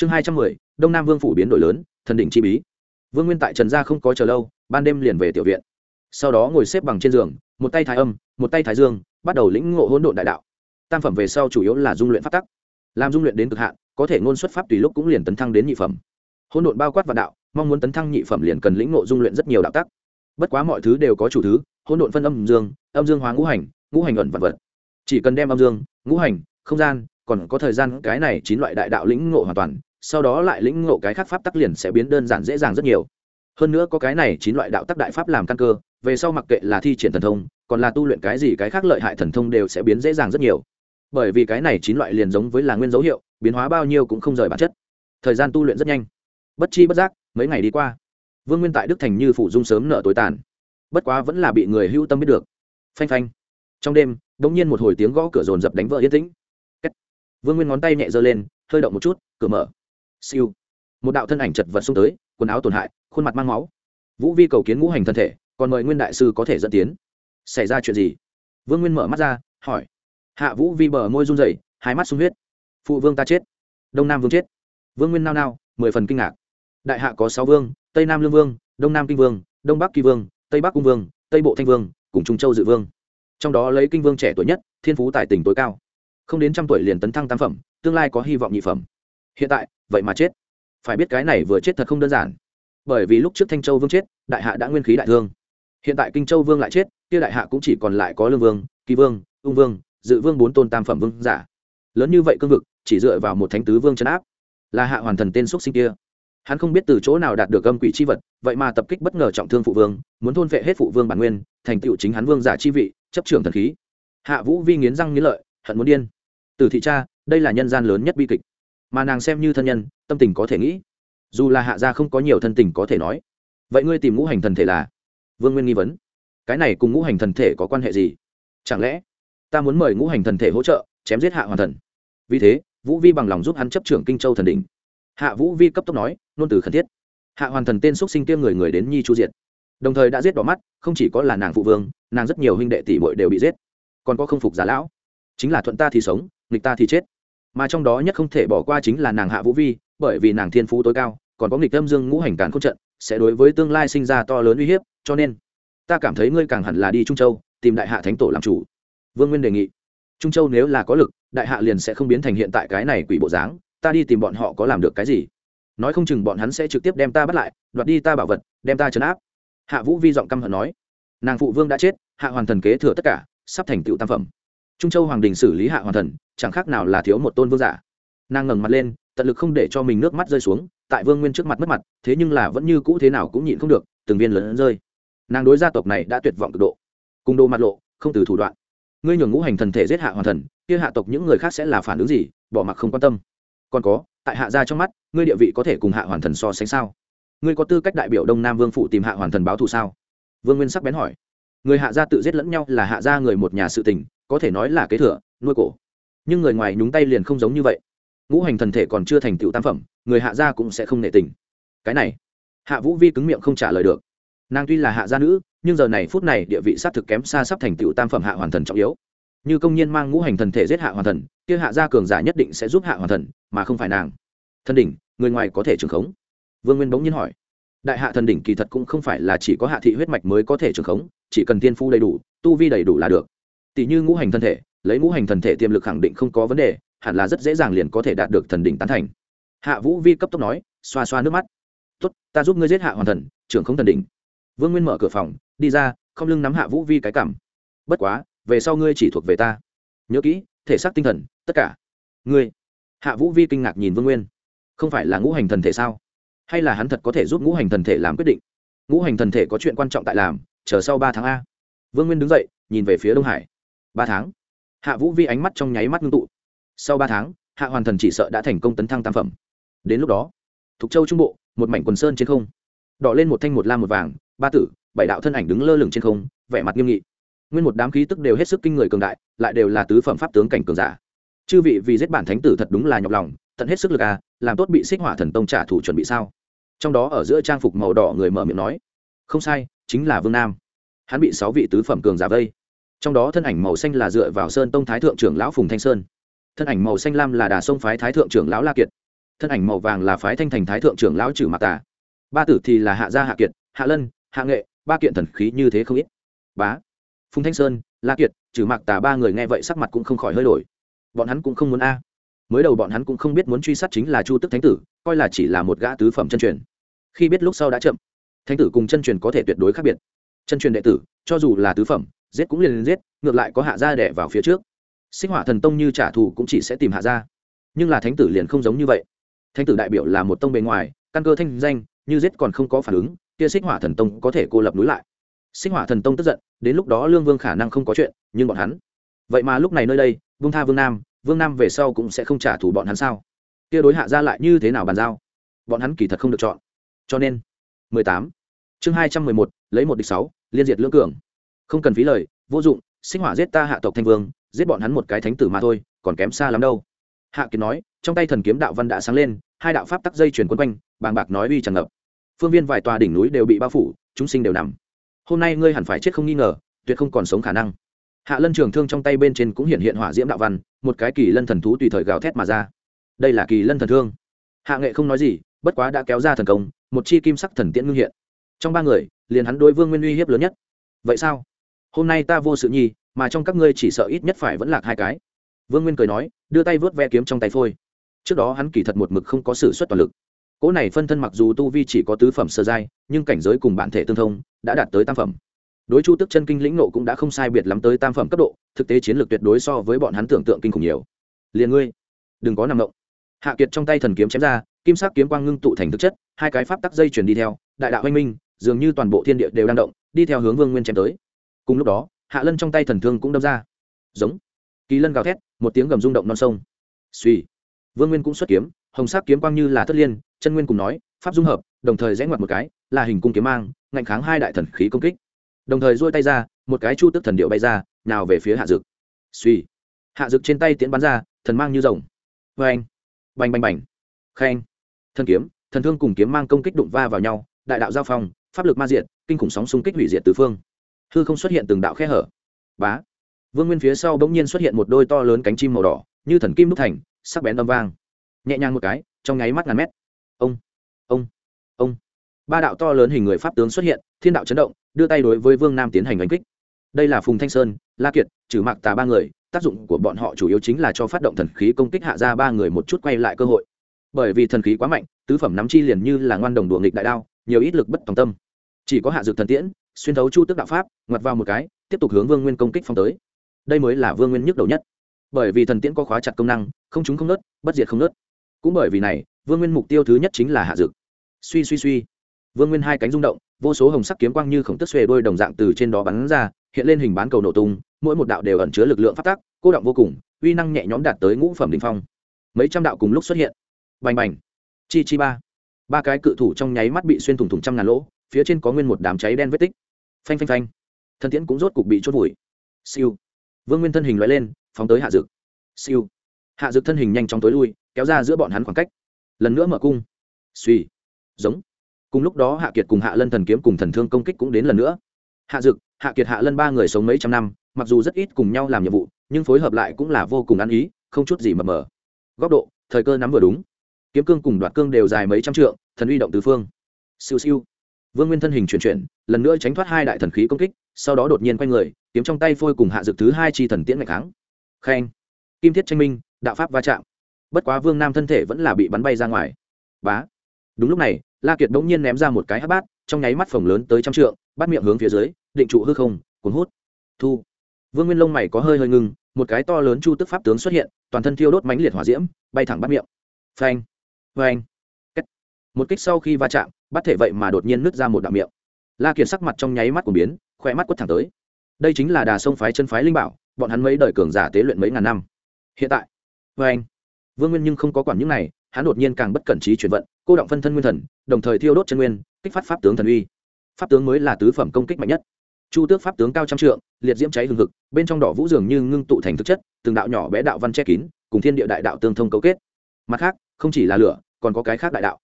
chương hai trăm mười, đông nam vương phủ biến đổi lớn, thần đỉnh chi bí. Vương nguyên tại trần gia không có chờ lâu, ban đêm liền về tiểu viện. Sau đó ngồi xếp bằng trên giường, một tay thái âm, một tay thái dương, bắt đầu lĩnh ngộ hỗn độn đại đạo. Tam phẩm về sau chủ yếu là dung luyện pháp tắc. Làm dung luyện đến cực hạn, có thể ngôn xuất pháp tùy lúc cũng liền tấn thăng đến nhị phẩm. Hỗn độn bao quát và đạo, mong muốn tấn thăng nhị phẩm liền cần lĩnh ngộ dung luyện rất nhiều đạo tắc. Bất quá mọi thứ đều có chủ thứ, hỗn độn phân âm dương âm dương hóa ngũ hành ngũ hành ẩn vật vật. Chỉ cần đem âm dương, ngũ hành, không gian, còn có thời gian, cái này chín loại đại đạo lĩnh ngộ hoàn toàn sau đó lại lĩnh ngộ cái khác pháp tắc liền sẽ biến đơn giản dễ dàng rất nhiều. Hơn nữa có cái này chín loại đạo tắc đại pháp làm căn cơ, về sau mặc kệ là thi triển thần thông, còn là tu luyện cái gì cái khác lợi hại thần thông đều sẽ biến dễ dàng rất nhiều. Bởi vì cái này chín loại liền giống với là nguyên dấu hiệu, biến hóa bao nhiêu cũng không rời bản chất. Thời gian tu luyện rất nhanh. Bất chi bất giác, mấy ngày đi qua, vương nguyên tại đức thành như phủ dung sớm nợ tối tàn. Bất quá vẫn là bị người hưu tâm biết được. Phanh phanh. Trong đêm đ ỗ n g nhiên một hồi tiếng gõ cửa rồn dập đánh vỡ yên tĩnh. Vương nguyên ngón tay nhẹ giơ lên, hơi động một chút, cửa mở siêu. Một đạo thân ảnh chật vật xông tới, quần áo tổn hại, khuôn mặt mang máu. Vũ vi cầu kiến ngũ hành thân thể, còn mời nguyên đại sư có thể dẫn tiến. Xảy ra chuyện gì? Vương nguyên mở mắt ra, hỏi. Hạ vũ vi bờ môi run rẩy, hai mắt sung huyết. Phụ vương ta chết. Đông nam vương chết. Vương nguyên nao nao, mười phần kinh ngạc. Đại hạ có sáu vương, tây nam lương vương, đông nam kinh vương, đông bắc kỳ vương, tây bắc cung vương, tây bộ thanh vương, cùng trung châu dự vương. Trong đó lấy kinh vương trẻ tuổi nhất, thiên phú tài tình tối cao. Không đến trăm tuổi liền tấn thăng tam phẩm, tương lai có hy vọng nhị phẩm hiện tại, vậy mà chết. Phải biết cái này vừa chết thật không đơn giản. Bởi vì lúc trước thanh châu vương chết, đại hạ đã nguyên khí đại thương. Hiện tại kinh châu vương lại chết, kia đại hạ cũng chỉ còn lại có lương vương, kỳ vương, ung vương, dự vương bốn tôn tam phẩm vương giả. Lớn như vậy cương vực, chỉ dựa vào một thánh tứ vương chấn áp, là hạ hoàn thần tên xúc sinh kia. Hắn không biết từ chỗ nào đạt được âm quỷ c h i vật, vậy mà tập kích bất ngờ trọng thương phụ vương, muốn thôn vệ hết phụ vương bản nguyên, thành tựu chính hắn vương giả chi vị, chấp trưởng thần khí. Hạ vũ vi nghiến răng nghiến lợi, hận muốn điên. Từ thị cha, đây là nhân gian lớn nhất bi kịch mà nàng xem như thân nhân, tâm tình có thể nghĩ. Dù là hạ gia không có nhiều thân tình có thể nói. Vậy ngươi tìm ngũ hành thần thể là? Vương nguyên nghi vấn. Cái này cùng ngũ hành thần thể có quan hệ gì? Chẳng lẽ ta muốn mời ngũ hành thần thể hỗ trợ, chém giết hạ hoàn thần? Vì thế, vũ vi bằng lòng giúp hắn chấp trưởng kinh châu thần đ ỉ n h hạ vũ vi cấp tốc nói, nôn từ khẩn thiết. Hạ hoàn thần tên x u ấ t sinh tiêm người người đến nhi chu diệt. Đồng thời đã giết đỏ mắt, không chỉ có là nàng phụ vương, nàng rất nhiều huynh đệ tỷ bội đều bị giết. Còn có không phục giả lão. Chính là thuận ta thì sống, nghịch ta thì chết mà trong đó nhất không thể bỏ qua chính là nàng hạ vũ vi, bởi vì nàng thiên phú tối cao, còn có nghịch tâm dương ngũ hành càn không trận, sẽ đối với tương lai sinh ra to lớn uy hiếp, cho nên, ta cảm thấy ngươi càng hẳn là đi trung châu, tìm đại hạ thánh tổ làm chủ. Vương nguyên đề nghị. Trung châu nếu là có lực, đại hạ liền sẽ không biến thành hiện tại cái này quỷ bộ dáng, ta đi tìm bọn họ có làm được cái gì? Nói không chừng bọn hắn sẽ trực tiếp đem ta bắt lại, đoạt đi ta bảo vật, đem ta trấn áp. Hạ vũ vi giọng căm hận nói. Nàng phụ vương đã chết, hạ hoàn thần kế thừa tất cả, sắp thành tựu tam phẩm. Trung châu hoàng đình xử lý hạ hoàn thần chẳng khác nào là thiếu một tôn vương giả. Nàng ngẩng mặt lên, tận lực không để cho mình nước mắt rơi xuống, tại vương nguyên trước mặt mất mặt, thế nhưng là vẫn như cũ thế nào cũng nhịn không được, từng viên lớn rơi. Nàng đối gia tộc này đã tuyệt vọng cực độ. Cùng đồ mặt lộ, không từ thủ đoạn. Ngươi nhường ngũ hành thần thể giết hạ hoàn thần, kia hạ tộc những người khác sẽ là phản ứng gì, bỏ mặc không quan tâm. Còn có, tại hạ gia trong mắt, ngươi địa vị có thể cùng hạ hoàn thần so sánh sao? Ngươi có tư cách đại biểu đông nam vương phụ tìm hạ hoàn thần báo thù sao? Vương nguyên sắc bén hỏi. Người hạ gia tự giết lẫn nhau là hạ gia người một nhà sự tình, có thể nói là kế thừa, nuôi cổ nhưng người ngoài nhúng tay liền không giống như vậy. Ngũ hành thần thể còn chưa thành tựu tam phẩm, người hạ gia cũng sẽ không nể tình. Cái này, hạ vũ vi cứng miệng không trả lời được. Nàng tuy là hạ gia nữ, nhưng giờ này phút này địa vị s á t thực kém xa sắp thành tựu tam phẩm hạ hoàn thần trọng yếu. Như công nhiên mang ngũ hành thần thể giết hạ hoàn thần, kia hạ gia cường giả nhất định sẽ giúp hạ hoàn thần, mà không phải nàng. Thần đỉnh, người ngoài có thể trưởng khống? Vương nguyên bỗng nhiên hỏi. Đại hạ thần đỉnh kỳ thật cũng không phải là chỉ có hạ thị huyết mạch mới có thể trưởng khống, chỉ cần tiên phu đầy đủ, tu vi đầy đủ là được. Tỷ như ngũ hành thần thể lấy ngũ hành thần thể tiềm lực khẳng định không có vấn đề, hẳn là rất dễ dàng liền có thể đạt được thần đỉnh tán thành. Hạ vũ vi cấp tốc nói, xoa xoa nước mắt. Tốt, ta giúp ngươi giết hạ hoàn thần, trưởng không thần đỉnh. Vương nguyên mở cửa phòng, đi ra, không lưng nắm hạ vũ vi cái cảm bất quá, về sau ngươi chỉ thuộc về ta. Nhớ kỹ, thể xác tinh thần, tất cả. Ngươi? Hạ vũ vi kinh ngạc nhìn vương nguyên. Không phải là ngũ hành thần thể sao? Hay là hắn thật có thể giúp ngũ hành thần thể làm quyết định? Ngũ hành thần thể có chuyện quan trọng tại làm, chờ sau ba tháng a. Vương nguyên đứng dậy, nhìn về phía đông hải. Ba tháng? Hạ vũ vi ánh mắt trong nháy mắt ngưng tụ. Sau ba tháng, hạ hoàn thần chỉ sợ đã thành công tấn thăng tam phẩm. Đến lúc đó, thục châu trung bộ, một mảnh quần sơn trên không. Đỏ lên một thanh một lam một vàng, ba tử, bảy đạo thân ảnh đứng lơ lửng trên không, vẻ mặt nghiêm nghị. Nguyên một đám khí tức đều hết sức kinh người cường đại, lại đều là tứ phẩm pháp tướng cảnh cường giả. Chư vị vì giết bản thánh tử thật đúng là nhọc lòng, tận hết sức lực à làm tốt bị xích hỏa thần tông trả thù chuẩn bị sao? Trong đó ở giữa trang phục màu đỏ người mở miệng nói, không sai, chính là vương nam. Hắn bị sáu vị tứ phẩm cường giả vây trong đó thân ảnh màu xanh là dựa vào sơn tông thái thượng trưởng lão phùng thanh sơn. Thân ảnh màu xanh lam là đà sông phái thái thượng trưởng lão la kiệt. Thân ảnh màu vàng là phái thanh thành thái thượng trưởng lão trừ mạc tà. Ba tử thì là hạ gia hạ kiệt, hạ lân, hạ nghệ, ba kiện thần khí như thế không ít. Bá, phùng thanh sơn, la kiệt trừ mạc tà ba người nghe vậy sắc mặt cũng không khỏi hơi đổi. Bọn hắn cũng không muốn a. Mới đầu bọn hắn cũng không biết muốn truy sát chính là chu tức thánh tử, coi là chỉ là một gã tứ phẩm chân truyền. Khi biết lúc sau đã chậm. Thánh tử cùng chân truyền có thể tuyệt đối khác biệt. Chân truyền đệ tử, cho dù là tứ phẩm giết cũng liền liền giết ngược lại có hạ gia đẻ vào phía trước. Sinh hỏa thần tông như trả thù cũng chỉ sẽ tìm hạ gia. Nhưng là thánh tử liền không giống như vậy. Thánh tử đại biểu là một tông bề ngoài căn cơ thanh danh như giết còn không có phản ứng kia xích hỏa thần tông có thể cô lập núi lại. Xích hỏa thần tông tức giận đến lúc đó lương vương khả năng không có chuyện nhưng bọn hắn vậy mà lúc này nơi đây vương tha vương nam vương nam về sau cũng sẽ không trả thù bọn hắn sao? Kia đối hạ ra lại như thế nào bàn giao? Bọn hắn kỳ thật không được chọn. Cho nên 18. chương 211, lấy một địch sáu liên diệt lưỡng cường không cần phí lời, vô dụng sinh hỏa giết ta hạ tộc thanh vương, giết bọn hắn một cái thánh tử mà thôi, còn kém xa lắm đâu. Hạ kiệt nói, trong tay thần kiếm đạo văn đã sáng lên, hai đạo pháp tắc dây chuyển quân quanh, bàng bạc nói uy tràn ngập. Phương viên vài tòa đỉnh núi đều bị bao phủ, chúng sinh đều nằm. Hôm nay ngươi hẳn phải chết không nghi ngờ, tuyệt không còn sống khả năng. Hạ lân trường thương trong tay bên trên cũng hiện hiện hỏa diễm đạo văn, một cái kỳ lân thần thú tùy thời gào thét mà ra. Đây là kỳ lân thần thương. Hạ nghệ không nói gì, bất quá đã kéo ra thần công, một chi kim sắc thần tiễn ngưng hiện. Trong ba người, liền hắn đối vương nguyên uy hiếp lớn nhất. Vậy sao? Hôm nay ta vô sự nhi, mà trong các ngươi chỉ sợ ít nhất phải vẫn lạc hai cái. Vương nguyên cười nói, đưa tay vớt ve kiếm trong tay phôi. Trước đó hắn kỳ thật một mực không có sự xuất toàn lực. Cỗ này phân thân mặc dù tu vi chỉ có tứ phẩm sơ giai, nhưng cảnh giới cùng bản thể tương thông, đã đạt tới tam phẩm. Đối chu tức chân kinh lĩnh nộ cũng đã không sai biệt lắm tới tam phẩm cấp độ, thực tế chiến lược tuyệt đối so với bọn hắn tưởng tượng kinh khủng nhiều. Liền ngươi, đừng có nằm động. Hạ kiệt trong tay thần kiếm chém ra, kim sắc kiếm quang ngưng tụ thành thực chất, hai cái pháp tắc dây chuyển đi theo, đại đạo oanh minh, dường như toàn bộ thiên địa đều đang động, đi theo hướng vương nguyên chém tới cùng lúc đó, hạ lân trong tay thần thương cũng đâm ra. Giống. Kỳ lân gào thét, một tiếng gầm rung động non sông. Suy vương nguyên cũng xuất kiếm, hồng sắc kiếm quang như là thất liên, chân nguyên cùng nói, pháp dung hợp, đồng thời rẽ ngoặt một cái, là hình cung kiếm mang, ngạnh kháng hai đại thần khí công kích. Đồng thời duỗi tay ra, một cái chu tức thần điệu bay ra, nào về phía hạ dực. Suy hạ dực trên tay tiễn bắn ra, thần mang như rồng. Vê anh bành bành bành. Khen. Thần kiếm, thần thương cùng kiếm mang công kích đụng va vào nhau, đại đạo giao phong, pháp lực ma diện kinh khủng sóng xung kích hủy diệt tứ phương hư không xuất hiện từng đạo khe hở. Bá. Vương nguyên phía sau bỗng nhiên xuất hiện một đôi to lớn cánh chim màu đỏ, như thần kim đúc thành, sắc bén âm vang. Nhẹ nhàng một cái, trong nháy mắt ngàn mét. Ông ông ông. Ba đạo to lớn hình người pháp tướng xuất hiện, thiên đạo chấn động, đưa tay đối với vương nam tiến hành đánh kích. Đây là phùng thanh sơn, la kiệt, trừ mạc tà ba người, tác dụng của bọn họ chủ yếu chính là cho phát động thần khí công kích hạ ra ba người một chút quay lại cơ hội. Bởi vì thần khí quá mạnh, tứ phẩm nắm chi liền như là ngoan đồng đùa nghịch đại đao, nhiều ít lực bất tòng tâm. Chỉ có hạ dược thần tiễn xuyên thấu chu tức đạo pháp, ngoặt vào một cái, tiếp tục hướng vương nguyên công kích phong tới. Đây mới là vương nguyên nhức đầu nhất. Bởi vì thần tiễn có khóa chặt công năng, không chúng không nớt, bất diệt không nớt. Cũng bởi vì này, vương nguyên mục tiêu thứ nhất chính là hạ dực suy suy suy. Vương nguyên hai cánh rung động, vô số hồng sắc kiếm quang như khổng tức xuề đôi đồng dạng từ trên đó bắn ra, hiện lên hình bán cầu nổ tung, mỗi một đạo đều ẩn chứa lực lượng phát tác, cô động vô cùng, uy năng nhẹ nhõm đạt tới ngũ phẩm đình phong. Mấy trăm đạo cùng lúc xuất hiện. Bành bành. Chi chi ba. Ba cái cự thủ trong nháy mắt bị xuyên thủng thủng trăm ngàn lỗ, phía trên có nguyên một đám cháy đen vết tích phanh phanh phanh. Thân tiễn cũng rốt cục bị chốt vùi. Siêu. Vương nguyên thân hình loại lên, phóng tới hạ dực. Siêu. Hạ dực thân hình nhanh chóng tối lui, kéo ra giữa bọn hắn khoảng cách. Lần nữa mở cung. Suy. Giống. Cùng lúc đó hạ kiệt cùng hạ lân thần kiếm cùng thần thương công kích cũng đến lần nữa. Hạ dực, hạ kiệt, hạ lân ba người sống mấy trăm năm, mặc dù rất ít cùng nhau làm nhiệm vụ, nhưng phối hợp lại cũng là vô cùng ăn ý, không chút gì mờ mờ. Góc độ, thời cơ nắm vừa đúng. Kiếm cương cùng đoạt cương đều dài mấy trăm trượng, thần uy động tứ phương. Siêu siêu vương nguyên thân hình chuyển chuyển, lần nữa tránh thoát hai đại thần khí công kích, sau đó đột nhiên quay người, kiếm trong tay phôi cùng hạ dược thứ hai chi thần tiễn ngày kháng. Khen. Kim thiết tranh minh, đạo pháp va chạm. Bất quá vương nam thân thể vẫn là bị bắn bay ra ngoài. Bá. Đúng lúc này, la kiệt bỗng nhiên ném ra một cái hát bát, trong nháy mắt phồng lớn tới trăm trượng, bắt miệng hướng phía dưới, định trụ hư không, cuốn hút. Thu. Vương nguyên lông mày có hơi hơi ngưng, một cái to lớn chu tức pháp tướng xuất hiện, toàn thân thiêu đốt mánh liệt hỏa diễm, bay thẳng bắt miệng. Phanh. Phanh một kích sau khi va chạm, bắt thể vậy mà đột nhiên nứt ra một đạo miệng. La kiệt sắc mặt trong nháy mắt của biến khỏe mắt quất thẳng tới. Đây chính là đà sông phái chân phái linh bảo, bọn hắn mấy đời cường giả tế luyện mấy ngàn năm. Hiện tại vê anh. Vương nguyên nhưng không có quản những này, hắn đột nhiên càng bất cẩn trí chuyển vận, cô động phân thân nguyên thần, đồng thời thiêu đốt chân nguyên, kích phát pháp tướng thần uy. Pháp tướng mới là tứ phẩm công kích mạnh nhất. Chu tước pháp tướng cao trăm trượng, liệt diễm cháy hừng hực, bên trong đỏ vũ dường như ngưng tụ thành thực chất, từng đạo nhỏ bé đạo văn che kín, cùng thiên địa đại đạo tương thông cấu kết. Mặt khác, không chỉ là lửa, còn có cái khác đại đạo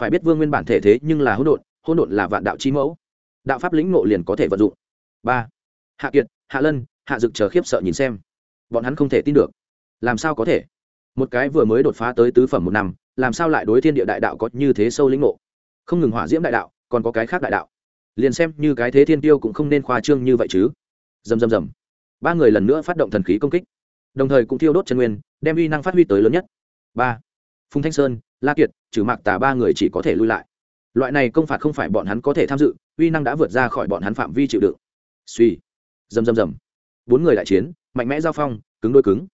phải biết vương nguyên bản thể thế nhưng là hỗn độn hỗn độn là vạn đạo chi mẫu. Đạo pháp lĩnh ngộ liền có thể vận dụng. Ba. Hạ kiệt, hạ lân, hạ dực chờ khiếp sợ nhìn xem. Bọn hắn không thể tin được. Làm sao có thể? Một cái vừa mới đột phá tới tứ phẩm một năm, làm sao lại đối thiên địa đại đạo có như thế sâu lĩnh ngộ? Không ngừng hỏa diễm đại đạo, còn có cái khác đại đạo. Liền xem như cái thế thiên tiêu cũng không nên khoa trương như vậy chứ. Dầm dầm dầm ba người lần nữa phát động thần khí công kích. Đồng thời cũng thiêu đốt chân nguyên, đem uy năng phát huy tới lớn nhất. Ba phùng thanh sơn, la kiệt, trừ mạc tà ba người chỉ có thể lui lại. Loại này công phạt không phải bọn hắn có thể tham dự, uy năng đã vượt ra khỏi bọn hắn phạm vi chịu đựng. Suy. Dầm dầm dầm bốn người đại chiến, mạnh mẽ giao phong, cứng đôi cứng.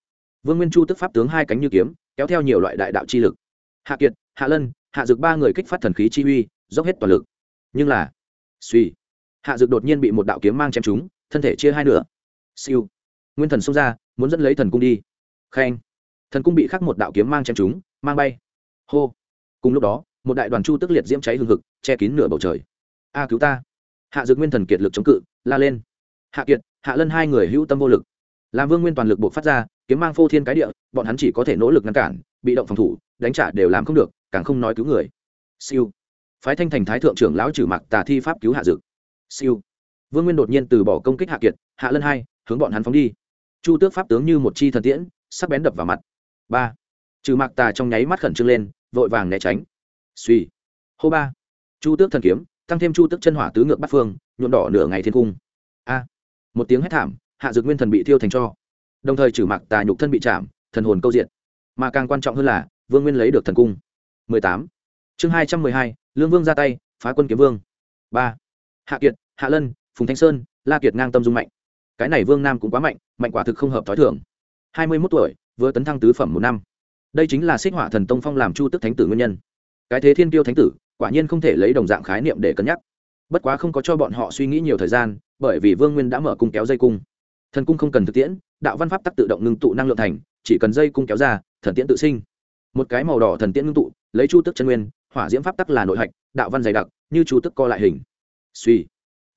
Vương nguyên chu tức pháp tướng hai cánh như kiếm, kéo theo nhiều loại đại đạo chi lực. Hạ kiệt, hạ lân, hạ Dược ba người kích phát thần khí chi uy, dốc hết toàn lực. Nhưng là, suy. Hạ Dược đột nhiên bị một đạo kiếm mang chém trúng, thân thể chia hai nửa. Siêu. Nguyên thần xông ra, muốn dẫn lấy thần cung đi. Khen. Thần cung bị khắc một đạo kiếm mang chém trúng mang bay. Hô. Cùng lúc đó, một đại đoàn chu tức liệt diễm cháy hừng hực, che kín nửa bầu trời. A, cứu ta. Hạ dược nguyên thần kiệt lực chống cự, la lên. Hạ kiệt, hạ lân hai người hữu tâm vô lực. Làm vương nguyên toàn lực buộc phát ra, kiếm mang phô thiên cái địa, bọn hắn chỉ có thể nỗ lực ngăn cản, bị động phòng thủ, đánh trả đều làm không được, càng không nói cứu người. Siêu. Phái thanh thành thái thượng trưởng lão trừ mặc tà thi pháp cứu hạ dược. Siêu. Vương nguyên đột nhiên từ bỏ công kích hạ kiệt, hạ lân hai, hướng bọn hắn phóng đi. Chu tước pháp tướng như một chi thần tiễn, sắc bén đập vào mặt. Ba trừ mạc tà trong nháy mắt khẩn trương lên vội vàng né tránh. Suy hô ba. Chu tước thần kiếm tăng thêm chu tước chân hỏa tứ ngược bắt phương nhuộm đỏ nửa ngày thiên cung. A. Một tiếng hét thảm hạ dược nguyên thần bị thiêu thành cho. Đồng thời trừ mạc tà nhục thân bị chạm thần hồn câu diện mà càng quan trọng hơn là vương nguyên lấy được thần cung. 18. chương 212, lương vương ra tay phá quân kiếm vương. Ba. Hạ kiệt hạ lân phùng thanh sơn la kiệt ngang tâm dung mạnh. Cái này vương nam cũng quá mạnh mạnh quả thực không hợp t h ó i thường. Hai mươi mốt tuổi vừa tấn thăng tứ phẩm một năm đây chính là xích hỏa thần tông phong làm chu tức thánh tử nguyên nhân. Cái thế thiên tiêu thánh tử, quả nhiên không thể lấy đồng dạng khái niệm để cân nhắc. Bất quá không có cho bọn họ suy nghĩ nhiều thời gian, bởi vì vương nguyên đã mở cung kéo dây cung. Thần cung không cần thực tiễn, đạo văn pháp tắc tự động ngưng tụ năng lượng thành, chỉ cần dây cung kéo ra, thần tiễn tự sinh. Một cái màu đỏ thần tiễn ngưng tụ, lấy chu tức chân nguyên, hỏa diễm pháp tắc là nội hạch, đạo văn dày đặc, như chu tức co lại hình. Suy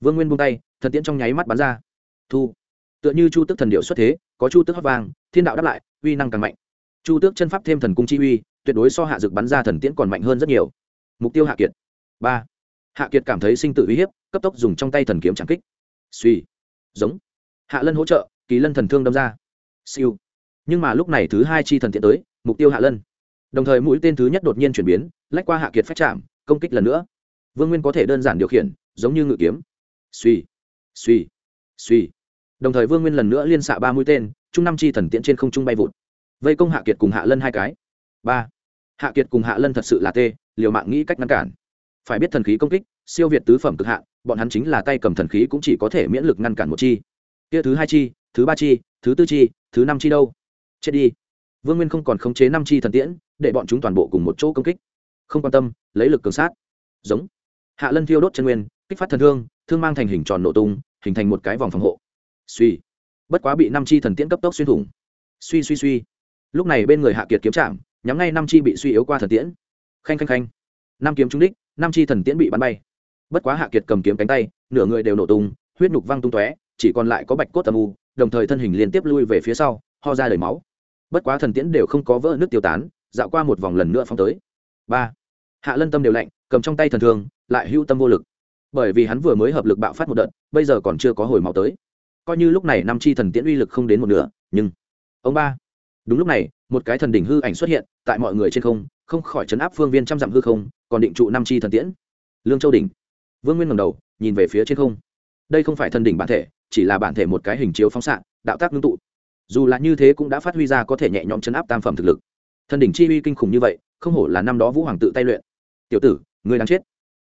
vương nguyên buông tay, thần tiễn trong nháy mắt bắn ra. Thu. Tựa như chu tức thần điệu xuất thế, có chu tức hót vàng thiên đạo đáp lại, uy năng càng mạnh chu tước chân pháp thêm thần cung chi uy, tuyệt đối so hạ dược bắn ra thần tiễn còn mạnh hơn rất nhiều. Mục tiêu hạ kiệt. Ba. Hạ kiệt cảm thấy sinh tự uy hiếp, cấp tốc dùng trong tay thần kiếm trảm kích. Suy. Giống. Hạ lân hỗ trợ, kỳ lân thần thương đâm ra. Siêu. Nhưng mà lúc này thứ hai chi thần tiễn tới, mục tiêu hạ lân. Đồng thời mũi tên thứ nhất đột nhiên chuyển biến, lách qua hạ kiệt phách chạm công kích lần nữa. Vương nguyên có thể đơn giản điều khiển, giống như ngự kiếm. Suy. Suy. Suy. Đồng thời vương nguyên lần nữa liên xạ ba mũi tên, trung năm chi thần tiễn trên không trung bay vụt vây công hạ kiệt cùng hạ lân hai cái. Ba. Hạ kiệt cùng hạ lân thật sự là tê, liều mạng nghĩ cách ngăn cản. Phải biết thần khí công kích, siêu việt tứ phẩm cực hạ bọn hắn chính là tay cầm thần khí cũng chỉ có thể miễn lực ngăn cản một chi. Kia thứ hai chi, thứ ba chi, thứ tư chi, thứ năm chi đâu? Chết đi. Vương nguyên không còn khống chế năm chi thần tiễn, để bọn chúng toàn bộ cùng một chỗ công kích. Không quan tâm, lấy lực cường sát. Giống. Hạ lân thiêu đốt chân nguyên, kích phát thần thương thương mang thành hình tròn nổ tung, hình thành một cái vòng phòng hộ. Suy. Bất quá bị năm chi thần tiễn cấp tốc xuyên thủng. Suy suy suy lúc này bên người hạ kiệt kiếm chạm, nhắm ngay năm chi bị suy yếu qua thần tiễn. Khanh khanh khanh. Năm kiếm trúng đích năm chi thần tiễn bị bắn bay. Bất quá hạ kiệt cầm kiếm cánh tay, nửa người đều nổ tung, huyết nhục văng tung tóe, chỉ còn lại có bạch cốt tầm u, đồng thời thân hình liên tiếp lui về phía sau, ho ra đầy máu. Bất quá thần tiễn đều không có vỡ nước tiêu tán, dạo qua một vòng lần nữa phong tới. Ba. Hạ lân tâm đều lạnh, cầm trong tay thần thương, lại hưu tâm vô lực. Bởi vì hắn vừa mới hợp lực bạo phát một đợt, bây giờ còn chưa có hồi máu tới. Coi như lúc này năm chi thần tiễn uy lực không đến một nửa, nhưng ông ba đúng lúc này, một cái thần đỉnh hư ảnh xuất hiện, tại mọi người trên không không khỏi chấn áp phương viên trăm dặm hư không, còn định trụ năm chi thần tiễn. Lương châu đỉnh. Vương nguyên ngầm đầu, nhìn về phía trên không. Đây không phải thần đỉnh bản thể, chỉ là bản thể một cái hình chiếu phóng xạ, đạo tác ngưng tụ. Dù là như thế cũng đã phát huy ra có thể nhẹ nhõm chấn áp tam phẩm thực lực. Thần đỉnh chi uy kinh khủng như vậy, không hổ là năm đó vũ hoàng tự tay luyện. Tiểu tử, người đang chết.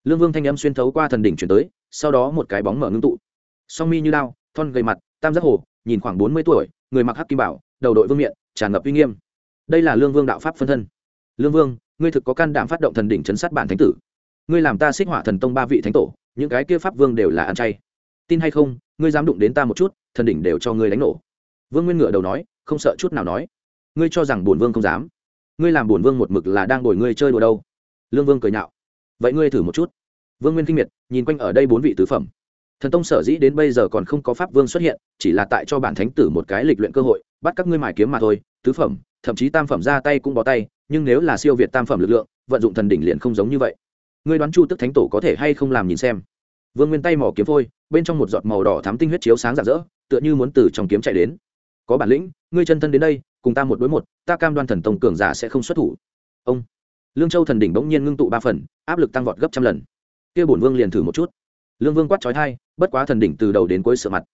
Lương vương thanh âm xuyên thấu qua thần đỉnh chuyển tới, sau đó một cái bóng mở ngưng tụ. Song mi như lao thon gầy mặt, tam giác hồ, nhìn khoảng bốn mươi tuổi, người mặc hắc kim bảo, đầu đội vương miện tràn ngập uy nghiêm. Đây là lương vương đạo pháp phân thân. Lương vương, ngươi thực có can đảm phát động thần đỉnh chấn sát bản thánh tử. Ngươi làm ta xích hỏa thần tông ba vị thánh tổ, những cái kia pháp vương đều là ăn chay. Tin hay không, ngươi dám đụng đến ta một chút, thần đỉnh đều cho ngươi đánh nổ. Vương nguyên ngựa đầu nói, không sợ chút nào nói. Ngươi cho rằng bổn vương không dám. Ngươi làm bổn vương một mực là đang đổi ngươi chơi đùa đâu. Lương vương cười nhạo. Vậy ngươi thử một chút. Vương nguyên kinh miệt, nhìn quanh ở đây bốn vị tứ phẩm thần tông sở dĩ đến bây giờ còn không có pháp vương xuất hiện, chỉ là tại cho bản thánh tử một cái lịch luyện cơ hội, bắt các ngươi mài kiếm mà thôi, tứ phẩm, thậm chí tam phẩm ra tay cũng bó tay, nhưng nếu là siêu việt tam phẩm lực lượng, vận dụng thần đỉnh liền không giống như vậy. Ngươi đoán chu tức thánh tổ có thể hay không làm nhìn xem? Vương nguyên tay mỏ kiếm phôi, bên trong một giọt màu đỏ thám tinh huyết chiếu sáng rạng rỡ, tựa như muốn từ trong kiếm chạy đến. Có bản lĩnh, ngươi chân thân đến đây, cùng ta một đối một, ta cam đoan thần tông cường giả sẽ không xuất thủ. Ông. Lương châu thần đỉnh bỗng nhiên ngưng tụ ba phần, áp lực tăng vọt gấp trăm lần. Kia bổn vương liền thử một chút. Lương vương quát trói thai bất quá thần đỉnh từ đầu đến cuối sửa mặt.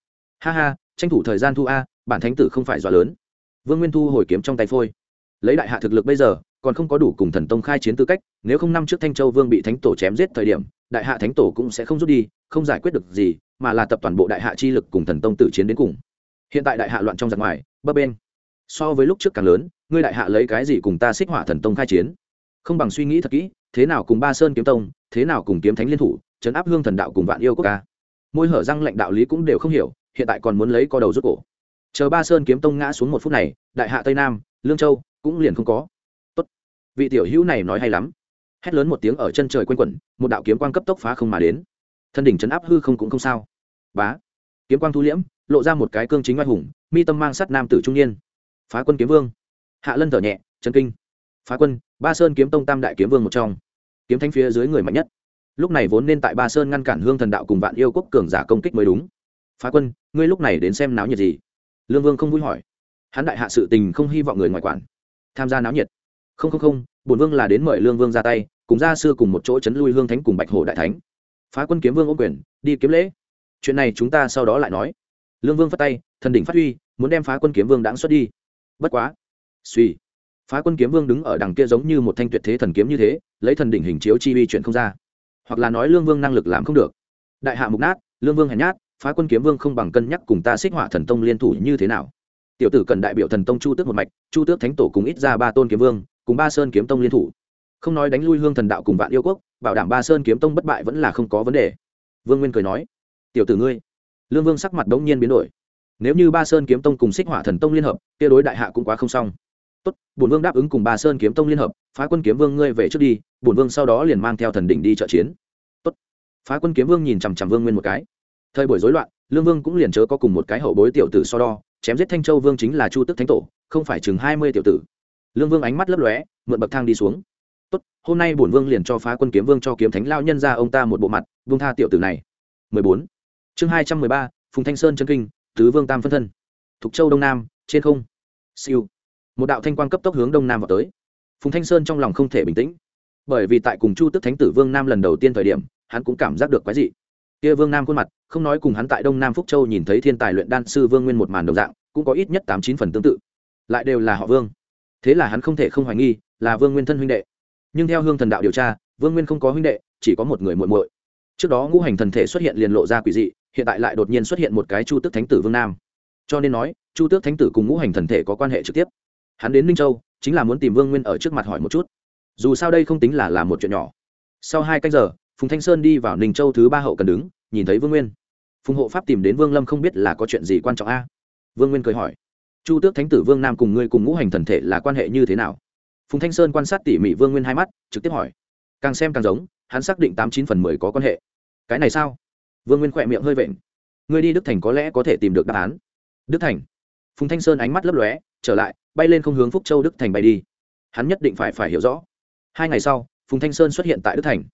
Ha ha, tranh thủ thời gian thu a, bản thánh tử không phải dọa lớn. Vương nguyên thu hồi kiếm trong tay phôi. Lấy đại hạ thực lực bây giờ, còn không có đủ cùng thần tông khai chiến tư cách, nếu không năm trước thanh châu vương bị thánh tổ chém giết thời điểm, đại hạ thánh tổ cũng sẽ không rút đi, không giải quyết được gì, mà là tập toàn bộ đại hạ chi lực cùng thần tông tử chiến đến cùng. Hiện tại đại hạ loạn trong giặc ngoài, bấp bên so với lúc trước càng lớn, ngươi đại hạ lấy cái gì cùng ta xích hỏa thần tông khai chiến? Không bằng suy nghĩ thật kỹ, thế nào cùng ba sơn kiếm tông, thế nào cùng kiếm thánh liên thủ chấn áp hương thần đạo cùng vạn yêu quốc ca? Môi hở răng lệnh đạo lý cũng đều không hiểu, hiện tại còn muốn lấy co đầu rút cổ. Chờ ba sơn kiếm tông ngã xuống một phút này, đại hạ tây nam, lương châu cũng liền không có. Tốt. vị tiểu hữu này nói hay lắm. Hét lớn một tiếng ở chân trời quanh quẩn, một đạo kiếm quang cấp tốc phá không mà đến. Thân đỉnh chấn áp hư không cũng không sao. Bá. Kiếm quang thu liễm, lộ ra một cái cương chính oai hùng, mi tâm mang sắt nam tử trung niên. Phá quân kiếm vương. Hạ lân thở nhẹ chân kinh. Phá quân, ba sơn kiếm tông tam đại kiếm vương một trong. Kiếm thanh phía dưới người mạnh nhất lúc này vốn nên tại ba sơn ngăn cản hương thần đạo cùng vạn yêu quốc cường giả công kích mới đúng. Phá quân, ngươi lúc này đến xem náo nhiệt gì? Lương vương không vui hỏi. Hắn đại hạ sự tình không hy vọng người ngoài quản. Tham gia náo nhiệt. Không không không, bổn vương là đến mời lương vương ra tay, cùng gia sư cùng một chỗ chấn lui hương thánh cùng bạch hồ đại thánh. Phá quân kiếm vương ô quyền, đi kiếm lễ. Chuyện này chúng ta sau đó lại nói. Lương vương phát tay, thần đỉnh phát huy, muốn đem phá quân kiếm vương đãng xuất đi. Bất quá. Suy phá quân kiếm vương đứng ở đằng kia giống như một thanh tuyệt thế thần kiếm như thế, lấy thần đỉnh hình chiếu chi vi chuyện không ra hoặc là nói lương vương năng lực làm không được. Đại hạ mục nát, lương vương hèn nhát, phá quân kiếm vương không bằng cân nhắc cùng ta xích họa thần tông liên thủ như thế nào. Tiểu tử cần đại biểu thần tông chu tước một mạch, chu tước thánh tổ cùng ít ra ba tôn kiếm vương, cùng ba sơn kiếm tông liên thủ. Không nói đánh lui hương thần đạo cùng vạn yêu quốc, bảo đảm ba sơn kiếm tông bất bại vẫn là không có vấn đề. Vương nguyên cười nói, tiểu tử ngươi. Lương vương sắc mặt đống nhiên biến đổi. Nếu như ba sơn kiếm tông cùng xích hỏa thần tông liên hợp, kia đối đại hạ cũng quá không xong. Tốt, bổn vương đáp ứng cùng ba sơn kiếm tông liên hợp, phá quân kiếm vương ngươi về trước đi bổn vương sau đó liền mang theo thần đỉnh đi trợ chiến. Tốt. Phá quân kiếm vương nhìn chằm chằm vương nguyên một cái. Thời buổi rối loạn lương vương cũng liền chớ có cùng một cái hậu bối tiểu tử so đo chém giết thanh châu vương chính là chu tức thánh tổ không phải chừng hai mươi tiểu tử. Lương vương ánh mắt lấp lóe mượn bậc thang đi xuống. Tốt hôm nay bổn vương liền cho phá quân kiếm vương cho kiếm thánh lao nhân ra ông ta một bộ mặt vương tha tiểu tử này. 14. chương 213, phùng thanh sơn chân kinh tứ vương tam phân thân. Thục châu đông nam trên không. Siêu. Một đạo thanh quang cấp tốc hướng đông nam vào tới. Phùng thanh sơn trong lòng không thể bình tĩnh bởi vì tại cùng chu tức thánh tử vương nam lần đầu tiên thời điểm, hắn cũng cảm giác được quái dị. Kia vương nam khuôn mặt, không nói cùng hắn tại đông nam phúc châu nhìn thấy thiên tài luyện đan sư vương nguyên một màn đồng dạng, cũng có ít nhất tám chín phần tương tự. Lại đều là họ vương. Thế là hắn không thể không hoài nghi, là vương nguyên thân huynh đệ. Nhưng theo hương thần đạo điều tra, vương nguyên không có huynh đệ, chỉ có một người muội muội. Trước đó ngũ hành thần thể xuất hiện liền lộ ra quỷ dị, hiện tại lại đột nhiên xuất hiện một cái chu tước thánh tử vương nam. Cho nên nói, chu tước thánh tử cùng ngũ hành thần thể có quan hệ trực tiếp. Hắn đến ninh châu, chính là muốn tìm vương nguyên ở trước mặt hỏi một chút dù sao đây không tính là làm một chuyện nhỏ. Sau hai canh giờ, phùng thanh sơn đi vào ninh châu thứ ba hậu cần đứng, nhìn thấy vương nguyên. Phùng hộ pháp tìm đến vương lâm không biết là có chuyện gì quan trọng a. Vương nguyên cười hỏi, chu tước thánh tử vương nam cùng ngươi cùng ngũ hành thần thể là quan hệ như thế nào? Phùng thanh sơn quan sát tỉ mỉ vương nguyên hai mắt, trực tiếp hỏi, càng xem càng giống, hắn xác định tám chín phần mười có quan hệ. Cái này sao? Vương nguyên khỏe miệng hơi vện, ngươi đi đức thành có lẽ có thể tìm được đáp án. Đức thành? Phùng thanh sơn ánh mắt lấp lóe, trở lại, bay lên không hướng phúc châu đức thành bay đi. Hắn nhất định phải phải hiểu rõ hai ngày sau, phùng thanh sơn xuất hiện tại đức thành.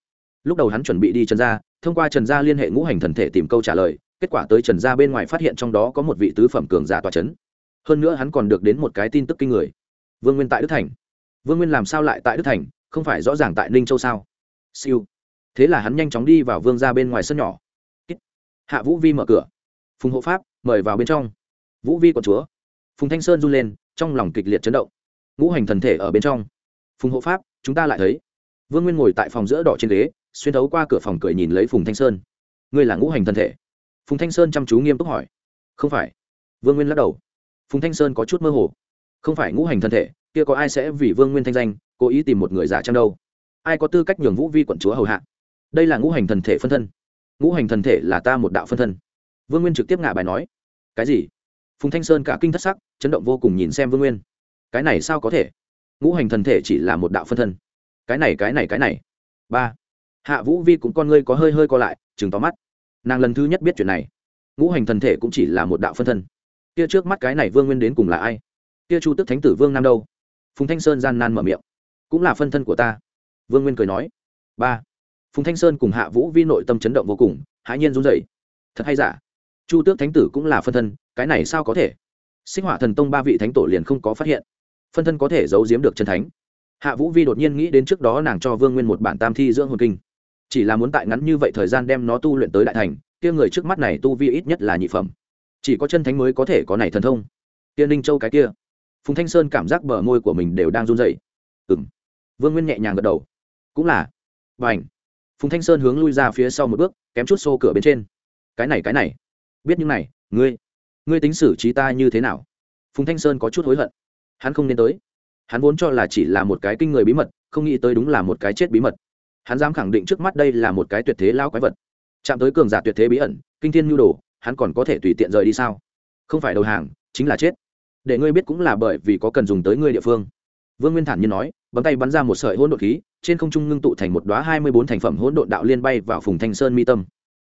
Lúc đầu hắn chuẩn bị đi trần gia, thông qua trần gia liên hệ ngũ hành thần thể tìm câu trả lời, kết quả tới trần gia bên ngoài phát hiện trong đó có một vị tứ phẩm cường giả tòa c h ấ n hơn nữa hắn còn được đến một cái tin tức kinh người. Vương nguyên tại đức thành. Vương nguyên làm sao lại tại đức thành, không phải rõ ràng tại ninh châu sao? Siêu. Thế là hắn nhanh chóng đi vào vương ra bên ngoài sân nhỏ. Hạ vũ vi mở cửa. Phùng hộ pháp, mời vào bên trong. Vũ vi còn chúa. Phùng thanh sơn run lên, trong lòng kịch liệt chấn động. Ngũ hành thần thể ở bên trong. Phùng hộ pháp chúng ta lại thấy. Vương nguyên ngồi tại phòng giữa đỏ trên ghế, xuyên thấu qua cửa phòng cười nhìn lấy phùng thanh sơn. Ngươi là ngũ hành thân thể. Phùng thanh sơn chăm chú nghiêm túc hỏi. Không phải. Vương nguyên lắc đầu. Phùng thanh sơn có chút mơ hồ. Không phải ngũ hành thân thể, kia có ai sẽ vì vương nguyên thanh danh, cố ý tìm một người giả trang đâu? Ai có tư cách nhường vũ vi quận chúa hầu hạ? Đây là ngũ hành thần thể phân thân. Ngũ hành thần thể là ta một đạo phân thân. Vương nguyên trực tiếp ngả bài nói. Cái gì? Phùng thanh sơn cả kinh thất sắc, chấn động vô cùng nhìn xem vương nguyên. Cái này sao có thể? Ngũ hành thần thể chỉ là một đạo phân thân. Cái này cái này cái này. Ba. Hạ vũ vi cũng con ngươi có hơi hơi co lại chừng tóm mắt. Nàng lần thứ nhất biết chuyện này. Ngũ hành thần thể cũng chỉ là một đạo phân thân. Kia trước mắt cái này vương nguyên đến cùng là ai? Kia chu tức thánh tử vương nam đâu? Phùng thanh sơn gian nan mở miệng. Cũng là phân thân của ta. Vương nguyên cười nói. Ba. Phùng thanh sơn cùng hạ vũ vi nội tâm chấn động vô cùng, hãi nhiên run rẩy. Thật hay giả? Chu tước thánh tử cũng là phân thân, cái này sao có thể? Sinh hỏa thần tông ba vị thánh tổ liền không có phát hiện phân thân có thể giấu giếm được chân thánh. Hạ vũ vi đột nhiên nghĩ đến trước đó nàng cho vương nguyên một bản tam thi dưỡng hồn kinh. Chỉ là muốn tại ngắn như vậy thời gian đem nó tu luyện tới đại thành, kia người trước mắt này tu vi ít nhất là nhị phẩm. Chỉ có chân thánh mới có thể có này thần thông. Kia ninh châu cái kia. Phùng thanh sơn cảm giác bờ môi của mình đều đang run dậy ừng vương nguyên nhẹ nhàng gật đầu. Cũng là. B à n h phùng thanh sơn hướng lui ra phía sau một bước, kém chút xô cửa bên trên. Cái này cái này. Biết những này, ngươi. Ngươi tính xử trí ta như thế nào? Phùng thanh sơn có chút hối hận hắn không nên tới. Hắn vốn cho là chỉ là một cái kinh người bí mật, không nghĩ tới đúng là một cái chết bí mật. Hắn dám khẳng định trước mắt đây là một cái tuyệt thế lao quái vật. Chạm tới cường giả tuyệt thế bí ẩn, kinh thiên nhu đồ, hắn còn có thể tùy tiện rời đi sao? Không phải đầu hàng, chính là chết. Để ngươi biết cũng là bởi vì có cần dùng tới ngươi địa phương. Vương nguyên thản như nói, bấm tay bắn ra một sợi hỗn độn khí, trên không trung ngưng tụ thành một đoá hai mươi bốn thành phẩm hỗn độn đạo liên bay vào phùng thanh sơn mi tâm.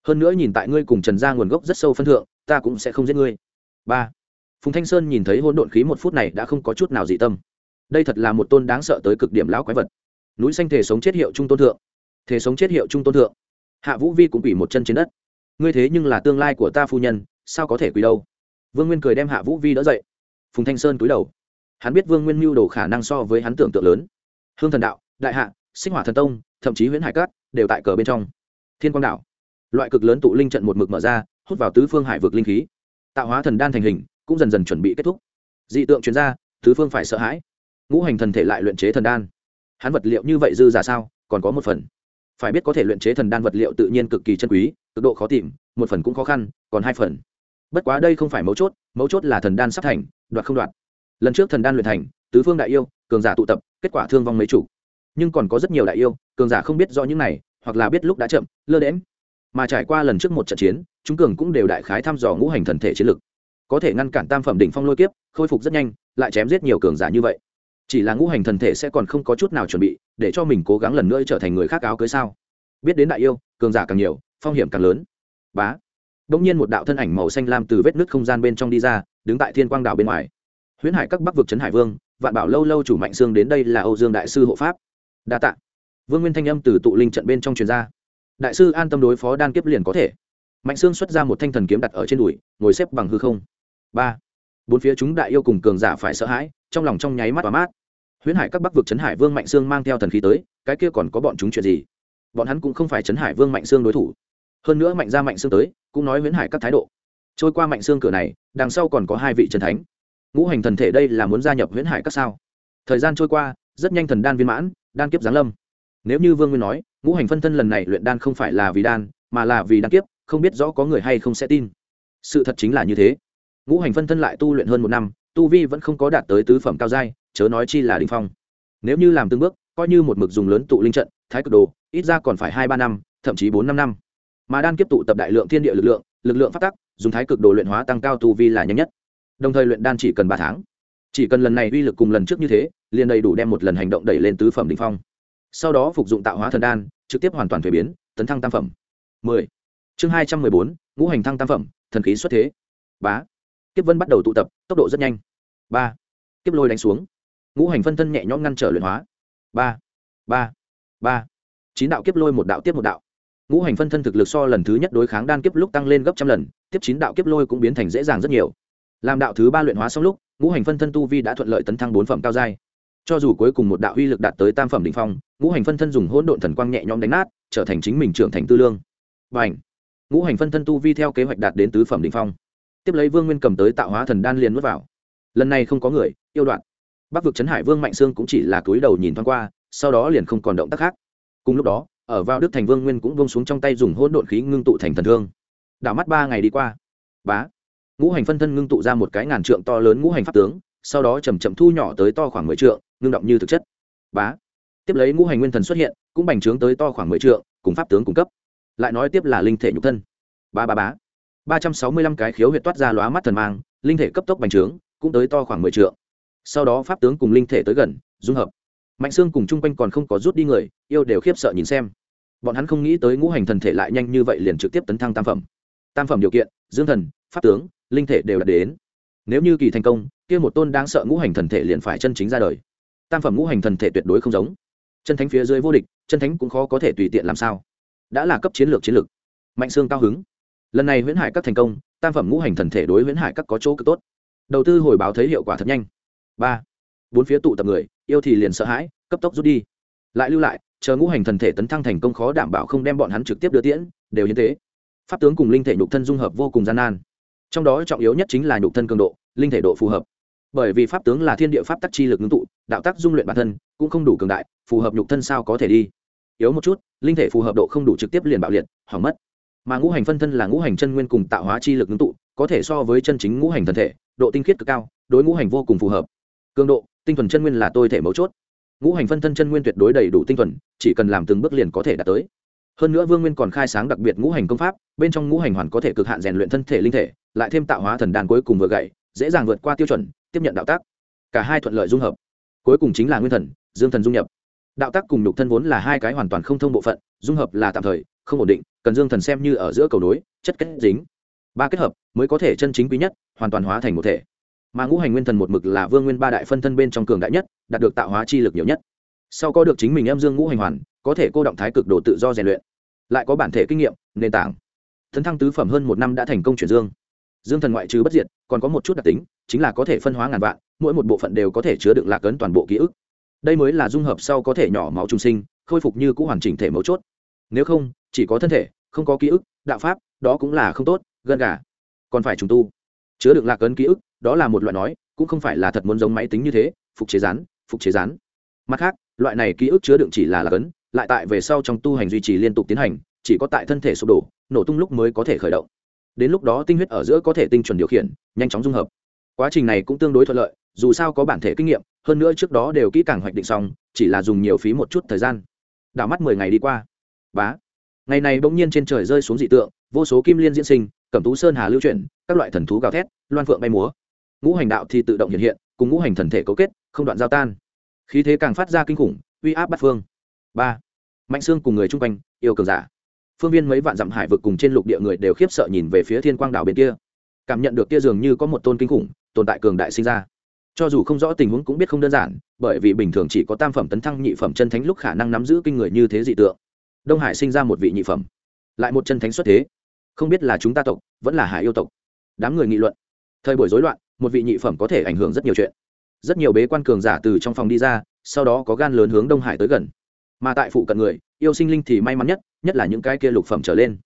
Hơn nữa nhìn tại ngươi cùng trần gia nguồn gốc rất sâu phân thượng, ta cũng sẽ không giết ngươi. Ba phùng thanh sơn nhìn thấy hỗn độn khí một phút này đã không có chút nào dị tâm. Đây thật là một tôn đáng sợ tới cực điểm lão quái vật. Núi xanh thể sống chết hiệu trung tôn thượng. Thể sống chết hiệu trung tôn thượng. Hạ vũ vi cũng bị một chân trên đất. Ngươi thế nhưng là tương lai của ta phu nhân, sao có thể quỳ đâu? Vương nguyên cười đem hạ vũ vi đỡ dậy. Phùng thanh sơn cúi đầu. Hắn biết vương nguyên mưu đồ khả năng so với hắn tưởng tượng lớn. Hương thần đạo, đại hạ, sinh hỏa thần tông, thậm chí huyễn hải cát đều tại cờ bên trong. Thiên quang đạo. Loại cực lớn tụ linh trận một mực mở ra, hút vào tứ phương hải vực linh khí. Tạo hóa thần đan thành hình cũng dần dần chuẩn bị kết thúc. Dị tượng chuyên gia tứ phương phải sợ hãi. Ngũ hành thần thể lại luyện chế thần đan. Hắn vật liệu như vậy dư giả sao, còn có một phần. Phải biết có thể luyện chế thần đan vật liệu tự nhiên cực kỳ chân quý, cực độ khó tìm, một phần cũng khó khăn, còn hai phần. Bất quá đây không phải mấu chốt mấu chốt là thần đan sắp thành, đoạt không đoạt. Lần trước thần đan luyện thành, tứ phương đại yêu, cường giả tụ tập, kết quả thương vong mấy chủ nhưng còn có rất nhiều đại yêu, cường giả không biết rõ những này, hoặc là biết lúc đã chậm, lơ đễm mà trải qua lần trước một trận chiến, chúng cường cũng đều đại khái thăm dò ngũ hành thần thể chiến lực có thể ngăn cản tam phẩm đỉnh phong lôi kiếp, khôi phục rất nhanh, lại chém giết nhiều cường giả như vậy. Chỉ là ngũ hành thần thể sẽ còn không có chút nào chuẩn bị, để cho mình cố gắng lần nữa trở thành người khác áo cưới sao? Biết đến đại yêu, cường giả càng nhiều, phong hiểm càng lớn. Bá. Đông nhiên một đạo thân ảnh màu xanh lam từ vết nứt không gian bên trong đi ra, đứng tại thiên quang đảo bên ngoài. Huyễn hải các bắc vực trấn hải vương, vạn bảo lâu lâu chủ mạnh sương đến đây là âu dương đại sư hộ pháp. Đa tạ. Vương nguyên thanh âm từ tụ linh trận bên trong truyền ra. Đại sư an tâm đối phó đan kiếp liền có thể. Mạnh sương xuất ra một thanh thần kiếm đặt ở trên đùi, ngồi xếp bằng hư không ba. Bốn phía chúng đại yêu cùng cường giả phải sợ hãi, trong lòng trong nháy mắt và mát. Huyễn hải các bắc vực trấn hải vương mạnh sương mang theo thần khí tới, cái kia còn có bọn chúng chuyện gì? Bọn hắn cũng không phải trấn hải vương mạnh sương đối thủ. Hơn nữa mạnh ra mạnh sương tới, cũng nói huyễn hải các thái độ. Trôi qua mạnh sương cửa này, đằng sau còn có hai vị trần thánh. Ngũ hành thần thể đây là muốn gia nhập huyễn hải các sao? Thời gian trôi qua, rất nhanh thần đan viên mãn, đan kiếp giáng lâm. Nếu như vương nguyên nói, ngũ hành phân thân lần này luyện đan không phải là vì đan, mà là vì đan kiếp, không biết rõ có người hay không sẽ tin. Sự thật chính là như thế ngũ hành phân thân lại tu luyện hơn một năm, tu vi vẫn không có đạt tới tứ phẩm cao giai, chớ nói chi là đình phong. Nếu như làm từng bước, coi như một mực dùng lớn tụ linh trận, thái cực đồ, ít ra còn phải hai ba năm, thậm chí bốn năm năm. Mà đan kiếp tụ tập đại lượng thiên địa lực lượng lực lượng phát tắc, dùng thái cực đồ luyện hóa tăng cao tu vi là nhanh nhất. Đồng thời luyện đan chỉ cần ba tháng. Chỉ cần lần này uy lực cùng lần trước như thế, liền đầy đủ đem một lần hành động đẩy lên tứ phẩm đình phong. Sau đó phục dụng tạo hóa thần đan, trực tiếp hoàn toàn thuế biến, tấn thăng tam phẩm. Mười. Chương hai trăm mười bốn, ngũ hành thăng tam phẩm, thần khí xuất thế. Bá kiếp vân bắt đầu tụ tập, tốc độ rất nhanh. Ba. Kiếp lôi đánh xuống. Ngũ hành phân thân nhẹ nhõm ngăn trở luyện hóa. Ba. Ba. Ba. Chín đạo kiếp lôi một đạo tiếp một đạo. Ngũ hành phân thân thực lực so lần thứ nhất đối kháng đan kiếp lúc tăng lên gấp trăm lần, tiếp chín đạo kiếp lôi cũng biến thành dễ dàng rất nhiều. Làm đạo thứ ba luyện hóa xong lúc, ngũ hành phân thân tu vi đã thuận lợi tấn thăng bốn phẩm cao giai. Cho dù cuối cùng một đạo uy lực đạt tới tam phẩm đ ỉ n h phong, ngũ hành phân thân dùng hỗn độn thần quang nhẹ nhõm đánh nát, trở thành chính mình trưởng thành tư lương. Và ảnh ngũ hành phân thân tu vi theo kế hoạch đạt đến tứ phẩm đ ỉ n h phong tiếp lấy vương nguyên cầm tới tạo hóa thần đan liền n vào. Lần này không có người, yêu đoạn. Bắc vực trấn hải vương mạnh sương cũng chỉ là túi đầu nhìn thoáng qua, sau đó liền không còn động tác khác. Cùng lúc đó, ở vào đức thành vương nguyên cũng vông xuống trong tay dùng hôn độn khí ngưng tụ thành thần thương. Đảo mắt ba ngày đi qua. Bá. Ngũ hành phân thân ngưng tụ ra một cái ngàn trượng to lớn ngũ hành pháp tướng, sau đó chầm chậm thu nhỏ tới to khoảng mười trượng, ngưng động như thực chất. Bá. Tiếp lấy ngũ hành nguyên thần xuất hiện, cũng bành trướng tới to khoảng mười trượng, cùng pháp tướng cung cấp. Lại nói tiếp là linh thể nhục thân. Ba ba bá ba trăm sáu mươi lăm cái khiếu huyệt toát ra lóa mắt thần mang, linh thể cấp tốc bành trướng, cũng tới to khoảng mười trượng. Sau đó pháp tướng cùng linh thể tới gần, dung hợp. Mạnh xương cùng chung quanh còn không có rút đi người, yêu đều khiếp sợ nhìn xem. Bọn hắn không nghĩ tới ngũ hành thần thể lại nhanh như vậy liền trực tiếp tấn thăng tam phẩm. Tam phẩm điều kiện, dương thần, pháp tướng, linh thể đều đạt đến. Nếu như kỳ thành công, kia một tôn đáng sợ ngũ hành thần thể liền phải chân chính ra đời. Tam phẩm ngũ hành thần thể tuyệt đối không giống. Chân thánh phía dưới vô địch, chân thánh cũng khó có thể tùy tiện làm sao. Đã là cấp chiến lược chiến lược. Mạnh xương cao hứng lần này huyễn hải các thành công, tam phẩm ngũ hành thần thể đối huyễn hải các có chỗ cực tốt. Đầu tư hồi báo thấy hiệu quả thật nhanh. Ba, bốn phía tụ tập người, yêu thì liền sợ hãi, cấp tốc rút đi. Lại lưu lại, chờ ngũ hành thần thể tấn thăng thành công khó đảm bảo không đem bọn hắn trực tiếp đưa tiễn, đều như thế. Pháp tướng cùng linh thể nhục thân dung hợp vô cùng gian nan. Trong đó trọng yếu nhất chính là nhục thân cường độ, linh thể độ phù hợp. Bởi vì pháp tướng là thiên địa pháp tắc chi lực ngưng tụ, đạo tác dung luyện bản thân cũng không đủ cường đại, phù hợp nhục thân sao có thể đi. Yếu một chút, linh thể phù hợp độ không đủ trực tiếp liền bạo liệt, hỏng mất mà ngũ hành phân thân là ngũ hành chân nguyên cùng tạo hóa chi lực ngưng tụ, có thể so với chân chính ngũ hành thân thể, độ tinh khiết cực cao, đối ngũ hành vô cùng phù hợp. Cường độ, tinh thuần chân nguyên là tôi thể mấu chốt. Ngũ hành phân thân chân nguyên tuyệt đối đầy đủ tinh thuần, chỉ cần làm từng bước liền có thể đạt tới. Hơn nữa vương nguyên còn khai sáng đặc biệt ngũ hành công pháp, bên trong ngũ hành hoàn có thể cực hạn rèn luyện thân thể linh thể, lại thêm tạo hóa thần đàn cuối cùng vừa gậy, dễ dàng vượt qua tiêu chuẩn, tiếp nhận đạo tác. Cả hai thuận lợi dung hợp. Cuối cùng chính là nguyên thần, dương thần dung nhập. Đạo tác cùng nhục thân vốn là hai cái hoàn toàn không thông bộ phận, dung hợp là tạm thời không ổn định, cần dương thần xem như ở giữa cầu nối, chất kết dính. Ba kết hợp mới có thể chân chính quý nhất, hoàn toàn hóa thành một thể. Mà ngũ hành nguyên thần một mực là vương nguyên ba đại phân thân bên trong cường đại nhất, đạt được tạo hóa chi lực nhiều nhất. Sau có được chính mình em dương ngũ hành hoàn, có thể cô động thái cực độ tự do rèn luyện. Lại có bản thể kinh nghiệm, nền tảng. Thần thăng tứ phẩm hơn một năm đã thành công chuyển dương. Dương thần ngoại trừ bất diệt, còn có một chút đặc tính, chính là có thể phân hóa ngàn vạn, mỗi một bộ phận đều có thể chứa đựng lạc ấn toàn bộ ký ức. Đây mới là dung hợp sau có thể nhỏ máu trung sinh, khôi phục như cũ hoàn chỉnh thể mấu chốt. Nếu không chỉ có thân thể, không có ký ức, đạo pháp, đó cũng là không tốt gần cả còn phải trùng tu. Chứa đựng lạc ấn ký ức, đó là một loại nói, cũng không phải là thật muốn giống máy tính như thế, phục chế rán, phục chế rán. Mặt khác, loại này ký ức chứa đựng chỉ là lạc ấn, lại tại về sau trong tu hành duy trì liên tục tiến hành, chỉ có tại thân thể sụp đổ, nổ tung lúc mới có thể khởi động. Đến lúc đó tinh huyết ở giữa có thể tinh chuẩn điều khiển, nhanh chóng dung hợp. Quá trình này cũng tương đối thuận lợi, dù sao có bản thể kinh nghiệm, hơn nữa trước đó đều kỹ càng hoạch định xong, chỉ là dùng nhiều phí một chút thời gian. Đảo mắt mười ngày đi qua. Bá ngày này bỗng nhiên trên trời rơi xuống dị tượng, vô số kim liên diễn sinh, cẩm tú sơn hà lưu chuyển, các loại thần thú gào thét, loan phượng bay múa. Ngũ hành đạo thì tự động hiện hiện, cùng ngũ hành thần thể cấu kết, không đoạn giao tan. Khí thế càng phát ra kinh khủng, uy áp bắt phương. Ba. Mạnh xương cùng người chung quanh, yêu cường giả. Phương viên mấy vạn dặm hải vực cùng trên lục địa người đều khiếp sợ nhìn về phía thiên quang đảo bên kia. Cảm nhận được kia dường như có một tôn kinh khủng, tồn tại cường đại sinh ra. Cho dù không rõ tình huống cũng biết không đơn giản, bởi vì bình thường chỉ có tam phẩm tấn thăng nhị phẩm chân thánh lúc khả năng nắm giữ kinh người như thế dị tượng đông hải sinh ra một vị nhị phẩm. Lại một chân thánh xuất thế. Không biết là chúng ta tộc, vẫn là hải yêu tộc. Đám người nghị luận. Thời buổi rối loạn, một vị nhị phẩm có thể ảnh hưởng rất nhiều chuyện. Rất nhiều bế quan cường giả từ trong phòng đi ra, sau đó có gan lớn hướng đông hải tới gần. Mà tại phụ cận người, yêu sinh linh thì may mắn nhất nhất là những cái kia lục phẩm trở lên.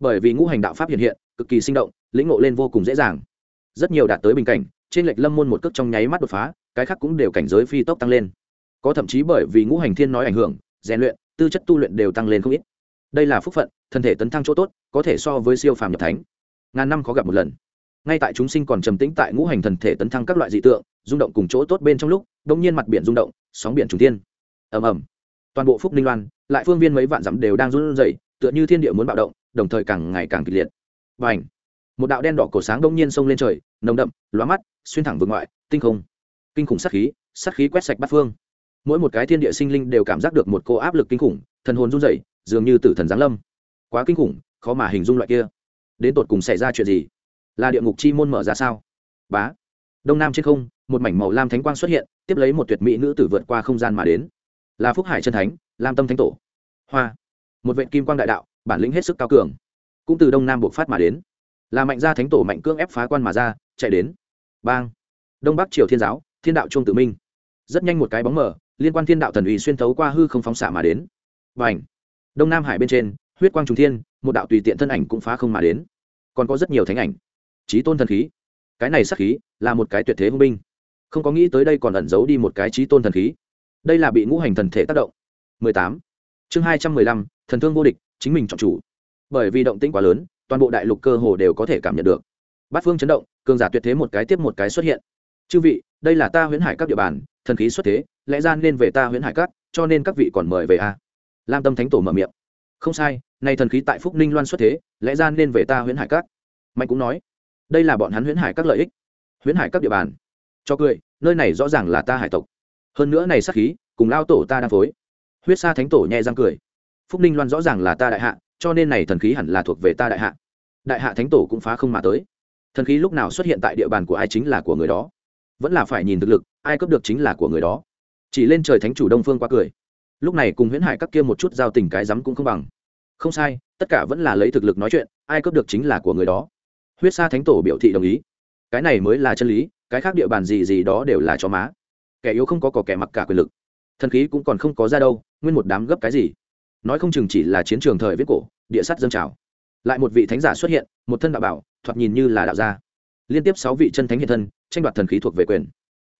Bởi vì ngũ hành đạo pháp hiện hiện, cực kỳ sinh động, lĩnh ngộ lên vô cùng dễ dàng. Rất nhiều đạt tới bình cảnh, trên lệch lâm môn một cước trong nháy mắt đột phá, cái khác cũng đều cảnh giới phi tốc tăng lên. Có thậm chí bởi vì ngũ hành thiên nói ảnh hưởng, rèn luyện tư chất tu luyện đều tăng lên không ít. Đây là phúc phận, thân thể tấn thăng chỗ tốt, có thể so với siêu phàm nhập thánh. Ngàn năm khó gặp một lần. Ngay tại chúng sinh còn trầm tĩnh tại ngũ hành thần thể tấn thăng các loại dị tượng, rung động cùng chỗ tốt bên trong lúc đông nhiên mặt biển rung động, sóng biển trùng thiên. Ầm ầm. Toàn bộ phúc ninh loan, lại phương viên mấy vạn dặm đều đang run rẩy, tựa như thiên địa muốn bạo động, đồng thời càng ngày càng kịch liệt. Và ảnh một đạo đen đỏ cổ sáng đông nhiên xông lên trời, nồng đậm, lóa mắt, xuyên thẳng vượt ngoại, tinh không. Kinh khủng sát khí sát khí quét sạch bát phương mỗi một cái thiên địa sinh linh đều cảm giác được một cô áp lực kinh khủng, thần hồn run rẩy, dường như tử thần giáng lâm. Quá kinh khủng, khó mà hình dung loại kia. Đến tột cùng xảy ra chuyện gì? Là địa ngục chi môn mở ra sao? Bá. Đông nam trên không, một mảnh màu lam thánh quang xuất hiện, tiếp lấy một tuyệt mỹ nữ tử vượt qua không gian mà đến. Là phúc hải chân thánh, lam tâm thánh tổ. Hoa. Một vệ kim quang đại đạo, bản lĩnh hết sức cao cường. Cũng từ đông nam buộc phát mà đến. Là mạnh gia thánh tổ mạnh cương ép phá quan mà ra, chạy đến. Bang. Đông bắc triều thiên giáo, thiên đạo trung tự minh. Rất nhanh một cái bóng mở liên quan thiên đạo thần uy xuyên thấu qua hư không phóng xạ mà đến. Và ảnh đông nam hải bên trên huyết quang trung thiên một đạo tùy tiện thân ảnh cũng phá không mà đến. Còn có rất nhiều thánh ảnh. Trí tôn thần khí. Cái này sắc khí là một cái tuyệt thế hung binh. Không có nghĩ tới đây còn ẩn giấu đi một cái trí tôn thần khí. Đây là bị ngũ hành thần thể tác động. 18. chương 215, thần thương vô địch chính mình chọn chủ. Bởi vì động tĩnh quá lớn toàn bộ đại lục cơ hồ đều có thể cảm nhận được. Bát phương chấn động cường giả tuyệt thế một cái tiếp một cái xuất hiện. Chư vị đây là ta huyễn hải các địa bàn thần khí xuất thế lẽ ra nên về ta huyễn hải Cát, cho nên các vị còn mời về a lam tâm thánh tổ mở miệng. Không sai nay thần khí tại phúc ninh loan xuất thế lẽ ra nên về ta huyễn hải Cát. mạnh cũng nói đây là bọn hắn huyễn hải các lợi ích huyễn hải các địa bàn. Cho cười nơi này rõ ràng là ta hải tộc. Hơn nữa này sắc khí cùng lao tổ ta đang phối. Huyết sa thánh tổ nhẹ răng cười. Phúc ninh loan rõ ràng là ta đại hạ cho nên này thần khí hẳn là thuộc về ta đại hạ. Đại hạ thánh tổ cũng phá không mà tới. Thần khí lúc nào xuất hiện tại địa bàn của ai chính là của người đó. Vẫn là phải nhìn thực lực ai cướp được chính là của người đó chỉ lên trời thánh chủ đông phương qua cười. Lúc này cùng huyễn hải các kia một chút giao tình cái rắm cũng không bằng. Không sai, tất cả vẫn là lấy thực lực nói chuyện, ai cướp được chính là của người đó. Huyết sa thánh tổ biểu thị đồng ý. Cái này mới là chân lý, cái khác địa bàn gì gì đó đều là cho má. Kẻ yếu không có cỏ kẻ mặc cả quyền lực. Thần khí cũng còn không có ra đâu, nguyên một đám gấp cái gì? Nói không chừng chỉ là chiến trường thời viết cổ, địa sắt dâng trào. Lại một vị thánh giả xuất hiện, một thân đạo bảo, thoạt nhìn như là đạo gia. Liên tiếp sáu vị chân thánh hiện thân, tranh đoạt thần khí thuộc về quyền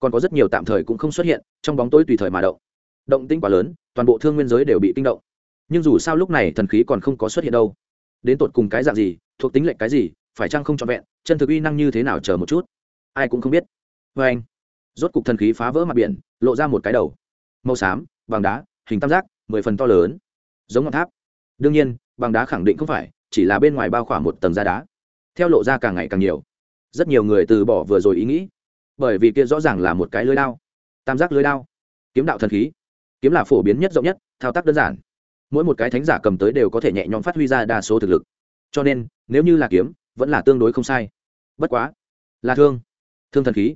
còn có rất nhiều tạm thời cũng không xuất hiện, trong bóng tối tùy thời mà động. Động tinh quá lớn, toàn bộ thương nguyên giới đều bị kinh động. Nhưng dù sao lúc này thần khí còn không có xuất hiện đâu. Đến tột cùng cái dạng gì, thuộc tính lệnh cái gì, phải chăng không trọn vẹn, chân thực uy năng như thế nào chờ một chút? Ai cũng không biết. Vê anh, rốt cục thần khí phá vỡ mặt biển, lộ ra một cái đầu. Màu xám, bằng đá, hình tam giác, mười phần to lớn. Giống ngọn tháp. Đương nhiên, bằng đá khẳng định không phải, chỉ là bên ngoài bao khoảng một tầng da đá. Theo lộ ra càng ngày càng nhiều. Rất nhiều người từ bỏ vừa rồi ý nghĩ bởi vì kia rõ ràng là một cái lưới đao. Tam giác lưới đao. Kiếm đạo thần khí. Kiếm là phổ biến nhất, rộng nhất, thao tác đơn giản. Mỗi một cái thánh giả cầm tới đều có thể nhẹ nhõm phát huy ra đa số thực lực. Cho nên, nếu như là kiếm, vẫn là tương đối không sai. Bất quá, là thương. Thương thần khí.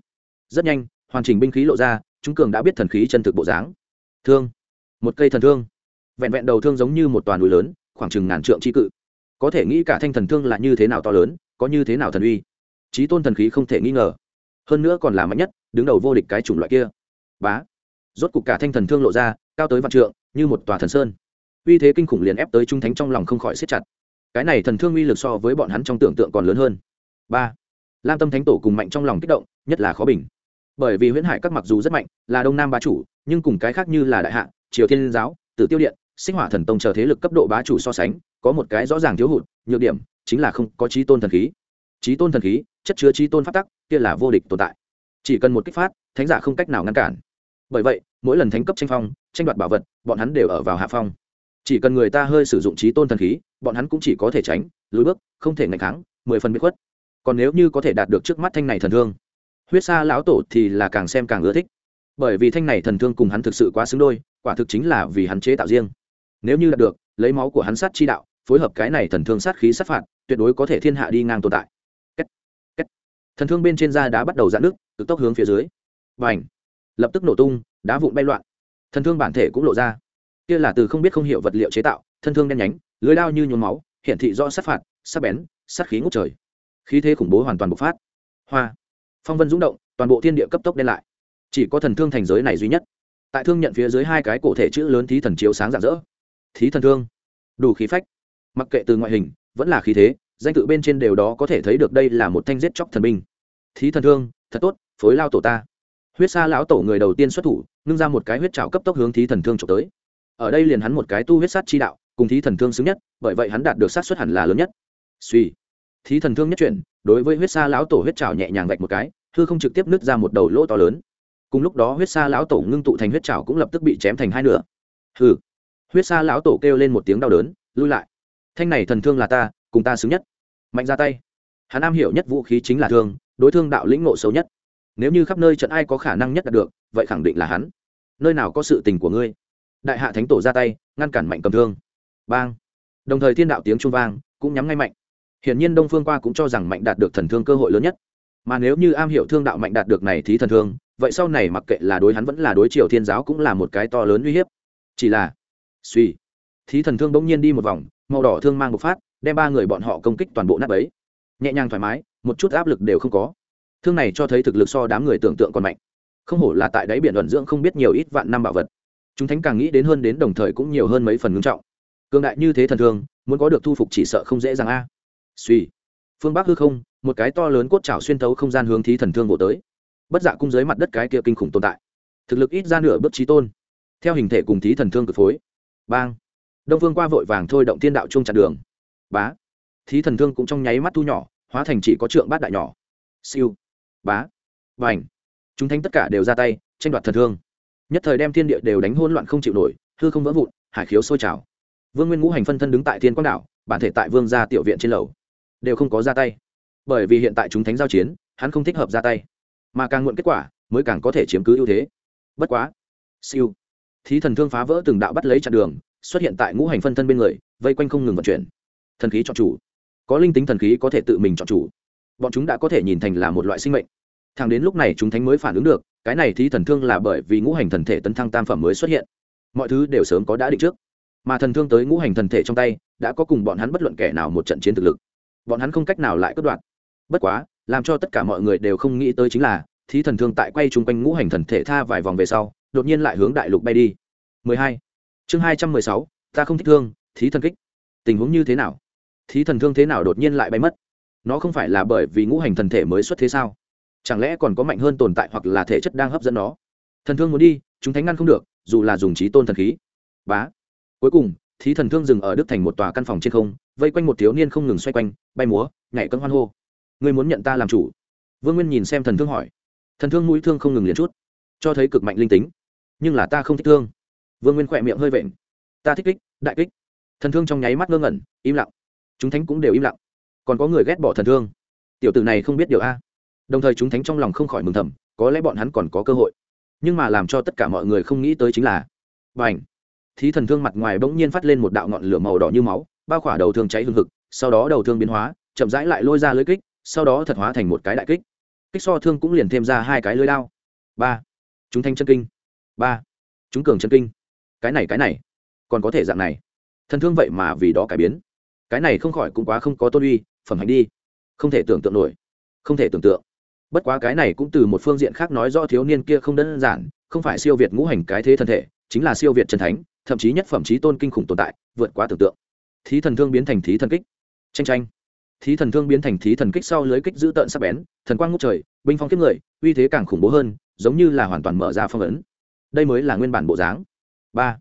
Rất nhanh, hoàn chỉnh binh khí lộ ra, chúng cường đã biết thần khí chân thực bộ dáng. Thương. Một cây thần thương. Vẹn vẹn đầu thương giống như một toàn núi lớn, khoảng chừng ngàn trượng tri cự. Có thể nghĩ cả thanh thần thương là như thế nào to lớn, có như thế nào thần uy. Trí tôn thần khí không thể nghi ngờ hơn nữa còn là mạnh nhất, đứng đầu vô địch cái chủng loại kia. Bá. Rốt cục cả thanh thần thương lộ ra, cao tới vạn trượng, như một tòa thần sơn. Uy thế kinh khủng liền ép tới trung thánh trong lòng không khỏi siết chặt. Cái này thần thương uy lực so với bọn hắn trong tưởng tượng còn lớn hơn. Ba. Lam tâm thánh tổ cùng mạnh trong lòng kích động, nhất là khó bình. Bởi vì huyễn hải các mặc dù rất mạnh, là đông nam bá chủ, nhưng cùng cái khác như là đại hạ, triều thiên giáo, tử tiêu điện, sinh hỏa thần tông chờ thế lực cấp độ bá chủ so sánh, có một cái rõ ràng thiếu hụt, nhược điểm, chính là không có trí tôn thần khí trí tôn thần khí, chất chứa trí tôn phát tắc, kia là vô địch tồn tại. Chỉ cần một kích phát, thánh giả không cách nào ngăn cản. Bởi vậy, mỗi lần thánh cấp tranh phong, tranh đoạt bảo vật, bọn hắn đều ở vào hạ phong. Chỉ cần người ta hơi sử dụng trí tôn thần khí, bọn hắn cũng chỉ có thể tránh, lùi bước, không thể ngạch kháng, mười phần bị khuất. Còn nếu như có thể đạt được trước mắt thanh này thần thương, huyết sa lão tổ thì là càng xem càng ưa thích. Bởi vì thanh này thần thương cùng hắn thực sự quá xứng đôi, quả thực chính là vì hắn chế tạo riêng. Nếu như đạt được, lấy máu của hắn sát chi đạo, phối hợp cái này thần thương sát khí sát phạt, tuyệt đối có thể thiên hạ đi ngang tồn tại thần thương bên trên da đá bắt đầu dạn nước cực tốc hướng phía dưới. Và ảnh lập tức nổ tung, đá vụn bay loạn. Thần thương bản thể cũng lộ ra. Kia là từ không biết không hiểu vật liệu chế tạo, thân thương đen nhánh, lưới đao như nhuốm máu hiện thị do sát phạt sát bén, sát khí ngút trời. Khí thế khủng bố hoàn toàn bộc phát. Hoa! Phong vân rung động, toàn bộ thiên địa cấp tốc đen lại. Chỉ có thần thương thành giới này duy nhất. Tại thương nhận phía dưới hai cái cổ thể chữ lớn thí thần chiếu sáng rạng rỡ. Thí thần thương. Đủ khí phách. Mặc kệ từ ngoại hình, vẫn là khí thế danh tự bên trên đều đó có thể thấy được đây là một thanh giết chóc thần binh. Thí thần thương, thật tốt, phối lao tổ ta. Huyết sa lão tổ người đầu tiên xuất thủ, ngưng ra một cái huyết trào cấp tốc hướng thí thần thương trộm tới. Ở đây liền hắn một cái tu huyết sát chi đạo, cùng thí thần thương xứng nhất, bởi vậy hắn đạt được sát xuất hẳn là lớn nhất. Suy. Thí thần thương nhất chuyển, đối với huyết sa lão tổ huyết trào nhẹ nhàng vạch một cái thư không trực tiếp nứt ra một đầu lỗ to lớn. Cùng lúc đó huyết sa lão tổ ngưng tụ thành huyết trào cũng lập tức bị chém thành hai nửa. Hừ. Huyết sa lão tổ kêu lên một tiếng đau đớn, lui lại. Thanh này thần thương là ta cùng ta xứng nhất. Mạnh ra tay. Hắn am hiểu nhất vũ khí chính là thương, đối thương đạo lĩnh ngộ xấu nhất. Nếu như khắp nơi trận ai có khả năng nhất đạt được, vậy khẳng định là hắn. Nơi nào có sự tình của ngươi? Đại hạ thánh tổ ra tay, ngăn cản mạnh cầm thương. Bang. Đồng thời thiên đạo tiếng trung vang, cũng nhắm ngay mạnh. Hiển nhiên đông phương qua cũng cho rằng mạnh đạt được thần thương cơ hội lớn nhất. Mà nếu như am hiểu thương đạo mạnh đạt được này thì thần thương, vậy sau này mặc kệ là đối hắn vẫn là đối triều thiên giáo cũng là một cái to lớn uy hiếp. Chỉ là, suy, thí thần thương bỗng nhiên đi một vòng, màu đỏ thương mang một phát đem ba người bọn họ công kích toàn bộ nắp ấy nhẹ nhàng thoải mái, một chút áp lực đều không có. Thương này cho thấy thực lực so đám người tưởng tượng còn mạnh. Không hổ là tại đáy biển luận dưỡng không biết nhiều ít vạn năm bảo vật. Chúng thánh càng nghĩ đến hơn đến đồng thời cũng nhiều hơn mấy phần ngưng trọng. Cương đại như thế thần thương, muốn có được thu phục chỉ sợ không dễ dàng a. Suy phương bắc hư không, một cái to lớn cốt trào xuyên thấu không gian hướng thí thần thương bộ tới. Bất dạ cung dưới mặt đất cái kia kinh khủng tồn tại. Thực lực ít ra nửa bước trí tôn. Theo hình thể cùng thí thần thương cực phối. Bang. Đông phương qua vội vàng thôi động thiên đạo chung chặt đường bá. Thí thần thương cũng trong nháy mắt thu nhỏ, hóa thành chỉ có trượng bát đại nhỏ. Siêu. Bá. Và ảnh chúng thánh tất cả đều ra tay, tranh đoạt thần thương. Nhất thời đem thiên địa đều đánh hỗn loạn không chịu nổi, hư không vỡ vụn, hải khiếu sôi trào. Vương nguyên ngũ hành phân thân đứng tại thiên quang đảo, bản thể tại vương gia tiểu viện trên lầu. Đều không có ra tay. Bởi vì hiện tại chúng thánh giao chiến, hắn không thích hợp ra tay. Mà càng muộn kết quả, mới càng có thể chiếm cứ ưu thế. Bất quá. Siêu. Thí thần thương phá vỡ từng đạo bắt lấy chặn đường, xuất hiện tại ngũ hành phân thân bên người, vây quanh không ngừng vận chuyển thần khí chọn chủ. Có linh tính thần khí có thể tự mình chọn chủ. Bọn chúng đã có thể nhìn thành là một loại sinh mệnh. Thằng đến lúc này chúng thánh mới phản ứng được cái này thí thần thương là bởi vì ngũ hành thần thể tấn thăng tam phẩm mới xuất hiện. Mọi thứ đều sớm có đã định trước. Mà thần thương tới ngũ hành thần thể trong tay đã có cùng bọn hắn bất luận kẻ nào một trận chiến thực lực. Bọn hắn không cách nào lại cất đoạn. Bất quá làm cho tất cả mọi người đều không nghĩ tới chính là thí thần thương tại quay chung quanh ngũ hành thần thể tha vài vòng về sau đột nhiên lại hướng đại lục bay đi. 12. chương 216, ta không thích thương thí thần kích. Tình huống như thế nào? Thí thần thương thế nào đột nhiên lại bay mất? Nó không phải là bởi vì ngũ hành thần thể mới xuất thế sao? Chẳng lẽ còn có mạnh hơn tồn tại hoặc là thể chất đang hấp dẫn nó? Thần thương muốn đi, chúng thánh ngăn không được, dù là dùng trí tôn thần khí. Bá. Cuối cùng, thí thần thương dừng ở đức thành một tòa căn phòng trên không, vây quanh một thiếu niên không ngừng xoay quanh, bay múa, nhảy cân hoan hô. Ngươi muốn nhận ta làm chủ? Vương nguyên nhìn xem thần thương hỏi. Thần thương mũi thương không ngừng liền chút, cho thấy cực mạnh linh tính. Nhưng là ta không thích thương. Vương nguyên khỏe miệng hơi vện. Ta thích kích, đại kích. Thần thương trong nháy mắt ngơ ngẩn, im lặng chúng thánh cũng đều im lặng. Còn có người ghét bỏ thần thương. Tiểu tử này không biết điều a. Đồng thời chúng thánh trong lòng không khỏi mừng thầm, có lẽ bọn hắn còn có cơ hội. Nhưng mà làm cho tất cả mọi người không nghĩ tới chính là b à n h thí thần thương mặt ngoài bỗng nhiên phát lên một đạo ngọn lửa màu đỏ như máu bao khỏa đầu thương cháy hừng hực, sau đó đầu thương biến hóa, chậm rãi lại lôi ra lưới kích, sau đó thật hóa thành một cái đại kích. Kích so thương cũng liền thêm ra hai cái lưới lao ba! Chúng thanh chân kinh. Ba! Chúng cường chân kinh. Cái này cái này. Còn có thể dạng này. Thần thương vậy mà vì đó cải biến cái này không khỏi cũng quá không có tôn uy, phẩm hành đi. Không thể tưởng tượng nổi. Không thể tưởng tượng. Bất quá cái này cũng từ một phương diện khác nói rõ thiếu niên kia không đơn giản, không phải siêu việt ngũ hành cái thế thân thể, chính là siêu việt trần thánh, thậm chí nhất phẩm trí tôn kinh khủng tồn tại, vượt quá tưởng tượng. Thí thần thương biến thành thí thần kích. Tranh tranh thí thần thương biến thành thí thần kích sau lưới kích giữ tợn sắc bén, thần quang ngút trời, binh phong kiếp người, uy thế càng khủng bố hơn, giống như là hoàn toàn mở ra phong ấn. Đây mới là nguyên bản bộ dáng. Ba.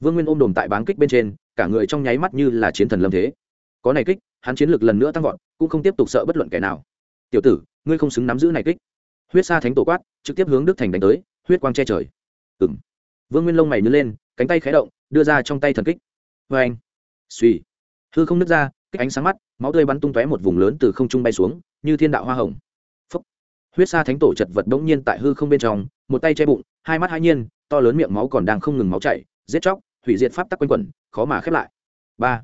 Vương nguyên ôm đồm tại báng kích bên trên, cả người trong nháy mắt như là chiến thần lâm thế có này kích, hắn chiến lược lần nữa tăng vọt, cũng không tiếp tục sợ bất luận kẻ nào. Tiểu tử, ngươi không xứng nắm giữ này kích. Huyết sa thánh tổ quát, trực tiếp hướng đức thành đánh tới, huyết quang che trời. Ừng vương nguyên lông mày nhớ lên, cánh tay khé động, đưa ra trong tay thần kích. Vê anh. Suy hư không nứt ra, kích ánh sáng mắt, máu tươi bắn tung tóe một vùng lớn từ không trung bay xuống, như thiên đạo hoa hồng. Phấp. huyết sa thánh tổ chật vật bỗng nhiên tại hư không bên trong, một tay che bụng, hai mắt hai nhiên, to lớn miệng máu còn đang không ngừng máu chảy, giết chóc, hủy diệt pháp tắc quanh quẩn, khó mà khép lại. Ba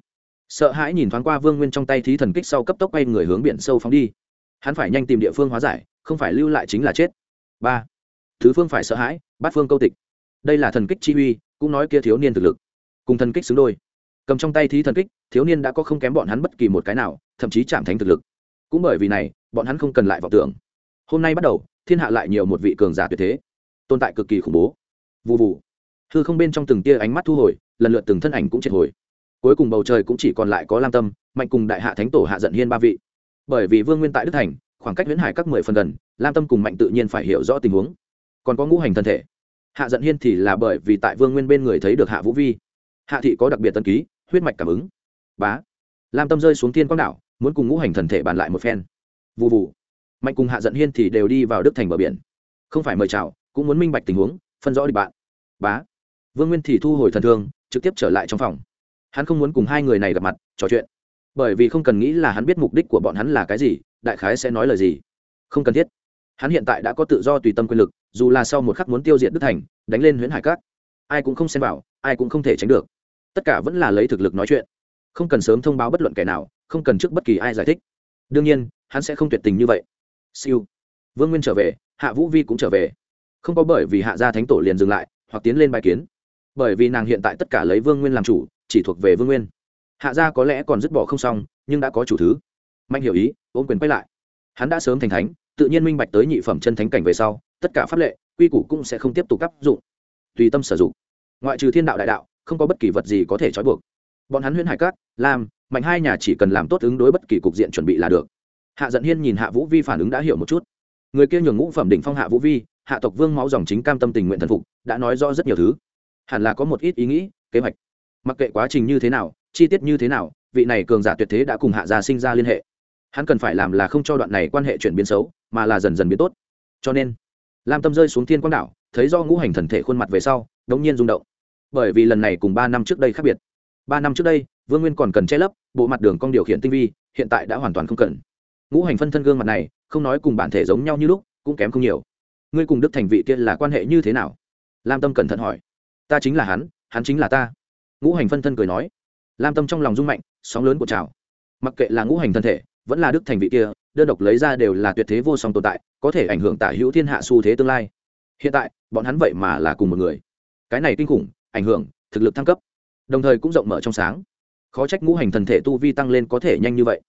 sợ hãi nhìn thoáng qua vương nguyên trong tay thí thần kích sau cấp tốc bay người hướng biển sâu phóng đi. Hắn phải nhanh tìm địa phương hóa giải, không phải lưu lại chính là chết. Ba, thứ phương phải sợ hãi, bát phương câu tịch. Đây là thần kích chi uy, cũng nói kia thiếu niên thực lực. Cùng thần kích xứng đôi. Cầm trong tay thí thần kích, thiếu niên đã có không kém bọn hắn bất kỳ một cái nào, thậm chí chạm thánh thực lực. Cũng bởi vì này, bọn hắn không cần lại vọng tưởng. Hôm nay bắt đầu, thiên hạ lại nhiều một vị cường giả tuyệt thế. Tồn tại cực kỳ khủng bố. Vụ vụ hư không bên trong từng tia ánh mắt thu hồi, lần lượt từng thân ảnh cũng triệt hồi cuối cùng bầu trời cũng chỉ còn lại có lam tâm, mạnh cùng đại hạ thánh tổ hạ giận hiên ba vị. Bởi vì vương nguyên tại đức thành, khoảng cách huyễn hải các mười phần gần, lam tâm cùng mạnh tự nhiên phải hiểu rõ tình huống. Còn có ngũ hành thân thể. Hạ giận hiên thì là bởi vì tại vương nguyên bên người thấy được hạ vũ vi. Hạ thị có đặc biệt tân ký, huyết mạch cảm ứng. Bá. Lam tâm rơi xuống thiên quang đảo, muốn cùng ngũ hành thần thể bàn lại một phen. Vụ vụ mạnh cùng hạ giận hiên thì đều đi vào đức thành bờ biển. Không phải mời chào, cũng muốn minh bạch tình huống, phân rõ đi bạn. Bá. Vương nguyên thì thu hồi thần thương, trực tiếp trở lại trong phòng hắn không muốn cùng hai người này gặp mặt, trò chuyện. Bởi vì không cần nghĩ là hắn biết mục đích của bọn hắn là cái gì, đại khái sẽ nói lời gì. Không cần thiết. Hắn hiện tại đã có tự do tùy tâm quyền lực, dù là sau một khắc muốn tiêu diệt đức thành, đánh lên huyễn hải cát, ai cũng không xem vào, ai cũng không thể tránh được. Tất cả vẫn là lấy thực lực nói chuyện. Không cần sớm thông báo bất luận kẻ nào, không cần trước bất kỳ ai giải thích. Đương nhiên, hắn sẽ không tuyệt tình như vậy. Siêu. Vương nguyên trở về, hạ vũ vi cũng trở về. Không có bởi vì hạ gia thánh tổ liền dừng lại, hoặc tiến lên bài kiến. Bởi vì nàng hiện tại tất cả lấy vương nguyên làm chủ chỉ thuộc về vương nguyên hạ gia có lẽ còn dứt bỏ không xong nhưng đã có chủ thứ mạnh hiểu ý ôm quyền quay lại hắn đã sớm thành thánh tự nhiên minh bạch tới nhị phẩm chân thánh cảnh về sau tất cả pháp lệ quy củ cũng sẽ không tiếp tục áp dụng tùy tâm sử dụng ngoại trừ thiên đạo đại đạo không có bất kỳ vật gì có thể trói buộc bọn hắn huyễn hải cát làm mạnh hai nhà chỉ cần làm tốt ứng đối bất kỳ cục diện chuẩn bị là được hạ giận hiên nhìn hạ vũ vi phản ứng đã hiểu một chút người kia nhường ngũ phẩm đỉnh phong hạ vũ vi hạ tộc vương máu dòng chính cam tâm tình nguyện thần phục đã nói rõ rất nhiều thứ hẳn là có một ít ý nghĩ kế hoạch mặc kệ quá trình như thế nào, chi tiết như thế nào, vị này cường giả tuyệt thế đã cùng hạ gia sinh ra liên hệ. Hắn cần phải làm là không cho đoạn này quan hệ chuyển biến xấu, mà là dần dần biến tốt. Cho nên, lam tâm rơi xuống thiên quang đảo, thấy do ngũ hành thần thể khuôn mặt về sau, đống nhiên rung động. Bởi vì lần này cùng ba năm trước đây khác biệt. Ba năm trước đây, vương nguyên còn cần che lấp, bộ mặt đường cong điều khiển tinh vi, hiện tại đã hoàn toàn không cần. Ngũ hành phân thân gương mặt này, không nói cùng bản thể giống nhau như lúc, cũng kém không nhiều. Ngươi cùng đức thành vị kia là quan hệ như thế nào? Lam tâm cẩn thận hỏi. Ta chính là hắn hắn chính là ta ngũ hành phân thân cười nói, lam tâm trong lòng rung mạnh, sóng lớn của trào. Mặc kệ là ngũ hành thân thể, vẫn là đức thành vị kia, đơn độc lấy ra đều là tuyệt thế vô song tồn tại, có thể ảnh hưởng tả hữu thiên hạ xu thế tương lai. Hiện tại, bọn hắn vậy mà là cùng một người. Cái này kinh khủng, ảnh hưởng, thực lực thăng cấp. Đồng thời cũng rộng mở trong sáng. Khó trách ngũ hành thần thể tu vi tăng lên có thể nhanh như vậy.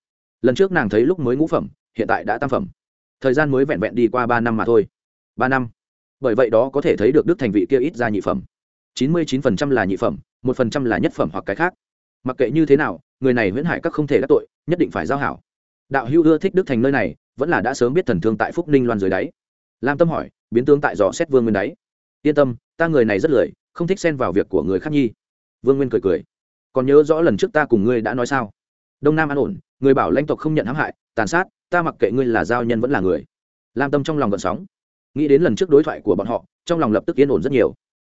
Lần trước nàng thấy lúc mới ngũ phẩm, hiện tại đã tam phẩm. Thời gian mới vẹn vẹn đi qua ba năm mà thôi. Ba năm. Bởi vậy đó có thể thấy được đức thành vị kia ít ra nhị phẩm chín mươi chín phần trăm là nhị phẩm, một phần trăm là nhất phẩm hoặc cái khác. Mặc kệ như thế nào, người này huyễn hải các không thể đắc tội, nhất định phải giao hảo. Đạo hữu ưa thích đức thành nơi này, vẫn là đã sớm biết thần thương tại phúc ninh loan dưới đáy. Lam tâm hỏi, biến tướng tại dò xét vương nguyên đáy. Yên tâm, ta người này rất lười, không thích xen vào việc của người khác nhi. Vương nguyên cười cười. Còn nhớ rõ lần trước ta cùng ngươi đã nói sao? Đông nam an ổn, người bảo lãnh tộc không nhận hãm hại, tàn sát, ta mặc kệ ngươi là giao nhân vẫn là người. Lam tâm trong lòng gợn sóng. Nghĩ đến lần trước đối thoại của bọn họ, trong lòng lập tức yên ổn rất nhiều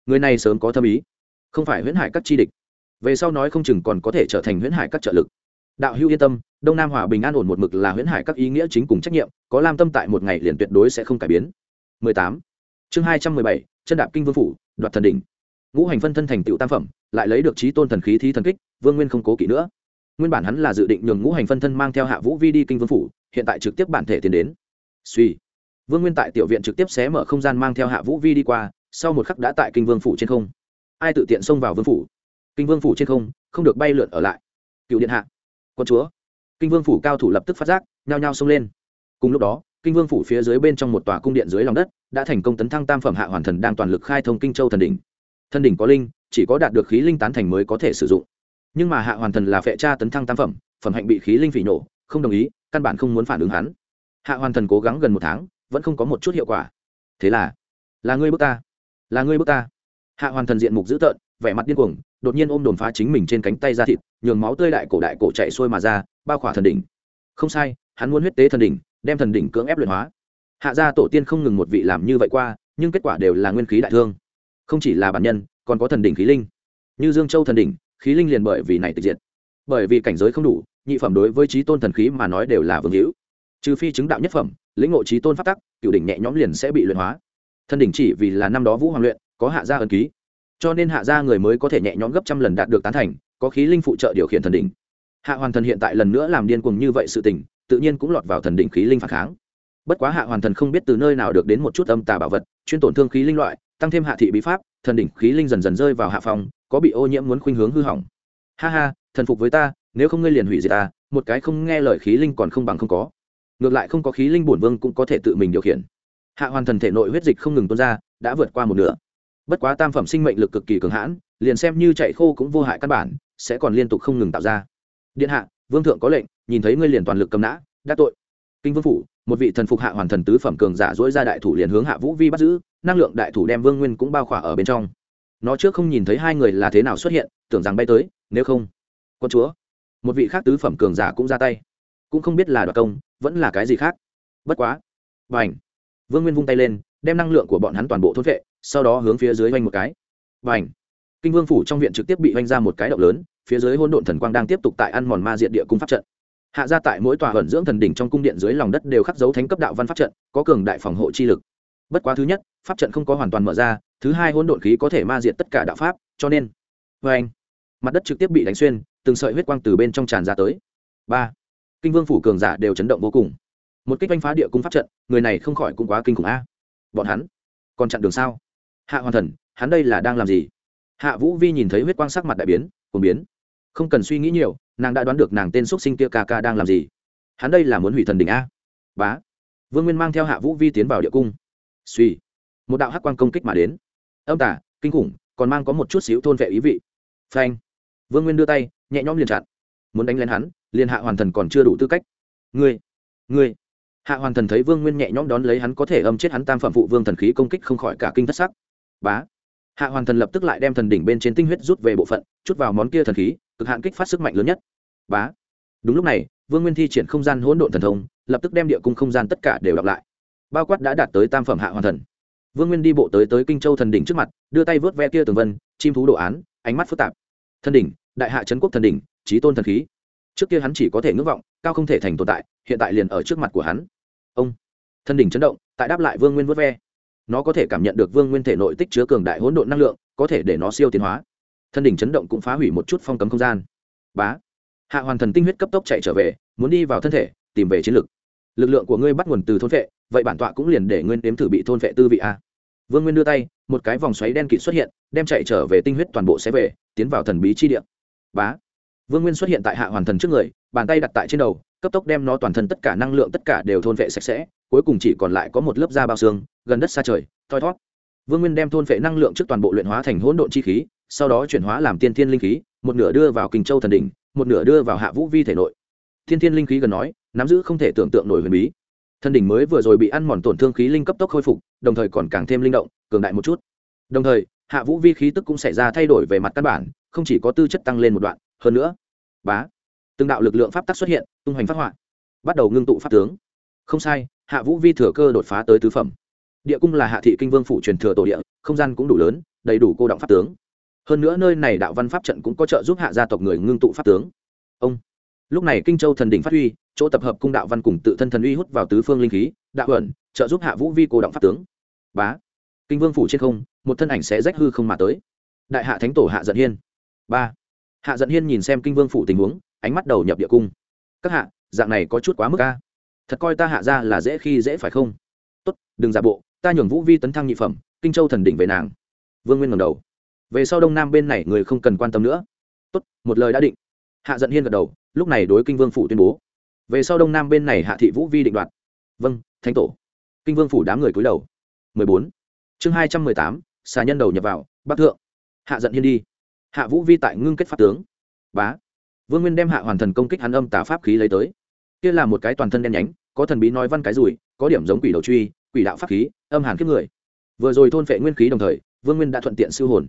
người này sớm có thâm ý. Không phải huyễn hải các chi địch. Về sau nói không chừng còn có thể trở thành huyễn hải các trợ lực. Đạo hữu yên tâm đông nam hòa bình an ổn một mực là huyễn hải các ý nghĩa chính cùng trách nhiệm có lam tâm tại một ngày liền tuyệt đối sẽ không cải biến. 18. chương 217, chân đạp kinh vương phủ đoạt thần đỉnh. Ngũ hành phân thân thành tựu tam phẩm lại lấy được trí tôn thần khí thí thần kích vương nguyên không cố kỵ nữa. Nguyên bản hắn là dự định nhường ngũ hành phân thân mang theo hạ vũ vi đi kinh vương phủ hiện tại trực tiếp bản thể tiến đến. Suy vương nguyên tại tiểu viện trực tiếp xé mở không gian mang theo hạ vũ vi đi qua sau một khắc đã tại kinh vương phủ trên không. Ai tự tiện xông vào vương phủ? Kinh vương phủ trên không không được bay lượn ở lại. Cựu điện hạ, quân chúa. Kinh vương phủ cao thủ lập tức phát giác, nhao nhao xông lên. Cùng lúc đó, kinh vương phủ phía dưới bên trong một tòa cung điện dưới lòng đất, đã thành công tấn thăng tam phẩm hạ hoàn thần đang toàn lực khai thông kinh châu thần đỉnh. Thần đỉnh có linh, chỉ có đạt được khí linh tán thành mới có thể sử dụng. Nhưng mà hạ hoàn thần là phệ cha tấn thăng tam phẩm phẩm hạnh bị khí linh phỉ nổ, không đồng ý, căn bản không muốn phản ứng hắn. Hạ hoàn thần cố gắng gần một tháng, vẫn không có một chút hiệu quả. Thế là là ngươi bước ta là ngươi bước ta. Hạ hoàn thần diện mục dữ tợn, vẻ mặt điên cuồng, đột nhiên ôm đồn phá chính mình trên cánh tay ra thịt, nhường máu tươi đại cổ đại cổ chạy xuôi mà ra, bao khỏa thần đỉnh. Không sai, hắn muốn huyết tế thần đỉnh, đem thần đỉnh cưỡng ép luyện hóa. Hạ gia tổ tiên không ngừng một vị làm như vậy qua, nhưng kết quả đều là nguyên khí đại thương. Không chỉ là bản nhân, còn có thần đỉnh khí linh. Như dương châu thần đỉnh, khí linh liền bởi vì này tịch diệt. Bởi vì cảnh giới không đủ, nhị phẩm đối với trí tôn thần khí mà nói đều là vương hữu. Trừ phi chứng đạo nhất phẩm, lĩnh ngộ trí tôn phát tắc, cựu đỉnh nhẹ nhõm liền sẽ bị luyện hóa thần đỉnh chỉ vì là năm đó vũ hoàng luyện, có hạ gia ấn ký. Cho nên hạ gia người mới có thể nhẹ nhõm gấp trăm lần đạt được tán thành, có khí linh phụ trợ điều khiển thần đỉnh. Hạ hoàn thần hiện tại lần nữa làm điên cuồng như vậy sự tình, tự nhiên cũng lọt vào thần đỉnh khí linh phản kháng. Bất quá hạ hoàn thần không biết từ nơi nào được đến một chút âm tà bảo vật, chuyên tổn thương khí linh loại, tăng thêm hạ thị bí pháp, thần đỉnh khí linh dần dần rơi vào hạ phòng có bị ô nhiễm muốn khuynh hướng hư hỏng. Ha ha, thần phục với ta, nếu không ngươi liền hủy diệt ta, một cái không nghe lời khí linh còn không bằng không có. Ngược lại không có khí linh bổn vương cũng có thể tự mình điều khiển hạ hoàn thần thể nội huyết dịch không ngừng tuôn ra, đã vượt qua một nửa. Bất quá tam phẩm sinh mệnh lực cực kỳ cường hãn, liền xem như chạy khô cũng vô hại căn bản, sẽ còn liên tục không ngừng tạo ra. Điện hạ, vương thượng có lệnh, nhìn thấy ngươi liền toàn lực cầm nã, đã tội. Kinh vương phủ, một vị thần phục hạ hoàn thần tứ phẩm cường giả dỗi ra đại thủ liền hướng hạ vũ vi bắt giữ, năng lượng đại thủ đem vương nguyên cũng bao khỏa ở bên trong. Nó trước không nhìn thấy hai người là thế nào xuất hiện, tưởng rằng bay tới, nếu không quân chúa, một vị khác tứ phẩm cường giả cũng ra tay. Cũng không biết là đoạt công, vẫn là cái gì khác. Bất quá b à vương nguyên vung tay lên, đem năng lượng của bọn hắn toàn bộ thốt vệ sau đó hướng phía dưới oanh một cái. Và n h kinh vương phủ trong viện trực tiếp bị oanh ra một cái động lớn, phía dưới hôn độn thần quang đang tiếp tục tại ăn mòn ma diện địa cung pháp trận. Hạ ra tại mỗi tòa ẩn dưỡng thần đỉnh trong cung điện dưới lòng đất đều khắc dấu thánh cấp đạo văn pháp trận, có cường đại phòng hộ chi lực. Bất quá thứ nhất, pháp trận không có hoàn toàn mở ra, thứ hai hôn độn khí có thể ma diệt tất cả đạo pháp, cho nên vê anh mặt đất trực tiếp bị đánh xuyên, từng sợi huyết quang từ bên trong tràn ra tới. Ba! Kinh vương phủ cường giả đều chấn động vô cùng một kích vanh phá địa cung pháp trận, người này không khỏi cũng quá kinh khủng a. Bọn hắn còn chặn đường sao? Hạ hoàn thần, hắn đây là đang làm gì? Hạ vũ vi nhìn thấy huyết quang sắc mặt đại biến cùng biến. Không cần suy nghĩ nhiều, nàng đã đoán được nàng tên x sinh kia ca ca đang làm gì. Hắn đây là muốn hủy thần đỉnh a. Bá. Vương nguyên mang theo hạ vũ vi tiến vào địa cung. Suy một đạo hắc quang công kích mà đến. Âm tả kinh khủng, còn mang có một chút xíu thôn vệ ý vị. Phanh. Vương nguyên đưa tay, nhẹ nhõm liền chặn. Muốn đánh lên hắn, liền hạ hoàn thần còn chưa đủ tư cách. Ngươi. Ngươi hạ hoàn thần thấy vương nguyên nhẹ nhõm đón lấy hắn có thể âm chết hắn tam phẩm phụ vương thần khí công kích không khỏi cả kinh thất sắc. Bá. Hạ hoàn thần lập tức lại đem thần đỉnh bên trên tinh huyết rút về bộ phận, chút vào món kia thần khí, cực hạn kích phát sức mạnh lớn nhất. Bá. Đúng lúc này, vương nguyên thi triển không gian hỗn độn thần thông, lập tức đem địa cung không gian tất cả đều đọc lại. Bao quát đã đạt tới tam phẩm hạ hoàn thần. Vương nguyên đi bộ tới tới kinh châu thần đỉnh trước mặt, đưa tay vớt ve kia tường vân, chim thú đồ án, ánh mắt phức tạp. Thần đỉnh, đại hạ trấn quốc thần đỉnh trí tôn thần khí. Trước kia hắn chỉ có thể ngưỡng vọng, cao không thể thành tồn tại hiện tại liền ở trước mặt của hắn. Ông, thân đỉnh chấn động, tại đáp lại vương nguyên vớt ve. Nó có thể cảm nhận được vương nguyên thể nội tích chứa cường đại hỗn độn năng lượng, có thể để nó siêu tiến hóa. Thân đỉnh chấn động cũng phá hủy một chút phong cấm không gian. Bá, hạ hoàn thần tinh huyết cấp tốc chạy trở về, muốn đi vào thân thể, tìm về chiến lực. Lực lượng của ngươi bắt nguồn từ thôn vệ, vậy bản tọa cũng liền để ngươi nếm thử bị thôn vệ tư vị a. Vương nguyên đưa tay, một cái vòng xoáy đen kịt xuất hiện, đem chạy trở về tinh huyết toàn bộ sẽ về, tiến vào thần bí chi địa. Bá, vương nguyên xuất hiện tại hạ hoàn thần trước người, bàn tay đặt tại trên đầu cấp tốc đem nó toàn thân tất cả năng lượng tất cả đều thôn vệ sạch sẽ, cuối cùng chỉ còn lại có một lớp da bao xương, gần đất xa trời, thoi thót. Vương nguyên đem thôn vệ năng lượng trước toàn bộ luyện hóa thành hỗn độn chi khí, sau đó chuyển hóa làm tiên thiên linh khí, một nửa đưa vào kinh châu thần đỉnh, một nửa đưa vào hạ vũ vi thể nội. Thiên thiên linh khí gần nói, nắm giữ không thể tưởng tượng nổi huyền bí. Thần đỉnh mới vừa rồi bị ăn mòn tổn thương khí linh cấp tốc khôi phục, đồng thời còn càng thêm linh động, cường đại một chút. Đồng thời, hạ vũ vi khí tức cũng xảy ra thay đổi về mặt căn bản, không chỉ có tư chất tăng lên một đoạn, hơn nữa, bá từng đạo lực lượng pháp tắc xuất hiện, tung hoành phát họa, bắt đầu ngưng tụ pháp tướng. Không sai, hạ vũ vi thừa cơ đột phá tới tứ phẩm. Địa cung là hạ thị kinh vương phủ truyền thừa tổ địa, không gian cũng đủ lớn, đầy đủ cô động pháp tướng. Hơn nữa nơi này đạo văn pháp trận cũng có trợ giúp hạ gia tộc người ngưng tụ pháp tướng. Ông. Lúc này kinh châu thần đỉnh phát huy, chỗ tập hợp cung đạo văn cùng tự thân thần uy hút vào tứ phương linh khí, đạo ẩn, trợ giúp hạ vũ vi cô động pháp tướng. Bá. Kinh vương phủ trên không, một thân ảnh sẽ rách hư không mà tới. Đại hạ thánh tổ hạ giận hiên. Ba. Hạ giận hiên nhìn xem kinh vương phủ tình huống ánh mắt đầu nhập địa cung. Các hạ dạng này có chút quá mức ca thật coi ta hạ ra là dễ khi dễ phải không? Tốt đừng giả bộ ta nhường vũ vi tấn thăng nhị phẩm kinh châu thần đỉnh về nàng. Vương nguyên ngầm đầu. Về sau đông nam bên này người không cần quan tâm nữa. Tốt một lời đã định. Hạ giận hiên gật đầu lúc này đối kinh vương phủ tuyên bố. Về sau đông nam bên này hạ thị vũ vi định đoạt. Vâng thánh tổ. Kinh vương phủ đám người cúi đầu. 14. chương 218, xà nhân đầu nhập vào bắc thượng. Hạ giận hiên đi. Hạ vũ vi tại ngưng kết pháp tướng. Bá vương nguyên đem hạ hoàn thần công kích hắn âm tả pháp khí lấy tới. Kia là một cái toàn thân đen nhánh, có thần bí nói văn cái rùi, có điểm giống quỷ đầu truy, quỷ đạo pháp khí, âm hàn kiếp người. Vừa rồi thôn phệ nguyên khí đồng thời, vương nguyên đã thuận tiện siêu hồn.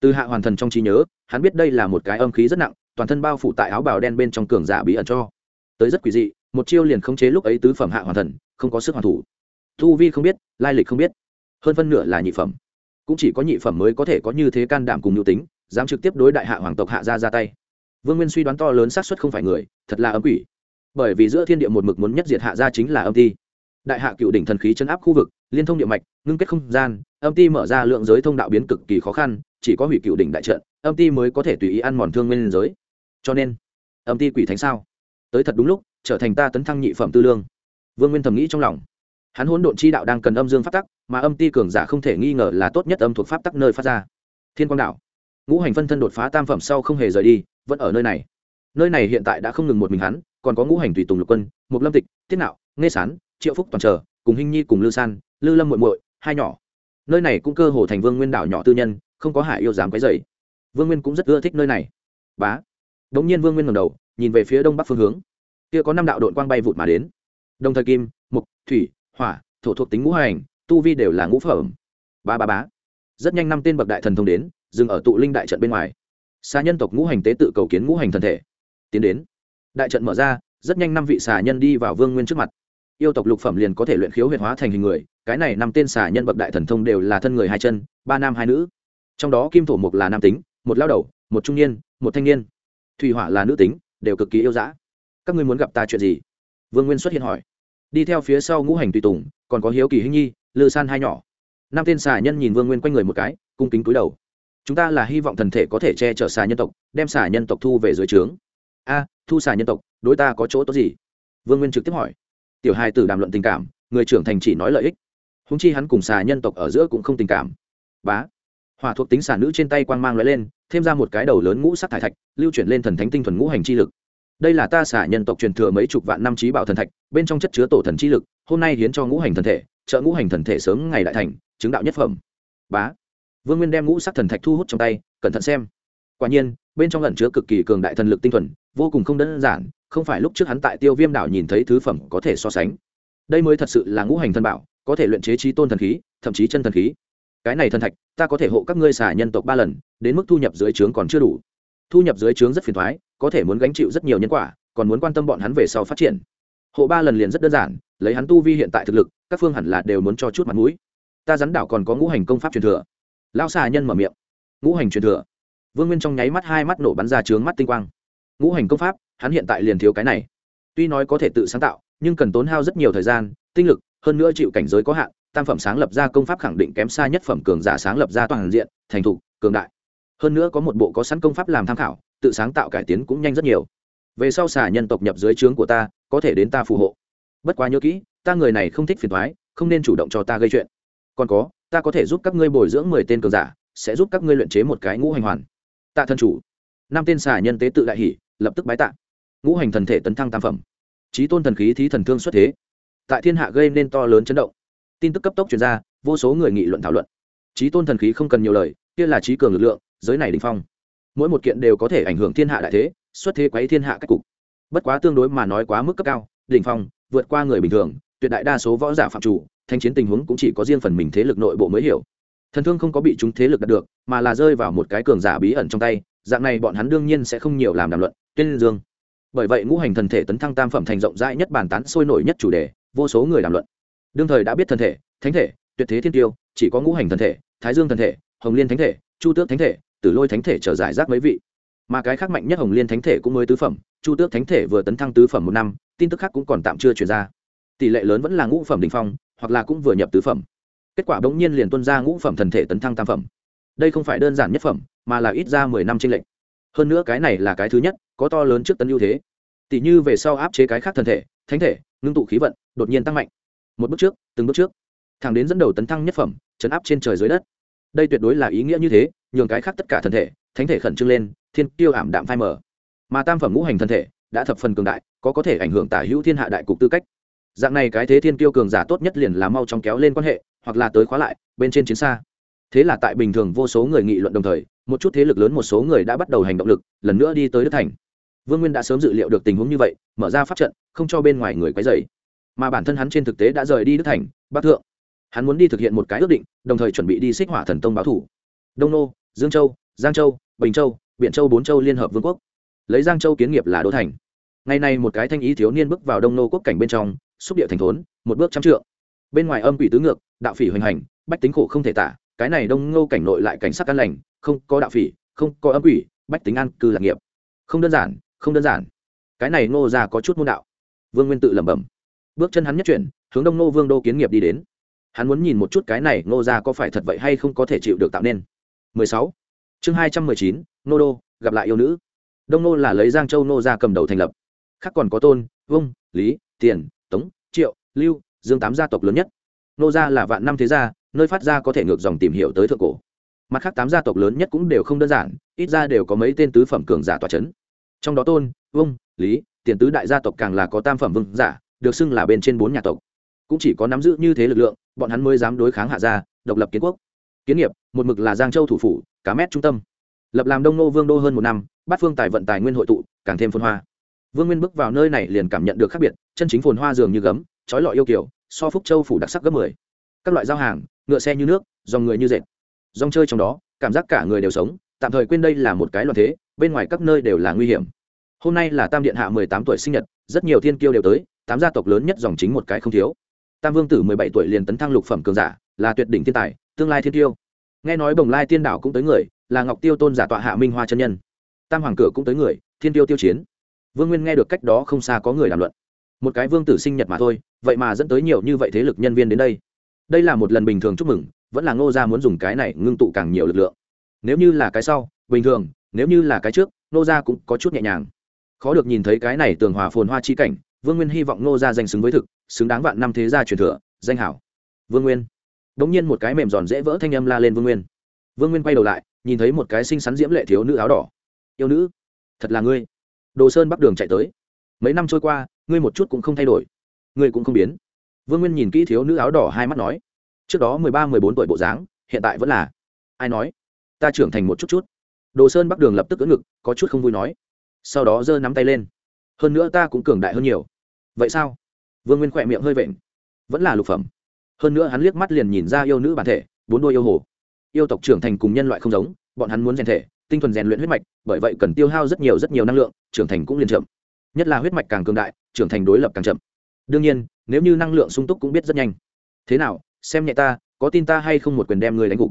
Từ hạ hoàn thần trong trí nhớ, hắn biết đây là một cái âm khí rất nặng, toàn thân bao phủ tại áo bào đen bên trong cường giả bí ẩn cho. Tới rất quỷ dị, một chiêu liền khống chế lúc ấy tứ phẩm hạ hoàn thần, không có sức hoàn thủ. Thu vi không biết, lai lịch không biết. Hơn phân nửa là nhị phẩm. Cũng chỉ có nhị phẩm mới có thể có như thế can đảm cùng nhu tính, dám trực tiếp đối đại hạ hoàng tộc hạ ra ra tay vương nguyên suy đoán to lớn xác suất không phải người, thật là âm quỷ. Bởi vì giữa thiên địa một mực muốn nhất diệt hạ ra chính là âm ti. Đại hạ cựu đỉnh thần khí chấn áp khu vực, liên thông địa mạch, ngưng kết không gian, âm ti mở ra lượng giới thông đạo biến cực kỳ khó khăn, chỉ có hủy cựu đỉnh đại trận, âm ti mới có thể tùy ý ăn mòn thương nguyên giới. Cho nên, âm ti quỷ thánh sao? Tới thật đúng lúc, trở thành ta tấn thăng nhị phẩm tư lương. Vương nguyên thầm nghĩ trong lòng. Hắn hỗn độn chi đạo đang cần âm dương pháp tắc, mà âm ti cường giả không thể nghi ngờ là tốt nhất âm thuộc pháp tắc nơi phát ra. Thiên quang đạo. Ngũ hành phân thân đột phá tam phẩm sau không hề rời đi vẫn ở nơi này. Nơi này hiện tại đã không ngừng một mình hắn, còn có ngũ hành tùy tùng lục quân, mục lâm tịch, tiết nạo nghe sán, triệu phúc toàn trở cùng hinh nhi cùng lư san, lư lâm muội muội, hai nhỏ. Nơi này cũng cơ hồ thành vương nguyên đảo nhỏ tư nhân, không có hải yêu dám cái dày vương nguyên cũng rất ưa thích nơi này. Bá. Đống nhiên vương nguyên ngẩng đầu, nhìn về phía đông bắc phương hướng. Kia có năm đạo đội quang bay vụt mà đến. Đồng thời kim, mục, thủy, hỏa, thổ thuộc tính ngũ hành, tu vi đều là ngũ phẩm. Ba ba bá. Rất nhanh năm tên bậc đại thần thông đến, dừng ở tụ linh đại trận bên ngoài xà nhân tộc ngũ hành tế tự cầu kiến ngũ hành thần thể. Tiến đến. Đại trận mở ra, rất nhanh năm vị xà nhân đi vào vương nguyên trước mặt. Yêu tộc lục phẩm liền có thể luyện khiếu huyệt hóa thành hình người, cái này năm tên xà nhân bậc đại thần thông đều là thân người hai chân, ba nam hai nữ. Trong đó kim thổ mục là nam tính, một lao đầu, một trung niên, một thanh niên. Thủy hỏa là nữ tính, đều cực kỳ yêu dã. Các ngươi muốn gặp ta chuyện gì? Vương nguyên xuất hiện hỏi. Đi theo phía sau ngũ hành tùy tùng, còn có hiếu kỳ hinh nhi, lư san hai nhỏ. Năm tên xà nhân nhìn vương nguyên quanh người một cái, cung kính cúi đầu chúng ta là hy vọng thần thể có thể che chở xà nhân tộc, đem xà nhân tộc thu về dưới trướng. A, thu xà nhân tộc, đối ta có chỗ tốt gì? Vương nguyên trực tiếp hỏi. Tiểu hai tử đàm luận tình cảm, người trưởng thành chỉ nói lợi ích. Húng chi hắn cùng xà nhân tộc ở giữa cũng không tình cảm. Bá. Hỏa thuộc tính xà nữ trên tay quang mang l lên, thêm ra một cái đầu lớn ngũ sắc thải thạch, lưu chuyển lên thần thánh tinh thuần ngũ hành chi lực. Đây là ta xả nhân tộc truyền thừa mấy chục vạn năm trí bảo thần thạch, bên trong chất chứa tổ thần chi lực, hôm nay hiến cho ngũ hành thần thể, trợ ngũ hành thần thể sớm ngày đại thành, chứng đạo nhất phẩm. Bá vương nguyên đem ngũ sắc thần thạch thu hút trong tay, cẩn thận xem. Quả nhiên, bên trong lẩn chứa cực kỳ cường đại thần lực tinh thuần, vô cùng không đơn giản, không phải lúc trước hắn tại tiêu viêm đảo nhìn thấy thứ phẩm có thể so sánh. Đây mới thật sự là ngũ hành thần bảo, có thể luyện chế trí tôn thần khí, thậm chí chân thần khí. Cái này thần thạch, ta có thể hộ các ngươi xả nhân tộc ba lần, đến mức thu nhập dưới trướng còn chưa đủ. Thu nhập dưới trướng rất phiền thoái có thể muốn gánh chịu rất nhiều nhân quả, còn muốn quan tâm bọn hắn về sau phát triển. Hộ ba lần liền rất đơn giản, lấy hắn tu vi hiện tại thực lực, các phương hẳn là đều muốn cho chút mặt mũi. Ta rắn đảo còn có ngũ hành công pháp truyền thừa lao xà nhân mở miệng. Ngũ hành truyền thừa. Vương nguyên trong nháy mắt hai mắt nổ bắn ra trướng mắt tinh quang. Ngũ hành công pháp, hắn hiện tại liền thiếu cái này. Tuy nói có thể tự sáng tạo, nhưng cần tốn hao rất nhiều thời gian, tinh lực, hơn nữa chịu cảnh giới có hạn, tam phẩm sáng lập ra công pháp khẳng định kém xa nhất phẩm cường giả sáng lập ra toàn diện, thành thục, cường đại. Hơn nữa có một bộ có sẵn công pháp làm tham khảo, tự sáng tạo cải tiến cũng nhanh rất nhiều. Về sau xả nhân tộc nhập dưới trướng của ta, có thể đến ta phù hộ. Bất quá nhớ kỹ, ta người này không thích phiền thoái không nên chủ động cho ta gây chuyện. Còn có ta có thể giúp các ngươi bồi dưỡng mười tên cường giả, sẽ giúp các ngươi luyện chế một cái ngũ hành hoàn. Tạ thân chủ. Năm tên xà nhân tế tự đại hỷ lập tức bái tạ. Ngũ hành thần thể tấn thăng tam phẩm. Trí tôn thần khí thí thần thương xuất thế. Tại thiên hạ gây nên to lớn chấn động. Tin tức cấp tốc truyền ra, vô số người nghị luận thảo luận. Trí tôn thần khí không cần nhiều lời, kia là trí cường lực lượng, giới này đình phong. Mỗi một kiện đều có thể ảnh hưởng thiên hạ đại thế, xuất thế quấy thiên hạ cách cục. Bất quá tương đối mà nói quá mức cấp cao, đỉnh phong, vượt qua người bình thường, tuyệt đại đa số võ giả phạm chủ thanh chiến tình huống cũng chỉ có riêng phần mình thế lực nội bộ mới hiểu. Thần thương không có bị chúng thế lực đạt được, mà là rơi vào một cái cường giả bí ẩn trong tay, dạng này bọn hắn đương nhiên sẽ không nhiều làm đàm luận, tuyên dương. Bởi vậy ngũ hành thần thể tấn thăng tam phẩm thành rộng rãi nhất bàn tán sôi nổi nhất chủ đề, vô số người đàm luận. Đương thời đã biết thần thể, thánh thể, tuyệt thế thiên tiêu, chỉ có ngũ hành thần thể, thái dương thần thể, hồng liên thánh thể, chu tước thánh thể, tử lôi thánh thể trở giải rác mấy vị. Mà cái khác mạnh nhất hồng liên thánh thể cũng mới tứ phẩm, chu tước thánh thể vừa tấn thăng tứ phẩm một năm, tin tức khác cũng còn tạm chưa chuyển ra tỷ lệ lớn vẫn là ngũ phẩm đình phong, hoặc là cũng vừa nhập tứ phẩm. Kết quả bỗng nhiên liền tuân ra ngũ phẩm thần thể tấn thăng tam phẩm. Đây không phải đơn giản nhất phẩm, mà là ít ra mười năm tranh lệch. Hơn nữa cái này là cái thứ nhất, có to lớn trước tấn ưu thế. Tỷ như về sau áp chế cái khác thần thể, thánh thể, ngưng tụ khí vận, đột nhiên tăng mạnh. Một bước trước, từng bước trước. Thẳng đến dẫn đầu tấn thăng nhất phẩm, chấn áp trên trời dưới đất. Đây tuyệt đối là ý nghĩa như thế, nhường cái khác tất cả thần thể, thánh thể khẩn trương lên, thiên tiêu ảm đạm phai mở mà tam phẩm ngũ hành thần thể, đã thập phần cường đại, có có thể ảnh hưởng tả hữu thiên hạ đại cục tư cách dạng này cái thế thiên tiêu cường giả tốt nhất liền là mau chóng kéo lên quan hệ, hoặc là tới khóa lại, bên trên chiến xa. Thế là tại bình thường vô số người nghị luận đồng thời, một chút thế lực lớn một số người đã bắt đầu hành động lực, lần nữa đi tới đức thành. Vương nguyên đã sớm dự liệu được tình huống như vậy, mở ra pháp trận, không cho bên ngoài người quấy dày mà bản thân hắn trên thực tế đã rời đi đức thành, bắc thượng. Hắn muốn đi thực hiện một cái ước định, đồng thời chuẩn bị đi xích hỏa thần tông báo thủ. Đông nô, dương châu, giang châu, bình châu, biện châu bốn châu liên hợp vương quốc. Lấy giang châu kiến nghiệp là đô thành. Ngày nay một cái thanh ý thiếu niên bước vào đông nô quốc cảnh bên trong xúc địa thành thốn một bước trăm trượng. Bên ngoài âm quỷ tứ ngược đạo phỉ hoành hành bách tính khổ không thể tả cái này đông ngô cảnh nội lại cảnh sắc an lành không có đạo phỉ không có âm quỷ bách tính an cư lạc nghiệp. Không đơn giản không đơn giản. Cái này ngô ra có chút môn đạo. Vương nguyên tự lẩm bẩm. Bước chân hắn nhất chuyển hướng đông ngô vương đô kiến nghiệp đi đến. Hắn muốn nhìn một chút cái này ngô ra có phải thật vậy hay không có thể chịu được tạo nên. 16. chương 219, nô đô gặp lại yêu nữ. Đông nô là lấy giang châu nô ra cầm đầu thành lập. Khác còn có tôn vung lý tiền tống, triệu, lưu, dương tám gia tộc lớn nhất. Nô gia là vạn năm thế gia, nơi phát ra có thể ngược dòng tìm hiểu tới thượng cổ. Mặt khác tám gia tộc lớn nhất cũng đều không đơn giản, ít ra đều có mấy tên tứ phẩm cường giả tòa c h ấ n trong đó tôn vông lý, tiền tứ đại gia tộc càng là có tam phẩm vương giả, được xưng là bên trên bốn nhà tộc. Cũng chỉ có nắm giữ như thế lực lượng, bọn hắn mới dám đối kháng hạ gia, độc lập kiến quốc. Kiến nghiệp, một mực là giang châu thủ phủ, cá mét trung tâm. Lập làm đông nô vương đô hơn một năm, bát phương tài vận tài nguyên hội tụ, càng thêm phân hoa vương nguyên bước vào nơi này liền cảm nhận được khác biệt, chân chính phồn hoa dường như gấm, trói lọi yêu kiểu so phúc châu phủ đặc sắc gấp mười. Các loại giao hàng, ngựa xe như nước, dòng người như dệt. Dòng chơi trong đó, cảm giác cả người đều sống, tạm thời quên đây là một cái loạn thế, bên ngoài các nơi đều là nguy hiểm. Hôm nay là tam điện hạ mười tám tuổi sinh nhật, rất nhiều thiên kiêu đều tới, tám gia tộc lớn nhất dòng chính một cái không thiếu. Tam vương tử mười bảy tuổi liền tấn thăng lục phẩm cường giả, là tuyệt đỉnh thiên tài, tương lai thiên tiêu. Nghe nói bồng lai tiên đảo cũng tới người, là ngọc tiêu tôn giả tọa hạ minh hoa chân nhân. Tam hoàng cửa cũng tới người, thiên tiêu tiêu chiến vương nguyên nghe được cách đó không xa có người làm luận. Một cái vương tử sinh nhật mà thôi, vậy mà dẫn tới nhiều như vậy thế lực nhân viên đến đây. Đây là một lần bình thường chúc mừng, vẫn là ngô gia muốn dùng cái này ngưng tụ càng nhiều lực lượng. Nếu như là cái sau, bình thường, nếu như là cái trước, ngô gia cũng có chút nhẹ nhàng. Khó được nhìn thấy cái này tường hòa phồn hoa chi cảnh, vương nguyên hy vọng ngô gia danh xứng với thực, xứng đáng vạn năm thế gia truyền thừa, danh hảo. Vương nguyên. Đ ỗ n g nhiên một cái mềm giòn dễ vỡ thanh âm la lên vương nguyên. Vương nguyên quay đầu lại, nhìn thấy một cái xinh xắn diễm lệ thiếu nữ áo đỏ. Yêu nữ, thật là ngươi đồ sơn bắc đường chạy tới. Mấy năm trôi qua, ngươi một chút cũng không thay đổi. Ngươi cũng không biến. Vương nguyên nhìn kỹ thiếu nữ áo đỏ hai mắt nói, trước đó mười ba, mười bốn tuổi bộ dáng, hiện tại vẫn là. Ai nói? Ta trưởng thành một chút chút. Đồ sơn bắc đường lập tức ưỡn ngực, có chút không vui nói, sau đó giơ nắm tay lên. Hơn nữa ta cũng cường đại hơn nhiều. Vậy sao? Vương nguyên khỏe miệng hơi vện. Vẫn là lục phẩm. Hơn nữa hắn liếc mắt liền nhìn ra yêu nữ bản thể, bốn đôi yêu hồ. Yêu tộc trưởng thành cùng nhân loại không giống, bọn hắn muốn rèn thể tinh thuần rèn luyện huyết mạch, bởi vậy cần tiêu hao rất nhiều rất nhiều năng lượng, trưởng thành cũng liền chậm. Nhất là huyết mạch càng cường đại, trưởng thành đối lập càng chậm. Đương nhiên, nếu như năng lượng sung túc cũng biết rất nhanh. Thế nào, xem nhẹ ta, có tin ta hay không một quyền đem người đánh gục?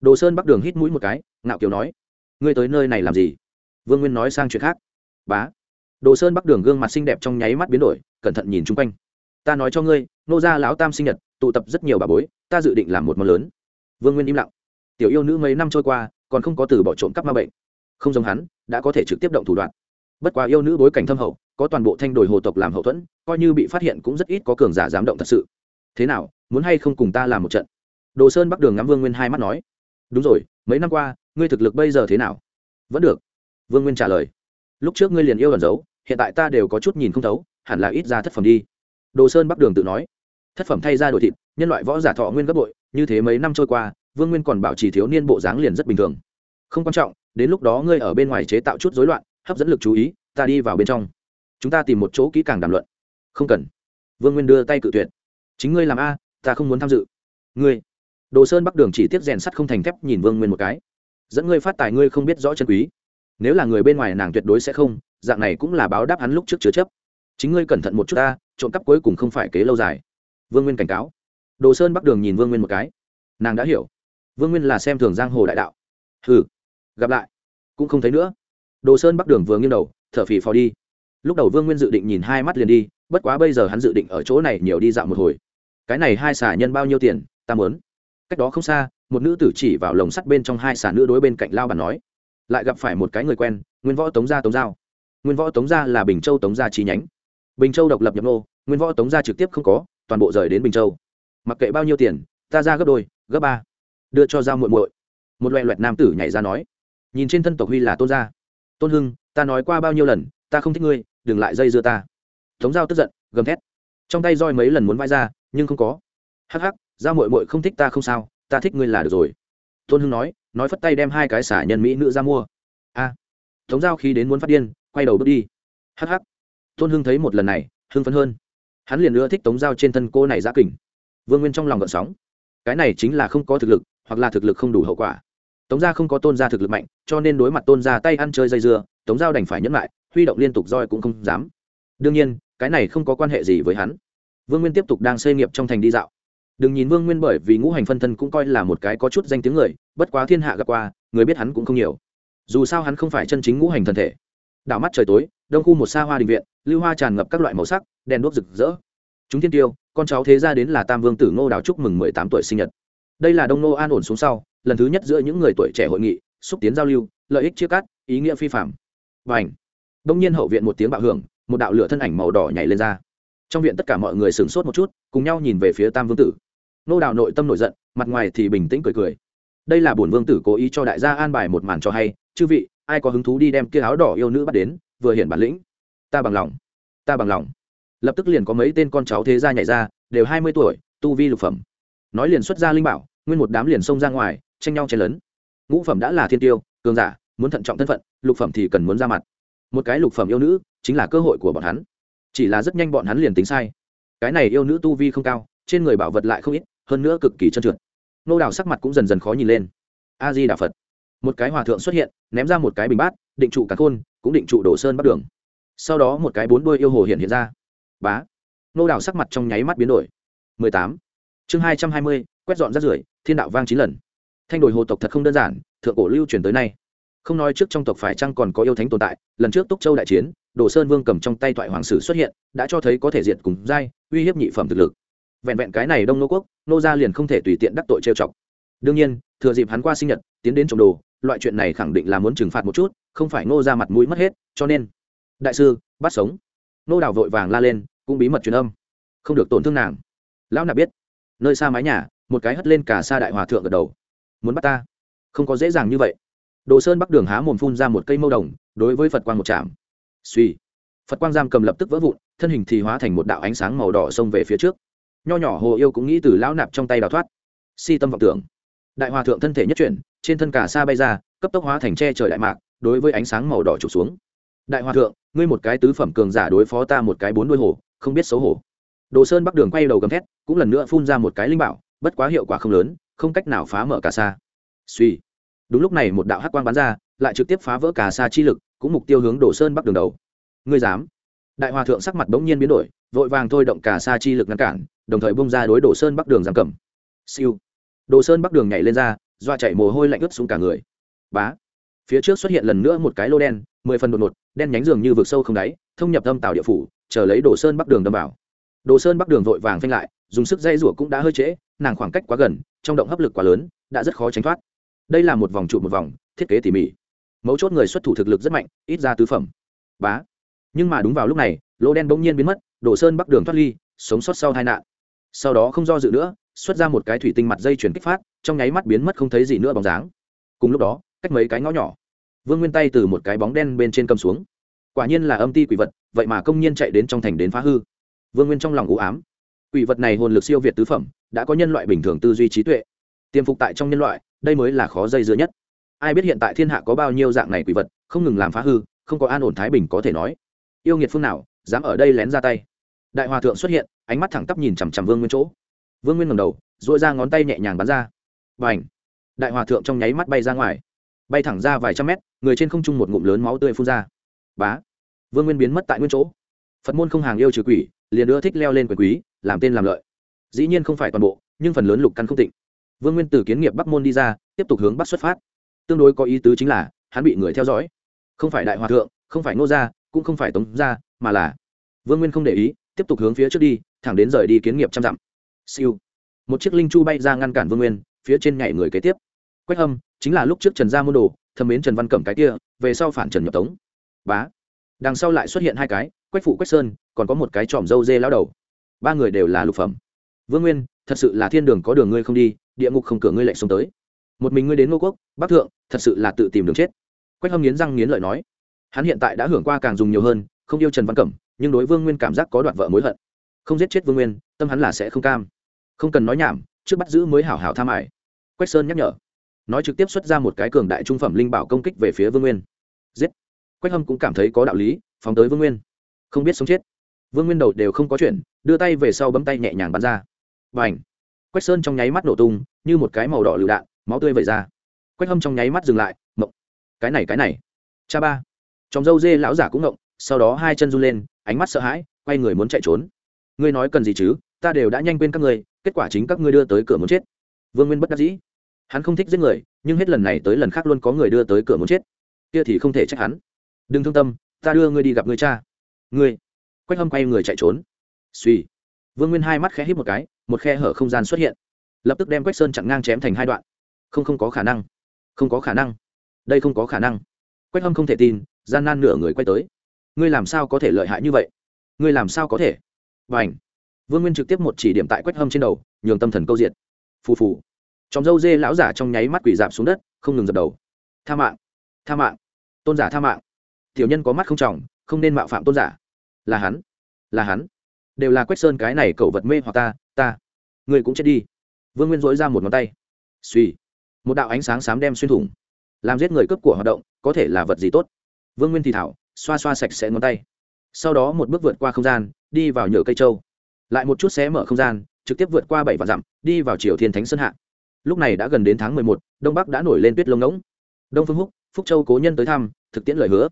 Đồ sơn bắc đường hít mũi một cái, ngạo kiều nói. Ngươi tới nơi này làm gì? Vương nguyên nói sang chuyện khác. Bá. Đồ sơn bắc đường gương mặt xinh đẹp trong nháy mắt biến đổi, cẩn thận nhìn chung quanh. Ta nói cho ngươi, nô gia lão tam sinh nhật, tụ tập rất nhiều bà bối, ta dự định làm một món lớn. Vương nguyên im lặng. Tiểu yêu nữ mấy năm trôi qua còn không có từ bỏ trộm cắp ma bệnh. Không giống hắn, đã có thể trực tiếp động thủ đoạn. Bất quá yêu nữ bối cảnh thâm hậu, có toàn bộ thanh đồi hồ tộc làm hậu thuẫn, coi như bị phát hiện cũng rất ít có cường giả dám động thật sự. Thế nào, muốn hay không cùng ta làm một trận? Đồ sơn bắc đường ngắm vương nguyên hai mắt nói. Đúng rồi, mấy năm qua, ngươi thực lực bây giờ thế nào? Vẫn được. Vương nguyên trả lời. Lúc trước ngươi liền yêu ẩn giấu, hiện tại ta đều có chút nhìn không thấu, hẳn là ít ra thất phẩm đi. Đồ sơn bắc đường tự nói. Thất phẩm thay ra đổi thịt, nhân loại võ giả thọ nguyên gấp bội, như thế mấy năm trôi qua vương nguyên còn bảo trì thiếu niên bộ dáng liền rất bình thường. Không quan trọng, đến lúc đó ngươi ở bên ngoài chế tạo chút rối loạn, hấp dẫn lực chú ý, ta đi vào bên trong. Chúng ta tìm một chỗ kỹ càng đàm luận. Không cần. Vương nguyên đưa tay cự tuyệt. Chính ngươi làm a, ta không muốn tham dự. Ngươi. Đồ sơn bắc đường chỉ tiếp rèn sắt không thành thép nhìn vương nguyên một cái. Dẫn ngươi phát tài ngươi không biết rõ chân quý. Nếu là người bên ngoài nàng tuyệt đối sẽ không, dạng này cũng là báo đáp hắn lúc trước chứa chấp. Chính ngươi cẩn thận một chút ta, trộm cắp cuối cùng không phải kế lâu dài. Vương nguyên cảnh cáo. Đồ sơn bắc đường nhìn vương nguyên một cái. Nàng đã hiểu vương nguyên là xem thường giang hồ đại đạo. Hừ, gặp lại. Cũng không thấy nữa. Đồ sơn bắc đường vừa nghiêng đầu, thở phì phò đi. Lúc đầu vương nguyên dự định nhìn hai mắt liền đi, bất quá bây giờ hắn dự định ở chỗ này nhiều đi dạo một hồi. Cái này hai xả nhân bao nhiêu tiền, ta mớn cách đó không xa, một nữ tử chỉ vào lồng sắt bên trong hai xả nữ đối bên cạnh lao bàn nói. Lại gặp phải một cái người quen, nguyên võ tống gia tống giao. Nguyên võ tống gia là bình châu tống gia chi nhánh. Bình châu độc lập nhập nô, nguyên võ tống gia trực tiếp không có, toàn bộ rời đến bình châu. Mặc kệ bao nhiêu tiền, ta ra gấp đôi, gấp ba đưa cho giao muội muội. Một loẹ loẹt nam tử nhảy ra nói, nhìn trên thân tộc huy là tôn gia. Tôn hưng, ta nói qua bao nhiêu lần, ta không thích ngươi, đừng lại dây dưa ta. Tống giao tức giận, gầm thét. Trong tay roi mấy lần muốn vai ra, nhưng không có. Hắc hắc, giao muội muội không thích ta không sao, ta thích ngươi là được rồi. Tôn hưng nói nói phất tay đem hai cái xả nhân mỹ nữ ra mua. A. Tống giao khi đến muốn phát điên, quay đầu bước đi. Hắc hắc. Tôn hưng thấy một lần này, hưng phấn hơn. Hắn liền ưa thích tống giao trên thân cô này giã kình. Vương nguyên trong lòng gợn sóng. Cái này chính là không có thực lực hoặc là thực lực không đủ hậu quả. Tống gia không có tôn gia thực lực mạnh, cho nên đối mặt tôn gia tay ăn chơi dây dưa, tống giao đành phải nhẫn lại, huy động liên tục roi cũng không dám. Đương nhiên, cái này không có quan hệ gì với hắn. Vương nguyên tiếp tục đang xây nghiệp trong thành đi dạo. Đừng nhìn vương nguyên bởi vì ngũ hành phân thân cũng coi là một cái có chút danh tiếng người, bất quá thiên hạ gặp qua, người biết hắn cũng không nhiều. Dù sao hắn không phải chân chính ngũ hành thân thể. Đảo mắt trời tối, đông khu một xa hoa đình viện, lưu hoa tràn ngập các loại màu sắc, đèn đuốc rực rỡ. Chúng thiên tiêu, con cháu thế ra đến là tam vương tử ngô đào chúc mừng mười tám tuổi sinh nhật đây là đông nô an ổn xuống sau, lần thứ nhất giữa những người tuổi trẻ hội nghị, xúc tiến giao lưu, lợi ích chia cắt, ý nghĩa phi phạm. Và ảnh đông nhiên hậu viện một tiếng bạo hưởng, một đạo lửa thân ảnh màu đỏ nhảy lên ra. Trong viện tất cả mọi người sửng sốt một chút, cùng nhau nhìn về phía tam vương tử. Nô đào nội tâm nổi giận, mặt ngoài thì bình tĩnh cười cười. Đây là bổn vương tử cố ý cho đại gia an bài một màn cho hay, chư vị, ai có hứng thú đi đem kia áo đỏ yêu nữ bắt đến, vừa hiện bản lĩnh. Ta bằng lòng. Ta bằng lòng. Lập tức liền có mấy tên con cháu thế gia nhảy ra, đều hai mươi tuổi, tu vi lục phẩm. Nói liền xuất ra linh bảo nguyên một đám liền xông ra ngoài tranh nhau chen lớn ngũ phẩm đã là thiên tiêu cường giả muốn thận trọng thân phận lục phẩm thì cần muốn ra mặt. Một cái lục phẩm yêu nữ chính là cơ hội của bọn hắn. Chỉ là rất nhanh bọn hắn liền tính sai. Cái này yêu nữ tu vi không cao trên người bảo vật lại không ít hơn nữa cực kỳ trơn trượt. Nô đào sắc mặt cũng dần dần khó nhìn lên. A di đà phật. Một cái hòa thượng xuất hiện ném ra một cái bình bát định trụ cả khôn cũng định trụ đổ sơn bắt đường. Sau đó một cái bốn đuôi yêu hồ hiện hiện ra. Bá. Nô đào sắc mặt trong nháy mắt biến đổi. 18. chương 220, quét dọn rác rưởi thiên đạo vang chín lần. Thanh đổi hồ tộc thật không đơn giản, thượng cổ lưu truyền tới nay. Không nói trước trong tộc phải chăng còn có yêu thánh tồn tại, lần trước túc châu đại chiến, đồ sơn vương cầm trong tay thoại hoàng sử xuất hiện, đã cho thấy có thể diệt cùng giai, uy hiếp nhị phẩm thực lực. Vẹn vẹn cái này đông nô quốc, nô gia liền không thể tùy tiện đắc tội trêu chọc. Đương nhiên, thừa dịp hắn qua sinh nhật, tiến đến trồng đồ, loại chuyện này khẳng định là muốn trừng phạt một chút, không phải nô ra mặt mũi mất hết, cho nên, đại sư, bắt sống. Nô đào vội vàng la lên, cũng bí mật truyền âm. Không được tổn thương nàng. Lão nạp biết, nơi xa mái nhà một cái hất lên cả sa đại hòa thượng gật đầu. Muốn bắt ta? Không có dễ dàng như vậy. Đồ sơn bắc đường há mồm phun ra một cây mâu đồng, đối với phật quang một chạm. Suy phật quang giam cầm lập tức vỡ vụn, thân hình thì hóa thành một đạo ánh sáng màu đỏ xông về phía trước. Nho nhỏ hồ yêu cũng nghĩ từ lão nạp trong tay đào thoát. Si tâm vọng tưởng. Đại hòa thượng thân thể nhất chuyển, trên thân cả sa bay ra, cấp tốc hóa thành tre trời đại mạc, đối với ánh sáng màu đỏ trục xuống. Đại hòa thượng, ngươi một cái tứ phẩm cường giả đối phó ta một cái bốn đuôi hổ không biết xấu hổ. Đồ sơn bắc đường quay đầu gầm thét, cũng lần nữa phun ra một cái linh bảo bất quá hiệu quả không lớn, không cách nào phá mở cả xa. Suy. Đúng lúc này một đạo hắc quang bắn ra, lại trực tiếp phá vỡ cả xa chi lực, cũng mục tiêu hướng đổ sơn bắc đường đầu. Ngươi dám? Đại hòa thượng sắc mặt bỗng nhiên biến đổi, vội vàng thôi động cả xa chi lực ngăn cản, đồng thời bung ra đối đổ sơn bắc đường giam cầm. Siêu. Đồ sơn bắc đường nhảy lên ra, doa chạy mồ hôi lạnh ướt xuống cả người. Bá. Phía trước xuất hiện lần nữa một cái lô đen, mười phần đột ngột, đen nhánh dường như vực sâu không đáy, thông nhập âm tàu địa phủ, chờ lấy đồ sơn bắc đường đâm vào. Đồ sơn bắc đường vội vàng phanh lại, dùng sức dây rủa cũng đã hơi trễ nàng khoảng cách quá gần, trong động hấp lực quá lớn, đã rất khó tránh thoát. Đây là một vòng trụ một vòng, thiết kế tỉ mỉ. Mấu chốt người xuất thủ thực lực rất mạnh, ít ra tứ phẩm. Bá. Nhưng mà đúng vào lúc này, lỗ đen bỗng nhiên biến mất, đổ sơn bắc đường thoát ly, sống sót sau tai nạn. Sau đó không do dự nữa, xuất ra một cái thủy tinh mặt dây chuyển kích phát, trong nháy mắt biến mất không thấy gì nữa bóng dáng. Cùng lúc đó, cách mấy cái ngõ nhỏ. Vương nguyên tay từ một cái bóng đen bên trên cầm xuống. Quả nhiên là âm ti quỷ vật, vậy mà công nhiên chạy đến trong thành đến phá hư. Vương nguyên trong lòng u ám. Quỷ vật này hồn lực siêu việt tứ phẩm đã có nhân loại bình thường tư duy trí tuệ. Tiềm phục tại trong nhân loại, đây mới là khó dây dưa nhất. Ai biết hiện tại thiên hạ có bao nhiêu dạng này quỷ vật, không ngừng làm phá hư, không có an ổn thái bình có thể nói. Yêu nghiệt phương nào, dám ở đây lén ra tay. Đại hòa thượng xuất hiện, ánh mắt thẳng tắp nhìn chằm chằm vương nguyên chỗ. Vương nguyên ngầm đầu dội ra ngón tay nhẹ nhàng bắn ra. Và ảnh đại hòa thượng trong nháy mắt bay ra ngoài. Bay thẳng ra vài trăm mét, người trên không trung một ngụm lớn máu tươi phun ra. Bá! Vương nguyên biến mất tại nguyên chỗ. Phật môn không hàng yêu trừ quỷ, liền ưa thích leo lên quyền quý, làm tên làm lợi dĩ nhiên không phải toàn bộ, nhưng phần lớn lục căn không tịnh. Vương nguyên từ kiến nghiệp bắc môn đi ra, tiếp tục hướng bắc xuất phát. Tương đối có ý tứ chính là, hắn bị người theo dõi. Không phải đại hòa thượng, không phải nô gia, cũng không phải tống gia, mà là vương nguyên không để ý, tiếp tục hướng phía trước đi, thẳng đến rời đi kiến nghiệp trăm dặm. Siêu. Một chiếc linh chu bay ra ngăn cản vương nguyên, phía trên nhảy người kế tiếp. Quách hâm, chính là lúc trước trần gia môn đồ thâm mến trần văn cẩm cái kia, về sau phản trần nhập tống. Bá. Đằng sau lại xuất hiện hai cái, quách phụ quách sơn, còn có một cái tròm dâu dê lao đầu. Ba người đều là lục phẩm vương nguyên, thật sự là thiên đường có đường ngươi không đi, địa ngục không cửa ngươi lệnh xuống tới. Một mình ngươi đến ngô quốc, bắc thượng, thật sự là tự tìm đường chết. Quách hâm nghiến răng nghiến lợi nói. Hắn hiện tại đã hưởng qua càng dùng nhiều hơn, không yêu trần văn cẩm, nhưng đối vương nguyên cảm giác có đoạn vợ mối hận. Không giết chết vương nguyên, tâm hắn là sẽ không cam. Không cần nói nhảm, trước bắt giữ mới hảo hảo tham ải quách sơn nhắc nhở. Nói trực tiếp xuất ra một cái cường đại trung phẩm linh bảo công kích về phía vương nguyên. Giết. Quách hâm cũng cảm thấy có đạo lý, phóng tới vương nguyên. Không biết sống chết. Vương nguyên đầu đều không có chuyện, đưa tay về sau bấm tay nhẹ nhàng bắn ra và ảnh. Quách sơn trong nháy mắt nổ tung, như một cái màu đỏ lựu đạn, máu tươi vẩy ra. Quách hâm trong nháy mắt dừng lại, mộng. Cái này cái này. Cha ba. Chồng dâu dê lão giả cũng mộng. sau đó hai chân run lên, ánh mắt sợ hãi, quay người muốn chạy trốn. Ngươi nói cần gì chứ, ta đều đã nhanh quên các ngươi, kết quả chính các ngươi đưa tới cửa muốn chết. Vương nguyên bất đắc dĩ. Hắn không thích giết người, nhưng hết lần này tới lần khác luôn có người đưa tới cửa muốn chết. Kia thì không thể trách hắn. Đừng thương tâm, ta đưa ngươi đi gặp người cha. Ngươi. Quách hâm quay người chạy trốn. Suy vương nguyên hai mắt khẽ hít một cái, một khe hở không gian xuất hiện. Lập tức đem quách sơn chặn ngang chém thành hai đoạn. Không không có khả năng. Không có khả năng. Đây không có khả năng. Quách hâm không thể tin, gian nan nửa người quay tới. Ngươi làm sao có thể lợi hại như vậy? Ngươi làm sao có thể? Và ảnh vương nguyên trực tiếp một chỉ điểm tại quách hâm trên đầu, nhường tâm thần câu diệt. Phù phù. Trong dâu dê lão giả trong nháy mắt quỷ dạp xuống đất, không ngừng dập đầu. Tha mạng. Tha mạng. Tôn giả tha mạng. Tiểu nhân có mắt không tròng không nên mạo phạm tôn giả. Là hắn. Là hắn đều là quách sơn cái này cậu vật mê hoặc ta ta, người cũng chết đi. Vương nguyên dối ra một ngón tay. Suy một đạo ánh sáng xám đem xuyên thủng. Làm giết người cướp của hoạt động, có thể là vật gì tốt? Vương nguyên thì thảo, xoa xoa sạch sẽ ngón tay. Sau đó một bước vượt qua không gian, đi vào nhựa cây châu. Lại một chút xé mở không gian, trực tiếp vượt qua bảy vạn dặm, đi vào triều thiên thánh sơn hạ. Lúc này đã gần đến tháng mười một, đông bắc đã nổi lên tuyết lông ngỗng. Đông phương húc, phúc châu cố nhân tới thăm, thực tiễn lời hứa.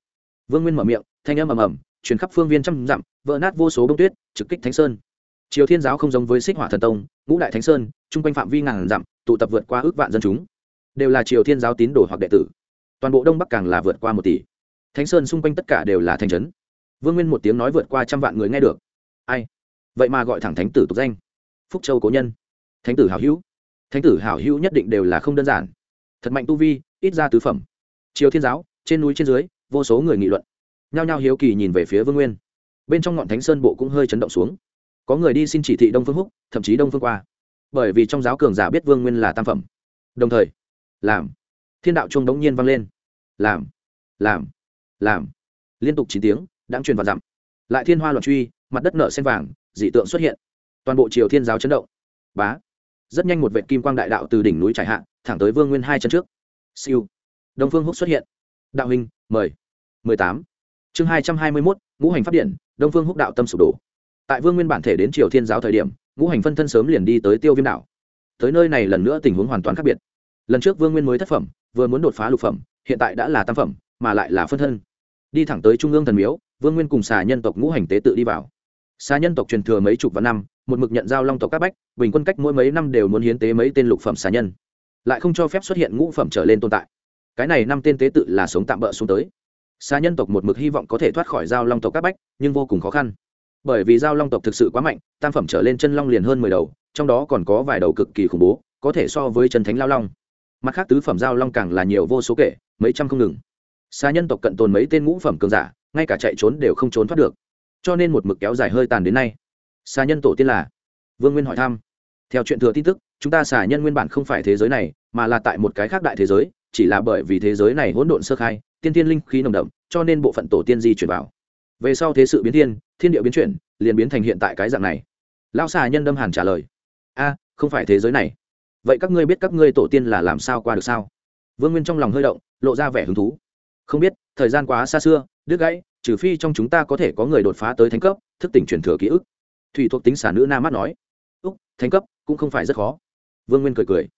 Vương nguyên mở miệng, thanh âm ầm ầm truyền khắp phương viên trăm dặm, vỡ nát vô số bông tuyết, trực kích thánh sơn. Triều thiên giáo không giống với xích hỏa thần tông, ngũ đại thánh sơn, chung quanh phạm vi ngàn dặm, tụ tập vượt qua ước vạn dân chúng. Đều là triều thiên giáo tín đồ hoặc đệ tử. Toàn bộ đông bắc càng là vượt qua một tỷ. Thánh sơn xung quanh tất cả đều là thành trấn. Vương nguyên một tiếng nói vượt qua trăm vạn người nghe được. Ai? Vậy mà gọi thẳng thánh tử tục danh. Phúc châu cố nhân. Thánh tử hảo hữu. Thánh tử hảo hữu nhất định đều là không đơn giản. Thật mạnh tu vi, ít ra tứ phẩm. Triều thiên giáo, trên núi trên dưới, vô số người nghị luận nhao nhao hiếu kỳ nhìn về phía vương nguyên. Bên trong ngọn thánh sơn bộ cũng hơi chấn động xuống. Có người đi xin chỉ thị đông phương húc, thậm chí đông phương qua. Bởi vì trong giáo cường giả biết vương nguyên là tam phẩm. Đồng thời, làm. Thiên đạo chuông đống nhiên vang lên. Làm làm làm. Liên tục chín tiếng, đang truyền vào dặm. Lại thiên hoa loạn truy, mặt đất nở sen vàng, dị tượng xuất hiện. Toàn bộ triều thiên giáo chấn động. Bá. Rất nhanh một vệ kim quang đại đạo từ đỉnh núi trải hạ, thẳng tới vương nguyên hai chân trước. Siêu. Đông phương húc xuất hiện. Đạo huynh, mời. Mười tám chương hai trăm hai mươi mốt, ngũ hành p điện đông phương húc đạo tâm sụp đổ. Tại vương nguyên bản thể đến triều thiên giáo thời điểm, ngũ hành phân thân sớm liền đi tới tiêu viêm đảo tới nơi này lần nữa tình huống hoàn toàn khác biệt. Lần trước vương nguyên mới thất phẩm, vừa muốn đột phá lục phẩm, hiện tại đã là tam phẩm, mà lại là phân thân. Đi thẳng tới trung ương thần miếu, vương nguyên cùng xà nhân tộc ngũ hành tế tự đi vào. Xà nhân tộc truyền thừa mấy chục vạn năm, một mực nhận giao long tộc các bách, bình quân cách mỗi mấy năm đều muốn hiến tế mấy tên lục phẩm xà nhân. Lại không cho phép xuất hiện ngũ phẩm trở lên tồn tại. Cái này năm tên tế tự là sống tạm bỡ xuống tới xa nhân tộc một mực hy vọng có thể thoát khỏi giao long tộc các bách, nhưng vô cùng khó khăn. Bởi vì giao long tộc thực sự quá mạnh, tam phẩm trở lên chân long liền hơn mười đầu, trong đó còn có vài đầu cực kỳ khủng bố, có thể so với chân thánh lao long. Mặt khác tứ phẩm giao long càng là nhiều vô số kể, mấy trăm không ngừng. Xa nhân tộc cận tồn mấy tên ngũ phẩm cường giả, ngay cả chạy trốn đều không trốn thoát được. Cho nên một mực kéo dài hơi tàn đến nay. Xa nhân tổ tiên là vương nguyên hỏi thăm. Theo chuyện thừa tin tức, chúng ta xả nhân nguyên bản không phải thế giới này, mà là tại một cái khác đại thế giới, chỉ là bởi vì thế giới này hỗn độn sơ khai tiên tiên linh khí nồng đậm, cho nên bộ phận tổ tiên di chuyển vào. Về sau thế sự biến thiên thiên địa biến chuyển, liền biến thành hiện tại cái dạng này. Lão xà nhân đâm hàn trả lời, a, không phải thế giới này. Vậy các ngươi biết các ngươi tổ tiên là làm sao qua được sao? Vương nguyên trong lòng hơi động, lộ ra vẻ hứng thú. Không biết, thời gian quá xa xưa, đứt gãy, trừ phi trong chúng ta có thể có người đột phá tới thánh cấp, thức tỉnh truyền thừa ký ức. Thủy thuộc tính xả nữ nam mắt nói, úc, thánh cấp cũng không phải rất khó. Vương nguyên cười cười,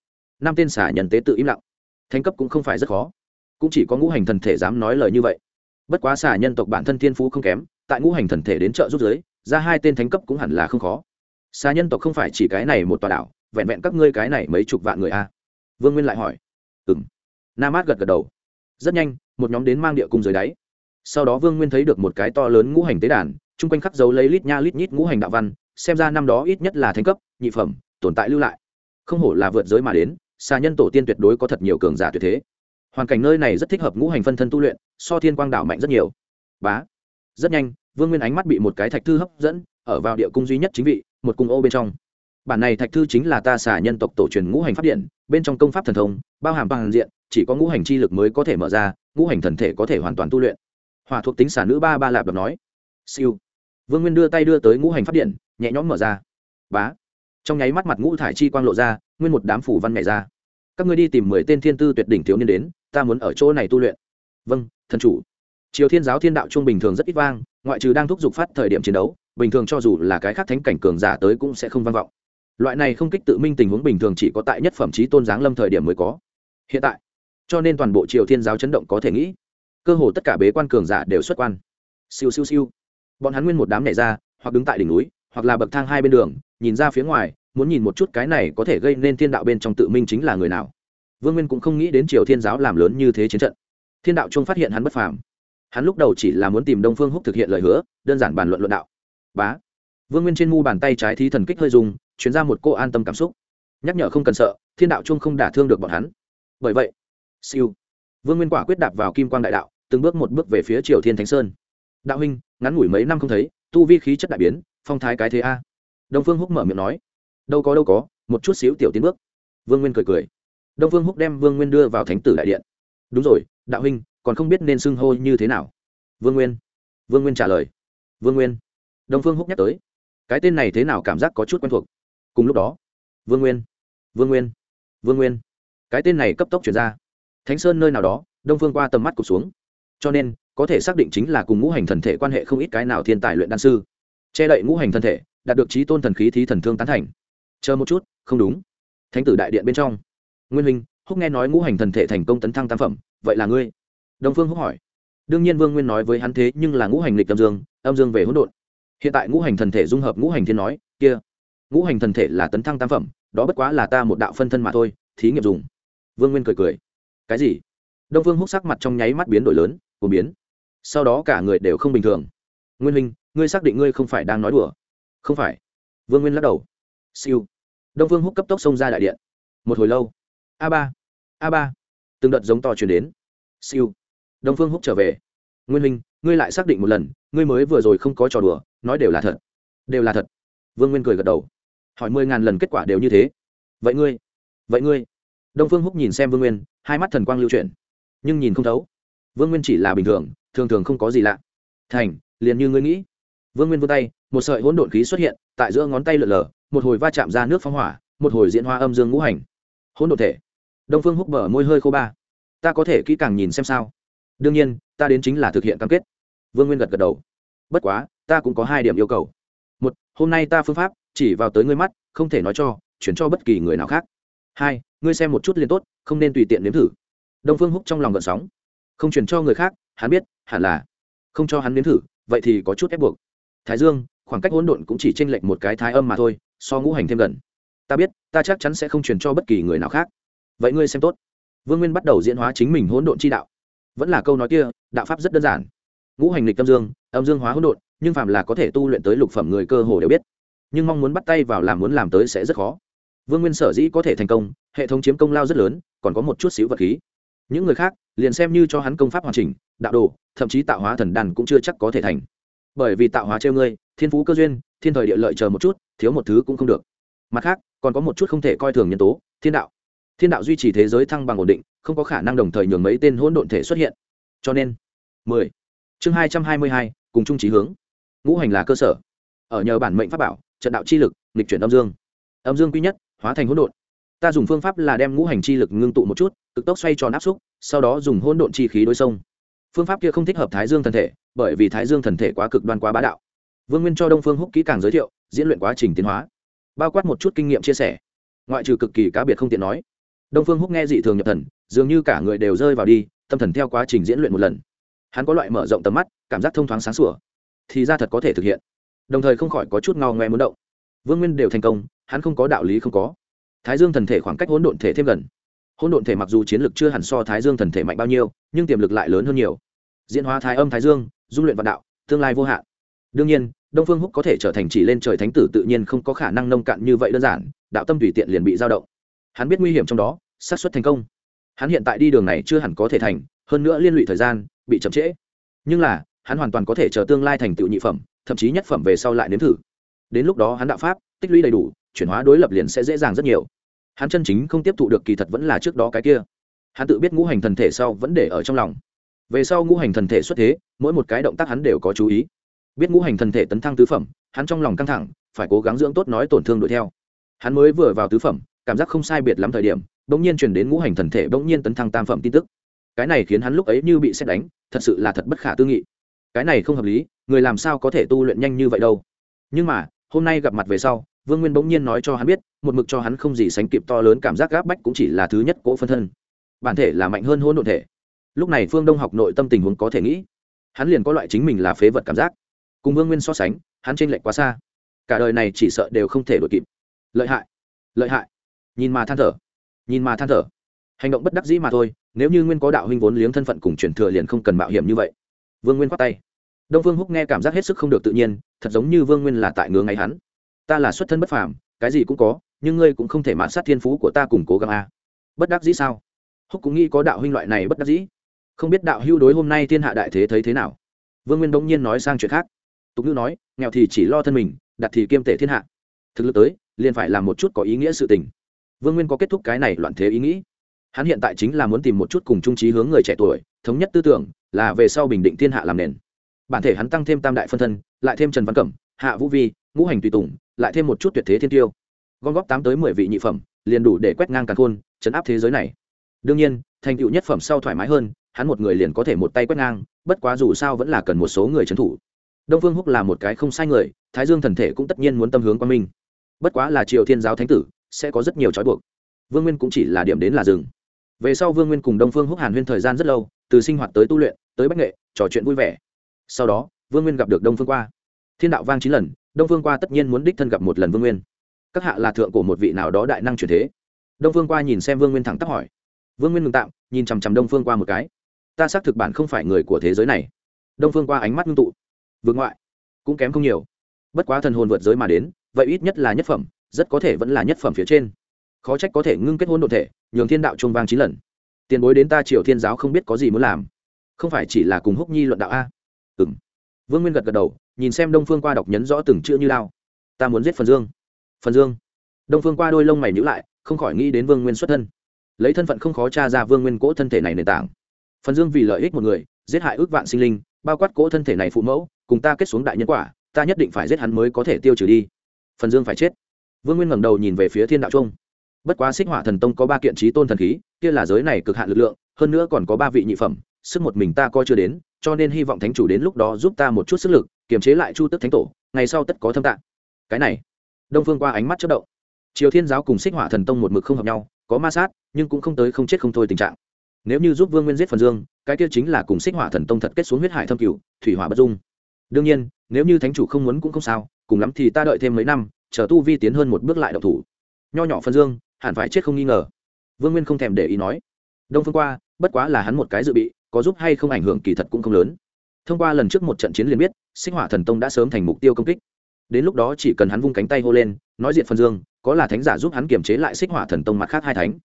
năm tên xả nhân tế tự im lặng, thánh cấp cũng không phải rất khó cũng chỉ có ngũ hành thần thể dám nói lời như vậy. Bất quá xả nhân tộc bản thân thiên phú không kém, tại ngũ hành thần thể đến chợ rút giới, ra hai tên thánh cấp cũng hẳn là không khó. Xà nhân tộc không phải chỉ cái này một tòa đảo, vẹn vẹn các ngươi cái này mấy chục vạn người a. À? vương nguyên lại hỏi. Ừ m nam át gật gật đầu. Rất nhanh, một nhóm đến mang địa cung dưới đáy. Sau đó vương nguyên thấy được một cái to lớn ngũ hành tế đàn, chung quanh khắc dấu lấy lít nha lít nhít ngũ hành đạo văn, xem ra năm đó ít nhất là thánh cấp, nhị phẩm, tồn tại lưu lại. Không hổ là vượt giới mà đến, xà nhân tổ tiên tuyệt đối có thật nhiều cường giả tuyệt thế hoàn cảnh nơi này rất thích hợp ngũ hành phân thân tu luyện, so thiên quang đảo mạnh rất nhiều. Bá. Rất nhanh, vương nguyên ánh mắt bị một cái thạch thư hấp dẫn, ở vào địa cung duy nhất chính vị, một cung ô bên trong. Bản này thạch thư chính là ta xả nhân tộc tổ truyền ngũ hành pháp điện, bên trong công pháp thần thông, bao hàm bằng diện, chỉ có ngũ hành chi lực mới có thể mở ra, ngũ hành thần thể có thể hoàn toàn tu luyện. Hòa thuộc tính xả nữ ba ba lạp đọc nói. Siêu. Vương nguyên đưa tay đưa tới ngũ hành pháp điện, nhẹ nhõm mở ra. Bá. Trong nháy mắt mặt ngũ thải chi quang lộ ra, nguyên một đám phủ văn nhảy ra. Các ngươi đi tìm mười tên thiên tư tuyệt đỉnh thiếu niên đến ta muốn ở chỗ này tu luyện. Vâng thần chủ. Triều thiên giáo thiên đạo trung bình thường rất ít vang, ngoại trừ đang thúc giục phát thời điểm chiến đấu, bình thường cho dù là cái khác thánh cảnh cường giả tới cũng sẽ không vang vọng. Loại này không kích tự minh tình huống bình thường chỉ có tại nhất phẩm trí tôn giáng lâm thời điểm mới có. Hiện tại, cho nên toàn bộ triều thiên giáo chấn động có thể nghĩ, cơ hồ tất cả bế quan cường giả đều xuất quan. Siêu siêu siêu. Bọn hắn nguyên một đám nhảy ra, hoặc đứng tại đỉnh núi, hoặc là bậc thang hai bên đường, nhìn ra phía ngoài, muốn nhìn một chút cái này có thể gây nên thiên đạo bên trong tự minh chính là người nào vương nguyên cũng không nghĩ đến triều thiên giáo làm lớn như thế chiến trận. Thiên đạo trung phát hiện hắn bất phàm. Hắn lúc đầu chỉ là muốn tìm đông phương húc thực hiện lời hứa, đơn giản bàn luận luận đạo. Bá. Vương nguyên trên mu bàn tay trái thí thần kích hơi dùng chuyển ra một cô an tâm cảm xúc. Nhắc nhở không cần sợ, thiên đạo trung không đả thương được bọn hắn. Bởi vậy, siêu. Vương nguyên quả quyết đạp vào kim quang đại đạo, từng bước một bước về phía triều thiên thánh sơn. Đạo huynh, ngắn ngủi mấy năm không thấy, tu vi khí chất đại biến, phong thái cái thế a. Đông phương húc mở miệng nói. Đâu có đâu có, một chút xíu tiểu tiến bước. Vương nguyên cười cười đông phương húc đem vương nguyên đưa vào thánh tử đại điện. Đúng rồi, đạo huynh, còn không biết nên xưng hô như thế nào. Vương nguyên. Vương nguyên trả lời. Vương nguyên. Đông phương húc nhắc tới. Cái tên này thế nào cảm giác có chút quen thuộc. Cùng lúc đó, vương nguyên. Vương nguyên. Vương nguyên. Cái tên này cấp tốc chuyển ra. Thánh sơn nơi nào đó, đông phương qua tầm mắt cụt xuống. Cho nên, có thể xác định chính là cùng ngũ hành thần thể quan hệ không ít cái nào thiên tài luyện đan sư. Che đậy ngũ hành thân thể, đạt được trí tôn thần khí thí thần thương tán thành. Chờ một chút, không đúng. Thánh tử đại điện bên trong nguyên huynh, húc nghe nói ngũ hành thần thể thành công tấn thăng tam phẩm, vậy là ngươi? Đông phương húc hỏi. Đương nhiên vương nguyên nói với hắn thế, nhưng là ngũ hành lịch âm dương âm dương về hỗn độn. Hiện tại ngũ hành thần thể dung hợp ngũ hành thiên nói, kia, ngũ hành thần thể là tấn thăng tam phẩm, đó bất quá là ta một đạo phân thân mà thôi, thí nghiệm dùng. Vương nguyên cười cười. Cái gì? Đông phương húc sắc mặt trong nháy mắt biến đổi lớn của biến. Sau đó cả người đều không bình thường. Nguyên huynh, ngươi xác định ngươi không phải đang nói đùa? Không phải. Vương nguyên lắc đầu. Siêu. Đông phương húc cấp tốc xông ra đại điện. Một hồi lâu a ba. A ba. Từng đợt giống to chuyển đến. Siêu. Đông phương húc trở về. Nguyên minh ngươi lại xác định một lần, ngươi mới vừa rồi không có trò đùa, nói đều là thật. Đều là thật. Vương nguyên cười gật đầu. Hỏi mười ngàn lần kết quả đều như thế. Vậy ngươi? Vậy ngươi? Đông phương húc nhìn xem vương nguyên, hai mắt thần quang lưu chuyển. Nhưng nhìn không thấu. Vương nguyên chỉ là bình thường thường thường không có gì lạ. Thành, liền như ngươi nghĩ. Vương nguyên vươn tay, một sợi hỗn độn khí xuất hiện, tại giữa ngón tay lở lở một hồi va chạm ra nước phóng hỏa, một hồi diễn hoa âm dương ngũ hành. Hỗn độn thể đông phương húc bở môi hơi khô ba. Ta có thể kỹ càng nhìn xem sao? Đương nhiên, ta đến chính là thực hiện cam kết. Vương nguyên gật gật đầu. Bất quá, ta cũng có hai điểm yêu cầu. Một, hôm nay ta phương pháp, chỉ vào tới ngươi mắt, không thể nói cho, chuyển cho bất kỳ người nào khác. Hai, ngươi xem một chút liền tốt, không nên tùy tiện nếm thử. Đông phương húc trong lòng gợn sóng. Không chuyển cho người khác, hắn biết, hẳn là không cho hắn nếm thử, vậy thì có chút ép buộc. Thái dương, khoảng cách hỗn độn cũng chỉ tranh lệch một cái thái âm mà thôi, so ngũ hành thêm gần. Ta biết, ta chắc chắn sẽ không chuyển cho bất kỳ người nào khác vậy ngươi xem tốt. Vương nguyên bắt đầu diễn hóa chính mình hỗn độn chi đạo. Vẫn là câu nói kia, đạo pháp rất đơn giản. Ngũ hành lịch âm dương âm dương hóa hỗn độn, nhưng phạm là có thể tu luyện tới lục phẩm người cơ hồ đều biết. Nhưng mong muốn bắt tay vào làm muốn làm tới sẽ rất khó. Vương nguyên sở dĩ có thể thành công, hệ thống chiếm công lao rất lớn, còn có một chút xíu vật khí. Những người khác, liền xem như cho hắn công pháp hoàn chỉnh, đạo đồ, thậm chí tạo hóa thần đàn cũng chưa chắc có thể thành. Bởi vì tạo hóa treo ngươi, thiên phú cơ duyên, thiên thời địa lợi chờ một chút, thiếu một thứ cũng không được. Mặt khác, còn có một chút không thể coi thường nhân tố, thiên đạo thiên đạo duy trì thế giới thăng bằng ổn định, không có khả năng đồng thời nhường mấy tên hỗn độn thể xuất hiện. Cho nên, mười, chương hai trăm hai mươi hai, cùng chung trí hướng. Ngũ hành là cơ sở. Ở nhờ bản mệnh pháp bảo, trận đạo chi lực, nghịch chuyển âm dương. Âm dương quy nhất, hóa thành hỗn độn. Ta dùng phương pháp là đem ngũ hành chi lực ngưng tụ một chút, cực tốc xoay tròn áp xúc, sau đó dùng hỗn độn chi khí đối sông phương pháp kia không thích hợp thái dương thần thể, bởi vì thái dương thần thể quá cực đoan quá bá đạo. Vương nguyên cho đông phương húc kỹ càng giới thiệu, diễn luyện quá trình tiến hóa. Bao quát một chút kinh nghiệm chia sẻ. Ngoại trừ cực kỳ cá biệt không tiện nói đông phương húc nghe dị thường nhập thần, dường như cả người đều rơi vào đi, tâm thần theo quá trình diễn luyện một lần. Hắn có loại mở rộng tầm mắt, cảm giác thông thoáng sáng sủa. Thì ra thật có thể thực hiện. Đồng thời không khỏi có chút ngao ngoe muốn động. Vương nguyên đều thành công, hắn không có đạo lý không có. Thái dương thần thể khoảng cách hỗn độn thể thêm gần. Hỗn độn thể mặc dù chiến lược chưa hẳn so thái dương thần thể mạnh bao nhiêu, nhưng tiềm lực lại lớn hơn nhiều. Diễn hóa thái âm thái dương, dung luyện vạn đạo, tương lai vô hạn. Đương nhiên, đông phương húc có thể trở thành chỉ lên trời thánh tử tự nhiên không có khả năng nông cạn như vậy đơn giản, đạo tâm tùy tiện liền bị dao động hắn biết nguy hiểm trong đó, xác suất thành công. Hắn hiện tại đi đường này chưa hẳn có thể thành, hơn nữa liên lụy thời gian, bị chậm trễ. Nhưng là, hắn hoàn toàn có thể chờ tương lai thành tựu nhị phẩm, thậm chí nhất phẩm về sau lại nếm thử. Đến lúc đó hắn đạo pháp, tích lũy đầy đủ, chuyển hóa đối lập liền sẽ dễ dàng rất nhiều. Hắn chân chính không tiếp thụ được kỳ thật vẫn là trước đó cái kia. Hắn tự biết ngũ hành thần thể sau vẫn để ở trong lòng. Về sau ngũ hành thần thể xuất thế, mỗi một cái động tác hắn đều có chú ý. Biết ngũ hành thần thể tấn thăng tứ phẩm, hắn trong lòng căng thẳng, phải cố gắng dưỡng tốt nói tổn thương đuổi theo. Hắn mới vừa vào tứ phẩm cảm giác không sai biệt lắm thời điểm, bỗng nhiên truyền đến ngũ hành thần thể bỗng nhiên tấn thăng tam phẩm tin tức. Cái này khiến hắn lúc ấy như bị xét đánh, thật sự là thật bất khả tư nghị. Cái này không hợp lý, người làm sao có thể tu luyện nhanh như vậy đâu. Nhưng mà, hôm nay gặp mặt về sau, vương nguyên bỗng nhiên nói cho hắn biết, một mực cho hắn không gì sánh kịp to lớn cảm giác gáp bách cũng chỉ là thứ nhất cỗ phân thân. Bản thể là mạnh hơn hôn đ ộ thể. Lúc này phương đông học nội tâm tình huống có thể nghĩ. Hắn liền có loại chính mình là phế vật cảm giác. Cùng vương nguyên so sánh, hắn t r ê n lệch quá xa. Cả đời này chỉ sợ đều không thể đ ổ i kịp. Lợi hại. Lợi hại nhìn mà than thở. Nhìn mà than thở. Hành động bất đắc dĩ mà thôi, nếu như nguyên có đạo huynh vốn liếng thân phận cùng truyền thừa liền không cần mạo hiểm như vậy. Vương nguyên khoát tay. Đông Vương húc nghe cảm giác hết sức không được tự nhiên, thật giống như vương nguyên là tại ngưỡng ngay hắn. Ta là xuất thân bất phàm, cái gì cũng có, nhưng ngươi cũng không thể mạn sát thiên phú của ta cùng cố gắng a. Bất đắc dĩ sao? Húc cũng nghĩ có đạo huynh loại này bất đắc dĩ. Không biết đạo hưu đối hôm nay thiên hạ đại thế thấy thế nào? Vương nguyên đông nhiên nói sang chuyện khác. Tục ngữ nói, nghèo thì chỉ lo thân mình, đặt thì kiêm tể thiên hạ. Thực lực tới, liền phải làm một chút có ý nghĩa sự tình vương nguyên có kết thúc cái này loạn thế ý nghĩ. Hắn hiện tại chính là muốn tìm một chút cùng trung trí hướng người trẻ tuổi, thống nhất tư tưởng, là về sau bình định thiên hạ làm nền. Bản thể hắn tăng thêm tam đại phân thân, lại thêm trần văn cẩm, hạ vũ vi, ngũ hành tùy tùng, lại thêm một chút tuyệt thế thiên tiêu. Gom góp tám tới mười vị nhị phẩm, liền đủ để quét ngang càng khôn chấn áp thế giới này. Đương nhiên, thành tựu nhất phẩm sau thoải mái hơn, hắn một người liền có thể một tay quét ngang, bất quá dù sao vẫn là cần một số người trấn thủ. Đông phương húc là một cái không sai người, thái dương thần thể cũng tất nhiên muốn tâm hướng quan minh. Bất quá là triều thiên giáo thánh tử sẽ có rất nhiều trói buộc. Vương nguyên cũng chỉ là điểm đến là rừng về sau vương nguyên cùng đông phương húc hàn huyên thời gian rất lâu, từ sinh hoạt tới tu luyện, tới bách nghệ, trò chuyện vui vẻ. Sau đó, vương nguyên gặp được đông phương qua. Thiên đạo vang chín lần, đông phương qua tất nhiên muốn đích thân gặp một lần vương nguyên. Các hạ là thượng của một vị nào đó đại năng truyền thế. Đông phương qua nhìn xem vương nguyên thẳng tắp hỏi. Vương nguyên ngừng tạm, nhìn chằm chằm đông phương qua một cái. Ta xác thực bản không phải người của thế giới này. Đông phương qua ánh mắt ngưng tụ. Vượt ngoại, cũng kém không nhiều. Bất quá thần hồn vượt giới mà đến, vậy ít nhất là nhất phẩm rất có thể vẫn là nhất phẩm phía trên. Khó trách có thể ngưng kết hôn đ ộ thể, nhường thiên đạo trung vang chín lần. Tiền bối đến ta triều thiên giáo không biết có gì muốn làm. Không phải chỉ là cùng húc nhi luận đạo a? Ừ m vương nguyên gật gật đầu, nhìn xem đông phương qua đọc nhấn rõ từng chữ như lao. Ta muốn giết phần dương. Phần dương. Đông phương qua đôi lông mày nhữ lại, không khỏi nghĩ đến vương nguyên xuất thân. Lấy thân phận không khó tra ra vương nguyên cỗ thân thể này nền tảng. Phần dương vì lợi ích một người, giết hại ước vạn sinh linh, bao quát cỗ thân thể này phụ mẫu, cùng ta kết xuống đại nhân quả, ta nhất định phải giết hắn mới có thể tiêu trừ đi. Phần dương phải chết vương nguyên ngẩng đầu nhìn về phía thiên đạo trung. Bất quá xích hỏa thần tông có ba kiện trí tôn thần khí, kia là giới này cực hạn lực lượng, hơn nữa còn có ba vị nhị phẩm, sức một mình ta coi chưa đến, cho nên hy vọng thánh chủ đến lúc đó giúp ta một chút sức lực, kiềm chế lại chu tức thánh tổ, ngày sau tất có thâm tạng. Cái này, đông phương qua ánh mắt chất động. Triều thiên giáo cùng xích hỏa thần tông một mực không hợp nhau, có ma sát, nhưng cũng không tới không chết không thôi tình trạng. Nếu như giúp vương nguyên giết phần dương, cái kia chính là cùng xích hỏa thần tông thật kết xuống huyết hải thâm cửu, thủy hỏa bất dung. Đương nhiên, nếu như thánh chủ không muốn cũng không sao, cùng lắm thì ta đợi thêm mấy năm chờ tu vi tiến hơn một bước lại độc thủ. Nho nhỏ phân dương, hẳn phải chết không nghi ngờ. Vương nguyên không thèm để ý nói. Đông phương qua, bất quá là hắn một cái dự bị, có giúp hay không ảnh hưởng kỳ thật cũng không lớn. Thông qua lần trước một trận chiến liền biết, sinh hỏa thần tông đã sớm thành mục tiêu công kích. Đến lúc đó chỉ cần hắn vung cánh tay hô lên, nói diện phân dương, có là thánh giả giúp hắn kiềm chế lại xích hỏa thần tông mặt khác hai thánh.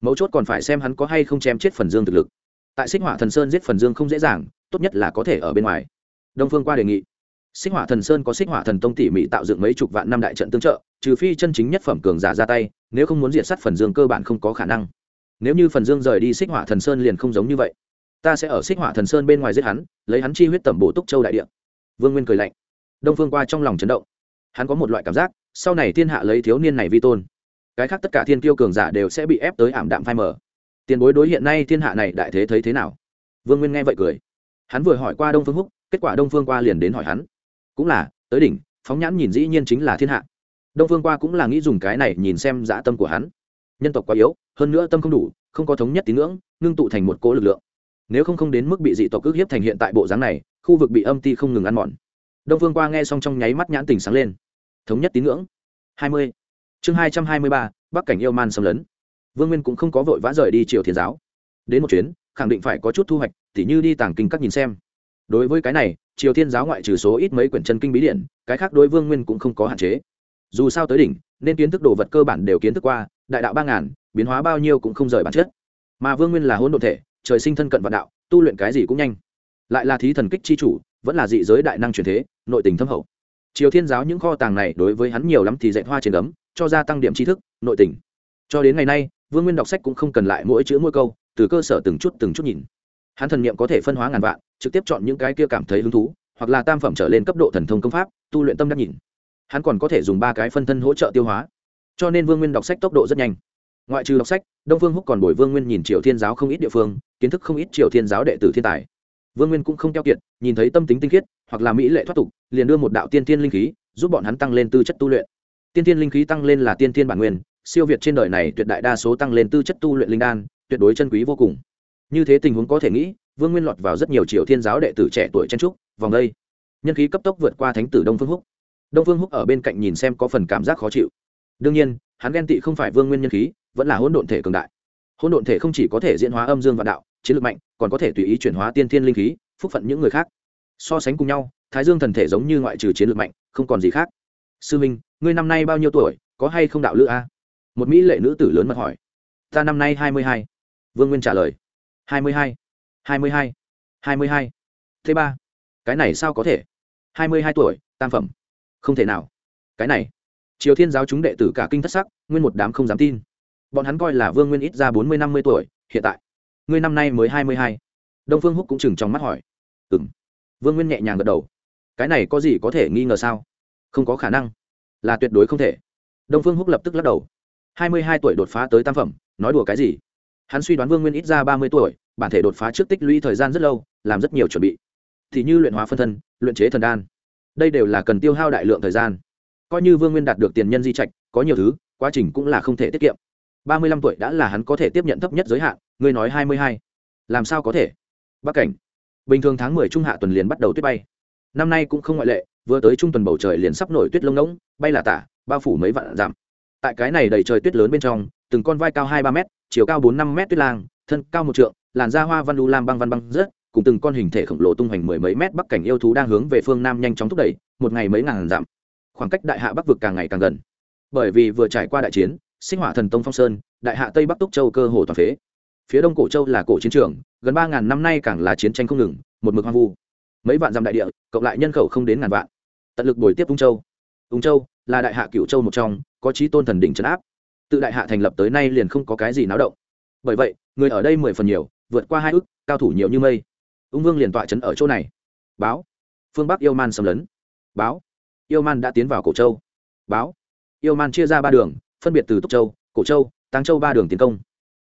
Mấu chốt còn phải xem hắn có hay không chém chết phần dương thực lực. Tại xích hỏa thần sơn giết phần dương không dễ dàng, tốt nhất là có thể ở bên ngoài. Đông phương qua đề nghị xích hỏa thần sơn có xích hỏa thần tông tỉ mỉ tạo dựng mấy chục vạn năm đại trận tương trợ, trừ phi chân chính nhất phẩm cường giả ra tay, nếu không muốn diệt sát phần dương cơ bản không có khả năng. Nếu như phần dương rời đi xích hỏa thần sơn liền không giống như vậy. Ta sẽ ở xích hỏa thần sơn bên ngoài giết hắn, lấy hắn chi huyết tẩm bổ túc châu đại địa. Vương nguyên cười lạnh. Đông phương qua trong lòng chấn động. Hắn có một loại cảm giác, sau này thiên hạ lấy thiếu niên này vi tôn. Cái khác tất cả thiên kiêu cường giả đều sẽ bị ép tới ảm đạm phai mờ. Tiền bối đối hiện nay thiên hạ này đại thế thấy thế nào? Vương nguyên nghe vậy cười. Hắn vừa hỏi qua đông phương húc, kết quả đông phương qua liền đến hỏi hắn cũng là, tới đỉnh, phóng nhãn nhìn dĩ nhiên chính là thiên hạ. Đông phương qua cũng là nghĩ dùng cái này nhìn xem dã tâm của hắn. Nhân tộc quá yếu, hơn nữa tâm không đủ, không có thống nhất tín ngưỡng, ngưng tụ thành một cỗ lực lượng. Nếu không không đến mức bị dị tộc ước hiếp thành hiện tại bộ dáng này, khu vực bị âm ti không ngừng ăn mòn. Đông phương qua nghe xong trong nháy mắt nhãn tình sáng lên. Thống nhất tín ngưỡng. Hai mươi. Chương hai trăm hai mươi ba, bắc cảnh yêu man xâm lấn. Vương nguyên cũng không có vội vã rời đi triều thiên giáo. Đến một chuyến, khẳng định phải có chút thu hoạch, tỉ như đi tàng kinh các nhìn xem đối với cái này, triều thiên giáo ngoại trừ số ít mấy quyển chân kinh bí điển, cái khác đối vương nguyên cũng không có hạn chế. Dù sao tới đỉnh, nên kiến thức đồ vật cơ bản đều kiến thức qua, đại đạo ba ngàn, biến hóa bao nhiêu cũng không rời bản chất. Mà vương nguyên là hôn đ ộ thể, trời sinh thân cận vạn đạo, tu luyện cái gì cũng nhanh. Lại là thí thần kích chi chủ, vẫn là dị giới đại năng truyền thế, nội tình thâm hậu. Triều thiên giáo những kho tàng này đối với hắn nhiều lắm thì dạy hoa trên ấm cho gia tăng điểm tri thức, nội tình. Cho đến ngày nay, vương nguyên đọc sách cũng không cần lại mỗi chữ mỗi câu, từ cơ sở từng chút từng chút nhìn hắn thần niệm có thể phân hóa ngàn vạn, trực tiếp chọn những cái kia cảm thấy hứng thú, hoặc là tam phẩm trở lên cấp độ thần thông công pháp, tu luyện tâm đắc nhìn hắn còn có thể dùng ba cái phân thân hỗ trợ tiêu hóa. Cho nên vương nguyên đọc sách tốc độ rất nhanh. Ngoại trừ đọc sách, đông Vương húc còn bồi vương nguyên nhìn triều thiên giáo không ít địa phương, kiến thức không ít triều thiên giáo đệ tử thiên tài. Vương nguyên cũng không keo kiệt, nhìn thấy tâm tính tinh khiết, hoặc là mỹ lệ thoát tục, liền đưa một đạo tiên tiên linh khí, giúp bọn hắn tăng lên tư chất tu luyện. Tiên tiên linh khí tăng lên là tiên tiên bản nguyên, siêu việt trên đời này tuyệt đại đa số tăng lên tư chất tu luyện linh đan, tuyệt đối chân quý vô cùng như thế tình huống có thể nghĩ, vương nguyên lọt vào rất nhiều triều thiên giáo đệ tử trẻ tuổi chen trúc vòng đây. Nhân khí cấp tốc vượt qua thánh tử đông phương húc. Đông phương húc ở bên cạnh nhìn xem có phần cảm giác khó chịu. Đương nhiên, hắn ghen tị không phải vương nguyên nhân khí, vẫn là hỗn độn thể cường đại. Hỗn độn thể không chỉ có thể diễn hóa âm dương vạn đạo, chiến lược mạnh, còn có thể tùy ý chuyển hóa tiên thiên linh khí, phúc phận những người khác. So sánh cùng nhau, thái dương thần thể giống như ngoại trừ chiến lược mạnh, không còn gì khác. Sư minh, ngươi năm nay bao nhiêu tuổi, có hay không đạo lữ a? Một mỹ lệ nữ tử lớn mật hỏi. Ta năm nay hai mươi hai. Vương nguyên trả lời hai mươi hai. Hai mươi hai. Hai mươi hai. Thứ ba. Cái này sao có thể? Hai mươi hai tuổi, tam phẩm. Không thể nào. Cái này. Triều thiên giáo chúng đệ tử cả kinh thất sắc, nguyên một đám không dám tin. Bọn hắn coi là vương nguyên ít ra bốn mươi, năm mươi tuổi, hiện tại. Ngươi năm nay mới hai mươi hai. Đông phương húc cũng chừng trong mắt hỏi. Ừ m vương nguyên nhẹ nhàng gật đầu. Cái này có gì có thể nghi ngờ sao? Không có khả năng. Là tuyệt đối không thể. Đông phương húc lập tức lắc đầu. Hai mươi hai tuổi đột phá tới tam phẩm, nói đùa cái gì? Hắn suy đoán vương nguyên ít ra ba mươi tuổi, bản thể đột phá trước tích lũy thời gian rất lâu, làm rất nhiều chuẩn bị. Thì như luyện hóa phân thân, luyện chế thần đan. Đây đều là cần tiêu hao đại lượng thời gian. Coi như vương nguyên đạt được tiền nhân di trạch, có nhiều thứ, quá trình cũng là không thể tiết kiệm. Ba mươi lăm tuổi đã là hắn có thể tiếp nhận thấp nhất giới hạn, ngươi nói hai mươi hai. Làm sao có thể? Bắc cảnh. Bình thường tháng mười trung hạ tuần liền bắt đầu tuyết bay. Năm nay cũng không ngoại lệ, vừa tới trung tuần bầu trời liền sắp nổi tuyết lông ngỗng, bay là tả, bao phủ mấy vạn dặm. Tại cái này đầy trời tuyết lớn bên trong từng con vai cao hai ba m chiều cao bốn năm m tuyết lang, thân cao một trượng, làn da hoa văn u lam băng văn băng rớt, cùng từng con hình thể khổng lồ tung hoành mười mấy mét bắc cảnh yêu thú đang hướng về phương nam nhanh chóng thúc đẩy, một ngày mấy ngàn dặm. Khoảng cách đại hạ bắc vực càng ngày càng gần. Bởi vì vừa trải qua đại chiến, sinh hỏa thần tông phong sơn, đại hạ tây bắc túc châu cơ hồ toàn phế. Phía đông cổ châu là cổ chiến trường, gần ba ngàn năm nay càng là chiến tranh không ngừng, một mực hoang vu. Mấy vạn dặm đại địa, cộng lại nhân khẩu không đến ngàn vạn. Tận lực bồi tiếp ung châu. Ung châu là đại hạ cửu châu một trong, có trí tôn thần đỉnh trấn áp tự đại hạ thành lập tới nay liền không có cái gì náo động. Bởi vậy, người ở đây mười phần nhiều, vượt qua hai ước, cao thủ nhiều như mây. Ung vương liền tọa trấn ở chỗ này. Báo. Phương bắc yêu man xâm lấn. Báo. Yêu man đã tiến vào cổ châu. Báo. Yêu man chia ra ba đường, phân biệt từ túc châu, cổ châu tăng châu ba đường tiến công.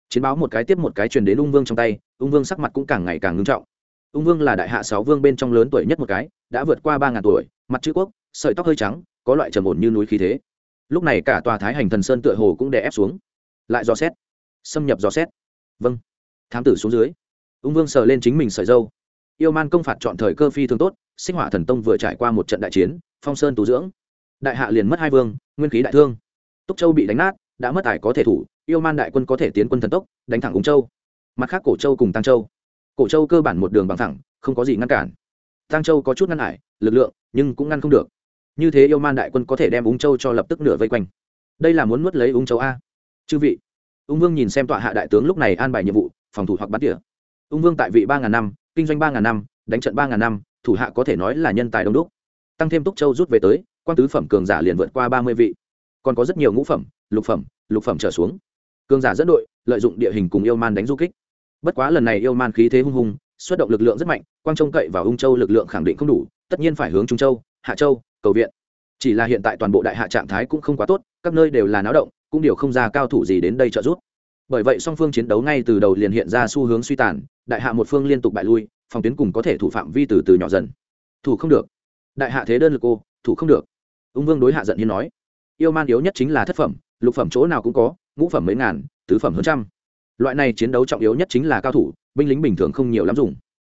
Chiến báo một cái tiếp một cái truyền đến ung vương trong tay, ung vương sắc mặt cũng càng ngày càng ngưng trọng. Ung vương là đại hạ sáu vương bên trong lớn tuổi nhất một cái, đã vượt qua ba ngàn tuổi, mặt chữ quốc, sợi tóc hơi trắng, có loại trầm ổn như núi khí thế lúc này cả tòa thái hành thần sơn tựa hồ cũng đè ép xuống. Lại dò xét. Xâm nhập dò xét. Vâng. Thám tử xuống dưới. Ung vương sờ lên chính mình sợi dâu. Yêu man công phạt chọn thời cơ phi thường tốt, sinh hỏa thần tông vừa trải qua một trận đại chiến, phong sơn tu dưỡng. Đại hạ liền mất hai vương, nguyên khí đại thương. Túc châu bị đánh nát, đã mất tài có thể thủ, yêu man đại quân có thể tiến quân thần tốc, đánh thẳng ung châu. Mặt khác cổ châu cùng tăng châu. Cổ châu cơ bản một đường bằng thẳng, không có gì ngăn cản. Tăng châu có chút ngăn ải, lực lượng, nhưng cũng ngăn không được như thế yêu man đại quân có thể đem ung châu cho lập tức nửa vây quanh. Đây là muốn nuốt lấy ung châu a. Chư vị ung vương nhìn xem tọa hạ đại tướng lúc này an bài nhiệm vụ, phòng thủ hoặc bắn tỉa. Ung vương tại vị ba ngàn năm, kinh doanh ba ngàn năm, đánh trận ba ngàn năm, thủ hạ có thể nói là nhân tài đông đúc. Tăng thêm túc châu rút về tới, quan tứ phẩm cường giả liền vượt qua ba mươi vị. Còn có rất nhiều ngũ phẩm, lục phẩm lục phẩm trở xuống. Cường giả dẫn đội, lợi dụng địa hình cùng yêu man đánh du kích. Bất quá lần này yêu man khí thế hung hùng, xuất động lực lượng rất mạnh, quang trông cậy và ung châu lực lượng khẳng định không đủ, tất nhiên phải hướng trung châu, hạ châu cầu viện. Chỉ là hiện tại toàn bộ đại hạ trạng thái cũng không quá tốt, các nơi đều là náo động, cũng điều không ra cao thủ gì đến đây trợ giúp. Bởi vậy song phương chiến đấu ngay từ đầu liền hiện ra xu hướng suy tàn, đại hạ một phương liên tục bại lui, phòng tuyến cùng có thể thủ phạm vi từ từ nhỏ dần. Thủ không được. Đại hạ thế đơn lực cô thủ không được. Ung vương đối hạ giận hiên nói, yêu man yếu nhất chính là thất phẩm, lục phẩm chỗ nào cũng có, ngũ phẩm mấy ngàn, tứ phẩm hơn trăm. Loại này chiến đấu trọng yếu nhất chính là cao thủ, binh lính bình thường không nhiều lắm dùng.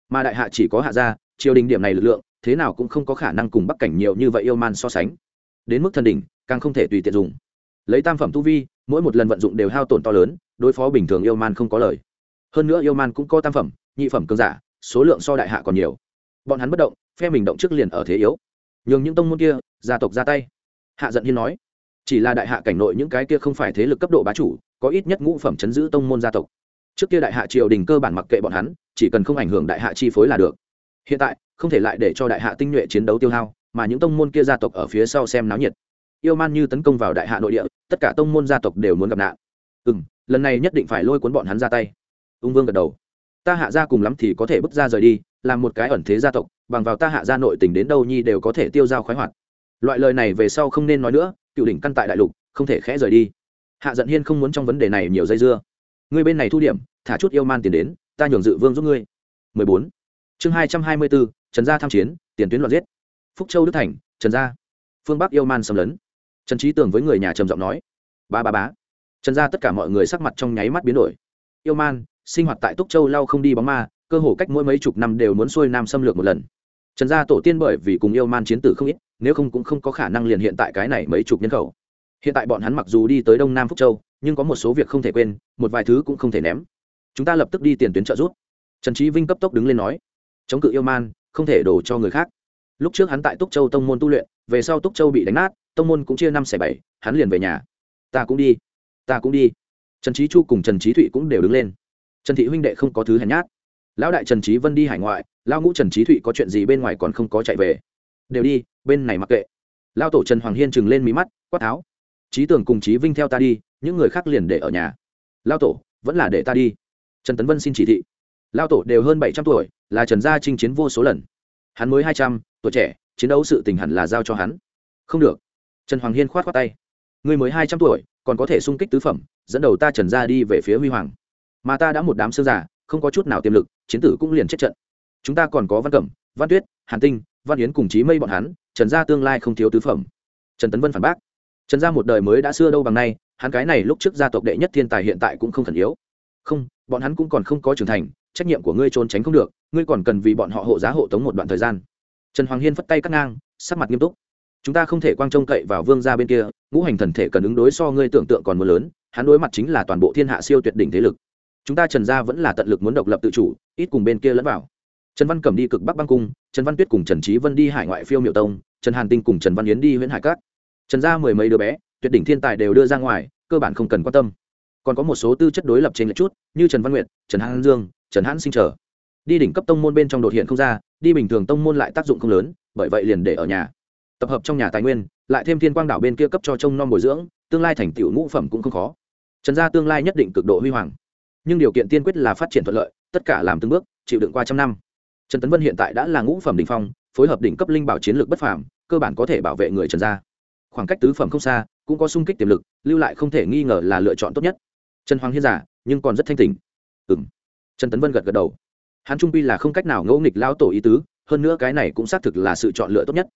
Mà đại hạ chỉ có hạ gia, triều đình điểm này lực lượng thế nào cũng không có khả năng cùng bắc cảnh nhiều như vậy yêu man so sánh. Đến mức thần đỉnh, càng không thể tùy tiện dùng. Lấy tam phẩm tu vi, mỗi một lần vận dụng đều hao tổn to lớn, đối phó bình thường yêu man không có lời. Hơn nữa yêu man cũng có tam phẩm, nhị phẩm cường giả, số lượng so đại hạ còn nhiều. Bọn hắn bất động, phe mình động trước liền ở thế yếu. Nhường những tông môn kia, gia tộc ra tay. Hạ giận hiên nói, chỉ là đại hạ cảnh nội những cái kia không phải thế lực cấp độ bá chủ, có ít nhất ngũ phẩm chấn giữ tông môn gia tộc. Trước kia đại hạ triều đình cơ bản mặc kệ bọn hắn, chỉ cần không ảnh hưởng đại hạ chi phối là được. Hiện tại không thể lại để cho đại hạ tinh nhuệ chiến đấu tiêu hao mà những tông môn kia gia tộc ở phía sau xem náo nhiệt. Yêu man như tấn công vào đại hạ nội địa tất cả tông môn gia tộc đều muốn gặp nạn. Ừ m lần này nhất định phải lôi cuốn bọn hắn ra tay. Ung vương gật đầu. Ta hạ gia cùng lắm thì có thể bước ra rời đi làm một cái ẩn thế gia tộc bằng vào ta hạ gia nội tình đến đâu nhi đều có thể tiêu dao khoái hoạt. Loại lời này về sau không nên nói nữa cựu đỉnh căn tại đại lục không thể khẽ rời đi. Hạ Dận hiên không muốn trong vấn đề này nhiều dây dưa. Ngươi bên này thu điểm thả chút yêu man tiền đến ta nhường dự vương giúp ngươi. 14. chương 224, trần gia tham chiến, tiền tuyến loạn giết. Phúc châu đức thành, trần gia. Phương bắc yêu man xâm lấn. Trần trí tường với người nhà trầm giọng nói. Ba ba bá trần gia tất cả mọi người sắc mặt trong nháy mắt biến đổi. Yêu man, sinh hoạt tại túc châu lau không đi bóng ma, cơ hồ cách mỗi mấy chục năm đều muốn xuôi nam xâm lược một lần. Trần gia tổ tiên bởi vì cùng yêu man chiến tử không ít, nếu không cũng không có khả năng liền hiện tại cái này mấy chục nhân khẩu. Hiện tại bọn hắn mặc dù đi tới đông nam phúc châu, nhưng có một số việc không thể quên, một vài thứ cũng không thể ném. Chúng ta lập tức đi tiền tuyến trợ giúp. Trần trí vinh cấp tốc đứng lên nói. Chống cự yêu man không thể đổ cho người khác. Lúc trước hắn tại túc châu tông môn tu luyện, về sau túc châu bị đánh nát, tông môn cũng chia năm xẻ bảy, hắn liền về nhà. Ta cũng đi. Ta cũng đi. Trần trí chu cùng trần trí thụy cũng đều đứng lên. Trần thị huynh đệ không có thứ hèn nhát. Lão đại trần trí vân đi hải ngoại lao ngũ trần trí thụy có chuyện gì bên ngoài còn không có chạy về. Đều đi, bên này mặc kệ. Lao tổ trần hoàng hiên chừng lên mí mắt, quát tháo. Trí tưởng cùng trí vinh theo ta đi, những người khác liền để ở nhà. Lao tổ, vẫn là để ta đi. Trần tấn vân xin chỉ thị. Lao tổ đều hơn bảy trăm tuổi là trần gia chinh chiến vô số lần. Hắn mới hai trăm, tuổi trẻ, chiến đấu sự tình hẳn là giao cho hắn. Không được. Trần hoàng hiên khoát khoát tay. Người mới hai trăm tuổi, còn có thể sung kích tứ phẩm, dẫn đầu ta trần gia đi về phía huy hoàng. Mà ta đã một đám xương giả không có chút nào tiềm lực, chiến tử cũng liền chết trận. Chúng ta còn có văn cẩm, văn tuyết, hàn tinh, văn yến cùng chí mây bọn hắn, trần gia tương lai không thiếu tứ phẩm. Trần tấn vân phản bác. Trần gia một đời mới đã xưa đâu bằng nay, hắn cái này lúc trước gia tộc đệ nhất thiên tài hiện tại cũng không khẩn yếu. Không, bọn hắn cũng còn không có trưởng thành trách nhiệm của ngươi trốn tránh không được, ngươi còn cần vì bọn họ hộ giá hộ tống một đoạn thời gian. Trần hoàng hiên phất tay cắt ngang, sắc mặt nghiêm túc. Chúng ta không thể quang trông cậy vào vương gia bên kia, ngũ hành thần thể cần ứng đối so ngươi tưởng tượng còn mưa lớn, hắn đối mặt chính là toàn bộ thiên hạ siêu tuyệt đỉnh thế lực. Chúng ta trần gia vẫn là tận lực muốn độc lập tự chủ, ít cùng bên kia lẫn vào. Trần văn cẩm đi cực bắc băng cung, trần văn tuyết cùng trần trí vân đi hải ngoại phiêu miệu tông, trần hàn tinh cùng trần văn yến đi huyện hải cát trần gia mười mấy đứa bé, tuyệt đỉnh thiên tài đều đưa ra ngoài, cơ bản không cần quan tâm. Còn có một số tư chất đối lập trên lệch chút, như trần văn nguyệt, trần hàn dương trần hãn sinh trở đi đỉnh cấp tông môn bên trong đột hiện không ra, đi bình thường tông môn lại tác dụng không lớn, bởi vậy liền để ở nhà. Tập hợp trong nhà tài nguyên, lại thêm thiên quang đảo bên kia cấp cho trông non bồi dưỡng, tương lai thành tựu ngũ phẩm cũng không khó. Trần gia tương lai nhất định cực độ huy hoàng. Nhưng điều kiện tiên quyết là phát triển thuận lợi, tất cả làm từng bước, chịu đựng qua trăm năm. Trần tấn vân hiện tại đã là ngũ phẩm đ ỉ n h phong, phối hợp đỉnh cấp linh bảo chiến lược bất phàm, cơ bản có thể bảo vệ người trần gia. Khoảng cách tứ phẩm không xa, cũng có sung kích tiềm lực, lưu lại không thể nghi ngờ là lựa chọn tốt nhất. Trần hoàng hiên giả, nhưng còn rất thanh tình ừ m trần tấn vân gật gật đầu. Hắn trung pi là không cách nào ngẫu nghịch lão tổ ý tứ, hơn nữa cái này cũng xác thực là sự chọn lựa tốt nhất.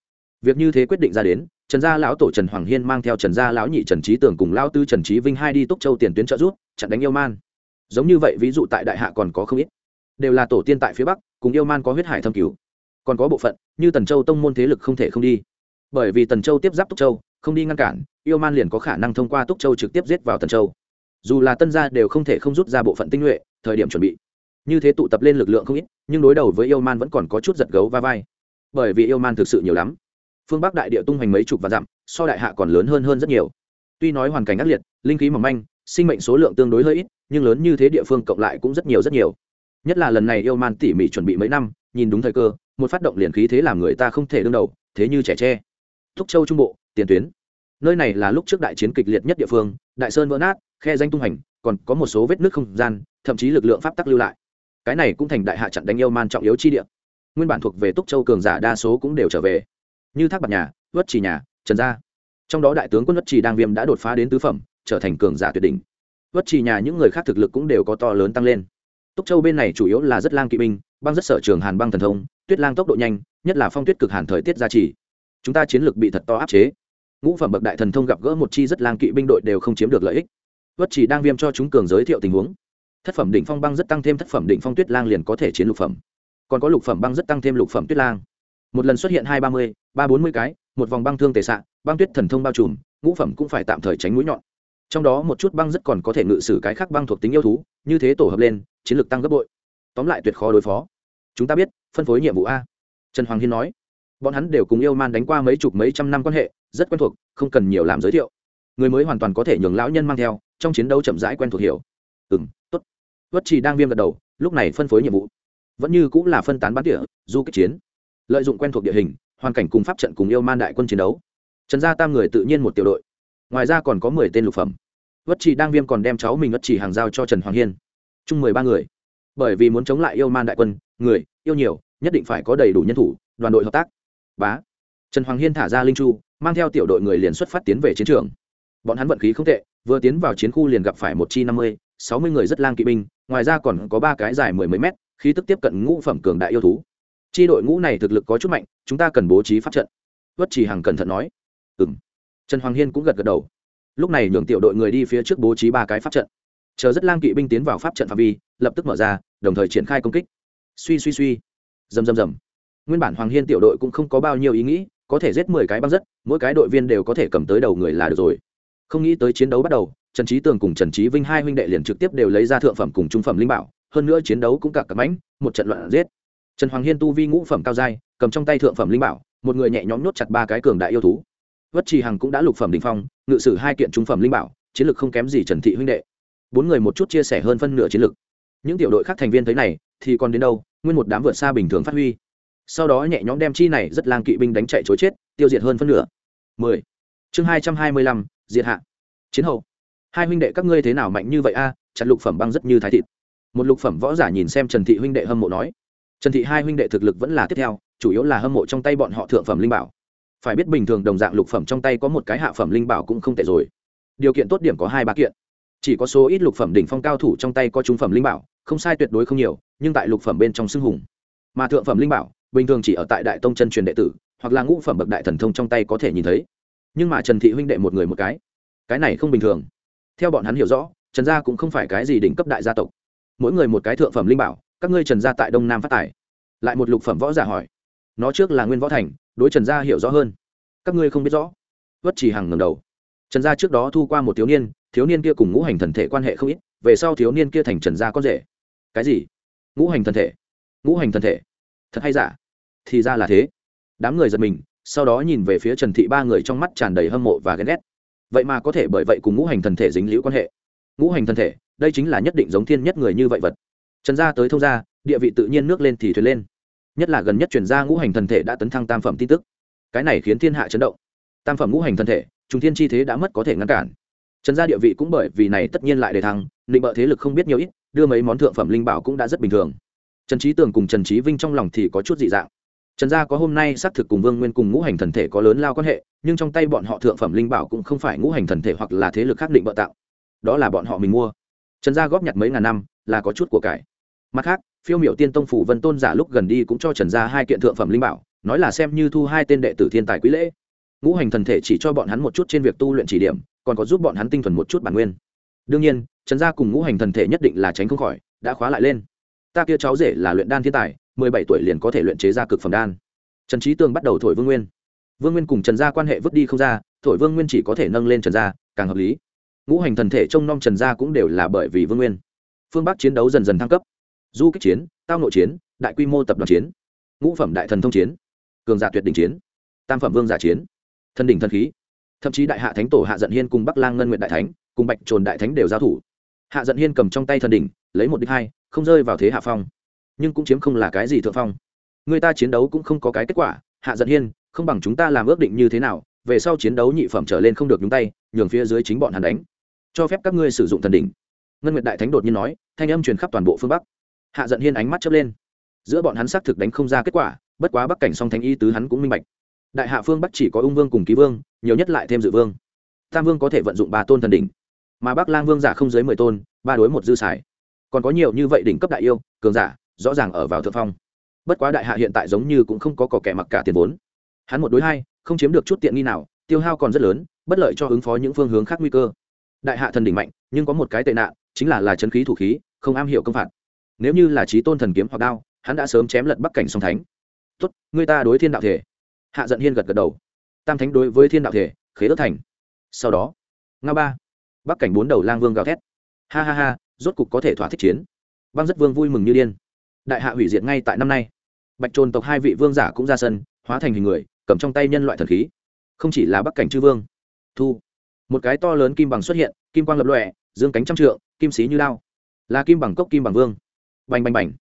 Việc như thế quyết định ra đến, trần gia lão tổ trần hoàng hiên mang theo trần gia lão nhị trần trí tường cùng lão tư trần trí vinh hai đi túc châu tiền tuyến trợ rút chặn đánh yêu man. Giống như vậy, ví dụ tại đại hạ còn có không ít. Đều là tổ tiên tại phía bắc, cùng yêu man có huyết hải thâm cứu còn có bộ phận, như tần châu tông môn thế lực không thể không đi. Bởi vì tần châu tiếp giáp túc châu, không đi ngăn cản, yêu man liền có khả năng thông qua túc châu trực tiếp giết vào tần châu. Dù là tân gia đều không thể không rút ra bộ phận tinh nhuệ, thời điểm chuẩn bị như thế tụ tập lên lực lượng không ít, nhưng đối đầu với yêu man vẫn còn có chút giật gấu va vai. Bởi vì yêu man thực sự nhiều lắm. Phương bắc đại địa tung hoành mấy chục và dặm, so đại hạ còn lớn hơn hơn rất nhiều. Tuy nói hoàn cảnh ác liệt, linh khí mỏng manh, sinh mệnh số lượng tương đối hơi ít, nhưng lớn như thế địa phương cộng lại cũng rất nhiều rất nhiều. Nhất là lần này yêu man tỉ mỉ chuẩn bị mấy năm, nhìn đúng thời cơ, một phát động liền khí thế làm người ta không thể đương đầu, thế như trẻ tre. Thúc châu trung bộ, tiền tuyến. Nơi này là lúc trước đại chiến kịch liệt nhất địa phương, đại sơn vỡ nát, khe danh tung hành còn có một số vết nước không gian, thậm chí lực lượng pháp tắc lưu lại cái này cũng thành đại hạ trận đánh yêu man trọng yếu chi địa. Nguyên bản thuộc về túc châu cường giả đa số cũng đều trở về. Như thác bạc nhà vất trì nhà, trần gia. Trong đó đại tướng quân vất trì đang viêm đã đột phá đến tứ phẩm, trở thành cường giả tuyệt đỉnh. Vất trì nhà những người khác thực lực cũng đều có to lớn tăng lên. Túc châu bên này chủ yếu là rất lang kỵ binh, băng rất sở trường hàn băng thần thông, tuyết lang tốc độ nhanh, nhất là phong tuyết cực hàn thời tiết gia trì. Chúng ta chiến lược bị thật to áp chế. Ngũ phẩm bậc đại thần thông gặp gỡ một chi rất lang kỵ binh đội đều không chiếm được lợi ích. Vất chỉ đang viêm cho chúng cường giới thiệu tình huống thất phẩm đỉnh phong băng rất tăng thêm thất phẩm đỉnh phong tuyết lang liền có thể chiến lục phẩm. Còn có lục phẩm băng rất tăng thêm lục phẩm tuyết lang. Một lần xuất hiện hai ba mươi, ba bốn mươi cái, một vòng băng thương tề xạ, băng tuyết thần thông bao trùm, ngũ phẩm cũng phải tạm thời tránh mũi nhọn. Trong đó một chút băng rất còn có thể ngự sử cái khác băng thuộc tính yêu thú, như thế tổ hợp lên, chiến lược tăng gấp bội. Tóm lại tuyệt khó đối phó. Chúng ta biết, phân phối nhiệm vụ a. Trần hoàng hiên nói. Bọn hắn đều cùng yêu man đánh qua mấy chục mấy trăm năm quan hệ, rất quen thuộc, không cần nhiều làm giới thiệu. Người mới hoàn toàn có thể nhường lão nhân mang theo, trong chiến đấu chậm rãi quen thuộc hiểu. Ừ m vất chỉ đang viêm gật đầu, lúc này phân phối nhiệm vụ. Vẫn như cũng là phân tán bắn tỉa du kích chiến. Lợi dụng quen thuộc địa hình, hoàn cảnh cùng pháp trận cùng yêu man đại quân chiến đấu. Trần gia tam người tự nhiên một tiểu đội. Ngoài ra còn có mười tên lục phẩm. Vất chỉ đang viêm còn đem cháu mình vất chỉ hàng giao cho trần hoàng hiên. Chung mười ba người. Bởi vì muốn chống lại yêu man đại quân, người, yêu nhiều, nhất định phải có đầy đủ nhân thủ, đoàn đội hợp tác. Bá. Trần hoàng hiên thả ra linh chu, mang theo tiểu đội người liền xuất phát tiến về chiến trường. Bọn hắn vận khí không tệ, vừa tiến vào chiến khu liền gặp phải một chi năm mươi, sáu mươi người rất lang kỵ binh ngoài ra còn có ba cái dài mười mấy mét khi tức tiếp cận ngũ phẩm cường đại yêu thú. Chi đội ngũ này thực lực có chút mạnh, chúng ta cần bố trí pháp trận. Vất chỉ hằng cẩn thận nói. Ừ m trần hoàng hiên cũng gật gật đầu. Lúc này nhường tiểu đội người đi phía trước bố trí ba cái pháp trận. Chờ rất lang kỵ binh tiến vào pháp trận phạm vi, lập tức mở ra, đồng thời triển khai công kích. Suy suy suy. Rầm rầm rầm. Nguyên bản hoàng hiên tiểu đội cũng không có bao nhiêu ý nghĩ, có thể giết mười cái băng rất mỗi cái đội viên đều có thể cầm tới đầu người là được rồi. Không nghĩ tới chiến đấu bắt đầu trần trí tường cùng trần trí vinh hai huynh đệ liền trực tiếp đều lấy ra thượng phẩm cùng trung phẩm linh bảo hơn nữa chiến đấu cũng cả cặp mãnh một trận loạn giết. Trần hoàng hiên tu vi ngũ phẩm cao giai cầm trong tay thượng phẩm linh bảo một người nhẹ nhõm nhốt chặt ba cái cường đại yêu thú. Vất trì hằng cũng đã lục phẩm đình phong ngự sử hai kiện trung phẩm linh bảo chiến lược không kém gì trần thị huynh đệ. Bốn người một chút chia sẻ hơn phân nửa chiến lược những tiểu đội khác thành viên thấy này thì còn đến đâu nguyên một đám vượt xa bình thường phát huy. Sau đó nhẹ nhõm đem chi này rất lang kỵ binh đánh chạy chối chết tiêu diệt hơn phân nửa. 10. chương 225, diệt hạ. Chiến hậu hai huynh đệ các ngươi thế nào mạnh như vậy a? Chặt lục phẩm băng rất như thái thịt. Một lục phẩm võ giả nhìn xem trần thị huynh đệ hâm mộ nói. Trần thị hai huynh đệ thực lực vẫn là tiếp theo, chủ yếu là hâm mộ trong tay bọn họ thượng phẩm linh bảo. Phải biết bình thường đồng dạng lục phẩm trong tay có một cái hạ phẩm linh bảo cũng không tệ rồi. Điều kiện tốt điểm có hai ba kiện. Chỉ có số ít lục phẩm đỉnh phong cao thủ trong tay có trung phẩm linh bảo, không sai tuyệt đối không nhiều, nhưng tại lục phẩm bên trong xưng hùng. Mà thượng phẩm linh bảo, bình thường chỉ ở tại đại tông chân truyền đệ tử, hoặc là ngũ phẩm bậc đại thần thông trong tay có thể nhìn thấy. Nhưng mà trần thị huynh đệ một người một cái cái này không bình thường theo bọn hắn hiểu rõ, trần gia cũng không phải cái gì đỉnh cấp đại gia tộc. Mỗi người một cái thượng phẩm linh bảo, các ngươi trần gia tại đông nam phát tài. Lại một lục phẩm võ giả hỏi. Nó trước là nguyên võ thành, đối trần gia hiểu rõ hơn. Các ngươi không biết rõ. Vất chỉ hằng ngầm đầu. Trần gia trước đó thu qua một thiếu niên thiếu niên kia cùng ngũ hành thần thể quan hệ không ít, về sau thiếu niên kia thành trần gia con rể. Cái gì? Ngũ hành thần thể? Ngũ hành thần thể? Thật hay giả? Thì ra là thế. Đám người giật mình, sau đó nhìn về phía trần thị ba người trong mắt tràn đầy hâm mộ và ghen ghét vậy mà có thể bởi vậy cùng ngũ hành thần thể dính liễu quan hệ. Ngũ hành thần thể, đây chính là nhất định giống thiên nhất người như vậy vật. Trần gia tới thông gia, địa vị tự nhiên nước lên thì thuyền lên. Nhất là gần nhất chuyển gia ngũ hành thần thể đã tấn thăng tam phẩm tin tức. Cái này khiến thiên hạ chấn động. Tam phẩm ngũ hành thần thể trung thiên chi thế đã mất có thể ngăn cản. Trần gia địa vị cũng bởi vì này tất nhiên lại để thăng định bợ thế lực không biết nhiều ít, đưa mấy món thượng phẩm linh bảo cũng đã rất bình thường. Trần trí tường cùng trần trí vinh trong lòng thì có chút dị dạng trần gia có hôm nay xác thực cùng vương nguyên cùng ngũ hành thần thể có lớn lao quan hệ, nhưng trong tay bọn họ thượng phẩm linh bảo cũng không phải ngũ hành thần thể hoặc là thế lực khác định bợ tạo. Đó là bọn họ mình mua. Trần gia góp nhặt mấy ngàn năm, là có chút của cải. Mặt khác, phiêu miểu tiên tông phủ vân tôn giả lúc gần đi cũng cho trần gia hai kiện thượng phẩm linh bảo, nói là xem như thu hai tên đệ tử thiên tài quý lễ. Ngũ hành thần thể chỉ cho bọn hắn một chút trên việc tu luyện chỉ điểm, còn có giúp bọn hắn tinh thuần một chút bản nguyên. Đương nhiên, trần gia cùng ngũ hành thần thể nhất định là tránh không khỏi, đã khóa lại lên. Ta kia cháu rể là luyện đan thiên tài mười bảy tuổi liền có thể luyện chế ra cực phẩm đan. Trần trí tường bắt đầu thổi vương nguyên. Vương nguyên cùng trần gia quan hệ vứt đi không ra, thổi vương nguyên chỉ có thể nâng lên trần gia, càng hợp lý. Ngũ hành thần thể trông nom trần gia cũng đều là bởi vì vương nguyên. Phương bắc chiến đấu dần dần thăng cấp. Du kích chiến, tao nội chiến, đại quy mô tập đoàn chiến. Ngũ phẩm đại thần thông chiến, cường giả tuyệt đỉnh chiến. Tam phẩm vương giả chiến thân đỉnh thân khí. Thậm chí đại hạ thánh tổ hạ dận hiên cùng bắc lang ngân nguyện đại thánh, cùng bạch trồn đại thánh đều giao thủ. Hạ dận hiên cầm trong tay thần đỉnh, lấy một đích hai, không rơi vào thế hạ phong nhưng cũng chiếm không là cái gì thượng phong. Người ta chiến đấu cũng không có cái kết quả, hạ dận hiên, không bằng chúng ta làm ước định như thế nào, về sau chiến đấu nhị phẩm trở lên không được nhúng tay, nhường phía dưới chính bọn hắn đánh. Cho phép các ngươi sử dụng thần đỉnh. Ngân nguyệt đại thánh đột nhiên nói, thanh âm truyền khắp toàn bộ phương bắc. Hạ giận hiên ánh mắt chớp lên. Giữa bọn hắn xác thực đánh không ra kết quả, bất quá bắc cảnh song thánh y tứ hắn cũng minh bạch. Đại hạ phương bắc chỉ có ung vương cùng ký vương, nhiều nhất lại thêm dự vương. Tam vương có thể vận dụng ba tôn thần đỉnh, mà bắc lang vương giả không dưới mười tôn, ba đối một dư xài. Còn có nhiều như vậy đỉnh cấp đại yêu, cường giả rõ ràng ở vào thượng phong. Bất quá đại hạ hiện tại giống như cũng không có cỏ kẻ mặc cả tiền vốn. Hắn một đối hai, không chiếm được chút tiện nghi nào, tiêu hao còn rất lớn, bất lợi cho ứng phó những phương hướng khác nguy cơ. Đại hạ thần đỉnh mạnh, nhưng có một cái tệ nạn, chính là là chân khí thủ khí, không am hiểu công phạt. Nếu như là trí tôn thần kiếm hoặc đao, hắn đã sớm chém lật bắc cảnh song thánh. Tốt, người ta đối thiên đạo thể. Hạ giận hiên gật gật đầu. Tam thánh đối với thiên đạo thể, khế đất thành. Sau đó nga ba, bắc cảnh bốn đầu lang vương gào thét. Ha ha ha, rốt cục có thể thỏa thích chiến. Băng rất vương vui mừng như điên đại hạ hủy diệt ngay tại năm nay. Bạch trồn tộc hai vị vương giả cũng ra sân, hóa thành hình người, cầm trong tay nhân loại thần khí. Không chỉ là bắc cảnh chư vương. Thu. Một cái to lớn kim bằng xuất hiện, kim quang lập lọe dương cánh trăm trượng, kim xí như lao là kim bằng cốc, kim bằng vương. Bành bành bành.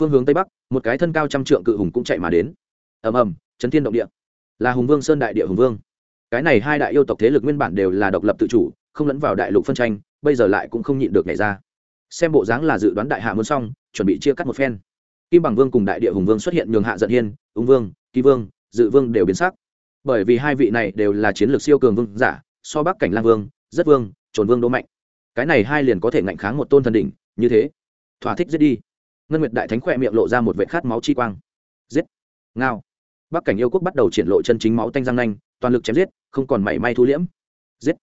Phương hướng tây bắc, một cái thân cao trăm trượng cự hùng cũng chạy mà đến. Ầm ầm, chấn thiên động địa. Là hùng vương sơn đại địa hùng vương. Cái này hai đại yêu tộc thế lực nguyên bản đều là độc lập tự chủ, không lẫn vào đại lục phân tranh, bây giờ lại cũng không nhịn được nhảy ra xem bộ dáng là dự đoán đại hạ muốn xong, chuẩn bị chia cắt một phen. Kim bằng vương cùng đại địa hùng vương xuất hiện nhường hạ giận hiên, ung vương, kỳ vương, dự vương đều biến sắc. Bởi vì hai vị này đều là chiến lược siêu cường vương giả, so bắc cảnh lang vương, rất vương, trồn vương đỗ mạnh. Cái này hai liền có thể ngạnh kháng một tôn thần đỉnh, như thế, thỏa thích giết đi. Ngân nguyệt đại thánh khỏe miệng lộ ra một vệ khát máu chi quang. Giết. Ngao. Bắc cảnh yêu quốc bắt đầu triển lộ chân chính máu tanh răng nanh, toàn lực chém giết, không còn mảy may thu liễm. Giết.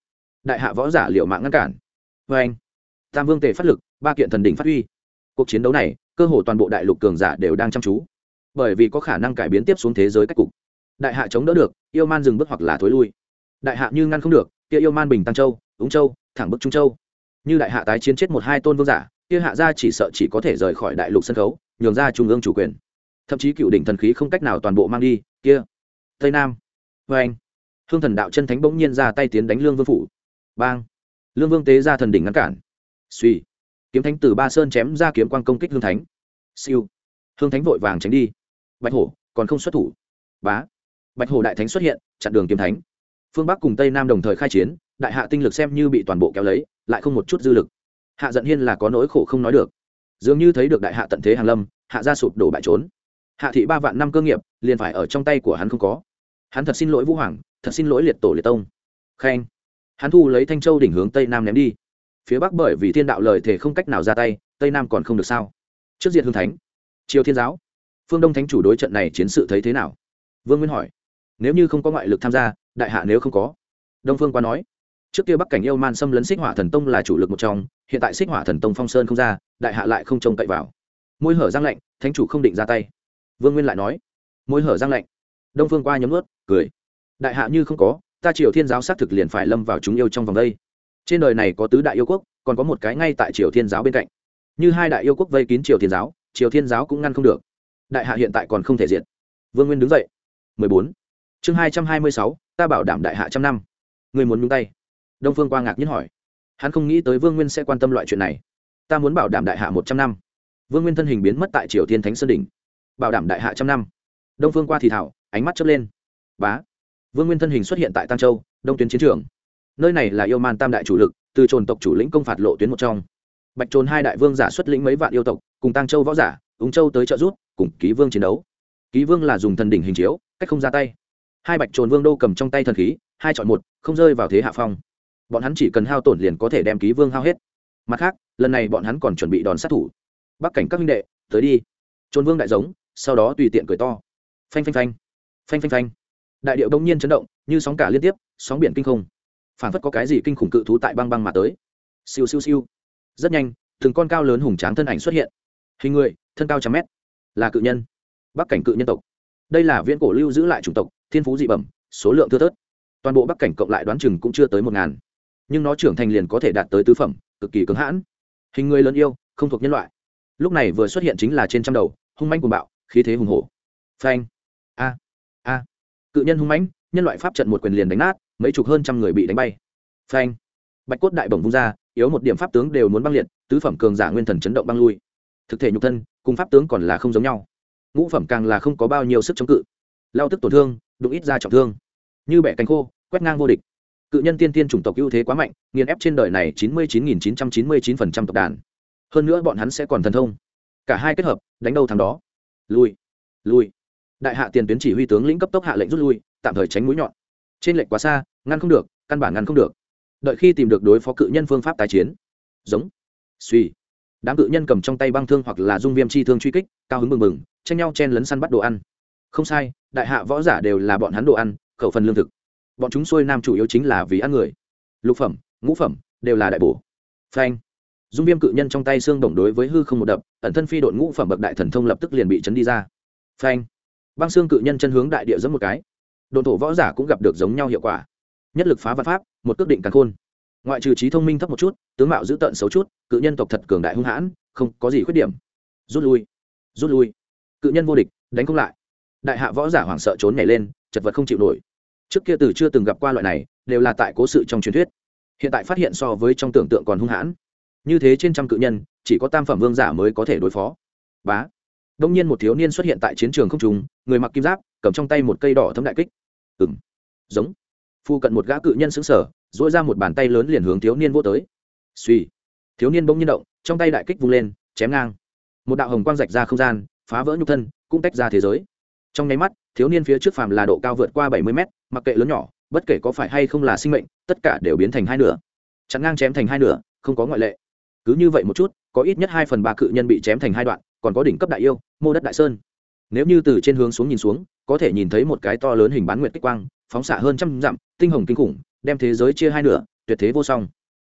Đại hạ võ giả liệu mạng ngăn cản. Vê anh tam vương tề phát lực ba kiện thần đỉnh phát huy. Cuộc chiến đấu này, cơ hồ toàn bộ đại lục cường giả đều đang chăm chú. Bởi vì có khả năng cải biến tiếp xuống thế giới cách cục. Đại hạ chống đỡ được, yêu man dừng bước hoặc là thối lui. Đại hạ như ngăn không được, kia yêu man bình tăng châu ứng châu, thẳng bức trung châu. Như đại hạ tái chiến chết một hai tôn vương giả, kia hạ gia chỉ sợ chỉ có thể rời khỏi đại lục sân khấu, nhường ra trung ương chủ quyền. Thậm chí cựu đỉnh thần khí không cách nào toàn bộ mang đi, kia. Tây nam. Vê anh. Hương thần đạo chân thánh bỗng nhiên ra tay tiến đánh lương vương phủ. Bang. Lương vương tế ra thần đỉnh ngăn cản. Suy kiếm thánh từ ba sơn chém ra kiếm quang công kích hương thánh. Siêu. Hương thánh vội vàng tránh đi. Bạch hổ, còn không xuất thủ. Bá. Bạch hổ đại thánh xuất hiện, chặn đường kiếm thánh. Phương bắc cùng tây nam đồng thời khai chiến, đại hạ tinh lực xem như bị toàn bộ kéo lấy, lại không một chút dư lực. Hạ giận hiên là có nỗi khổ không nói được. Dường như thấy được đại hạ tận thế hàn lâm, hạ ra sụp đổ bại trốn. Hạ thị ba vạn năm cơ nghiệp, liền phải ở trong tay của hắn không có. Hắn thật xin lỗi vũ hoàng, thật xin lỗi liệt tổ liệt tông. Khen. Hắn thu lấy thanh châu đỉnh hướng tây nam ném đi phía bắc bởi vì thiên đạo lời thể không cách nào ra tay, tây nam còn không được sao? Trước diện hương thánh, triều thiên giáo. Phương đông thánh chủ đối trận này chiến sự thấy thế nào? Vương nguyên hỏi. Nếu như không có ngoại lực tham gia, đại hạ nếu không có. Đông phương qua nói. Trước kia bắc cảnh yêu man xâm lấn xích hỏa thần tông là chủ lực một trong, hiện tại xích hỏa thần tông phong sơn không ra, đại hạ lại không trông cậy vào. Môi hở giang lạnh, thánh chủ không định ra tay. Vương nguyên lại nói. Môi hở giang lạnh. Đông phương qua nhấm ướt cười. Đại hạ như không có, ta triều thiên giáo xác thực liền phải lâm vào chúng yêu trong vòng đây trên đời này có tứ đại yêu quốc còn có một cái ngay tại triều thiên giáo bên cạnh. Như hai đại yêu quốc vây kín triều thiên giáo triều thiên giáo cũng ngăn không được. Đại hạ hiện tại còn không thể diện. Vương nguyên đứng dậy. 14. chương 226, ta bảo đảm đại hạ trăm năm. Người muốn nhung tay. Đông phương quang ngạc nhiên hỏi. Hắn không nghĩ tới vương nguyên sẽ quan tâm loại chuyện này. Ta muốn bảo đảm đại hạ một trăm năm. Vương nguyên thân hình biến mất tại triều thiên thánh sơn đỉnh. Bảo đảm đại hạ trăm năm. Đông phương qua thì thảo ánh mắt chớp lên. Bá. Vương nguyên thân hình xuất hiện tại tam châu đông tuyến chiến trường nơi này là yêu man tam đại chủ lực, từ trồn tộc chủ lĩnh công phạt lộ tuyến một trong. Bạch trồn hai đại vương giả xuất lĩnh mấy vạn yêu tộc, cùng tăng châu võ giả ứng châu tới trợ rút cùng ký vương chiến đấu. Ký vương là dùng thần đỉnh hình chiếu, cách không ra tay. Hai bạch trồn vương đô cầm trong tay thần khí, hai chọn một, không rơi vào thế hạ phong. Bọn hắn chỉ cần hao tổn liền có thể đem ký vương hao hết. Mặt khác, lần này bọn hắn còn chuẩn bị đòn sát thủ. Bắc cảnh các minh đệ, tới đi. Trồn vương đại giống, sau đó tùy tiện cười to. Phanh phanh phanh. Phanh phanh phanh. Đại điệu đông nhiên chấn động, như sóng cả liên tiếp, sóng biển kinh khủng phản phất có cái gì kinh khủng cự thú tại băng băng mà tới. Siêu siêu siêu. Rất nhanh, từng con cao lớn hùng tráng thân ảnh xuất hiện. Hình người, thân cao trăm mét. Là cự nhân. Bắc cảnh cự nhân tộc. Đây là viễn cổ lưu giữ lại chủng tộc, thiên phú dị bẩm, số lượng thưa thớt. Toàn bộ bắc cảnh cộng lại đoán chừng cũng chưa tới một ngàn. Nhưng nó trưởng thành liền có thể đạt tới tứ phẩm, cực kỳ cứng hãn. Hình người lớn yêu, không thuộc nhân loại. Lúc này vừa xuất hiện chính là trên trăm đầu, hung manh cuồng bạo, khí thế hùng hổ. Phanh. A a. Cự nhân hung mãnh nhân loại pháp trận một quyền liền đánh nát, mấy chục hơn trăm người bị đánh bay. Phanh. Bạch cốt đại bổng vung ra, yếu một điểm pháp tướng đều muốn băng liệt, tứ phẩm cường giả nguyên thần chấn động băng lui. Thực thể nhục thân, cùng pháp tướng còn là không giống nhau. Ngũ phẩm càng là không có bao nhiêu sức chống cự. Lao tức tổn thương, đụng ít ra trọng thương. Như bẻ cánh khô, quét ngang vô địch. Cự nhân tiên tiên chủng tộc ưu thế quá mạnh, nghiền ép trên đời này chín mươi chín nghìn chín trăm chín mươi chín phần trăm tộc đàn. Hơn nữa bọn hắn sẽ còn thần thông. Cả hai kết hợp, đánh đâu thằng đó. Lui. Lui. Đại hạ tiền tuyến chỉ huy tướng lĩnh cấp tốc hạ lệnh rút lui tạm thời tránh mũi nhọn. Trên lệnh quá xa, ngăn không được, căn bản ngăn không được. Đợi khi tìm được đối phó cự nhân phương pháp tái chiến. Giống. Suy đám cự nhân cầm trong tay băng thương hoặc là dung viêm chi thương truy kích, cao hứng mừng mừng, tranh nhau chen lấn săn bắt đồ ăn. Không sai, đại hạ võ giả đều là bọn hắn đồ ăn, khẩu phần lương thực. Bọn chúng xuôi nam chủ yếu chính là vì ăn người. Lục phẩm, ngũ phẩm, đều là đại bổ. Phanh. Dung viêm cự nhân trong tay xương đồng đối với hư không một đập, ẩn thân phi đội ngũ phẩm bậc đại thần thông lập tức liền bị chấn đi ra. Phanh. Băng xương cự nhân chân hướng đại địa dẫn một cái đồn thổ võ giả cũng gặp được giống nhau hiệu quả. Nhất lực phá văn pháp, một tước định càng khôn. Ngoại trừ trí thông minh thấp một chút, tướng mạo giữ tợn xấu chút, cự nhân tộc thật cường đại hung hãn, không có gì khuyết điểm. Rút lui rút lui. Cự nhân vô địch, đánh không lại. Đại hạ võ giả hoảng sợ trốn nhảy lên, chật vật không chịu nổi. Trước kia từ chưa từng gặp qua loại này, đều là tại cố sự trong truyền thuyết. Hiện tại phát hiện so với trong tưởng tượng còn hung hãn. Như thế trên trăm cự nhân, chỉ có tam phẩm vương giả mới có thể đối phó. Bá. Đông nhiên một thiếu niên xuất hiện tại chiến trường không trùng người mặc kim giáp, cầm trong tay một cây đỏ thấm đại kích ừng giống. Phu cận một gã cự nhân xứng sở dỗi ra một bàn tay lớn liền hướng thiếu niên vô tới. Suy thiếu niên bỗng nhiên động, trong tay đại kích vung lên, chém ngang. Một đạo hồng quang rạch ra không gian, phá vỡ nhục thân, cũng tách ra thế giới. Trong nháy mắt, thiếu niên phía trước phàm là độ cao vượt qua bảy mươi mét, mặc kệ lớn nhỏ, bất kể có phải hay không là sinh mệnh, tất cả đều biến thành hai nửa. Chặn ngang chém thành hai nửa, không có ngoại lệ. Cứ như vậy một chút, có ít nhất hai phần ba cự nhân bị chém thành hai đoạn, còn có đỉnh cấp đại yêu, mô đất đại sơn nếu như từ trên hướng xuống nhìn xuống, có thể nhìn thấy một cái to lớn hình bán nguyệt kích quang, phóng xạ hơn trăm dặm, tinh hồng kinh khủng, đem thế giới chia hai nửa, tuyệt thế vô song.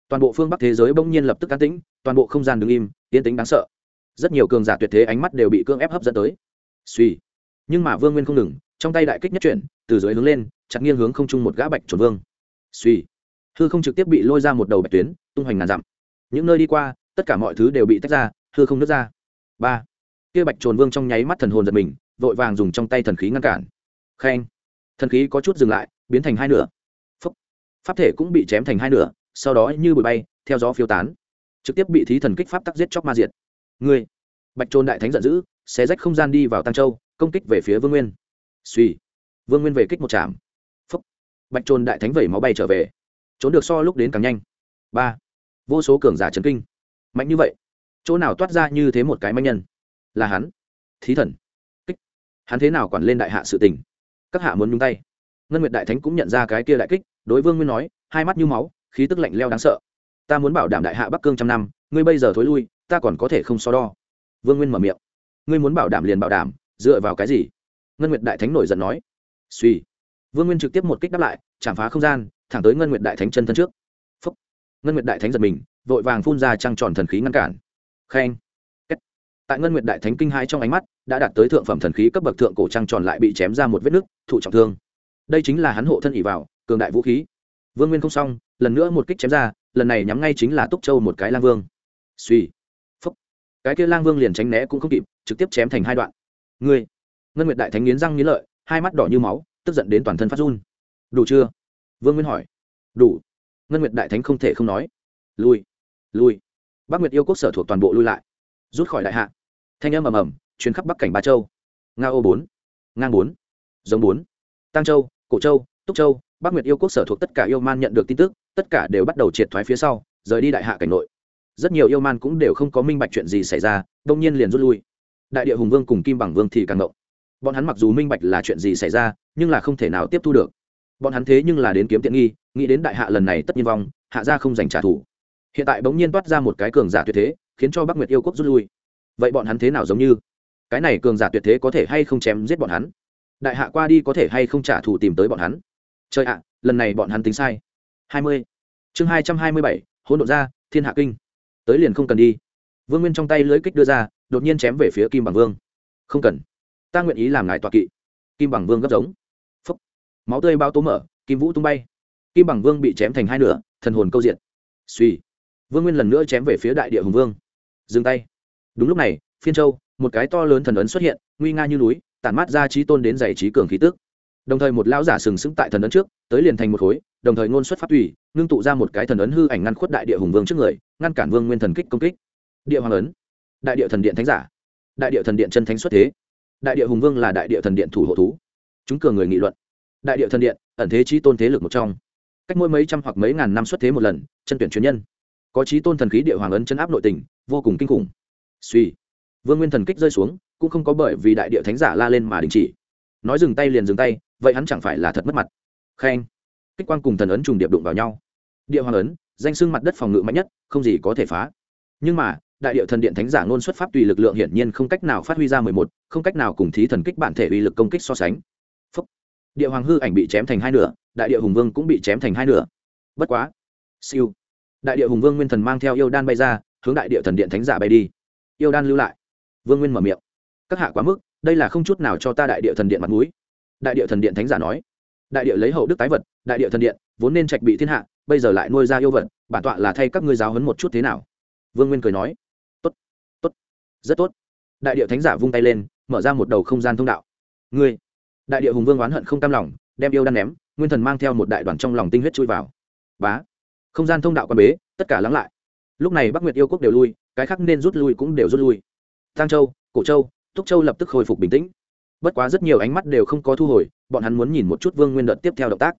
Toàn bộ phương bắc thế giới bỗng nhiên lập tức an tĩnh, toàn bộ không gian đứng im, yên tĩnh đáng sợ. Rất nhiều cường giả tuyệt thế ánh mắt đều bị cương ép hấp dẫn tới. Suy. Nhưng mà vương nguyên không ngừng, trong tay đại kích nhất chuyển, từ dưới hướng lên, chặt nghiêng hướng không chung một gã bạch chuẩn vương. Suy. Hư không trực tiếp bị lôi ra một đầu bạch tuyến, tung hoành ngàn dặm. Những nơi đi qua, tất cả mọi thứ đều bị tách ra, hư không nứt ra. Ba kia bạch trồn vương trong nháy mắt thần hồn giật mình, vội vàng dùng trong tay thần khí ngăn cản. Khen. Thần khí có chút dừng lại, biến thành hai nửa. Phúc. pháp thể cũng bị chém thành hai nửa, sau đó như bụi bay, theo gió phiêu tán. Trực tiếp bị thí thần kích pháp tắc giết chóc ma diệt. Người bạch trồn đại thánh giận dữ, xé rách không gian đi vào tăng châu, công kích về phía vương nguyên. Suy vương nguyên về kích một chạm phúc. Bạch trồn đại thánh vẩy máu bay trở về. Trốn được so lúc đến càng nhanh. Ba. Vô số cường giả trấn kinh. Mạnh như vậy. Chỗ nào toát ra như thế một cái manh nhân? Là hắn. Thí thần. Kích. Hắn thế nào quản lên đại hạ sự tình? Các hạ muốn nhung tay. Ngân nguyệt đại thánh cũng nhận ra cái kia đại kích, đối vương nguyên nói, hai mắt như máu, khí tức lạnh leo đáng sợ. Ta muốn bảo đảm đại hạ bắc cương trăm năm, ngươi bây giờ thối lui, ta còn có thể không so đo. Vương nguyên mở miệng. Ngươi muốn bảo đảm liền bảo đảm, dựa vào cái gì? Ngân nguyệt đại thánh nổi giận nói. Suy. Vương nguyên trực tiếp một kích đáp lại, chạm phá không gian, thẳng tới ngân nguyệt đại thánh chân thân trước. Phúc. ngân nguyệt đại thánh giật mình, vội vàng phun ra trăng tròn thần khí ngăn cản. Khen tại ngân nguyệt đại thánh kinh hai trong ánh mắt, đã đạt tới thượng phẩm thần khí cấp bậc thượng cổ trăng tròn lại bị chém ra một vết nứt, thụ trọng thương. Đây chính là hắn hộ thân ỉ vào, cường đại vũ khí. Vương nguyên không xong, lần nữa một kích chém ra, lần này nhắm ngay chính là túc châu một cái lang vương. Suy phúc. Cái kia lang vương liền tránh né cũng không kịp, trực tiếp chém thành hai đoạn. Ngươi. Ngân nguyệt đại thánh nghiến răng nghiến lợi, hai mắt đỏ như máu, tức giận đến toàn thân phát run. Đủ chưa? Vương nguyên hỏi. Đủ. Ngân nguyệt đại thánh không thể không nói. Lui. Lui. Bác nguyệt yêu quốc sở thuộc toàn bộ lui lại. Rút khỏi đại hạ thanh âm ầm ầm, chuyến khắp bắc cảnh ba châu. Nga ô bốn, ngang bốn, giống bốn tăng châu, cổ châu, túc châu, bắc nguyệt yêu quốc sở thuộc tất cả yêu man nhận được tin tức, tất cả đều bắt đầu triệt thoái phía sau, rời đi đại hạ cảnh nội. Rất nhiều yêu man cũng đều không có minh bạch chuyện gì xảy ra, đông nhiên liền rút lui. Đại địa hùng vương cùng kim bằng vương thì càng ngộng bọn hắn mặc dù minh bạch là chuyện gì xảy ra, nhưng là không thể nào tiếp thu được. Bọn hắn thế nhưng là đến kiếm tiện nghi, nghĩ đến đại hạ lần này tất nhiên vong, hạ ra không giành trả thù. Hiện tại bỗng nhiên toát ra một cái cường giả tuyệt thế, khiến cho bắc nguyệt yêu quốc rút lui vậy bọn hắn thế nào giống như? Cái này cường giả tuyệt thế có thể hay không chém giết bọn hắn? Đại hạ qua đi có thể hay không trả thù tìm tới bọn hắn? Trời ạ, lần này bọn hắn tính sai. Hai mươi. Chương hai trăm hai mươi bảy, hỗn độ ra, thiên hạ kinh. Tới liền không cần đi. Vương nguyên trong tay lưới kích đưa ra, đột nhiên chém về phía kim bằng vương. Không cần. Ta nguyện ý làm ngài tọa kỵ. Kim bằng vương gấp giống. Phấp máu tươi bao tố mở, kim vũ tung bay. Kim bằng vương bị chém thành hai nửa, thần hồn câu diện suy vương nguyên lần nữa chém về phía đại địa hùng vương. Dừng tay đúng lúc này, phiên châu, một cái to lớn thần ấn xuất hiện, nguy nga như núi, tản mát ra trí tôn đến giải trí cường khí tước đồng thời một lão giả sừng sững tại thần ấn trước, tới liền thành một khối, đồng thời ngôn xuất phát tùy, ngưng tụ ra một cái thần ấn hư ảnh ngăn khuất đại địa hùng vương trước người, ngăn cản vương nguyên thần kích công kích. Địa hoàng ấn. Đại địa thần điện thánh giả. Đại địa thần điện chân thánh xuất thế. Đại địa hùng vương là đại địa thần điện thủ hộ thú. Chúng cường người nghị luận. Đại địa thần điện, ẩn thế trí tôn thế lực một trong. Cách mỗi mấy trăm hoặc mấy ngàn năm xuất thế một lần, chân tuyển chuyên nhân. Có trí tôn thần khí địa hoàng ấn chân áp nội tình, vô cùng kinh khủng suy. Vương nguyên thần kích rơi xuống, cũng không có bởi vì đại địa thánh giả la lên mà đình chỉ. Nói dừng tay liền dừng tay, vậy hắn chẳng phải là thật mất mặt. Khen. Kích quan cùng thần ấn trùng điệp đụng vào nhau. Địa hoàng ấn, danh xưng mặt đất phòng ngự mạnh nhất, không gì có thể phá. Nhưng mà, đại địa thần điện thánh giả ngôn xuất pháp tùy lực lượng hiển nhiên không cách nào phát huy ra mười một, không cách nào cùng thí thần kích bản thể uy lực công kích so sánh. Phúc. địa hoàng hư ảnh bị chém thành hai nửa, đại địa hùng vương cũng bị chém thành hai nửa. Bất quá. Siêu. Đại địa hùng vương nguyên thần mang theo yêu đan bay ra, hướng đại địa thần điện thánh giả bay đi yêu đan lưu lại. Vương nguyên mở miệng. Các hạ quá mức, đây là không chút nào cho ta đại địa thần điện mặt mũi. Đại địa thần điện thánh giả nói. Đại địa lấy hậu đức tái vật, đại địa thần điện, vốn nên trạch bị thiên hạ, bây giờ lại nuôi ra yêu vật, bản tọa là thay các ngươi giáo hấn một chút thế nào? Vương nguyên cười nói. Tốt tốt, rất tốt. Đại địa thánh giả vung tay lên, mở ra một đầu không gian thông đạo. Ngươi, đại địa hùng vương oán hận không tam lòng, đem yêu đan ném, nguyên thần mang theo một đại đoàn trong lòng tinh huyết chui vào. Bá, không gian thông đạo quan bế, tất cả lắng lại. Lúc này bắc nguyệt yêu quốc đều lui cái khác nên rút lui cũng đều rút lui. Tăng châu, cổ châu, túc châu lập tức hồi phục bình tĩnh. Bất quá rất nhiều ánh mắt đều không có thu hồi, bọn hắn muốn nhìn một chút vương nguyên đợt tiếp theo động tác.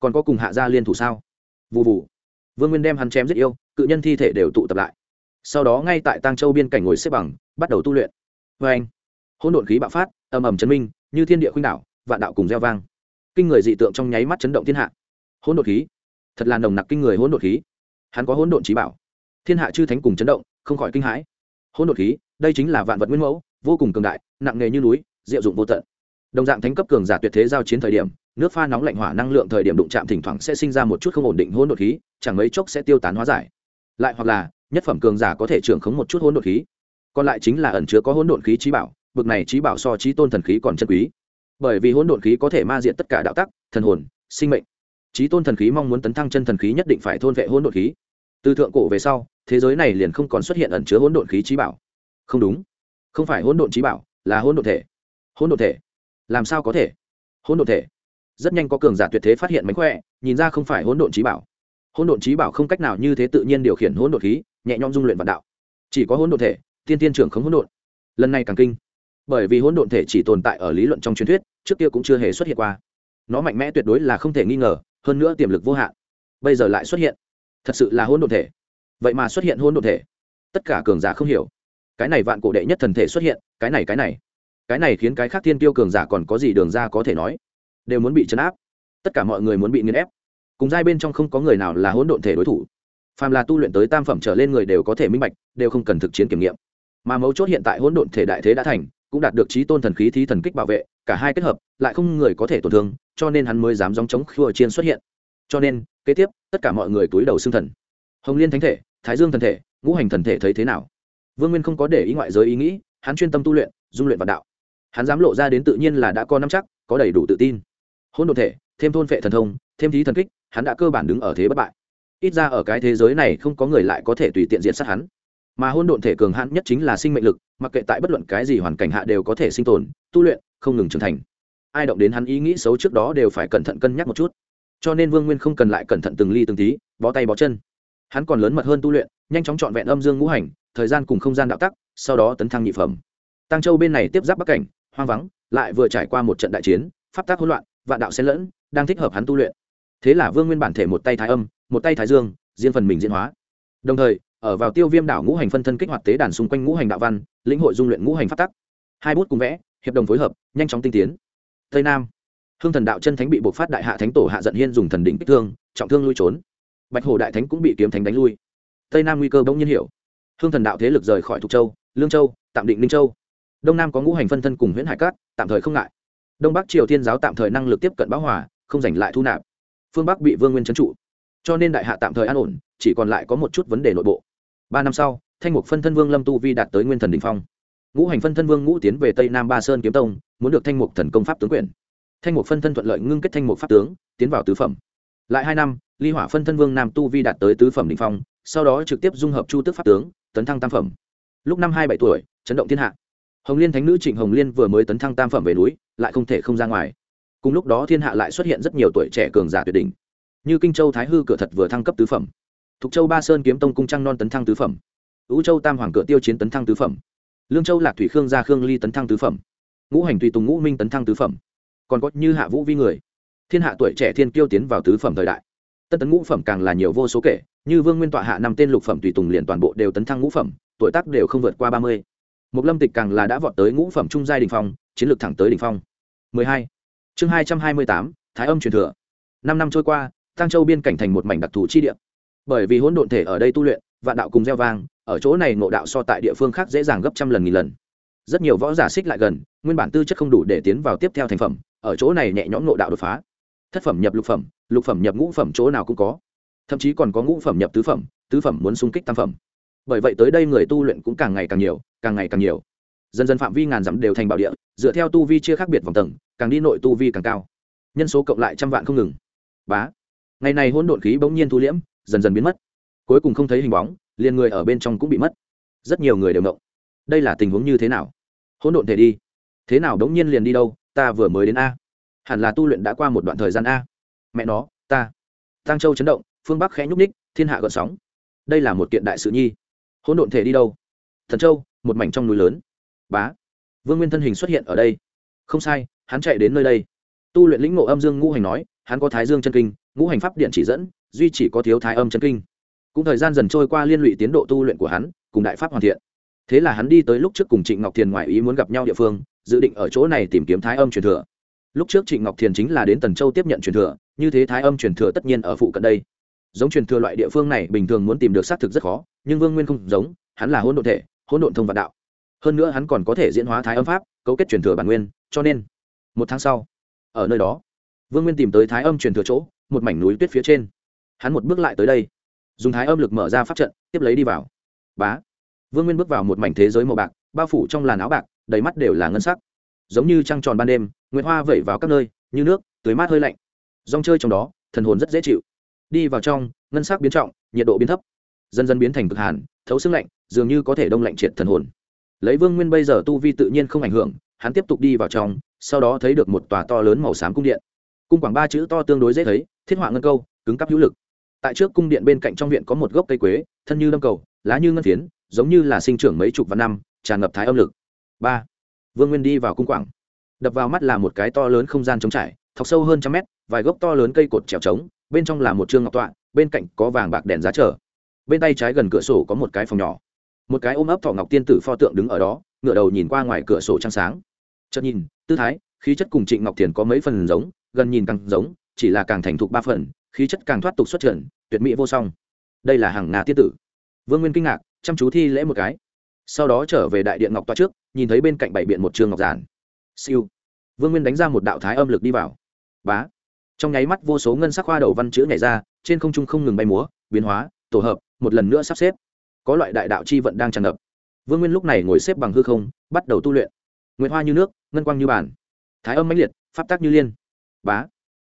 Còn có cùng hạ gia liên thủ sao? Vụ vụ vương nguyên đem hắn chém giết yêu, cự nhân thi thể đều tụ tập lại. Sau đó ngay tại tăng châu biên cảnh ngồi xếp bằng, bắt đầu tu luyện. Vê anh, hỗn độn khí bạo phát ầm ầm chấn minh, như thiên địa khuynh đảo, vạn đạo cùng gieo vang. Kinh người dị tượng trong nháy mắt chấn động thiên hạ. Hỗn độn khí. Thật là nồng nặc kinh người hỗn độn khí. Hắn có hỗn độn trí bảo. Thiên hạ chư thánh cùng chấn động không khỏi kinh hãi. Hỗn độn khí, đây chính là vạn vật nguyên mẫu, vô cùng cường đại, nặng nghề như núi, diệu dụng vô tận. Đồng dạng thánh cấp cường giả tuyệt thế giao chiến thời điểm, nước pha nóng lạnh hỏa năng lượng thời điểm đụng chạm thỉnh thoảng sẽ sinh ra một chút không ổn định hỗn độn khí, chẳng mấy chốc sẽ tiêu tán hóa giải. Lại hoặc là, nhất phẩm cường giả có thể trưởng khống một chút hỗn độn khí. Còn lại chính là ẩn chứa có hỗn độn khí trí bảo, bực này trí bảo so trí tôn thần khí còn chân quý. Bởi vì hỗn độn khí có thể ma diện tất cả đạo tắc, thần hồn, sinh mệnh. Trí tôn thần khí mong muốn tấn thăng chân thần khí nhất định phải thôn vệ hỗn độn khí. Từ thượng cổ về sau thế giới này liền không còn xuất hiện ẩn chứa hỗn độn khí trí bảo. Không đúng. Không phải hỗn độn trí bảo, là hỗn độn thể. Hỗn độn thể. Làm sao có thể? Hỗn độn thể. Rất nhanh có cường giả tuyệt thế phát hiện mánh khỏe, nhìn ra không phải hỗn độn trí bảo. Hỗn độn trí bảo không cách nào như thế tự nhiên điều khiển hỗn độn khí, nhẹ nhõm dung luyện vạn đạo. Chỉ có hỗn độn thể, tiên tiên trưởng không hỗn độn. Lần này càng kinh. Bởi vì hỗn độn thể chỉ tồn tại ở lý luận trong truyền thuyết, trước kia cũng chưa hề xuất hiện qua. Nó mạnh mẽ tuyệt đối là không thể nghi ngờ, hơn nữa tiềm lực vô hạn. Bây giờ lại xuất hiện. Thật sự là hỗn độn thể vậy mà xuất hiện hỗn độn thể. Tất cả cường giả không hiểu. Cái này vạn cổ đệ nhất thần thể xuất hiện, cái này cái này. Cái này khiến cái khác thiên tiêu cường giả còn có gì đường ra có thể nói. Đều muốn bị chấn áp. Tất cả mọi người muốn bị nghiền ép. Cùng giai bên trong không có người nào là hỗn độn thể đối thủ. Phàm là tu luyện tới tam phẩm trở lên người đều có thể minh bạch, đều không cần thực chiến kiểm nghiệm. Mà mấu chốt hiện tại hỗn độn thể đại thế đã thành, cũng đạt được trí tôn thần khí thí thần kích bảo vệ, cả hai kết hợp, lại không người có thể tổn thương, cho nên hắn mới dám dòng chống khua chiên xuất hiện. Cho nên, kế tiếp, tất cả mọi người túi đầu xương thần. Hồng liên thánh thể thái dương thần thể, ngũ hành thần thể thấy thế nào? Vương nguyên không có để ý ngoại giới ý nghĩ, hắn chuyên tâm tu luyện, dung luyện vạn đạo. Hắn dám lộ ra đến tự nhiên là đã có năm chắc, có đầy đủ tự tin. Hôn đ ộ thể, thêm thôn vệ thần thông, thêm thí thần kích, hắn đã cơ bản đứng ở thế bất bại. Ít ra ở cái thế giới này không có người lại có thể tùy tiện diện sát hắn. Mà hôn độn thể cường hãn nhất chính là sinh mệnh lực, mặc kệ tại bất luận cái gì hoàn cảnh hạ đều có thể sinh tồn, tu luyện, không ngừng trưởng thành. Ai động đến hắn ý nghĩ xấu trước đó đều phải cẩn thận cân nhắc một chút. Cho nên vương nguyên không cần lại cẩn thận từng ly từng tí, bó tay bó chân hắn còn lớn mật hơn tu luyện, nhanh chóng trọn vẹn âm dương ngũ hành, thời gian cùng không gian đạo tắc, sau đó tấn thăng nhị phẩm. Tăng châu bên này tiếp giáp bắc cảnh, hoang vắng, lại vừa trải qua một trận đại chiến, pháp tác hỗn loạn, vạn đạo xen lẫn, đang thích hợp hắn tu luyện. Thế là vương nguyên bản thể một tay thái âm, một tay thái dương, riêng phần mình diễn hóa. Đồng thời, ở vào tiêu viêm đảo ngũ hành phân thân kích hoạt tế đàn xung quanh ngũ hành đạo văn, lĩnh hội dung luyện ngũ hành pháp tắc. Hai bút cùng vẽ, hiệp đồng phối hợp, nhanh chóng tinh tiến. Tây nam. Hương thần đạo chân thánh bị buộc phát đại hạ thánh tổ hạ giận hiên dùng thần đỉnh kích thương, trọng thương lui trốn bạch hồ đại thánh cũng bị kiếm thánh đánh lui. Tây nam nguy cơ bỗng nhiên hiểu. Hương thần đạo thế lực rời khỏi thục châu, lương châu, tạm định ninh châu. Đông nam có ngũ hành phân thân cùng huyện hải cát, tạm thời không ngại. Đông bắc triều thiên giáo tạm thời năng lực tiếp cận bão hòa, không giành lại thu nạp. Phương bắc bị vương nguyên trấn trụ. Cho nên đại hạ tạm thời an ổn, chỉ còn lại có một chút vấn đề nội bộ. Ba năm sau, thanh mục phân thân vương lâm tu vi đạt tới nguyên thần đình phong. Ngũ hành phân thân vương ngũ tiến về tây nam ba sơn kiếm tông, muốn được thanh mục thần công pháp tướng quyền. Thanh mục phân thân thuận lợi ngưng kết thanh mục pháp tướng, tiến vào tứ phẩm. Lại hai năm ly hỏa phân thân vương nam tu vi đạt tới tứ phẩm đình phong, sau đó trực tiếp dung hợp chu tước pháp tướng, tấn thăng tam phẩm. Lúc năm hai bảy tuổi, chấn động thiên hạ. Hồng liên thánh nữ trịnh hồng liên vừa mới tấn thăng tam phẩm về núi, lại không thể không ra ngoài. Cùng lúc đó thiên hạ lại xuất hiện rất nhiều tuổi trẻ cường giả tuyệt đỉnh. Như kinh châu thái hư cửa thật vừa thăng cấp tứ phẩm. Thục châu ba sơn kiếm tông cung trăng non tấn thăng tứ phẩm. Ứ châu tam hoàng cửa tiêu chiến tấn thăng tứ phẩm. Lương châu lạc thủy khương gia khương ly tấn thăng tứ phẩm. Ngũ hành tùy tùng ngũ minh tấn thăng tứ phẩm. Còn có như hạ vũ vi người. Thiên hạ tuổi trẻ thiên kiêu tiến vào tứ phẩm thời đại tân tấn ngũ phẩm càng là nhiều vô số kể như vương nguyên tọa hạ năm tên lục phẩm tùy tùng liền toàn bộ đều tấn thăng ngũ phẩm tuổi tác đều không vượt qua ba mươi. Một lâm tịch càng là đã vọt tới ngũ phẩm trung giai đình phong chiến lược thẳng tới đỉnh phong. 12. chương 228, thái âm truyền thừa. Năm năm trôi qua tăng châu biên cảnh thành một mảnh đặc thù chi địa. Bởi vì hỗn độn thể ở đây tu luyện vạn đạo cùng gieo vang ở chỗ này ngộ đạo so tại địa phương khác dễ dàng gấp trăm lần nghìn lần. Rất nhiều võ giả xích lại gần nguyên bản tư chất không đủ để tiến vào tiếp theo thành phẩm ở chỗ này nhẹ nhõm ngộ đạo đột phá thất phẩm nhập lục phẩm lục phẩm nhập ngũ phẩm chỗ nào cũng có. Thậm chí còn có ngũ phẩm nhập tứ phẩm tứ phẩm muốn xung kích tam phẩm. Bởi vậy tới đây người tu luyện cũng càng ngày càng nhiều, càng ngày càng nhiều. Dần dần phạm vi ngàn dặm đều thành bảo địa, dựa theo tu vi chia khác biệt vòng tầng, càng đi nội tu vi càng cao. Nhân số cộng lại trăm vạn không ngừng. Bá. Ngày này hỗn độn khí bỗng nhiên thu liễm, dần dần biến mất. Cuối cùng không thấy hình bóng, liền người ở bên trong cũng bị mất. Rất nhiều người đều ngộng. Đây là tình huống như thế nào? Hỗn độn thể đi. Thế nào đống nhiên liền đi đâu? Ta vừa mới đến a hẳn là tu luyện đã qua một đoạn thời gian a. Mẹ nó, ta. Tăng châu chấn động, phương bắc khẽ nhúc ních thiên hạ gợn sóng. Đây là một kiện đại sự nhi. Hỗn độn thể đi đâu? Thần châu, một mảnh trong núi lớn. Bá. Vương nguyên thân hình xuất hiện ở đây. Không sai, hắn chạy đến nơi đây. Tu luyện lĩnh ngộ âm dương ngũ hành nói, hắn có thái dương chân kinh, ngũ hành pháp điện chỉ dẫn, duy chỉ có thiếu thái âm chân kinh. Cũng thời gian dần trôi qua liên lụy tiến độ tu luyện của hắn, cùng đại pháp hoàn thiện. Thế là hắn đi tới lúc trước cùng trịnh ngọc thiền ngoài ý muốn gặp nhau địa phương, dự định ở chỗ này tìm kiếm thái âm truyền thừa lúc trước trịnh ngọc thiền chính là đến tần châu tiếp nhận truyền thừa, như thế thái âm truyền thừa tất nhiên ở phụ cận đây. Giống truyền thừa loại địa phương này bình thường muốn tìm được xác thực rất khó, nhưng vương nguyên không giống, hắn là Hôn độn thể Hôn độn thông vạn đạo. Hơn nữa hắn còn có thể diễn hóa thái âm pháp, cấu kết truyền thừa bản nguyên, cho nên một tháng sau, ở nơi đó, vương nguyên tìm tới thái âm truyền thừa chỗ, một mảnh núi tuyết phía trên. Hắn một bước lại tới đây, dùng thái âm lực mở ra pháp trận, tiếp lấy đi vào. Bá! Vương nguyên bước vào một mảnh thế giới màu bạc, bao phủ trong làn áo bạc, đầy mắt đều là ngân sắc. Giống như trăng tròn ban đêm nguyệt hoa vẩy vào các nơi, như nước, tưới mát hơi lạnh. Rong chơi trong đó, thần hồn rất dễ chịu. Đi vào trong, ngân sắc biến trọng, nhiệt độ biến thấp. Dần dần biến thành cực hàn, thấu xương lạnh, dường như có thể đông lạnh triệt thần hồn. Lấy vương nguyên bây giờ tu vi tự nhiên không ảnh hưởng, hắn tiếp tục đi vào trong, sau đó thấy được một tòa to lớn màu xám cung điện. Cung quảng ba chữ to tương đối dễ thấy, thiết họa ngân câu, cứng cắp hữu lực. Tại trước cung điện bên cạnh trong viện có một gốc cây quế, thân như lâm cầu, lá như ngân phiến, giống như là sinh trưởng mấy chục vạn năm, tràn ngập thái âm lực. Ba. Vương nguyên đi vào cung quảng đập vào mắt là một cái to lớn không gian trống trải, thọc sâu hơn trăm mét, vài gốc to lớn cây cột trèo trống, bên trong là một trương ngọc tọa, bên cạnh có vàng bạc đèn giá trở bên tay trái gần cửa sổ có một cái phòng nhỏ. Một cái ôm ấp thọ ngọc tiên tử pho tượng đứng ở đó ngựa đầu nhìn qua ngoài cửa sổ trăng sáng. Chợt nhìn, tư thái, khí chất cùng trịnh ngọc thiền có mấy phần giống, gần nhìn càng giống, chỉ là càng thành thục ba phần, khí chất càng thoát tục xuất trần, tuyệt mỹ vô song. Đây là hàng ngà tiên tử. Vương nguyên kinh ngạc, chăm chú thi lễ một cái. Sau đó trở về đại điện ngọc toa trước, nhìn thấy bên cạnh bảy biện một trường ngọc giản siêu. Vương nguyên đánh ra một đạo thái âm lực đi vào. Bá. Trong nháy mắt vô số ngân sắc hoa đầu văn chữ nhảy ra, trên không trung không ngừng bay múa, biến hóa, tổ hợp, một lần nữa sắp xếp. Có loại đại đạo chi vận đang tràn ngập. Vương nguyên lúc này ngồi xếp bằng hư không, bắt đầu tu luyện. Nguyệt hoa như nước, ngân quang như bản thái âm mãnh liệt, pháp tác như liên. Bá.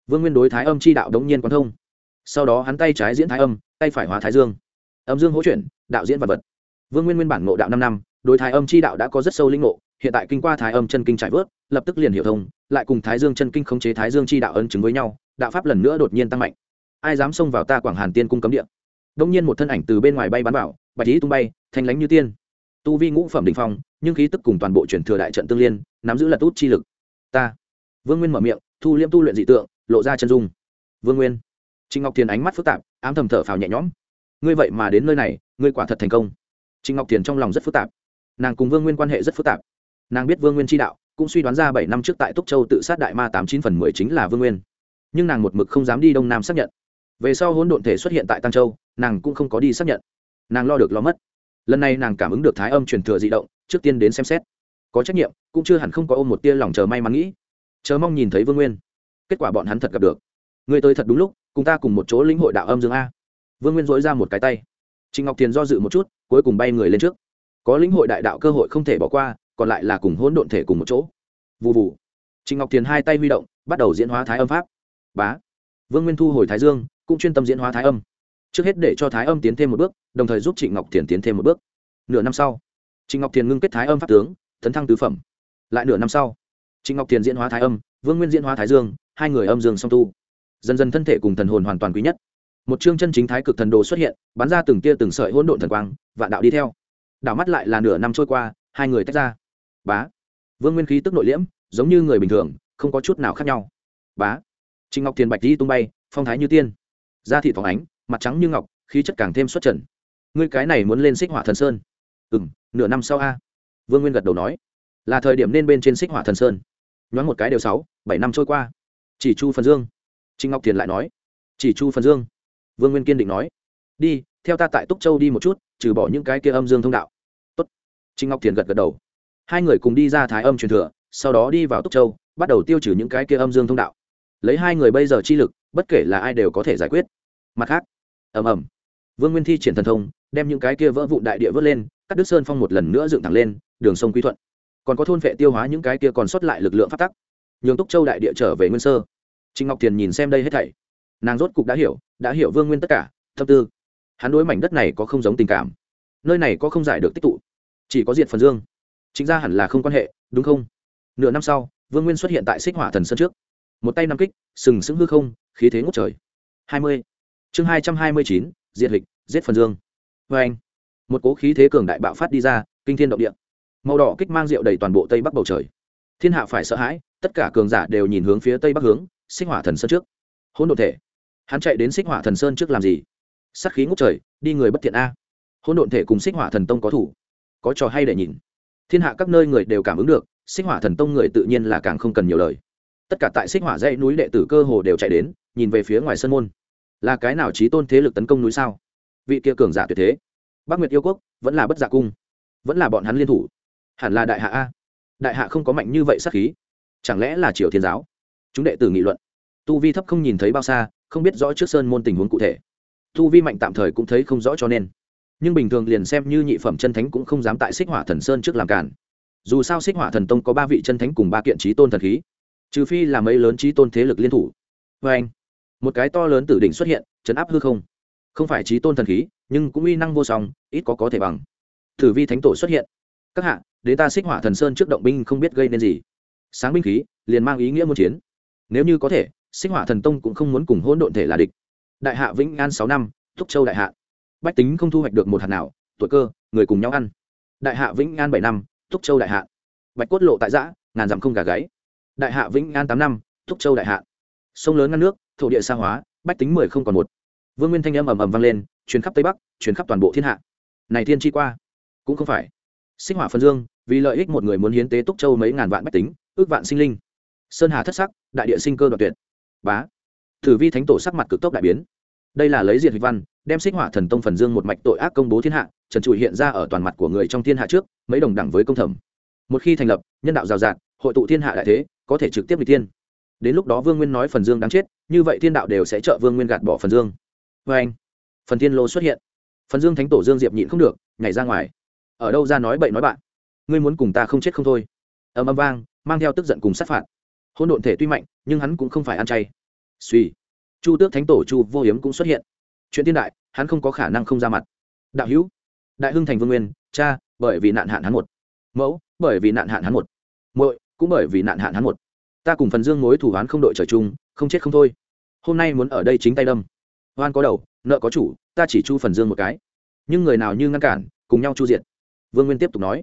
Vương nguyên đối thái âm chi đạo đống nhiên quan thông. Sau đó hắn tay trái diễn thái âm, tay phải hóa thái dương. Âm dương hỗ chuyển, đạo diễn vật vật. Vương nguyên nguyên bản ngộ đạo năm năm, đối thái âm chi đạo đã có rất sâu linh ngộ hiện tại kinh qua thái âm chân kinh trải vớt, lập tức liền hiểu thông, lại cùng thái dương chân kinh khống chế thái dương chi đạo ân chứng với nhau, đạo pháp lần nữa đột nhiên tăng mạnh. Ai dám xông vào ta quảng hàn tiên cung cấm địa? Đông nhiên một thân ảnh từ bên ngoài bay bắn vào, bạch lý tung bay, thanh lánh như tiên. Tu vi ngũ phẩm đình phong, nhưng khí tức cùng toàn bộ chuyển thừa đại trận tương liên, nắm giữ lật út chi lực. Ta. Vương nguyên mở miệng, thu liêm tu luyện dị tượng, lộ ra chân dung. Vương nguyên. Trịnh ngọc thiền ánh mắt phức tạp, ám thầm thở phào nhẹ nhõm. Ngươi vậy mà đến nơi này, ngươi quả thật thành công. Trịnh ngọc thiền trong lòng rất phức tạp. Nàng cùng vương nguyên quan hệ rất phức tạp nàng biết vương nguyên chi đạo, cũng suy đoán ra bảy năm trước tại túc châu tự sát đại ma tám chín phần mười chính là vương nguyên. Nhưng nàng một mực không dám đi đông nam xác nhận. Về sau hỗn độn thể xuất hiện tại tăng châu, nàng cũng không có đi xác nhận. Nàng lo được lo mất. Lần này nàng cảm ứng được thái âm truyền thừa di động, trước tiên đến xem xét. Có trách nhiệm, cũng chưa hẳn không có ôm một tia lòng chờ may mắn nghĩ. Chờ mong nhìn thấy vương nguyên. Kết quả bọn hắn thật gặp được. Người tới thật đúng lúc, cùng ta cùng một chỗ lĩnh hội đạo âm dương a. Vương nguyên dối ra một cái tay. Trịnh ngọc thiền do dự một chút, cuối cùng bay người lên trước. Có lĩnh hội đại đạo cơ hội không thể bỏ qua còn lại là cùng hỗn độn thể cùng một chỗ. Vụ vụ trịnh ngọc thiền hai tay huy động, bắt đầu diễn hóa thái âm pháp. Bá. Vương nguyên thu hồi thái dương, cũng chuyên tâm diễn hóa thái âm. Trước hết để cho thái âm tiến thêm một bước, đồng thời giúp trịnh ngọc thiền tiến thêm một bước. Nửa năm sau trịnh ngọc thiền ngưng kết thái âm pháp tướng, tấn thăng tứ phẩm. Lại nửa năm sau trịnh ngọc thiền diễn hóa thái âm, vương nguyên diễn hóa thái dương, hai người âm dương song tu. Dần dần thân thể cùng thần hồn hoàn toàn quý nhất. Một chương chân chính thái cực thần đồ xuất hiện, bắn ra từng tia từng sợi hỗn độn thần quang, vạn đạo đi theo. Đảo mắt lại là nửa năm trôi qua, hai người tách ra bá. Vương nguyên khí tức nội liễm, giống như người bình thường, không có chút nào khác nhau. Bá. Trịnh ngọc thiền bạch đi tung bay, phong thái như tiên. Da thị phóng ánh, mặt trắng như ngọc, khí chất càng thêm xuất trần. Ngươi cái này muốn lên xích hỏa thần sơn. Ừ m nửa năm sau a. Vương nguyên gật đầu nói. Là thời điểm nên bên trên xích hỏa thần sơn. Nhoáng một cái đều sáu, bảy năm trôi qua. Chỉ chu phần dương. Trịnh ngọc thiền lại nói. Chỉ chu phần dương. Vương nguyên kiên định nói. Đi, theo ta tại túc châu đi một chút, trừ bỏ những cái kia âm dương thông đạo. Tốt. trịnh ngọc thiền gật gật đầu hai người cùng đi ra thái âm truyền thừa, sau đó đi vào túc châu, bắt đầu tiêu trừ những cái kia âm dương thông đạo. Lấy hai người bây giờ chi lực, bất kể là ai đều có thể giải quyết. Mặt khác, ầm ầm, vương nguyên thi triển thần thông, đem những cái kia vỡ vụn đại địa vớt lên, cắt đứt sơn phong một lần nữa dựng thẳng lên, đường sông quy thuận. Còn có thôn vệ tiêu hóa những cái kia còn sót lại lực lượng phát tắc. Nhường túc châu đại địa trở về nguyên sơ. Trịnh ngọc thiền nhìn xem đây hết thảy. Nàng rốt cục đã hiểu đã hiểu vương nguyên tất cả thâm tư. Hắn đối mảnh đất này có không giống tình cảm. Nơi này có không giải được tích tụ, chỉ có diệt phần dương chính ra hẳn là không quan hệ, đúng không? Nửa năm sau, vương nguyên xuất hiện tại xích hỏa thần sơn trước. Một tay năm kích, sừng sững hư không, khí thế ngút trời. Hai mươi. Chương hai trăm hai mươi chín, diệt hịch giết phần dương. Vê anh, một cố khí thế cường đại bạo phát đi ra, kinh thiên động địa. Màu đỏ kích mang rượu đầy toàn bộ tây bắc bầu trời. Thiên hạ phải sợ hãi, tất cả cường giả đều nhìn hướng phía tây bắc hướng, xích hỏa thần sơn trước. Hôn đ thể. Hắn chạy đến xích hỏa thần sơn trước làm gì? Sắc khí ngút trời, đi người bất thiện a. Hôn độn thể cùng xích hỏa thần tông có thủ. Có trò hay để nhìn thiên hạ các nơi người đều cảm ứng được, xích hỏa thần tông người tự nhiên là càng không cần nhiều lời. Tất cả tại xích hỏa dãy núi đệ tử cơ hồ đều chạy đến, nhìn về phía ngoài sân môn. Là cái nào trí tôn thế lực tấn công núi sao? Vị kia cường giả tuyệt thế. Bắc nguyệt yêu quốc, vẫn là bất giả cung. Vẫn là bọn hắn liên thủ. Hẳn là đại hạ a. Đại hạ không có mạnh như vậy sắc khí. Chẳng lẽ là triều thiên giáo? Chúng đệ tử nghị luận. Tu vi thấp không nhìn thấy bao xa, không biết rõ trước sơn môn tình huống cụ thể. Tu vi mạnh tạm thời cũng thấy không rõ cho nên nhưng bình thường liền xem như nhị phẩm chân thánh cũng không dám tại xích hỏa thần sơn trước làm cản. Dù sao xích hỏa thần tông có ba vị chân thánh cùng ba kiện trí tôn thần khí, trừ phi là mấy lớn trí tôn thế lực liên thủ. Vê anh, một cái to lớn tử đỉnh xuất hiện, chấn áp hư không. Không phải trí tôn thần khí, nhưng cũng uy năng vô song, ít có có thể bằng. Thử vi thánh tổ xuất hiện. Các hạ đến ta xích hỏa thần sơn trước động binh không biết gây nên gì. Sáng binh khí, liền mang ý nghĩa muốn chiến. Nếu như có thể, xích hỏa thần tông cũng không muốn cùng hỗn độn thể là địch. Đại hạ vĩnh an sáu năm, thúc châu đại hạ bách tính không thu hoạch được một hạt nào, tuổi cơ, người cùng nhau ăn. Đại hạ vĩnh an bảy năm thúc châu đại hạ. Bạch cốt lộ tại giã ngàn dặm không gà gáy. Đại hạ vĩnh an tám năm thúc châu đại hạ. Sông lớn ngăn nước, thổ địa xa hóa, bách tính mười không còn một. Vương nguyên thanh âm ầm ầm vang lên chuyến khắp tây bắc chuyến khắp toàn bộ thiên hạ. Này thiên chi qua, cũng không phải. Sinh hỏa phân dương, vì lợi ích một người muốn hiến tế túc châu mấy ngàn vạn bách tính, ước vạn sinh linh. Sơn hà thất sắc, đại địa sinh cơ đoạt tuyệt. Bá. Thử vi thánh tổ sắc mặt cực tốc đại biến. Đây là lấy diệt hịch văn đem xích hỏa thần tông phần dương một mạch tội ác công bố thiên hạ, trần trụi hiện ra ở toàn mặt của người trong thiên hạ trước, mấy đồng đẳng với công thẩm. Một khi thành lập, nhân đạo rào rạt, hội tụ thiên hạ đại thế, có thể trực tiếp bị thiên. Đến lúc đó vương nguyên nói phần dương đáng chết, như vậy thiên đạo đều sẽ trợ vương nguyên gạt bỏ phần dương. Vê anh, phần thiên lô xuất hiện. Phần dương thánh tổ dương diệp nhịn không được, nhảy ra ngoài. Ở đâu ra nói bậy nói bạn? Ngươi muốn cùng ta không chết không thôi. Ầm ầm vang, mang theo tức giận cùng sát phạt. Hôn độn thể tuy mạnh, nhưng hắn cũng không phải ăn chay. Suy chu tước thánh tổ chu vô hiếm cũng xuất hiện chuyện thiên đại, hắn không có khả năng không ra mặt. Đạo hữu, đại hưng thành vương nguyên, cha, bởi vì nạn hạn hắn một. Mẫu, bởi vì nạn hạn hắn một. Muội, cũng bởi vì nạn hạn hắn một. Ta cùng phần dương mối thủ hắn không đội trời chung, không chết không thôi. Hôm nay muốn ở đây chính tay đâm. Hoan có đầu, nợ có chủ, ta chỉ chu phần dương một cái. Nhưng người nào như ngăn cản, cùng nhau chu diệt. Vương nguyên tiếp tục nói.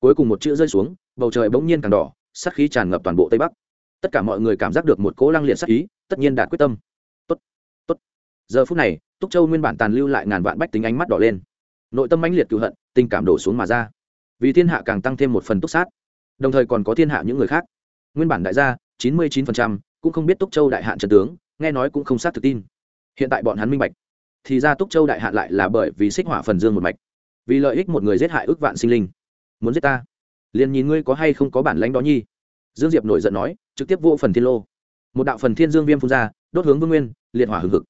Cuối cùng một chữ rơi xuống, bầu trời bỗng nhiên càng đỏ, sát khí tràn ngập toàn bộ tây bắc. Tất cả mọi người cảm giác được một cỗ lăng liệt sát ý, tất nhiên đạt quyết tâm giờ phút này, túc châu nguyên bản tàn lưu lại ngàn vạn bách tính ánh mắt đỏ lên. Nội tâm mãnh liệt cựu hận, tình cảm đổ xuống mà ra. Vì thiên hạ càng tăng thêm một phần túc sát, đồng thời còn có thiên hạ những người khác. Nguyên bản đại gia, chín mươi chín cũng không biết túc châu đại hạn trần tướng, nghe nói cũng không sát thực tin. Hiện tại bọn hắn minh bạch. Thì ra túc châu đại hạn lại là bởi vì xích hỏa phần dương một mạch. Vì lợi ích một người giết hại ước vạn sinh linh. Muốn giết ta? Liền nhìn ngươi có hay không có bản lãnh đó nhi. Dương diệp nổi giận nói, trực tiếp vô phần thiên lô. Một đạo phần thiên dương viêm phun ra, đốt hướng vương nguyên, liệt hỏa hừng hực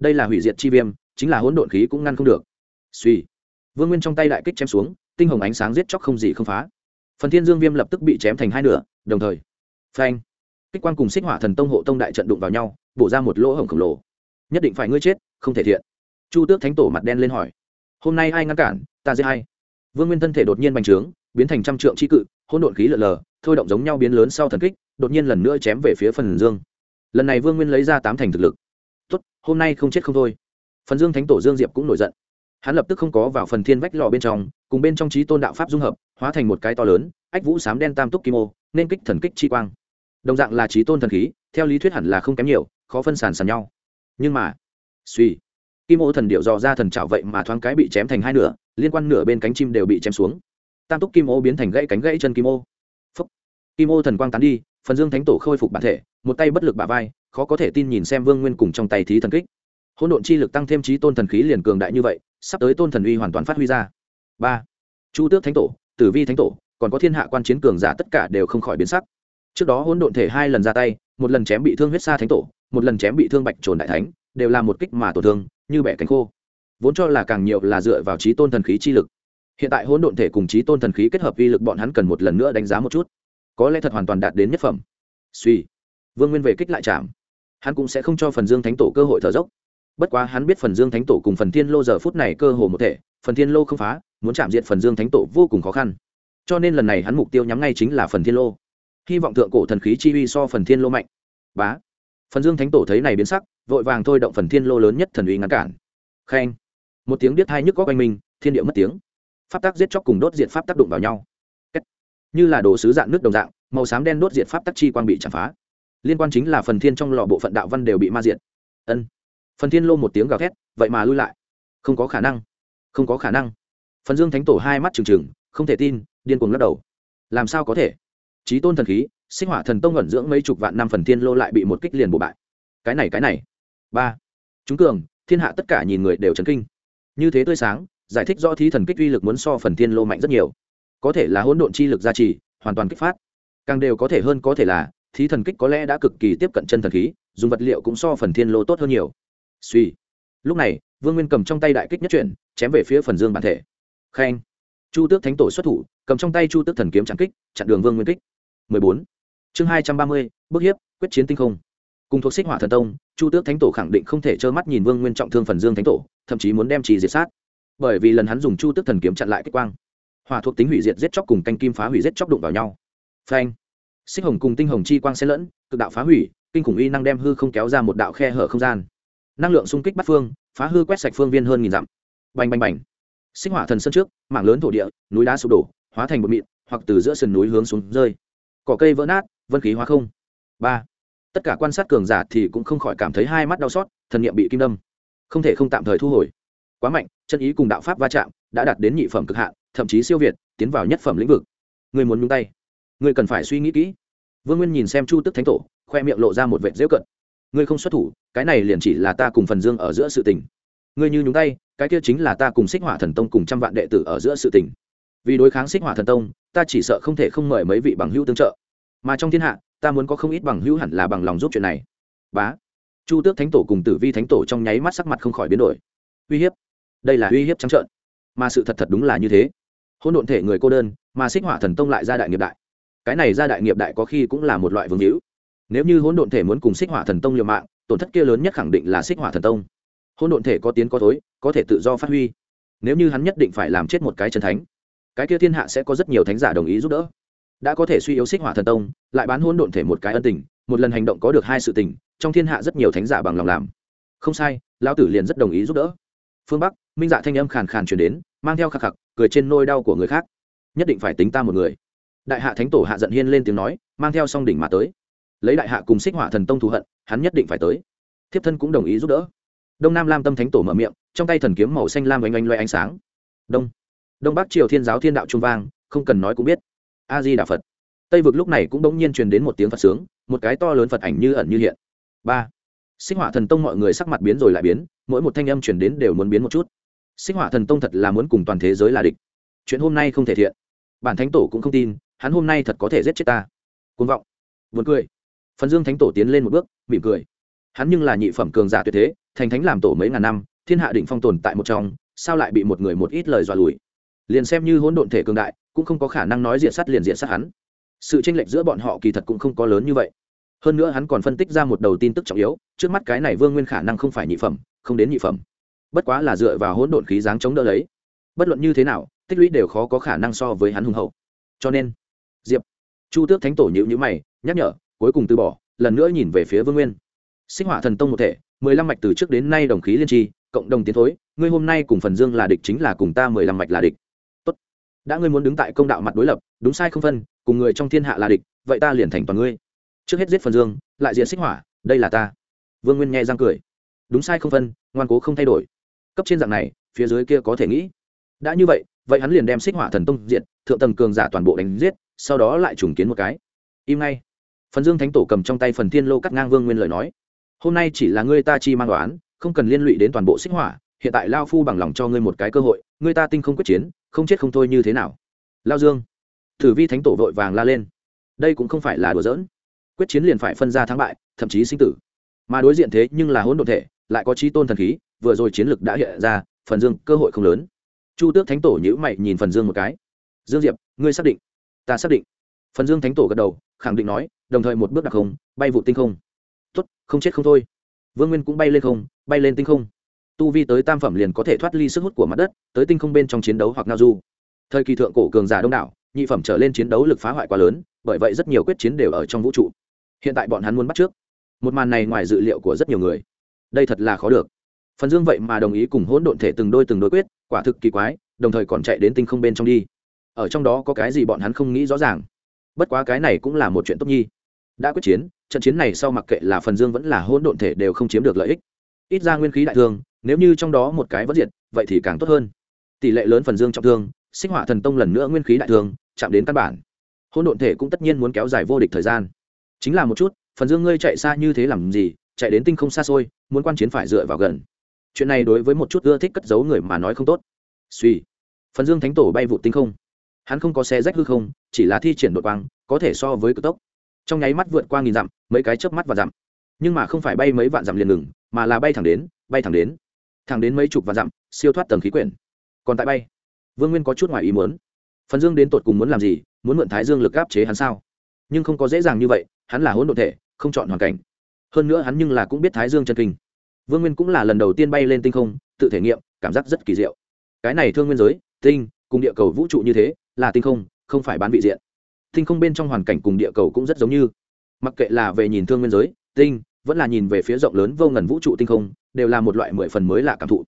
đây là hủy diệt chi viêm, chính là hỗn độn khí cũng ngăn không được. Suy. Vương nguyên trong tay đại kích chém xuống, tinh hồng ánh sáng giết chóc không gì không phá. Phần thiên dương viêm lập tức bị chém thành hai nửa, đồng thời. Phanh. Kích quan cùng xích hỏa thần tông hộ tông đại trận đụng vào nhau, bổ ra một lỗ hổng khổng lồ. Nhất định phải ngươi chết, không thể thiện. Chu tước thánh tổ mặt đen lên hỏi. Hôm nay ai ngăn cản, ta giết hay vương nguyên thân thể đột nhiên bành trướng, biến thành trăm trượng c cự, hỗn độn khí lờ lờ, thôi động giống nhau biến lớn sau thần kích, đột nhiên lần nữa chém về phía phần dương. Lần này vương nguyên lấy ra tám thành thực lực tốt, hôm nay không chết không thôi. Phần dương thánh tổ dương diệp cũng nổi giận. Hắn lập tức không có vào phần thiên vách lò bên trong, cùng bên trong trí tôn đạo pháp dung hợp, hóa thành một cái to lớn, ách vũ sám đen tam túc kim ô, nên kích thần kích chi quang. Đồng dạng là trí tôn thần khí, theo lý thuyết hẳn là không kém nhiều, khó phân sàn sàn nhau. Nhưng mà, suy, kim ô thần điệu dò ra thần trảo vậy mà thoáng cái bị chém thành hai nửa, liên quan nửa bên cánh chim đều bị chém xuống. Tam túc kim ô biến thành gãy cánh gãy chân kim ô. Phúc. kim ô thần quang tán đi, phần dương thánh tổ khôi phục bản thể, một tay bất lực bả vai khó có thể tin nhìn xem vương nguyên cùng trong tay thí thần kích. Hỗn độn chi lực tăng thêm trí tôn thần khí liền cường đại như vậy, sắp tới tôn thần uy hoàn toàn phát huy ra. Ba. Chu tước thánh tổ, tử vi thánh tổ, còn có thiên hạ quan chiến cường giả tất cả đều không khỏi biến sắc. Trước đó hỗn độn thể hai lần ra tay, một lần chém bị thương huyết sa thánh tổ, một lần chém bị thương bạch trồn đại thánh, đều là một kích mà tổn thương, như bẻ cánh khô. Vốn cho là càng nhiều là dựa vào trí tôn thần khí chi lực. Hiện tại hỗn độn thể cùng trí tôn thần khí kết hợp vi lực bọn hắn cần một lần nữa đánh giá một chút. Có lẽ thật hoàn toàn đạt đến nhất phẩm. Suy. Vương nguyên về kích lại chạm hắn cũng sẽ không cho phần dương thánh tổ cơ hội thở dốc. Bất quá hắn biết phần dương thánh tổ cùng phần thiên lô giờ phút này cơ hồ một thể, phần thiên lô không phá, muốn chạm diện phần dương thánh tổ vô cùng khó khăn. Cho nên lần này hắn mục tiêu nhắm ngay chính là phần thiên lô. Hy vọng thượng cổ thần khí chi uy so phần thiên lô mạnh. Bá. Phần dương thánh tổ thấy này biến sắc, vội vàng thôi động phần thiên lô lớn nhất thần uy ngăn cản. Khen. Một tiếng biết hai nhức có quanh mình, thiên địa mất tiếng. Pháp tác giết chóc cùng đốt diệt pháp tác đụng vào nhau. Kết. như là đồ sứ dạng nước đồng dạng, màu xám đen đốt diệt pháp tác chi quang bị chạm phá liên quan chính là phần thiên trong lò bộ phận đạo văn đều bị ma diệt. Ân. Phần thiên lô một tiếng gào thét, vậy mà lui lại. Không có khả năng. Không có khả năng. Phần dương thánh tổ hai mắt trừng trừng, không thể tin, điên cuồng lắc đầu. Làm sao có thể? Trí tôn thần khí, sinh hỏa thần tông ẩn dưỡng mấy chục vạn năm phần thiên lô lại bị một kích liền bổ bại. Cái này cái này. Ba. Chúng cường, thiên hạ tất cả nhìn người đều chấn kinh. Như thế tươi sáng, giải thích do thí thần kích uy lực muốn so phần thiên lô mạnh rất nhiều. Có thể là hỗn độn chi lực gia trì, hoàn toàn kích phát. Càng đều có thể hơn có thể là thí thần kích có lẽ đã cực kỳ tiếp cận chân thần khí dùng vật liệu cũng so phần thiên lô tốt hơn nhiều. Suy lúc này vương nguyên cầm trong tay đại kích nhất chuyển chém về phía phần dương bản thể. Khen. Chu tước thánh tổ xuất thủ cầm trong tay chu tước thần kiếm chặn kích chặn đường vương nguyên kích. 14. chương 230, bước hiếp quyết chiến tinh không. Cùng thuộc xích hỏa thần tông chu tước thánh tổ khẳng định không thể trơ mắt nhìn vương nguyên trọng thương phần dương thánh tổ thậm chí muốn đem trì diệt sát. Bởi vì lần hắn dùng chu tước thần kiếm chặn lại kích quang hỏa thuộc tính hủy diệt giết chóc cùng canh kim phá hủy giết chóc đụng vào nhau. Phanh xích hồng cùng tinh hồng chi quang xen lẫn, cực đạo phá hủy, kinh khủng y năng đem hư không kéo ra một đạo khe hở không gian. Năng lượng xung kích bắt phương, phá hư quét sạch phương viên hơn nghìn dặm. Bành bành bành. Sinh hỏa thần sân trước, mảng lớn thổ địa, núi đá sụp đổ, hóa thành bột mịn, hoặc từ giữa sườn núi hướng xuống rơi. Cỏ cây vỡ nát, vân khí hóa không. Ba. Tất cả quan sát cường giả thì cũng không khỏi cảm thấy hai mắt đau xót, thần nghiệm bị kim đâm. Không thể không tạm thời thu hồi. Quá mạnh, chân ý cùng đạo pháp va chạm đã đạt đến nhị phẩm cực hạn, thậm chí siêu việt, tiến vào nhất phẩm lĩnh vực. Người muốn nhúng tay. Người cần phải suy nghĩ kỹ vương nguyên nhìn xem chu tức thánh tổ, khoe miệng lộ ra một vệt dễu cận. Ngươi không xuất thủ, cái này liền chỉ là ta cùng phần dương ở giữa sự tình. Ngươi như nhúng tay, cái kia chính là ta cùng xích hỏa thần tông cùng trăm vạn đệ tử ở giữa sự tình. Vì đối kháng xích hỏa thần tông, ta chỉ sợ không thể không mời mấy vị bằng hữu tương trợ. Mà trong thiên hạ, ta muốn có không ít bằng hữu hẳn là bằng lòng giúp chuyện này. Bá. Chu tước thánh tổ cùng tử vi thánh tổ trong nháy mắt sắc mặt không khỏi biến đổi. Uy hiếp. Đây là uy hiếp trắng trợn. Mà sự thật thật đúng là như thế. Hôn độn thể người cô đơn, mà xích hỏa thần tông lại ra đại nghiệp đại cái này ra đại nghiệp đại có khi cũng là một loại vương hữu. Nếu như hỗn độn thể muốn cùng xích hỏa thần tông liều mạng, tổn thất kia lớn nhất khẳng định là xích hỏa thần tông. Hỗn độn thể có tiến có thối, có thể tự do phát huy. Nếu như hắn nhất định phải làm chết một cái chân thánh, cái kia thiên hạ sẽ có rất nhiều thánh giả đồng ý giúp đỡ. Đã có thể suy yếu xích hỏa thần tông, lại bán hỗn độn thể một cái ân tình, một lần hành động có được hai sự tình, trong thiên hạ rất nhiều thánh giả bằng lòng làm. Không sai, lão tử liền rất đồng ý giúp đỡ. Phương bắc, minh dạ thanh âm khàn khàn chuyển đến, mang theo khạc khạc, cười trên nôi đau của người khác. Nhất định phải tính ta một người đại hạ thánh tổ hạ giận hiên lên tiếng nói, mang theo song đỉnh mà tới. Lấy đại hạ cùng xích hỏa thần tông thù hận, hắn nhất định phải tới. Thiếp thân cũng đồng ý giúp đỡ. Đông nam lam tâm thánh tổ mở miệng, trong tay thần kiếm màu xanh lam oanh oanh loay ánh sáng. Đông. Đông bắc triều thiên giáo thiên đạo trung vang, không cần nói cũng biết. A di đà phật. Tây vực lúc này cũng bỗng nhiên truyền đến một tiếng phật sướng, một cái to lớn phật ảnh như ẩn như hiện. Ba. Sinh hỏa thần tông mọi người sắc mặt biến rồi lại biến, mỗi một thanh âm truyền đến đều muốn biến một chút. Sinh hỏa thần tông thật là muốn cùng toàn thế giới là địch. Chuyện hôm nay không thể thiện. Bản thánh tổ cũng không tin hắn hôm nay thật có thể giết chết ta. Côn vọng. Vượt cười. Phần dương thánh tổ tiến lên một bước, mỉm cười. Hắn nhưng là nhị phẩm cường giả tuyệt thế, thành thánh làm tổ mấy ngàn năm, thiên hạ định phong tồn tại một trong, sao lại bị một người một ít lời dọa lùi? Liền xem như hỗn độn thể cường đại, cũng không có khả năng nói diện sắt liền diện sát hắn. Sự tranh lệch giữa bọn họ kỳ thật cũng không có lớn như vậy. Hơn nữa hắn còn phân tích ra một đầu tin tức trọng yếu, trước mắt cái này vương nguyên khả năng không phải nhị phẩm, không đến nhị phẩm. Bất quá là dựa vào hỗn độn khí dáng chống đỡ lấy. Bất luận như thế nào, tích lũy đều khó có khả năng so với hắn hùng hậu. Cho nên diệp. Chu tước thánh tổ nhữ nhữ mày, nhắc nhở, cuối cùng từ bỏ, lần nữa nhìn về phía vương nguyên. Sinh hỏa thần tông một thể, mười lăm mạch từ trước đến nay đồng khí liên tri, cộng đồng tiến thối, ngươi hôm nay cùng phần dương là địch chính là cùng ta mười lăm mạch là địch. Tốt. Đã ngươi muốn đứng tại công đạo mặt đối lập, đúng sai không phân, cùng người trong thiên hạ là địch, vậy ta liền thành toàn ngươi. Trước hết giết phần dương, lại diện xích hỏa, đây là ta. Vương nguyên nghe răng cười. Đúng sai không phân, ngoan cố không thay đổi. Cấp trên dạng này, phía dưới kia có thể nghĩ. Đã như vậy vậy hắn liền đem xích hỏa thần tông diện thượng tầng cường giả toàn bộ đánh giết sau đó lại trùng kiến một cái. Im ngay. Phần dương thánh tổ cầm trong tay phần thiên lô cắt ngang vương nguyên lời nói. Hôm nay chỉ là ngươi ta chi mang đoán không cần liên lụy đến toàn bộ xích hỏa, hiện tại lao phu bằng lòng cho ngươi một cái cơ hội, ngươi ta tinh không quyết chiến, không chết không thôi như thế nào. Lao dương. Thử vi thánh tổ vội vàng la lên. Đây cũng không phải là đùa giỡn. Quyết chiến liền phải phân ra thắng bại, thậm chí sinh tử. Mà đối diện thế nhưng là hỗn độn thể, lại có trí tôn thần khí, vừa rồi chiến lực đã hiện ra, phần dương cơ hội không lớn. Chu tước thánh tổ nhữ mày nhìn phần dương một cái. Dương diệp, ngươi xác định ta xác định. Phần dương thánh tổ gật đầu, khẳng định nói, đồng thời một bước đặc không, bay vụ tinh không. Tốt, không chết không thôi. Vương nguyên cũng bay lên không, bay lên tinh không. Tu vi tới tam phẩm liền có thể thoát ly sức hút của mặt đất, tới tinh không bên trong chiến đấu hoặc ngao du. Thời kỳ thượng cổ cường giả đông đảo, nhị phẩm trở lên chiến đấu lực phá hoại quá lớn, bởi vậy rất nhiều quyết chiến đều ở trong vũ trụ. Hiện tại bọn hắn muốn bắt trước. Một màn này ngoài dự liệu của rất nhiều người. Đây thật là khó được. Phần dương vậy mà đồng ý cùng hỗn độn thể từng đôi từng đôi quyết, quả thực kỳ quái, đồng thời còn chạy đến tinh không bên trong đi ở trong đó có cái gì bọn hắn không nghĩ rõ ràng. Bất quá cái này cũng là một chuyện tốt nhi. Đã quyết chiến, trận chiến này sau mặc kệ là phần dương vẫn là hỗn độn thể đều không chiếm được lợi ích. Ít ra nguyên khí đại thương, nếu như trong đó một cái vẫn diệt, vậy thì càng tốt hơn. Tỷ lệ lớn phần dương trọng thương, sinh hỏa thần tông lần nữa nguyên khí đại thương, chạm đến căn bản. Hỗn độn thể cũng tất nhiên muốn kéo dài vô địch thời gian. Chính là một chút, phần dương ngươi chạy xa như thế làm gì, chạy đến tinh không xa xôi, muốn quan chiến phải dựa vào gần. Chuyện này đối với một chút ưa thích cất giấu người mà nói không tốt. Suy phần dương thánh tổ bay vụ tinh không hắn không có xe rách hư không, chỉ là thi triển đội quang, có thể so với cực tốc. Trong nháy mắt vượt qua nghìn dặm, mấy cái chớp mắt và dặm. Nhưng mà không phải bay mấy vạn dặm liền ngừng, mà là bay thẳng đến, bay thẳng đến. Thẳng đến mấy chục vạn dặm, siêu thoát tầng khí quyển. Còn tại bay. Vương nguyên có chút ngoài ý muốn. Phần dương đến tột cùng muốn làm gì, muốn mượn thái dương lực áp chế hắn sao? Nhưng không có dễ dàng như vậy, hắn là hỗn độn thể, không chọn hoàn cảnh. Hơn nữa hắn nhưng là cũng biết thái dương chân kinh. Vương nguyên cũng là lần đầu tiên bay lên tinh không, tự thể nghiệm, cảm giác rất kỳ diệu. Cái này thương nguyên giới, tinh, cùng địa cầu vũ trụ như thế là tinh không không phải bán vị diện. Tinh không bên trong hoàn cảnh cùng địa cầu cũng rất giống như. Mặc kệ là về nhìn thương nguyên giới, tinh, vẫn là nhìn về phía rộng lớn vô ngần vũ trụ tinh không, đều là một loại mười phần mới lạ cảm thụ.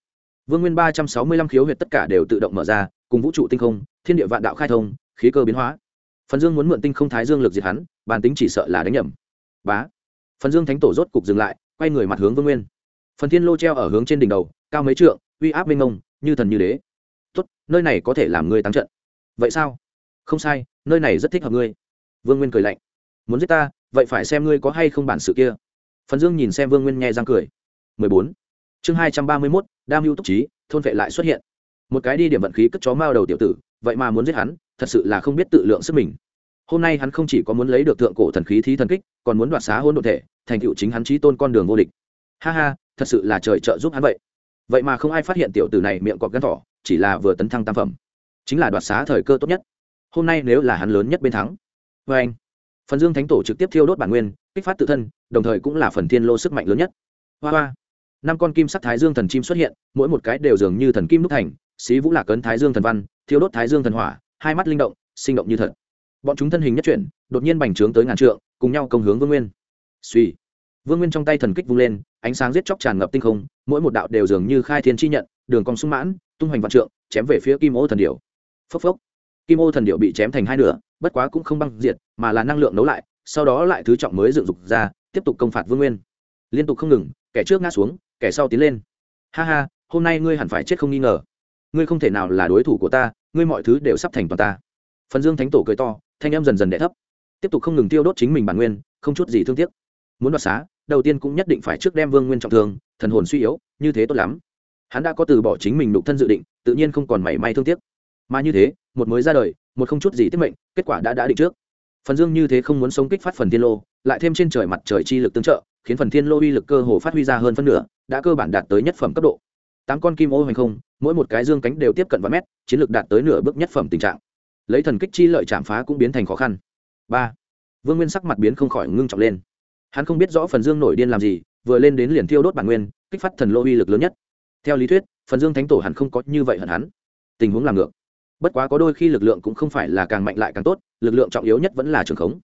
Vương nguyên ba trăm sáu mươi lăm khiếu huyệt tất cả đều tự động mở ra, cùng vũ trụ tinh không, thiên địa vạn đạo khai thông, khí cơ biến hóa. Phần dương muốn mượn tinh không thái dương lực diệt hắn, bản tính chỉ sợ là đánh nhầm. Bá. Phần dương thánh tổ rốt cục dừng lại, quay người mặt hướng vương nguyên. Phần thiên lô treo ở hướng trên đỉnh đầu, cao mấy trượng, uy áp mênh mông, như thần như đế. Tốt, nơi này có thể làm ngươi tăng trận vậy sao? Không sai nơi này rất thích hợp ngươi. Vương nguyên cười lạnh. Muốn giết ta vậy phải xem ngươi có hay không bản sự kia. Phần dương nhìn xem vương nguyên nghe răng cười. 14. chương 231, đam mưu túc trí thôn vệ lại xuất hiện. Một cái đi điểm vận khí cất chó mao đầu tiểu tử vậy mà muốn giết hắn thật sự là không biết tự lượng sức mình. Hôm nay hắn không chỉ có muốn lấy được thượng cổ thần khí thí thần kích còn muốn đoạt xá hôn đ thể thành tựu chính hắn trí tôn con đường vô địch. Ha ha thật sự là trời trợ giúp hắn vậy. Vậy mà không ai phát hiện tiểu tử này miệng cọp gắn thỏ chỉ là vừa tấn thăng tam phẩm chính là đoạt xá thời cơ tốt nhất. Hôm nay nếu là hắn lớn nhất bên thắng. Vê anh, phần dương thánh tổ trực tiếp thiêu đốt bản nguyên, kích phát tự thân, đồng thời cũng là phần thiên lô sức mạnh lớn nhất. Hoa hoa, năm con kim sắc thái dương thần chim xuất hiện, mỗi một cái đều dường như thần kim đúc thành, xí vũ lạc cấn thái dương thần văn, thiêu đốt thái dương thần hỏa, hai mắt linh động, sinh động như thật. Bọn chúng thân hình nhất chuyển, đột nhiên bành trướng tới ngàn trượng, cùng nhau công hướng vương nguyên. Suy vương nguyên trong tay thần kích vung lên, ánh sáng giết chóc tràn ngập tinh không, mỗi một đạo đều dường như khai thiên chi nhận, đường cong sung mãn, tung hoành vạn trượng, chém về phía kim ô thần điểu phốc phốc. Kim ô thần điệu bị chém thành hai nửa, bất quá cũng không băng diệt, mà là năng lượng nấu lại, sau đó lại thứ trọng mới dựng dục ra, tiếp tục công phạt vương nguyên. Liên tục không ngừng, kẻ trước ngã xuống, kẻ sau tiến lên. Ha ha, hôm nay ngươi hẳn phải chết không nghi ngờ. Ngươi không thể nào là đối thủ của ta, ngươi mọi thứ đều sắp thành toàn ta. Phần dương thánh tổ cười to, thanh em dần dần đẻ thấp. Tiếp tục không ngừng tiêu đốt chính mình bản nguyên, không chút gì thương tiếc. Muốn đoạt xá, đầu tiên cũng nhất định phải trước đem vương nguyên trọng thương, thần hồn suy yếu, như thế tốt lắm. Hắn đã có từ bỏ chính mình đục thân dự định, tự nhiên không còn mảy may thương tiếc mà như thế, một mới ra đời, một không chút gì tiết mệnh, kết quả đã đã định trước. Phần dương như thế không muốn sống kích phát phần thiên lô, lại thêm trên trời mặt trời chi lực tương trợ, khiến phần thiên lô uy lực cơ hồ phát huy ra hơn phân nửa, đã cơ bản đạt tới nhất phẩm cấp độ. Tám con kim ô hành không, mỗi một cái dương cánh đều tiếp cận vài mét, chiến lược đạt tới nửa bước nhất phẩm tình trạng. Lấy thần kích chi lợi chạm phá cũng biến thành khó khăn. Ba. Vương nguyên sắc mặt biến không khỏi ngưng trọng lên. Hắn không biết rõ phần dương nổi điên làm gì, vừa lên đến liền thiêu đốt bản nguyên, kích phát thần lô uy lực lớn nhất. Theo lý thuyết, phần dương thánh tổ hẳn không có như vậy hận hắn. Tình huống làm ngược bất quá có đôi khi lực lượng cũng không phải là càng mạnh lại càng tốt, lực lượng trọng yếu nhất vẫn là trường khống.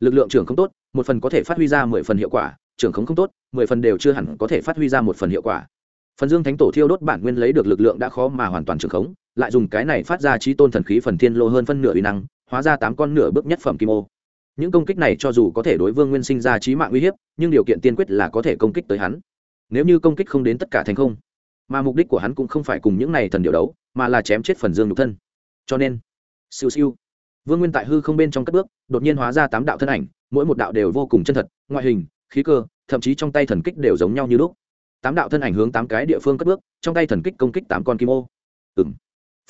Lực lượng trưởng không tốt, một phần có thể phát huy ra mười phần hiệu quả trưởng khống không tốt, mười phần đều chưa hẳn có thể phát huy ra một phần hiệu quả. Phần dương thánh tổ thiêu đốt bản nguyên lấy được lực lượng đã khó mà hoàn toàn trưởng khống, lại dùng cái này phát ra trí tôn thần khí phần thiên lô hơn phân nửa uy năng, hóa ra tám con nửa bước nhất phẩm kim ô. Những công kích này cho dù có thể đối vương nguyên sinh ra trí mạng uy hiếp, nhưng điều kiện tiên quyết là có thể công kích tới hắn. Nếu như công kích không đến tất cả thành không, mà mục đích của hắn cũng không phải cùng những này thần điều đấu, mà là chém chết phần dương nhục thân cho nên, siêu siêu. Vương nguyên tại hư không bên trong cất bước, đột nhiên hóa ra tám đạo thân ảnh, mỗi một đạo đều vô cùng chân thật, ngoại hình, khí cơ, thậm chí trong tay thần kích đều giống nhau như lúc. Tám đạo thân ảnh hướng tám cái địa phương cất bước, trong tay thần kích công kích tám con kim ô. Ừ m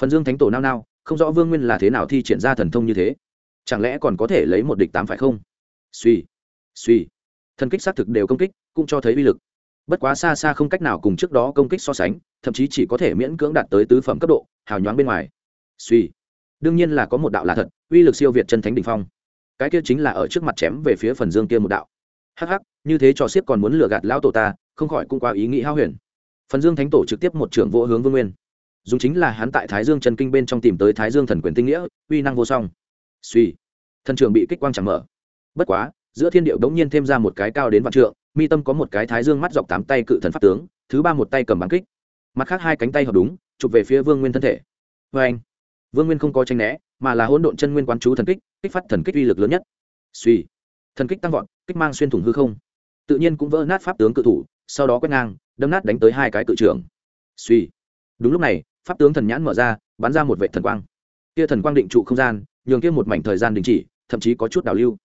phần dương thánh tổ nao nao, không rõ vương nguyên là thế nào thi triển ra thần thông như thế. Chẳng lẽ còn có thể lấy một địch tám phải không? Suy suy thần kích xác thực đều công kích, cũng cho thấy uy lực. Bất quá xa xa không cách nào cùng trước đó công kích so sánh, thậm chí chỉ có thể miễn cưỡng đạt tới tứ phẩm cấp độ, hào nhoáng bên ngoài suy. Đương nhiên là có một đạo là thật, uy lực siêu việt chân thánh đình phong. Cái kia chính là ở trước mặt chém về phía phần dương kia một đạo. Hắc hắc, như thế trò xiếc còn muốn lừa gạt lão tổ ta, không khỏi cũng qua ý nghĩ hao huyền. Phần dương thánh tổ trực tiếp một trưởng vô hướng vương nguyên. Dùng chính là hắn tại thái dương chân kinh bên trong tìm tới thái dương thần quyền tinh nghĩa, uy năng vô song. Suy. Thần trường bị kích quang chẳng mở. Bất quá, giữa thiên điệu đống nhiên thêm ra một cái cao đến vạn trượng, mi tâm có một cái thái dương mắt dọc tám tay cự thần pháp tướng, thứ ba một tay cầm bắn kích. Mặt khác hai cánh tay hợp đúng, chụp về phía vương nguyên thân thể. Vê anh vương nguyên không có tranh né, mà là hỗn độn chân nguyên quán chú thần kích kích phát thần kích uy lực lớn nhất. Suy, thần kích tăng vọt, kích mang xuyên thủng hư không. Tự nhiên cũng vỡ nát pháp tướng cự thủ, sau đó quét ngang, đâm nát đánh tới hai cái cự trưởng. Suy, đúng lúc này, pháp tướng thần nhãn mở ra, bắn ra một vệ thần quang. Kia thần quang định trụ không gian, nhường kia một mảnh thời gian đình chỉ, thậm chí có chút đào lưu.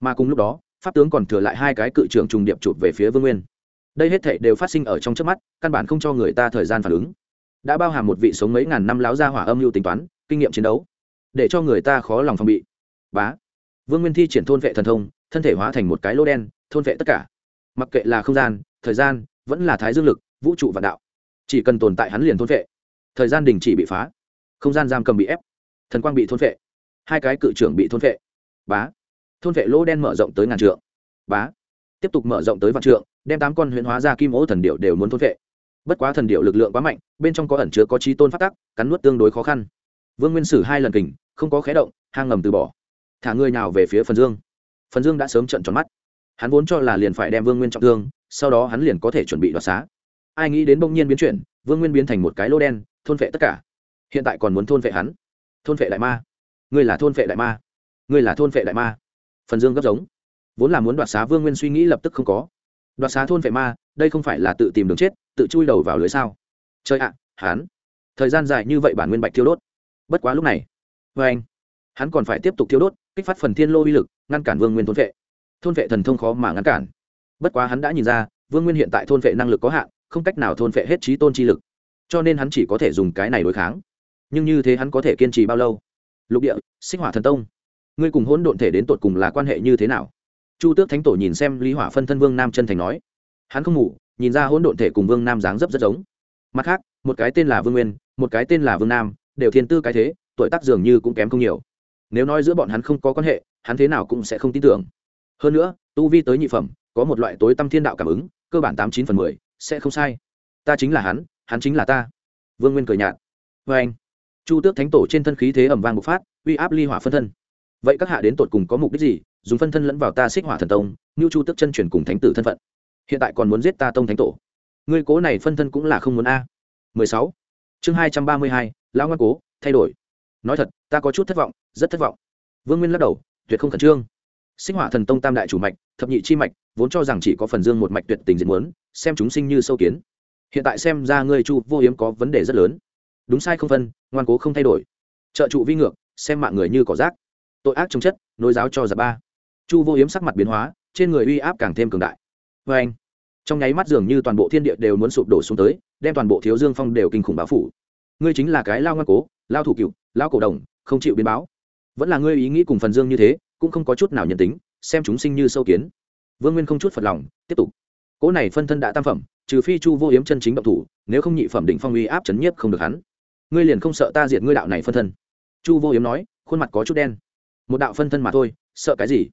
Mà cùng lúc đó, pháp tướng còn thừa lại hai cái cự trưởng trùng điệp chụp về phía vương nguyên. Đây hết thệ đều phát sinh ở trong trước mắt, căn bản không cho người ta thời gian phản ứng đã bao hàm một vị sống mấy ngàn năm láo ra hỏa âm mưu tính toán, kinh nghiệm chiến đấu, để cho người ta khó lòng phòng bị. Bá. Vương nguyên thi triển thôn vệ thần thông, thân thể hóa thành một cái lô đen, thôn vệ tất cả. Mặc kệ là không gian, thời gian, vẫn là thái dương lực, vũ trụ và đạo. Chỉ cần tồn tại hắn liền thôn vệ. Thời gian đình chỉ bị phá. Không gian giam cầm bị ép. Thần quang bị thôn vệ. Hai cái cự trưởng bị thôn vệ. Bá. Thôn vệ lỗ đen mở rộng tới ngàn trượng. Bá. Tiếp tục mở rộng tới vạn trượng, đem tám con huyễn hóa ra kim ố thần điệu đều muốn thôn vệ bất quá thần điệu lực lượng quá mạnh, bên trong có ẩn chứa có trí tôn phát tắc, cắn nuốt tương đối khó khăn. Vương nguyên sử hai lần kình, không có khé động, hang ngầm từ bỏ. Thả người nào về phía phần dương. Phần dương đã sớm trận tròn mắt. Hắn vốn cho là liền phải đem vương nguyên trọng thương, sau đó hắn liền có thể chuẩn bị đoạt xá. Ai nghĩ đến bỗng nhiên biến chuyển, vương nguyên biến thành một cái lô đen, thôn vệ tất cả. Hiện tại còn muốn thôn vệ hắn. Thôn vệ đại ma. Ngươi là thôn vệ đại ma. Ngươi là thôn vệ đại ma. Phần dương gấp giống. Vốn là muốn đoạt xá vương nguyên suy nghĩ lập tức không có. Đoạt xá thôn vệ ma đây không phải là tự tìm đường chết, tự chui đầu vào lưới sao? Chơi ạ, hắn. Thời gian dài như vậy bản nguyên bạch thiêu đốt. Bất quá lúc này vê anh, hắn còn phải tiếp tục thiêu đốt, kích phát phần thiên lô uy lực, ngăn cản vương nguyên thôn vệ. Thôn vệ thần thông khó mà ngăn cản. Bất quá hắn đã nhìn ra, vương nguyên hiện tại thôn vệ năng lực có hạn, không cách nào thôn vệ hết trí tôn chi lực. Cho nên hắn chỉ có thể dùng cái này đối kháng. Nhưng như thế hắn có thể kiên trì bao lâu? Lục địa sinh hỏa thần tông. Ngươi cùng hỗn độn thể đến tột cùng là quan hệ như thế nào? Chu tước thánh tổ nhìn xem lý hỏa phân thân vương nam chân thành nói hắn không ngủ, nhìn ra hỗn độn thể cùng vương nam dáng dấp rất giống. Mặt khác, một cái tên là vương nguyên, một cái tên là vương nam, đều thiên tư cái thế, tuổi tác dường như cũng kém không nhiều. Nếu nói giữa bọn hắn không có quan hệ, hắn thế nào cũng sẽ không tin tưởng. Hơn nữa, tu vi tới nhị phẩm, có một loại tối tâm thiên đạo cảm ứng, cơ bản tám chín phần mười, sẽ không sai. Ta chính là hắn hắn chính là ta. Vương nguyên cười nhạt. Vê anh, chu tước thánh tổ trên thân khí thế ẩm vang bộc phát, uy áp ly hỏa phân thân. Vậy các hạ đến tột cùng có mục đích gì, dùng phân thân lẫn vào ta xích hỏa thần tông, như chu tước chân truyền cùng thánh tử thân phận? Hiện tại còn muốn giết ta tông thánh tổ. Ngươi cố này phân thân cũng là không muốn a. Mười sáu. Chương hai trăm ba mươi hai, lão ngoan cố, thay đổi. Nói thật, ta có chút thất vọng, rất thất vọng. Vương nguyên lắc đầu, tuyệt không khẩn trương. Sinh hỏa thần tông tam đại chủ mạch, thập nhị chi mạch, vốn cho rằng chỉ có phần dương một mạch tuyệt tình diệt muốn, xem chúng sinh như sâu kiến. Hiện tại xem ra ngươi chu vô hiếm có vấn đề rất lớn. Đúng sai không phân, ngoan cố không thay đổi. Trợ trụ vi ngược, xem mạng người như cỏ rác. Tội ác trong chất, nối giáo cho giặc ba. Chu vô hiếm sắc mặt biến hóa, trên người uy áp càng thêm cường đại vê anh. Trong nháy mắt dường như toàn bộ thiên địa đều muốn sụp đổ xuống tới, đem toàn bộ thiếu dương phong đều kinh khủng báo phủ. Ngươi chính là cái lao ngoan cố, lao thủ cựu, lao cổ đồng, không chịu biến báo. Vẫn là ngươi ý nghĩ cùng phần dương như thế, cũng không có chút nào nhân tính, xem chúng sinh như sâu kiến. Vương nguyên không chút phật lòng, tiếp tục. Cỗ này phân thân đã tam phẩm, trừ phi chu vô hiếm chân chính động thủ, nếu không nhị phẩm định phong uy áp chấn nhiếp không được hắn. Ngươi liền không sợ ta diệt ngươi đạo này phân thân? Chu vô hiếm nói, khuôn mặt có chút đen. Một đạo phân thân mà thôi, sợ cái gì?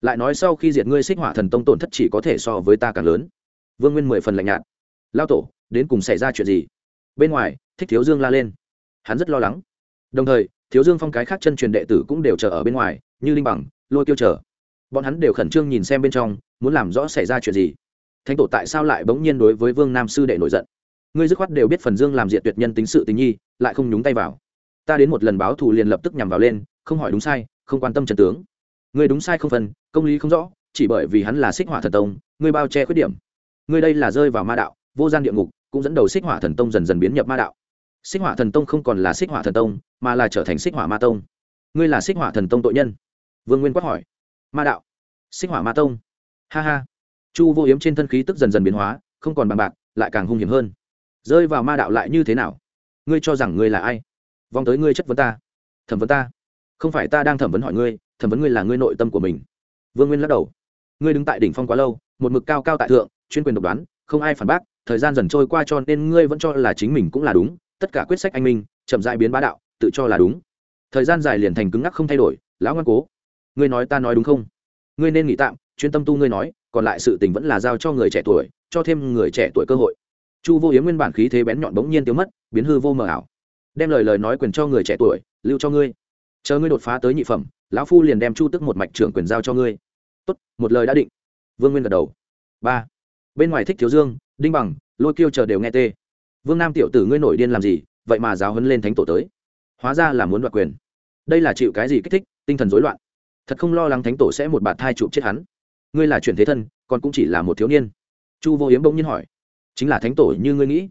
Lại nói sau khi diệt ngươi xích hỏa thần tông tổn thất chỉ có thể so với ta càng lớn. Vương nguyên mười phần lạnh nhạt. Lao tổ, đến cùng xảy ra chuyện gì? Bên ngoài, thích thiếu dương la lên. Hắn rất lo lắng. Đồng thời, thiếu dương phong cái khác chân truyền đệ tử cũng đều chờ ở bên ngoài, như linh bằng, lôi tiêu chờ. Bọn hắn đều khẩn trương nhìn xem bên trong, muốn làm rõ xảy ra chuyện gì. Thánh tổ tại sao lại bỗng nhiên đối với vương nam sư đệ nổi giận? Ngươi dứt khoát đều biết phần dương làm diệt tuyệt nhân tính sự tình nhi, lại không nhúng tay vào. Ta đến một lần báo thù liền lập tức nhằm vào lên, không hỏi đúng sai, không quan tâm trần tướng ngươi đúng sai không phân, công lý không rõ chỉ bởi vì hắn là xích hỏa thần tông ngươi bao che khuyết điểm. Ngươi đây là rơi vào ma đạo vô gian địa ngục cũng dẫn đầu xích hỏa thần tông dần dần biến nhập ma đạo. Xích hỏa thần tông không còn là xích hỏa thần tông mà là trở thành xích hỏa ma tông. Ngươi là xích hỏa thần tông tội nhân? Vương nguyên quát hỏi. Ma đạo. Xích hỏa ma tông. Ha ha. Chu vô yếm trên thân khí tức dần dần biến hóa không còn bằng bạc lại càng hung hiểm hơn. Rơi vào ma đạo lại như thế nào? Ngươi cho rằng ngươi là ai? Vòng tới ngươi chất vấn ta. Thẩm vấn ta. Không phải ta đang thẩm vấn hỏi ngươi thẩm vấn ngươi là ngươi nội tâm của mình. Vương nguyên lắc đầu. Ngươi đứng tại đỉnh phong quá lâu, một mực cao cao tại thượng, chuyên quyền độc đoán, không ai phản bác, thời gian dần trôi qua cho nên ngươi vẫn cho là chính mình cũng là đúng, tất cả quyết sách anh minh, chậm dại biến bá đạo, tự cho là đúng. Thời gian dài liền thành cứng ngắc không thay đổi, lão ngoan cố. Ngươi nói ta nói đúng không? Ngươi nên nghỉ tạm, chuyên tâm tu ngươi nói, còn lại sự tình vẫn là giao cho người trẻ tuổi, cho thêm người trẻ tuổi cơ hội. Chu vô yếm nguyên bản khí thế bén nhọn bỗng nhiên tiêu mất, biến hư vô mờ ảo. Đem lời lời nói quyền cho người trẻ tuổi, lưu cho ngươi. Chờ ngươi đột phá tới nhị phẩm lão phu liền đem chu tức một mạch trưởng quyền giao cho ngươi. Tốt, một lời đã định. Vương nguyên gật đầu. Ba. Bên ngoài thích thiếu dương, đinh bằng, lôi kiêu chờ đều nghe tê. Vương nam tiểu tử ngươi nổi điên làm gì, vậy mà giáo hấn lên thánh tổ tới. Hóa ra là muốn đoạt quyền. Đây là chịu cái gì kích thích, tinh thần rối loạn. Thật không lo lắng thánh tổ sẽ một bạt thai chụp chết hắn. Ngươi là chuyển thế thân, còn cũng chỉ là một thiếu niên. Chu vô hiếm bỗng nhiên hỏi. Chính là thánh tổ như ngươi nghĩ?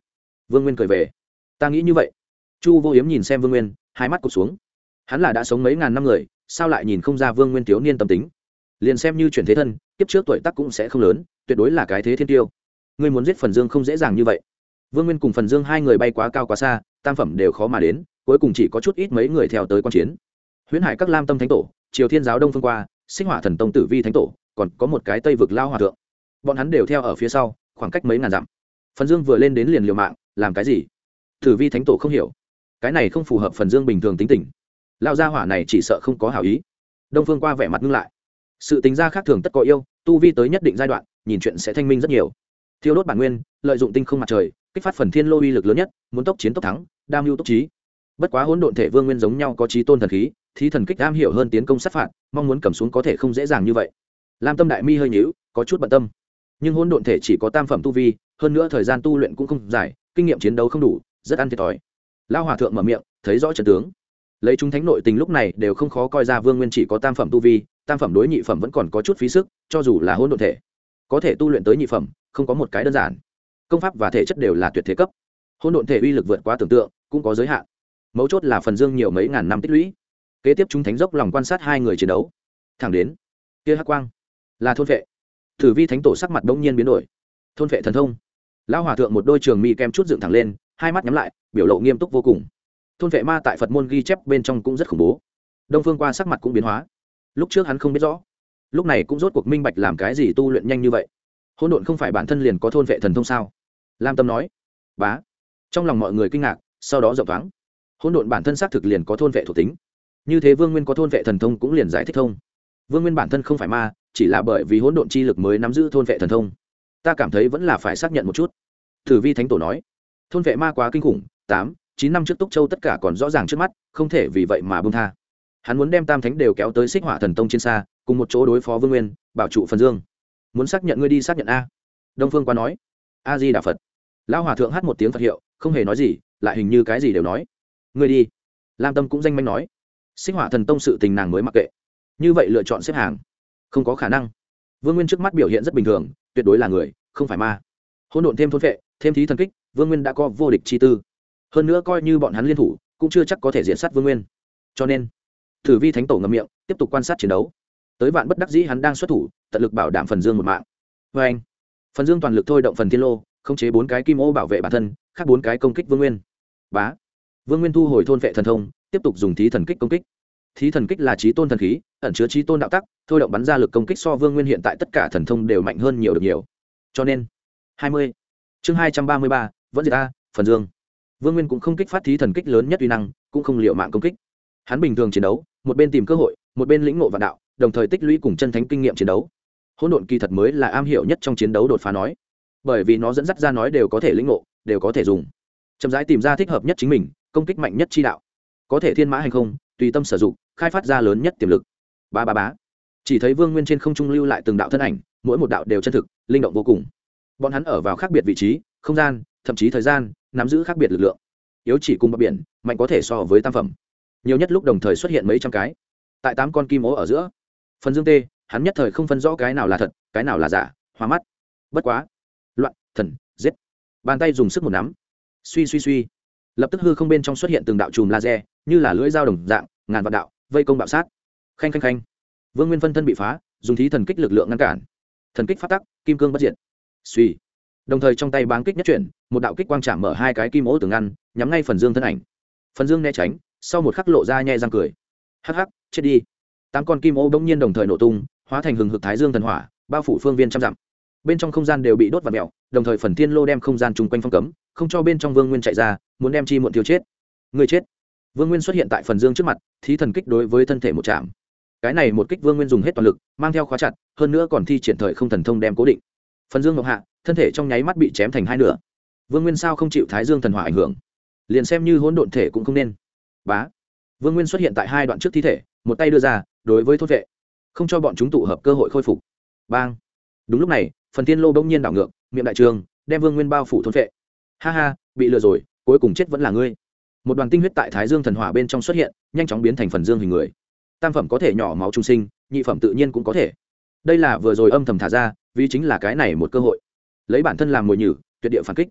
Vương nguyên cười về. Ta nghĩ như vậy. Chu vô hiếm nhìn xem vương nguyên, hai mắt cụt xuống. Hắn là đã sống mấy ngàn năm người sao lại nhìn không ra vương nguyên thiếu niên tâm tính? Liền xem như chuyển thế thân, kiếp trước tuổi tác cũng sẽ không lớn, tuyệt đối là cái thế thiên tiêu. Ngươi muốn giết phần dương không dễ dàng như vậy. Vương nguyên cùng phần dương hai người bay quá cao quá xa, tam phẩm đều khó mà đến, cuối cùng chỉ có chút ít mấy người theo tới quan chiến. Huyễn hải các lam tâm thánh tổ, triều thiên giáo đông phương qua, sinh hỏa thần tông tử vi thánh tổ, còn có một cái tây vực lao hòa thượng. Bọn hắn đều theo ở phía sau, khoảng cách mấy ngàn dặm. Phần dương vừa lên đến liền liều mạng, làm cái gì? Tử vi thánh tổ không hiểu. Cái này không phù hợp phần dương bình thường tính tình lao gia hỏa này chỉ sợ không có hảo ý. Đông phương qua vẻ mặt ngưng lại. Sự tính ra khác thường tất có yêu, tu vi tới nhất định giai đoạn, nhìn chuyện sẽ thanh minh rất nhiều. Thiêu đốt bản nguyên, lợi dụng tinh không mặt trời, kích phát phần thiên lô uy lực lớn nhất, muốn tốc chiến tốc thắng, đam mưu tốc trí. Bất quá hỗn độn thể vương nguyên giống nhau có trí tôn thần khí thì thần kích am hiểu hơn tiến công sát phạt, mong muốn cầm xuống có thể không dễ dàng như vậy. Lam tâm đại mi hơi nhíu, có chút bận tâm. Nhưng hỗn độn thể chỉ có tam phẩm tu vi, hơn nữa thời gian tu luyện cũng không dài, kinh nghiệm chiến đấu không đủ, rất ăn thiệt thòi. Lao hòa thượng mở miệng, thấy rõ trận tướng lấy chúng thánh nội tình lúc này đều không khó coi ra vương nguyên chỉ có tam phẩm tu vi, tam phẩm đối nhị phẩm vẫn còn có chút phí sức, cho dù là hôn đ ộ thể, có thể tu luyện tới nhị phẩm, không có một cái đơn giản. Công pháp và thể chất đều là tuyệt thế cấp. Hôn đ ộ thể uy lực vượt quá tưởng tượng, cũng có giới hạn. Mấu chốt là phần dương nhiều mấy ngàn năm tích lũy. Kế tiếp chúng thánh dốc lòng quan sát hai người chiến đấu. Thẳng đến, kia hắc quang, là thôn vệ. Thử vi thánh tổ sắc mặt đông nhiên biến đổi. Thôn vệ thần thông. Lão hòa thượng một đôi trường mi kem chút dựng thẳng lên, hai mắt nhắm lại, biểu lộ nghiêm túc vô cùng thôn vệ ma tại phật môn ghi chép bên trong cũng rất khủng bố. Đông phương qua sắc mặt cũng biến hóa. Lúc trước hắn không biết rõ, lúc này cũng rốt cuộc minh bạch làm cái gì tu luyện nhanh như vậy. Hôn độn không phải bản thân liền có thôn vệ thần thông sao? Lam tâm nói. Bá. Trong lòng mọi người kinh ngạc, sau đó rộng thoáng. Hôn độn bản thân xác thực liền có thôn vệ thuộc tính. Như thế vương nguyên có thôn vệ thần thông cũng liền giải thích thông. Vương nguyên bản thân không phải ma, chỉ là bởi vì hỗn độn chi lực mới nắm giữ thôn vệ thần thông. Ta cảm thấy vẫn là phải xác nhận một chút. Thử vi thánh tổ nói. Thôn vệ ma quá kinh khủng, tám chín năm trước túc châu tất cả còn rõ ràng trước mắt, không thể vì vậy mà bông tha. Hắn muốn đem tam thánh đều kéo tới xích hỏa thần tông trên xa, cùng một chỗ đối phó vương nguyên, bảo trụ phần dương. Muốn xác nhận ngươi đi xác nhận a. Đông phương qua nói. A di đà phật lão hòa thượng hát một tiếng phật hiệu, không hề nói gì, lại hình như cái gì đều nói. Ngươi đi. Lam tâm cũng danh manh nói. Xích hỏa thần tông sự tình nàng mới mặc kệ. Như vậy lựa chọn xếp hàng. Không có khả năng. Vương nguyên trước mắt biểu hiện rất bình thường, tuyệt đối là người, không phải ma. Hôn độn thêm thôn vệ thêm thí thần kích, vương nguyên đã có vô địch chi tư hơn nữa coi như bọn hắn liên thủ, cũng chưa chắc có thể diện sát vương nguyên. Cho nên, thử vi thánh tổ ngậm miệng, tiếp tục quan sát chiến đấu. Tới vạn bất đắc dĩ hắn đang xuất thủ, tận lực bảo đảm phần dương một mạng. Vê anh, phần dương toàn lực thôi động phần thiên lô, khống chế bốn cái kim ô bảo vệ bản thân, khác bốn cái công kích vương nguyên. Bá, vương nguyên thu hồi thôn vệ thần thông, tiếp tục dùng thí thần kích công kích. Thí thần kích là trí tôn thần khí, ẩn chứa trí tôn đạo tắc, thôi động bắn ra lực công kích so vương nguyên hiện tại tất cả thần thông đều mạnh hơn nhiều được nhiều. Cho nên, hai mươi, chương hai trăm ba mươi ba, vẫn diệt a, phần dương vương nguyên cũng không kích phát thí thần kích lớn nhất uy năng, cũng không liệu mạng công kích. Hắn bình thường chiến đấu, một bên tìm cơ hội, một bên lĩnh ngộ vạn đạo, đồng thời tích lũy cùng chân thánh kinh nghiệm chiến đấu. Hỗn độn kỳ thật mới là am hiểu nhất trong chiến đấu đột phá nói. Bởi vì nó dẫn dắt ra nói đều có thể lĩnh ngộ, đều có thể dùng. Chậm rãi tìm ra thích hợp nhất chính mình, công kích mạnh nhất chi đạo. Có thể thiên mã hành không, tùy tâm sử dụng, khai phát ra lớn nhất tiềm lực. Ba ba bá chỉ thấy vương nguyên trên không trung lưu lại từng đạo thân ảnh, mỗi một đạo đều chân thực, linh động vô cùng. Bọn hắn ở vào khác biệt vị trí, không gian, thậm chí thời gian nắm giữ khác biệt lực lượng. Yếu chỉ cùng bờ biển, mạnh có thể so với tam phẩm. Nhiều nhất lúc đồng thời xuất hiện mấy trăm cái. Tại tám con kim ố ở giữa. Phần dương tê, hắn nhất thời không phân rõ cái nào là thật, cái nào là giả, hoa mắt. Bất quá. Loạn, thần, giết. Bàn tay dùng sức một nắm. Suy suy suy. Lập tức hư không bên trong xuất hiện từng đạo chùm laser, như là lưỡi dao đồng dạng, ngàn vạn đạo, vây công bạo sát. Khanh khanh khanh. Vương nguyên phân thân bị phá, dùng thí thần kích lực lượng ngăn cản. Thần kích phát tắc, kim cương bất diệt. Suy đồng thời trong tay báng kích nhất chuyển, một đạo kích quang chạm mở hai cái kim ố tường ngăn, nhắm ngay phần dương thân ảnh. Phần dương né tránh, sau một khắc lộ ra nhe răng cười. Hắc hắc, chết đi. Tám con kim ô bỗng nhiên đồng thời nổ tung, hóa thành hừng hực thái dương thần hỏa, bao phủ phương viên trăm dặm. Bên trong không gian đều bị đốt và mẹo đồng thời phần thiên lô đem không gian chung quanh phong cấm, không cho bên trong vương nguyên chạy ra, muốn đem chi muộn tiêu chết. Người chết. Vương nguyên xuất hiện tại phần dương trước mặt, thí thần kích đối với thân thể một chạm. Cái này một kích vương nguyên dùng hết toàn lực, mang theo khóa chặt, hơn nữa còn thi triển thời không thần thông đem cố định phần dương ngọc hạ, thân thể trong nháy mắt bị chém thành hai nửa. Vương nguyên sao không chịu thái dương thần hỏa ảnh hưởng? Liền xem như hỗn độn thể cũng không nên. Bá. Vương nguyên xuất hiện tại hai đoạn trước thi thể, một tay đưa ra, đối với thốt vệ. Không cho bọn chúng tụ hợp cơ hội khôi phục. Bang. Đúng lúc này, phần tiên lô bỗng nhiên đảo ngược, miệng đại trường, đem vương nguyên bao phủ thôn vệ. Ha ha, bị lừa rồi, cuối cùng chết vẫn là ngươi. Một đoàn tinh huyết tại thái dương thần hỏa bên trong xuất hiện, nhanh chóng biến thành phần dương hình người. Tam phẩm có thể nhỏ máu trung sinh, nhị phẩm tự nhiên cũng có thể. Đây là vừa rồi âm thầm thả ra vì chính là cái này một cơ hội. Lấy bản thân làm mồi nhử, tuyệt địa phản kích.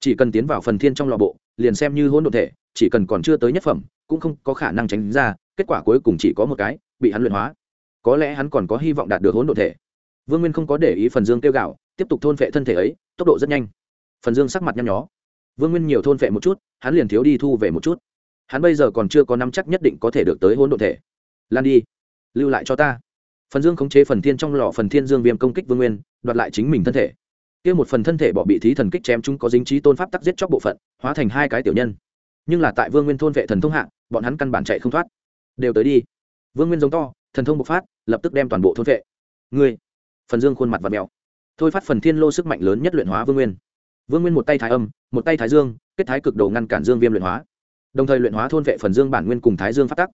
Chỉ cần tiến vào phần thiên trong lò bộ, liền xem như hỗn độn thể, chỉ cần còn chưa tới nhất phẩm, cũng không có khả năng tránh ra, kết quả cuối cùng chỉ có một cái, bị hắn luyện hóa. Có lẽ hắn còn có hy vọng đạt được hỗn độn thể. Vương nguyên không có để ý phần dương tiêu gạo tiếp tục thôn phệ thân thể ấy, tốc độ rất nhanh. Phần dương sắc mặt nhăn nhó. Vương nguyên nhiều thôn phệ một chút, hắn liền thiếu đi thu về một chút. Hắn bây giờ còn chưa có nắm chắc nhất định có thể được tới hỗn độn thể. Lan đi, lưu lại cho ta phần dương khống chế phần thiên trong lò phần thiên dương viêm công kích vương nguyên, đoạt lại chính mình thân thể. Kia một phần thân thể bỏ bị thí thần kích chém chúng có dính trí tôn pháp tắc giết chóc bộ phận, hóa thành hai cái tiểu nhân. Nhưng là tại vương nguyên thôn vệ thần thông hạ, bọn hắn căn bản chạy không thoát. Đều tới đi. Vương nguyên giống to, thần thông bộc phát, lập tức đem toàn bộ thôn vệ. Ngươi, phần dương khuôn mặt và mèo. Thôi phát phần thiên lô sức mạnh lớn nhất luyện hóa vương nguyên. Vương nguyên một tay thái âm, một tay thái dương, kết thái cực đồ ngăn cản dương viêm luyện hóa. Đồng thời luyện hóa thôn vệ phần dương bản nguyên cùng thái dương phát tắc.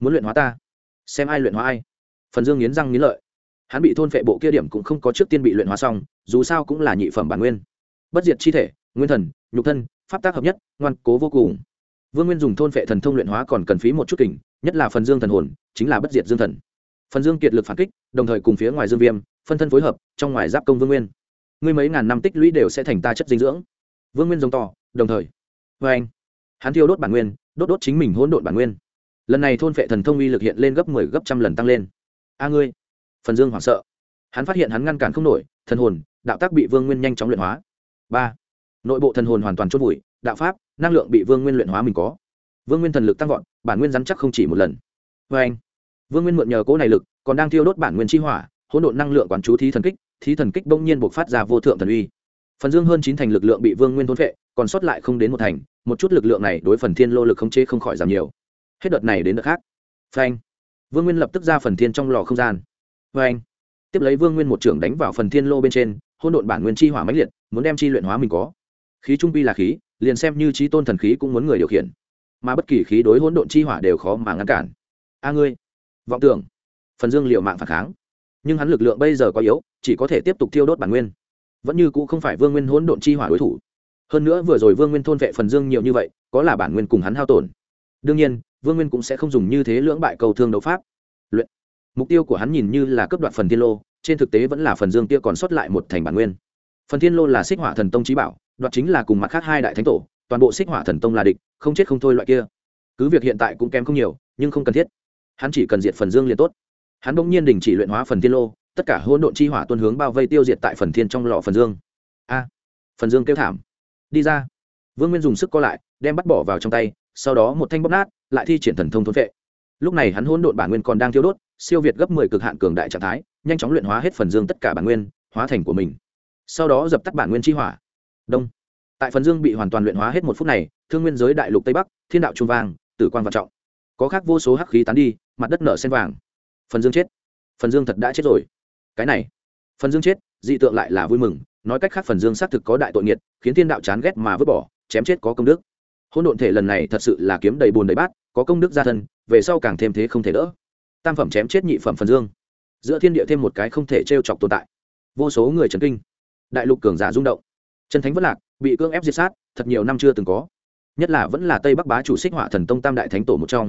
Muốn luyện hóa ta? Xem ai luyện hóa ai phần dương nghiến răng nghiến lợi. Hắn bị thôn vệ bộ kia điểm cũng không có trước tiên bị luyện hóa xong, dù sao cũng là nhị phẩm bản nguyên. Bất diệt chi thể, nguyên thần, nhục thân, pháp tác hợp nhất, ngoan cố vô cùng. Vương nguyên dùng thôn vệ thần thông luyện hóa còn cần phí một chút kình, nhất là phần dương thần hồn, chính là bất diệt dương thần. Phần dương kiệt lực phản kích, đồng thời cùng phía ngoài dương viêm, phân thân phối hợp, trong ngoài giáp công vương nguyên. Ngươi mấy ngàn năm tích lũy đều sẽ thành ta chất dinh dưỡng. Vương nguyên giống to, đồng thời. Vê anh, hắn thiêu đốt bản nguyên, đốt đốt chính mình hỗn độn bản nguyên. Lần này thôn vệ thần thông uy lực hiện lên gấp mười 10 gấp trăm lần tăng lên a ngươi. Phần dương hoảng sợ. Hắn phát hiện hắn ngăn cản không nổi, thần hồn, đạo tác bị vương nguyên nhanh chóng luyện hóa. Ba. Nội bộ thần hồn hoàn toàn chốt vùi, đạo pháp, năng lượng bị vương nguyên luyện hóa mình có. Vương nguyên thần lực tăng vọt, bản nguyên rắn chắc không chỉ một lần. Vê anh, vương nguyên mượn nhờ cỗ này lực, còn đang thiêu đốt bản nguyên chi hỏa, hỗn độn năng lượng quán chú thí thần kích, thí thần kích bỗng nhiên buộc phát ra vô thượng thần uy. Phần dương hơn chín thành lực lượng bị vương nguyên thôn vệ còn sót lại không đến một thành, một chút lực lượng này đối phần thiên lô lực khống chế không khỏi giảm nhiều. Hết đợt này đến đợt khác. Phanh vương nguyên lập tức ra phần thiên trong lò không gian. Anh, tiếp lấy vương nguyên một trưởng đánh vào phần thiên lô bên trên hỗn độn bản nguyên chi hỏa mãnh liệt muốn đem chi luyện hóa mình có. Khí trung pi là khí liền xem như trí tôn thần khí cũng muốn người điều khiển. Mà bất kỳ khí đối hỗn độn chi hỏa đều khó mà ngăn cản. A ngươi vọng tưởng phần dương liệu mạng phản kháng. Nhưng hắn lực lượng bây giờ quá yếu chỉ có thể tiếp tục thiêu đốt bản nguyên. Vẫn như cũ không phải vương nguyên hỗn độn chi hỏa đối thủ. Hơn nữa vừa rồi vương nguyên thôn vệ phần dương nhiều như vậy có là bản nguyên cùng hắn hao tổn. Đương nhiên vương nguyên cũng sẽ không dùng như thế lưỡng bại cầu thương đấu pháp. Luyện. Mục tiêu của hắn nhìn như là cấp đoạn phần thiên lô, trên thực tế vẫn là phần dương kia còn sót lại một thành bản nguyên. Phần thiên lô là xích hỏa thần tông trí bảo, đoạt chính là cùng mặt khác hai đại thánh tổ, toàn bộ xích hỏa thần tông là địch, không chết không thôi loại kia. Cứ việc hiện tại cũng kém không nhiều, nhưng không cần thiết. Hắn chỉ cần diệt phần dương liền tốt. Hắn bỗng nhiên đình chỉ luyện hóa phần thiên lô, tất cả hỗn độn chi hỏa tuân hướng bao vây tiêu diệt tại phần thiên trong lọ phần dương. A. Phần dương kêu thảm. Đi ra. Vương nguyên dùng sức co lại, đem bắt bỏ vào trong tay sau đó một thanh bóp nát, lại thi triển thần thông thôn vệ. Lúc này hắn hỗn độn bản nguyên còn đang thiêu đốt, siêu việt gấp mười cực hạn cường đại trạng thái, nhanh chóng luyện hóa hết phần dương tất cả bản nguyên, hóa thành của mình. Sau đó dập tắt bản nguyên chi hỏa. Đông. Tại phần dương bị hoàn toàn luyện hóa hết một phút này, thương nguyên giới đại lục tây bắc, thiên đạo trung vang tử quan vạn trọng. Có khác vô số hắc khí tán đi, mặt đất nở sen vàng. Phần dương chết. Phần dương thật đã chết rồi. Cái này. Phần dương chết, dị tượng lại là vui mừng, nói cách khác phần dương xác thực có đại tội nghiệt, khiến thiên đạo chán ghét mà vứt bỏ, chém chết có công đức hôn độn thể lần này thật sự là kiếm đầy bùn đầy bát có công đức gia thân về sau càng thêm thế không thể đỡ. Tam phẩm chém chết nhị phẩm phần dương. Giữa thiên địa thêm một cái không thể t r e o chọc tồn tại. Vô số người trần kinh. Đại lục cường giả rung động. Chân thánh vất lạc bị cưỡng ép diệt sát thật nhiều năm chưa từng có. Nhất là vẫn là tây bắc bá chủ xích họa thần tông tam đại thánh tổ một trong.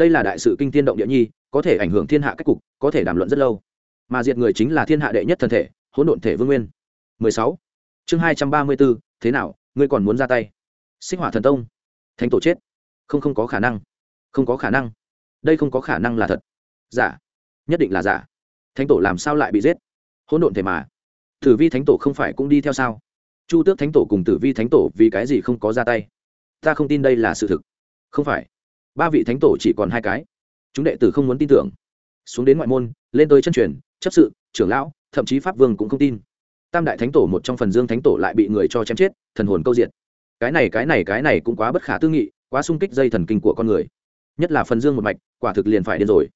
Đây là đại sự kinh tiên động địa nhi có thể ảnh hưởng thiên hạ cách cục có thể đàm luận rất lâu. Mà diệt người chính là thiên hạ đệ nhất thân thể hỗn độn thể vương nguyên. 16. chương 234, thế nào ngươi còn muốn ra tay? Xích hỏa thần tông. Thánh tổ chết. Không không có khả năng. Không có khả năng. Đây không có khả năng là thật. Giả. Nhất định là giả. Thánh tổ làm sao lại bị giết? Hỗn độn thể mà. Tử vi thánh tổ không phải cũng đi theo sao? Chu tước thánh tổ cùng tử vi thánh tổ vì cái gì không có ra tay? Ta không tin đây là sự thực. Không phải. Ba vị thánh tổ chỉ còn hai cái. Chúng đệ tử không muốn tin tưởng. Xuống đến ngoại môn, lên tới chân truyền, chấp sự, trưởng lão, thậm chí pháp vương cũng không tin. Tam đại thánh tổ một trong phần dương thánh tổ lại bị người cho chém chết, thần hồn câu diệt cái này cái này cái này cũng quá bất khả tư nghị, quá sung kích dây thần kinh của con người. Nhất là phần dương một mạch, quả thực liền phải điên rồi.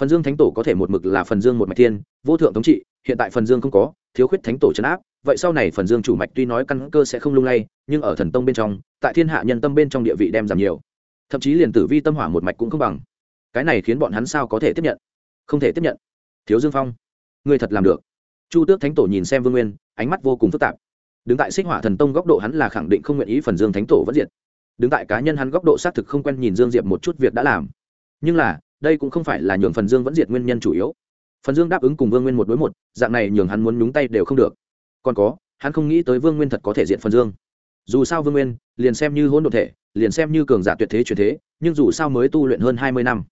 Phần dương thánh tổ có thể một mực là phần dương một mạch thiên, vô thượng thống trị, hiện tại phần dương không có, thiếu khuyết thánh tổ chấn áp, vậy sau này phần dương chủ mạch tuy nói căn cơ sẽ không lung lay, nhưng ở thần tông bên trong, tại thiên hạ nhân tâm bên trong địa vị đem giảm nhiều. Thậm chí liền tử vi tâm hỏa một mạch cũng không bằng. Cái này khiến bọn hắn sao có thể tiếp nhận? Không thể tiếp nhận. Thiếu dương phong người thật làm được. Chu tước thánh tổ nhìn xem vương nguyên, ánh mắt vô cùng phức tạp đứng tại xích hỏa thần tông góc độ hắn là khẳng định không nguyện ý phần dương thánh tổ vẫn diệt. Đứng tại cá nhân hắn góc độ xác thực không quen nhìn dương diệp một chút việc đã làm. Nhưng là, đây cũng không phải là nhường phần dương vẫn diệt nguyên nhân chủ yếu. Phần dương đáp ứng cùng vương nguyên một đối một, dạng này nhường hắn muốn nhúng tay đều không được. Còn có, hắn không nghĩ tới vương nguyên thật có thể diện phần dương. Dù sao vương nguyên, liền xem như hỗn độ thể, liền xem như cường giả tuyệt thế truyền thế, nhưng dù sao mới tu luyện hơn hai mươi năm,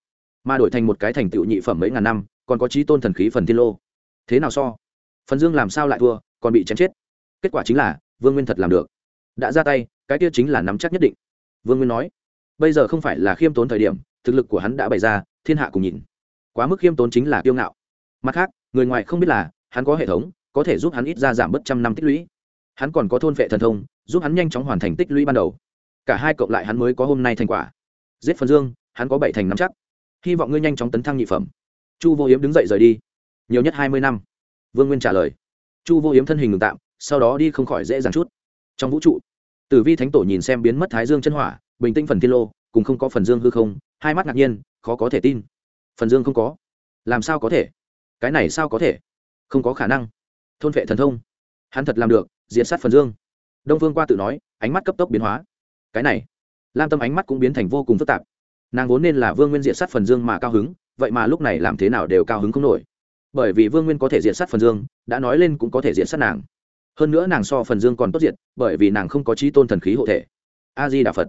mà đổi thành một cái thành tựu nhị phẩm mấy ngàn năm, còn có trí tôn thần khí phần tiên lô. Thế nào so? Phần dương làm sao lại thua, còn bị chém chết? Kết quả chính là, vương nguyên thật làm được. Đã ra tay, cái kia chính là nắm chắc nhất định. Vương nguyên nói, bây giờ không phải là khiêm tốn thời điểm, thực lực của hắn đã bày ra, thiên hạ cùng nhìn. Quá mức khiêm tốn chính là kiêu ngạo. Mặt khác, người ngoài không biết là, hắn có hệ thống, có thể giúp hắn ít ra giảm bớt trăm năm tích lũy. Hắn còn có thôn vệ thần thông, giúp hắn nhanh chóng hoàn thành tích lũy ban đầu. Cả hai cộng lại hắn mới có hôm nay thành quả. Giết phần dương, hắn có bảy thành năm chắc. Hy vọng ngươi nhanh chóng tấn thăng nhị phẩm. Chu vô hiếm đứng dậy rời đi. Nhiều nhất hai mươi năm. Vương nguyên trả lời. Chu vô hiếm thân hình ngừng tạm sau đó đi không khỏi dễ dàng chút. Trong vũ trụ, tử vi thánh tổ nhìn xem biến mất thái dương chân hỏa, bình tĩnh phần thiên lô, cùng không có phần dương hư không, hai mắt ngạc nhiên, khó có thể tin. Phần dương không có. Làm sao có thể? Cái này sao có thể? Không có khả năng. Thôn vệ thần thông. Hắn thật làm được diện sát phần dương. Đông phương qua tự nói, ánh mắt cấp tốc biến hóa. Cái này, lam tâm ánh mắt cũng biến thành vô cùng phức tạp. Nàng vốn nên là vương nguyên diện sát phần dương mà cao hứng, vậy mà lúc này làm thế nào đều cao hứng không nổi. Bởi vì vương nguyên có thể diện sát phần dương, đã nói lên cũng có thể diện sát nàng hơn nữa nàng so phần dương còn tốt diệt, bởi vì nàng không có trí tôn thần khí hộ thể. A di đà phật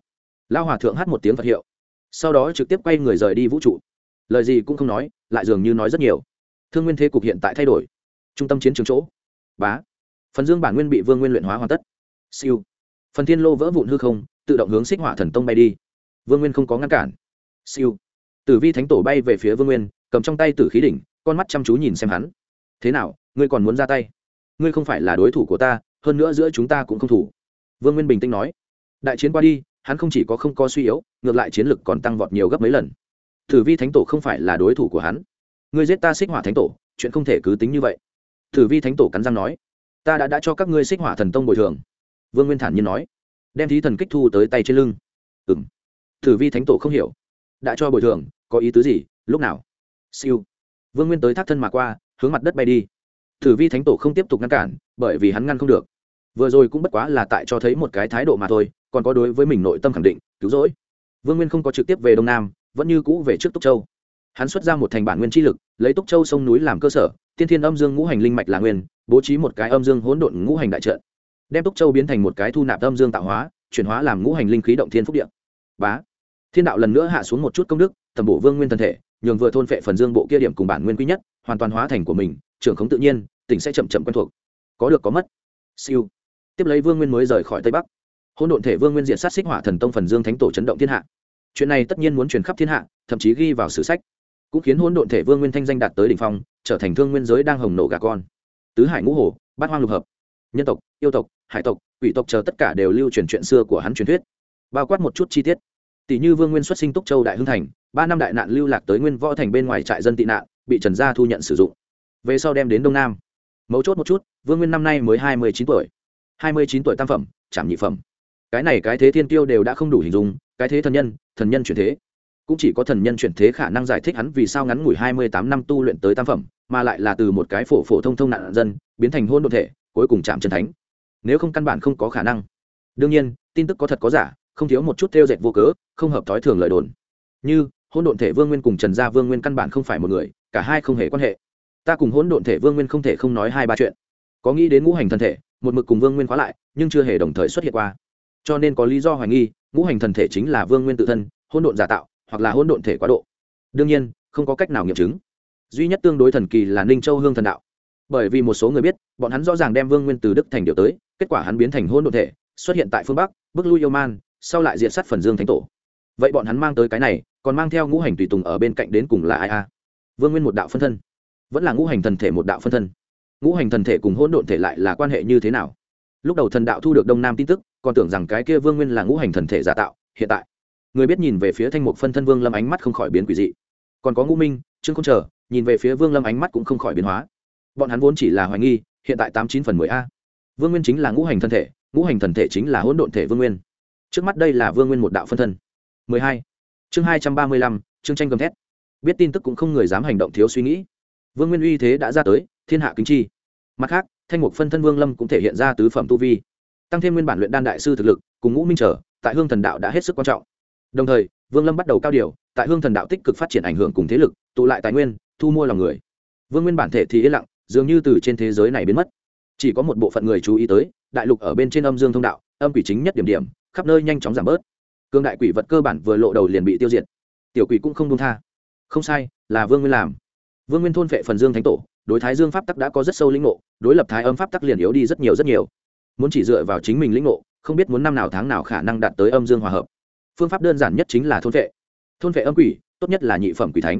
lao hòa thượng hát một tiếng phật hiệu. Sau đó trực tiếp quay người rời đi vũ trụ. Lời gì cũng không nói, lại dường như nói rất nhiều. Thương nguyên thế cục hiện tại thay đổi. Trung tâm chiến trường chỗ. Bá. Phần dương bản nguyên bị vương nguyên luyện hóa hoàn tất. Siêu. Phần thiên lô vỡ vụn hư không, tự động hướng xích hỏa thần tông bay đi. Vương nguyên không có ngăn cản. Siêu. Tử vi thánh tổ bay về phía vương nguyên, cầm trong tay tử khí đỉnh, con mắt chăm chú nhìn xem hắn. Thế nào, ngươi còn muốn ra tay? Ngươi không phải là đối thủ của ta, hơn nữa giữa chúng ta cũng không thủ. Vương nguyên bình tĩnh nói. Đại chiến qua đi, hắn không chỉ có không có suy yếu, ngược lại chiến lực còn tăng vọt nhiều gấp mấy lần. Thử vi thánh tổ không phải là đối thủ của hắn. Ngươi giết ta xích hỏa thánh tổ, chuyện không thể cứ tính như vậy. Thử vi thánh tổ cắn răng nói. Ta đã đã cho các ngươi xích hỏa thần tông bồi thường. Vương nguyên thản nhiên nói. Đem thí thần kích thu tới tay trên lưng. Ừ m thử vi thánh tổ không hiểu. Đã cho bồi thường, có ý tứ gì? Lúc nào? Siêu. Vương nguyên tới thác thân mà qua, hướng mặt đất bay đi. Thử vi thánh tổ không tiếp tục ngăn cản, bởi vì hắn ngăn không được. Vừa rồi cũng bất quá là tại cho thấy một cái thái độ mà thôi, còn có đối với mình nội tâm khẳng định, cứu rỗi. Vương nguyên không có trực tiếp về đông nam, vẫn như cũ về trước túc châu. Hắn xuất ra một thành bản nguyên chi lực, lấy túc châu sông núi làm cơ sở, tiên thiên âm dương ngũ hành linh mạch là nguyên, bố trí một cái âm dương hỗn độn ngũ hành đại trợ đem túc châu biến thành một cái thu nạp âm dương tạo hóa, chuyển hóa làm ngũ hành linh khí động thiên phúc điện bá. Thiên đạo lần nữa hạ xuống một chút công đức tầm bổ vương nguyên thân thể, nhường vừa thôn phệ phần dương bộ kia điểm cùng bản nguyên quý nhất, hoàn toàn hóa thành của mình, trưởng khống tự nhiên tỉnh sẽ chậm chậm quen thuộc. Có được có mất. Siêu. Tiếp lấy vương nguyên mới rời khỏi tây bắc. Hôn độn thể vương nguyên diện sát xích hỏa thần tông phần dương thánh tổ chấn động thiên hạ. Chuyện này tất nhiên muốn truyền khắp thiên hạ, thậm chí ghi vào sử sách. Cũng khiến hôn độn thể vương nguyên thanh danh đạt tới đ ỉ n h phong, trở thành thương nguyên giới đang hồng nổ gà con. Tứ hải ngũ hồ, bát hoang lục hợp. Nhân tộc, yêu tộc, hải tộc, quỷ tộc chờ tất cả đều lưu truyền chuyện xưa của hắn truyền thuyết. Bao quát một chút chi tiết. Tỷ như vương nguyên xuất sinh túc châu đại hưng thành, ba năm đại nạn lưu lạc tới nguyên võ thành bên ngoài trại dân tị nạn, bị trần gia thu nhận sử dụng. Về sau đem đến đông nam mấu chốt một chút, vương nguyên năm nay mới hai mươi chín tuổi. hai mươi chín tuổi tam phẩm, trảm nhị phẩm. Cái này cái thế thiên tiêu đều đã không đủ hình dung, cái thế thần nhân thần nhân chuyển thế. Cũng chỉ có thần nhân chuyển thế khả năng giải thích hắn vì sao ngắn ngủi hai mươi tám năm tu luyện tới tam phẩm, mà lại là từ một cái phổ phổ thông thông nạn dân, biến thành hôn đ ộ thể, cuối cùng chạm chân thánh. Nếu không căn bản không có khả năng. Đương nhiên, tin tức có thật có giả, không thiếu một chút theo dệt vô cớ, không hợp thói thường lời đồn. Như, hôn độn thể vương nguyên cùng trần gia vương nguyên căn bản không phải một người, cả hai không hề quan hệ ta cùng hỗn độn thể vương nguyên không thể không nói hai ba chuyện. Có nghĩ đến ngũ hành thần thể, một mực cùng vương nguyên khóa lại, nhưng chưa hề đồng thời xuất hiện qua. Cho nên có lý do hoài nghi, ngũ hành thần thể chính là vương nguyên tự thân, hỗn độn giả tạo, hoặc là hỗn độn thể quá độ. Đương nhiên, không có cách nào nghiệm chứng. Duy nhất tương đối thần kỳ là ninh châu hương thần đạo. Bởi vì một số người biết, bọn hắn rõ ràng đem vương nguyên từ đức thành điều tới, kết quả hắn biến thành hôn đ ộ thể, xuất hiện tại phương bắc bức lui yêu man, sau lại diện sát phần dương thánh tổ. Vậy bọn hắn mang tới cái này, còn mang theo ngũ hành tùy tùng ở bên cạnh đến cùng là ai a? Vương nguyên một đạo phân thân vẫn là ngũ hành thần thể một đạo phân thân. Ngũ hành thần thể cùng hôn độn thể lại là quan hệ như thế nào? Lúc đầu thần đạo thu được đông nam tin tức, còn tưởng rằng cái kia vương nguyên là ngũ hành thần thể giả tạo, hiện tại, người biết nhìn về phía thanh mục phân thân vương lâm ánh mắt không khỏi biến quỷ dị. Còn có ngũ minh, trương không chờ, nhìn về phía vương lâm ánh mắt cũng không khỏi biến hóa. Bọn hắn vốn chỉ là hoài nghi, hiện tại tám chín phần mười a. Vương nguyên chính là ngũ hành thân thể, ngũ hành thần thể chính là hỗn độn thể vương nguyên. Trước mắt đây là vương nguyên một đạo phân thân. Mười hai. Chương hai trăm ba mươi lăm, chương tranh gầm thét. Biết tin tức cũng không người dám hành động thiếu suy nghĩ vương nguyên uy thế đã ra tới, thiên hạ kính chi. Mặt khác, thanh mục phân thân vương lâm cũng thể hiện ra tứ phẩm tu vi. Tăng thêm nguyên bản luyện đan đại sư thực lực, cùng ngũ minh trở, tại hương thần đạo đã hết sức quan trọng. Đồng thời, vương lâm bắt đầu cao điều, tại hương thần đạo tích cực phát triển ảnh hưởng cùng thế lực, tụ lại tài nguyên, thu mua lòng người. Vương nguyên bản thể thì yên lặng, dường như từ trên thế giới này biến mất. Chỉ có một bộ phận người chú ý tới, đại lục ở bên trên âm dương thông đạo, âm quỷ chính nhất điểm điểm, khắp nơi nhanh chóng giảm bớt. Cương đại quỷ vật cơ bản vừa lộ đầu liền bị tiêu diệt. Tiểu quỷ cũng không đông tha. Không sai, là vương nguyên làm vương nguyên thôn vệ phần dương thánh tổ, đối thái dương pháp tắc đã có rất sâu lĩnh ngộ, đối lập thái âm pháp tắc liền yếu đi rất nhiều rất nhiều. Muốn chỉ dựa vào chính mình lĩnh ngộ, không biết muốn năm nào tháng nào khả năng đạt tới âm dương hòa hợp. Phương pháp đơn giản nhất chính là thôn vệ thôn vệ âm quỷ, tốt nhất là nhị phẩm quỷ thánh.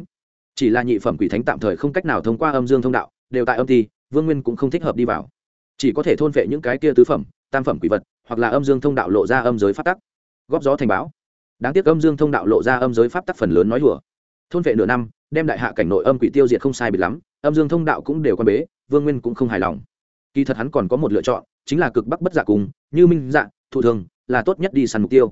Chỉ là nhị phẩm quỷ thánh tạm thời không cách nào thông qua âm dương thông đạo, đều tại âm ti, vương nguyên cũng không thích hợp đi vào. Chỉ có thể thôn vệ những cái kia tứ phẩm, tam phẩm quỷ vật, hoặc là âm dương thông đạo lộ ra âm giới pháp tắc. Góp gió thành báo đáng tiếc âm dương thông đạo lộ ra âm giới pháp tắc phần lớn nói hùa thôn vệ nửa năm, đem đại hạ cảnh nội âm quỷ tiêu diệt không sai biệt lắm, âm dương thông đạo cũng đều quan bế, vương nguyên cũng không hài lòng. Kỳ thật hắn còn có một lựa chọn, chính là cực bắc bất dạ cùng, như minh dạ thụ thường, là tốt nhất đi săn mục tiêu.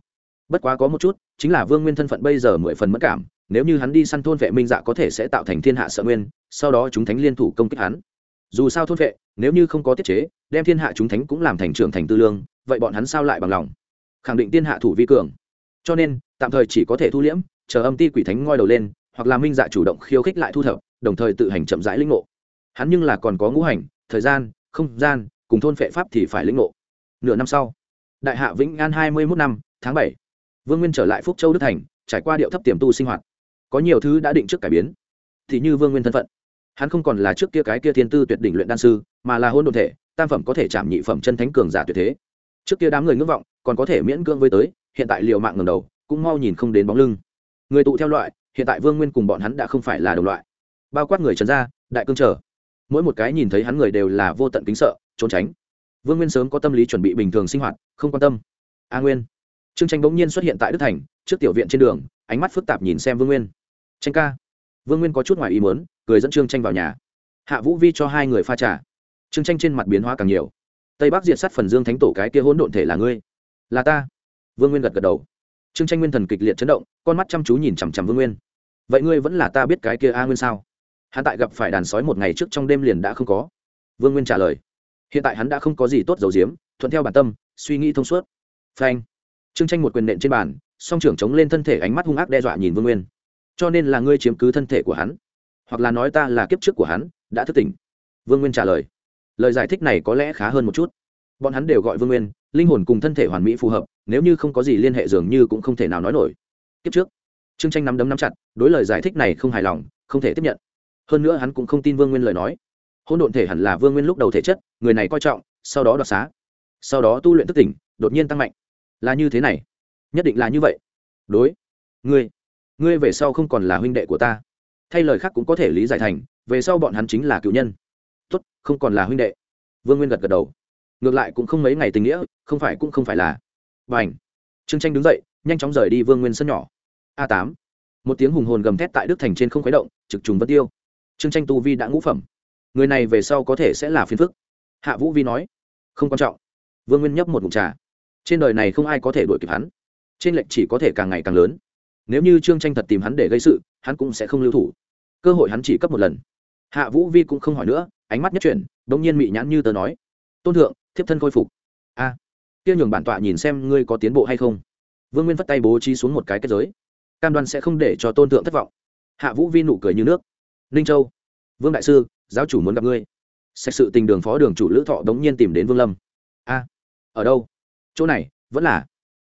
Bất quá có một chút, chính là vương nguyên thân phận bây giờ mười phần mất cảm, nếu như hắn đi săn thôn vệ minh dạ có thể sẽ tạo thành thiên hạ sợ nguyên, sau đó chúng thánh liên thủ công kích hắn. Dù sao thôn vệ, nếu như không có tiết chế, đem thiên hạ chúng thánh cũng làm thành trưởng thành tư lương, vậy bọn hắn sao lại bằng lòng? Khẳng định thiên hạ thủ vi cường. Cho nên, tạm thời chỉ có thể thu liễm, chờ âm ti quỷ thánh ngoi đầu lên hoặc là minh dạ chủ động khiêu khích lại thu thập, đồng thời tự hành chậm rãi lĩnh ngộ. Hắn nhưng là còn có ngũ hành, thời gian, không gian, cùng thôn phệ pháp thì phải lĩnh ngộ. Nửa năm sau, đại hạ vĩnh an hai mươi mốt năm, tháng bảy, vương nguyên trở lại phúc châu đức thành, trải qua điệu thấp tiềm tu sinh hoạt. Có nhiều thứ đã định trước cải biến. Thì như vương nguyên thân phận. Hắn không còn là trước kia cái kia thiên tư tuyệt đỉnh luyện đan sư, mà là hôn đồn thể, tam phẩm có thể chạm nhị phẩm chân thánh cường giả tuyệt thế. Trước kia đám người ngưỡng vọng, còn có thể miễn cưỡng với tới, hiện tại liều mạng ngầm đầu, cũng mau nhìn không đến bóng lưng. Người tụ theo loại hiện tại vương nguyên cùng bọn hắn đã không phải là đồng loại. Bao quát người trần gia, đại cương trở mỗi một cái nhìn thấy hắn người đều là vô tận kính sợ, trốn tránh. Vương nguyên sớm có tâm lý chuẩn bị bình thường sinh hoạt, không quan tâm. A nguyên. Trương tranh bỗng nhiên xuất hiện tại đức thành, trước tiểu viện trên đường, ánh mắt phức tạp nhìn xem vương nguyên. Tranh ca. Vương nguyên có chút ngoài ý mớn cười dẫn trương tranh vào nhà. Hạ vũ vi cho hai người pha trà. Trương tranh trên mặt biến hóa càng nhiều. Tây bắc diệt sát phần dương thánh tổ cái kia hỗn độn thể là ngươi. Là ta. Vương nguyên gật gật đầu trương tranh nguyên thần kịch liệt chấn động, con mắt chăm chú nhìn chằm chằm vương nguyên. Vậy ngươi vẫn là ta biết cái kia a nguyên sao? Hắn tại gặp phải đàn sói một ngày trước trong đêm liền đã không có. Vương nguyên trả lời. Hiện tại hắn đã không có gì tốt dầu diếm thuận theo bản tâm, suy nghĩ thông suốt. Phanh. Trương tranh một quyền nện trên bàn, song trưởng chống lên thân thể ánh mắt hung ác đe dọa nhìn vương nguyên. Cho nên là ngươi chiếm cứ thân thể của hắn, hoặc là nói ta là kiếp trước của hắn, đã thức tỉnh. Vương nguyên trả lời. Lời giải thích này có lẽ khá hơn một chút. Bọn hắn đều gọi vương nguyên linh hồn cùng thân thể hoàn mỹ phù hợp, nếu như không có gì liên hệ dường như cũng không thể nào nói nổi. Kiếp trước, trương tranh nắm đấm nắm chặt, đối lời giải thích này không hài lòng, không thể tiếp nhận. Hơn nữa hắn cũng không tin vương nguyên lời nói. Hôn độn thể hẳn là vương nguyên lúc đầu thể chất, người này coi trọng, sau đó đoạt xá. Sau đó tu luyện thức tỉnh, đột nhiên tăng mạnh. Là như thế này. Nhất định là như vậy. Đối. Ngươi. Ngươi về sau không còn là huynh đệ của ta. Thay lời khác cũng có thể lý giải thành, về sau bọn hắn chính là cựu nhân. Tốt, không còn là huynh đệ. Vương nguyên gật gật đầu ngược lại cũng không mấy ngày tình nghĩa, không phải cũng không phải là. Và ảnh trương tranh đứng dậy, nhanh chóng rời đi vương nguyên sân nhỏ. A tám. Một tiếng hùng hồn gầm thét tại đức thành trên không khuấy động, trực trùng vân tiêu. Trương tranh tu vi đã ngũ phẩm. Người này về sau có thể sẽ là phiền phức. Hạ vũ vi nói. Không quan trọng. Vương nguyên nhấp một mục trà. Trên đời này không ai có thể đuổi kịp hắn. Trên lệnh chỉ có thể càng ngày càng lớn. Nếu như trương tranh thật tìm hắn để gây sự, hắn cũng sẽ không lưu thủ. Cơ hội hắn chỉ cấp một lần. Hạ vũ vi cũng không hỏi nữa, ánh mắt nhất chuyển đ ỗ n g nhiên mị nhãn như tớ nói. Tôn thượng thiếp thân khôi phục. A. À, nhường bản tọa nhìn xem ngươi có tiến bộ hay không. Vương nguyên vất tay bố trí xuống một cái kết giới. Cam đoan sẽ không để cho tôn tượng thất vọng. Hạ vũ vi nụ cười như nước. Ninh châu vương đại sư giáo chủ muốn gặp ngươi. Sạch sự tình đường phó đường chủ lữ thọ đống nhiên tìm đến vương lâm. A ở đâu? Chỗ này vẫn là?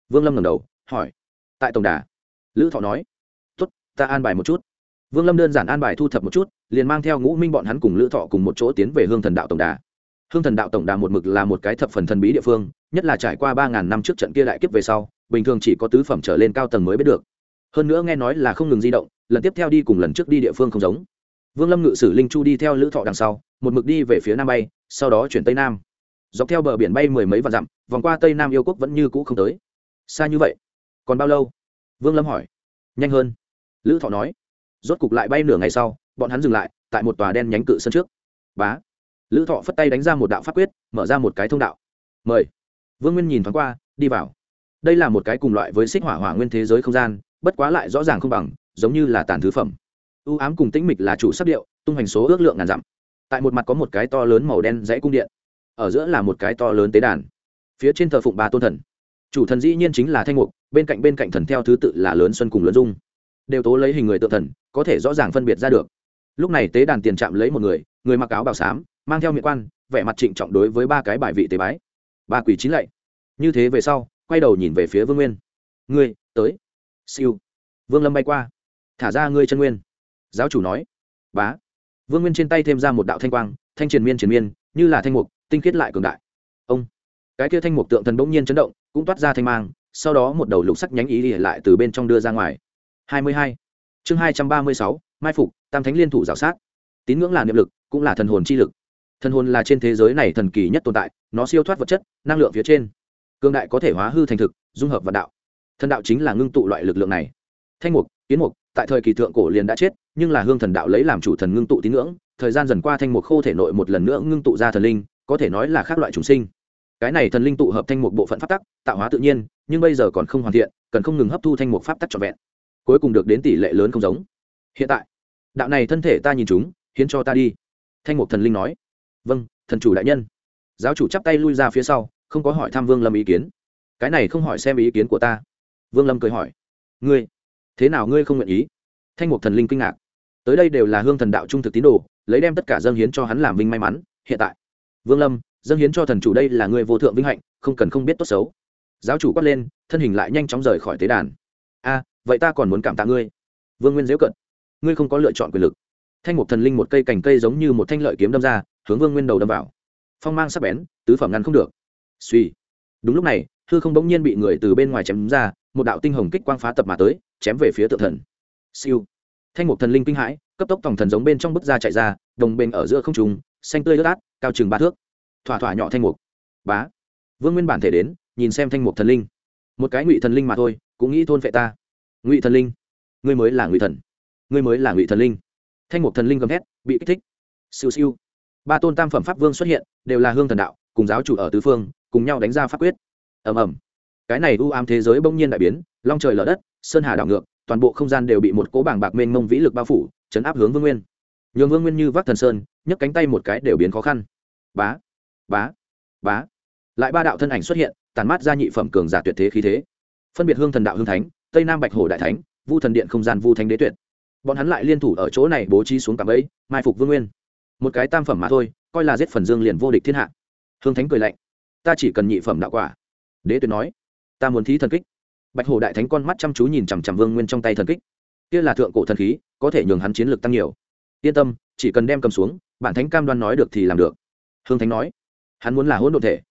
Vương lâm ngẩng đầu hỏi. Tại tổng đà. Lữ thọ nói. Tốt ta an bài một chút. Vương lâm đơn giản an bài thu thập một chút liền mang theo ngũ minh bọn hắn cùng lữ thọ cùng một chỗ tiến về hương thần đạo tổng đà hương thần đạo tổng đà một mực là một cái thập phần thần bí địa phương, nhất là trải qua ba ngàn năm trước trận kia đại kiếp về sau, bình thường chỉ có tứ phẩm trở lên cao tầng mới biết được. Hơn nữa nghe nói là không ngừng di động, lần tiếp theo đi cùng lần trước đi địa phương không giống. Vương lâm ngự sử linh chu đi theo lữ thọ đằng sau, một mực đi về phía nam bay, sau đó chuyển tây nam. Dọc theo bờ biển bay mười mấy vạn dặm, vòng qua tây nam yêu quốc vẫn như cũ không tới. Xa như vậy? Còn bao lâu? Vương lâm hỏi. Nhanh hơn. Lữ thọ nói. Rốt cục lại bay nửa ngày sau, bọn hắn dừng lại tại một tòa đen nhánh cự sân trước. Bá lữ thọ phất tay đánh ra một đạo pháp quyết, mở ra một cái thông đạo. Mời. Vương nguyên nhìn thoáng qua, đi vào. Đây là một cái cùng loại với xích hỏa hỏa nguyên thế giới không gian, bất quá lại rõ ràng không bằng, giống như là tàn thứ phẩm. U ám cùng tĩnh mịch là chủ sắc điệu, tung hành số ước lượng ngàn dặm. Tại một mặt có một cái to lớn màu đen dãy cung điện, ở giữa là một cái to lớn tế đàn. Phía trên thờ phụng ba tôn thần. Chủ thần dĩ nhiên chính là thanh mục, bên cạnh bên cạnh thần theo thứ tự là lớn xuân cùng lớn dung. Đều tố lấy hình người tự thần, có thể rõ ràng phân biệt ra được. Lúc này tế đàn tiền chạm lấy một người người mặc áo bào xám mang theo miệng quan, vẻ mặt trịnh trọng đối với ba cái bài vị tế bái. Ba quỷ chín lạy. Như thế về sau, quay đầu nhìn về phía vương nguyên. Ngươi, tới. Siêu. Vương lâm bay qua. Thả ra ngươi chân nguyên. Giáo chủ nói. Bá. Vương nguyên trên tay thêm ra một đạo thanh quang, thanh triền miên triền miên, như là thanh mục, tinh khiết lại cường đại. Ông. Cái kia thanh mục tượng thần bỗng nhiên chấn động, cũng toát ra thanh mang, sau đó một đầu lục sắc nhánh ý ỉa lại từ bên trong đưa ra ngoài. Hai mươi hai. Chương hai trăm ba mươi sáu, mai phục, tam thánh liên thủ g sát. Tín ngưỡng là niệm lực, cũng là thần hồn chi lực thần hồn là trên thế giới này thần kỳ nhất tồn tại, nó siêu thoát vật chất, năng lượng phía trên. Cương đại có thể hóa hư thành thực, dung hợp vạn đạo. Thần đạo chính là ngưng tụ loại lực lượng này. Thanh mục, kiến mục, tại thời kỳ thượng cổ liền đã chết, nhưng là hương thần đạo lấy làm chủ thần ngưng tụ tín ngưỡng, thời gian dần qua thanh mục khô thể nội một lần nữa ngưng tụ ra thần linh, có thể nói là khác loại chúng sinh. Cái này thần linh tụ hợp thanh mục bộ phận pháp tắc, tạo hóa tự nhiên, nhưng bây giờ còn không hoàn thiện, cần không ngừng hấp thu thanh mục pháp tắc trọn vẹn. Cuối cùng được đến tỷ lệ lớn không giống. Hiện tại, đạo này thân thể ta nhìn chúng, hiến cho ta đi. Thanh mục thần linh nói vâng thần chủ đại nhân. Giáo chủ chắp tay lui ra phía sau, không có hỏi thăm vương lâm ý kiến. Cái này không hỏi xem ý kiến của ta. Vương lâm cười hỏi. Ngươi, thế nào ngươi không nguyện ý? Thanh mục thần linh kinh ngạc. Tới đây đều là hương thần đạo trung thực tín đồ, lấy đem tất cả dân hiến cho hắn làm vinh may mắn, hiện tại. Vương lâm dân hiến cho thần chủ đây là người vô thượng vinh hạnh, không cần không biết tốt xấu. Giáo chủ quát lên, thân hình lại nhanh chóng rời khỏi tế đàn. A, vậy ta còn muốn cảm tạ ngươi. Vương nguyên dễu cận. Ngươi không có lựa chọn quyền lực. Thanh mục thần linh một cây cành cây giống như một thanh lợi kiếm đâm ra hướng vương nguyên đầu đâm vào. Phong mang sắc bén, tứ phẩm ngăn không được. Suy. Đúng lúc này, hư không bỗng nhiên bị người từ bên ngoài chém ra, một đạo tinh hồng kích quang phá tập mà tới, chém về phía tượng thần. Siêu. Thanh mục thần linh kinh hãi, cấp tốc tổng thần giống bên trong bức ra chạy ra, đồng bên ở giữa không trùng xanh tươi lướt át, cao chừng ba thước. Thỏa thỏa nhỏ thanh mục. Bá. Vương nguyên bản thể đến, nhìn xem thanh mục thần linh. Một cái ngụy thần linh mà thôi, cũng nghĩ thôn phệ ta. Ngụy thần linh. Ngươi mới là ngụy thần. Ngươi mới là ngụy thần linh. Thanh mục thần linh gầm hét bị kích thích. Siêu siêu ba tôn tam phẩm pháp vương xuất hiện, đều là hương thần đạo, cùng giáo chủ ở tứ phương, cùng nhau đánh ra pháp quyết. Ầm ầm. Cái này u ám thế giới bỗng nhiên đại biến, long trời lở đất, sơn hà đảo ngược, toàn bộ không gian đều bị một cỗ bảng bạc mênh mông vĩ lực bao phủ, chấn áp hướng vương nguyên. Nhường vương nguyên như vác thần sơn, nhấc cánh tay một cái đều biến khó khăn. Bá bá bá. Lại ba đạo thân ảnh xuất hiện tàn mát ra nhị phẩm cường giả tuyệt thế khí thế. Phân biệt hương thần đạo hương thánh, tây nam bạch hồ đại thánh, vu thần điện không gian vu thánh đế tuyệt. Bọn hắn lại liên thủ ở chỗ này bố trí xuống cạm ấy mai phục vương nguyên một cái tam phẩm mà thôi, coi là giết phần dương liền vô địch thiên hạ. Hương thánh cười lạnh. Ta chỉ cần nhị phẩm đạo quả. Đế tuyệt nói. Ta muốn thí thần kích. Bạch hồ đại thánh con mắt chăm chú nhìn chằm chằm vương nguyên trong tay thần kích. Kia là thượng cổ thần khí, có thể nhường hắn chiến lược tăng nhiều. Yên tâm, chỉ cần đem cầm xuống, bản thánh cam đoan nói được thì làm được. Hương thánh nói. Hắn muốn là hỗn độn thể.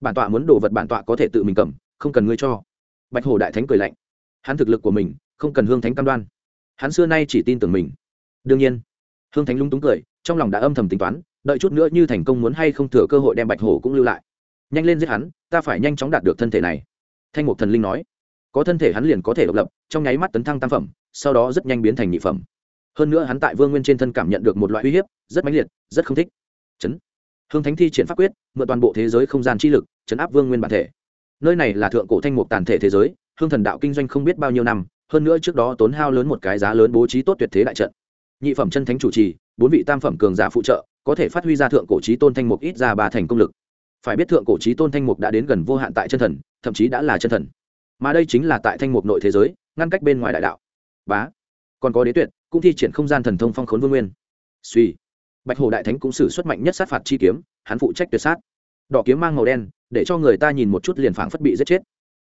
Bản tọa muốn đồ vật bản tọa có thể tự mình cầm, không cần ngươi cho. Bạch hồ đại thánh cười lạnh. Hắn thực lực của mình, không cần hương thánh cam đoan. Hắn xưa nay chỉ tin tưởng mình. Đương nhiên, hương thánh lung túng cười trong lòng đã âm thầm tính toán, đợi chút nữa như thành công muốn hay không thừa cơ hội đem bạch hổ cũng lưu lại. Nhanh lên giết hắn, ta phải nhanh chóng đạt được thân thể này. Thanh mục thần linh nói. Có thân thể hắn liền có thể độc lập, trong nháy mắt tấn thăng tam phẩm, sau đó rất nhanh biến thành nhị phẩm. Hơn nữa hắn tại vương nguyên trên thân cảm nhận được một loại uy hiếp, rất mãnh liệt, rất không thích. Chấn. Hương thánh thi triển pháp quyết, mượn toàn bộ thế giới không gian chi lực, chấn áp vương nguyên bản thể. Nơi này là thượng cổ thanh mục tàn thể thế giới, hương thần đạo kinh doanh không biết bao nhiêu năm, hơn nữa trước đó tốn hao lớn một cái giá lớn bố trí tốt tuyệt thế đại trận. Nhị phẩm chân thánh chủ trì bốn vị tam phẩm cường giả phụ trợ, có thể phát huy ra thượng cổ trí tôn thanh mục ít ra ba thành công lực. Phải biết thượng cổ trí tôn thanh mục đã đến gần vô hạn tại chân thần, thậm chí đã là chân thần. Mà đây chính là tại thanh mục nội thế giới, ngăn cách bên ngoài đại đạo. Bá. Còn có đế tuyệt, cũng thi triển không gian thần thông phong khốn vương nguyên. Suy. Bạch hồ đại thánh cũng xử xuất mạnh nhất sát phạt chi kiếm, hắn phụ trách tuyệt sát. Đỏ kiếm mang màu đen, để cho người ta nhìn một chút liền phảng phất bị giết chết.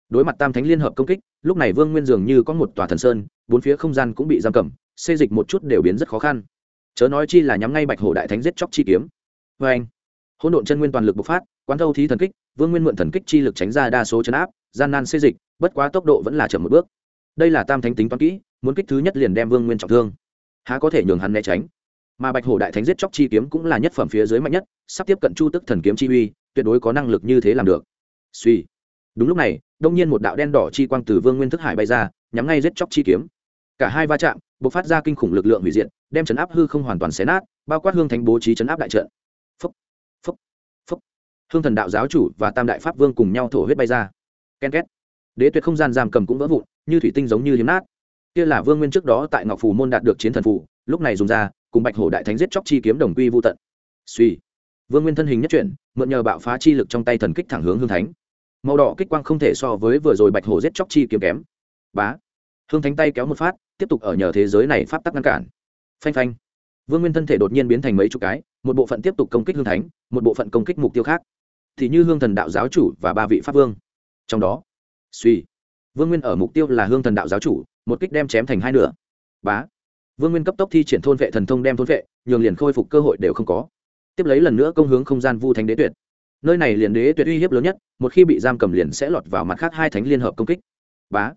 Đối mặt tam thánh liên hợp công kích, lúc này vương nguyên dường như có một tòa thần sơn, bốn phía không gian cũng bị giam cầm, xê dịch một chút đều biến rất khó khăn chớ nói chi là nhắm ngay bạch hổ đại thánh giết chóc chi kiếm. Vê anh, hỗn độn chân nguyên toàn lực bộc phát, quán thâu thí thần kích, vương nguyên mượn thần kích chi lực tránh ra đa số chấn áp, gian nan xê dịch, bất quá tốc độ vẫn là chậm một bước. Đây là tam thánh tính toán kỹ, muốn kích thứ nhất liền đem vương nguyên trọng thương. Há có thể nhường hắn né tránh. Mà bạch hổ đại thánh giết chóc chi kiếm cũng là nhất phẩm phía dưới mạnh nhất, sắp tiếp cận chu tức thần kiếm chi uy, tuyệt đối có năng lực như thế làm được. Suy. Đúng lúc này, đông nhiên một đạo đen đỏ chi quang từ vương nguyên thức hải bay ra, nhắm ngay giết chóc chi kiếm. Cả hai va chạm b ộ c phát ra kinh khủng lực lượng hủy diệt, đem chấn áp hư không hoàn toàn xé nát, bao quát hương thánh bố trí chấn áp đại trận. Phúc phúc phúc hương thần đạo giáo chủ và tam đại pháp vương cùng nhau thổ huyết bay ra. Ken két. Đế tuyệt không gian giam cầm cũng vỡ vụn, như thủy tinh giống như hiếm nát. Kia là vương nguyên trước đó tại ngọc phủ môn đạt được chiến thần phủ lúc này dùng ra, cùng bạch hổ đại thánh giết chóc chi kiếm đồng quy vô tận. Suy. Vương nguyên thân hình nhất chuyển, mượn nhờ bạo phá chi lực trong tay thần kích thẳng hướng hương thánh. Màu đỏ kích quang không thể so với vừa rồi bạch hổ giết chóc chi kiếm kém. Bá hương thánh tay kéo một phát, tiếp tục ở nhờ thế giới này pháp tắc ngăn cản. Phanh phanh. Vương nguyên thân thể đột nhiên biến thành mấy chục cái, một bộ phận tiếp tục công kích hương thánh, một bộ phận công kích mục tiêu khác. Thì như hương thần đạo giáo chủ và ba vị pháp vương. Trong đó, suy. Vương nguyên ở mục tiêu là hương thần đạo giáo chủ, một kích đem chém thành hai nửa. Bá. Vương nguyên cấp tốc thi triển thôn vệ thần thông đem thôn vệ, nhường liền khôi phục cơ hội đều không có. Tiếp lấy lần nữa công hướng không gian vu thánh đế tuyệt. Nơi này liền đế tuyệt uy hiếp lớn nhất, một khi bị giam cầm liền sẽ lọt vào mặt khác hai thánh liên hợp công kích. Bá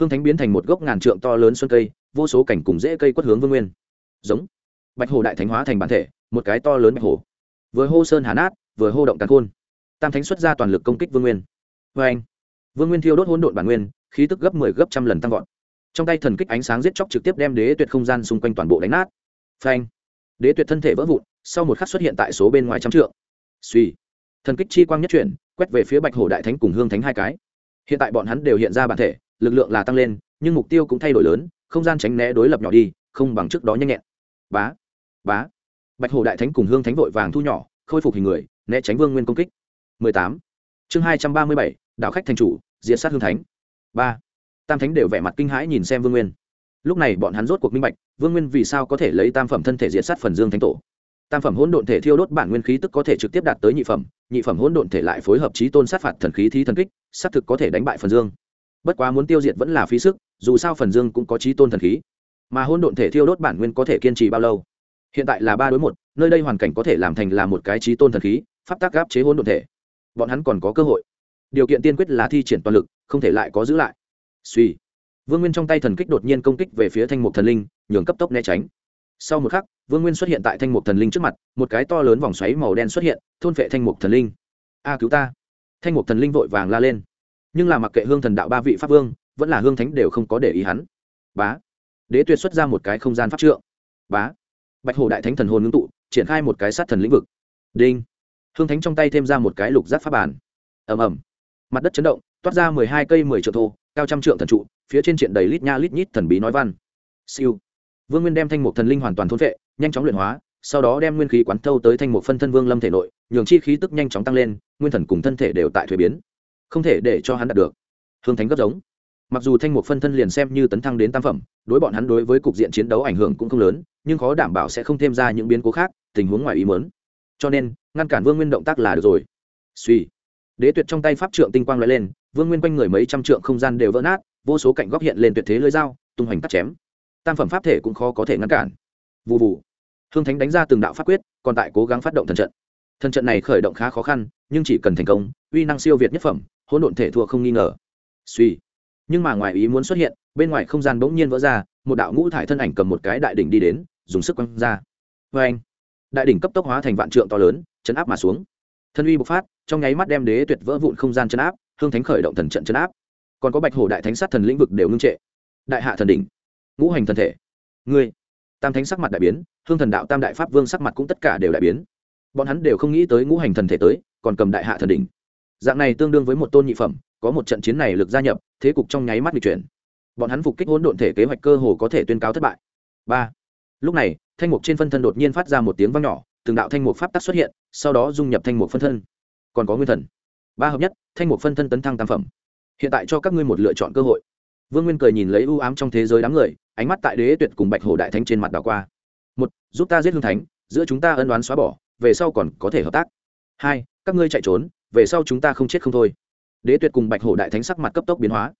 hương thánh biến thành một gốc ngàn trượng to lớn xuân cây, vô số cảnh cùng dễ cây quất hướng vương nguyên. Giống. Bạch hồ đại thánh hóa thành bản thể, một cái to lớn bạch hồ. Vừa hô sơn hà nát, vừa hô động càn khôn. Tam thánh xuất ra toàn lực công kích vương nguyên. Vê anh, vương nguyên thiêu đốt hỗn độn bản nguyên, khí tức gấp mười 10 gấp trăm lần tăng vọt. Trong tay thần kích ánh sáng giết chóc trực tiếp đem đế tuyệt không gian xung quanh toàn bộ đánh nát. Phanh đế tuyệt thân thể vỡ vụn, sau một khắc xuất hiện tại số bên ngoài trăm trượng. Suy. Thần kích chi quang nhất chuyển, quét về phía bạch hổ đại thánh cùng hương thánh hai cái. Hiện tại bọn hắn đều hiện ra bản thể lực lượng là tăng lên nhưng mục tiêu cũng thay đổi lớn không gian tránh né đối lập nhỏ đi không bằng trước đó nhanh nhẹn. Bá bá. Bạch hổ đại thánh cùng hương thánh vội vàng thu nhỏ khôi phục hình người né tránh vương nguyên công kích. 18. chương 237, đảo khách thành chủ diệt sát hương thánh. Ba. Tam thánh đều vẻ mặt kinh hãi nhìn xem vương nguyên. Lúc này bọn hắn rốt cuộc minh bạch vương nguyên vì sao có thể lấy tam phẩm thân thể diệt sát phần dương thánh tổ. Tam phẩm hỗn độn thể thiêu đốt bản nguyên khí tức có thể trực tiếp đạt tới nhị phẩm nhị phẩm hỗn độn thể lại phối hợp trí tôn sát phạt thần khí thi thần kích xác thực có thể đánh bại phần dương bất quá muốn tiêu diệt vẫn là phí sức, dù sao phần dương cũng có trí tôn thần khí. Mà hôn độn thể thiêu đốt bản nguyên có thể kiên trì bao lâu? Hiện tại là ba đối một, nơi đây hoàn cảnh có thể làm thành là một cái trí tôn thần khí, pháp tác gáp chế hôn độn thể. Bọn hắn còn có cơ hội. Điều kiện tiên quyết là thi triển toàn lực, không thể lại có giữ lại. Suy. Vương nguyên trong tay thần kích đột nhiên công kích về phía thanh mục thần linh, nhường cấp tốc né tránh. Sau một khắc, vương nguyên xuất hiện tại thanh mục thần linh trước mặt, một cái to lớn vòng xoáy màu đen xuất hiện, thôn vệ thanh mục thần linh. A cứu ta. Thanh mục thần linh vội vàng la lên nhưng là mặc kệ hương thần đạo ba vị pháp vương, vẫn là hương thánh đều không có để ý hắn. Bá. Đế tuyệt xuất ra một cái không gian pháp trượng. Bá. Bạch hồ đại thánh thần hồn ngưng tụ, triển khai một cái sát thần lĩnh vực. Đinh. Hương thánh trong tay thêm ra một cái lục giác pháp bản ầm ầm. Mặt đất chấn động, toát ra mười hai cây mười triệu thô, cao trăm trượng thần trụ, phía trên triện đầy lít nha lít nhít thần bí nói văn. Siêu. Vương nguyên đem thanh mục thần linh hoàn toàn thôn vệ nhanh chóng luyện hóa, sau đó đem nguyên khí quán thâu tới thanh mục phân thân vương lâm thể nội, nhường chi khí tức nhanh chóng tăng lên, nguyên thần cùng thân thể đều tại thuế biến không thể để cho hắn đạt được. Hương thánh gấp giống. Mặc dù thanh mục phân thân liền xem như tấn thăng đến tam phẩm, đối bọn hắn đối với cục diện chiến đấu ảnh hưởng cũng không lớn, nhưng khó đảm bảo sẽ không thêm ra những biến cố khác, tình huống ngoài ý mớn cho nên, ngăn cản vương nguyên động tác là được rồi. Suy đế tuyệt trong tay pháp trượng tinh quang l lên, vương nguyên quanh người mấy trăm trượng không gian đều vỡ nát, vô số cạnh góc hiện lên tuyệt thế lưới dao, tung hoành cắt chém. Tam phẩm pháp thể cũng khó có thể ngăn cản. Vụ vụ hương thánh đánh ra từng đạo pháp quyết, còn tại cố gắng phát động thần trận. Thần trận này khởi động khá khó khăn, nhưng chỉ cần thành công, uy năng siêu việt nhất phẩm hỗn độn thể thua không nghi ngờ. Suy. Nhưng mà ngoài ý muốn xuất hiện, bên ngoài không gian bỗng nhiên vỡ ra, một đạo ngũ thải thân ảnh cầm một cái đại đỉnh đi đến, dùng sức quăng ra. Vê anh đại đỉnh cấp tốc hóa thành vạn trượng to lớn, chấn áp mà xuống. Thân uy bộc phát, trong nháy mắt đem đế tuyệt vỡ vụn không gian chấn áp, hương thánh khởi động thần trận chấn áp. Còn có bạch hổ đại thánh sát thần lĩnh vực đều ngưng trệ. Đại hạ thần đỉnh. Ngũ hành thần thể. Ngươi. Tam thánh sắc mặt đại biến, hương thần đạo tam đại pháp vương sắc mặt cũng tất cả đều đại biến. Bọn hắn đều không nghĩ tới ngũ hành thần thể tới, còn cầm đại hạ thần đỉnh dạng này tương đương với một tôn nhị phẩm, có một trận chiến này lực gia nhập, thế cục trong nháy mắt bị chuyển. Bọn hắn phục kích hỗn độn thể kế hoạch cơ hồ có thể tuyên cáo thất bại. Ba. Lúc này, thanh mục trên phân thân đột nhiên phát ra một tiếng vang nhỏ, từng đạo thanh mục pháp tắc xuất hiện, sau đó dung nhập thanh mục phân thân. Còn có nguyên thần. Ba hợp nhất, thanh mục phân thân tấn thăng tam phẩm. Hiện tại cho các ngươi một lựa chọn cơ hội. Vương nguyên cười nhìn lấy ưu ám trong thế giới đám người, ánh mắt tại đế tuyệt cùng bạch hổ đại thánh trên mặt đảo qua. Một, giúp ta giết hương thánh, giữa chúng ta ân đoán xóa bỏ, về sau còn có thể hợp tác. Hai, các ngươi chạy trốn về sau chúng ta không chết không thôi. Đế tuyệt cùng bạch hổ đại thánh sắc mặt cấp tốc biến hóa.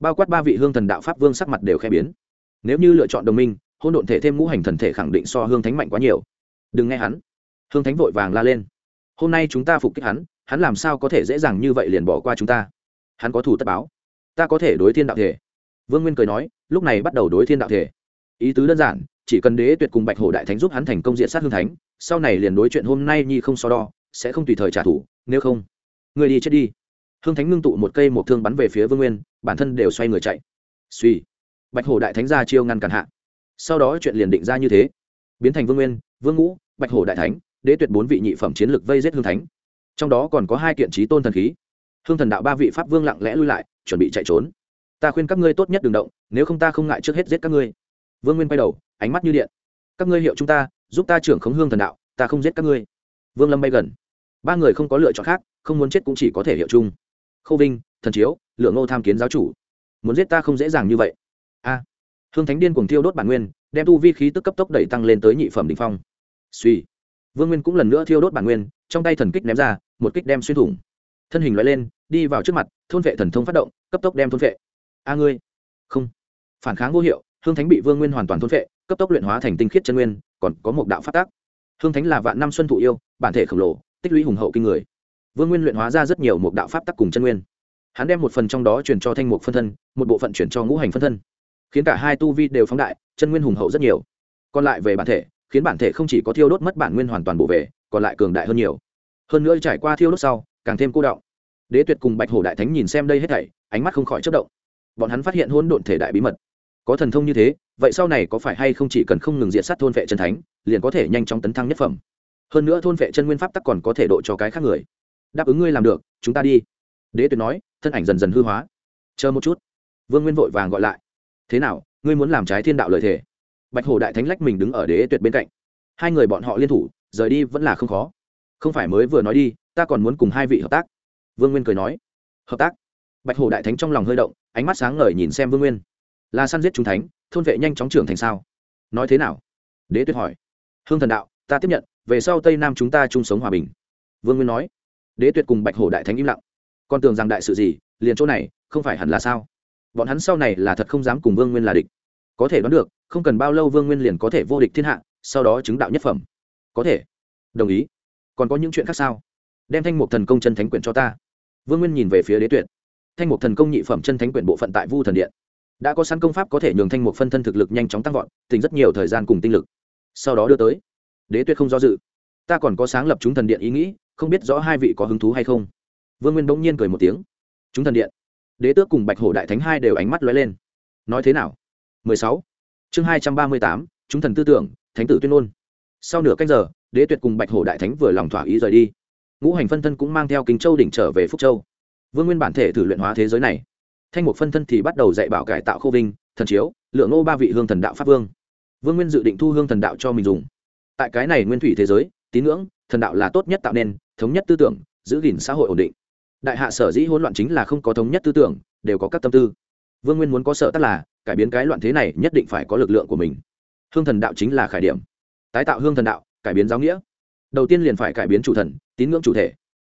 Bao quát ba vị hương thần đạo pháp vương sắc mặt đều khẽ biến. Nếu như lựa chọn đồng minh hôn độn thể thêm ngũ hành thần thể khẳng định so hương thánh mạnh quá nhiều. Đừng nghe hắn. Hương thánh vội vàng la lên. Hôm nay chúng ta phục kích hắn hắn làm sao có thể dễ dàng như vậy liền bỏ qua chúng ta? Hắn có thủ tất báo. Ta có thể đối thiên đạo thể. Vương nguyên cười nói, lúc này bắt đầu đối thiên đạo thể. Ý tứ đơn giản, chỉ cần đế tuyệt cùng bạch hổ đại thánh giúp hắn thành công diện sát hương thánh, sau này liền đối chuyện hôm nay nhi không so đo, sẽ không tùy thời trả thù, nếu không người đi chết đi. Hương thánh ngưng tụ một cây một thương bắn về phía vương nguyên, bản thân đều xoay người chạy. Suy bạch hổ đại thánh ra chiêu ngăn cản hạ. Sau đó chuyện liền định ra như thế. Biến thành vương nguyên, vương ngũ, bạch hổ đại thánh, đế tuyệt bốn vị nhị phẩm chiến lược vây giết hương thánh. Trong đó còn có hai kiện trí tôn thần khí. Hương thần đạo ba vị pháp vương lặng lẽ lui lại, chuẩn bị chạy trốn. Ta khuyên các ngươi tốt nhất đừng động, nếu không ta không ngại trước hết giết các ngươi. Vương nguyên quay đầu, ánh mắt như điện. Các ngươi hiệu chúng ta, giúp ta trưởng khống hương thần đạo, ta không giết các ngươi. Vương lâm bay gần ba người không có lựa chọn khác không muốn chết cũng chỉ có thể hiệu chung khâu vinh thần chiếu lượng ngô tham kiến giáo chủ muốn giết ta không dễ dàng như vậy a hương thánh điên cùng thiêu đốt bản nguyên đem tu vi khí tức cấp tốc đẩy tăng lên tới nhị phẩm đ ỉ n h phong suy vương nguyên cũng lần nữa thiêu đốt bản nguyên trong tay thần kích ném ra một kích đem xuyên thủng thân hình loại lên đi vào trước mặt thôn vệ thần thông phát động cấp tốc đem thôn vệ a ngươi không phản kháng vô hiệu hương thánh bị vương nguyên hoàn toàn thôn vệ cấp tốc luyện hóa thành tinh khiết chân nguyên còn có một đạo phát tác hương thánh là vạn năm xuân thụ yêu bản thể khổng lồ tích lũy hùng hậu kinh người. Vương nguyên luyện hóa ra rất nhiều một đạo pháp tắc cùng chân nguyên. Hắn đem một phần trong đó chuyển cho thanh mục phân thân, một bộ phận chuyển cho ngũ hành phân thân. Khiến cả hai tu vi đều phóng đại, chân nguyên hùng hậu rất nhiều. Còn lại về bản thể, khiến bản thể không chỉ có thiêu đốt mất bản nguyên hoàn toàn bổ về, còn lại cường đại hơn nhiều. Hơn nữa trải qua thiêu đốt sau, càng thêm cô động. Đế tuyệt cùng bạch hổ đại thánh nhìn xem đây hết thảy, ánh mắt không khỏi chất động. Bọn hắn phát hiện hôn độn thể đại bí mật. Có thần thông như thế, vậy sau này có phải hay không chỉ cần không ngừng diện sát thôn vệ chân thánh, liền có thể nhanh chóng tấn thăng nhất phẩm? Hơn nữa thôn vệ chân nguyên pháp tắc còn có thể độ cho cái khác người. Đáp ứng ngươi làm được, chúng ta đi. Đế tuyệt nói, thân ảnh dần dần hư hóa. Chờ một chút. Vương nguyên vội vàng gọi lại. Thế nào, ngươi muốn làm trái thiên đạo lợi thể bạch hồ đại thánh lách mình đứng ở đế tuyệt bên cạnh. Hai người bọn họ liên thủ, rời đi vẫn là không khó. Không phải mới vừa nói đi, ta còn muốn cùng hai vị hợp tác. Vương nguyên cười nói. Hợp tác? Bạch hồ đại thánh trong lòng hơi động, ánh mắt sáng ngời nhìn xem vương nguyên. Là săn giết chúng thánh, thôn vệ nhanh chóng trưởng thành sao? Nói thế nào? Đế tuyệt hỏi. Hương thần đạo, ta tiếp nhận về sau tây nam chúng ta chung sống hòa bình. Vương nguyên nói. Đế tuyệt cùng bạch hổ đại thánh im lặng. Con tưởng rằng đại sự gì, liền chỗ này, không phải hẳn là sao? Bọn hắn sau này là thật không dám cùng vương nguyên là địch. Có thể đoán được, không cần bao lâu vương nguyên liền có thể vô địch thiên hạ, sau đó chứng đạo nhất phẩm. Có thể. Đồng ý. Còn có những chuyện khác sao? Đem thanh mục thần công chân thánh quyển cho ta. Vương nguyên nhìn về phía đế tuyệt. Thanh mục thần công nhị phẩm chân thánh quyển bộ phận tại vu thần điện. Đã có sẵn công pháp có thể nhường thanh mục phân thân thực lực nhanh chóng tăng vọt tính rất nhiều thời gian cùng tinh lực. Sau đó đưa tới đế tuyệt không do dự. Ta còn có sáng lập chúng thần điện ý nghĩ không biết rõ hai vị có hứng thú hay không. Vương nguyên bỗng nhiên cười một tiếng. Chúng thần điện. Đế tước cùng bạch hổ đại thánh hai đều ánh mắt lóe lên. Nói thế nào? 16. chương 238, chúng thần tư tưởng thánh tử tuyên ngôn. Sau nửa canh giờ đế tuyệt cùng bạch hổ đại thánh vừa lòng thỏa ý rời đi. Ngũ hành phân thân cũng mang theo kính châu đỉnh trở về phúc châu. Vương nguyên bản thể thử luyện hóa thế giới này. Thanh mục phân thân thì bắt đầu dạy bảo cải tạo khô vinh thần chiếu lượng ngô ba vị hương thần đạo pháp vương. Vương nguyên dự định thu hương thần đạo cho mình dùng tại cái này nguyên thủy thế giới, tín ngưỡng, thần đạo là tốt nhất tạo nên, thống nhất tư tưởng, giữ gìn xã hội ổn định. Đại hạ sở dĩ hỗn loạn chính là không có thống nhất tư tưởng, đều có các tâm tư. Vương nguyên muốn có sợ tất là, cải biến cái loạn thế này nhất định phải có lực lượng của mình. Hương thần đạo chính là khải điểm. Tái tạo hương thần đạo, cải biến giáo nghĩa. Đầu tiên liền phải cải biến chủ thần, tín ngưỡng chủ thể.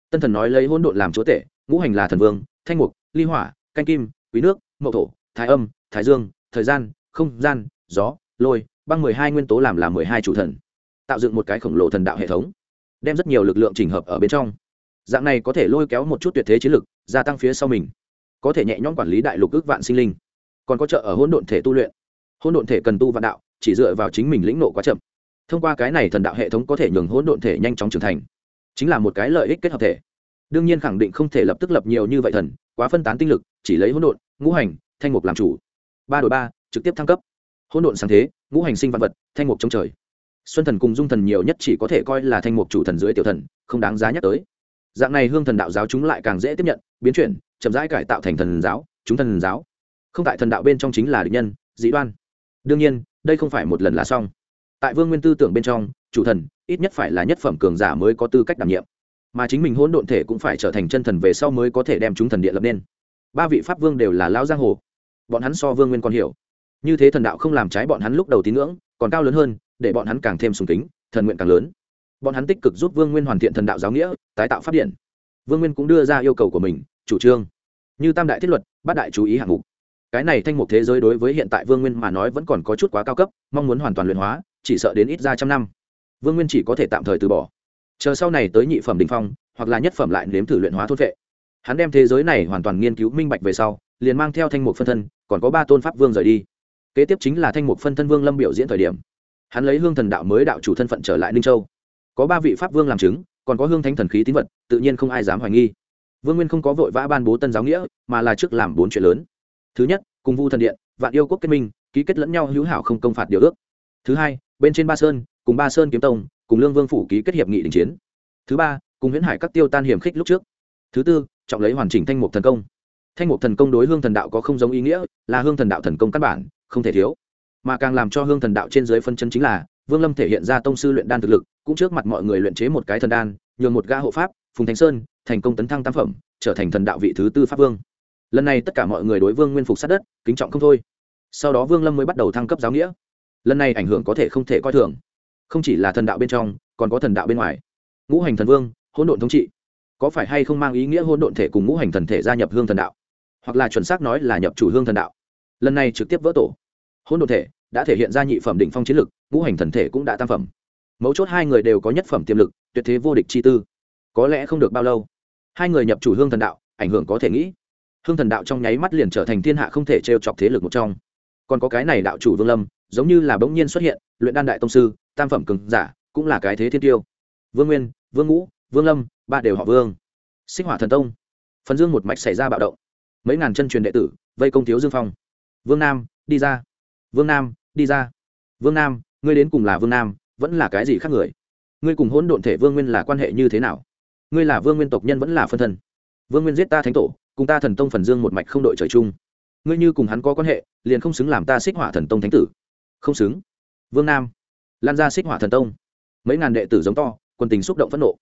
Tân thần nói lấy hỗn độn làm chúa tể, ngũ hành là thần vương, thanh mục, ly hỏa, canh kim, quý nước, mậu thổ, thái âm, thái dương, thời gian, không gian, gió, lôi, băng mười hai nguyên tố làm là mười hai chủ thần tạo dựng một cái khổng lồ thần đạo hệ thống, đem rất nhiều lực lượng trình hợp ở bên trong. Dạng này có thể lôi kéo một chút tuyệt thế chiến lực, gia tăng phía sau mình. Có thể nhẹ nhõm quản lý đại lục ước vạn sinh linh. Còn có trợ ở hỗn độn thể tu luyện. Hỗn độn thể cần tu vạn đạo, chỉ dựa vào chính mình lĩnh nộ quá chậm. Thông qua cái này thần đạo hệ thống có thể nhường hỗn độn thể nhanh chóng trưởng thành. Chính là một cái lợi ích kết hợp thể. Đương nhiên khẳng định không thể lập tức lập nhiều như vậy thần, quá phân tán tinh lực, chỉ lấy hỗn độn, ngũ hành, thanh mục làm chủ. Ba đội ba, trực tiếp thăng cấp. Hỗn độn sáng thế, ngũ hành sinh vạn vật, thanh mục trong trời xuân thần cùng dung thần nhiều nhất chỉ có thể coi là thanh mục chủ thần dưới tiểu thần, không đáng giá nhắc tới. Dạng này hương thần đạo giáo chúng lại càng dễ tiếp nhận, biến chuyển, chậm rãi cải tạo thành thần giáo, chúng thần giáo. Không tại thần đạo bên trong chính là định nhân dĩ đoan. Đương nhiên, đây không phải một lần là xong. Tại vương nguyên tư tưởng bên trong, chủ thần ít nhất phải là nhất phẩm cường giả mới có tư cách đảm nhiệm. Mà chính mình hỗn độn thể cũng phải trở thành chân thần về sau mới có thể đem chúng thần địa lập nên. Ba vị pháp vương đều là lão giang hồ. Bọn hắn so vương nguyên còn hiểu. Như thế thần đạo không làm trái bọn hắn lúc đầu tín ngưỡng, còn cao lớn hơn để bọn hắn càng thêm sùng kính, thần nguyện càng lớn. Bọn hắn tích cực giúp vương nguyên hoàn thiện thần đạo giáo nghĩa, tái tạo phát điện vương nguyên cũng đưa ra yêu cầu của mình, chủ trương. Như tam đại thiết luật, bát đại chú ý hạng mục. Cái này thanh mục thế giới đối với hiện tại vương nguyên mà nói vẫn còn có chút quá cao cấp, mong muốn hoàn toàn luyện hóa, chỉ sợ đến ít ra trăm năm. Vương nguyên chỉ có thể tạm thời từ bỏ. Chờ sau này tới nhị phẩm đình phong, hoặc là nhất phẩm lại nếm thử luyện hóa thốt vệ. Hắn đem thế giới này hoàn toàn nghiên cứu minh bạch về sau, liền mang theo thanh mục phân thân, còn có ba tôn pháp vương rời đi. Kế tiếp chính là thanh mục phân thân vương lâm biểu diễn thời điểm hắn lấy hương thần đạo mới đạo chủ thân phận trở lại ninh châu có ba vị pháp vương làm chứng còn có hương thánh thần khí tín vật tự nhiên không ai dám hoài nghi vương nguyên không có vội vã ban bố tân giáo nghĩa mà là trước làm bốn chuyện lớn thứ nhất cùng vu thần điện vạn yêu quốc kết minh ký kết lẫn nhau hữu hảo không công phạt điều ước thứ hai bên trên ba sơn cùng ba sơn kiếm tông cùng lương vương phủ ký kết hiệp nghị đình chiến thứ ba cùng huyễn hải các tiêu tan hiểm khích lúc trước thứ tư trọng lấy hoàn chỉnh thanh mục thần công thanh mục thần công đối hương thần đạo có không giống ý nghĩa là hương thần đạo thần công căn bản không thể thiếu mà càng làm cho hương thần đạo trên dưới phân chân chính là, vương lâm thể hiện ra tông sư luyện đan thực lực, cũng trước mặt mọi người luyện chế một cái thần đan, nhường một gã hộ pháp, phùng thánh sơn, thành công tấn thăng tam phẩm, trở thành thần đạo vị thứ tư pháp vương. Lần này tất cả mọi người đối vương nguyên phục sát đất, kính trọng không thôi. Sau đó vương lâm mới bắt đầu thăng cấp giáo nghĩa. Lần này ảnh hưởng có thể không thể coi thường. Không chỉ là thần đạo bên trong, còn có thần đạo bên ngoài. Ngũ hành thần vương, hỗn độn thống trị. Có phải hay không mang ý nghĩa hỗn độn thể cùng ngũ hành thần thể gia nhập hương thần đạo? Hoặc là chuẩn xác nói là nhập chủ hương thần đạo? Lần này trực tiếp vỡ tổ hỗn độn thể đã thể hiện ra nhị phẩm đỉnh phong chiến lực, ngũ hành thần thể cũng đã tam phẩm. Mấu chốt hai người đều có nhất phẩm tiềm lực, tuyệt thế vô địch chi tư. Có lẽ không được bao lâu, hai người nhập chủ hương thần đạo, ảnh hưởng có thể nghĩ. Hương thần đạo trong nháy mắt liền trở thành thiên hạ không thể trêu chọc thế lực một trong. Còn có cái này đạo chủ vương lâm, giống như là bỗng nhiên xuất hiện, luyện đan đại tông sư, tam phẩm cường giả, cũng là cái thế thiên tiêu. Vương nguyên, vương ngũ, vương lâm, ba đều họ vương. Sinh hỏa thần tông. Phần dương một mạch xảy ra bạo động. Mấy ngàn chân truyền đệ tử, vây công thiếu dương phong. Vương nam, đi ra vương nam, đi ra. Vương nam, ngươi đến cùng là vương nam, vẫn là cái gì khác người? Ngươi cùng hỗn độn thể vương nguyên là quan hệ như thế nào? Ngươi là vương nguyên tộc nhân vẫn là phân thân? Vương nguyên giết ta thánh tổ, cùng ta thần tông phần dương một mạch không đội trời chung. Ngươi như cùng hắn có quan hệ, liền không xứng làm ta xích hỏa thần tông thánh tử. Không xứng. Vương nam, lan ra xích hỏa thần tông. Mấy ngàn đệ tử giống to, quân tình xúc động phẫn nộ.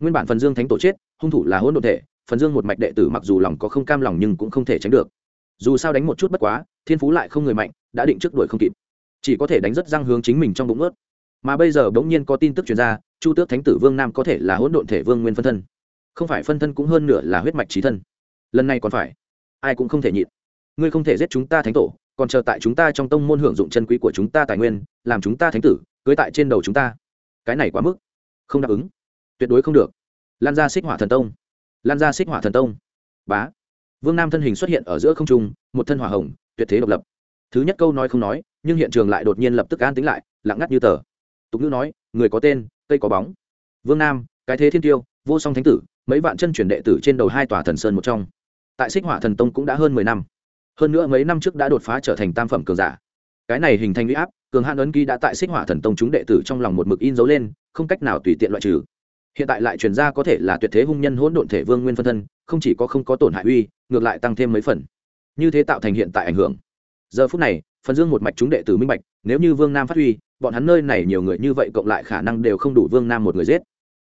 Nguyên bản phần dương thánh tổ chết, hung thủ là hỗn độn thể, phần dương một mạch đệ tử mặc dù lòng có không cam lòng nhưng cũng không thể tránh được dù sao đánh một chút bất quá, thiên phú lại không người mạnh, đã định trước đuổi không kịp. Chỉ có thể đánh rất răng hướng chính mình trong bụng ướt mà bây giờ bỗng nhiên có tin tức chuyển ra, chu tước thánh tử vương nam có thể là hỗn độn thể vương nguyên phân thân. Không phải phân thân cũng hơn nửa là huyết mạch trí thân. Lần này còn phải, ai cũng không thể nhịn. Ngươi không thể giết chúng ta thánh tổ, còn chờ tại chúng ta trong tông môn hưởng dụng chân quý của chúng ta tài nguyên, làm chúng ta thánh tử, cưới tại trên đầu chúng ta. Cái này quá mức, không đáp ứng. Tuyệt đối không được. Lan ra xích hỏa thần tông. Lan ra xích hỏa thần tông. Bá vương nam thân hình xuất hiện ở giữa không trung, một thân hỏa hồng, tuyệt thế độc lập. Thứ nhất câu nói không nói, nhưng hiện trường lại đột nhiên lập tức an tính lại, lặng ngắt như tờ. Tục ngữ nói, người có tên, cây có bóng. Vương nam, cái thế thiên tiêu, vô song thánh tử, mấy vạn chân chuyển đệ tử trên đầu hai tòa thần sơn một trong. Tại xích hỏa thần tông cũng đã hơn mười năm. Hơn nữa mấy năm trước đã đột phá trở thành tam phẩm cường giả. Cái này hình thành huy áp, cường hạn ấn ký đã tại xích hỏa thần tông chúng đệ tử trong lòng một mực in dấu lên, không cách nào tùy tiện loại trừ hiện tại lại truyền ra có thể là tuyệt thế hung nhân hỗn độn thể vương nguyên phân thân, không chỉ có không có tổn hại uy, ngược lại tăng thêm mấy phần. Như thế tạo thành hiện tại ảnh hưởng. Giờ phút này, phần dương một mạch chúng đệ tử minh bạch, nếu như vương nam phát huy bọn hắn nơi này nhiều người như vậy cộng lại khả năng đều không đủ vương nam một người giết.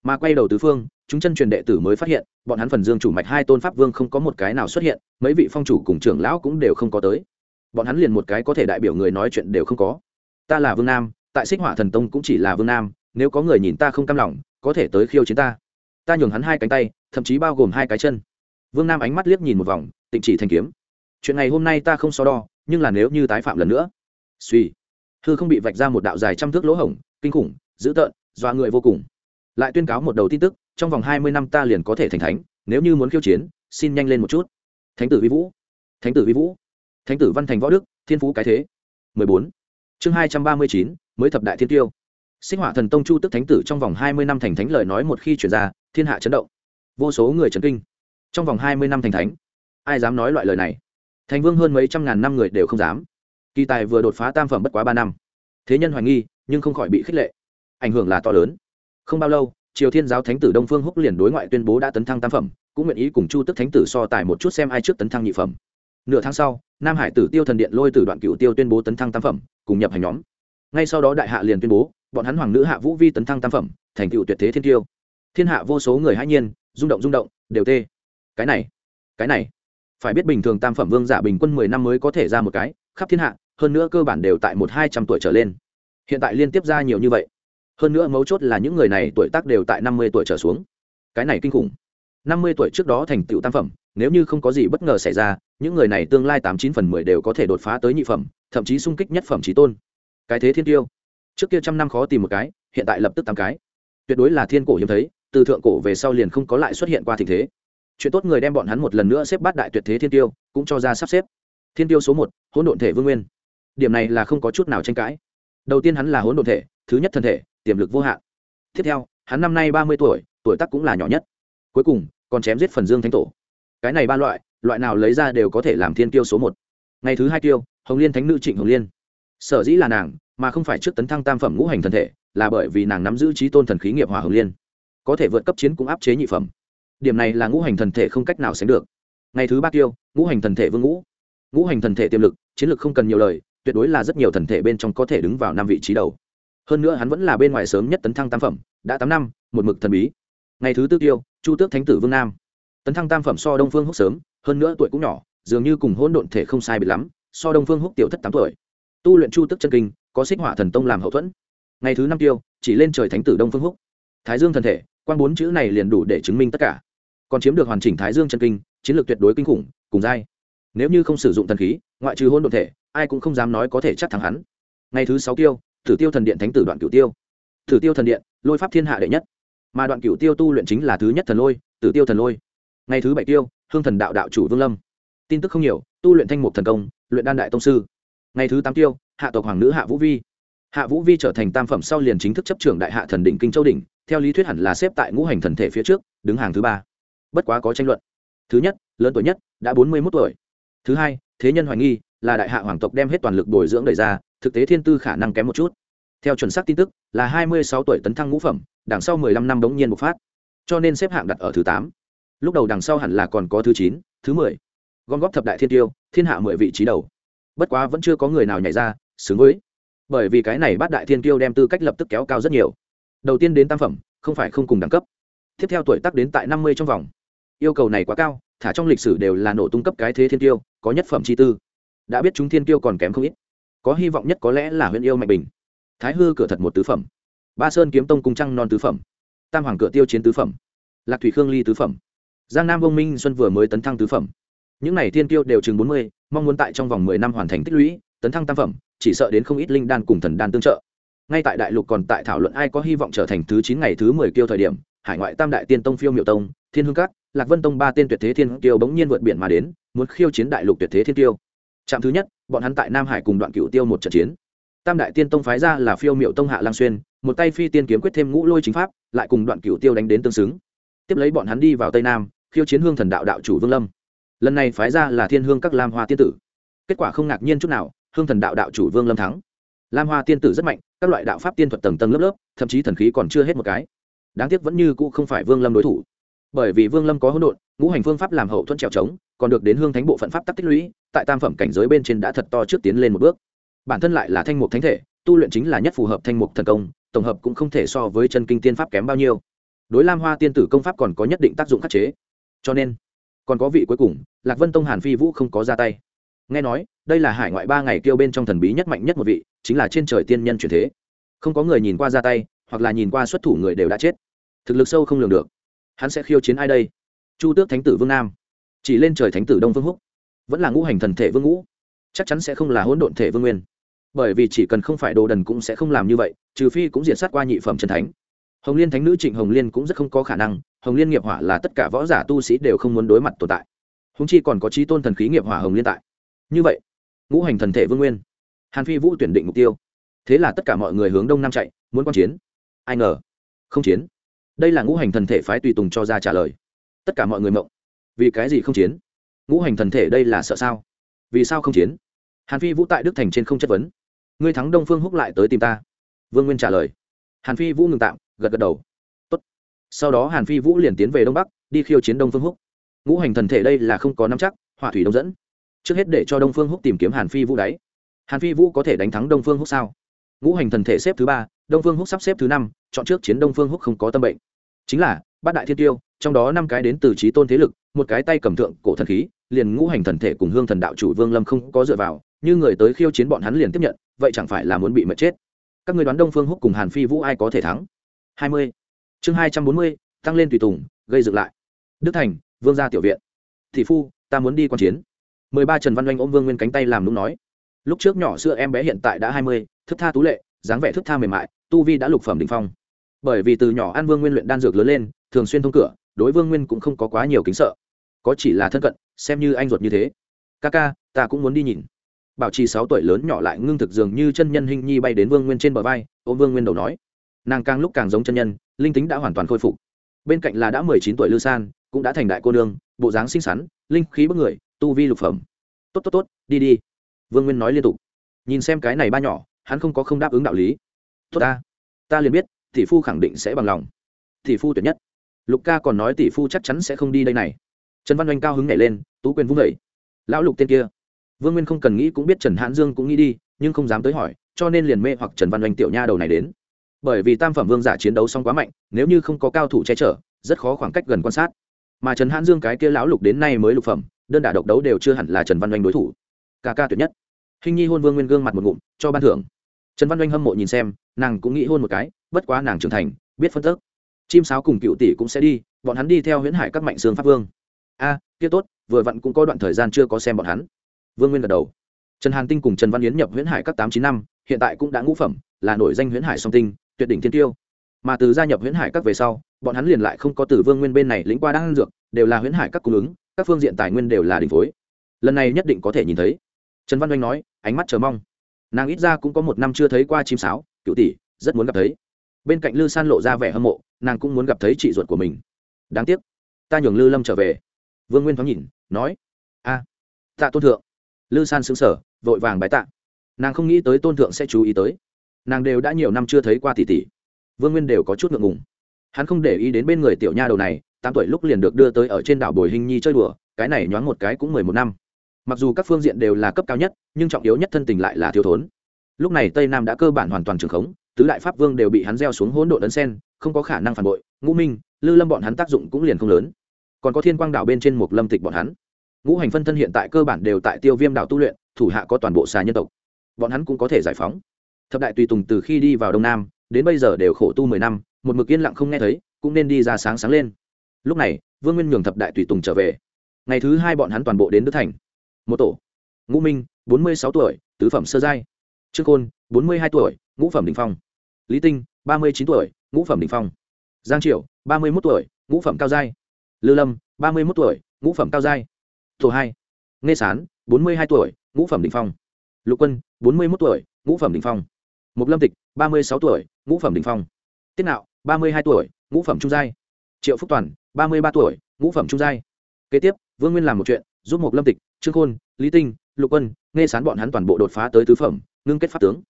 Mà quay đầu tứ phương, chúng chân truyền đệ tử mới phát hiện, bọn hắn phần dương chủ mạch hai tôn pháp vương không có một cái nào xuất hiện, mấy vị phong chủ cùng trưởng lão cũng đều không có tới. Bọn hắn liền một cái có thể đại biểu người nói chuyện đều không có. Ta là vương nam, tại xích hỏa thần tông cũng chỉ là vương nam, nếu có người nhìn ta không cam lòng có thể tới khiêu chiến ta. Ta nhường hắn hai cánh tay, thậm chí bao gồm hai cái chân. Vương nam ánh mắt liếc nhìn một vòng, tịnh chỉ thành kiếm. Chuyện này hôm nay ta không so đo, nhưng là nếu như tái phạm lần nữa. Suy. Hư không bị vạch ra một đạo dài trăm thước lỗ hổng, kinh khủng, dữ tợn, dọa người vô cùng. Lại tuyên cáo một đầu tin tức, trong vòng hai mươi năm ta liền có thể thành thánh, nếu như muốn khiêu chiến, xin nhanh lên một chút. Thánh tử vi vũ. Thánh tử vi vũ. Thánh tử văn thành võ đức, thiên phú cái thế. 14. chương hai trăm ba mươi chín, mới thập đại thiên tiêu sinh hỏa thần tông chu tức thánh tử trong vòng hai mươi năm thành thánh lời nói một khi chuyển ra, thiên hạ chấn động. Vô số người chấn kinh. Trong vòng hai mươi năm thành thánh, ai dám nói loại lời này? Thành vương hơn mấy trăm ngàn năm người đều không dám. Kỳ tài vừa đột phá tam phẩm bất quá ba năm. Thế nhân hoài nghi, nhưng không khỏi bị khích lệ. Ảnh hưởng là to lớn. Không bao lâu, triều thiên giáo thánh tử đông phương húc liền đối ngoại tuyên bố đã tấn thăng tam phẩm, cũng nguyện ý cùng chu tức thánh tử so tài một chút xem ai trước tấn thăng nhị phẩm. Nửa tháng sau, nam hải tử tiêu thần điện lôi từ đoạn cựu tiêu tuyên bố tấn thăng tam phẩm, cùng nhập hành nhóm. Ngay sau đó đại hạ liền tuyên bố bọn hắn hoàng nữ hạ vũ vi tấn thăng tam phẩm, thành tựu tuyệt thế thiên tiêu. Thiên hạ vô số người hãy nhiên, rung động rung động, đều tê. Cái này cái này. Phải biết bình thường tam phẩm vương giả bình quân mười năm mới có thể ra một cái, khắp thiên hạ, hơn nữa cơ bản đều tại một hai trăm tuổi trở lên. Hiện tại liên tiếp ra nhiều như vậy. Hơn nữa mấu chốt là những người này tuổi tác đều tại năm mươi tuổi trở xuống. Cái này kinh khủng. năm mươi tuổi trước đó thành tựu tam phẩm, nếu như không có gì bất ngờ xảy ra, những người này tương lai tám chín phần mười đều có thể đột phá tới nhị phẩm, thậm chí sung kích nhất phẩm trí tôn. Cái thế thiên tiêu trước kia trăm năm khó tìm một cái, hiện tại lập tức tám cái. Tuyệt đối là thiên cổ hiếm thấy, từ thượng cổ về sau liền không có lại xuất hiện qua tình thế. Chuyện tốt người đem bọn hắn một lần nữa xếp bát đại tuyệt thế thiên tiêu, cũng cho ra sắp xếp. Thiên tiêu số một, hỗn độn thể vương nguyên. Điểm này là không có chút nào tranh cãi. Đầu tiên hắn là hỗn độn thể, thứ nhất thân thể, tiềm lực vô hạn. Tiếp theo, hắn năm nay ba mươi tuổi tuổi tác cũng là nhỏ nhất. Cuối cùng, còn chém giết phần dương thánh tổ. Cái này ba loại loại nào lấy ra đều có thể làm thiên tiêu số một. Ngày thứ hai tiêu, hồng liên thánh nữ trịnh hồng liên. Sở dĩ là nàng mà không phải trước tấn thăng tam phẩm ngũ hành thân thể, là bởi vì nàng nắm giữ trí tôn thần khí nghiệp hỏa hồng liên. Có thể vượt cấp chiến cũng áp chế nhị phẩm. Điểm này là ngũ hành thần thể không cách nào sánh được. Ngày thứ ba tiêu ngũ hành thần thể vương ngũ. Ngũ hành thần thể tiềm lực, chiến lực không cần nhiều lời, tuyệt đối là rất nhiều thần thể bên trong có thể đứng vào năm vị trí đầu. Hơn nữa hắn vẫn là bên ngoài sớm nhất tấn thăng tam phẩm, đã tám năm, một mực thần bí. Ngày thứ tư tiêu chu tước thánh tử vương nam. Tấn thăng tam phẩm so đông phương húc sớm, hơn nữa tuổi cũng nhỏ, dường như cùng hôn độn thể không sai biệt lắm, so đông phương húc tiểu thất tám tuổi. Tu luyện chu tức chân kinh có xích hỏa thần tông làm hậu thuẫn. Ngày thứ năm tiêu, chỉ lên trời thánh tử đông phương húc. Thái dương thần thể quan bốn chữ này liền đủ để chứng minh tất cả. Còn chiếm được hoàn chỉnh thái dương chân kinh, chiến lược tuyệt đối kinh khủng, cùng dai nếu như không sử dụng thần khí, ngoại trừ hôn đ ộ thể, ai cũng không dám nói có thể chắc thắng hắn. Ngày thứ sáu tiêu thử tiêu thần điện thánh tử đoạn cửu tiêu. Thử tiêu thần điện, lôi pháp thiên hạ đệ nhất. Mà đoạn cửu tiêu tu luyện chính là thứ nhất thần lôi, tử tiêu thần lôi. Ngày thứ bảy tiêu, hương thần đạo đạo chủ vương lâm. Tin tức không nhiều, tu luyện thanh mục thần công, luyện đan đại tông sư. Ngày thứ tám tiêu hạ tộc hoàng nữ hạ vũ vi. Hạ vũ vi trở thành tam phẩm sau liền chính thức chấp trưởng đại hạ thần đỉnh kinh châu đỉnh, theo lý thuyết hẳn là xếp tại ngũ hành thần thể phía trước, đứng hàng thứ ba. Bất quá có tranh luận. Thứ nhất, lớn tuổi nhất, đã bốn mươi mốt tuổi. Thứ hai, thế nhân hoài nghi, là đại hạ hoàng tộc đem hết toàn lực bồi dưỡng đầy ra, thực tế thiên tư khả năng kém một chút. Theo chuẩn xác tin tức, là hai mươi sáu tuổi tấn thăng ngũ phẩm, đằng sau mười lăm năm đống nhiên bộc phát. Cho nên xếp hạng đặt ở thứ tám. Lúc đầu đằng sau hẳn là còn có thứ chín, thứ mười. Gom góp thập đại thiên tiêu, thiên hạ mười vị trí đầu bất quá vẫn chưa có người nào nhảy ra, xứng với. Bởi vì cái này bát đại thiên tiêu đem tư cách lập tức kéo cao rất nhiều. Đầu tiên đến tam phẩm, không phải không cùng đẳng cấp. Tiếp theo tuổi tác đến tại năm mươi trong vòng. Yêu cầu này quá cao, thả trong lịch sử đều là nổ tung cấp cái thế thiên tiêu có nhất phẩm chi tư. Đã biết chúng thiên tiêu còn kém không ít. Có hy vọng nhất có lẽ là huyện yêu mạnh bình. Thái hư cửa thật một tứ phẩm. Ba sơn kiếm tông cung trăng non tứ phẩm. Tam hoàng cửa tiêu chiến tứ phẩm. Lạc thủy khương ly tứ phẩm. Giang nam vông minh xuân vừa mới tấn thăng tứ phẩm. Những n à y thiên tiêu đều chừng bốn mươi mong muốn tại trong vòng mười năm hoàn thành tích lũy, tấn thăng tam phẩm, chỉ sợ đến không ít linh đan cùng thần đan tương trợ. Ngay tại đại lục còn tại thảo luận ai có hy vọng trở thành thứ chín ngày thứ mười kiêu thời điểm, hải ngoại tam đại tiên tông phiêu miệu tông, thiên hương cát lạc vân tông ba tên tuyệt thế thiên kiêu bỗng nhiên vượt biển mà đến, muốn khiêu chiến đại lục tuyệt thế thiên kiêu. Trạm thứ nhất, bọn hắn tại nam hải cùng đoạn cựu tiêu một trận chiến. Tam đại tiên tông phái ra là phiêu miệu tông hạ lang xuyên, một tay phi tiên kiếm quyết thêm ngũ lôi chính pháp, lại cùng đoạn cựu tiêu đánh đến tương xứng. Tiếp lấy bọn hắn đi vào tây nam, khiêu chiến hương thần đạo đạo chủ vương lâm lần này phái ra là thiên hương các lam hoa tiên tử. Kết quả không ngạc nhiên chút nào, hương thần đạo đạo chủ vương lâm thắng. Lam hoa tiên tử rất mạnh, các loại đạo pháp tiên thuật tầng tầng lớp lớp, thậm chí thần khí còn chưa hết một cái. Đáng tiếc vẫn như cũ không phải vương lâm đối thủ. Bởi vì vương lâm có hỗn độn, ngũ hành phương pháp làm hậu thuẫn trèo trống, còn được đến hương thánh bộ phận pháp tắc tích lũy, tại tam phẩm cảnh giới bên trên đã thật to trước tiến lên một bước. Bản thân lại là thanh mục thánh thể, tu luyện chính là nhất phù hợp thanh mục thần công, tổng hợp cũng không thể so với chân kinh tiên pháp kém bao nhiêu. Đối lam hoa tiên tử công pháp còn có nhất định tác dụng khắc chế. Cho nên còn có vị cuối cùng, lạc vân tông hàn phi vũ không có ra tay. Nghe nói, đây là hải ngoại ba ngày kêu bên trong thần bí nhất mạnh nhất một vị, chính là trên trời tiên nhân truyền thế. Không có người nhìn qua ra tay, hoặc là nhìn qua xuất thủ người đều đã chết. Thực lực sâu không lường được. Hắn sẽ khiêu chiến ai đây? Chu tước thánh tử vương nam. Chỉ lên trời thánh tử đông vương húc. Vẫn là ngũ hành thần thể vương ngũ. Chắc chắn sẽ không là hỗn độn thể vương nguyên. Bởi vì chỉ cần không phải đồ đần cũng sẽ không làm như vậy, trừ phi cũng diệt sát qua nhị phẩm trần thánh hồng liên thánh nữ trịnh hồng liên cũng rất không có khả năng, hồng liên nghiệp hỏa là tất cả võ giả tu sĩ đều không muốn đối mặt tồn tại. Húng chi còn có trí tôn thần khí nghiệp hỏa hồng liên tại. Như vậy, ngũ hành thần thể vương nguyên, hàn phi vũ tuyển định mục tiêu. Thế là tất cả mọi người hướng đông nam chạy, muốn quan chiến. Ai ngờ, không chiến. Đây là ngũ hành thần thể phái tùy tùng cho ra trả lời. Tất cả mọi người mộng. Vì cái gì không chiến? Ngũ hành thần thể đây là sợ sao? Vì sao không chiến? Hàn phi vũ tại đức thành trên không chất vấn. Ngươi thắng đông phương húc lại tới tìm ta. Vương nguyên trả lời. Hàn phi vũ ngừng tạm gật gật đầu. Tốt. sau đó hàn phi vũ liền tiến về đông bắc, đi khiêu chiến đông phương húc. Ngũ hành thần thể đây là không có nắm chắc, hỏa thủy đông dẫn. Trước hết để cho đông phương húc tìm kiếm hàn phi vũ đáy hàn phi vũ có thể đánh thắng đông phương húc sao? Ngũ hành thần thể xếp thứ ba, đông phương húc sắp xếp thứ năm, chọn trước chiến đông phương húc không có tâm bệnh. Chính là, bát đại thiên tiêu, trong đó năm cái đến từ trí tôn thế lực, một cái tay cầm thượng cổ thần khí, liền ngũ hành thần thể cùng hương thần đạo chủ vương lâm không có dựa vào, như người tới khiêu chiến bọn hắn liền tiếp nhận, vậy chẳng phải là muốn bị mệt chết? Các người đoán đông phương húc cùng hàn phi vũ ai có thể thắng? Hai mươi. Chương hai trăm bốn mươi, tăng lên tùy tùng, gây dựng lại. Đức thành, vương gia tiểu viện. Thị phu, ta muốn đi q chiến. Mười ba trần văn oanh ôm vương nguyên cánh tay làm đúng nói. Lúc trước nhỏ xưa em bé hiện tại đã hai mươi, thức tha tú lệ, dáng vẻ thức tha mềm mại, tu vi đã lục phẩm đ ỉ n h phong. Bởi vì từ nhỏ an vương nguyên luyện đan dược lớn lên, thường xuyên thông cửa, đối vương nguyên cũng không có quá nhiều kính sợ. Có chỉ là thân cận, xem như anh ruột như thế. Ca ca, ta cũng muốn đi nhìn. Bảo trì sáu tuổi lớn nhỏ lại ngưng thực dường như chân nhân hình nhi bay đến vương nguyên trên bờ vai, ôm vương nguyên đầu nói nàng càng lúc càng giống chân nhân, linh tính đã hoàn toàn khôi phục. Bên cạnh là đã mười chín tuổi lư san, cũng đã thành đại cô nương, bộ dáng xinh xắn, linh khí bức người, tu vi lục phẩm. Tốt tốt tốt, đi đi. Vương nguyên nói liên tục. Nhìn xem cái này ba nhỏ, hắn không có không đáp ứng đạo lý. Tốt ta ta liền biết, tỷ phu khẳng định sẽ bằng lòng. Tỷ phu tuyệt nhất. Lục ca còn nói tỷ phu chắc chắn sẽ không đi đây này. Trần văn oanh cao hứng nhảy lên, tú quyền vung vẩy lão lục tên kia. Vương nguyên không cần nghĩ cũng biết trần hãn dương cũng nghĩ đi, nhưng không dám tới hỏi, cho nên liền mê hoặc trần văn oanh tiểu nha đầu này đến bởi vì tam phẩm vương giả chiến đấu xong quá mạnh nếu như không có cao thủ che chở rất khó khoảng cách gần quan sát. Mà trần hãn dương cái kia lão lục đến nay mới lục phẩm đơn đả độc đấu đều chưa hẳn là trần văn oanh đối thủ. Ca ca tuyệt nhất. Hình nhi hôn vương nguyên gương mặt một ngụm cho ban thưởng. Trần văn oanh hâm mộ nhìn xem nàng cũng nghĩ hôn một cái bất quá nàng trưởng thành biết phân tức. Chim sáo cùng cựu tỷ cũng sẽ đi bọn hắn đi theo huyễn hải các mạnh sương pháp vương. A à, kia tốt vừa vặn cũng có đoạn thời gian chưa có xem bọn hắn. Vương nguyên gật đầu. Trần hàn tinh cùng trần văn yến nhập huyễn hải các tám chín năm hiện tại cũng đã ngũ phẩm là nổi danh huyễn hải song tinh tuyệt đỉnh thiên tiêu. Mà từ gia nhập huyễn hải các về sau, bọn hắn liền lại không có từ vương nguyên bên này lĩnh qua đang dược, đều là huyễn hải các cung ứng, các phương diện tài nguyên đều là đỉnh phối. Lần này nhất định có thể nhìn thấy. Trần văn oanh nói, ánh mắt chờ mong. Nàng ít ra cũng có một năm chưa thấy qua chim sáo, cựu tỷ, rất muốn gặp thấy. Bên cạnh lư san lộ ra vẻ hâm mộ, nàng cũng muốn gặp thấy chị ruột của mình. Đáng tiếc, ta nhường lư lâm trở về. Vương nguyên thoáng nhìn, nói, a, tạ tôn thượng. Lư san xứng sở vội vàng bái tạ. Nàng không nghĩ tới tôn thượng sẽ chú ý tới nàng đều đã nhiều năm chưa thấy qua tỷ tỷ. Vương nguyên đều có chút ngượng ngùng. Hắn không để ý đến bên người tiểu nha đầu này, tám tuổi lúc liền được đưa tới ở trên đảo bồi hình nhi chơi đùa, cái này nhoáng một cái cũng mười một năm. Mặc dù các phương diện đều là cấp cao nhất, nhưng trọng yếu nhất thân tình lại là thiếu thốn. Lúc này tây nam đã cơ bản hoàn toàn trường khống, tứ đại pháp vương đều bị hắn gieo xuống hỗn độ ấn sen, không có khả năng phản bội, ngũ minh, lư lâm bọn hắn tác dụng cũng liền không lớn. Còn có thiên quang đảo bên trên một lâm tịch bọn hắn. Ngũ hành phân thân hiện tại cơ bản đều tại tiêu viêm đảo tu luyện, thủ hạ có toàn bộ xà nhân tộc. Bọn hắn cũng có thể giải phóng thập đại tùy tùng từ khi đi vào đông nam, đến bây giờ đều khổ tu mười năm, một mực yên lặng không nghe thấy, cũng nên đi ra sáng sáng lên. Lúc này, vương nguyên nhường thập đại tùy tùng trở về. Ngày thứ hai bọn hắn toàn bộ đến đức thành. Một tổ. Ngũ minh, bốn mươi sáu tuổi, tứ phẩm sơ giai. Trương khôn, bốn mươi hai tuổi, ngũ phẩm đình phong. Lý tinh, ba mươi chín tuổi, ngũ phẩm đình phong. Giang triệu ba mươi một tuổi, ngũ phẩm cao giai. Lư lâm, ba mươi một tuổi, ngũ phẩm cao giai. Tổ hai. Nghe sán, bốn mươi hai tuổi, ngũ phẩm đình phong. Lục quân, bốn mươi một tuổi, ngũ phẩm đình phong mục lâm tịch, ba mươi sáu tuổi, ngũ phẩm đình phong. Tiết nạo, ba mươi hai tuổi, ngũ phẩm trung giai. Triệu phúc toàn, ba mươi ba tuổi, ngũ phẩm trung giai. Kế tiếp, vương nguyên làm một chuyện, giúp mục lâm tịch, trương khôn, lý tinh, lục quân nghe sán bọn hắn toàn bộ đột phá tới tứ phẩm, ngưng kết pháp tướng.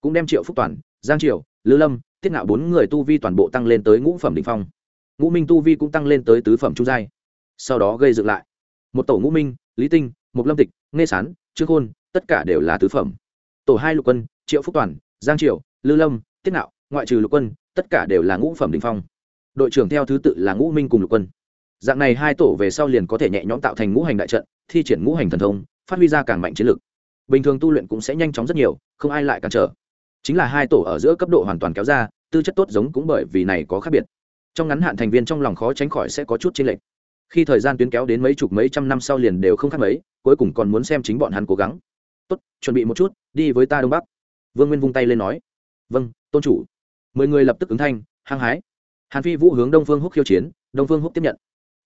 Cũng đem triệu phúc toàn, giang triều, lư lâm, tiết Nạo bốn người tu vi toàn bộ tăng lên tới ngũ phẩm đỉnh phong. Ngũ minh tu vi cũng tăng lên tới tứ phẩm trung giai. Sau đó gây dựng lại. Một tổ ngũ minh, lý tinh, mục lâm tịch nghe sán, trương khôn, tất cả đều là tứ phẩm. Tổ hai lục quân, triệu phúc toàn giang triều lư lâm tiết Nạo, ngoại trừ lục quân tất cả đều là ngũ phẩm đình phong. Đội trưởng theo thứ tự là ngũ minh cùng lục quân. Dạng này hai tổ về sau liền có thể nhẹ nhõm tạo thành ngũ hành đại trận thi triển ngũ hành thần thông phát huy ra càng mạnh chiến lực. Bình thường tu luyện cũng sẽ nhanh chóng rất nhiều không ai lại cản trở. Chính là hai tổ ở giữa cấp độ hoàn toàn kéo ra tư chất tốt giống cũng bởi vì này có khác biệt. Trong ngắn hạn thành viên trong lòng khó tránh khỏi sẽ có chút chênh lệch. Khi thời gian tuyến kéo đến mấy chục mấy trăm năm sau liền đều không khác mấy cuối cùng còn muốn xem chính bọn hắn cố gắng. Tốt chuẩn bị một chút đi với ta đông bắc vương nguyên vung tay lên nói vâng tôn chủ. Mười người lập tức ứng thanh, hăng hái. Hàn phi vũ hướng đông phương húc khiêu chiến, đông phương húc tiếp nhận.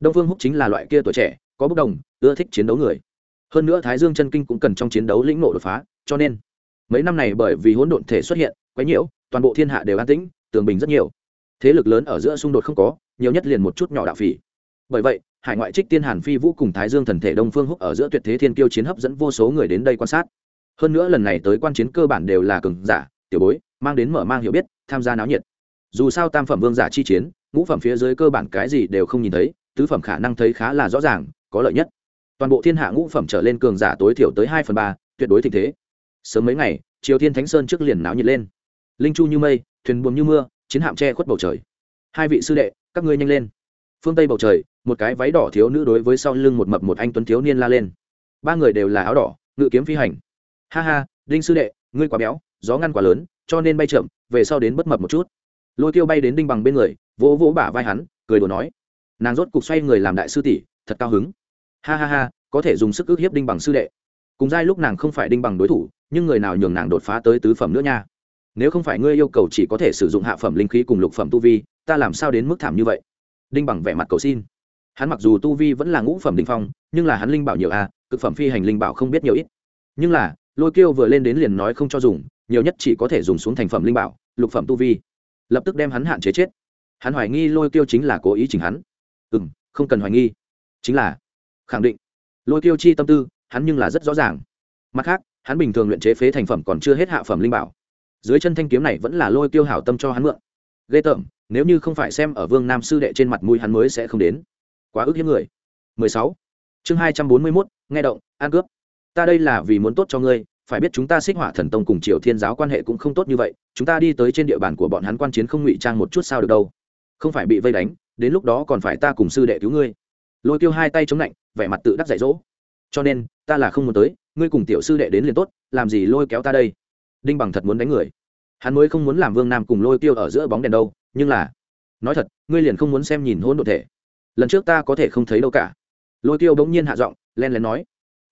Đông phương húc chính là loại kia tuổi trẻ, có bốc đồng, ưa thích chiến đấu người. Hơn nữa thái dương chân kinh cũng cần trong chiến đấu lĩnh nộ đột phá, cho nên mấy năm này bởi vì hỗn độn thể xuất hiện, quấy nhiễu, toàn bộ thiên hạ đều an tĩnh, tường bình rất nhiều. Thế lực lớn ở giữa xung đột không có, nhiều nhất liền một chút nhỏ đạo phỉ. Bởi vậy, hải ngoại trích tiên hàn phi vũ cùng thái dương thần thể đông phương húc ở giữa tuyệt thế thiên kiêu chiến hấp dẫn vô số người đến đây quan sát hơn nữa lần này tới quan chiến cơ bản đều là cường giả, tiểu bối, mang đến mở mang hiểu biết, tham gia náo nhiệt. Dù sao tam phẩm vương giả chi chiến, ngũ phẩm phía dưới cơ bản cái gì đều không nhìn thấy, tứ phẩm khả năng thấy khá là rõ ràng, có lợi nhất. Toàn bộ thiên hạ ngũ phẩm trở lên cường giả tối thiểu tới hai phần ba, tuyệt đối tình thế. Sớm mấy ngày, triều thiên thánh sơn trước liền náo nhiệt lên. Linh chu như mây, thuyền buồm như mưa, chiến hạm che khuất bầu trời. Hai vị sư đệ, các ngươi nhanh lên. Phương tây bầu trời, một cái váy đỏ thiếu nữ đối với sau lưng một mập một anh tuấn thiếu niên la lên. Ba người đều là áo đỏ, ngự kiếm phi hành ha ha, đinh sư đệ, ngươi quá béo, gió ngăn quá lớn, cho nên bay chậm, về sau đến bất mập một chút. Lôi tiêu bay đến đinh bằng bên người, vỗ vỗ bả vai hắn, cười đùa nói. Nàng rốt cục xoay người làm đại sư tỷ, thật cao hứng. Ha ha ha, có thể dùng sức ước hiếp đinh bằng sư đệ. Cùng giai lúc nàng không phải đinh bằng đối thủ, nhưng người nào nhường nàng đột phá tới tứ phẩm nữa nha. Nếu không phải ngươi yêu cầu chỉ có thể sử dụng hạ phẩm linh khí cùng lục phẩm tu vi, ta làm sao đến mức thảm như vậy? Đinh bằng vẻ mặt cầu xin. Hắn mặc dù tu vi vẫn là ngũ phẩm đình phong, nhưng là hắn linh bảo nhiều a, cực phẩm phi hành linh bảo không biết nhiều ít. Nhưng là lôi kiêu vừa lên đến liền nói không cho dùng nhiều nhất chỉ có thể dùng xuống thành phẩm linh bảo lục phẩm tu vi. Lập tức đem hắn hạn chế chết. Hắn hoài nghi lôi kiêu chính là cố ý chỉnh hắn. Ừ m không cần hoài nghi. Chính là khẳng định. Lôi kiêu chi tâm tư hắn nhưng là rất rõ ràng. Mặt khác hắn bình thường luyện chế phế thành phẩm còn chưa hết hạ phẩm linh bảo. Dưới chân thanh kiếm này vẫn là lôi kiêu hảo tâm cho hắn mượn. Ghê tởm nếu như không phải xem ở vương nam sư đệ trên mặt mũi hắn mới sẽ không đến. Quá ức hiếm người. 16. chương 241, nghe động an cướp ta đây là vì muốn tốt cho ngươi, phải biết chúng ta xích hỏa thần tông cùng triều thiên giáo quan hệ cũng không tốt như vậy, chúng ta đi tới trên địa bàn của bọn hắn quan chiến không ngụy trang một chút sao được đâu. Không phải bị vây đánh, đến lúc đó còn phải ta cùng sư đệ cứu ngươi. Lôi tiêu hai tay chống lạnh, vẻ mặt tự đắc dạy dỗ. Cho nên, ta là không muốn tới, ngươi cùng tiểu sư đệ đến liền tốt, làm gì lôi kéo ta đây? Đinh bằng thật muốn đánh người. Hắn mới không muốn làm vương nam cùng lôi tiêu ở giữa bóng đèn đâu, nhưng là, nói thật, ngươi liền không muốn xem nhìn hôn đ ộ thể. Lần trước ta có thể không thấy đâu cả. Lôi tiêu bỗng nhiên hạ giọng, len lén nói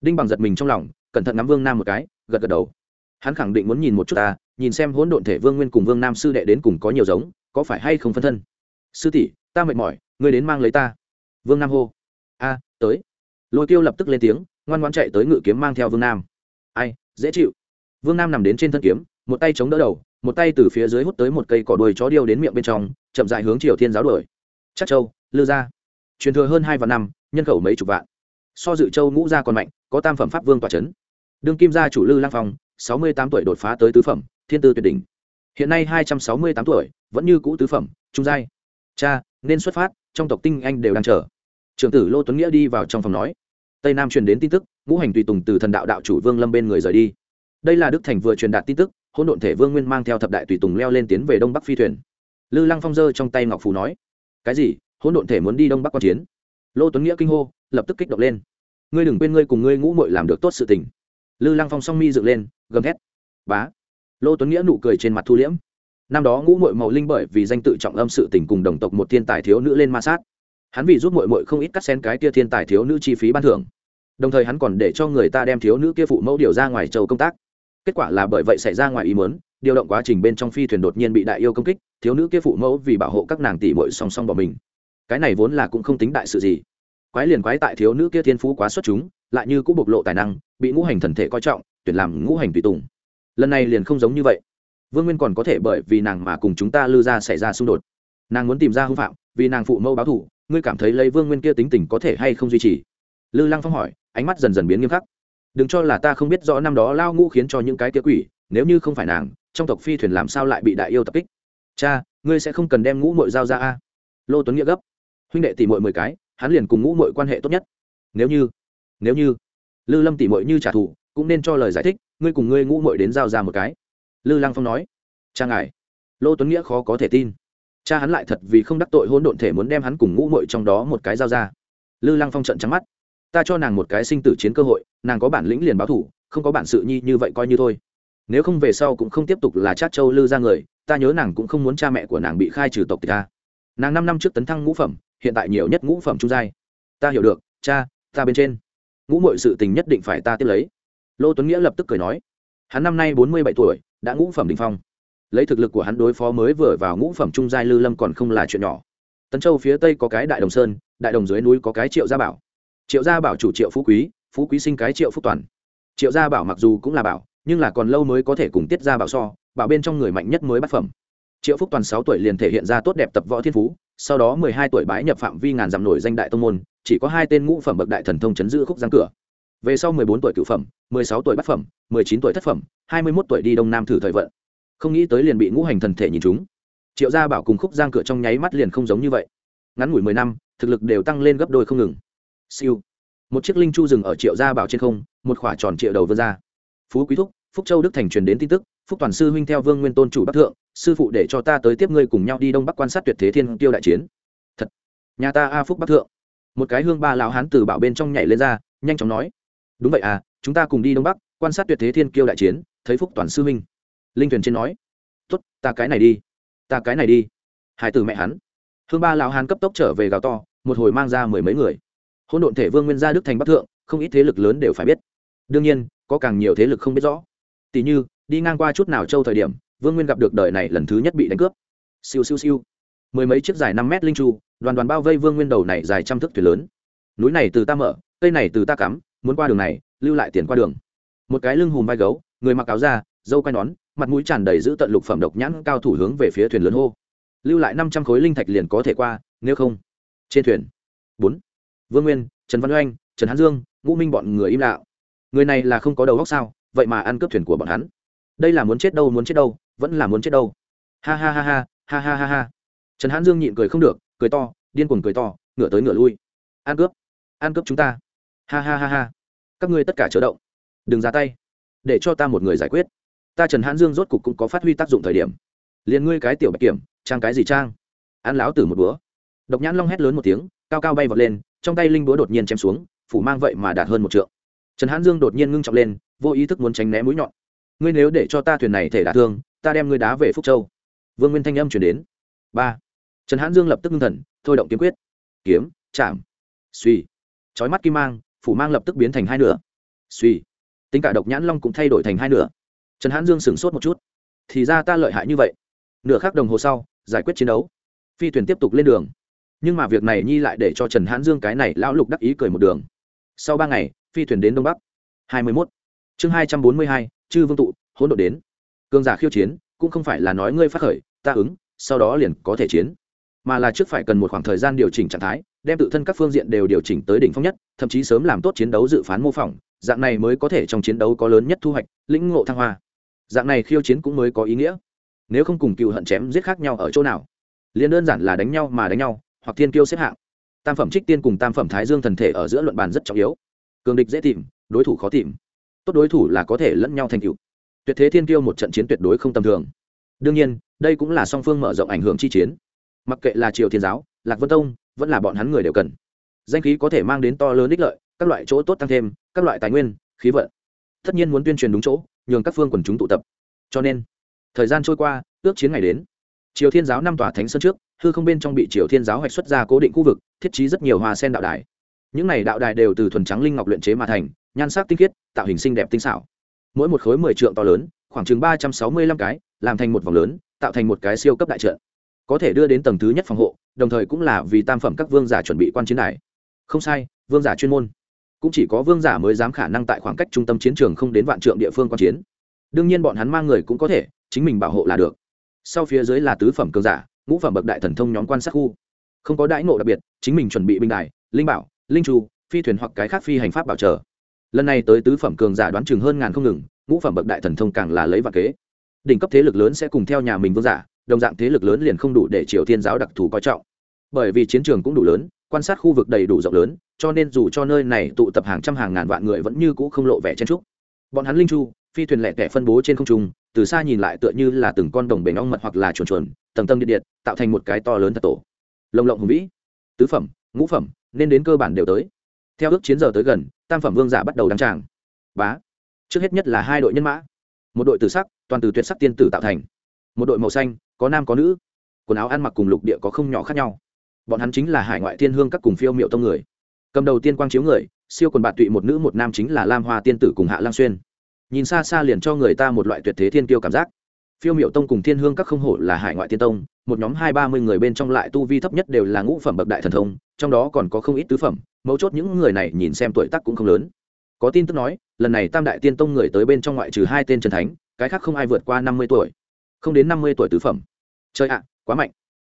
đinh bằng giật mình trong lòng, cẩn thận ngắm vương nam một cái, gật gật đầu. Hắn khẳng định muốn nhìn một chút ta, nhìn xem hỗn độn thể vương nguyên cùng vương nam sư đệ đến cùng có nhiều giống, có phải hay không phân thân. Sư tỷ, ta mệt mỏi, ngươi đến mang lấy ta. Vương nam hô. A, tới. Lôi tiêu lập tức lên tiếng, ngoan ngoan chạy tới ngự kiếm mang theo vương nam. Ai, dễ chịu. Vương nam nằm đến trên thân kiếm, một tay chống đỡ đầu, một tay từ phía dưới hút tới một cây cỏ đuôi chó điêu đến miệng bên trong, chậm dại hướng triều thiên giáo đuổi. Chắc châu, lư gia. Truyền thừa hơn hai vạn năm, nhân khẩu mấy chục vạn. So dự châu ngũ gia còn mạnh có tam phẩm pháp vương tòa trấn đương kim gia chủ lư lang phong, sáu mươi tám tuổi đột phá tới tứ phẩm, thiên tư tuyệt đỉnh. Hiện nay hai trăm sáu mươi tám tuổi, vẫn như cũ tứ phẩm, trung giai. Cha, nên xuất phát, trong tộc tinh anh đều đang chờ. Trưởng tử lô tuấn nghĩa đi vào trong phòng nói. Tây nam truyền đến tin tức, ngũ hành tùy tùng từ thần đạo đạo chủ vương lâm bên người rời đi. Đây là đức thành vừa truyền đạt tin tức hôn độn thể vương nguyên mang theo thập đại tùy tùng leo lên tiến về đông bắc phi thuyền. Lư lăng phong giơ trong tay ngọc phù nói. Cái gì? Hôn độn thể muốn đi đông bắc q chiến? Lô tuấn nghĩa kinh hô, lập tức kích động lên ngươi đừng quên ngươi cùng ngươi ngũ muội làm được tốt sự tình. Lư lăng phong song mi dựng lên gầm thét. Bá. Lô tuấn nghĩa nụ cười trên mặt thu liễm. Năm đó ngũ muội màu linh bởi vì danh tự trọng âm sự tình cùng đồng tộc một thiên tài thiếu nữ lên ma sát. Hắn vì giúp muội muội không ít cắt xén cái kia thiên tài thiếu nữ chi phí ban thưởng. Đồng thời hắn còn để cho người ta đem thiếu nữ kia phụ mẫu điều ra ngoài châu công tác. Kết quả là bởi vậy xảy ra ngoài ý muốn, điều động quá trình bên trong phi thuyền đột nhiên bị đại yêu công kích thiếu nữ kia phụ mẫu vì bảo hộ các nàng tỷ muội song song bỏ mình. Cái này vốn là cũng không tính đại sự gì quái liền quái tại thiếu nữ kia thiên phú quá xuất chúng, lại như cũng bộc lộ tài năng, bị ngũ hành thần thể coi trọng, tuyển làm ngũ hành tùy tùng. Lần này liền không giống như vậy. Vương nguyên còn có thể bởi vì nàng mà cùng chúng ta lư ra xảy ra xung đột. Nàng muốn tìm ra hư phạm, vì nàng phụ mẫu báo thủ ngươi cảm thấy lấy vương nguyên kia tính tình có thể hay không duy trì? Lư lăng phong hỏi, ánh mắt dần dần biến nghiêm khắc. Đừng cho là ta không biết rõ năm đó lao ngũ khiến cho những cái kia quỷ, nếu như không phải nàng, trong tộc phi thuyền làm sao lại bị đại yêu tập kích? Cha, ngươi sẽ không cần đem ngũ mội giao ra a. Lô tuấn nghĩa gấp. Huynh đệ tỷ mội mười cái hắn liền cùng ngũ mội quan hệ tốt nhất. Nếu như nếu như, lư lâm tỷ mội như trả thù, cũng nên cho lời giải thích, ngươi cùng ngươi ngũ mội đến giao ra một cái. Lư lăng phong nói. Cha ngài. Lô tuấn nghĩa khó có thể tin. Cha hắn lại thật vì không đắc tội hôn độn thể muốn đem hắn cùng ngũ mội trong đó một cái giao ra. Lư lăng phong trận trắng mắt. Ta cho nàng một cái sinh tử chiến cơ hội, nàng có bản lĩnh liền báo thủ không có bản sự nhi như vậy coi như thôi. Nếu không về sau cũng không tiếp tục là chát châu lư ra người, ta nhớ nàng cũng không muốn cha mẹ của nàng bị khai trừ tộc tịch ta. Nàng năm năm trước tấn thăng ngũ phẩm hiện tại nhiều nhất ngũ phẩm trung giai. Ta hiểu được, cha, ta bên trên. Ngũ mọi sự tình nhất định phải ta tiếp lấy. Lô tuấn nghĩa lập tức cười nói, hắn năm nay bốn mươi bảy tuổi, đã ngũ phẩm đình phong. Lấy thực lực của hắn đối phó mới vừa vào ngũ phẩm trung giai lư lâm còn không là chuyện nhỏ. Tấn châu phía tây có cái đại đồng sơn, đại đồng dưới núi có cái triệu gia bảo. Triệu gia bảo chủ triệu phú quý phú quý sinh cái triệu phúc toàn. Triệu gia bảo mặc dù cũng là bảo, nhưng là còn lâu mới có thể cùng tiết gia bảo so, bảo bên trong người mạnh nhất mới bắt phẩm. Triệu phúc toàn sáu tuổi liền thể hiện ra tốt đẹp tập võ thiên phú sau đó mười hai tuổi bái nhập phạm vi ngàn dặm nổi danh đại tông môn, chỉ có hai tên ngũ phẩm bậc đại thần thông chấn giữ khúc giang cửa. Về sau mười bốn tuổi cửu phẩm, mười sáu tuổi bát phẩm, mười chín tuổi thất phẩm, hai mươi mốt tuổi đi đông nam thử thời vận. Không nghĩ tới liền bị ngũ hành thần thể nhìn trúng triệu gia bảo cùng khúc giang cửa trong nháy mắt liền không giống như vậy. Ngắn ngủi mười năm, thực lực đều tăng lên gấp đôi không ngừng. Siêu. Một chiếc linh chu dừng ở triệu gia bảo trên không, một khỏa tròn triệu đầu vươn ra. Phú quý thúc, phúc châu đức thành truyền đến tin tức phúc toàn sư huynh theo vương nguyên tôn chủ bắc thượng, sư phụ để cho ta tới tiếp ngươi cùng nhau đi đông bắc quan sát tuyệt thế thiên tiêu đại chiến. Thật. Nhà ta a phúc bắc thượng. Một cái hương ba lão hán từ bảo bên trong nhảy lên ra, nhanh chóng nói. Đúng vậy à chúng ta cùng đi đông bắc, quan sát tuyệt thế thiên kiêu đại chiến, thấy phúc toàn sư huynh. Linh thuyền trên nói. Tốt, ta cái này đi. Ta cái này đi. Hai từ mẹ hắn. Hương ba lão hán cấp tốc trở về gào to, một hồi mang ra mười mấy người. Hôn độn thể vương nguyên gia đức thành bắc thượng, không ít thế lực lớn đều phải biết. Đương nhiên, có càng nhiều thế lực không biết rõ. Tỷ như đi ngang qua chút nào châu thời điểm, vương nguyên gặp được đời này lần thứ nhất bị đánh cướp. Siêu siêu siêu. Mười mấy chiếc dài năm mét linh tru đoàn đoàn bao vây vương nguyên đầu này dài trăm thước thuyền lớn. Núi này từ ta mở, cây này từ ta cắm, muốn qua đường này, lưu lại tiền qua đường. Một cái lưng hùm vai gấu, người mặc áo da, dâu quai nón, mặt mũi tràn đầy giữ tận lục phẩm độc nhãn cao thủ hướng về phía thuyền lớn hô. Lưu lại năm trăm khối linh thạch liền có thể qua, nếu không. Trên thuyền. Bốn. Vương nguyên, trần văn oanh, trần hán dương, ngũ minh bọn người im lặng. Người này là không có đầu góc sao, vậy mà ăn cướp thuyền của bọn hắn đây là muốn chết đâu muốn chết đâu, vẫn là muốn chết đâu. Ha ha ha ha ha ha ha ha. Trần hãn dương nhịn cười không được, cười to, điên cuồng cười to, ngửa tới ngửa lui. Ăn cướp ăn cướp chúng ta. Ha ha ha ha. Các ngươi tất cả chớ động đừng ra tay. Để cho ta một người giải quyết. Ta trần hãn dương rốt cục cũng có phát huy tác dụng thời điểm. Liền ngươi cái tiểu bạch kiểm, trang cái gì trang? Ăn láo tử một búa độc nhãn long hét lớn một tiếng, cao cao bay vọt lên, trong tay linh búa đột nhiên chém xuống, phủ mang vậy mà đạt hơn một trượng. Trần hãn dương đột nhiên ngưng trọng lên, vô ý thức muốn tránh né mũi nhọn ngươi nếu để cho ta thuyền này thể đả thương, ta đem ngươi đá về phúc châu. Vương nguyên thanh âm chuyển đến. Ba. Trần hán dương lập tức ngưng thần, thôi động kiếm quyết. Kiếm, chạm. Suy. Chói mắt kim mang, phủ mang lập tức biến thành hai nửa. Suy. Tính cả độc nhãn long cũng thay đổi thành hai nửa. Trần hán dương sửng sốt một chút. Thì ra ta lợi hại như vậy. Nửa khác đồng hồ sau, giải quyết chiến đấu. Phi thuyền tiếp tục lên đường. Nhưng mà việc này nhi lại để cho trần hán dương cái này lão lục đắc ý cười một đường. Sau ba ngày, phi thuyền đến đông bắc. Hai mươi mốt. Chương hai trăm bốn mươi hai chư vương tụ, hỗn độ đến. Cường giả khiêu chiến, cũng không phải là nói ngươi phát khởi, ta ứng, sau đó liền có thể chiến. Mà là trước phải cần một khoảng thời gian điều chỉnh trạng thái, đem tự thân các phương diện đều điều chỉnh tới đỉnh phong nhất, thậm chí sớm làm tốt chiến đấu dự phán mô phỏng, dạng này mới có thể trong chiến đấu có lớn nhất thu hoạch, lĩnh ngộ thăng hoa. Dạng này khiêu chiến cũng mới có ý nghĩa. Nếu không cùng cựu hận chém giết khác nhau ở chỗ nào? Liền đơn giản là đánh nhau mà đánh nhau, hoặc thiên kiêu xếp hạng. Tam phẩm trích tiên cùng tam phẩm thái dương thần thể ở giữa luận bàn rất trọng yếu. Cường địch dễ tìm, đối thủ khó tìm tốt đối thủ là có thể lẫn nhau thành tựu. Tuyệt thế thiên tiêu một trận chiến tuyệt đối không tầm thường. Đương nhiên, đây cũng là song phương mở rộng ảnh hưởng chi chiến. Mặc kệ là triều thiên giáo, lạc vân tông, vẫn là bọn hắn người đều cần. Danh khí có thể mang đến to lớn ích lợi, các loại chỗ tốt tăng thêm, các loại tài nguyên, khí vận. Tất nhiên muốn tuyên truyền đúng chỗ, nhường các phương quần chúng tụ tập. Cho nên, thời gian trôi qua, ước chiến ngày đến. Triều thiên giáo năm tòa thánh sơn trước, hư không bên trong bị triều thiên giáo hoạch xuất ra cố định khu vực, thiết trí rất nhiều hoa sen đạo đài. Những này đạo đài đều từ thuần trắng linh ngọc luyện chế mà thành nhan sắc tinh khiết, tạo hình xinh đẹp tinh xảo. Mỗi một khối mười trượng to lớn, khoảng chừng ba trăm sáu mươi lăm cái, làm thành một vòng lớn, tạo thành một cái siêu cấp đại trận. Có thể đưa đến tầng thứ nhất phòng hộ, đồng thời cũng là vì tam phẩm các vương giả chuẩn bị quan chiến đài. Không sai, vương giả chuyên môn. Cũng chỉ có vương giả mới dám khả năng tại khoảng cách trung tâm chiến trường không đến vạn trượng địa phương quan chiến. Đương nhiên bọn hắn mang người cũng có thể, chính mình bảo hộ là được. Sau phía dưới là tứ phẩm cường giả, ngũ phẩm bậc đại thần thông nhóm quan sát khu. Không có đãi ngộ đặc biệt, chính mình chuẩn bị binh đài, linh bảo, linh tru phi thuyền hoặc cái khác phi hành pháp bảo trợ lần này tới tứ phẩm cường giả đoán chừng hơn ngàn không ngừng, ngũ phẩm bậc đại thần thông càng là lấy vạn kế. Đỉnh cấp thế lực lớn sẽ cùng theo nhà mình vương giả, đồng dạng thế lực lớn liền không đủ để triều thiên giáo đặc thù coi trọng. Bởi vì chiến trường cũng đủ lớn, quan sát khu vực đầy đủ rộng lớn, cho nên dù cho nơi này tụ tập hàng trăm hàng ngàn vạn người vẫn như cũ không lộ vẻ chen trúc bọn hắn linh chu, phi thuyền lẻ tẻ phân bố trên không trung, từ xa nhìn lại tựa như là từng con đồng bể ong mật hoặc là chuồn chuồn, tầng tầng điện điện, tạo thành một cái to lớn thật tổ. Lồng lộng hùng vĩ. Tứ phẩm, ngũ phẩm, nên đến cơ bản đều tới. Theo ước chiến giờ tới gần tam phẩm vương giả bắt đầu đăng tràng. Bá. Trước hết nhất là hai đội nhân mã. Một đội từ sắc, toàn từ tuyệt sắc tiên tử tạo thành. Một đội màu xanh, có nam có nữ. Quần áo ăn mặc cùng lục địa có không nhỏ khác nhau. Bọn hắn chính là hải ngoại thiên hương các cùng phiêu miệu tông người. Cầm đầu tiên quang chiếu người, siêu quần bạn tụy một nữ một nam chính là lam hoa tiên tử cùng hạ lang xuyên. Nhìn xa xa liền cho người ta một loại tuyệt thế thiên tiêu cảm giác phiêu miệu tông cùng thiên hương các không hổ là hải ngoại tiên tông, một nhóm hai ba mươi người bên trong lại tu vi thấp nhất đều là ngũ phẩm bậc đại thần thông, trong đó còn có không ít tứ phẩm, mấu chốt những người này nhìn xem tuổi tác cũng không lớn. Có tin tức nói, lần này tam đại tiên tông người tới bên trong ngoại trừ hai tên trần thánh, cái khác không ai vượt qua năm mươi tuổi. Không đến năm mươi tuổi tứ phẩm. Chơi ạ, quá mạnh.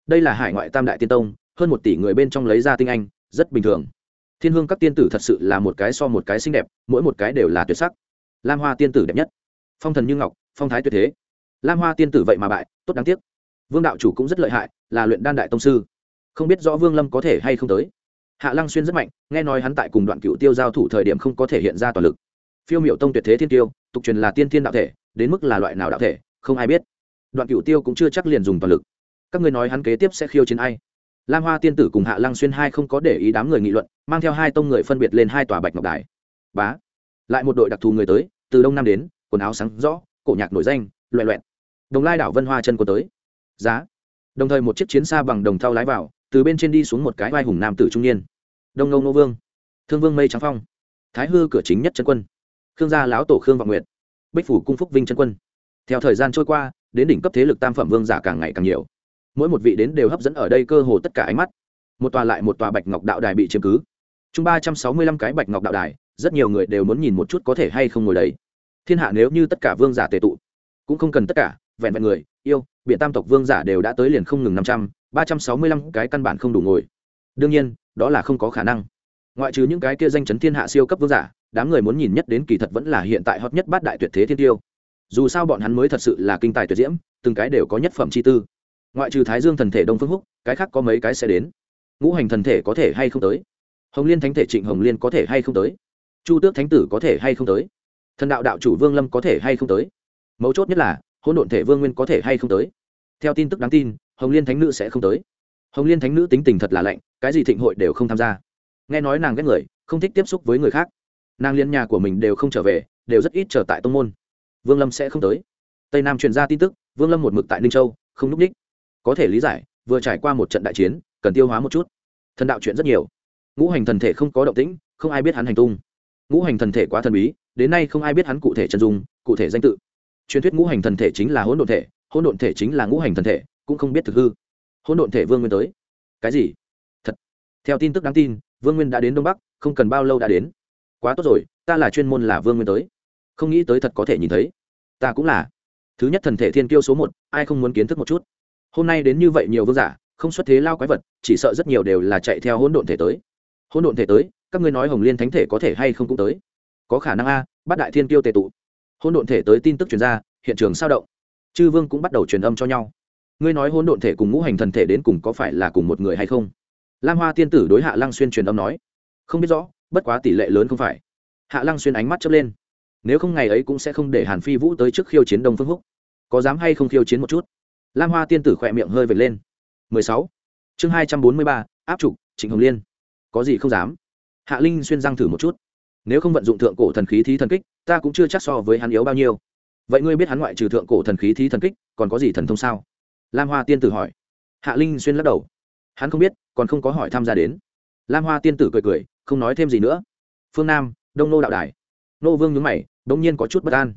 Đây là hải ngoại tam đại tiên tông, hơn một tỷ người bên trong lấy ra tinh anh, rất bình thường. Thiên hương các tiên tử thật sự là một cái so một cái xinh đẹp, mỗi một cái đều là tuyệt sắc. Lam hoa tiên tử đẹp nhất. Phong thần như ngọc, phong thái tuyệt thế lam hoa tiên tử vậy mà bại, tốt đáng tiếc. Vương đạo chủ cũng rất lợi hại, là luyện đan đại tông sư. Không biết rõ vương lâm có thể hay không tới. Hạ lăng xuyên rất mạnh, nghe nói hắn tại cùng đoạn cựu tiêu giao thủ thời điểm không có thể hiện ra toàn lực. Phiêu miệu tông tuyệt thế thiên tiêu, tục truyền là tiên thiên đạo thể, đến mức là loại nào đạo thể, không ai biết. Đoạn cựu tiêu cũng chưa chắc liền dùng toàn lực. Các ngươi nói hắn kế tiếp sẽ khiêu chiến ai? Lam hoa tiên tử cùng hạ lăng xuyên hai không có để ý đám người nghị luận, mang theo hai tông người phân biệt lên hai tòa bạch ngọc đài. Bá! Lại một đội đặc thù người tới, từ đông nam đến, quần áo sáng rõ, cổ nhạc nổi danh loẹ loẹn đồng lai đảo vân hoa chân quân tới. Giá. Đồng thời một chiếc chiến xa bằng đồng thau lái vào, từ bên trên đi xuống một cái vai hùng nam tử trung niên. Đông ngô nô vương. Thương vương mây trắng phong. Thái hư cửa chính nhất chân quân. Khương gia lão tổ khương vọng nguyệt. Bích phủ cung phúc vinh chân quân. Theo thời gian trôi qua, đến đỉnh cấp thế lực tam phẩm vương giả càng ngày càng nhiều. Mỗi một vị đến đều hấp dẫn ở đây cơ hồ tất cả ánh mắt. Một tòa lại một tòa bạch ngọc đạo đài bị chiếm cứ. Chung ba trăm sáu mươi lăm cái bạch ngọc đạo đài, rất nhiều người đều muốn nhìn một chút có thể hay không ngồi đấy. Thiên hạ nếu như tất cả vương giả tệ tụ, cũng không cần tất cả vẹn vẹn người, yêu biện tam tộc vương giả đều đã tới liền không ngừng năm trăm, ba trăm sáu mươi lăm cái căn bản không đủ ngồi. Đương nhiên, đó là không có khả năng. Ngoại trừ những cái kia danh chấn thiên hạ siêu cấp vương giả, đám người muốn nhìn nhất đến kỳ thật vẫn là hiện tại hot nhất bát đại tuyệt thế thiên tiêu. Dù sao bọn hắn mới thật sự là kinh tài tuyệt diễm, từng cái đều có nhất phẩm chi tư. Ngoại trừ thái dương thần thể đông phương húc, cái khác có mấy cái sẽ đến. Ngũ hành thần thể có thể hay không tới? Hồng liên thánh thể trịnh hồng liên có thể hay không tới? Chu tước thánh tử có thể hay không tới? Thần đạo đạo chủ vương lâm có thể hay không tới? Mấu chốt nhất là hỗn độn thể vương nguyên có thể hay không tới? Theo tin tức đáng tin, hồng liên thánh nữ sẽ không tới. Hồng liên thánh nữ tính tình thật là lạnh, cái gì thịnh hội đều không tham gia. Nghe nói nàng ghét người, không thích tiếp xúc với người khác. Nàng liên nhà của mình đều không trở về, đều rất ít trở tại tông môn. Vương lâm sẽ không tới. Tây nam truyền ra tin tức, vương lâm một mực tại ninh châu, không núp ních có thể lý giải, vừa trải qua một trận đại chiến, cần tiêu hóa một chút. Thần đạo chuyện rất nhiều. Ngũ hành thần thể không có động tĩnh, không ai biết hắn hành tung. Ngũ hành thần thể quá thần bí, đến nay không ai biết hắn cụ thể chân dung, cụ thể danh tự truyền thuyết ngũ hành thần thể chính là hỗn độn thể, hỗn độn thể chính là ngũ hành thần thể, cũng không biết thực hư. Hỗn độn thể vương nguyên tới. Cái gì? Thật. Theo tin tức đáng tin, vương nguyên đã đến đông bắc, không cần bao lâu đã đến. Quá tốt rồi, ta là chuyên môn là vương nguyên tới. Không nghĩ tới thật có thể nhìn thấy. Ta cũng là. Thứ nhất thần thể thiên kiêu số một, ai không muốn kiến thức một chút? Hôm nay đến như vậy nhiều vương giả, không xuất thế lao quái vật, chỉ sợ rất nhiều đều là chạy theo hỗn độn thể tới. Hỗn độn thể tới, các ngươi nói hồng liên thánh thể có thể hay không cũng tới? Có khả năng a bắt đại thiên kiêu tệ tụ. Hôn độn thể tới tin tức truyền ra hiện trường sao động. Chư vương cũng bắt đầu truyền âm cho nhau. Ngươi nói hôn độn thể cùng ngũ hành thần thể đến cùng có phải là cùng một người hay không? Lam hoa tiên tử đối hạ lăng xuyên truyền âm nói. Không biết rõ bất quá tỷ lệ lớn không phải. Hạ lăng xuyên ánh mắt chớp lên. Nếu không ngày ấy cũng sẽ không để hàn phi vũ tới trước khiêu chiến đông phương húc. Có dám hay không khiêu chiến một chút? Lam hoa tiên tử khỏe miệng hơi vệt lên. 16. chương 243, áp trục trịnh hồng liên. Có gì không dám? Hạ linh xuyên răng thử một chút. Nếu không vận dụng thượng cổ thần khí thí thần kích ta cũng chưa chắc so với hắn yếu bao nhiêu. Vậy ngươi biết hắn ngoại trừ thượng cổ thần khí thí thần kích, còn có gì thần thông sao? Lam hoa tiên tử hỏi. Hạ linh xuyên lắc đầu. Hắn không biết, còn không có hỏi tham gia đến. Lam hoa tiên tử cười cười, không nói thêm gì nữa. Phương nam, đông nô đạo đài. Nô vương nhúng mày đông nhiên có chút bất an.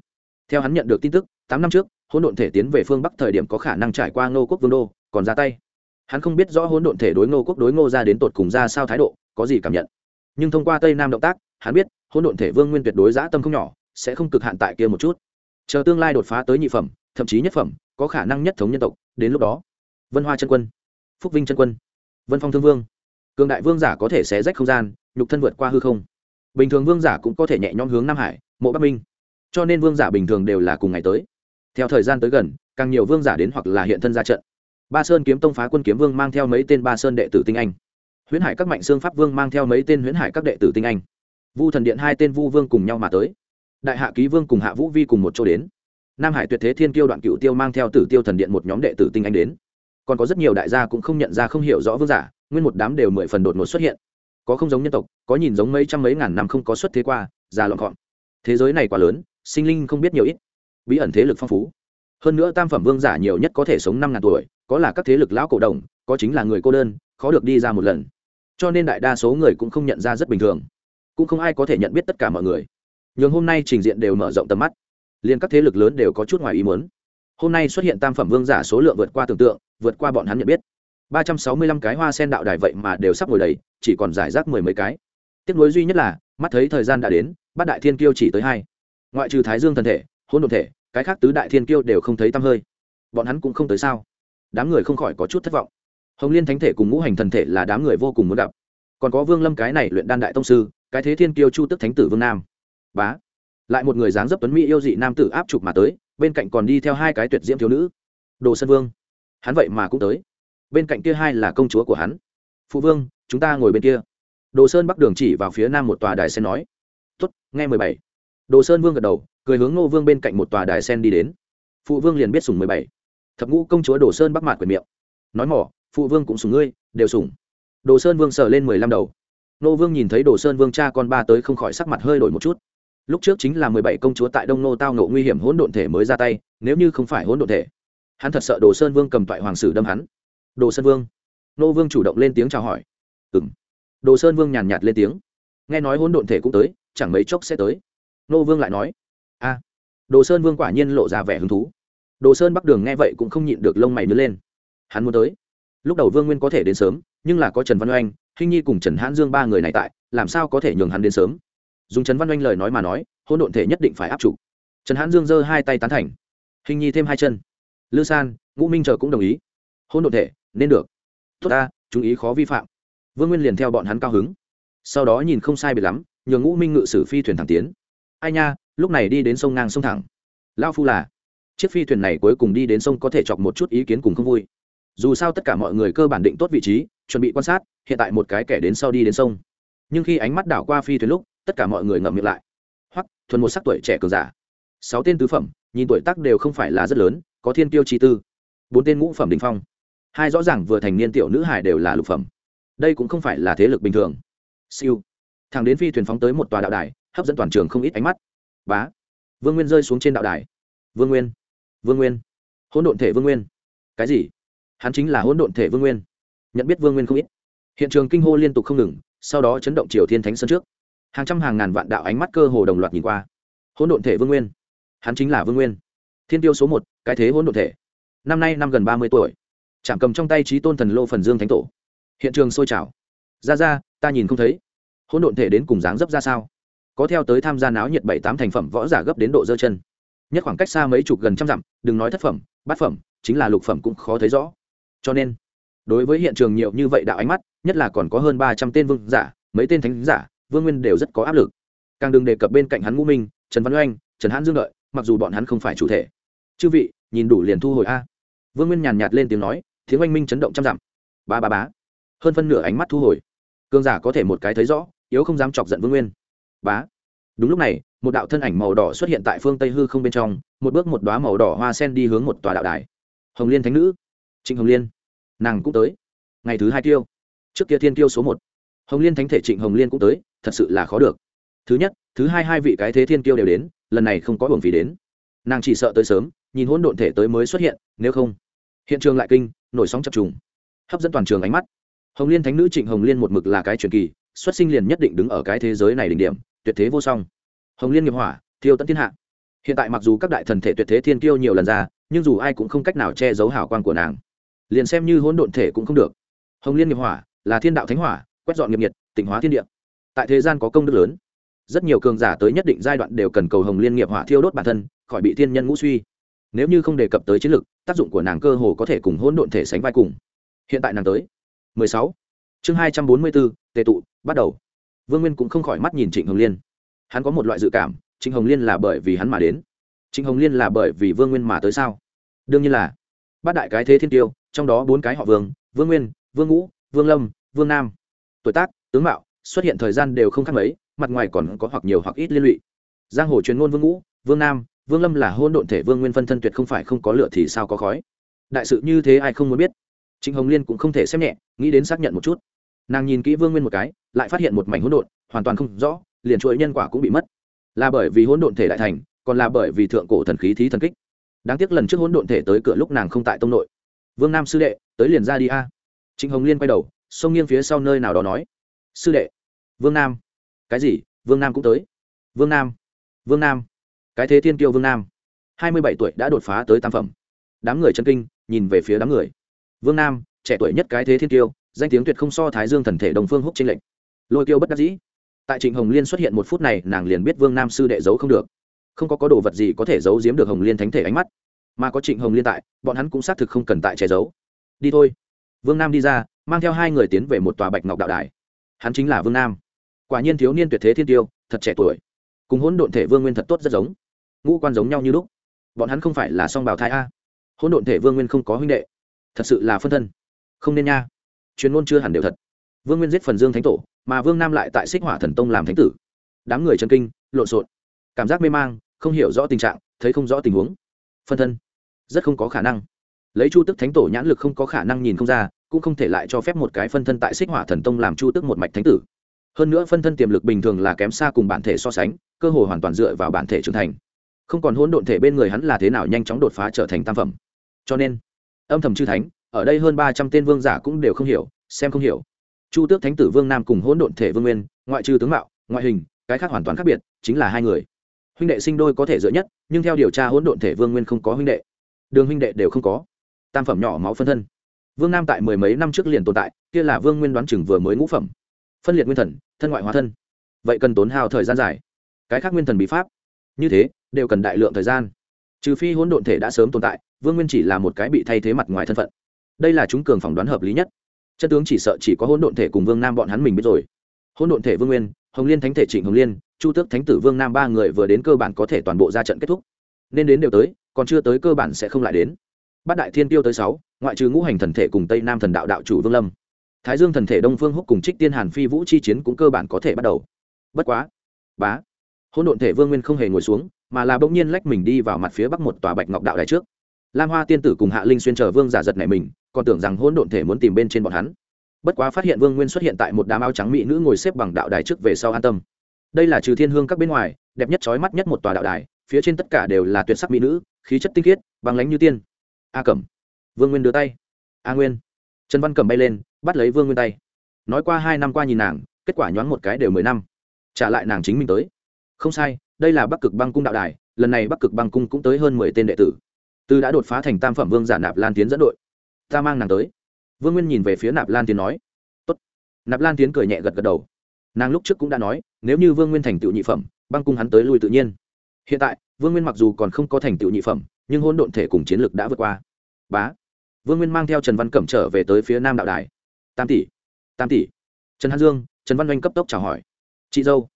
Theo hắn nhận được tin tức, tám năm trước, hỗn độn thể tiến về phương bắc thời điểm có khả năng trải qua ngô quốc vương đô, còn ra tay. Hắn không biết rõ hỗn độn thể đối ngô quốc đối ngô ra đến tột cùng ra sao thái độ, có gì cảm nhận. Nhưng thông qua tây nam động tác, hắn biết, hỗn độn thể vương nguyên tuyệt đối giã tâm không nhỏ sẽ không cực hạn tại kia một chút. Chờ tương lai đột phá tới nhị phẩm, thậm chí nhất phẩm, có khả năng nhất thống nhân tộc, đến lúc đó, vân hoa chân quân, phúc vinh chân quân, vân phong thương vương, cường đại vương giả có thể xé rách không gian, nhục thân vượt qua hư không. Bình thường vương giả cũng có thể nhẹ nhõm hướng nam hải, mộ bắc minh. Cho nên vương giả bình thường đều là cùng ngày tới. Theo thời gian tới gần, càng nhiều vương giả đến hoặc là hiện thân ra trận. Ba sơn kiếm tông phá quân kiếm vương mang theo mấy tên ba sơn đệ tử tinh anh. Huyễn hải các mạnh xương pháp vương mang theo mấy tên huyễn hải các đệ tử tinh anh. Vu thần điện hai tên vu vương cùng nhau mà tới đại hạ ký vương cùng hạ vũ vi cùng một chỗ đến. Nam hải tuyệt thế thiên kiêu đoạn cựu tiêu mang theo tử tiêu thần điện một nhóm đệ tử tinh anh đến. Còn có rất nhiều đại gia cũng không nhận ra không hiểu rõ vương giả, nguyên một đám đều mười phần đột ngột xuất hiện. Có không giống nhân tộc, có nhìn giống mấy trăm mấy ngàn năm không có xuất thế qua, già lọn gọn. Thế giới này quá lớn, sinh linh không biết nhiều ít. Bí ẩn thế lực phong phú. Hơn nữa tam phẩm vương giả nhiều nhất có thể sống năm ngàn tuổi, có là các thế lực lão cổ đồng, có chính là người cô đơn, khó được đi ra một lần. Cho nên đại đa số người cũng không nhận ra rất bình thường. Cũng không ai có thể nhận biết tất cả mọi người nhường hôm nay trình diện đều mở rộng tầm mắt. Liền các thế lực lớn đều có chút ngoài ý muốn. Hôm nay xuất hiện tam phẩm vương giả số lượng vượt qua tưởng tượng, vượt qua bọn hắn nhận biết. Ba trăm sáu mươi lăm cái hoa sen đạo đài vậy mà đều sắp ngồi đầy, chỉ còn giải rác mười mấy cái. Tiếc nuối duy nhất là, mắt thấy thời gian đã đến, bát đại thiên kiêu chỉ tới hai. Ngoại trừ thái dương thần thể hôn đồn thể, cái khác tứ đại thiên kiêu đều không thấy tăm hơi. Bọn hắn cũng không tới sao? Đám người không khỏi có chút thất vọng. Hồng liên thánh thể cùng ngũ hành thần thể là đám người vô cùng muốn gặp. Còn có vương lâm cái này luyện đan đại tông sư, cái thế thiên kiêu chu tức thánh tử vương nam bá. Lại một người dáng dấp tuấn mỹ yêu dị nam tử áp chụp mà tới, bên cạnh còn đi theo hai cái tuyệt diễm thiếu nữ. Đồ sơn vương. Hắn vậy mà cũng tới. Bên cạnh kia hai là công chúa của hắn. Phụ vương, chúng ta ngồi bên kia. Đồ sơn bắc đường chỉ vào phía nam một tòa đài sen nói. Tuất nghe mười bảy. Đồ sơn vương gật đầu, cười hướng ngô vương bên cạnh một tòa đài sen đi đến. Phụ vương liền biết sùng mười bảy. Thập ngũ công chúa đồ sơn bắc mạt quyền miệng. Nói mỏ, phụ vương cũng sùng ngươi, đều sùng đồ sơn vương sờ lên mười lăm đầu. Nô vương nhìn thấy đồ sơn vương cha con ba tới không khỏi sắc mặt hơi đổi một chút lúc trước chính là mười bảy công chúa tại đông nô tao ngộ nguy hiểm hỗn độn thể mới ra tay, nếu như không phải hỗn độn thể, hắn thật sợ đồ sơn vương cầm toại hoàng sử đâm hắn. Đồ sơn vương. Nô vương chủ động lên tiếng chào hỏi. Ừ m đồ sơn vương nhàn nhạt lên tiếng. Nghe nói hỗn độn thể cũng tới, chẳng mấy chốc sẽ tới. Nô vương lại nói. A. Đồ sơn vương quả nhiên lộ ra vẻ hứng thú. Đồ sơn bắc đường nghe vậy cũng không nhịn được lông mày nứt lên. Hắn muốn tới. Lúc đầu vương nguyên có thể đến sớm, nhưng là có trần văn oanh, hinh nhi cùng trần hãn dương ba người này tại, làm sao có thể nhường hắn đến sớm? Dùng trần văn oanh lời nói mà nói hôn độn thể nhất định phải áp chủ trần hãn dương giơ hai tay tán thành. Hình nhi thêm hai chân. Lư san, ngũ minh chờ cũng đồng ý. Hôn độn thể, nên được. Tốt ta chú ý khó vi phạm. Vương nguyên liền theo bọn hắn cao hứng. Sau đó nhìn không sai biệt lắm nhường ngũ minh ngự sử phi thuyền thẳng tiến. Ai nha, lúc này đi đến sông ngang sông thẳng. Lao phu là. Chiếc phi thuyền này cuối cùng đi đến sông có thể chọc một chút ý kiến cùng không vui. Dù sao tất cả mọi người cơ bản định tốt vị trí, chuẩn bị quan sát, hiện tại một cái kẻ đến sau đi đến sông. Nhưng khi ánh mắt đảo qua phi thuyền lúc tất cả mọi người ngậm miệng lại. Hoặc thuần một sắc tuổi trẻ cường giả. Sáu tên tứ phẩm, nhìn tuổi tác đều không phải là rất lớn, có thiên tiêu chi tư. Bốn tên ngũ phẩm đình phong. Hai rõ ràng vừa thành niên tiểu nữ hải đều là lục phẩm. Đây cũng không phải là thế lực bình thường. Siêu. Thằng đến phi thuyền phóng tới một tòa đạo đài, hấp dẫn toàn trường không ít ánh mắt. Bá. Vương nguyên rơi xuống trên đạo đài. Vương nguyên. Vương nguyên. Hỗn độn thể vương nguyên. Cái gì? Hắn chính là hỗn độn thể vương nguyên. Nhận biết vương nguyên không ít. Hiện trường kinh hô liên tục không ngừng, sau đó chấn động triều thiên thánh sơn trước hàng trăm hàng ngàn vạn đạo ánh mắt cơ hồ đồng loạt nhìn qua. Hỗn độn thể vương nguyên. Hắn chính là vương nguyên. Thiên tiêu số một, cái thế hỗn độn thể. Năm nay năm gần ba mươi tuổi. Chạm cầm trong tay trí tôn thần lô phần dương thánh tổ. Hiện trường sôi trào. Ra ra, ta nhìn không thấy. Hỗn độn thể đến cùng dáng dấp ra sao? Có theo tới tham gia náo nhiệt bảy tám thành phẩm võ giả gấp đến độ dơ chân. Nhất khoảng cách xa mấy chục gần trăm dặm, đừng nói thất phẩm, bát phẩm, chính là lục phẩm cũng khó thấy rõ. Cho nên, đối với hiện trường nhiều như vậy đạo ánh mắt, nhất là còn có hơn ba trăm tên vương giả, mấy tên thánh giả vương nguyên đều rất có áp lực. Càng đừng đề cập bên cạnh hắn ngũ minh, trần văn oanh, trần hãn dương lợi mặc dù bọn hắn không phải chủ thể. Chư vị, nhìn đủ liền thu hồi a. Vương nguyên nhàn nhạt lên tiếng nói, tiếng oanh minh chấn động trăm dặm. Ba ba bá hơn phân nửa ánh mắt thu hồi. Cương giả có thể một cái thấy rõ, yếu không dám chọc giận vương nguyên. Bá. Đúng lúc này, một đạo thân ảnh màu đỏ xuất hiện tại phương tây hư không bên trong, một bước một đoá màu đỏ hoa sen đi hướng một tòa đạo đài. Hồng liên thánh nữ. Trịnh hồng liên. Nàng cũng tới. Ngày thứ hai tiêu. Trước kia thiên tiêu số một hồng liên thánh thể trịnh hồng liên cũng tới, thật sự là khó được. Thứ nhất, thứ hai hai vị cái thế thiên Kiêu đều đến, lần này không có hưởng phí đến. Nàng chỉ sợ tới sớm, nhìn hỗn độn thể tới mới xuất hiện, nếu không, hiện trường lại kinh, nổi sóng chập trùng, hấp dẫn toàn trường ánh mắt. Hồng liên thánh nữ trịnh hồng liên một mực là cái truyền kỳ, xuất sinh liền nhất định đứng ở cái thế giới này đỉnh điểm, tuyệt thế vô song. Hồng liên nghiệp hỏa, thiêu tận thiên hạ. Hiện tại mặc dù các đại thần thể tuyệt thế thiên Kiêu nhiều lần ra, nhưng dù ai cũng không cách nào che giấu hảo quan của nàng. Liền xem như hỗn độn thể cũng không được. Hồng liên nghiệp hỏa là thiên đạo thánh hỏa quét dọn nghiệp nhiệt tỉnh hóa thiên địa. Tại thế gian có công đức lớn. Rất nhiều cường giả tới nhất định giai đoạn đều cần cầu hồng liên nghiệp hỏa thiêu đốt bản thân khỏi bị thiên nhân ngũ suy. Nếu như không đề cập tới chiến lược tác dụng của nàng cơ hồ có thể cùng hỗn độn thể sánh vai cùng. Hiện tại nàng tới. 16. chương 244, tề tụ bắt đầu. Vương nguyên cũng không khỏi mắt nhìn trịnh hồng liên. Hắn có một loại dự cảm trịnh hồng liên là bởi vì hắn mà đến. Trịnh hồng liên là bởi vì vương nguyên mà tới sao? Đương nhiên là. Bát đại cái thế thiên tiêu trong đó bốn cái họ vương vương nguyên vương ngũ vương lâm vương nam tuổi tác, tướng mạo, xuất hiện thời gian đều không khác mấy, mặt ngoài còn có hoặc nhiều hoặc ít liên lụy. Giang hồ truyền ngôn vương ngũ, vương nam, vương lâm là hôn độn thể vương nguyên phân thân tuyệt không phải không có lửa thì sao có khói. Đại sự như thế ai không muốn biết. Trịnh hồng liên cũng không thể xem nhẹ, nghĩ đến xác nhận một chút. Nàng nhìn kỹ vương nguyên một cái, lại phát hiện một mảnh hỗn độn, hoàn toàn không rõ, liền chuỗi nhân quả cũng bị mất. Là bởi vì hỗn độn thể đại thành, còn là bởi vì thượng cổ thần khí thí thần kích. Đáng tiếc lần trước hỗn độn thể tới cửa lúc nàng không tại tông nội. Vương nam sư đệ, tới liền ra đi a. Trịnh hồng liên quay đầu xông nghiêng phía sau nơi nào đó nói. Sư đệ. Vương nam. Cái gì? Vương nam cũng tới. Vương nam. Vương nam. Cái thế thiên kiêu vương nam. Hai mươi bảy tuổi đã đột phá tới tam phẩm. Đám người chân kinh, nhìn về phía đám người. Vương nam, trẻ tuổi nhất cái thế thiên kiêu, danh tiếng tuyệt không so thái dương thần thể đồng phương húc tranh lệch. Lôi kiêu bất đắc dĩ. Tại trịnh hồng liên xuất hiện một phút này, nàng liền biết vương nam sư đệ giấu không được. Không có có đồ vật gì có thể giấu giếm được hồng liên thánh thể ánh mắt. Mà có trịnh hồng liên tại, bọn hắn cũng xác thực không cần tại che giấu. Đi thôi. Vương nam đi ra mang theo hai người tiến về một tòa bạch ngọc đạo đài. Hắn chính là vương nam. Quả nhiên thiếu niên tuyệt thế thiên tiêu, thật trẻ tuổi. Cùng hỗn độn thể vương nguyên thật tốt rất giống. Ngũ quan giống nhau như lúc. Bọn hắn không phải là song bào thai a. Hỗn độn thể vương nguyên không có huynh đệ. Thật sự là phân thân. Không nên nha. Chuyên môn chưa hẳn đều thật. Vương nguyên giết phần dương thánh tổ, mà vương nam lại tại xích hỏa thần tông làm thánh tử. Đám người chân kinh, lộn xộn. Cảm giác mê mang, không hiểu rõ tình trạng, thấy không rõ tình huống. Phân thân. Rất không có khả năng. Lấy chu tức thánh tổ nhãn lực không có khả năng nhìn không ra cũng không thể lại cho phép một cái phân thân tại xích hỏa thần tông làm chu tức một mạch thánh tử. Hơn nữa phân thân tiềm lực bình thường là kém xa cùng bản thể so sánh, cơ hội hoàn toàn dựa vào bản thể trưởng thành. Không còn hỗn độn thể bên người hắn là thế nào nhanh chóng đột phá trở thành tam phẩm. Cho nên, âm thầm chư thánh, ở đây hơn ba trăm tên vương giả cũng đều không hiểu, xem không hiểu. Chu tước thánh tử vương nam cùng hỗn độn thể vương nguyên, ngoại trừ tướng mạo, ngoại hình, cái khác hoàn toàn khác biệt, chính là hai người. Huynh đệ sinh đôi có thể dựa nhất, nhưng theo điều tra hỗn độn thể vương nguyên không có huynh đệ. Đường huynh đệ đều không có. Tam phẩm nhỏ máu phân thân vương nam tại mười mấy năm trước liền tồn tại, kia là vương nguyên đoán chừng vừa mới ngũ phẩm. Phân liệt nguyên thần, thân ngoại hóa thân. Vậy cần tốn hao thời gian dài. Cái khác nguyên thần bí pháp. Như thế, đều cần đại lượng thời gian. Trừ phi hỗn độn thể đã sớm tồn tại, vương nguyên chỉ là một cái bị thay thế mặt ngoài thân phận. Đây là chúng cường phỏng đoán hợp lý nhất. Chân tướng chỉ sợ chỉ có hỗn độn thể cùng vương nam bọn hắn mình biết rồi. Hỗn độn thể vương nguyên, hồng liên thánh thể trịnh hồng liên, chu tước thánh tử vương nam ba người vừa đến cơ bản có thể toàn bộ ra trận kết thúc. Nên đến đều tới, còn chưa tới cơ bản sẽ không lại đến bát đại thiên tiêu tới sáu, ngoại trừ ngũ hành thần thể cùng tây nam thần đạo đạo chủ vương lâm. Thái dương thần thể đông phương húc cùng trích tiên hàn phi vũ chi chiến cũng cơ bản có thể bắt đầu. Bất quá, bá, hỗn độn thể vương nguyên không hề ngồi xuống, mà là bỗng nhiên lách mình đi vào mặt phía bắc một tòa bạch ngọc đạo đài trước. Lam hoa tiên tử cùng hạ linh xuyên chờ vương giả giật này mình, còn tưởng rằng hỗn độn thể muốn tìm bên trên bọn hắn. Bất quá phát hiện vương nguyên xuất hiện tại một đám áo trắng mỹ nữ ngồi xếp bằng đạo đài trước về sau an tâm. Đây là trừ thiên hương các bên ngoài, đẹp nhất trói mắt nhất một tòa đạo đài, phía trên tất cả đều là tuyệt sắc mỹ nữ, khí chất tinh khiết bằng lánh như tiên a cẩm. Vương nguyên đưa tay. A nguyên. Trần văn cẩm bay lên, bắt lấy vương nguyên tay. Nói qua hai năm qua nhìn nàng, kết quả nhoáng một cái đều mười năm. Trả lại nàng chính mình tới. Không sai, đây là bắc cực băng cung đạo đài, lần này bắc cực băng cung cũng tới hơn mười tên đệ tử. Từ đã đột phá thành tam phẩm vương giả nạp lan tiến dẫn đội. Ta mang nàng tới. Vương nguyên nhìn về phía nạp lan tiến nói. Tốt. nạp lan tiến cười nhẹ gật gật đầu. Nàng lúc trước cũng đã nói, nếu như vương nguyên thành tựu nhị phẩm, băng cung hắn tới lui tự nhiên. Hiện tại, vương nguyên mặc dù còn không có thành tựu nhị phẩm nhưng hôn độn thể cùng chiến lược đã vượt qua. Bá. Vương nguyên mang theo trần văn cẩm trở về tới phía nam đạo đài. Tam tỷ. Tam tỷ. Trần hán dương, trần văn oanh cấp tốc chào hỏi. Chị dâu.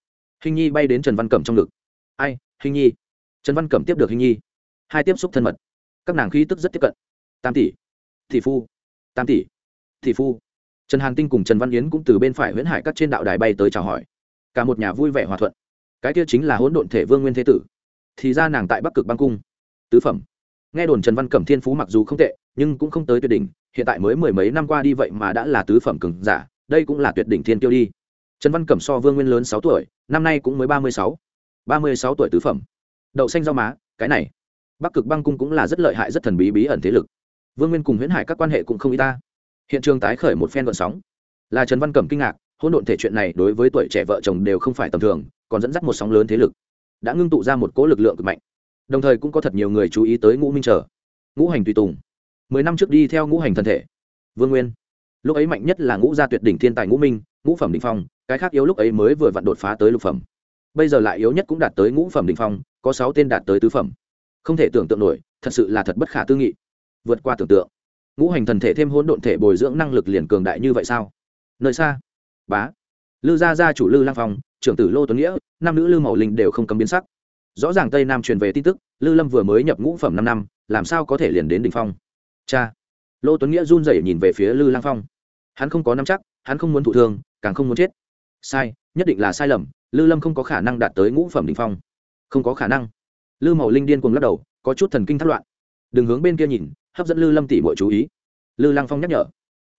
Hình nhi bay đến trần văn cẩm trong ngực. Ai, hình nhi? Trần văn cẩm tiếp được hình nhi. Hai tiếp xúc thân mật. Các nàng khí tức rất tiếp cận. Tam tỷ. Thị phu. Tam tỷ. Thị phu. Trần hàn tinh cùng trần văn yến cũng từ bên phải huyễn hải các trên đạo đài bay tới chào hỏi. Cả một nhà vui vẻ hòa thuận. Cái kia chính là hỗn độn thể vương nguyên thế tử. Thì ra nàng tại bắc cực băng cung tứ phẩm. Nghe đồn trần văn cẩm thiên phú mặc dù không tệ, nhưng cũng không tới tuyệt đỉnh, hiện tại mới mười mấy năm qua đi vậy mà đã là tứ phẩm cường giả, đây cũng là tuyệt đỉnh thiên tiêu đi. Trần văn cẩm so vương nguyên lớn sáu tuổi, năm nay cũng mới ba mươi sáu, ba mươi sáu tuổi tứ phẩm. Đậu xanh rau má, cái này. Bắc cực băng cung cũng là rất lợi hại, rất thần bí bí ẩn thế lực. Vương nguyên cùng huyễn hải các quan hệ cũng không y ta. Hiện trường tái khởi một phen vận sóng. Là trần văn cẩm kinh ngạc, hỗn độn thể chuyện này đối với tuổi trẻ vợ chồng đều không phải tầm thường, còn dẫn dắt một sóng lớn thế lực. Đã ngưng tụ ra một cỗ lực lượng cực mạnh đồng thời cũng có thật nhiều người chú ý tới ngũ minh trở. Ngũ hành tùy tùng. Mười năm trước đi theo ngũ hành thân thể. Vương nguyên. Lúc ấy mạnh nhất là ngũ gia tuyệt đỉnh thiên tài ngũ minh, ngũ phẩm định phong, cái khác yếu lúc ấy mới vừa vặn đột phá tới lục phẩm. Bây giờ lại yếu nhất cũng đạt tới ngũ phẩm định phong, có sáu tên đạt tới tứ phẩm. Không thể tưởng tượng nổi, thật sự là thật bất khả tư nghị. Vượt qua tưởng tượng. Ngũ hành thần thể thêm hỗn độn thể bồi dưỡng năng lực liền cường đại như vậy sao? Nơi xa. Bá. Lư gia gia chủ lư lang phong, trưởng tử lô tuấn nghĩa nam nữ lư mậu linh đều không cấm biến sắc rõ ràng tây nam truyền về tin tức, lư lâm vừa mới nhập ngũ phẩm năm năm, làm sao có thể liền đến đ ỉ n h phong? Cha! Lô tuấn nghĩa run rẩy nhìn về phía lư lang phong. Hắn không có nắm chắc, hắn không muốn thụ thương, càng không muốn chết. Sai, nhất định là sai lầm, lư lâm không có khả năng đạt tới ngũ phẩm đ ỉ n h phong. Không có khả năng. Lư mậu linh điên cùng lắc đầu, có chút thần kinh thất loạn. Đừng hướng bên kia nhìn, hấp dẫn lư lâm tỷ bội chú ý. Lư lang phong nhắc nhở.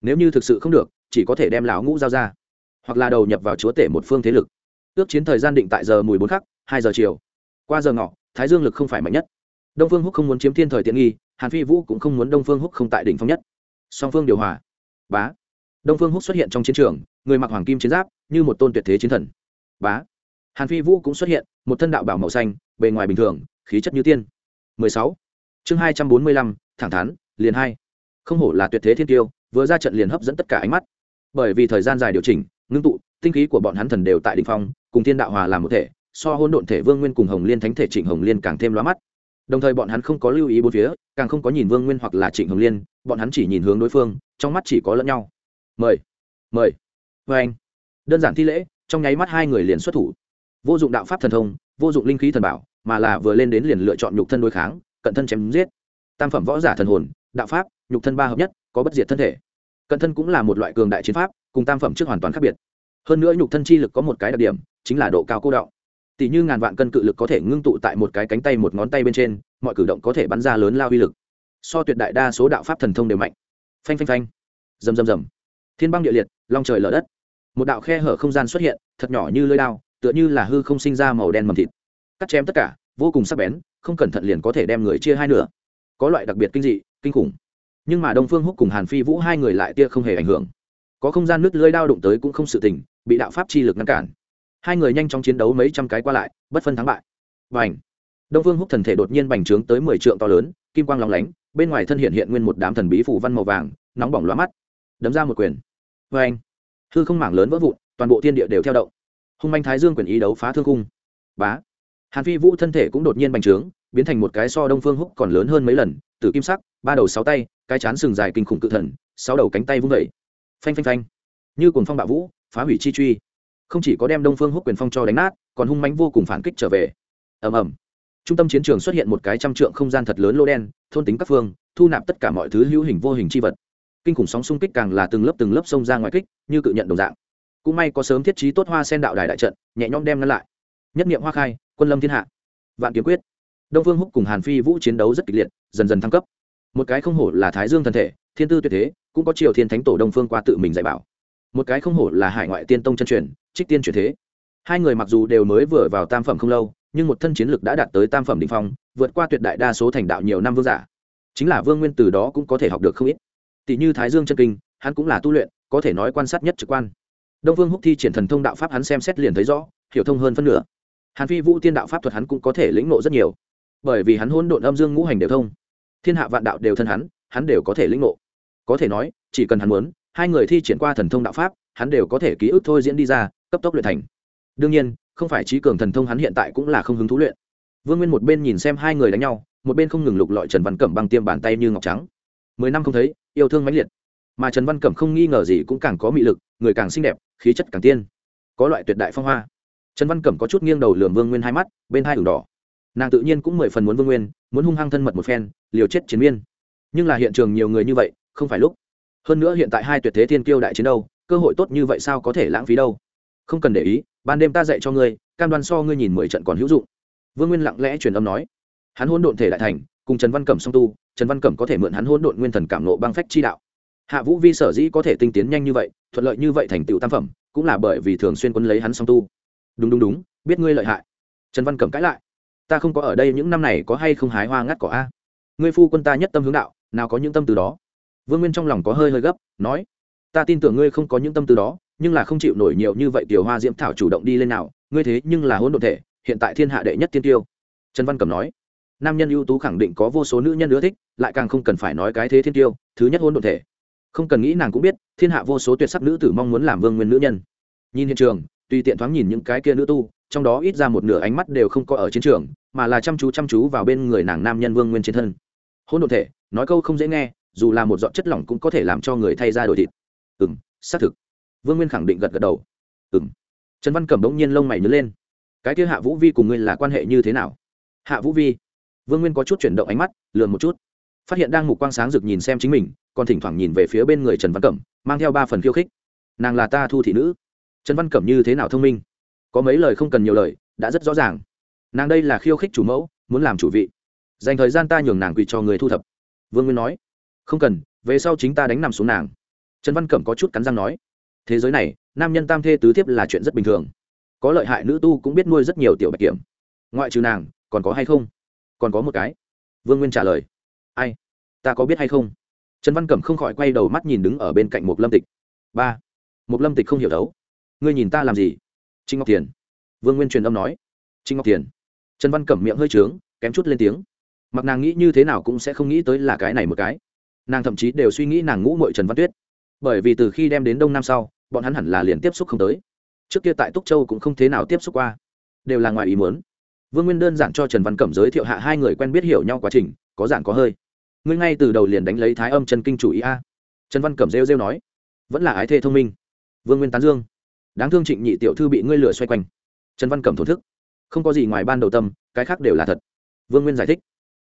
Nếu như thực sự không được, chỉ có thể đem lão ngũ giao ra. Hoặc là đầu nhập vào chúa tể một phương thế lực. Ước chiến thời gian định tại giờ mùi bốn khắc, hai giờ chiều qua giờ ngọ thái dương lực không phải mạnh nhất. Đông phương húc không muốn chiếm thiên thời tiện nghi hàn phi vũ cũng không muốn đông phương húc không tại đỉnh phong nhất. Song phương điều hòa. Bá. Đông phương húc xuất hiện trong chiến trường người mặc hoàng kim chiến giáp như một tôn tuyệt thế chiến thần. Bá. Hàn phi vũ cũng xuất hiện một thân đạo bảo màu xanh bề ngoài bình thường khí chất như tiên. 16. chương 245, thẳng thắn liền hai. Không hổ là tuyệt thế thiên tiêu vừa ra trận liền hấp dẫn tất cả ánh mắt. Bởi vì thời gian dài điều chỉnh ngưng tụ tinh khí của bọn hắn thần đều tại đ ỉ n h phong cùng thiên đạo hòa làm một thể so hôn độn thể vương nguyên cùng hồng liên thánh thể trịnh hồng liên càng thêm lóa mắt. Đồng thời bọn hắn không có lưu ý bốn phía, càng không có nhìn vương nguyên hoặc là trịnh hồng liên, bọn hắn chỉ nhìn hướng đối phương, trong mắt chỉ có lẫn nhau. Mời mời. Vê anh, đơn giản thi lễ, trong nháy mắt hai người liền xuất thủ. Vô dụng đạo pháp thần thông, vô dụng linh khí thần bảo, mà là vừa lên đến liền lựa chọn nhục thân đối kháng, cận thân chém giết. Tam phẩm võ giả thần hồn, đạo pháp, nhục thân ba hợp nhất, có bất diệt thân thể. Cận thân cũng là một loại cường đại chiến pháp, cùng tam phẩm trước hoàn toàn khác biệt. Hơn nữa nhục thân chi lực có một cái đặc điểm, chính là độ cao cô đọng tỷ như ngàn vạn cân cự lực có thể ngưng tụ tại một cái cánh tay một ngón tay bên trên, mọi cử động có thể bắn ra lớn lao uy lực. So tuyệt đại đa số đạo pháp thần thông đều mạnh. Phanh phanh phanh. Rầm rầm rầm. Thiên băng địa liệt, long trời lở đất. Một đạo khe hở không gian xuất hiện, thật nhỏ như lưỡi đao, tựa như là hư không sinh ra màu đen mầm thịt. Cắt chém tất cả, vô cùng sắc bén, không cẩn thận liền có thể đem người chia hai nửa. Có loại đặc biệt kinh dị, kinh khủng. Nhưng mà đông phương húc cùng hàn phi vũ hai người lại tia không hề ảnh hưởng. Có không gian nước lưỡi đao đụng tới cũng không sự tình, bị đạo pháp chi lực ngăn cản hai người nhanh chóng chiến đấu mấy trăm cái qua lại, bất phân thắng bại. Và ảnh đông phương húc thần thể đột nhiên bành trướng tới mười trượng to lớn, kim quang lóng lánh, bên ngoài thân hiện hiện nguyên một đám thần bí phủ văn màu vàng, nóng bỏng lóa mắt. Đấm ra một quyền. Vê anh hư không mảng lớn vỡ vụn, toàn bộ thiên địa đều theo động. Hung manh thái dương quyền ý đấu phá thương cung bá! Hàn phi vũ thân thể cũng đột nhiên bành trướng, biến thành một cái so đông phương húc còn lớn hơn mấy lần, từ kim sắc, ba đầu sáu tay, cái chán sừng dài kinh khủng cự thần, sáu đầu cánh tay vung vẩy phanh phanh phanh. Như cồn phong bạo vũ, phá hủy chi truy không chỉ có đem đông phương húc quyền phong cho đánh nát, còn hung mánh vô cùng phản kích trở về. Ầm ầm. Trung tâm chiến trường xuất hiện một cái trăm trượng không gian thật lớn lô đen, thôn tính các phương, thu nạp tất cả mọi thứ hữu hình vô hình c h i vật. Kinh khủng sóng xung kích càng là từng lớp từng lớp xông ra ngoài kích, như cự nhận đồng dạng. Cũng may có sớm thiết trí tốt hoa sen đạo đài đại trận, nhẹ nhõm đem ngăn lại. Nhất nghiệm hoa khai, quân lâm thiên hạ. Vạn kiếm quyết. Đông phương húc cùng hàn phi vũ chiến đấu rất kịch liệt, dần dần thăng cấp. Một cái không hổ là thái dương thân thể, thiên tư tuyệt thế, cũng có triều thiên thánh tổ đông phương qua tự mình dạy bảo. Một cái không hổ là hải ngoại tiên tông chân truyền trích tiên chuyển thế. Hai người mặc dù đều mới vừa vào tam phẩm không lâu, nhưng một thân chiến lực đã đạt tới tam phẩm đỉnh phong, vượt qua tuyệt đại đa số thành đạo nhiều năm vương giả. Chính là vương nguyên từ đó cũng có thể học được không ít. Tỷ như thái dương chân kinh, hắn cũng là tu luyện, có thể nói quan sát nhất trực quan. Đông vương húc thi triển thần thông đạo pháp hắn xem xét liền thấy rõ, hiểu thông hơn phân nửa. Hàn phi vũ tiên đạo pháp thuật hắn cũng có thể lĩnh nộ rất nhiều. Bởi vì hắn hôn độn âm dương ngũ hành đều thông. Thiên hạ vạn đạo đều thân hắn hắn đều có thể lĩnh nộ có thể nói, chỉ cần hắn muốn, hai người thi triển qua thần thông đạo pháp, hắn đều có thể ký ức thôi diễn đi ra cấp tốc luyện thành. Đương nhiên, không phải trí cường thần thông hắn hiện tại cũng là không hứng thú luyện. Vương nguyên một bên nhìn xem hai người đánh nhau, một bên không ngừng lục lọi trần văn cẩm băng tiêm bàn tay như ngọc trắng. Mười năm không thấy, yêu thương mãnh liệt. Mà trần văn cẩm không nghi ngờ gì cũng càng có mị lực, người càng xinh đẹp, khí chất càng tiên. Có loại tuyệt đại phong hoa. Trần văn cẩm có chút nghiêng đầu lườm vương nguyên hai mắt, bên hai đường đỏ. Nàng tự nhiên cũng mười phần muốn vương nguyên, muốn hung hăng thân mật một phen, liều chết chiến miên. Nhưng là hiện trường nhiều người như vậy, không phải lúc. Hơn nữa hiện tại hai tuyệt thế thiên kiêu đại chiến đâu, cơ hội tốt như vậy sao có thể lãng phí đâu? Không cần để ý, ban đêm ta dạy cho ngươi, cam đoan so ngươi nhìn mười trận còn hữu dụng. Vương nguyên lặng lẽ truyền âm nói. Hắn hôn độn thể đại thành, cùng trần văn cẩm song tu, trần văn cẩm có thể mượn hắn hôn độn nguyên thần cảm nộ băng phách chi đạo. Hạ vũ vi sở dĩ có thể tinh tiến nhanh như vậy, thuận lợi như vậy thành tựu tam phẩm, cũng là bởi vì thường xuyên quân lấy hắn song tu. Đúng đúng đúng, biết ngươi lợi hại. Trần văn cẩm cãi lại. Ta không có ở đây những năm này có hay không hái hoa ngắt cỏ a? À? Ngươi phu quân ta nhất tâm hướng đạo, nào có những tâm từ đó? Vương nguyên trong lòng có hơi hơi gấp, nói. Ta tin tưởng ngươi không có những tâm từ đó nhưng là không chịu nổi nhiều như vậy tiểu hoa diễm thảo chủ động đi lên nào, ngươi thế nhưng là hỗn độn thể, hiện tại thiên hạ đệ nhất tiên tiêu. Trần văn cẩm nói, nam nhân ưu tú khẳng định có vô số nữ nhân ưa thích, lại càng không cần phải nói cái thế thiên tiêu, thứ nhất hỗn độn thể. Không cần nghĩ nàng cũng biết, thiên hạ vô số tuyệt sắc nữ tử mong muốn làm vương nguyên nữ nhân. Nhìn hiện trường, tùy tiện thoáng nhìn những cái kia nữ tu, trong đó ít ra một nửa ánh mắt đều không có ở chiến trường, mà là chăm chú chăm chú vào bên người nàng nam nhân vương nguyên trên thân. Hỗn độn thể, nói câu không dễ nghe, dù là một giọt chất lỏng cũng có thể làm cho người thay ra đổi thịt. Ừ m xác thực vương nguyên khẳng định gật gật đầu. Ừ m trần văn cẩm đ ỗ n g nhiên lông mày nhớ lên. Cái kia hạ vũ vi cùng ngươi là quan hệ như thế nào? Hạ vũ vi. Vương nguyên có chút chuyển động ánh mắt lườn một chút. Phát hiện đang mục quang sáng rực nhìn xem chính mình, còn thỉnh thoảng nhìn về phía bên người trần văn cẩm, mang theo ba phần khiêu khích. Nàng là ta thu thị nữ. Trần văn cẩm như thế nào thông minh? Có mấy lời không cần nhiều lời, đã rất rõ ràng. Nàng đây là khiêu khích chủ mẫu, muốn làm chủ vị. Dành thời gian ta nhường nàng quỳ cho người thu thập. Vương nguyên nói. Không cần, về sau chính ta đánh nằm xuống nàng. Trần văn cẩm có chút cắn răng nói thế giới này, nam nhân tam thê tứ thiếp là chuyện rất bình thường. Có lợi hại nữ tu cũng biết nuôi rất nhiều tiểu bạch kiểm. Ngoại trừ nàng, còn có hay không? Còn có một cái. Vương nguyên trả lời. Ai? Ta có biết hay không? Trần văn cẩm không khỏi quay đầu mắt nhìn đứng ở bên cạnh một lâm tịch. Ba. Một lâm tịch không hiểu đấu. Ngươi nhìn ta làm gì? Trinh ngọc thiền. Vương nguyên truyền âm nói. Trinh ngọc thiền. Trần văn cẩm miệng hơi trướng, kém chút lên tiếng. Mặc nàng nghĩ như thế nào cũng sẽ không nghĩ tới là cái này một cái. Nàng thậm chí đều suy nghĩ nàng ngũ mội trần văn tuyết. Bởi vì từ khi đem đến đông nam sau bọn hắn hẳn là liền tiếp xúc không tới. Trước kia tại túc châu cũng không thế nào tiếp xúc qua, đều là ngoài ý muốn. Vương nguyên đơn giản cho trần văn cẩm giới thiệu hạ hai người quen biết hiểu nhau quá trình, có giản có hơi. Ngươi ngay từ đầu liền đánh lấy thái âm chân kinh chủ ý a. Trần văn cẩm rêu rêu nói, vẫn là ái thê thông minh. Vương nguyên tán dương. Đáng thương trịnh nhị tiểu thư bị ngươi lừa xoay quanh. Trần văn cẩm thổ thức. Không có gì ngoài ban đầu tâm, cái khác đều là thật. Vương nguyên giải thích.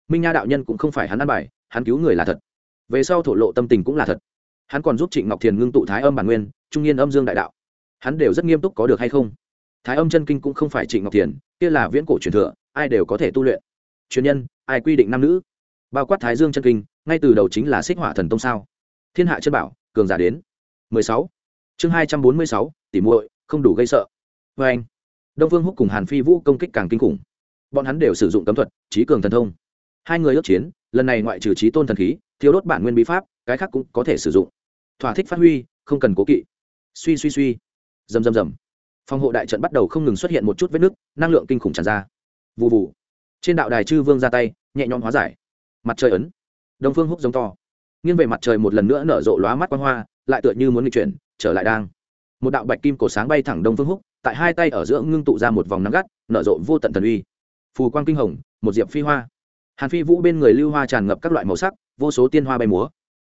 Minh nha đạo nhân cũng không phải hắn ăn bài, hắn cứu người là thật. Về sau thổ lộ tâm tình cũng là thật. Hắn còn giúp trịnh ngọc thiền ngưng tụ thái âm bản nguyên trung niên âm dương đại đạo. Hắn đều rất nghiêm túc có được hay không? Thái âm chân kinh cũng không phải trịnh ngọc thiền kia là viễn cổ truyền thừa ai đều có thể tu luyện. Truyền nhân ai quy định nam nữ? Bao quát thái dương chân kinh ngay từ đầu chính là xích hỏa thần tông sao? Thiên hạ chân bảo cường giả đến. 16. chương 246, tỷ muội không đủ gây sợ. Vê anh. Đông phương húc cùng hàn phi vũ công kích càng kinh khủng. Bọn hắn đều sử dụng cấm thuật trí cường thần thông. Hai người ước chiến lần này ngoại trừ trí tôn thần khí thiếu đốt bản nguyên bí pháp cái khác cũng có thể sử dụng. Thỏa thích phát huy không cần cố kỵ suy suy suy. Rầm rầm rầm. Phòng hộ đại trận bắt đầu không ngừng xuất hiện một chút vết nứt, năng lượng kinh khủng tràn ra. Vụ vụ trên đạo đài chư vương ra tay, nhẹ nhõm hóa giải. Mặt trời ấn. Đông phương húc giống to. Nghiêng về mặt trời một lần nữa nở rộ lóa mắt quang hoa, lại tựa như muốn nghịch chuyển, trở lại đang. Một đạo bạch kim cổ sáng bay thẳng đông phương húc, tại hai tay ở giữa ngưng tụ ra một vòng nắng gắt, nở rộ vô tận thần uy. Phù quang kinh hồng, một diệp phi hoa. Hàn phi vũ bên người lưu hoa tràn ngập các loại màu sắc, vô số tiên hoa bay múa.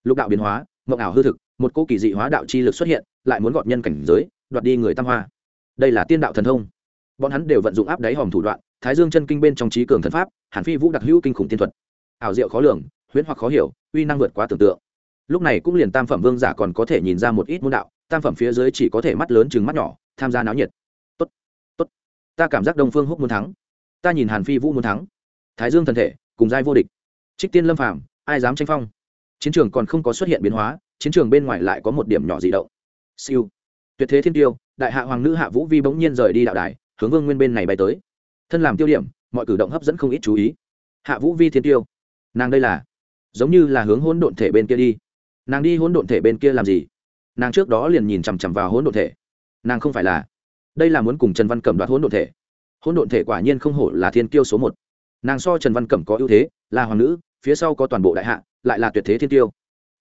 Lục đạo biến hóa, mộng ảo hư thực một cô kỳ dị hóa đạo chi lực xuất hiện, lại muốn gọt nhân cảnh giới, đoạt đi người tam hoa. Đây là tiên đạo thần thông. Bọn hắn đều vận dụng áp đáy hòm thủ đoạn, thái dương chân kinh bên trong trí cường thần pháp, hàn phi vũ đặc hữu kinh khủng tiên thuật. Ảo diệu khó lường, huyễn hoặc khó hiểu, uy năng vượt quá tưởng tượng. Lúc này cũng liền tam phẩm vương giả còn có thể nhìn ra một ít môn đạo, tam phẩm phía dưới chỉ có thể mắt lớn chừng mắt nhỏ, tham gia náo nhiệt. Tốt tốt. Ta cảm giác đông phương húc muốn thắng. Ta nhìn hàn phi vũ muốn thắng. Thái dương thần thể, cùng giai vô địch. Trích tiên lâm phàm, ai dám tranh phong? Chiến trường còn không có xuất hiện biến hóa chiến trường bên ngoài lại có một điểm nhỏ dị động. Siêu. Tuyệt thế thiên tiêu, đại hạ hoàng nữ hạ vũ vi bỗng nhiên rời đi đạo đài, hướng vương nguyên bên này bay tới. Thân làm tiêu điểm, mọi cử động hấp dẫn không ít chú ý. Hạ vũ vi thiên tiêu. Nàng đây là, giống như là hướng hỗn độn thể bên kia đi. Nàng đi hỗn độn thể bên kia làm gì? Nàng trước đó liền nhìn chằm chằm vào hỗn độn thể. Nàng không phải là, đây là muốn cùng trần văn cẩm đoạt hỗn độn thể. Hỗn độn thể quả nhiên không hổ là thiên kiêu số một. Nàng so trần văn cẩm có ưu thế, là hoàng nữ, phía sau có toàn bộ đại hạ, lại là tuyệt thế thiên tiêu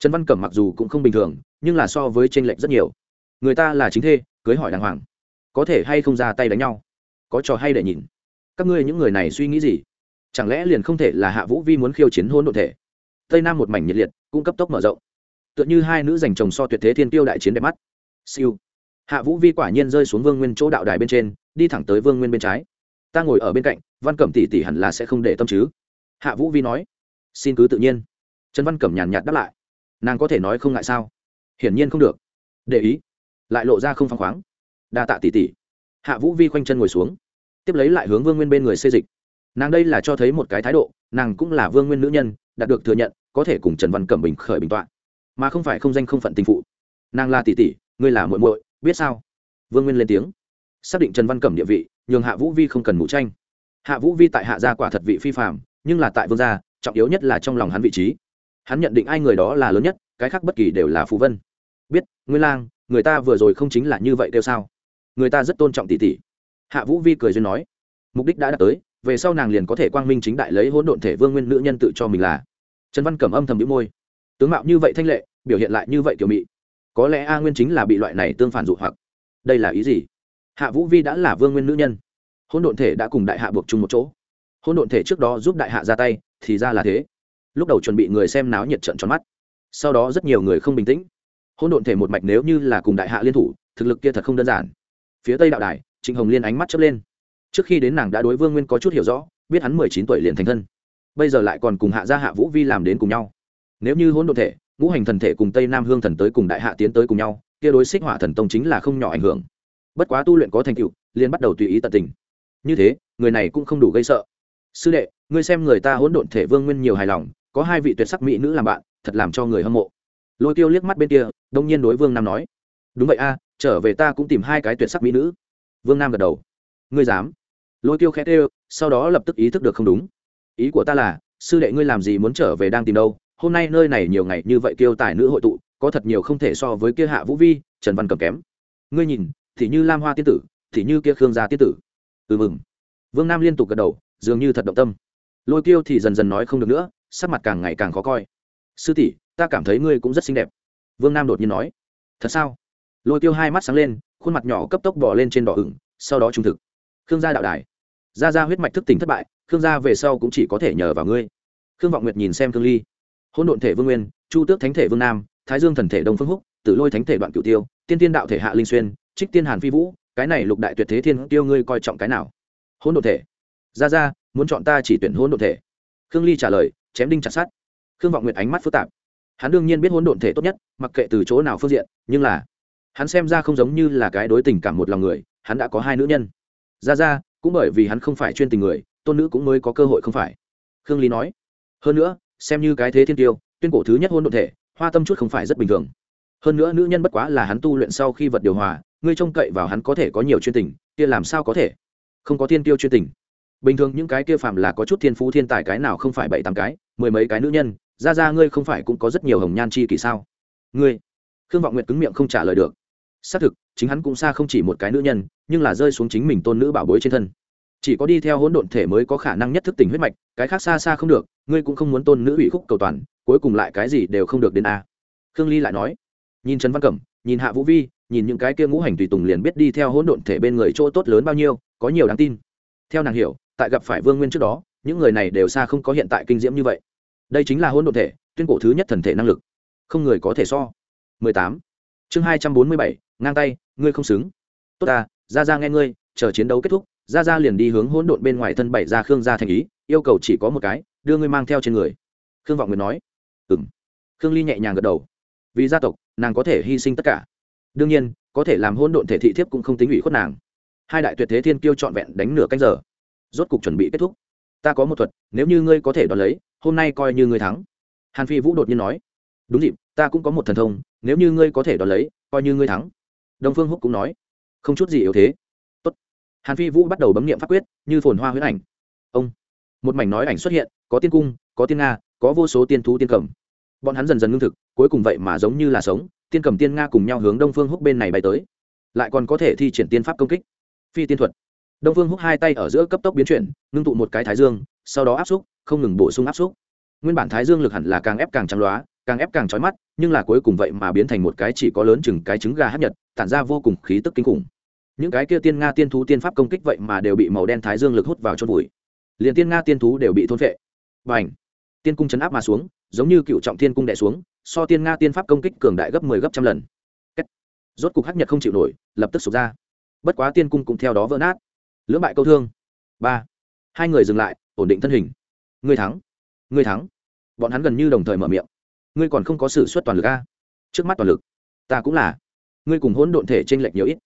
trần văn cẩm mặc dù cũng không bình thường, nhưng là so với tranh lệch rất nhiều. Người ta là chính thê, cưới hỏi đàng hoàng. Có thể hay không ra tay đánh nhau? Có trò hay để nhìn. Các ngươi những người này suy nghĩ gì? Chẳng lẽ liền không thể là hạ vũ vi muốn khiêu chiến hôn đ ộ thể? Tây nam một mảnh nhiệt liệt cũng cấp tốc mở rộng. Tựa như hai nữ giành chồng so tuyệt thế thiên tiêu đại chiến đẹp mắt. Siêu. Hạ vũ vi quả nhiên rơi xuống vương nguyên chỗ đạo đài bên trên, đi thẳng tới vương nguyên bên trái. Ta ngồi ở bên cạnh, văn cẩm tỷ tỷ hẳn là sẽ không để tâm chứ. Hạ vũ vi nói. Xin cứ tự nhiên. Trần văn cẩm nhàn nhạt đáp lại nàng có thể nói không ngại sao? Hiển nhiên không được. Để ý. Lại lộ ra không phăng khoáng. Đa tạ tỷ tỷ. Hạ vũ vi khoanh chân ngồi xuống. Tiếp lấy lại hướng vương nguyên bên người xê dịch. Nàng đây là cho thấy một cái thái độ, nàng cũng là vương nguyên nữ nhân, đạt được thừa nhận, có thể cùng trần văn cẩm bình khởi bình t o ạ n mà không phải không danh không phận tình phụ. Nàng là tỷ tỷ, ngươi là muội muội, biết sao? Vương nguyên lên tiếng. Xác định trần văn cẩm địa vị, nhường hạ vũ vi không cần mũ tranh hạ vũ vi tại hạ gia quả thật vị phi phạm nhưng là tại vương gia, trọng yếu nhất là trong lòng hắn vị trí hắn nhận định ai người đó là lớn nhất, cái khác bất kỳ đều là phù vân. Biết, nguyên lang, người ta vừa rồi không chính là như vậy kêu sao? Người ta rất tôn trọng tỷ tỷ. Hạ vũ vi cười duyên nói, mục đích đã đạt tới, về sau nàng liền có thể quang minh chính đại lấy hỗn độn thể vương nguyên nữ nhân tự cho mình là. Trần văn cẩm âm thầm đĩu môi. Tướng mạo như vậy thanh lệ, biểu hiện lại như vậy kiểu mị. Có lẽ a nguyên chính là bị loại này tương phản dụ hoặc. Đây là ý gì? Hạ vũ vi đã là vương nguyên nữ nhân. Hỗn độn thể đã cùng đại hạ buộc chung một chỗ. Hỗn độn thể trước đó giúp đại hạ ra tay, thì ra là thế lúc đầu chuẩn bị người xem náo nhiệt trận tròn mắt. Sau đó rất nhiều người không bình tĩnh. Hỗn độn thể một mạch nếu như là cùng đại hạ liên thủ, thực lực kia thật không đơn giản. Phía tây đạo đài, trịnh hồng liên ánh mắt chớp lên. Trước khi đến nàng đã đối vương nguyên có chút hiểu rõ, biết hắn mười chín tuổi liền thành thân. Bây giờ lại còn cùng hạ gia hạ vũ vi làm đến cùng nhau. Nếu như hỗn độn thể, ngũ hành thần thể cùng tây nam hương thần tới cùng đại hạ tiến tới cùng nhau, kia đối xích hỏa thần tông chính là không nhỏ ảnh hưởng. Bất quá tu luyện có thành tựu, liền bắt đầu tùy ý tận tình. Như thế, người này cũng không đủ gây sợ. Sư đệ, ngươi xem người ta hỗn độn thể vương nguyên nhiều hài lòng có hai vị tuyệt sắc mỹ nữ làm bạn, thật làm cho người hâm mộ. Lôi tiêu liếc mắt bên kia, đông nhiên đối vương nam nói, đúng vậy a, trở về ta cũng tìm hai cái tuyệt sắc mỹ nữ. Vương nam gật đầu, ngươi dám? Lôi tiêu khẽ tê sau đó lập tức ý thức được không đúng. Ý của ta là, sư đệ ngươi làm gì muốn trở về đang tìm đâu? Hôm nay nơi này nhiều ngày như vậy kêu tài nữ hội tụ, có thật nhiều không thể so với kia hạ vũ vi, trần văn cầm kém. Ngươi nhìn, thì như lam hoa tiên tử, thì như kia khương gia tiên tử. Ừ mừng vương nam liên tục gật đầu, dường như thật động tâm. Lôi tiêu thì dần dần nói không được nữa sắc mặt càng ngày càng khó coi. Sư tỷ, ta cảm thấy ngươi cũng rất xinh đẹp. Vương nam đột nhiên nói. Thật sao? Lôi tiêu hai mắt sáng lên, khuôn mặt nhỏ cấp tốc bỏ lên trên đỏ ửng, sau đó trung thực. Khương gia đạo đài. Gia gia huyết mạch thức tỉnh thất bại, khương gia về sau cũng chỉ có thể nhờ vào ngươi. Khương vọng nguyệt nhìn xem khương ly. Hôn độn thể vương nguyên, chu tước thánh thể vương nam, thái dương thần thể đông phương húc, tử lôi thánh thể đoạn cửu tiêu, tiên tiên đạo thể hạ linh xuyên, trích tiên hàn phi vũ, cái này lục đại tuyệt thế thiên tiêu ngươi coi trọng cái nào? Hôn độn thể. Ra ra muốn chọn ta chỉ tuyển hôn độn thể. Khương ly trả lời chém đinh chặt sát khương vọng nguyệt ánh mắt phức tạp. Hắn đương nhiên biết hôn độn thể tốt nhất, mặc kệ từ chỗ nào phương diện, nhưng là hắn xem ra không giống như là cái đối tình cảm một lòng người, hắn đã có hai nữ nhân. Ra ra, cũng bởi vì hắn không phải chuyên tình người, tôn nữ cũng mới có cơ hội không phải. Khương lý nói. Hơn nữa, xem như cái thế thiên tiêu, tuyên cổ thứ nhất hôn đ ộ thể, hoa tâm chút không phải rất bình thường. Hơn nữa nữ nhân bất quá là hắn tu luyện sau khi vật điều hòa, ngươi trông cậy vào hắn có thể có nhiều chuyên tình, kia làm sao có thể? Không có thiên tiêu chuyên tình bình thường những cái kia phạm là có chút thiên phú thiên tài cái nào không phải bảy tám cái, mười mấy cái nữ nhân, ra ra ngươi không phải cũng có rất nhiều hồng nhan chi kỳ sao? Ngươi, khương vọng nguyệt cứng miệng không trả lời được. Xác thực, chính hắn cũng xa không chỉ một cái nữ nhân, nhưng là rơi xuống chính mình tôn nữ bảo bối trên thân. Chỉ có đi theo hỗn độn thể mới có khả năng nhất thức tình huyết mạch, cái khác xa xa không được, ngươi cũng không muốn tôn nữ ủy khúc cầu toàn, cuối cùng lại cái gì đều không được đến a. Khương ly lại nói, nhìn trần văn cẩm, nhìn hạ vũ vi, nhìn những cái kia ngũ hành tùy tùng liền biết đi theo hỗn độn thể bên người chỗ tốt lớn bao nhiêu, có nhiều đáng tin. Theo nàng hiểu tại gặp phải vương nguyên trước đó những người này đều xa không có hiện tại kinh diễm như vậy. Đây chính là hôn độn thể tuyên cổ thứ nhất thần thể năng lực. Không người có thể so. 18. chương 247, ngang tay ngươi không xứng. Tốt ta ra ra nghe ngươi chờ chiến đấu kết thúc ra ra liền đi hướng hỗn độn bên ngoài thân bảy ra khương gia thành ý yêu cầu chỉ có một cái đưa ngươi mang theo trên người. Khương vọng nguyệt nói. Ừng khương ly nhẹ nhàng gật đầu. Vì gia tộc nàng có thể hy sinh tất cả. Đương nhiên có thể làm hỗn độn thể thị thiếp cũng không tính ủy khuất nàng. Hai đại tuyệt thế thiên kiêu trọn vẹn đánh nửa canh giờ rốt cục chuẩn bị kết thúc. Ta có một thuật, nếu như ngươi có thể đón lấy, hôm nay coi như ngươi thắng. Hàn phi vũ đột nhiên nói. Đúng dịp, ta cũng có một thần thông, nếu như ngươi có thể đón lấy, coi như ngươi thắng. Đông phương húc cũng nói. Không chút gì yếu thế. Tốt. hàn phi vũ bắt đầu bấm nghiệm pháp quyết, như phồn hoa huyết ảnh. Ông. Một mảnh nói ảnh xuất hiện, có tiên cung, có tiên nga, có vô số tiên thú tiên cầm. Bọn hắn dần dần ngưng thực, cuối cùng vậy mà giống như là sống, tiên cầm tiên nga cùng nhau hướng đông phương húc bên này bay tới. Lại còn có thể thi triển tiên pháp công kích. Phi tiên thuật đông phương húc hai tay ở giữa cấp tốc biến chuyển, ngưng tụ một cái thái dương, sau đó áp xúc, không ngừng bổ sung áp xúc. Nguyên bản thái dương lực hẳn là càng ép càng trắng loá, càng ép càng trói mắt, nhưng là cuối cùng vậy mà biến thành một cái chỉ có lớn chừng cái trứng gà hấp nhật, tản ra vô cùng khí tức kinh khủng. Những cái kia tiên nga tiên thú tiên pháp công kích vậy mà đều bị màu đen thái dương lực hút vào chôn vùi. Liền tiên nga tiên thú đều bị thôn vệ và ảnh tiên cung chấn áp mà xuống, giống như cựu trọng Tiên cung đẻ xuống, so tiên nga tiên pháp công kích cường đại gấp mười 10 gấp trăm lần. Kết. rốt cục hắc nhật không chịu nổi, lập tức sụp ra. Bất quá tiên cung cũng theo đó vỡ nát lưỡng bại câu thương. Ba. Hai người dừng lại, ổn định thân hình. Ngươi thắng. Ngươi thắng. Bọn hắn gần như đồng thời mở miệng. Ngươi còn không có sự xuất toàn lực a? Trước mắt toàn lực. Ta cũng là. Ngươi cùng hỗn độn thể t r ê n lệch nhiều ít.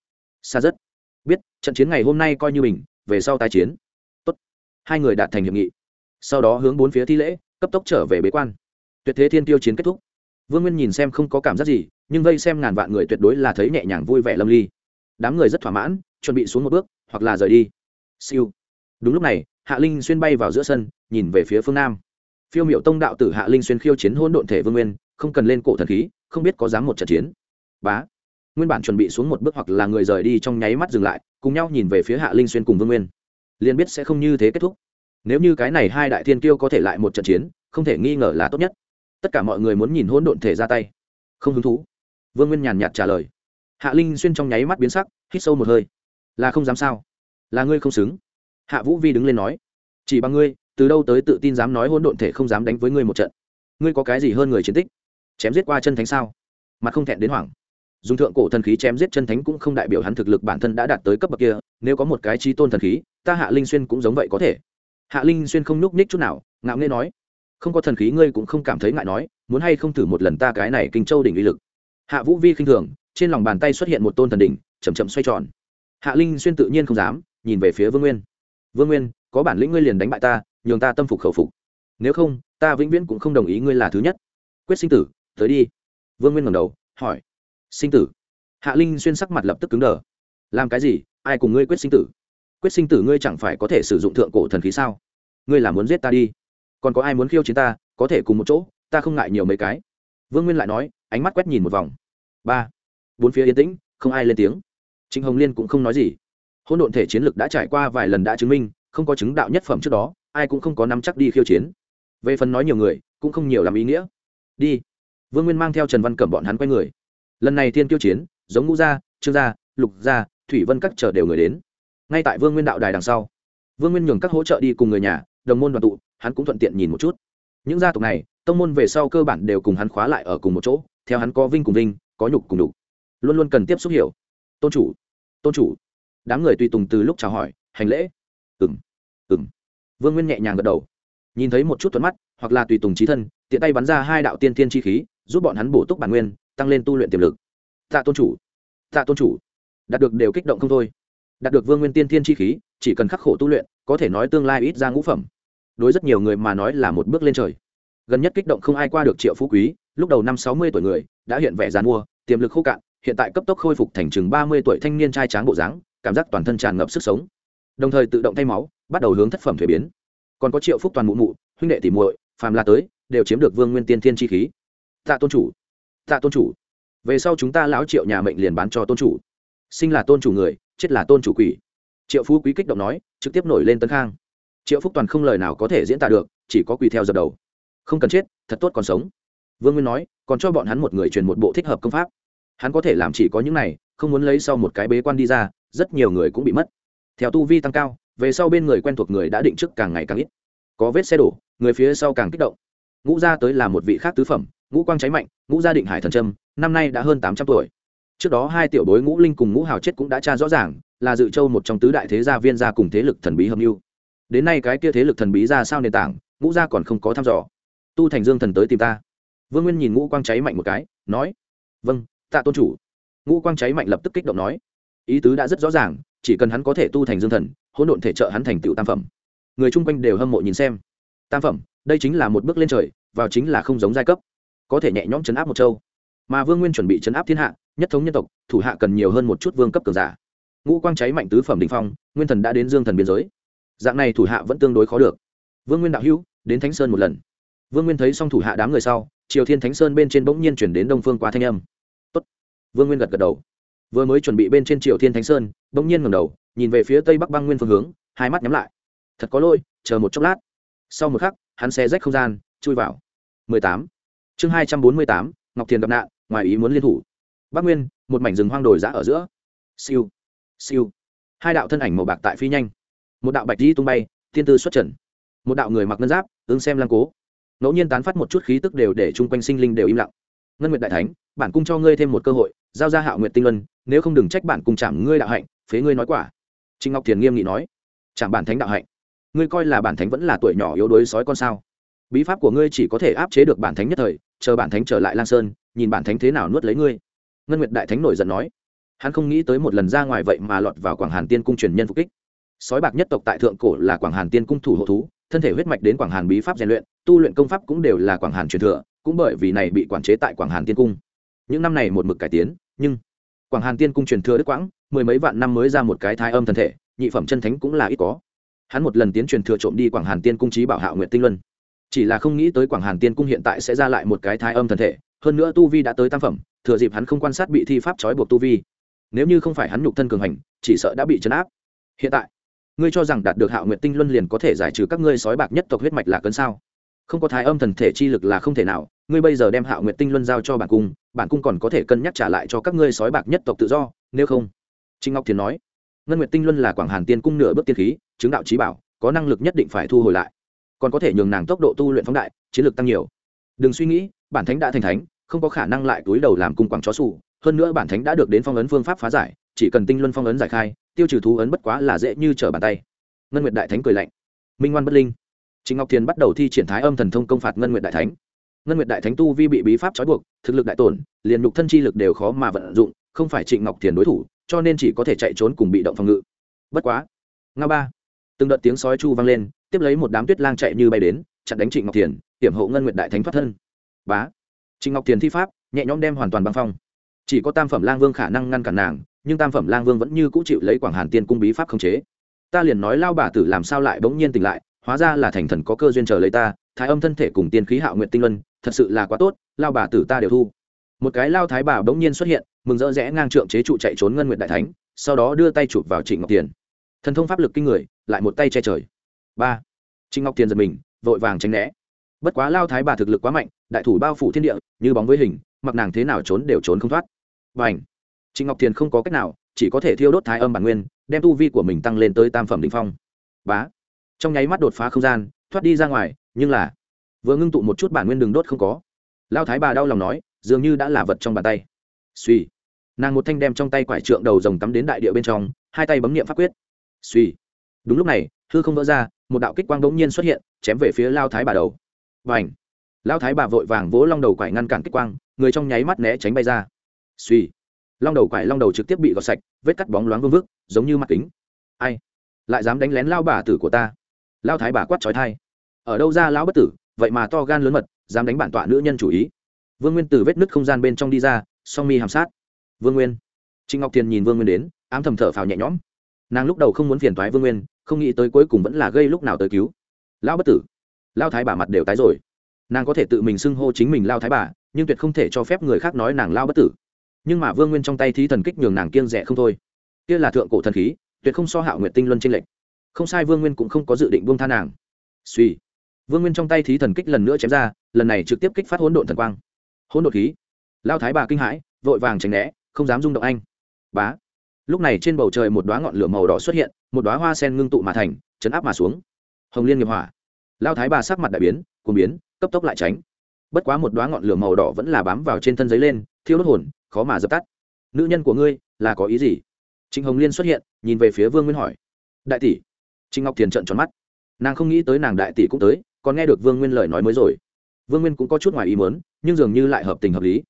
Xa rất. Biết, trận chiến ngày hôm nay coi như mình, về sau tái chiến. Tốt. hai người đạt thành hiệp nghị. Sau đó hướng bốn phía thi lễ, cấp tốc trở về bế quan. Tuyệt thế thiên tiêu chiến kết thúc. Vương nguyên nhìn xem không có cảm giác gì, nhưng vây xem ngàn vạn người tuyệt đối là thấy nhẹ nhàng vui vẻ lâm ly. Đám người rất thỏa mãn, chuẩn bị xuống một bước hoặc là rời đi. Siêu. Đúng lúc này, hạ linh xuyên bay vào giữa sân, nhìn về phía phương nam. Phiêu miểu tông đạo tử hạ linh xuyên khiêu chiến hôn độn thể vương nguyên, không cần lên cổ thần khí, không biết có dám một trận chiến. Bá. Nguyên bản chuẩn bị xuống một bước hoặc là người rời đi trong nháy mắt dừng lại, cùng nhau nhìn về phía hạ linh xuyên cùng vương nguyên. Liền biết sẽ không như thế kết thúc. Nếu như cái này hai đại thiên kiêu có thể lại một trận chiến, không thể nghi ngờ là tốt nhất. Tất cả mọi người muốn nhìn hôn độn thể ra tay. Không hứng thú. Vương nguyên nhàn nhạt trả lời. Hạ linh xuyên trong nháy mắt biến sắc, hít sâu một hơi là không dám sao? Là ngươi không xứng? Hạ vũ vi đứng lên nói. Chỉ bằng ngươi, từ đâu tới tự tin dám nói hôn độn thể không dám đánh với ngươi một trận? Ngươi có cái gì hơn người chiến tích? Chém giết qua chân thánh sao? Mặt không thẹn đến hoảng. Dùng thượng cổ thần khí chém giết chân thánh cũng không đại biểu hắn thực lực bản thân đã đạt tới cấp bậc kia, nếu có một cái chi tôn thần khí, ta hạ linh xuyên cũng giống vậy có thể. Hạ linh xuyên không nhúc ních chút nào, ngạo nghê nói. Không có thần khí ngươi cũng không cảm thấy ngại nói, muốn hay không thử một lần ta cái này kinh châu đỉnh uy lực. Hạ vũ vi khinh thường, trên lòng bàn tay xuất hiện một tôn thần đỉnh chầm chậm xoay tròn hạ linh xuyên tự nhiên không dám, nhìn về phía vương nguyên. Vương nguyên, có bản lĩnh ngươi liền đánh bại ta, nhường ta tâm phục khẩu phục. Nếu không, ta vĩnh viễn cũng không đồng ý ngươi là thứ nhất. Quyết sinh tử, tới đi. Vương nguyên ngẩng đầu, hỏi. Sinh tử? Hạ linh xuyên sắc mặt lập tức cứng đờ. Làm cái gì? Ai cùng ngươi quyết sinh tử? Quyết sinh tử ngươi chẳng phải có thể sử dụng thượng cổ thần khí sao? Ngươi là muốn giết ta đi. Còn có ai muốn khiêu chiến ta, có thể cùng một chỗ, ta không ngại nhiều mấy cái. Vương nguyên lại nói, ánh mắt quét nhìn một vòng. Ba. Bốn phía yên tĩnh, không ai lên tiếng trịnh hồng liên cũng không nói gì. Hỗn độn thể chiến lực đã trải qua vài lần đã chứng minh, không có chứng đạo nhất phẩm trước đó, ai cũng không có nắm chắc đi khiêu chiến. Về phần nói nhiều người, cũng không nhiều làm ý nghĩa. Đi. Vương nguyên mang theo trần văn cẩm bọn hắn quay người. Lần này thiên kiêu chiến, giống ngũ gia, trương gia, lục gia, thủy vân các chờ đều người đến. Ngay tại vương nguyên đạo đài đằng sau, vương nguyên nhường các hỗ trợ đi cùng người nhà, đồng môn đoàn tụ, hắn cũng thuận tiện nhìn một chút. Những gia tộc này, tông môn về sau cơ bản đều cùng hắn khóa lại ở cùng một chỗ, theo hắn có vinh cùng vinh, có nhục cùng đục luôn luôn cần tiếp xúc hiểu tôn chủ tôn chủ. Đám người tùy tùng từ lúc chào hỏi, hành lễ. Ừng ừng vương nguyên nhẹ nhàng gật đầu. Nhìn thấy một chút thuận mắt, hoặc là tùy tùng trí thân, tiện tay bắn ra hai đạo tiên tiên chi khí, giúp bọn hắn bổ túc bản nguyên, tăng lên tu luyện tiềm lực. Tạ tôn chủ, tạ tôn chủ. Đạt được đều kích động không thôi. Đạt được vương nguyên tiên tiên chi khí, chỉ cần khắc khổ tu luyện, có thể nói tương lai ít ra ngũ phẩm. Đối rất nhiều người mà nói là một bước lên trời. Gần nhất kích động không ai qua được triệu phú quý, lúc đầu năm sáu mươi tuổi người, đã hiện vẻ dàn mua tiềm lực khô cạn hiện tại cấp tốc khôi phục thành chừng ba mươi tuổi thanh niên trai tráng bộ dáng, cảm giác toàn thân tràn ngập sức sống. Đồng thời tự động thay máu, bắt đầu hướng thất phẩm thuế biến. Còn có triệu phúc toàn mụ mụ, huynh đệ tỉ muội, phàm la tới, đều chiếm được vương nguyên tiên thiên chi khí. Tạ tôn chủ, tạ tôn chủ. Về sau chúng ta lão triệu nhà mệnh liền bán cho tôn chủ. Sinh là tôn chủ người, chết là tôn chủ quỷ. Triệu phú quý kích động nói, trực tiếp nổi lên tấn khang. Triệu phúc toàn không lời nào có thể diễn tả được, chỉ có quỳ theo dập đầu. Không cần chết, thật tốt còn sống. Vương nguyên nói, còn cho bọn hắn một người truyền một bộ thích hợp công pháp hắn có thể làm chỉ có những này, không muốn lấy sau một cái bế quan đi ra, rất nhiều người cũng bị mất. Theo tu vi tăng cao, về sau bên người quen thuộc người đã định trước càng ngày càng ít. Có vết xe đổ, người phía sau càng kích động. Ngũ gia tới là một vị khác tứ phẩm, ngũ quang cháy mạnh, ngũ gia định hải thần trâm, năm nay đã hơn tám trăm tuổi. Trước đó hai tiểu bối ngũ linh cùng ngũ hào chết cũng đã tra rõ ràng, là dự châu một trong tứ đại thế gia viên gia cùng thế lực thần bí hâm mưu đến nay cái kia thế lực thần bí ra sao nền tảng, ngũ gia còn không có thăm dò. Tu thành dương thần tới tìm ta. Vương nguyên nhìn ngũ quang cháy mạnh một cái, nói vâng tạ tôn chủ. Ngũ quang cháy mạnh lập tức kích động nói. Ý tứ đã rất rõ ràng, chỉ cần hắn có thể tu thành dương thần, hỗn độn thể trợ hắn thành tựu tam phẩm. Người chung quanh đều hâm mộ nhìn xem. Tam phẩm, đây chính là một bước lên trời, vào chính là không giống giai cấp. Có thể nhẹ nhõm chấn áp một châu. Mà vương nguyên chuẩn bị chấn áp thiên hạ, nhất thống nhân tộc, thủ hạ cần nhiều hơn một chút vương cấp cường giả. Ngũ quang cháy mạnh tứ phẩm đình phong, nguyên thần đã đến dương thần biên giới. Dạng này thủ hạ vẫn tương đối khó được. Vương nguyên đạo hữu, đến thánh sơn một lần. Vương nguyên thấy xong thủ hạ đám người sau, triều thiên thánh sơn bên trên bỗng nhiên chuyển đến đông phương qua thanh âm vương nguyên gật gật đầu. Vừa mới chuẩn bị bên trên triều thiên thánh sơn bỗng nhiên ngầm đầu nhìn về phía tây bắc băng nguyên phương hướng hai mắt nhắm lại. Thật có lỗi chờ một chốc lát. Sau một khắc hắn xe rách không gian chui vào. 18. chương 248, ngọc thiền gặp nạn ngoài ý muốn liên thủ. Bắc nguyên một mảnh rừng hoang đồi giã ở giữa. Siêu siêu. Hai đạo thân ảnh màu bạc tại phi nhanh. Một đạo bạch di tung bay thiên tư xuất trần. Một đạo người mặc ngân giáp ứng xem lăng cố. Ngẫu nhiên tán phát một chút khí tức đều để chung quanh sinh linh đều im lặng. Ngân nguyệt đại thánh bản cung cho ngươi thêm một cơ hội giao ra hạo nguyệt tinh luân, nếu không đừng trách bản cung chạm ngươi đạo hạnh, phế ngươi nói quả. Trịnh ngọc thiền nghiêm nghị nói. Chạm bản thánh đạo hạnh? Ngươi coi là bản thánh vẫn là tuổi nhỏ yếu đuối sói con sao? Bí pháp của ngươi chỉ có thể áp chế được bản thánh nhất thời, chờ bản thánh trở lại lang sơn, nhìn bản thánh thế nào nuốt lấy ngươi. Ngân nguyệt đại thánh nổi giận nói. Hắn không nghĩ tới một lần ra ngoài vậy mà lọt vào quảng hàn tiên cung truyền nhân phục kích. Sói bạc nhất tộc tại thượng cổ là quảng hàn tiên cung thủ hộ thú, thân thể huyết mạch đến quảng hàn bí pháp rèn luyện, tu luyện công pháp cũng đều là quảng hàn truyền thừa, cũng bởi vì này bị quản chế tại quảng hàn tiên cung. Những năm này một mực cải tiến nhưng quảng hàn tiên cung truyền thừa đức quãng, mười mấy vạn năm mới ra một cái thai âm thần thể, nhị phẩm chân thánh cũng là ít có. Hắn một lần tiến truyền thừa trộm đi quảng hàn tiên cung trí bảo hạo nguyện tinh luân. Chỉ là không nghĩ tới quảng hàn tiên cung hiện tại sẽ ra lại một cái thai âm thần thể, hơn nữa tu vi đã tới tam phẩm, thừa dịp hắn không quan sát bị thi pháp trói buộc tu vi. Nếu như không phải hắn nhục thân cường hành, chỉ sợ đã bị chấn áp. Hiện tại, ngươi cho rằng đạt được hạo nguyện tinh luân liền có thể giải trừ các ngươi sói bạc nhất tộc huyết mạch là cấn sao? Không có thái âm thần thể chi lực là không thể nào ngươi bây giờ đem hạo nguyện tinh luân giao cho bản cung bản cung còn có thể cân nhắc trả lại cho các ngươi sói bạc nhất tộc tự do, nếu không? Trinh ngọc thiền nói. Ngân nguyện tinh luân là quảng hàn tiên cung nửa bước tiên khí, chứng đạo trí bảo, có năng lực nhất định phải thu hồi lại. Còn có thể nhường nàng tốc độ tu luyện phóng đại, chiến lược tăng nhiều. Đừng suy nghĩ, bản thánh đã thành thánh, không có khả năng lại túi đầu làm cung quảng chó sủ. Hơn nữa bản thánh đã được đến phong ấn phương pháp phá giải, chỉ cần tinh luân phong ấn giải khai, tiêu trừ thú ấn bất quá là dễ như trở bàn tay. Ngân nguyệt đại thánh cười lạnh. Minh ngoan bất linh. Trình ngọc thiền bắt đầu thi triển thái âm thần thông công phạt ngân nguyệt đại thánh ngân nguyệt đại thánh tu vi bị bí pháp trói buộc, thực lực đại tổn, liền nhục thân chi lực đều khó mà vận dụng, không phải trịnh ngọc thiền đối thủ, cho nên chỉ có thể chạy trốn cùng bị động phòng ngự. Bất quá nga ba, từng đợt tiếng sói chu vang lên, tiếp lấy một đám tuyết lang chạy như bay đến, chặn đánh trịnh ngọc thiền, hiểm hộ ngân nguyệt đại thánh thoát thân. Bá, trịnh ngọc thiền thi pháp, nhẹ nhõm đem hoàn toàn băng phong. Chỉ có tam phẩm lang vương khả năng ngăn cản nàng, nhưng tam phẩm lang vương vẫn như cũ chịu lấy quảng hàn tiên cung bí pháp khống chế. Ta liền nói lao bà tử làm sao lại bỗng nhiên tỉnh lại, hóa ra là thành thần có cơ duyên chờ lấy ta, thái âm thân thể cùng tiên khí hạo nguyện tinh luân thật sự là quá tốt, lao bà tử ta đều thu. Một cái lao thái bà bỗng nhiên xuất hiện, mừng rỡ rẽ ngang trượng chế trụ chạy trốn ngân nguyện đại thánh, sau đó đưa tay chụp vào trịnh ngọc tiền. Thần thông pháp lực kinh người, lại một tay che trời. Ba. Trịnh ngọc tiền giật mình, vội vàng tránh né. Bất quá lao thái bà thực lực quá mạnh, đại thủ bao phủ thiên địa, như bóng với hình, mặc nàng thế nào trốn đều trốn không thoát. Và h trịnh ngọc thiền không có cách nào, chỉ có thể thiêu đốt thái âm bản nguyên, đem tu vi của mình tăng lên tới tam phẩm đ ỉ n h phong. Bá. Trong nháy mắt đột phá không gian, thoát đi ra ngoài, nhưng là vừa ngưng tụ một chút bản nguyên đường đốt không có. Lao thái bà đau lòng nói, dường như đã là vật trong bàn tay. Suy nàng một thanh đem trong tay quải trượng đầu rồng tắm đến đại địa bên trong, hai tay bấm nghiệm pháp quyết. Suy đúng lúc này, hư không vỡ ra, một đạo kích quang đ ỗ n g nhiên xuất hiện, chém về phía lao thái bà đầu. Và ảnh lao thái bà vội vàng vỗ long đầu quải ngăn cản kích quang, người trong nháy mắt né tránh bay ra. Suy long đầu quải long đầu trực tiếp bị gọt sạch, vết cắt bóng loáng vương vức, giống như mặt kính. Ai? Lại dám đánh lén lao bà tử của ta? Lao thái bà quát trói thai ở đâu ra lão bất tử? Vậy mà to gan lớn mật, dám đánh bản tọa nữ nhân chủ ý. Vương nguyên từ vết nứt không gian bên trong đi ra, song mi hàm sát. Vương nguyên. Trịnh ngọc thiền nhìn vương nguyên đến, ám thầm thở phào nhẹ nhõm. Nàng lúc đầu không muốn phiền thoái vương nguyên, không nghĩ tới cuối cùng vẫn là gây lúc nào tới cứu. Lão bất tử. Lao thái bà mặt đều tái rồi. Nàng có thể tự mình xưng hô chính mình lao thái bà, nhưng tuyệt không thể cho phép người khác nói nàng lao bất tử. Nhưng mà vương nguyên trong tay thí thần kích nhường nàng kiêng rẻ không thôi. Kia là thượng cổ thần khí, tuyệt không so hạo nguyện tinh luân tranh lệch. Không sai vương nguyên cũng không có dự định buông tha nàng. Suy vương nguyên trong tay thí thần kích lần nữa chém ra, lần này trực tiếp kích phát hỗn độn thần quang. Hỗn độn khí. Lao thái bà kinh hãi, vội vàng tránh né, không dám rung động anh. Bá. Lúc này trên bầu trời một đoá ngọn lửa màu đỏ xuất hiện, một đoá hoa sen ngưng tụ mà thành, chấn áp mà xuống. Hồng liên nghiệp hỏa. Lao thái bà sắc mặt đại biến, cuồng biến, cấp tốc lại tránh. Bất quá một đoá ngọn lửa màu đỏ vẫn là bám vào trên thân giấy lên, thiêu đốt hồn, khó mà dập tắt. Nữ nhân của ngươi, là có ý gì? Trịnh hồng liên xuất hiện, nhìn về phía vương nguyên hỏi. Đại tỷ. Trịnh ngọc thiền trợn tròn mắt. Nàng không nghĩ tới nàng đại tỷ cũng tới còn nghe được vương nguyên lời nói mới rồi. Vương nguyên cũng có chút ngoài ý muốn, nhưng dường như lại hợp tình hợp lý.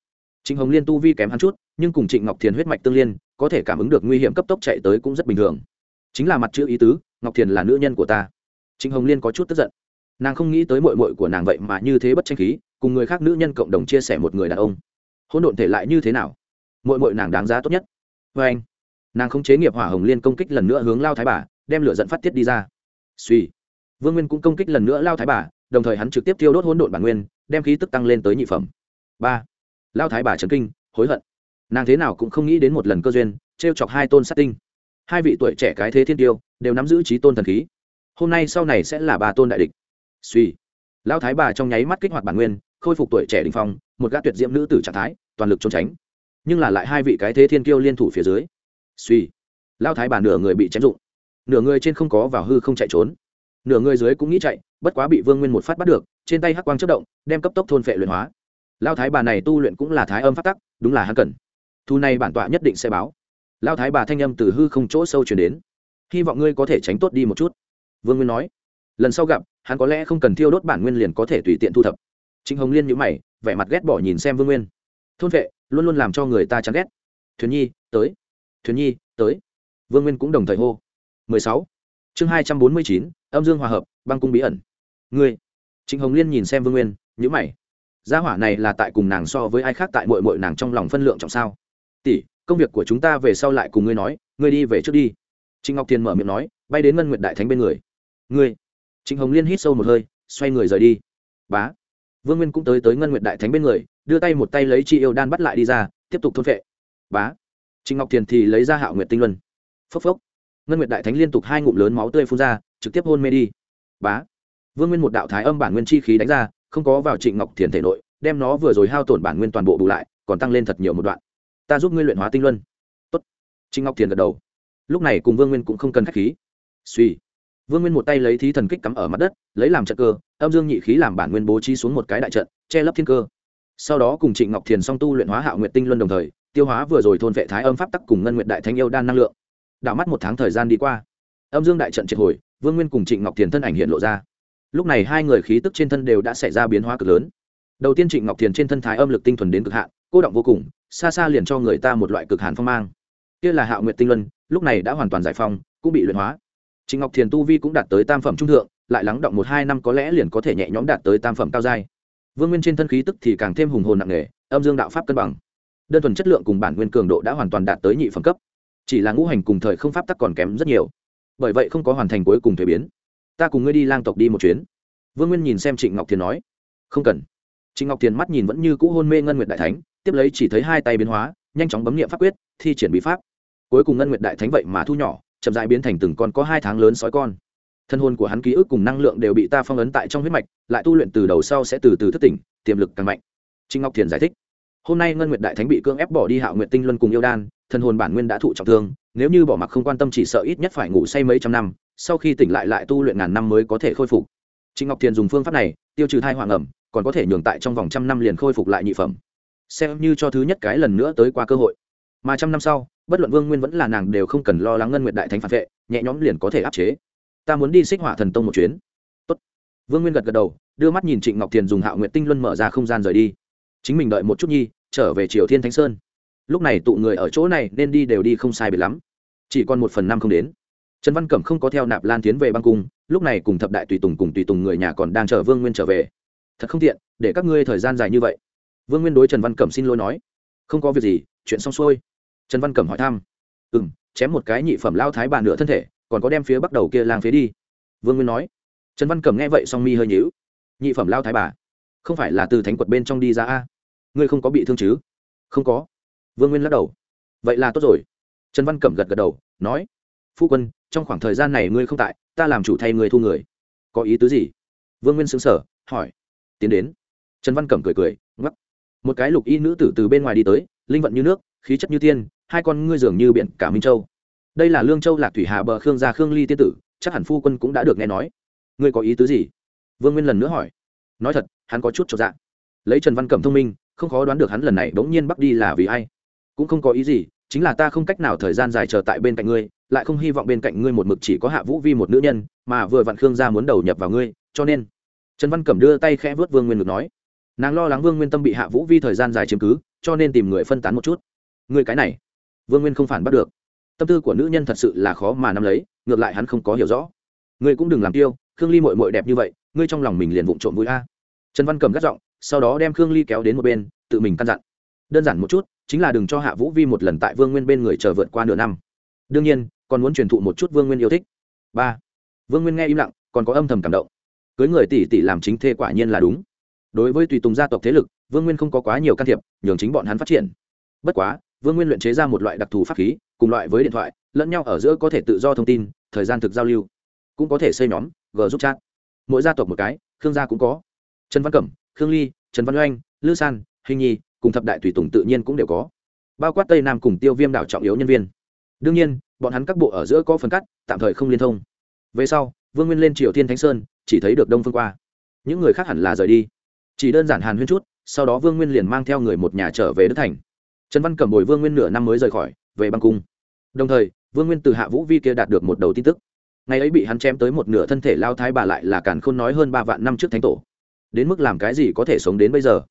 Trịnh hồng liên tu vi kém hắn chút, nhưng cùng trịnh ngọc thiền huyết mạch tương liên, có thể cảm ứng được nguy hiểm cấp tốc chạy tới cũng rất bình thường. Chính là mặt chữ ý tứ, ngọc thiền là nữ nhân của ta. Trịnh hồng liên có chút tức giận. Nàng không nghĩ tới mội mội của nàng vậy mà như thế bất tranh khí, cùng người khác nữ nhân cộng đồng chia sẻ một người đàn ông. Hôn độn thể lại như thế nào? Mội mội nàng đáng giá tốt nhất. Vê anh nàng không chế nghiệp hỏa hồng liên công kích lần nữa hướng lao thái bà, đem lửa dẫn phát tiết đi ra. Suy vương nguyên cũng công kích lần nữa lao thái bà, đồng thời hắn trực tiếp tiêu đốt hỗn độn bản nguyên, đem khí tức tăng lên tới nhị phẩm. Ba. Lao thái bà trấn kinh, hối hận. Nàng thế nào cũng không nghĩ đến một lần cơ duyên t r e o chọc hai tôn sát tinh. Hai vị tuổi trẻ cái thế thiên tiêu, đều nắm giữ trí tôn thần khí. Hôm nay sau này sẽ là ba tôn đại địch. Suy. Lao thái bà trong nháy mắt kích hoạt bản nguyên, khôi phục tuổi trẻ đình phong, một gã tuyệt diễm nữ tử trạng thái, toàn lực trốn tránh. Nhưng là lại hai vị cái thế thiên kiêu liên thủ phía dưới. Suy. Lao thái bà nửa người bị chém dụng nửa người trên không có vào hư không chạy trốn nửa người dưới cũng nghĩ chạy bất quá bị vương nguyên một phát bắt được trên tay hắc quang chất động đem cấp tốc thôn phệ luyện hóa. Lao thái bà này tu luyện cũng là thái âm phát tắc đúng là hắn cần. Thu này bản tọa nhất định sẽ báo. Lao thái bà thanh âm từ hư không chỗ sâu chuyển đến. Hy vọng ngươi có thể tránh tốt đi một chút. Vương nguyên nói. Lần sau gặp hắn có lẽ không cần thiêu đốt bản nguyên liền có thể tùy tiện thu thập. Trịnh hồng liên nhữ mày vẻ mặt ghét bỏ nhìn xem vương nguyên. Thôn vệ luôn luôn làm cho người ta chán ghét. Thuyền nhi tới. Thuyền nhi tới. Vương nguyên cũng đồng thời hô. 16. chương 249, âm dương hòa hợp, băng cung bí ẩn. Ngươi, trịnh hồng liên nhìn xem vương nguyên nhữ mày. Gia hỏa này là tại cùng nàng so với ai khác tại mội mội nàng trong lòng phân lượng trọng sao? Tỷ, công việc của chúng ta về sau lại cùng ngươi nói, ngươi đi về trước đi. Trịnh ngọc thiền mở miệng nói, bay đến ngân nguyệt đại thánh bên người. Ngươi, trịnh hồng liên hít sâu một hơi, xoay người rời đi. Bá, vương nguyên cũng tới tới ngân nguyệt đại thánh bên người, đưa tay một tay lấy chi yêu đan bắt lại đi ra, tiếp tục thôn vệ bá, trịnh ngọc thiền thì lấy ra hạo nguyệt tinh luân. Phốc phốc ngân nguyệt đại thánh liên tục hai ngụm lớn máu tươi phun ra, trực tiếp hôn mê đi. Bá. Vương nguyên một đạo thái âm bản nguyên chi khí đánh ra, không có vào trịnh ngọc thiền thể nội, đem nó vừa rồi hao tổn bản nguyên toàn bộ bù lại, còn tăng lên thật nhiều một đoạn. Ta giúp ngươi luyện hóa tinh luân. Tốt. Trịnh ngọc thiền gật đầu. Lúc này cùng vương nguyên cũng không cần k h á c h khí. Suy. Vương nguyên một tay lấy thí thần kích cắm ở mặt đất, lấy làm trận cơ, âm dương nhị khí làm bản nguyên bố trí xuống một cái đại trận, che lấp thiên cơ. Sau đó cùng trịnh ngọc thiền song tu luyện hóa hạo nguyệt tinh luân đồng thời, tiêu hóa vừa rồi thôn vệ thái âm pháp tắc cùng ngân nguyệt đại thanh yêu đan năng lượng đảo mắt một tháng thời gian đi qua. Âm dương đại trận triệt hồi, vương nguyên cùng trịnh ngọc thiền thân ảnh hiện lộ ra. Lúc này hai người khí tức trên thân đều đã xảy ra biến hóa cực lớn. Đầu tiên trịnh ngọc thiền trên thân thái âm lực tinh thuần đến cực hạn, cô động vô cùng, xa xa liền cho người ta một loại cực hàn phong mang. Kia là hạo nguyệt tinh luân, lúc này đã hoàn toàn giải phong cũng bị luyện hóa. Trịnh ngọc thiền tu vi cũng đạt tới tam phẩm trung thượng, lại lắng động một hai năm có lẽ liền có thể nhẹ nhõm đạt tới tam phẩm cao giai. Vương nguyên trên thân khí tức thì càng thêm hùng hồn nặng nề, âm dương đạo pháp cân bằng. Đơn thuần chất lượng cùng bản nguyên cường độ đã hoàn toàn đạt tới nhị phẩm cấp chỉ là ngũ hành cùng thời không pháp tắc còn kém rất nhiều. Bởi vậy không có hoàn thành cuối cùng thuế biến. Ta cùng ngươi đi lang tộc đi một chuyến. Vương nguyên nhìn xem trịnh ngọc thiền nói. Không cần. Trịnh ngọc thiền mắt nhìn vẫn như cũ hôn mê ngân nguyệt đại thánh, tiếp lấy chỉ thấy hai tay biến hóa, nhanh chóng bấm nghiệm pháp quyết, thi triển bí pháp. Cuối cùng ngân nguyệt đại thánh vậy mà thu nhỏ, chậm dại biến thành từng con có hai tháng lớn sói con. Thân hồn của hắn ký ức cùng năng lượng đều bị ta phong ấn tại trong huyết mạch, lại tu luyện từ đầu sau sẽ từ từ thức tỉnh, tiềm lực càng mạnh. Trịnh ngọc thiền giải thích. Hôm nay ngân nguyệt đại thánh bị cưỡng ép bỏ đi hạo nguyệt tinh luân cùng yêu đan Thần hồn bản nguyên đã thụ trọng thương, nếu như bỏ mặc không quan tâm chỉ sợ ít nhất phải ngủ say mấy trăm năm, sau khi tỉnh lại lại tu luyện ngàn năm mới có thể khôi phục. Trịnh ngọc thiền dùng phương pháp này, tiêu trừ thai hoàng ẩm còn có thể nhường tại trong vòng trăm năm liền khôi phục lại nhị phẩm. Xem như cho thứ nhất cái lần nữa tới qua cơ hội. Mà trăm năm sau, bất luận vương nguyên vẫn là nàng đều không cần lo lắng ngân nguyệt đại thánh phản vệ, nhẹ nhõm liền có thể áp chế. Ta muốn đi xích hỏa thần tông một chuyến. Tốt. vương nguyên gật gật đầu, đưa mắt nhìn trịnh ngọc thiền dùng hạo nguyệt tinh luân mở ra không gian rời đi. Chính mình đợi một chút nhi, trở về triều thiên thánh sơn lúc này tụ người ở chỗ này nên đi đều đi không sai biệt lắm. Chỉ còn một phần năm không đến. Trần văn cẩm không có theo nạp lan tiến về băng cung, lúc này cùng thập đại tùy tùng cùng tùy tùng người nhà còn đang chờ vương nguyên trở về. Thật không tiện, để các ngươi thời gian dài như vậy. Vương nguyên đối trần văn cẩm xin lỗi nói. Không có việc gì, chuyện xong xuôi. Trần văn cẩm hỏi thăm. Ừ m chém một cái nhị phẩm lao thái bà nửa thân thể, còn có đem phía bắt đầu kia lang phế đi. Vương nguyên nói. Trần văn cẩm nghe vậy song mi hơi nhữu nhị phẩm lao thái bà. Không phải là từ thánh quật bên trong đi ra a? Ngươi không có bị thương chứ? Không có vương nguyên lắc đầu. Vậy là tốt rồi. Trần văn cẩm gật gật đầu, nói, phu quân, trong khoảng thời gian này ngươi không tại, ta làm chủ thay người thu người. Có ý tứ gì? Vương nguyên xứng sở hỏi. Tiến đến. Trần văn cẩm cười cười ngắc một cái lục y nữ tử từ bên ngoài đi tới, linh vận như nước, khí chất như tiên, hai con ngươi dường như biển cả minh châu. Đây là lương châu lạc thủy hà bờ khương gia khương ly tiên tử, chắc hẳn phu quân cũng đã được nghe nói. Ngươi có ý tứ gì? Vương nguyên lần nữa hỏi. Nói thật, hắn có chút cho dạ. Lấy trần văn cẩm thông minh, không khó đoán được hắn lần này bỗng nhiên bắt đi là vì ai cũng không có ý gì, chính là ta không cách nào thời gian dài chờ tại bên cạnh ngươi, lại không hy vọng bên cạnh ngươi một mực chỉ có hạ vũ vi một nữ nhân, mà vừa vặn khương gia muốn đầu nhập vào ngươi, cho nên. Trần văn cẩm đưa tay khẽ vớt vương nguyên ngực nói, nàng lo lắng vương nguyên tâm bị hạ vũ vi thời gian dài chiếm cứ, cho nên tìm người phân tán một chút. Ngươi cái này. Vương nguyên không phản bắt được. Tâm tư của nữ nhân thật sự là khó mà nắm lấy, ngược lại hắn không có hiểu rõ. Ngươi cũng đừng làm tiêu, khương ly mội mội đẹp như vậy, ngươi trong lòng mình liền vụng trộm vui a. Trần văn cầm gắt giọng, sau đó đem khương ly kéo đến một bên, tự mình căn dặn đơn giản một chút, chính là đừng cho hạ vũ vi một lần tại vương nguyên bên người chờ vượt qua nửa năm. Đương nhiên, còn muốn truyền thụ một chút vương nguyên yêu thích. Ba, vương nguyên nghe im lặng, còn có âm thầm cảm động. Cưới người tỷ tỷ làm chính thê quả nhiên là đúng. Đối với tùy tùng gia tộc thế lực, vương nguyên không có quá nhiều can thiệp, nhường chính bọn hắn phát triển. Bất quá, vương nguyên luyện chế ra một loại đặc thù pháp khí, cùng loại với điện thoại, lẫn nhau ở giữa có thể tự do thông tin, thời gian thực giao lưu. Cũng có thể xây nhóm g giúp chat. Mỗi gia tộc một cái, khương gia cũng có. Trần văn cẩm, khương ly, trần văn oanh, lư san, hình nhi cùng thập đại tùy tùng tự nhiên cũng đều có. Bao quát tây nam cùng tiêu viêm đảo trọng yếu nhân viên. Đương nhiên, bọn hắn các bộ ở giữa có phần cắt, tạm thời không liên thông. Về sau, vương nguyên lên triều thiên thánh sơn, chỉ thấy được đông phương qua. Những người khác hẳn là rời đi. Chỉ đơn giản hàn huyên chút, sau đó vương nguyên liền mang theo người một nhà trở về đức thành. Trần văn cẩm bồi vương nguyên nửa năm mới rời khỏi, về băng cung. Đồng thời, vương nguyên từ hạ vũ vi kia đạt được một đầu tin tức. Ngày ấy bị hắn chém tới một nửa thân thể lao thái bà lại là càn khôn nói hơn ba vạn năm trước thánh tổ. Đến mức làm cái gì có thể sống đến bây giờ?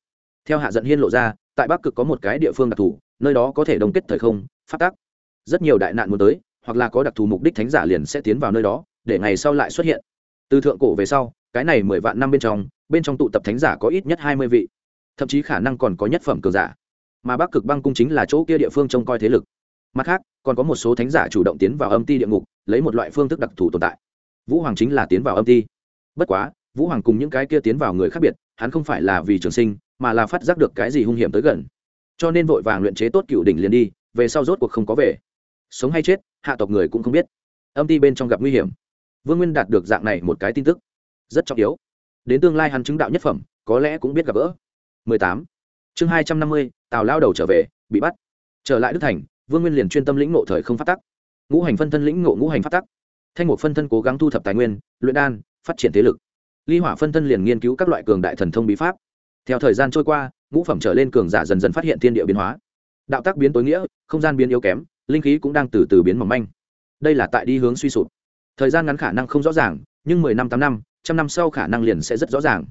Theo hạ dẫn hiên lộ ra tại bắc cực có một cái địa phương đặc thù, nơi đó có thể đồng kết thời không phát tác rất nhiều đại nạn muốn tới, hoặc là có đặc thù mục đích thánh giả liền sẽ tiến vào nơi đó, để ngày sau lại xuất hiện. Từ thượng cổ về sau, cái này mười vạn năm bên trong bên trong tụ tập thánh giả có ít nhất hai mươi vị. Thậm chí khả năng còn có nhất phẩm cường giả. Mà bắc cực băng cung chính là chỗ kia địa phương trông coi thế lực. Mặt khác, còn có một số thánh giả chủ động tiến vào âm ti địa ngục, lấy một loại phương thức đặc thù tồn tại. Vũ hoàng chính là tiến vào âm ti. Bất quá, vũ hoàng cùng những cái kia tiến vào người khác biệt hắn không phải là vì trường sinh mà là phát giác được cái gì hung hiểm tới gần. Cho nên vội vàng luyện chế tốt cựu đỉnh liền đi về sau rốt cuộc không có về. Sống hay chết hạ tộc người cũng không biết. Âm ti bên trong gặp nguy hiểm. Vương nguyên đạt được dạng này một cái tin tức rất trọng yếu. Đến tương lai hắn chứng đạo nhất phẩm có lẽ cũng biết gặp gỡ. 18. chương 250, tào lao đầu trở về bị bắt. Trở lại đức thành vương nguyên liền chuyên tâm lĩnh ngộ thời không phát tắc. Ngũ hành phân thân lĩnh ngộ ngũ hành phát tắc. Thanh mục phân thân cố gắng thu thập tài nguyên luyện đan phát triển thế lực ly hỏa phân thân liền nghiên cứu các loại cường đại thần thông bí pháp. Theo thời gian trôi qua, ngũ phẩm trở lên cường giả dần dần phát hiện thiên địa biến hóa. Đạo tác biến tối nghĩa, không gian biến yếu kém, linh khí cũng đang từ từ biến mỏng manh. Đây là tại đi hướng suy sụp. Thời gian ngắn khả năng không rõ ràng, nhưng mười năm tám năm, trăm năm sau khả năng liền sẽ rất rõ ràng.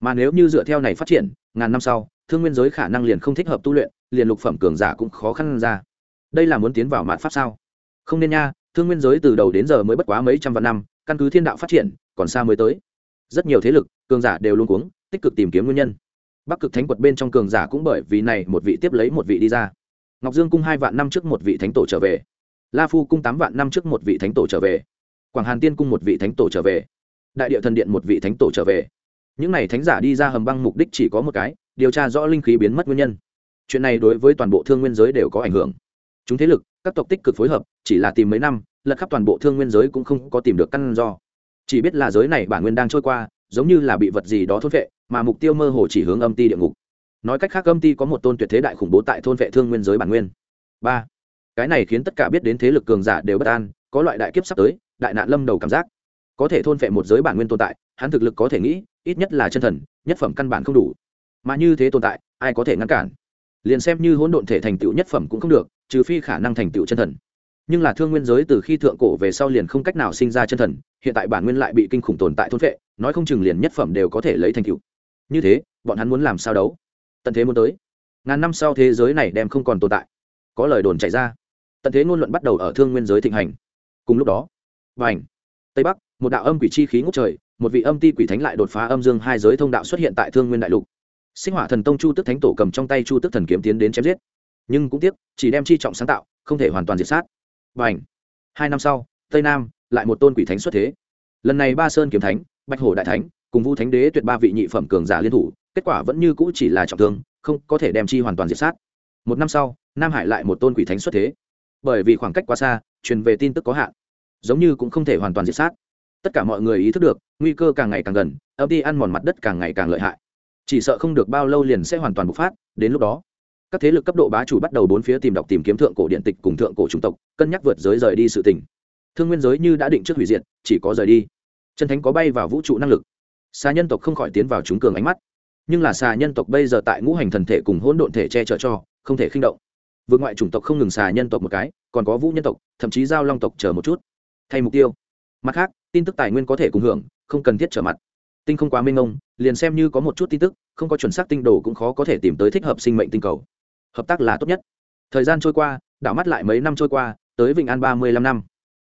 Mà nếu như dựa theo này phát triển, ngàn năm sau, thương nguyên giới khả năng liền không thích hợp tu luyện, liền lục phẩm cường giả cũng khó khăn ra. Đây là muốn tiến vào mạn pháp sao? Không nên nha, thương nguyên giới từ đầu đến giờ mới bất quá mấy trăm vạn năm, căn cứ thiên đạo phát triển, còn xa mới tới rất nhiều thế lực, cường giả đều luôn cuống, tích cực tìm kiếm nguyên nhân. Bắc cực thánh quật bên trong cường giả cũng bởi vì này một vị tiếp lấy một vị đi ra. Ngọc dương cung hai vạn năm trước một vị thánh tổ trở về. La phu cung tám vạn năm trước một vị thánh tổ trở về. Quảng hàn tiên cung một vị thánh tổ trở về. Đại địa thần điện một vị thánh tổ trở về. Những n à y thánh giả đi ra hầm băng mục đích chỉ có một cái, điều tra rõ linh khí biến mất nguyên nhân. Chuyện này đối với toàn bộ thương nguyên giới đều có ảnh hưởng. Chúng thế lực, các tộc tích cực phối hợp, chỉ là tìm mấy năm, lật khắp toàn bộ thương nguyên giới cũng không có tìm được căn do chỉ biết là giới này bản nguyên đang trôi qua, giống như là bị vật gì đó thôn vệ, mà mục tiêu mơ hồ chỉ hướng âm ti địa ngục. Nói cách khác, âm ti có một tôn tuyệt thế đại khủng bố tại thôn vệ thương nguyên giới bản nguyên. Ba, cái này khiến tất cả biết đến thế lực cường giả đều bất an, có loại đại kiếp sắp tới, đại nạn lâm đầu cảm giác. Có thể thôn vệ một giới bản nguyên tồn tại, hắn thực lực có thể nghĩ, ít nhất là chân thần, nhất phẩm căn bản không đủ. Mà như thế tồn tại, ai có thể ngăn cản? Liền xem như hỗn độn thể thành tựu nhất phẩm cũng không được, trừ phi khả năng thành tựu chân thần nhưng là thương nguyên giới từ khi thượng cổ về sau liền không cách nào sinh ra chân thần, hiện tại bản nguyên lại bị kinh khủng tồn tại thôn vệ nói không chừng liền nhất phẩm đều có thể lấy thành tựu. Như thế, bọn hắn muốn làm sao đấu? Tận thế muốn tới. Ngàn năm sau thế giới này đem không còn tồn tại. Có lời đồn chạy ra. Tận thế ngôn luận bắt đầu ở thương nguyên giới thịnh hành. Cùng lúc đó và ảnh tây bắc, một đạo âm quỷ chi khí ngốc trời, một vị âm ti quỷ thánh lại đột phá âm dương hai giới thông đạo xuất hiện tại thương nguyên đại lục. Sinh hỏa thần tông chu tức thánh tổ cầm trong tay chu tức thần kiếm tiến đến chém giết. Nhưng cũng tiếc, chỉ đem chi trọng sáng tạo, không thể hoàn toàn diệt sát và ảnh. Hai năm sau, tây nam lại một tôn quỷ thánh xuất thế. Lần này ba sơn kiếm thánh, bạch hổ đại thánh cùng vu thánh đế tuyệt ba vị nhị phẩm cường giả liên thủ, kết quả vẫn như cũ chỉ là trọng thương, không có thể đem chi hoàn toàn diệt sát. Một năm sau, nam hải lại một tôn quỷ thánh xuất thế. Bởi vì khoảng cách quá xa, truyền về tin tức có hạn. Giống như cũng không thể hoàn toàn diệt sát. Tất cả mọi người ý thức được, nguy cơ càng ngày càng gần, âm ty ăn mòn mặt đất càng ngày càng lợi hại. Chỉ sợ không được bao lâu liền sẽ hoàn toàn bộc phát, đến lúc đó các thế lực cấp độ bá chủ bắt đầu bốn phía tìm đọc tìm kiếm thượng cổ điện tịch cùng thượng cổ chủng tộc cân nhắc vượt giới rời đi sự tình. Thương nguyên giới như đã định trước hủy diệt chỉ có rời đi. Chân thánh có bay vào vũ trụ năng lực. Xa nhân tộc không khỏi tiến vào trúng cường ánh mắt. Nhưng là xà nhân tộc bây giờ tại ngũ hành thần thể cùng hỗn độn thể che chở cho không thể khinh động. Vượt ngoại chủng tộc không ngừng xà nhân tộc một cái còn có vũ nhân tộc thậm chí giao long tộc chờ một chút. Thay mục tiêu. Mặt khác tin tức tài nguyên có thể cùng hưởng không cần thiết trở mặt. Tinh không quá minh ông, liền xem như có một chút tin tức không có chuẩn xác tinh đồ cũng khó có thể tìm tới thích hợp sinh mệnh tinh cầu hợp tác là tốt nhất. Thời gian trôi qua, đảo mắt lại mấy năm trôi qua, tới vịnh an ba mươi lăm năm.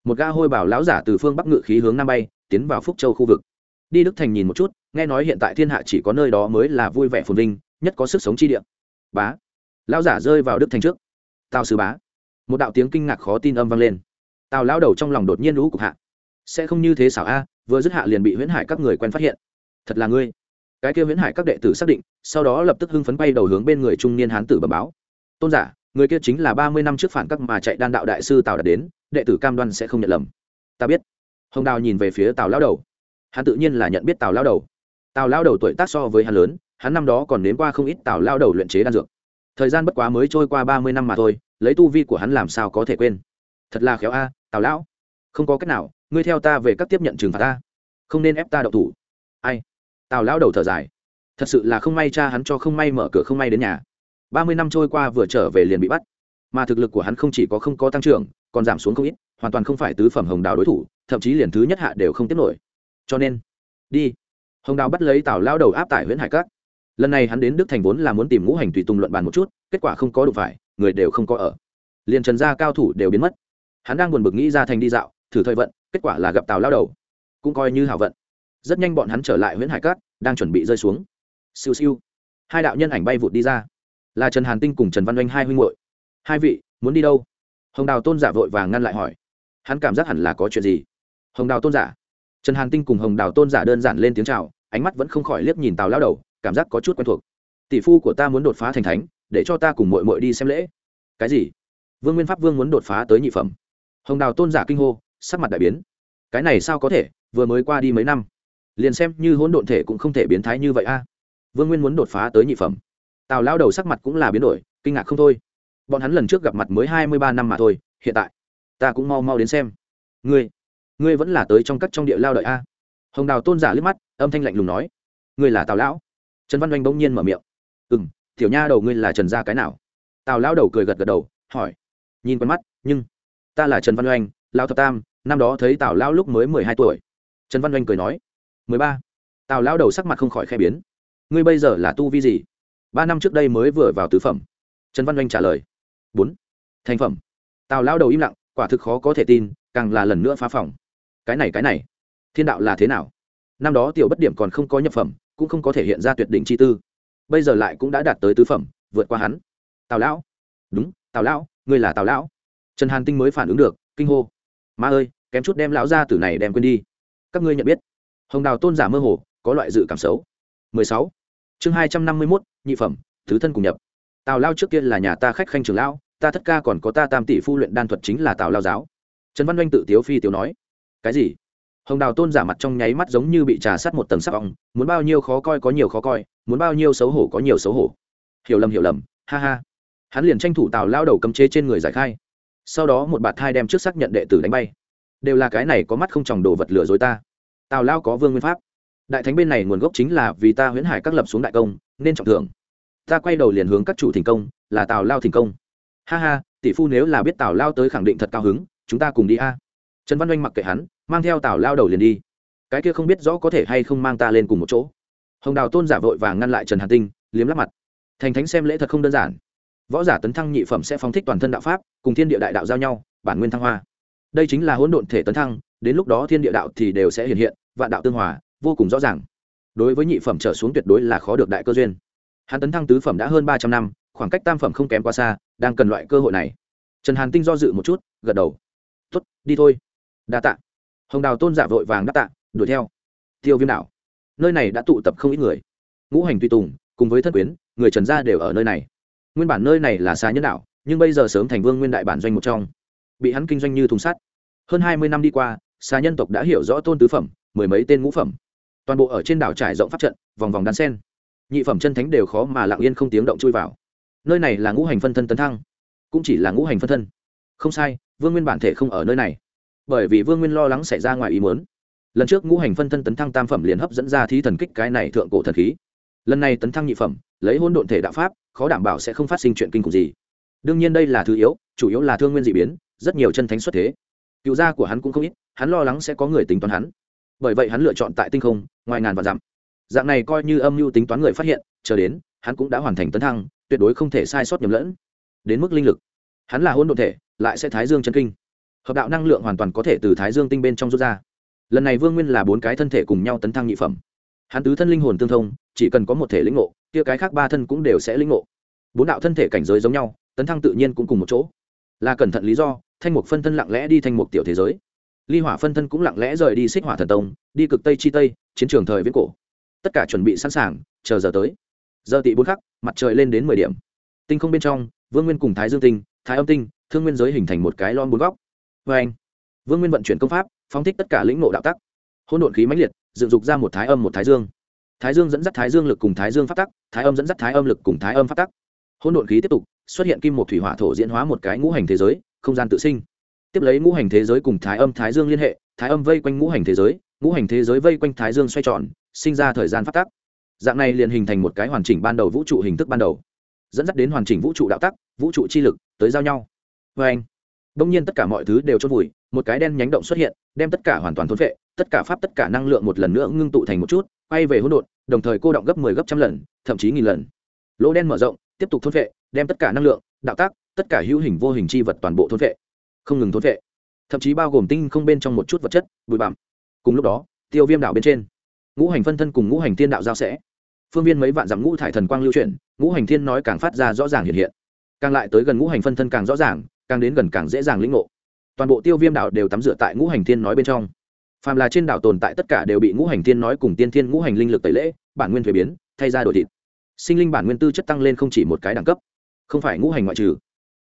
Một ga hôi bảo lão giả từ phương bắc ngự khí hướng nam bay, tiến vào phúc châu khu vực. Đi đức thành nhìn một chút, nghe nói hiện tại thiên hạ chỉ có nơi đó mới là vui vẻ phồn vinh, nhất có sức sống chi địa. Bá. Lão giả rơi vào đức thành trước. Tào sư bá. Một đạo tiếng kinh ngạc khó tin âm vang lên. Tào lão đầu trong lòng đột nhiên lũ cục hạ. Sẽ không như thế xảo a, vừa dứt hạ liền bị huyễn hải các người quen phát hiện. Thật là ngươi cái kia Viễn hải các đệ tử xác định, sau đó lập tức hưng phấn bay đầu hướng bên người trung niên hán tử bẩm báo. Tôn giả, người kia chính là ba mươi năm trước phản các mà chạy đan đạo đại sư tào đạt đến, đệ tử cam đoan sẽ không nhận lầm. Ta biết. Hồng đào nhìn về phía tào lão đầu. Hắn tự nhiên là nhận biết tào lão đầu. Tào lão đầu tuổi tác so với hắn lớn, hắn năm đó còn nếm qua không ít tào lão đầu luyện chế đan dược. Thời gian bất quá mới trôi qua ba mươi năm mà thôi, lấy tu vi của hắn làm sao có thể quên. Thật là khéo a, tào lão. Không có cách nào, ngươi theo ta về các tiếp nhận trừng phạt ta. Không nên ép ta đậu thủ. Ai? Tào lão đầu thở dài. Thật sự là không may cha hắn cho không may mở cửa không may đến nhà. Ba mươi năm trôi qua vừa trở về liền bị bắt. Mà thực lực của hắn không chỉ có không có tăng trưởng, còn giảm xuống không ít, hoàn toàn không phải tứ phẩm hồng đào đối thủ, thậm chí liền thứ nhất hạ đều không tiếp nổi. Cho nên, đi. Hồng đào bắt lấy tào lao đầu áp tải huyện hải cát lần này hắn đến đức thành vốn là muốn tìm ngũ hành tùy tùng luận bàn một chút, kết quả không có đủ phải, người đều không có ở. Liền trần gia cao thủ đều biến mất. Hắn đang buồn bực nghĩ ra thành đi dạo, thử thời vận, kết quả là gặp tào lao đầu. Cũng coi như hảo vận rất nhanh bọn hắn trở lại huyện hải cát, đang chuẩn bị rơi xuống. Siêu siêu. Hai đạo nhân ảnh bay vụt đi ra. Là trần hàn tinh cùng trần văn oanh hai huynh hội hai vị, muốn đi đâu? Hồng đào tôn giả vội vàng ngăn lại hỏi. Hắn cảm giác hẳn là có chuyện gì? Hồng đào tôn giả. Trần hàn tinh cùng hồng đào tôn giả đơn giản lên tiếng c h à o ánh mắt vẫn không khỏi liếc nhìn tào lao đầu, cảm giác có chút quen thuộc. Tỷ phu của ta muốn đột phá thành thánh, để cho ta cùng mội mội đi xem lễ. Cái gì? Vương nguyên pháp vương muốn đột phá tới nhị phẩm. Hồng đào tôn giả kinh hô, sắc mặt đại biến. Cái này sao có thể, vừa mới qua đi mấy năm liền xem như hỗn độn thể cũng không thể biến thái như vậy a. À. Vương nguyên muốn đột phá tới nhị phẩm. Tào lao đầu sắc mặt cũng là biến đổi, kinh ngạc không thôi. Bọn hắn lần trước gặp mặt mới hai mươi ba năm mà thôi, hiện tại, ta cũng mau mau đến xem. Ngươi ngươi vẫn là tới trong các trong địa lao đợi a. À. Hồng đào tôn giả liếc mắt, âm thanh lạnh lùng nói. Ngươi là tào lão? Trần văn oanh bỗng nhiên mở miệng. Ừ m tiểu nha đầu ngươi là trần gia cái nào? Tào lão đầu cười gật gật đầu, hỏi. Nhìn quen mắt, nhưng ta là trần văn oanh lao thập tam, năm đó thấy tào lão lúc mới mười hai tuổi. Trần văn oanh cười nói mười ba. Tào lão đầu sắc mặt không khỏi khẽ biến. Ngươi bây giờ là tu vi gì? Ba năm trước đây mới vừa vào tứ phẩm. Trần văn oanh trả lời. Bốn. Thành phẩm. Tào lão đầu im lặng, quả thực khó có thể tin, càng là lần nữa phá phòng. Cái này cái này. Thiên đạo là thế nào? Năm đó tiểu bất điểm còn không có nhập phẩm, cũng không có thể hiện ra tuyệt đỉnh chi tư. Bây giờ lại cũng đã đạt tới tứ phẩm, vượt qua hắn. Tào lão. Đúng, tào lão, ngươi là tào lão. Trần hàn tinh mới phản ứng được, kinh hô. Ma ơi, kém chút đem lão ra tử này đem quên đi. Các ngươi nhận biết hồng đào tôn giả mơ hồ có loại dự cảm xấu. 16. chương 251, nhị phẩm thứ thân cùng nhập. Tào lao trước kia là nhà ta khách khanh trường lão ta thất ca còn có ta tam tỷ phu luyện đan thuật chính là tào lao giáo. Trần văn oanh tự tiếu phi tiếu nói. Cái gì? Hồng đào tôn giả mặt trong nháy mắt giống như bị trà sát một tầng sắc ong muốn bao nhiêu khó coi có nhiều khó coi muốn bao nhiêu xấu hổ có nhiều xấu hổ. Hiểu lầm hiểu lầm ha ha. Hắn liền tranh thủ tào lao đầu cầm chế trên người giải khai. Sau đó một bạt thai đem trước xác nhận đệ tử đánh bay. Đều là cái này có mắt không tròng đồ vật lừa dối ta tào lao có vương nguyên pháp. Đại thánh bên này nguồn gốc chính là vì ta huyễn hải các lập xuống đại công, nên trọng thưởng. Ta quay đầu liền hướng các chủ thành công, là tào lao thành công. Ha ha, tỷ phu nếu là biết tào lao tới khẳng định thật cao hứng, chúng ta cùng đi a. Trần văn oanh mặc kệ hắn, mang theo tào lao đầu liền đi. Cái kia không biết rõ có thể hay không mang ta lên cùng một chỗ. Hồng đào tôn giả vội và ngăn lại trần hà tinh, liếm lắp mặt. Thành thánh xem lễ thật không đơn giản. Võ giả tấn thăng nhị phẩm sẽ phóng thích toàn thân đạo pháp, cùng thiên địa đại đạo giao nhau, bản nguyên thăng hoa. Đây chính là hỗn độn thể tấn thăng đến lúc đó thiên địa đạo thì đều sẽ hiện hiện, vạn đạo tương hòa, vô cùng rõ ràng. Đối với nhị phẩm trở xuống tuyệt đối là khó được đại cơ duyên. Hắn tấn thăng tứ phẩm đã hơn ba trăm năm, khoảng cách tam phẩm không kém quá xa, đang cần loại cơ hội này. Trần hàn tinh do dự một chút, gật đầu. T ố t đi thôi. Đa tạ. Hồng đào tôn giả vội vàng đáp tạ, đuổi theo. Tiêu viêm đảo. Nơi này đã tụ tập không ít người. Ngũ hành tùy tùng, cùng với thân quyến, người trần gia đều ở nơi này. Nguyên bản nơi này là xa nhân đạo nhưng bây giờ sớm thành vương nguyên đại bản doanh một trong. Bị hắn kinh doanh như thùng sắt. Hơn hai mươi năm đi qua xà nhân tộc đã hiểu rõ tôn tứ phẩm, mười mấy tên ngũ phẩm. Toàn bộ ở trên đảo trải rộng pháp trận, vòng vòng đan sen. Nhị phẩm chân thánh đều khó mà lặng yên không tiếng động chui vào. Nơi này là ngũ hành phân thân tấn thăng, cũng chỉ là ngũ hành phân thân. Không sai, vương nguyên bản thể không ở nơi này, bởi vì vương nguyên lo lắng xảy ra ngoài ý muốn. Lần trước ngũ hành phân thân tấn thăng tam phẩm liền hấp dẫn ra thí thần kích cái này thượng cổ thần khí. Lần này tấn thăng nhị phẩm, lấy hôn độn thể đạo pháp, khó đảm bảo sẽ không phát sinh chuyện kinh khủng gì. Đương nhiên đây là thứ yếu, chủ yếu là thương nguyên d ị biến, rất nhiều chân thánh xuất thế cựu gia của hắn cũng không ít, hắn lo lắng sẽ có người tính toán hắn. Bởi vậy hắn lựa chọn tại tinh không, ngoài ngàn và dặm. Dạng này coi như âm mưu tính toán người phát hiện, chờ đến, hắn cũng đã hoàn thành tấn thăng, tuyệt đối không thể sai sót nhầm lẫn. Đến mức linh lực. Hắn là hôn đ ộ thể, lại sẽ thái dương chân kinh. Hợp đạo năng lượng hoàn toàn có thể từ thái dương tinh bên trong rút ra. Lần này vương nguyên là bốn cái thân thể cùng nhau tấn thăng nhị phẩm. Hắn tứ thân linh hồn tương thông, chỉ cần có một thể lĩnh ngộ, kia cái khác ba thân cũng đều sẽ lĩnh ngộ. Bốn đạo thân thể cảnh giới giống nhau, tấn thăng tự nhiên cũng cùng một chỗ. Là cẩn thận lý do thanh mục phân thân lặng lẽ đi thanh mục tiểu thế giới. Ly hỏa phân thân cũng lặng lẽ rời đi xích hỏa thần tông, đi cực tây chi tây, chiến trường thời viễn cổ. Tất cả chuẩn bị sẵn sàng, chờ giờ tới. Giờ tị bốn khắc, mặt trời lên đến mười điểm. Tinh không bên trong, vương nguyên cùng thái dương tinh, thái âm tinh, thương nguyên giới hình thành một cái lon bốn góc. Vê anh, vương nguyên vận chuyển công pháp, phóng thích tất cả lĩnh nộ đạo tắc. Hỗn đột khí mãnh liệt, dựng dục ra một thái âm, một thái dương. Thái dương dẫn dắt thái dương lực cùng thái dương phát tắc, thái âm dẫn dắt thái âm lực cùng thái âm phát tắc. Hỗn đột khí tiếp tục, xuất hiện kim một thủy hỏa thổ diễn hóa một cái ngũ hành thế giới không gian tự sinh. Tiếp lấy ngũ hành thế giới cùng thái âm thái dương liên hệ, thái âm vây quanh ngũ hành thế giới, ngũ hành thế giới vây quanh thái dương xoay tròn, sinh ra thời gian phát tắc. Dạng này liền hình thành một cái hoàn chỉnh ban đầu vũ trụ hình thức ban đầu, dẫn dắt đến hoàn chỉnh vũ trụ đạo tắc, vũ trụ chi lực tới giao nhau. Vê anh, đông nhiên tất cả mọi thứ đều chôn vùi, một cái đen nhánh động xuất hiện, đem tất cả hoàn toàn thôn vệ tất cả pháp, tất cả năng lượng một lần nữa ngưng tụ thành một chút, quay về hỗn độn, đồng thời cô động gấp 10 gấp trăm lần, thậm chí nghìn lần. Lỗ đen mở rộng, tiếp tục thôn vệ đem tất cả năng lượng đạo tác, tất cả hữu hình vô hình chi vật toàn bộ thôn vệ. Không ngừng thôn vệ. Thậm chí bao gồm tinh không bên trong một chút vật chất, bụi bặm. Cùng lúc đó, tiêu viêm đạo bên trên, ngũ hành phân thân cùng ngũ hành thiên đạo giao sẽ. Phương viên mấy vạn dặm ngũ thải thần quang lưu chuyển, ngũ hành thiên nói càng phát ra rõ ràng hiện hiện. Càng lại tới gần ngũ hành phân thân càng rõ ràng, càng đến gần càng dễ dàng lĩnh ngộ. Toàn bộ tiêu viêm đạo đều tắm rửa tại ngũ hành thiên nói bên trong. Phàm là trên đảo tồn tại tất cả đều bị ngũ hành thiên nói cùng tiên thiên ngũ hành linh lực tẩy lễ, bản nguyên thuế biến, thay ra đổi thịt. Sinh linh bản nguyên tư chất tăng lên không chỉ một cái đẳng cấp không phải ngũ hành ngoại trừ.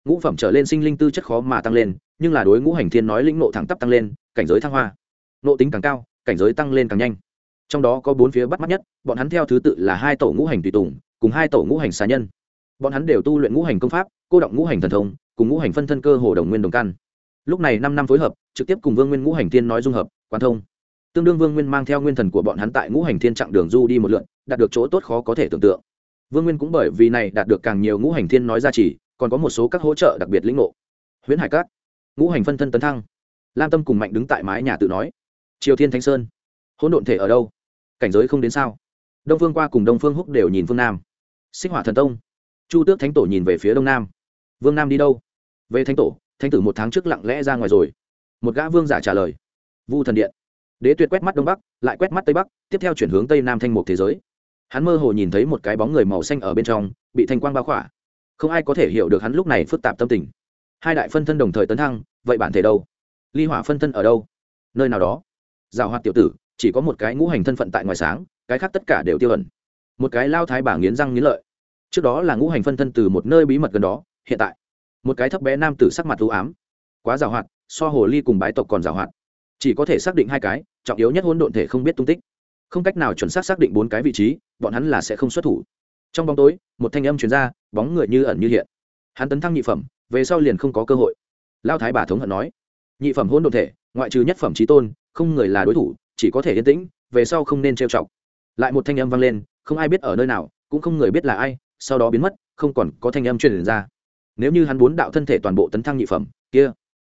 Ngũ phẩm trở lên sinh linh tư chất khó mà tăng lên, nhưng là đối ngũ hành thiên nói lĩnh nộ thẳng tắp tăng lên, cảnh giới thăng hoa. Nộ tính càng cao, cảnh giới tăng lên càng nhanh. Trong đó có bốn phía bắt mắt nhất, bọn hắn theo thứ tự là hai tổ ngũ hành tùy tùng, cùng hai tổ ngũ hành xà nhân. Bọn hắn đều tu luyện ngũ hành công pháp, cô động ngũ hành thần thông, cùng ngũ hành phân thân cơ hồ đồng nguyên đồng căn. Lúc này năm năm phối hợp, trực tiếp cùng vương nguyên ngũ hành thiên nói dung hợp quan thông. Tương đương vương nguyên mang theo nguyên thần của bọn hắn tại ngũ hành thiên chặng đường du đi một lượn, đạt được chỗ tốt khó có thể tưởng tượng vương nguyên cũng bởi vì này đạt được càng nhiều ngũ hành thiên nói ra chỉ, còn có một số các hỗ trợ đặc biệt lĩnh ngộ. Huyễn hải cát ngũ hành phân thân tấn thăng. Lam tâm cùng mạnh đứng tại mái nhà tự nói. Triều thiên thanh sơn, hỗn độn thể ở đâu? Cảnh giới không đến sao? Đông phương qua cùng đông phương húc đều nhìn phương nam. Sinh hỏa thần tông, chu tước thánh tổ nhìn về phía đông nam. Vương nam đi đâu? Về thánh tổ, thánh tử một tháng trước lặng lẽ ra ngoài rồi. Một gã vương giả trả lời. Vu thần điện. Đế tuyệt quét mắt đông bắc, lại quét mắt tây bắc, tiếp theo chuyển hướng tây nam thanh mục thế giới hắn mơ hồ nhìn thấy một cái bóng người màu xanh ở bên trong, bị thanh quang bao khỏa. Không ai có thể hiểu được hắn lúc này phức tạp tâm tình. Hai đại phân thân đồng thời tấn thăng, vậy bản thể đâu? Ly hỏa phân thân ở đâu? Nơi nào đó. Giảo hoạt tiểu tử, chỉ có một cái ngũ hành thân phận tại ngoài sáng, cái khác tất cả đều tiêu ẩn. Một cái lao thái bảng nghiến răng nghiến lợi. Trước đó là ngũ hành phân thân từ một nơi bí mật gần đó, hiện tại, một cái thấp bé nam tử sắc mặt lũ ám. Quá giảo hoạt, so hồ ly cùng bái tộc còn giảo hoạt. Chỉ có thể xác định hai cái, trọng yếu nhất hôn độn thể không biết tung tích. Không cách nào chuẩn xác xác định bốn cái vị trí bọn hắn là sẽ không xuất thủ. Trong bóng tối, một thanh âm chuyển ra, bóng người như ẩn như hiện. Hắn tấn thăng nhị phẩm, về sau liền không có cơ hội. Lao thái bà thống hận nói, nhị phẩm hôn đồn thể, ngoại trừ nhất phẩm trí tôn, không người là đối thủ, chỉ có thể yên tĩnh, về sau không nên trêu chọc. Lại một thanh âm vang lên, không ai biết ở nơi nào, cũng không người biết là ai, sau đó biến mất, không còn có thanh âm truyền ra. Nếu như hắn bốn đạo thân thể toàn bộ tấn thăng nhị phẩm, kia,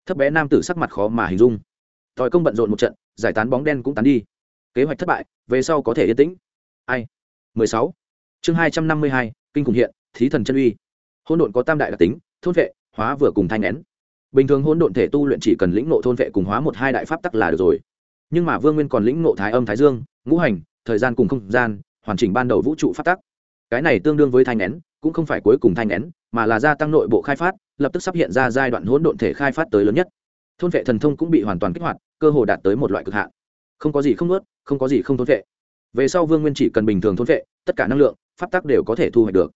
thấp bé nam tử sắc mặt khó mà hình dung. Thòi công bận rộn một trận, giải tán bóng đen cũng tán đi. Kế hoạch thất bại, về sau có thể yên tĩnh. Ai? 16. chương 252, kinh khủng hiện thí thần chân uy. Hỗn độn có tam đại đặc tính thôn vệ hóa vừa cùng thanh nén. Bình thường hỗn độn thể tu luyện chỉ cần lĩnh ngộ thôn vệ cùng hóa một hai đại pháp tắc là được rồi. Nhưng mà vương nguyên còn lĩnh ngộ thái âm thái dương ngũ hành thời gian cùng không gian hoàn chỉnh ban đầu vũ trụ pháp tắc. Cái này tương đương với thanh nén cũng không phải cuối cùng thanh nén mà là gia tăng nội bộ khai phát lập tức sắp hiện ra giai đoạn hỗn độn thể khai phát tới lớn nhất. Thôn vệ thần thông cũng bị hoàn toàn kích hoạt cơ hồ đạt tới một loại cực hạn. Không có gì không nuốt, không có gì không thôn vệ về sau vương nguyên chỉ cần bình thường thôn vệ, tất cả năng lượng, pháp tắc đều có thể thu hoạch được.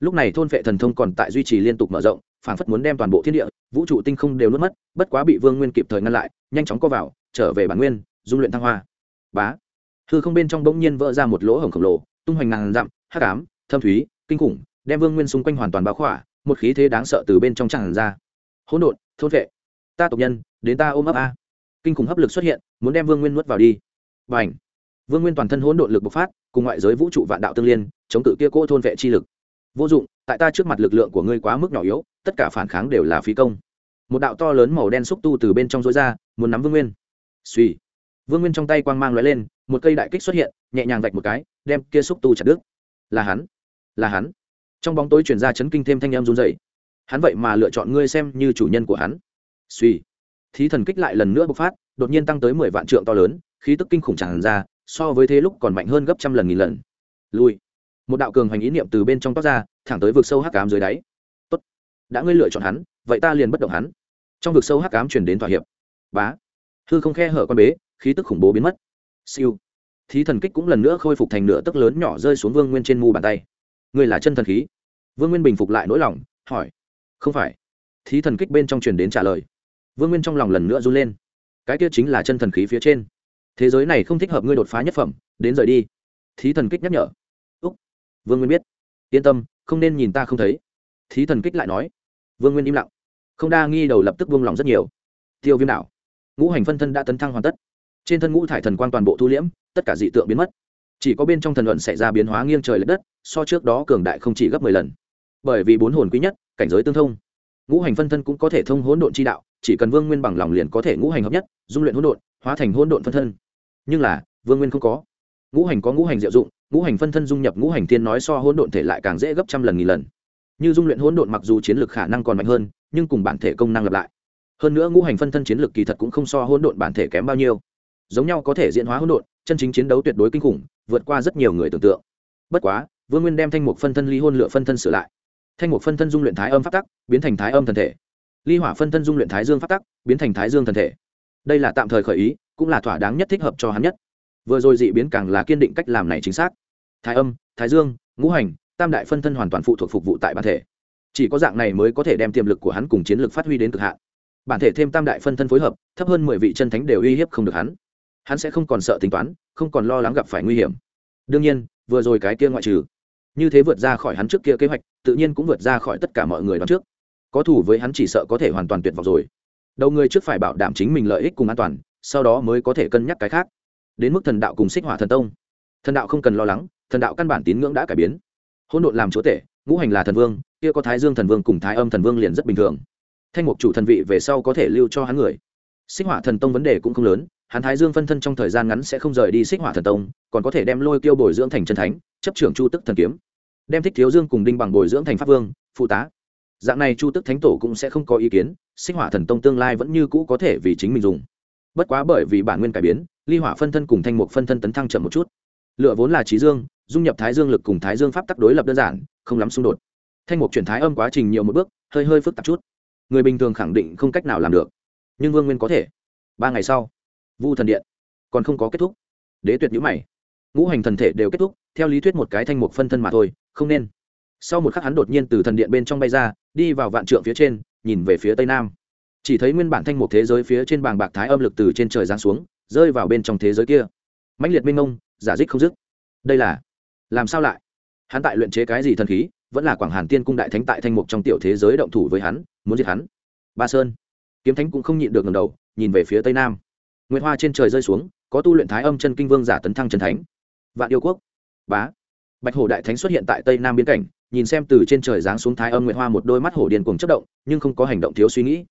Lúc này thôn vệ thần thông còn tại duy trì liên tục mở rộng phản phất muốn đem toàn bộ thiên địa, vũ trụ tinh không đều nuốt mất, bất quá bị vương nguyên kịp thời ngăn lại, nhanh chóng co vào, trở về bản nguyên, dung luyện thăng hoa. Bá. Hư không bên trong bỗng nhiên vỡ ra một lỗ hổng khổng lồ, tung hoành ngàn dặm, hắc ám, thâm thúy, kinh khủng, đem vương nguyên xung quanh hoàn toàn bao khỏa, một khí thế đáng sợ từ bên trong tràn ra. Hỗn độn, thôn vệ. Ta tộc nhân, đến ta ôm ấp a. Kinh khủng hấp lực xuất hiện, muốn đem vương nguyên nuốt vào đi. Và ảnh vương nguyên toàn thân hỗn độn lực bộc phát, cùng ngoại giới vũ trụ vạn đạo tương liên, chống cự kia cỗ thôn vệ chi lực. Vô dụng, tại ta trước mặt lực lượng của ngươi quá mức nhỏ yếu, tất cả phản kháng đều là phí công. Một đạo to lớn màu đen xúc tu từ bên trong rối ra, muốn nắm vương nguyên. Suy vương nguyên trong tay quang mang lóe lên, một cây đại kích xuất hiện, nhẹ nhàng vạch một cái, đem kia xúc tu chặt đứt. Là hắn. Là hắn. Trong bóng tối chuyển ra chấn kinh thêm thanh em run dậy hắn vậy mà lựa chọn ngươi xem như chủ nhân của hắn. Suy thí thần kích lại lần nữa bộc phát, đột nhiên tăng tới mười vạn trượng to lớn, khí tức kinh khủng tràn ra so với thế lúc còn mạnh hơn gấp trăm lần nghìn lần. Lui. Một đạo cường hoành ý niệm từ bên trong toát ra, thẳng tới vực sâu hắc cám dưới đáy. Tốt. Đã ngươi lựa chọn hắn, vậy ta liền bất động hắn. Trong vực sâu hắc cám chuyển đến thỏa hiệp. Bá. Hư không khe hở con bế, khí tức khủng bố biến mất. Siêu. Thí thần kích cũng lần nữa khôi phục thành nửa tức lớn nhỏ rơi xuống vương nguyên trên mu bàn tay. Ngươi là chân thần khí. Vương nguyên bình phục lại nỗi lòng, hỏi. Không phải. Thí thần kích bên trong truyền đến trả lời. Vương nguyên trong lòng lần nữa run lên. Cái kia chính là chân thần khí phía trên thế giới này không thích hợp ngươi đột phá nhất phẩm, đến rời đi. Thí thần kích nhắc nhở. Úc. Vương nguyên biết. Yên tâm, không nên nhìn ta không thấy. Thí thần kích lại nói. Vương nguyên im lặng. Không đa nghi đầu lập tức buông lòng rất nhiều. Tiêu viêm đảo. Ngũ hành phân thân đã tấn thăng hoàn tất. Trên thân ngũ thải thần quan toàn bộ thu liễm, tất cả dị tượng biến mất. Chỉ có bên trong thần luận xảy ra biến hóa nghiêng trời l ệ đất, so trước đó cường đại không chỉ gấp mười lần. Bởi vì bốn hồn quý nhất, cảnh giới tương thông. Ngũ hành phân thân cũng có thể thông hỗn độn chi đạo, chỉ cần vương nguyên bằng lòng liền có thể ngũ hành hợp nhất, dung luyện hỗn độn, hóa thành hỗn độn phân thân nhưng là, vương nguyên không có. Ngũ hành có ngũ hành diệu dụng, ngũ hành phân thân dung nhập ngũ hành tiên nói so hỗn độn thể lại càng dễ gấp trăm lần nghìn lần. Như dung luyện hỗn độn mặc dù chiến lược khả năng còn mạnh hơn, nhưng cùng bản thể công năng lặp lại. Hơn nữa ngũ hành phân thân chiến lược kỳ thật cũng không so hỗn độn bản thể kém bao nhiêu. Giống nhau có thể diễn hóa hỗn độn, chân chính chiến đấu tuyệt đối kinh khủng, vượt qua rất nhiều người tưởng tượng. Bất quá, vương nguyên đem thanh mục phân thân ly hôn lựa phân thân sửa lại. Thanh mục phân thân dung luyện thái âm phát tắc, biến thành thái âm thần thể. Ly hỏa phân thân dung luyện thái dương phát tắc, biến thành thái dương thần thể. Đây là tạm thời khởi ý cũng là thỏa đáng nhất thích hợp cho hắn nhất. Vừa rồi dị biến càng là kiên định cách làm này chính xác. Thái âm, thái dương, ngũ hành, tam đại phân thân hoàn toàn phụ thuộc phục vụ tại bản thể. Chỉ có dạng này mới có thể đem tiềm lực của hắn cùng chiến lược phát huy đến cực hạn. Bản thể thêm tam đại phân thân phối hợp, thấp hơn mười vị chân thánh đều uy hiếp không được hắn. Hắn sẽ không còn sợ tính toán, không còn lo lắng gặp phải nguy hiểm. Đương nhiên, vừa rồi cái kia ngoại trừ, như thế vượt ra khỏi hắn trước kia kế hoạch, tự nhiên cũng vượt ra khỏi tất cả mọi người đón trước. Có thủ với hắn chỉ sợ có thể hoàn toàn tuyệt vọng rồi. Đầu người trước phải bảo đảm chính mình lợi ích cùng an toàn sau đó mới có thể cân nhắc cái khác. Đến mức thần đạo cùng xích hỏa thần tông. Thần đạo không cần lo lắng, thần đạo căn bản tín ngưỡng đã cải biến. Hỗn độn làm chúa tể, ngũ hành là thần vương, kia có thái dương thần vương cùng thái âm thần vương liền rất bình thường. Thanh mục chủ thần vị về sau có thể lưu cho hắn người. Xích hỏa thần tông vấn đề cũng không lớn, hắn thái dương phân thân trong thời gian ngắn sẽ không rời đi xích hỏa thần tông, còn có thể đem lôi tiêu bồi dưỡng thành chân thánh, chấp trưởng chu tức thần kiếm. Đem thích thiếu dương cùng đinh bằng bồi dưỡng thành pháp vương, phụ tá. Dạng này chu tức thánh tổ cũng sẽ không có ý kiến, xích hỏa thần tông tương lai vẫn như cũ có thể vì chính mình dùng bất quá bởi vì bản nguyên cải biến, ly hỏa phân thân cùng thanh mục phân thân tấn thăng chậm một chút. Lựa vốn là trí dương, dung nhập thái dương lực cùng thái dương pháp tắc đối lập đơn giản, không lắm xung đột. Thanh mục chuyển thái âm quá trình nhiều một bước, hơi hơi phức tạp chút. Người bình thường khẳng định không cách nào làm được. Nhưng vương nguyên có thể. Ba ngày sau, vu thần điện còn không có kết thúc. Đế tuyệt nhữ mày. Ngũ hành thần thể đều kết thúc, theo lý thuyết một cái thanh mục phân thân mà thôi, không nên. Sau một khắc hắn đột nhiên từ thần điện bên trong bay ra, đi vào vạn trượng phía trên, nhìn về phía tây nam chỉ thấy nguyên bản thanh mục thế giới phía trên bàng bạc thái âm lực từ trên trời giáng xuống, rơi vào bên trong thế giới kia. Mãnh liệt minh ông giả dích không dứt. Đây là, làm sao lại? Hắn tại luyện chế cái gì thần khí, vẫn là quảng hàn tiên cung đại thánh tại thanh mục trong tiểu thế giới động thủ với hắn, muốn giết hắn. Ba sơn, kiếm thánh cũng không nhịn được ngầm đầu, nhìn về phía tây nam. Nguyệt hoa trên trời rơi xuống, có tu luyện thái âm chân kinh vương giả tấn thăng trần thánh. Vạn yêu quốc, bá, bạch hổ đại thánh xuất hiện tại tây nam biên cảnh, nhìn xem từ trên trời giáng xuống thái âm nguyệt hoa một đôi mắt hổ điền cuồng chất động, nhưng không có hành động thiếu suy nghĩ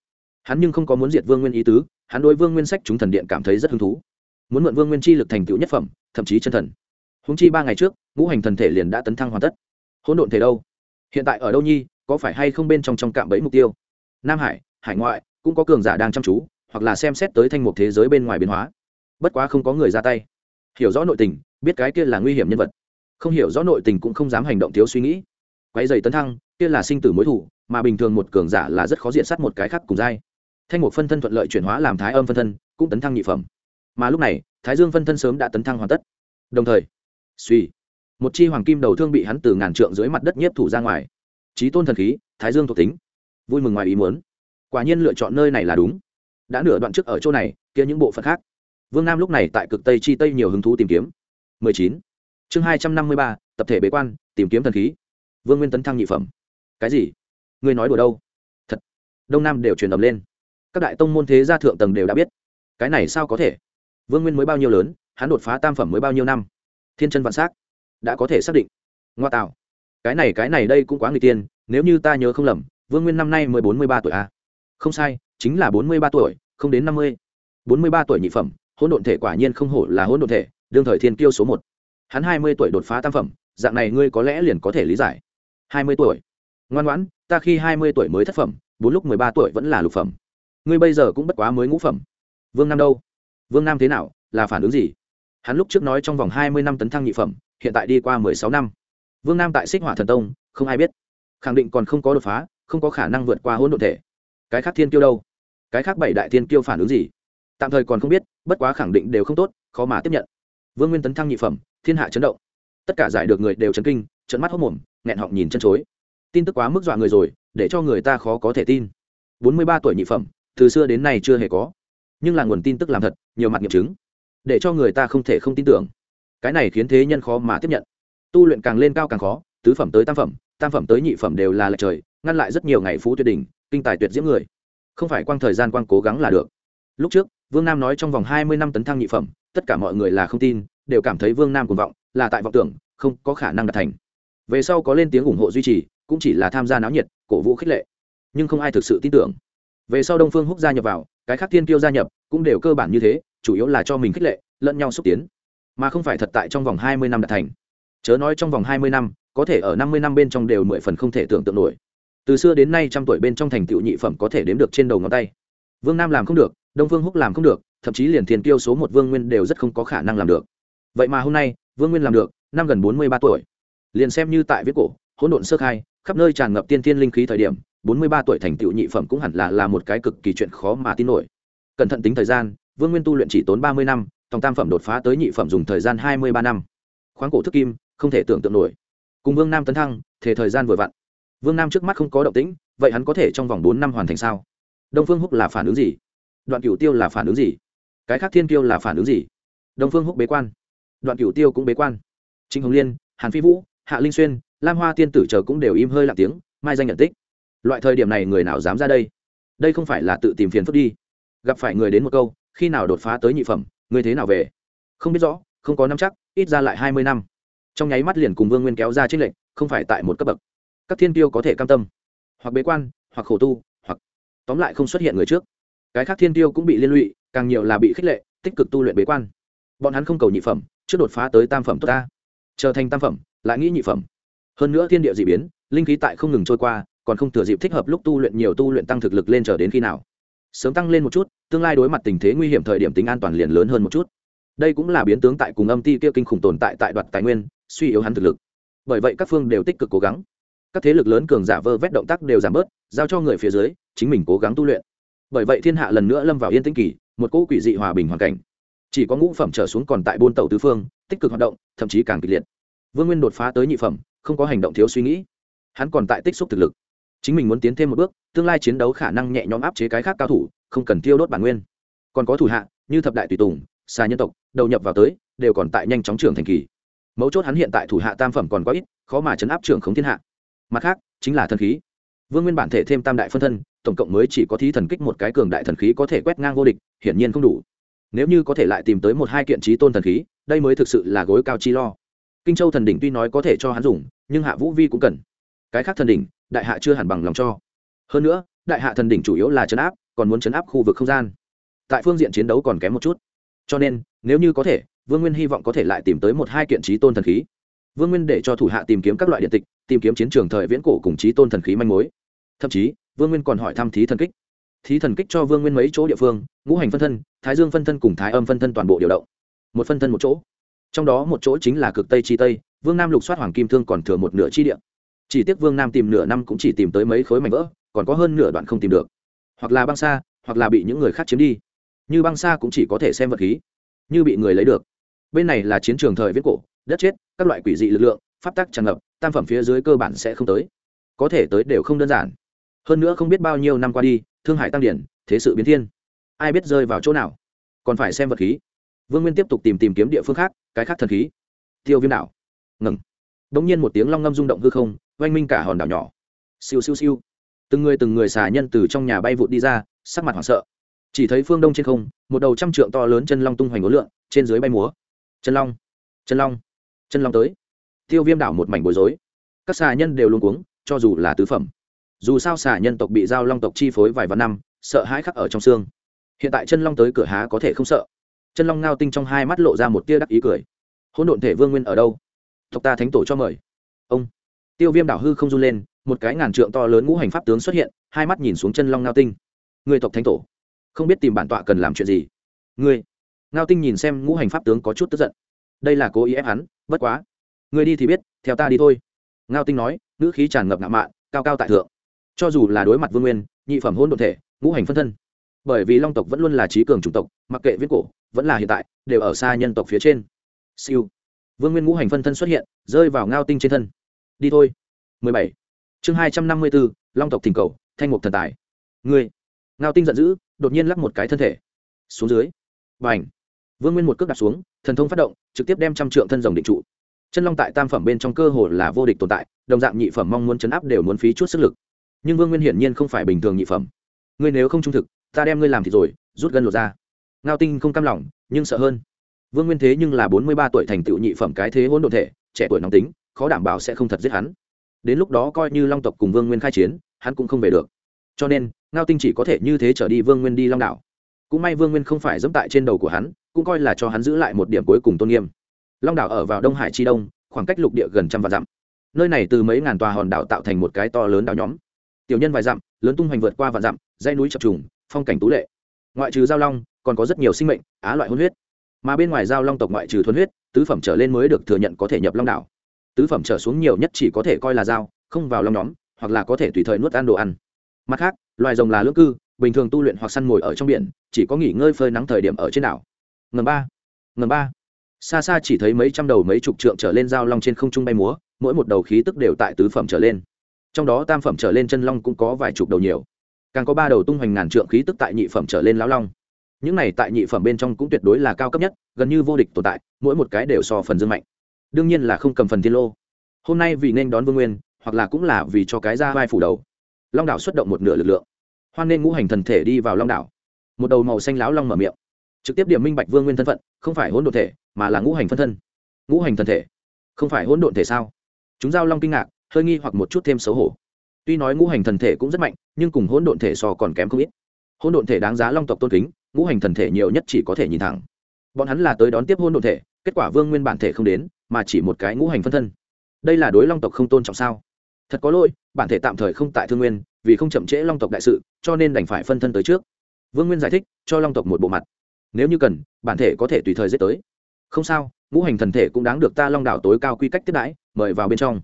hắn nhưng không có muốn diệt vương nguyên ý tứ, hắn đối vương nguyên sách chúng thần điện cảm thấy rất hứng thú. Muốn mượn vương nguyên chi lực thành tựu nhất phẩm, thậm chí chân thần. Húng chi ba ngày trước, ngũ hành thần thể liền đã tấn thăng hoàn tất. Hỗn độn thể đâu? Hiện tại ở đâu nhi, có phải hay không bên trong trong cạm bẫy mục tiêu? Nam hải hải ngoại, cũng có cường giả đang chăm chú, hoặc là xem xét tới thanh mục thế giới bên ngoài biến hóa. Bất quá không có người ra tay. Hiểu rõ nội tình, biết cái kia là nguy hiểm nhân vật. Không hiểu rõ nội tình cũng không dám hành động thiếu suy nghĩ. Quay dày tấn thăng, kia là sinh tử mối thủ, mà bình thường một cường giả là rất khó diện sát một cái khác cùng dai thanh mục phân thân thuận lợi chuyển hóa làm thái âm phân thân cũng tấn thăng nhị phẩm. Mà lúc này thái dương phân thân sớm đã tấn thăng hoàn tất. Đồng thời suy một chi hoàng kim đầu thương bị hắn từ ngàn trượng dưới mặt đất nhiếp thủ ra ngoài. Trí tôn thần khí thái dương thuộc tính. Vui mừng ngoài ý muốn. Quả nhiên lựa chọn nơi này là đúng. Đã nửa đoạn trước ở chỗ này kia những bộ phận khác. Vương nam lúc này tại cực tây chi tây nhiều hứng thú tìm kiếm. 19. chương 253, tập thể bế quan tìm kiếm thần khí. Vương nguyên tấn thăng nhị phẩm. Cái gì? Ngươi nói đùa đâu? Thật. Đông nam đều truyền đầm lên các đại tông môn thế gia thượng tầng đều đã biết. Cái này sao có thể? Vương nguyên mới bao nhiêu lớn, hắn đột phá tam phẩm mới bao nhiêu năm? Thiên chân vạn s á c đã có thể xác định. Ngoa tạo. Cái này cái này đây cũng quá người tiên, nếu như ta nhớ không lầm, vương nguyên năm nay mới bốn mươi ba tuổi a à? không sai, chính là bốn mươi ba tuổi, không đến năm mươi. bốn mươi ba tuổi nhị phẩm, hỗn độn thể quả nhiên không hổ là hỗn độn thể, đương thời thiên kiêu số một. Hắn hai mươi tuổi đột phá tam phẩm, dạng này ngươi có lẽ liền có thể lý giải. hai mươi tuổi. Ngoan ngoãn, ta khi hai mươi tuổi mới thất phẩm, bốn lúc mười ba tuổi vẫn là lục phẩm ngươi bây giờ cũng bất quá mới ngũ phẩm. Vương nam đâu? Vương nam thế nào? Là phản ứng gì? Hắn lúc trước nói trong vòng hai mươi năm tấn thăng nhị phẩm, hiện tại đi qua mười sáu năm. Vương nam tại xích hỏa thần tông, không ai biết. Khẳng định còn không có đột phá, không có khả năng vượt qua hỗn độn thể. Cái khác thiên kiêu đâu? Cái khác bảy đại thiên kiêu phản ứng gì? Tạm thời còn không biết, bất quá khẳng định đều không tốt, khó mà tiếp nhận. Vương nguyên tấn thăng nhị phẩm, thiên hạ chấn động. Tất cả giải được người đều chấn kinh trận mắt hốc mồm, nghẹn họng nhìn chân chối. Tin tức quá mức dọa người rồi, để cho người ta khó có thể tin. Bốn mươi ba tuổi nhị phẩm từ xưa đến nay chưa hề có. Nhưng là nguồn tin tức làm thật, nhiều mặt nghiệm chứng, để cho người ta không thể không tin tưởng. Cái này khiến thế nhân khó mà tiếp nhận. Tu luyện càng lên cao càng khó, tứ phẩm tới tam phẩm tam phẩm tới nhị phẩm đều là lệch trời, ngăn lại rất nhiều ngày phú tuyệt đỉnh, kinh tài tuyệt diễm người. Không phải quang thời gian quang cố gắng là được. Lúc trước, vương nam nói trong vòng hai mươi năm tấn thăng nhị phẩm, tất cả mọi người là không tin, đều cảm thấy vương nam cuồng vọng, là tại vọng tưởng, không có khả năng đạt thành. Về sau có lên tiếng ủng hộ duy trì, cũng chỉ là tham gia náo nhiệt, cổ vũ khích lệ. Nhưng không ai thực sự tin tưởng về sau đông phương húc gia nhập vào, cái khác tiên kiêu gia nhập cũng đều cơ bản như thế, chủ yếu là cho mình khích lệ, lẫn nhau xúc tiến. Mà không phải thật tại trong vòng hai mươi năm đạt thành. Chớ nói trong vòng hai mươi năm, có thể ở năm mươi năm bên trong đều mười phần không thể tưởng tượng nổi. Từ xưa đến nay trăm tuổi bên trong thành tựu nhị phẩm có thể đếm được trên đầu ngón tay. Vương nam làm không được, đông phương húc làm không được, thậm chí liền thiên kiêu số một vương nguyên đều rất không có khả năng làm được. Vậy mà hôm nay, vương nguyên làm được, năm gần bốn mươi ba tuổi. Liền xem như tại viết cổ, hỗn độn sơ khai, khắp nơi tràn ngập tiên thiên linh khí thời điểm bốn mươi ba tuổi thành tựu nhị phẩm cũng hẳn là là một cái cực kỳ chuyện khó mà tin nổi. Cẩn thận tính thời gian, vương nguyên tu luyện chỉ tốn ba mươi năm, tòng tam phẩm đột phá tới nhị phẩm dùng thời gian hai mươi ba năm. Khoáng cổ thức kim, không thể tưởng tượng nổi. Cùng vương nam tấn thăng, thể thời gian vừa vặn. Vương nam trước mắt không có động tĩnh, vậy hắn có thể trong vòng bốn năm hoàn thành sao? Đông phương húc là phản ứng gì? Đoạn cửu tiêu là phản ứng gì? Cái khác thiên kiêu là phản ứng gì? Đông phương húc bế quan. Đoạn cửu tiêu cũng bế quan. Trịnh hồng liên, hàn phi vũ, hạ linh xuyên, lam hoa tiên tử chờ cũng đều im hơi lạc tiếng, mai danh nhận tích loại thời điểm này người nào dám ra đây? Đây không phải là tự tìm phiền phức đi. Gặp phải người đến một câu, khi nào đột phá tới nhị phẩm, người thế nào về? Không biết rõ, không có năm chắc, ít ra lại hai mươi năm. Trong nháy mắt liền cùng vương nguyên kéo ra trích lệnh, không phải tại một cấp bậc. Các thiên tiêu có thể cam tâm, hoặc bế quan, hoặc khổ tu, hoặc tóm lại không xuất hiện người trước. Cái khác thiên tiêu cũng bị liên lụy, càng nhiều là bị khích lệ, tích cực tu luyện bế quan. Bọn hắn không cầu nhị phẩm, trước đột phá tới tam phẩm tốt ta. Trở thành tam phẩm, lại nghĩ nhị phẩm. Hơn nữa thiên địa d ị biến, linh khí tại không ngừng trôi qua còn không thừa dịp thích hợp lúc tu luyện nhiều tu luyện tăng thực lực lên chờ đến khi nào. Sớm tăng lên một chút, tương lai đối mặt tình thế nguy hiểm thời điểm tính an toàn liền lớn hơn một chút. Đây cũng là biến tướng tại cùng âm ti kia kinh khủng tồn tại tại đoạt tài nguyên, suy yếu hắn thực lực. Bởi vậy các phương đều tích cực cố gắng. Các thế lực lớn cường giả vơ vét động tác đều giảm bớt, giao cho người phía dưới, chính mình cố gắng tu luyện. Bởi vậy thiên hạ lần nữa lâm vào yên tĩnh kỳ, một cỗ quỷ dị hòa bình hoàn cảnh. Chỉ có ngũ phẩm trở xuống còn tại buôn tàu tứ phương, tích cực hoạt động, thậm chí càng kịch liệt. Vương nguyên đột phá tới nhị phẩm, không có hành động thiếu suy nghĩ. Hắn còn tại tích xúc thực lực chính mình muốn tiến thêm một bước, tương lai chiến đấu khả năng nhẹ nhõm áp chế cái khác cao thủ, không cần tiêu đốt bản nguyên. Còn có thủ hạ, như thập đại tùy tùng xa nhân tộc, đầu nhập vào tới, đều còn tại nhanh chóng trưởng thành kỳ. Mấu chốt hắn hiện tại thủ hạ tam phẩm còn quá ít, khó mà chấn áp trưởng khống thiên hạ. Mặt khác, chính là thần khí. Vương nguyên bản thể thêm tam đại phân thân, tổng cộng mới chỉ có thí thần kích một cái cường đại thần khí có thể quét ngang vô địch, hiển nhiên không đủ. Nếu như có thể lại tìm tới một hai kiện trí tôn thần khí, đây mới thực sự là gối cao chi lo. Kinh châu thần đỉnh tuy nói có thể cho hắn dùng, nhưng hạ vũ vi cũng cần. Cái khác thần đỉnh đại hạ chưa hẳn bằng lòng cho. Hơn nữa, đại hạ thần đỉnh chủ yếu là chấn áp, còn muốn chấn áp khu vực không gian. Tại phương diện chiến đấu còn kém một chút. Cho nên, nếu như có thể, vương nguyên hy vọng có thể lại tìm tới một hai kiện trí tôn thần khí. Vương nguyên để cho thủ hạ tìm kiếm các loại điện tịch, tìm kiếm chiến trường thời viễn cổ cùng trí tôn thần khí manh mối. Thậm chí, vương nguyên còn hỏi thăm thí thần kích. Thí thần kích cho vương nguyên mấy chỗ địa phương, ngũ hành phân thân, thái dương phân thân cùng thái âm phân thân toàn bộ điều động. Một phân thân một chỗ. Trong đó một chỗ chính là cực tây chi tây, vương nam lục soát hoàng kim thương còn thừa một nửa chi địa chỉ tiếc vương nam tìm nửa năm cũng chỉ tìm tới mấy khối mảnh vỡ, còn có hơn nửa đoạn không tìm được. Hoặc là băng xa hoặc là bị những người khác chiếm đi. Như băng xa cũng chỉ có thể xem vật khí, như bị người lấy được. Bên này là chiến trường thời viết cổ, đất chết, các loại quỷ dị lực lượng, pháp tắc tràn ngập, tam phẩm phía dưới cơ bản sẽ không tới. Có thể tới đều không đơn giản. Hơn nữa không biết bao nhiêu năm qua đi, thương hải tăng điển, thế sự biến thiên. Ai biết rơi vào chỗ nào? Còn phải xem vật khí. Vương nguyên tiếp tục tìm tìm kiếm địa phương khác, cái khác thần khí. Tiêu viêm đảo. Ngừng. Đ ỗ n g nhiên một tiếng long ngâm rung động hư không oanh minh cả hòn đảo nhỏ. Siêu siêu siêu. Từng người từng người xà nhân từ trong nhà bay vụt đi ra, sắc mặt hoảng sợ. Chỉ thấy phương đông trên không, một đầu trăm trượng to lớn chân long tung hoành ố lượn trên dưới bay múa. Chân long chân long chân long tới. Tiêu viêm đảo một mảnh bối rối. Các xà nhân đều luôn cuống, cho dù là tứ phẩm. Dù sao xà nhân tộc bị giao long tộc chi phối vài vạn năm, sợ hãi khắc ở trong xương. Hiện tại chân long tới cửa há có thể không sợ. Chân long ngao tinh trong hai mắt lộ ra một tia đắc ý cười. Hỗn độn thể vương nguyên ở đâu? Tộc ta thánh tổ cho mời. Ông tiêu viêm đảo hư không run lên, một cái ngàn trượng to lớn ngũ hành pháp tướng xuất hiện, hai mắt nhìn xuống chân long ngao tinh. Người tộc thánh tổ, không biết tìm bản tọa cần làm chuyện gì. Ngươi ngao tinh nhìn xem ngũ hành pháp tướng có chút tức giận. Đây là cố ý ép hắn, bất quá. Ngươi đi thì biết, theo ta đi thôi. Ngao tinh nói, ngữ khí tràn ngập ngạo mạn, cao cao tại thượng. Cho dù là đối mặt vương nguyên, nhị phẩm hôn đ ộ thể, ngũ hành phân thân. Bởi vì long tộc vẫn luôn là trí cường chủng tộc, mặc kệ viết cổ, vẫn là hiện tại, đều ở xa nhân tộc phía trên. Siêu. Vương nguyên ngũ hành phân thân xuất hiện, rơi vào ngao tinh trên thân đi thôi. 17. chương 254, long tộc thỉnh cầu thanh mục thần tài. Ngươi. Ngao tinh giận dữ đột nhiên lắc một cái thân thể. Xuống dưới. Bành. Vương nguyên một cước đặt xuống thần thông phát động trực tiếp đem trăm trượng thân rồng định trụ. Chân long tại tam phẩm bên trong cơ hồ là vô địch tồn tại đồng dạng nhị phẩm mong muốn chấn áp đều muốn phí chút sức lực. Nhưng vương nguyên hiển nhiên không phải bình thường nhị phẩm. Ngươi nếu không trung thực ta đem ngươi làm thì rồi rút gân lột ra ngao tinh không cam lòng nhưng sợ hơn. Vương nguyên thế nhưng là bốn mươi ba tuổi thành tựu nhị phẩm cái thế hỗn độn thể trẻ tuổi nóng tính khó đảm bảo sẽ không thật giết hắn. Đến lúc đó coi như long tộc cùng vương nguyên khai chiến, hắn cũng không về được. Cho nên, ngao tinh chỉ có thể như thế trở đi vương nguyên đi long đảo. Cũng may vương nguyên không phải dẫm tại trên đầu của hắn, cũng coi là cho hắn giữ lại một điểm cuối cùng tôn nghiêm. Long đảo ở vào đông hải chi đông, khoảng cách lục địa gần trăm vạn dặm. Nơi này từ mấy ngàn tòa hòn đảo tạo thành một cái to lớn đảo nhóm. Tiểu nhân vài dặm, lớn tung hoành vượt qua vạn dặm, dãy núi chập trùng, phong cảnh tú lệ. Ngoại trừ giao long, còn có rất nhiều sinh mệnh, á loại hôn huyết. Mà bên ngoài giao long tộc ngoại trừ thuần huyết, tứ phẩm trở lên mới được thừa nhận có thể nhập long đảo tứ phẩm trở xuống nhiều nhất chỉ có thể coi là dao, không vào long nhóm, hoặc là có thể tùy thời nuốt ăn đồ ăn. Mặt khác, loài rồng là lưỡng cư, bình thường tu luyện hoặc săn mồi ở trong biển, chỉ có nghỉ ngơi phơi nắng thời điểm ở trên đảo. Ngầm ba ngầm ba. Xa xa chỉ thấy mấy trăm đầu mấy chục trượng trở lên dao long trên không trung bay múa, mỗi một đầu khí tức đều tại tứ phẩm trở lên. Trong đó tam phẩm trở lên chân long cũng có vài chục đầu nhiều. Càng có ba đầu tung hoành ngàn trượng khí tức tại nhị phẩm trở lên lão long. Những này tại nhị phẩm bên trong cũng tuyệt đối là cao cấp nhất, gần như vô địch tồn tại, mỗi một cái đều so phần dương mạnh đương nhiên là không cầm phần thiên lô. Hôm nay vì nên đón vương nguyên, hoặc là cũng là vì cho cái ra vai phủ đầu. Long đảo xuất động một nửa lực lượng. Hoan nên ngũ hành thần thể đi vào long đảo. Một đầu màu xanh láo long mở miệng. Trực tiếp điểm minh bạch vương nguyên thân phận, không phải hỗn độn thể, mà là ngũ hành phân thân. Ngũ hành thần thể? Không phải hỗn độn thể sao? Chúng giao long kinh ngạc, hơi nghi hoặc một chút thêm xấu hổ. Tuy nói ngũ hành thần thể cũng rất mạnh, nhưng cùng hỗn độn thể so còn kém không ít. Hỗn độn thể đáng giá long tộc tôn kính, ngũ hành thần thể nhiều nhất chỉ có thể nhìn thẳng. Bọn hắn là tới đón tiếp hỗn độn thể, kết quả vương nguyên bản thể không đến mà chỉ một cái ngũ hành phân thân. Đây là đối long tộc không tôn trọng sao? Thật có lỗi, bản thể tạm thời không tại thương nguyên, vì không chậm trễ long tộc đại sự, cho nên đành phải phân thân tới trước. Vương nguyên giải thích, cho long tộc một bộ mặt. Nếu như cần, bản thể có thể tùy thời giết tới. Không sao, ngũ hành thần thể cũng đáng được ta long đảo tối cao quy cách tiếp đãi, mời vào bên trong.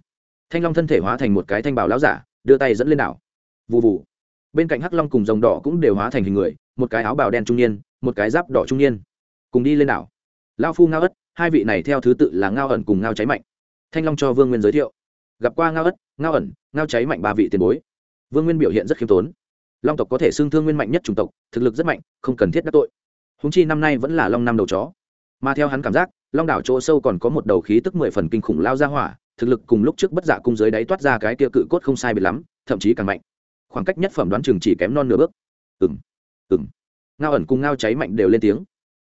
Thanh long thân thể hóa thành một cái thanh bảo lão giả, đưa tay dẫn lên đảo. Vù vù. bên cạnh hắc long cùng rồng đỏ cũng đều hóa thành hình người, một cái áo bào đen trung niên, một cái giáp đỏ trung niên, cùng đi lên đảo. Lao phu ngao ất hai vị này theo thứ tự là ngao ẩn cùng ngao cháy mạnh. Thanh long cho vương nguyên giới thiệu. Gặp qua ngao ất, ngao ẩn, ngao cháy mạnh ba vị tiền bối. Vương nguyên biểu hiện rất khiêm tốn. Long tộc có thể xưng thương nguyên mạnh nhất chủng tộc, thực lực rất mạnh, không cần thiết đắc tội. Húng chi năm nay vẫn là long năm đầu chó. Mà theo hắn cảm giác, long đảo chỗ sâu còn có một đầu khí tức mười phần kinh khủng lao ra hỏa, thực lực cùng lúc trước bất dạ cung dưới đáy toát ra cái kia cự cốt không sai biệt lắm, thậm chí càng mạnh. Khoảng cách nhất phẩm đoán chừng chỉ kém non nửa bước. Ừng ừng ngao ẩn cùng ngao cháy mạnh đều lên tiếng.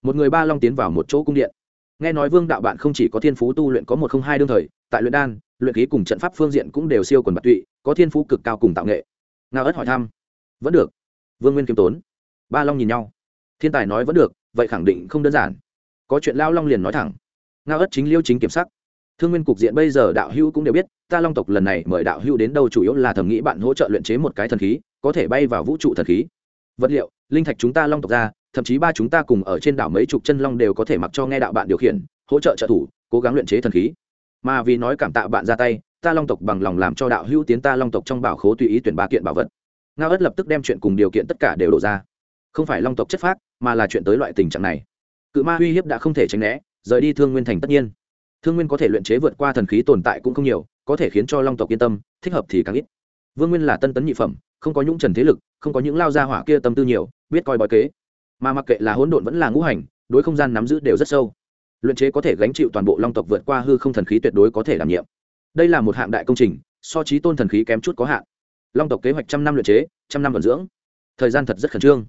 Một người ba long tiến vào một chỗ cung điện nghe nói vương đạo bạn không chỉ có thiên phú tu luyện có một không hai đương thời, tại luyện đan, luyện khí cùng trận pháp phương diện cũng đều siêu quần bạc tụy, có thiên phú cực cao cùng tạo nghệ. Ngao ất hỏi thăm. Vẫn được. Vương nguyên kiêm tốn. Ba long nhìn nhau. Thiên tài nói vẫn được, vậy khẳng định không đơn giản. Có chuyện lao long liền nói thẳng. Ngao ất chính liêu chính kiểm sắc. Thương nguyên cục diện bây giờ đạo hữu cũng đều biết, ta long tộc lần này mời đạo hữu đến đâu chủ yếu là thầm nghĩ bạn hỗ trợ luyện chế một cái thần khí, có thể bay vào vũ trụ thần khí. Vật liệu, linh thạch chúng ta long tộc ra thậm chí ba chúng ta cùng ở trên đảo mấy chục chân long đều có thể mặc cho nghe đạo bạn điều khiển, hỗ trợ trợ thủ, cố gắng luyện chế thần khí. Mà vì nói cảm tạ bạn ra tay, ta long tộc bằng lòng làm cho đạo hữu tiến ta long tộc trong bảo khố tùy ý tuyển ba kiện bảo vật. Ngao ất lập tức đem chuyện cùng điều kiện tất cả đều đổ ra. Không phải long tộc chất phác, mà là chuyện tới loại tình trạng này. Cự ma uy hiếp đã không thể tránh né, rời đi thương nguyên thành tất nhiên. Thương nguyên có thể luyện chế vượt qua thần khí tồn tại cũng không nhiều, có thể khiến cho long tộc yên tâm, thích hợp thì càng ít. Vương nguyên là tân tấn nhị phẩm, không có nhũng trần thế lực, không có những lao gia hỏa kia tâm tư nhiều, biết coi bói kế mà mặc kệ là hỗn độn vẫn là ngũ hành, đối không gian nắm giữ đều rất sâu. Luyện chế có thể gánh chịu toàn bộ long tộc vượt qua hư không thần khí tuyệt đối có thể đảm nhiệm. Đây là một hạng đại công trình, so trí tôn thần khí kém chút có hạn. Long tộc kế hoạch trăm năm luyện chế, trăm năm vận dưỡng. Thời gian thật rất khẩn trương.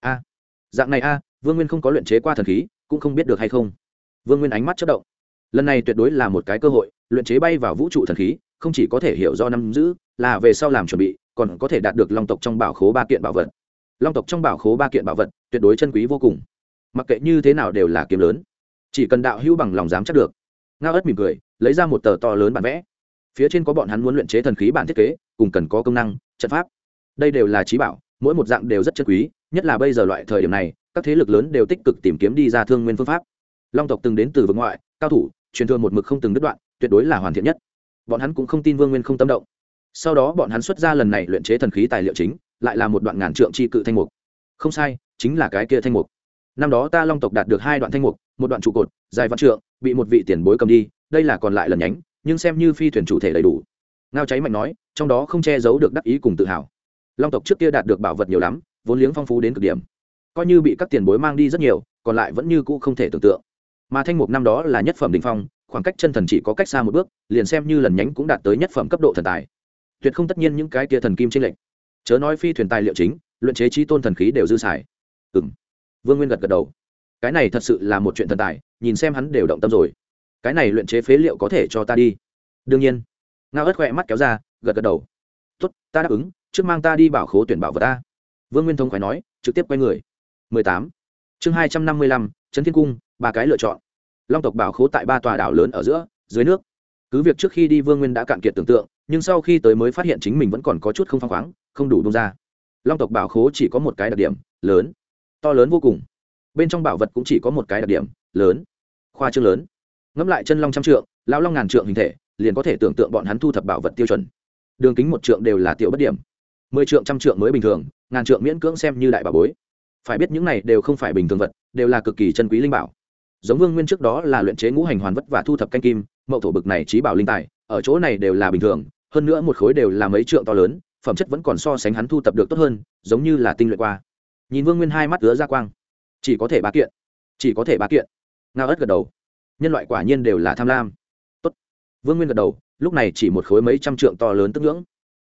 A, dạng này a, vương nguyên không có luyện chế qua thần khí, cũng không biết được hay không. Vương nguyên ánh mắt chất động. Lần này tuyệt đối là một cái cơ hội, luyện chế bay vào vũ trụ thần khí, không chỉ có thể hiểu do năm giữ, là về sau làm chuẩn bị, còn có thể đạt được long tộc trong bảo khố ba kiện bảo vật long tộc trong bảo khố ba kiện bảo vật, tuyệt đối chân quý vô cùng. Mặc kệ như thế nào đều là kiếm lớn. Chỉ cần đạo hữu bằng lòng dám chắc được. Ngao ất mỉm cười, lấy ra một tờ to lớn bản vẽ. Phía trên có bọn hắn muốn luyện chế thần khí bản thiết kế, cùng cần có công năng, trận pháp. Đây đều là trí bảo, mỗi một dạng đều rất chân quý, nhất là bây giờ loại thời điểm này, các thế lực lớn đều tích cực tìm kiếm đi ra thương nguyên phương pháp. Long tộc từng đến từ vực ngoại, cao thủ, truyền thừa một mực không từng đứt đoạn, tuyệt đối là hoàn thiện nhất. Bọn hắn cũng không tin vương nguyên không tâm động. Sau đó bọn hắn xuất ra lần này luyện chế thần khí tài liệu chính lại là một đoạn ngàn trượng chi cự thanh mục. Không sai, chính là cái kia thanh mục. Năm đó ta long tộc đạt được hai đoạn thanh mục, một đoạn trụ cột, dài văn trượng, bị một vị tiền bối cầm đi, đây là còn lại lần nhánh, nhưng xem như phi thuyền chủ thể đầy đủ. Ngao cháy mạnh nói, trong đó không che giấu được đắc ý cùng tự hào. Long tộc trước kia đạt được bảo vật nhiều lắm, vốn liếng phong phú đến cực điểm. Coi như bị các tiền bối mang đi rất nhiều, còn lại vẫn như cũ không thể tưởng tượng. Mà thanh mục năm đó là nhất phẩm đình phong, khoảng cách chân thần chỉ có cách xa một bước, liền xem như lần nhánh cũng đạt tới nhất phẩm cấp độ thần tài. Tuyệt không tất nhiên những cái kia thần kim tranh lệch chớ nói phi thuyền tài liệu chính luyện chế trí tôn thần khí đều dư xài. Ừ m vương nguyên gật gật đầu. Cái này thật sự là một chuyện thần tài nhìn xem hắn đều động tâm rồi. Cái này luyện chế phế liệu có thể cho ta đi. Đương nhiên. Ngao ớt khỏe mắt kéo ra gật gật đầu. Tốt ta đáp ứng trước mang ta đi bảo khố tuyển bảo vật ta. Vương nguyên thông khỏe nói trực tiếp quay người. 18. chương 255, trấn thiên cung ba cái lựa chọn. Long tộc bảo khố tại ba tòa đảo lớn ở giữa dưới nước. Cứ việc trước khi đi vương nguyên đã cạn kiệt tưởng tượng nhưng sau khi tới mới phát hiện chính mình vẫn còn có chút không phăng khoáng không đủ bông ra. Long tộc bảo khố chỉ có một cái đặc điểm, lớn. To lớn vô cùng. Bên trong bảo vật cũng chỉ có một cái đặc điểm, lớn. Khoa trương lớn. Ngẫm lại chân long trăm trượng, lão long ngàn trượng hình thể, liền có thể tưởng tượng bọn hắn thu thập bảo vật tiêu chuẩn. Đường kính một trượng đều là tiểu bất điểm. Mười trượng trăm trượng mới bình thường, ngàn trượng miễn cưỡng xem như đại bảo bối. Phải biết những này đều không phải bình thường vật, đều là cực kỳ chân quý linh bảo. Giống vương nguyên trước đó là luyện chế ngũ hành hoàn vất và thu thập canh kim, mậu thổ bực này trí bảo linh tài, ở chỗ này đều là bình thường, hơn nữa một khối đều là mấy trượng to lớn phẩm chất vẫn còn so sánh hắn thu tập được tốt hơn, giống như là tinh luyện qua. Nhìn vương nguyên hai mắt ứa ra quang. Chỉ có thể ba kiện. Chỉ có thể ba kiện. Ngao ớt gật đầu. Nhân loại quả nhiên đều là tham lam. Tốt. vương nguyên gật đầu, lúc này chỉ một khối mấy trăm trượng to lớn tức ngưỡng.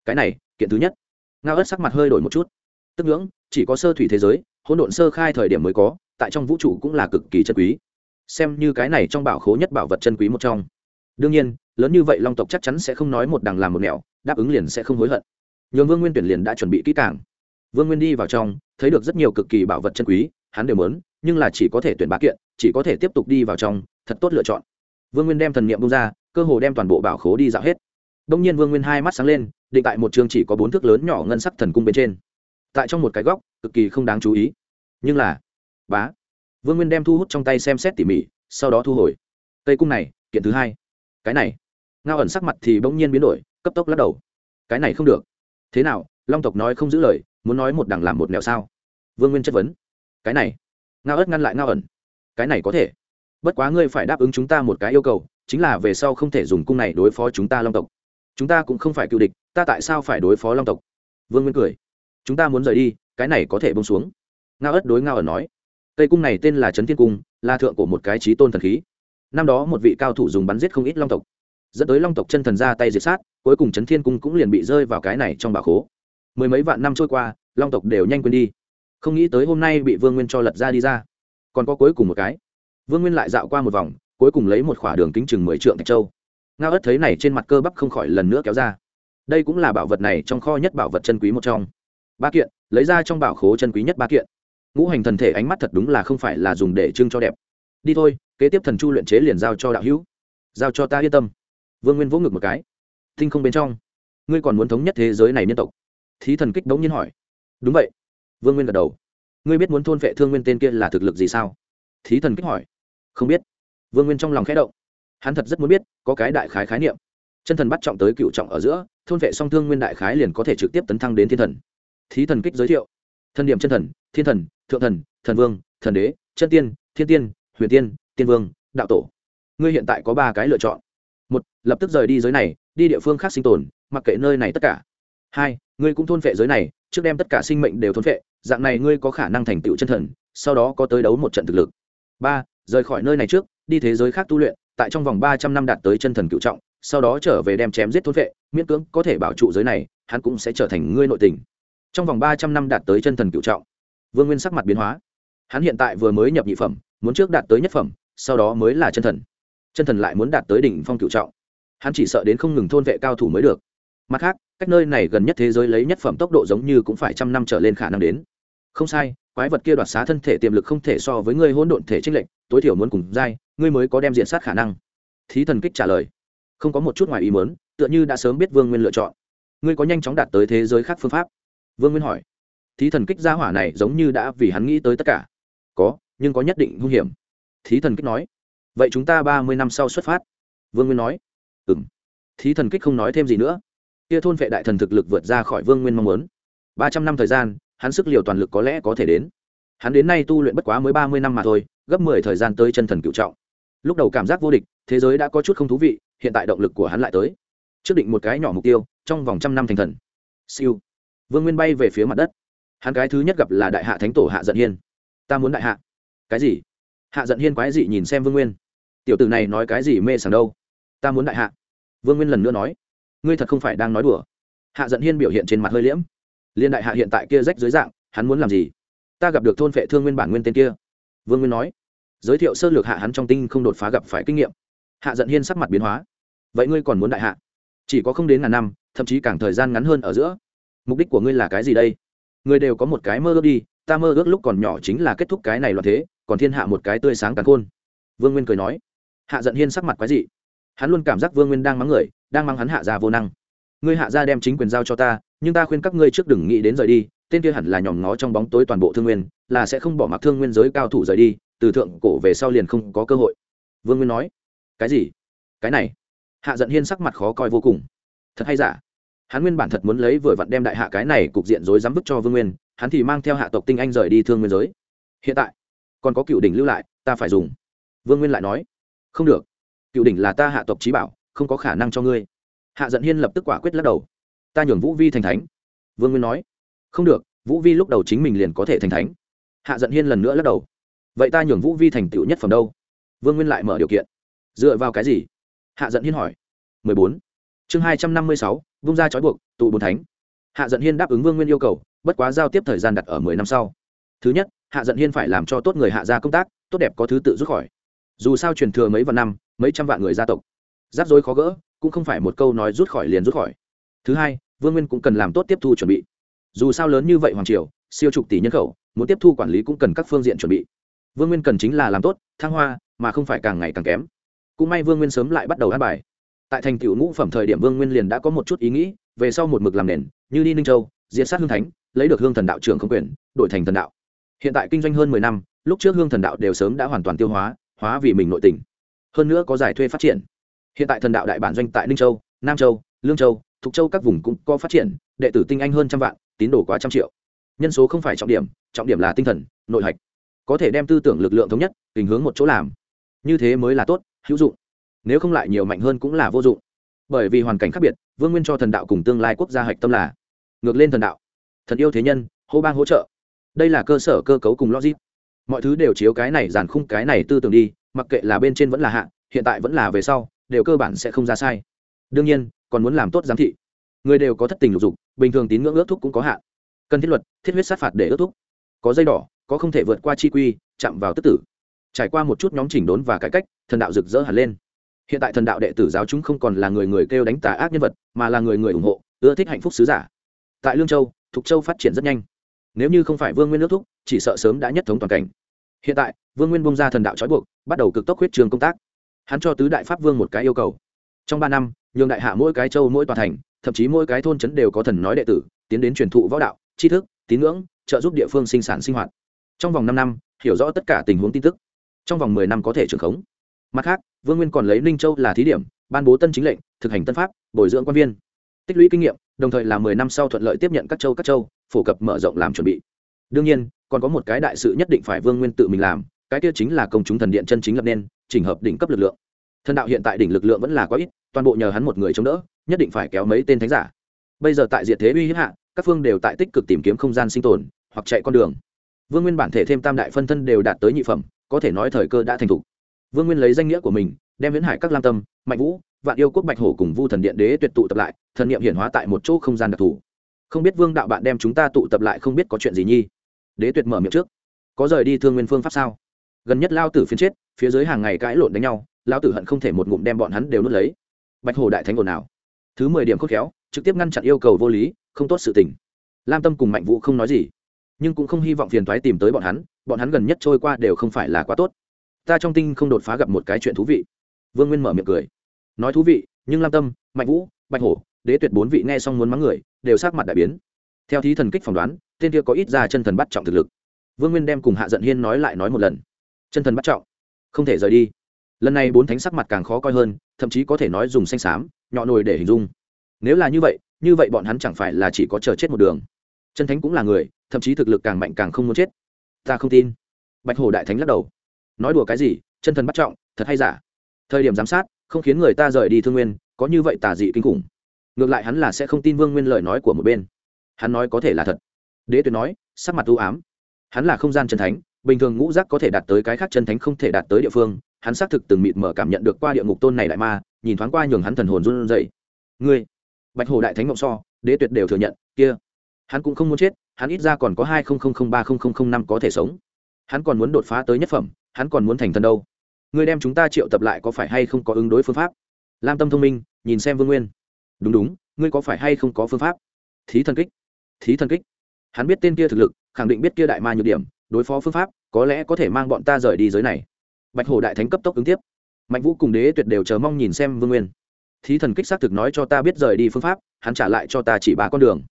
Cái này, kiện thứ nhất. Ngao ớt sắc mặt hơi đổi một chút. Tức ngưỡng, chỉ có sơ thủy thế giới, hỗn độn sơ khai thời điểm mới có, tại trong vũ trụ cũng là cực kỳ chân quý. Xem như cái này trong bảo khố nhất bảo vật chân quý một trong. Đương nhiên, lớn như vậy long tộc chắc chắn sẽ không nói một đằng làm một nẻo, đáp ứng liền sẽ không hối hận nhường vương nguyên tuyển liền đã chuẩn bị kỹ càng. Vương nguyên đi vào trong, thấy được rất nhiều cực kỳ bảo vật chân quý, hắn đều muốn, nhưng là chỉ có thể tuyển bá kiện, chỉ có thể tiếp tục đi vào trong, thật tốt lựa chọn. Vương nguyên đem thần niệm bung ra, cơ hồ đem toàn bộ bảo khố đi dạo hết. Đông nhiên vương nguyên hai mắt sáng lên, định tại một trường chỉ có bốn thước lớn nhỏ ngân sắc thần cung bên trên. Tại trong một cái góc, cực kỳ không đáng chú ý. Nhưng là, bá. Vương nguyên đem thu hút trong tay xem xét tỉ mỉ, sau đó thu hồi. Cây cung này, kiện thứ hai. Cái này. Ngao ẩn sắc mặt thì bỗng nhiên biến đổi, cấp tốc lắc đầu. Cái này không được thế nào, long tộc nói không giữ lời, muốn nói một đằng làm một nẻo sao? Vương nguyên chất vấn. Cái này, ngao ớt ngăn lại ngao ẩn. Cái này có thể. Bất quá ngươi phải đáp ứng chúng ta một cái yêu cầu, chính là về sau không thể dùng cung này đối phó chúng ta long tộc. Chúng ta cũng không phải cựu địch, ta tại sao phải đối phó long tộc? Vương nguyên cười. Chúng ta muốn rời đi, cái này có thể bông xuống. Ngao ớt đối ngao ẩn nói. Cây cung này tên là trấn thiên cung, là thượng của một cái trí tôn thần khí. Năm đó một vị cao thủ dùng bắn giết không ít long tộc dẫn tới long tộc chân thần ra tay diệt sát, cuối cùng trấn thiên cung cũng liền bị rơi vào cái này trong bà khố. Mười mấy vạn năm trôi qua, long tộc đều nhanh quên đi. Không nghĩ tới hôm nay bị vương nguyên cho lật ra đi ra. Còn có cuối cùng một cái. Vương nguyên lại dạo qua một vòng, cuối cùng lấy một khỏa đường kính chừng mười trượng thạch châu. Ngao ớt thấy này trên mặt cơ bắp không khỏi lần nữa kéo ra. Đây cũng là bảo vật này trong kho nhất bảo vật chân quý một trong. Ba kiện, lấy ra trong bảo khố chân quý nhất ba kiện. Ngũ hành thần thể ánh mắt thật đúng là không phải là dùng để trưng cho đẹp. Đi thôi, kế tiếp thần chu luyện chế liền giao cho đạo hữu. Giao cho ta yên tâm vương nguyên vỗ ngực một cái thinh không bên trong ngươi còn muốn thống nhất thế giới này nhân tộc thí thần kích đống nhiên hỏi đúng vậy vương nguyên gật đầu ngươi biết muốn thôn vệ thương nguyên tên kia là thực lực gì sao thí thần kích hỏi không biết vương nguyên trong lòng khẽ động hắn thật rất muốn biết có cái đại khái khái niệm chân thần bắt trọng tới cựu trọng ở giữa thôn vệ song thương nguyên đại khái liền có thể trực tiếp tấn thăng đến thiên thần thí thần kích giới thiệu thân điểm chân thần thiên thần thượng thần thần vương thần đế chân tiên thiên tiên huyền tiên tiên vương đạo tổ ngươi hiện tại có ba cái lựa chọn một lập tức rời đi giới này đi địa phương khác sinh tồn mặc kệ nơi này tất cả. Hai ngươi cũng thôn phệ giới này trước đem tất cả sinh mệnh đều thôn phệ dạng này ngươi có khả năng thành tựu chân thần sau đó có tới đấu một trận thực lực. Ba rời khỏi nơi này trước đi thế giới khác tu luyện tại trong vòng ba trăm năm đạt tới chân thần cựu trọng sau đó trở về đem chém giết thôn phệ, miễn cưỡng có thể bảo trụ giới này hắn cũng sẽ trở thành ngươi nội tình. Trong vòng ba trăm năm đạt tới chân thần cựu trọng vương nguyên sắc mặt biến hóa. Hắn hiện tại vừa mới nhập nhị phẩm muốn trước đạt tới nhất phẩm sau đó mới là chân thần chân thần lại muốn đạt tới đỉnh phong cựu trọng. Hắn chỉ sợ đến không ngừng thôn vệ cao thủ mới được. Mặt khác, cách nơi này gần nhất thế giới lấy nhất phẩm tốc độ giống như cũng phải trăm năm trở lên khả năng đến. Không sai, quái vật kia đoạt xá thân thể tiềm lực không thể so với ngươi hỗn độn thể trinh lệnh tối thiểu muốn cùng giai, ngươi mới có đem diện sát khả năng. Thí thần kích trả lời. Không có một chút ngoài ý mớn tựa như đã sớm biết vương nguyên lựa chọn. Ngươi có nhanh chóng đạt tới thế giới khác phương pháp? Vương nguyên hỏi. Thí thần kích gia hỏa này giống như đã vì hắn nghĩ tới tất cả. Có, nhưng có nhất định hung hiểm. Thí thần kích nói vậy chúng ta ba mươi năm sau xuất phát. Vương nguyên nói. Ừ m thí thần kích không nói thêm gì nữa. Kia thôn vệ đại thần thực lực vượt ra khỏi vương nguyên mong muốn. Ba trăm năm thời gian, hắn sức liều toàn lực có lẽ có thể đến. Hắn đến nay tu luyện bất quá mới ba mươi năm mà thôi, gấp mười thời gian tới chân thần cựu trọng. Lúc đầu cảm giác vô địch, thế giới đã có chút không thú vị, hiện tại động lực của hắn lại tới. Trước định một cái nhỏ mục tiêu, trong vòng trăm năm thành thần. Siêu. Vương nguyên bay về phía mặt đất. Hắn cái thứ nhất gặp là đại hạ thánh tổ hạ giận hiên. Ta muốn đại hạ. Cái gì? Hạ giận hiên quái dị nhìn xem vương nguyên tiểu tử này nói cái gì mê sảng đâu? Ta muốn đại hạ. Vương nguyên lần nữa nói, ngươi thật không phải đang nói đùa. Hạ giận hiên biểu hiện trên mặt hơi liễm. Liên đại hạ hiện tại kia rách dưới dạng, hắn muốn làm gì? Ta gặp được thôn vệ thương nguyên bản nguyên tên kia. Vương nguyên nói, giới thiệu sơ lược hạ hắn trong tinh không đột phá gặp phải kinh nghiệm. Hạ giận hiên sắc mặt biến hóa. Vậy ngươi còn muốn đại hạ? Chỉ có không đến ngàn năm, thậm chí càng thời gian ngắn hơn ở giữa. Mục đích của ngươi là cái gì đây? Ngươi đều có một cái mơ ước đi, ta mơ ước lúc còn nhỏ chính là kết thúc cái này loạn thế, còn thiên hạ một cái tươi sáng càng khôn. Vương nguyên cười nói hạ giận hiên sắc mặt quái dị. Hắn luôn cảm giác vương nguyên đang mắng người, đang mắng hắn hạ gia vô năng. Ngươi hạ gia đem chính quyền giao cho ta, nhưng ta khuyên các ngươi trước đừng nghĩ đến rời đi, tên kia hẳn là nhòm ngó trong bóng tối toàn bộ thương nguyên, là sẽ không bỏ mặc thương nguyên giới cao thủ rời đi, từ thượng cổ về sau liền không có cơ hội. Vương nguyên nói. Cái gì? Cái này? Hạ giận hiên sắc mặt khó coi vô cùng. Thật hay giả? Hắn nguyên bản thật muốn lấy vừa vặn đem đại hạ cái này cục diện rối dám bức cho vương nguyên, hắn thì mang theo hạ tộc tinh anh rời đi thương nguyên giới. Hiện tại, còn có cựu đỉnh lưu lại, ta phải dùng. Vương nguyên lại nói không được. Cựu đỉnh là ta hạ tộc trí bảo không có khả năng cho ngươi. Hạ Dận hiên lập tức quả quyết lắc đầu. Ta nhường vũ vi thành thánh. Vương nguyên nói. Không được vũ vi lúc đầu chính mình liền có thể thành thánh. Hạ Dận hiên lần nữa lắc đầu. Vậy ta nhường vũ vi thành tựu nhất phẩm đâu? Vương nguyên lại mở điều kiện. Dựa vào cái gì? Hạ Dận hiên hỏi. 14. chương 256, vung ra trói buộc tụ bốn thánh. Hạ Dận hiên đáp ứng vương nguyên yêu cầu bất quá giao tiếp thời gian đặt ở mười năm sau. Thứ nhất hạ Dận hiên phải làm cho tốt người hạ gia công tác tốt đẹp có thứ tự rút khỏi dù sao truyền thừa mấy vạn năm, mấy trăm vạn người gia tộc. Rắc rối khó gỡ, cũng không phải một câu nói rút khỏi liền rút khỏi. Thứ hai, vương nguyên cũng cần làm tốt tiếp thu chuẩn bị. Dù sao lớn như vậy hoàng triều, siêu chục tỷ nhân khẩu, muốn tiếp thu quản lý cũng cần các phương diện chuẩn bị. Vương nguyên cần chính là làm tốt, thăng hoa, mà không phải càng ngày càng kém. Cũng may vương nguyên sớm lại bắt đầu ăn bài. Tại thành tựu ngũ phẩm thời điểm vương nguyên liền đã có một chút ý nghĩ, về sau một mực làm nền, như đi ninh châu diễn sát hương thánh, lấy được hương thần đạo trưởng không quyền, đổi thành thần đạo. Hiện tại kinh doanh hơn mười năm, lúc trước hương thần đạo đều sớm đã hoàn toàn tiêu hóa hóa vì mình nội tình. Hơn nữa có giải thuê phát triển. Hiện tại thần đạo đại bản doanh tại ninh châu, nam châu, lương châu, thục châu các vùng cũng có phát triển, đệ tử tinh anh hơn trăm vạn, tín đồ quá trăm triệu. Nhân số không phải trọng điểm trọng điểm là tinh thần, nội hạch. Có thể đem tư tưởng lực lượng thống nhất hình hướng một chỗ làm. Như thế mới là tốt, hữu dụng. Nếu không lại nhiều mạnh hơn cũng là vô dụng. Bởi vì hoàn cảnh khác biệt, vương nguyên cho thần đạo cùng tương lai quốc gia hạch tâm là ngược lên thần đạo. Thần yêu thế nhân, hô bang hỗ trợ. Đây là cơ sở cơ cấu cùng logic mọi thứ đều chiếu cái này giàn khung, cái này tư tưởng đi, mặc kệ là bên trên vẫn là hạ, hiện tại vẫn là về sau, đều cơ bản sẽ không ra sai. Đương nhiên, còn muốn làm tốt giám thị. Người đều có thất tình lục dục, bình thường tín ngưỡng ước thúc cũng có hạn. Cần thiết luật, thiết huyết sát phạt để ước thúc. Có dây đỏ, có không thể vượt qua chi quy, chạm vào tức tử. Trải qua một chút nhóm chỉnh đốn và cải cách, thần đạo rực rỡ hẳn lên. Hiện tại thần đạo đệ tử giáo chúng không còn là người người kêu đánh tà ác nhân vật, mà là người người ủng hộ, ưa thích hạnh phúc sứ giả. Tại lương châu, thục châu phát triển rất nhanh nếu như không phải vương nguyên nước thúc, chỉ sợ sớm đã nhất thống toàn cảnh. Hiện tại, vương nguyên bung ra thần đạo trói buộc, bắt đầu cực tốc huyết trường công tác. Hắn cho tứ đại pháp vương một cái yêu cầu. Trong ba năm, nhường đại hạ mỗi cái châu mỗi tòa thành, thậm chí mỗi cái thôn trấn đều có thần nói đệ tử, tiến đến truyền thụ võ đạo, tri thức, tín ngưỡng, trợ giúp địa phương sinh sản sinh hoạt. Trong vòng năm năm, hiểu rõ tất cả tình huống tin tức. Trong vòng mười năm có thể trưởng khống. Mặt khác, vương nguyên còn lấy ninh châu là thí điểm, ban bố tân chính lệnh, thực hành tân pháp, bồi dưỡng quan viên tích lũy kinh nghiệm, đồng thời là mười năm sau thuận lợi tiếp nhận các châu các châu, phổ cập mở rộng làm chuẩn bị. Đương nhiên, còn có một cái đại sự nhất định phải vương nguyên tự mình làm, cái kia chính là công chúng thần điện chân chính lập nên, chỉnh hợp đỉnh cấp lực lượng. Thần đạo hiện tại đỉnh lực lượng vẫn là quá ít, toàn bộ nhờ hắn một người chống đỡ, nhất định phải kéo mấy tên thánh giả. Bây giờ tại diệt thế uy hiếp hạ, các phương đều tại tích cực tìm kiếm không gian sinh tồn, hoặc chạy con đường. Vương nguyên bản thể thêm tam đại phân thân đều đạt tới nhị phẩm, có thể nói thời cơ đã thành thục. Vương nguyên lấy danh nghĩa của mình, đem viễn hải các lam tâm, mạnh vũ vạn yêu quốc bạch hổ cùng vu thần điện đế tuyệt tụ tập lại, thần niệm hiển hóa tại một chỗ không gian đặc thù. Không biết vương đạo bạn đem chúng ta tụ tập lại không biết có chuyện gì nhi? Đế tuyệt mở miệng trước. Có rời đi thương nguyên phương pháp sao? Gần nhất lao tử phiến chết, phía dưới hàng ngày cãi lộn đánh nhau, lao tử hận không thể một ngụm đem bọn hắn đều nuốt lấy. Bạch hồ đại thánh ồn nào thứ mười điểm khốc khéo, trực tiếp ngăn chặn yêu cầu vô lý, không tốt sự tình. Lam tâm cùng mạnh vũ không nói gì, nhưng cũng không hy vọng phiền thoái tìm tới bọn hắn bọn hắn gần nhất trôi qua đều không phải là quá tốt. Ta trong tinh không đột phá gặp một cái chuyện thú vị. Vương nguyên mở miệng cười nói thú vị, nhưng lam tâm, mạnh vũ, bạch hổ, đế tuyệt bốn vị nghe xong muốn mắng người, đều sát mặt đại biến. Theo thí thần kích phỏng đoán, tên kia có ít ra chân thần bắt trọng thực lực. Vương nguyên đem cùng hạ giận hiên nói lại nói một lần. Chân thần bắt trọng, không thể rời đi. Lần này bốn thánh sắc mặt càng khó coi hơn, thậm chí có thể nói dùng xanh xám, nhọ nồi để hình dung. Nếu là như vậy như vậy bọn hắn chẳng phải là chỉ có chờ chết một đường. Chân thánh cũng là người, thậm chí thực lực càng mạnh càng không muốn chết. Ta không tin. Bạch hồ đại thánh lắc đầu. Nói đùa cái gì, chân thần bắt trọng, thật hay giả? Thời điểm giám sát không khiến người ta rời đi thương nguyên, có như vậy tà dị kinh khủng. Ngược lại hắn là sẽ không tin vương nguyên lời nói của một bên. Hắn nói có thể là thật. Đế tuyệt nói, sắc mặt u ám. Hắn là không gian chân thánh, bình thường ngũ giác có thể đạt tới cái khác chân thánh không thể đạt tới địa phương, hắn xác thực từng mịt mở cảm nhận được qua địa ngục tôn này đại ma, nhìn thoáng qua nhường hắn thần hồn run dậy ngươi, bạch hồ đại thánh mộng so, đế tuyệt đều thừa nhận, kia, hắn cũng không muốn chết, hắn ít ra còn có hai ba năm có thể sống. Hắn còn muốn đột phá tới nhất phẩm, hắn còn muốn thành thần đâu? Ngươi đem chúng ta triệu tập lại có phải hay không có ứng đối phương pháp? Lam tâm thông minh, nhìn xem vương nguyên. Đúng đúng, ngươi có phải hay không có phương pháp? Thí thần kích, thí thần kích. Hắn biết tên kia thực lực, khẳng định biết kia đại ma nhược điểm, đối phó phương pháp, có lẽ có thể mang bọn ta rời đi giới này. Bạch hồ đại thánh cấp tốc ứng tiếp. Mạnh vũ cùng đế tuyệt đều chờ mong nhìn xem vương nguyên. Thí thần kích xác thực nói cho ta biết rời đi phương pháp, hắn trả lại cho ta chỉ ba con đường.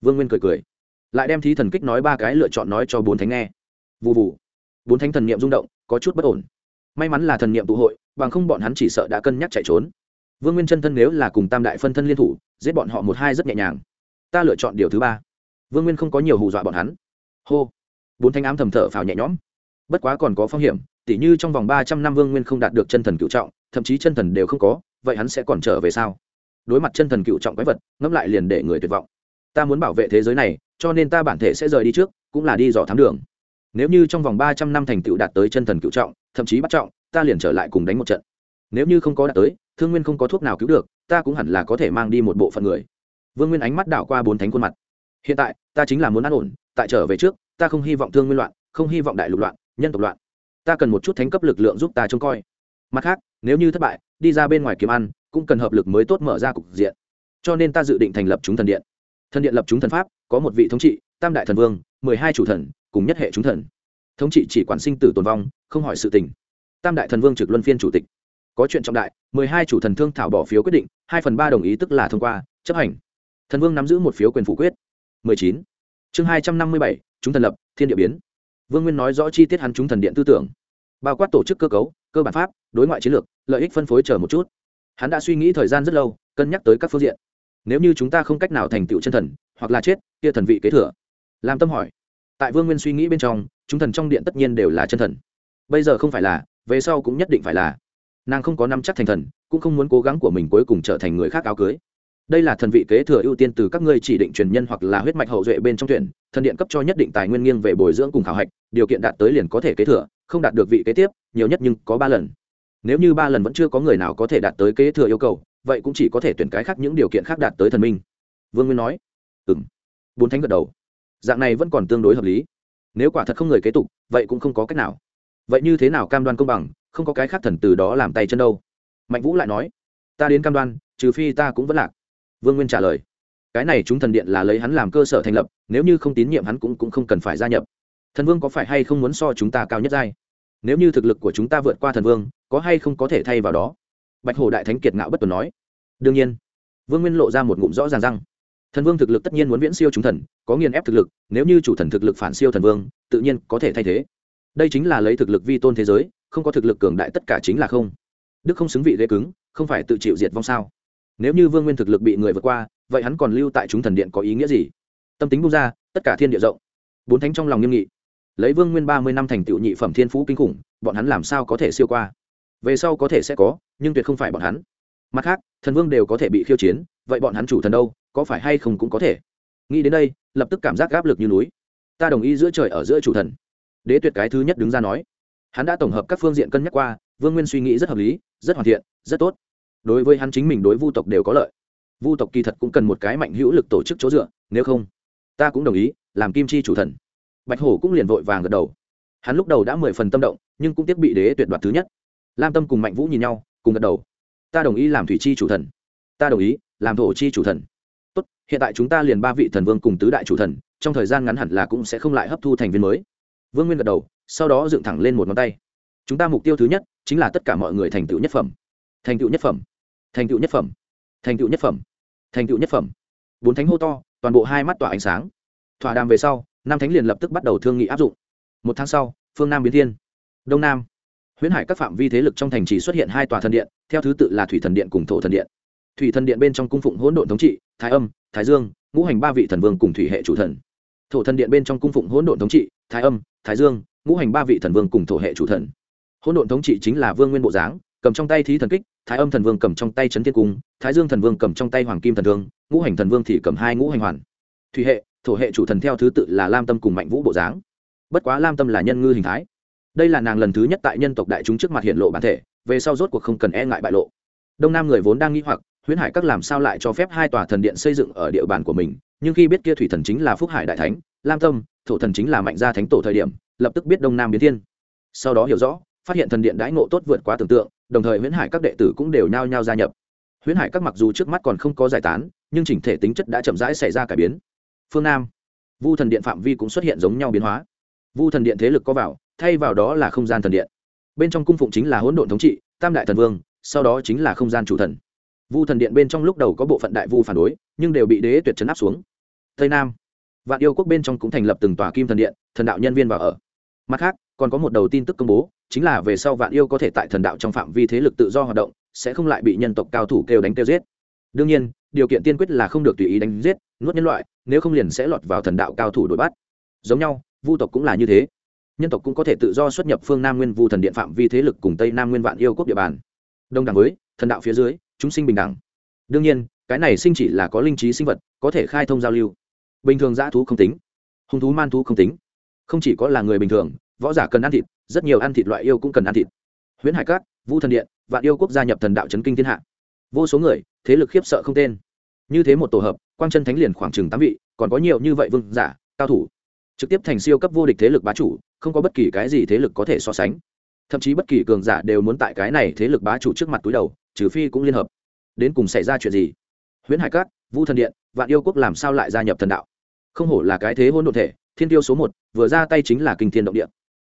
Vương nguyên cười cười. Lại đem thí thần kích nói ba cái lựa chọn nói cho bốn thánh nghe. Vụ vụ bốn thánh thần niệm rung động, có chút bất ổn may mắn là thần niệm tụ hội, bằng không bọn hắn chỉ sợ đã cân nhắc chạy trốn. Vương nguyên chân thân nếu là cùng tam đại phân thân liên thủ, giết bọn họ một hai rất nhẹ nhàng. Ta lựa chọn điều thứ ba. Vương nguyên không có nhiều hù dọa bọn hắn. Hô. Bốn thanh ám thầm thở phào nhẹ nhõm. Bất quá còn có phong hiểm, tỉ như trong vòng ba trăm năm vương nguyên không đạt được chân thần cựu trọng, thậm chí chân thần đều không có, vậy hắn sẽ còn trở về sao? Đối mặt chân thần cựu trọng quái vật, ngẫm lại liền để người tuyệt vọng. Ta muốn bảo vệ thế giới này, cho nên ta bản thể sẽ rời đi trước, cũng là đi dò thám đường nếu như trong vòng ba trăm năm thành tựu đạt tới chân thần cựu trọng, thậm chí bắt trọng, ta liền trở lại cùng đánh một trận. Nếu như không có đạt tới, thương nguyên không có thuốc nào cứu được, ta cũng hẳn là có thể mang đi một bộ phận người. Vương nguyên ánh mắt đảo qua bốn thánh khuôn mặt. Hiện tại, ta chính là muốn an ổn, tại trở về trước, ta không hy vọng thương nguyên loạn, không hy vọng đại lục loạn, nhân tộc loạn. Ta cần một chút thánh cấp lực lượng giúp ta trông coi. Mặt khác, nếu như thất bại, đi ra bên ngoài kiếm ăn, cũng cần hợp lực mới tốt mở ra cục diện. Cho nên ta dự định thành lập chúng thần điện. Thần điện lập chúng thần pháp, có một vị thống trị, tam đại thần vương, mười hai chủ thần cùng nhất hệ chúng thần. Thống trị chỉ quản sinh tử tồn vong, không hỏi sự tình. Tam đại thần vương trực luân phiên chủ tịch. Có chuyện trọng đại, mười hai chủ thần thương thảo bỏ phiếu quyết định, hai phần ba đồng ý tức là thông qua, chấp hành. Thần vương nắm giữ một phiếu quyền phủ quyết. mười chín. Chương hai trăm năm mươi bảy, chúng thần lập, thiên địa biến. Vương nguyên nói rõ chi tiết hắn chúng thần điện tư tưởng. Bao quát tổ chức cơ cấu, cơ bản pháp, đối ngoại chiến lược, lợi ích phân phối chờ một chút. Hắn đã suy nghĩ thời gian rất lâu, cân nhắc tới các phương diện. Nếu như chúng ta không cách nào thành tựu chân thần, hoặc là chết, kia thần vị kế thừa. Làm tâm hỏi tại vương nguyên suy nghĩ bên trong, chúng thần trong điện tất nhiên đều là chân thần. Bây giờ không phải là, về sau cũng nhất định phải là. Nàng không có năm chắc thành thần, cũng không muốn cố gắng của mình cuối cùng trở thành người khác áo cưới. Đây là thần vị kế thừa ưu tiên từ các ngươi chỉ định truyền nhân hoặc là huyết mạch hậu duệ bên trong tuyển, thần điện cấp cho nhất định tài nguyên nghiêng về bồi dưỡng cùng khảo hạch, điều kiện đạt tới liền có thể kế thừa, không đạt được vị kế tiếp, nhiều nhất nhưng có ba lần. Nếu như ba lần vẫn chưa có người nào có thể đạt tới kế thừa yêu cầu, vậy cũng chỉ có thể tuyển cái khác những điều kiện khác đạt tới thần minh. Vương nguyên nói. Ừ m bốn thánh gật đầu dạng này vẫn còn tương đối hợp lý. Nếu quả thật không người kế tục vậy cũng không có cách nào. Vậy như thế nào cam đoan công bằng không có cái khác thần từ đó làm tay chân đâu? Mạnh vũ lại nói ta đến cam đoan trừ phi ta cũng vẫn lạc. Vương nguyên trả lời cái này chúng thần điện là lấy hắn làm cơ sở thành lập nếu như không tín nhiệm hắn cũng, cũng không cần phải gia nhập. Thần vương có phải hay không muốn so chúng ta cao nhất giai? Nếu như thực lực của chúng ta vượt qua thần vương có hay không có thể thay vào đó? Bạch hồ đại thánh kiệt ngạo bất tuần nói đương nhiên. Vương nguyên lộ ra một ngụm rõ ràng răng thần vương thực lực tất nhiên muốn viễn siêu chúng thần, có nghiền ép thực lực, nếu như chủ thần thực lực phản siêu thần vương, tự nhiên có thể thay thế. Đây chính là lấy thực lực vi tôn thế giới, không có thực lực cường đại tất cả chính là không. Đức không xứng vị ghế cứng, không phải tự chịu diệt vong sao? Nếu như vương nguyên thực lực bị người vượt qua, vậy hắn còn lưu tại chúng thần điện có ý nghĩa gì? Tâm tính bung ra, tất cả thiên địa rộng. Bốn thánh trong lòng nghiêm nghị. Lấy vương nguyên ba mươi năm thành tựu nhị phẩm thiên phú kinh khủng, bọn hắn làm sao có thể siêu qua? Về sau có thể sẽ có, nhưng tuyệt không phải bọn hắn. Mặt khác, thần vương đều có thể bị khiêu chiến vậy bọn hắn chủ thần đâu, có phải hay không cũng có thể. Nghĩ đến đây, lập tức cảm giác gáp lực như núi. Ta đồng ý giữa trời ở giữa chủ thần. Đế tuyệt cái thứ nhất đứng ra nói. Hắn đã tổng hợp các phương diện cân nhắc qua, vương nguyên suy nghĩ rất hợp lý, rất hoàn thiện, rất tốt. Đối với hắn chính mình đối vu tộc đều có lợi. Vu tộc kỳ thật cũng cần một cái mạnh hữu lực tổ chức chỗ dựa, nếu không, ta cũng đồng ý, làm kim chi chủ thần. Bạch hổ cũng liền vội vàng gật đầu. Hắn lúc đầu đã mười phần tâm động, nhưng cũng tiếc bị đế tuyệt đoạt thứ nhất. Lam tâm cùng mạnh vũ nhìn nhau, cùng gật đầu. Ta đồng ý làm thủy chi chủ thần. Ta đồng ý làm thổ chi chủ thần. Tốt, hiện tại chúng ta liền ba vị thần vương cùng tứ đại chủ thần, trong thời gian ngắn hẳn là cũng sẽ không lại hấp thu thành viên mới. Vương nguyên gật đầu, sau đó dựng thẳng lên một ngón tay. Chúng ta mục tiêu thứ nhất chính là tất cả mọi người thành tựu nhất phẩm. Thành tựu nhất phẩm. Thành tựu nhất phẩm. Thành tựu nhất phẩm. Thành tựu nhất phẩm. Bốn thánh hô to, toàn bộ hai mắt tỏa ánh sáng. Thỏa đàm về sau, năm thánh liền lập tức bắt đầu thương nghị áp dụng. Một tháng sau, phương nam biến thiên. Đông nam. Huyễn hải các phạm vi thế lực trong thành trì xuất hiện hai tòa thần điện, theo thứ tự là thủy thần điện cùng thổ thần điện thủy thần điện bên trong cung phụng hỗn độn thống trị, thái âm, thái dương, ngũ hành ba vị thần vương cùng thủy hệ chủ thần. Thổ thần điện bên trong cung phụng hỗn độn thống trị, thái âm, thái dương, ngũ hành ba vị thần vương cùng thổ hệ chủ thần. Hỗn độn thống trị chính là vương nguyên bộ dáng, cầm trong tay thí thần kích, thái âm thần vương cầm trong tay trấn thiên cung, thái dương thần vương cầm trong tay hoàng kim thần vương ngũ hành thần vương thì cầm hai ngũ hành hoàn. Thủy hệ, thổ hệ chủ thần theo thứ tự là lam tâm cùng mạnh vũ bộ dáng. Bất quá lam tâm là nhân ngư hình thái. Đây là nàng lần thứ nhất tại nhân tộc đại chúng trước mặt hiện lộ bản thể, về sau rốt cuộc không cần e ngại bại lộ. Đông nam người vốn đang nghĩ hoặc huyễn hải các làm sao lại cho phép hai tòa thần điện xây dựng ở địa bàn của mình? Nhưng khi biết kia thủy thần chính là phúc hải đại thánh, lam tâm, thổ thần chính là mạnh gia thánh tổ thời điểm, lập tức biết đông nam biến thiên. Sau đó hiểu rõ, phát hiện thần điện đãi ngộ tốt vượt quá tưởng tượng, đồng thời huyễn hải các đệ tử cũng đều nhao nhao gia nhập. Huyễn hải các mặc dù trước mắt còn không có giải tán, nhưng chỉnh thể tính chất đã chậm rãi xảy ra cải biến. Phương nam, vu thần điện phạm vi cũng xuất hiện giống nhau biến hóa. Vu thần điện thế lực có vào, thay vào đó là không gian thần điện. Bên trong cung phụng chính là hỗn độn thống trị, tam đại thần vương, sau đó chính là không gian chủ thần vu thần điện bên trong lúc đầu có bộ phận đại vu phản đối, nhưng đều bị đế tuyệt chấn áp xuống. Tây nam, vạn yêu quốc bên trong cũng thành lập từng tòa kim thần điện, thần đạo nhân viên vào ở. Mặt khác, còn có một đầu tin tức công bố, chính là về sau vạn yêu có thể tại thần đạo trong phạm vi thế lực tự do hoạt động, sẽ không lại bị nhân tộc cao thủ kêu đánh kêu giết. Đương nhiên, điều kiện tiên quyết là không được tùy ý đánh giết, nuốt nhân loại, nếu không liền sẽ lọt vào thần đạo cao thủ đuổi bắt. Giống nhau, vu tộc cũng là như thế. Nhân tộc cũng có thể tự do xuất nhập phương nam nguyên vu thần điện phạm vi thế lực cùng tây nam nguyên vạn yêu quốc địa bàn. Đồng đẳng với, thần đạo phía dưới chúng sinh bình đẳng. Đương nhiên, cái này sinh chỉ là có linh trí sinh vật, có thể khai thông giao lưu. Bình thường dã thú không tính, hung thú man thú không tính. Không chỉ có là người bình thường, võ giả cần ăn thịt, rất nhiều ăn thịt loại yêu cũng cần ăn thịt. Huyễn hải cát vu thần điện, vạn yêu quốc gia nhập thần đạo chấn kinh thiên hạ. Vô số người, thế lực khiếp sợ không tên. Như thế một tổ hợp, quang chân thánh liền khoảng chừng tám vị, còn có nhiều như vậy vương giả, cao thủ. Trực tiếp thành siêu cấp vô địch thế lực bá chủ, không có bất kỳ cái gì thế lực có thể so sánh. Thậm chí bất kỳ cường giả đều muốn tại cái này thế lực bá chủ trước mặt túi đầu trừ phi cũng liên hợp. Đến cùng xảy ra chuyện gì? Huyễn hải cát vu thần điện, vạn yêu quốc làm sao lại gia nhập thần đạo? Không hổ là cái thế hôn đ ộ thể, thiên tiêu số một, vừa ra tay chính là kinh thiên động địa.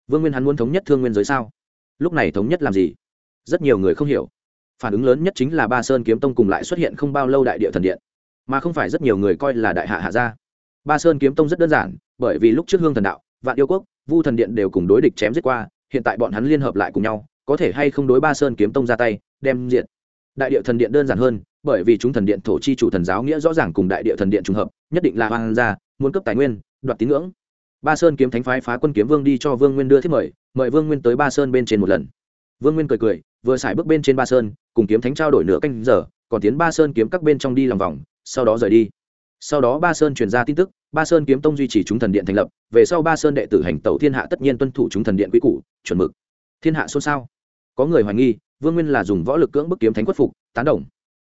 Vương nguyên hắn muốn thống nhất thương nguyên giới sao? Lúc này thống nhất làm gì? Rất nhiều người không hiểu. Phản ứng lớn nhất chính là ba sơn kiếm tông cùng lại xuất hiện không bao lâu đại địa thần điện. Mà không phải rất nhiều người coi là đại hạ hạ gia. Ba sơn kiếm tông rất đơn giản, bởi vì lúc trước hương thần đạo, vạn yêu quốc, vu thần điện đều cùng đối địch chém giết qua, hiện tại bọn hắn liên hợp lại cùng nhau, có thể hay không đối ba sơn kiếm tông ra tay, đem diện đại địa thần điện đơn giản hơn, bởi vì chúng thần điện thổ chi chủ thần giáo nghĩa rõ ràng cùng đại địa thần điện trùng hợp, nhất định là hoàng gia, muốn cấp tài nguyên, đoạt tín ngưỡng. Ba sơn kiếm thánh phái phá quân kiếm vương đi cho vương nguyên đưa thiết mời mời vương nguyên tới ba sơn bên trên một lần. Vương nguyên cười cười, vừa xài bước bên trên ba sơn, cùng kiếm thánh trao đổi nửa canh giờ, còn tiến ba sơn kiếm các bên trong đi lòng vòng, sau đó rời đi. Sau đó ba sơn truyền ra tin tức, ba sơn kiếm tông duy trì chúng thần điện thành lập, về sau ba sơn đệ tử hành tẩu thiên hạ tất nhiên tuân thủ chúng thần điện quy củ, chuẩn mực. Thiên hạ xôn xao. Có người hoài nghi vương nguyên là dùng võ lực cưỡng bức kiếm thánh khuất phục tán đồng.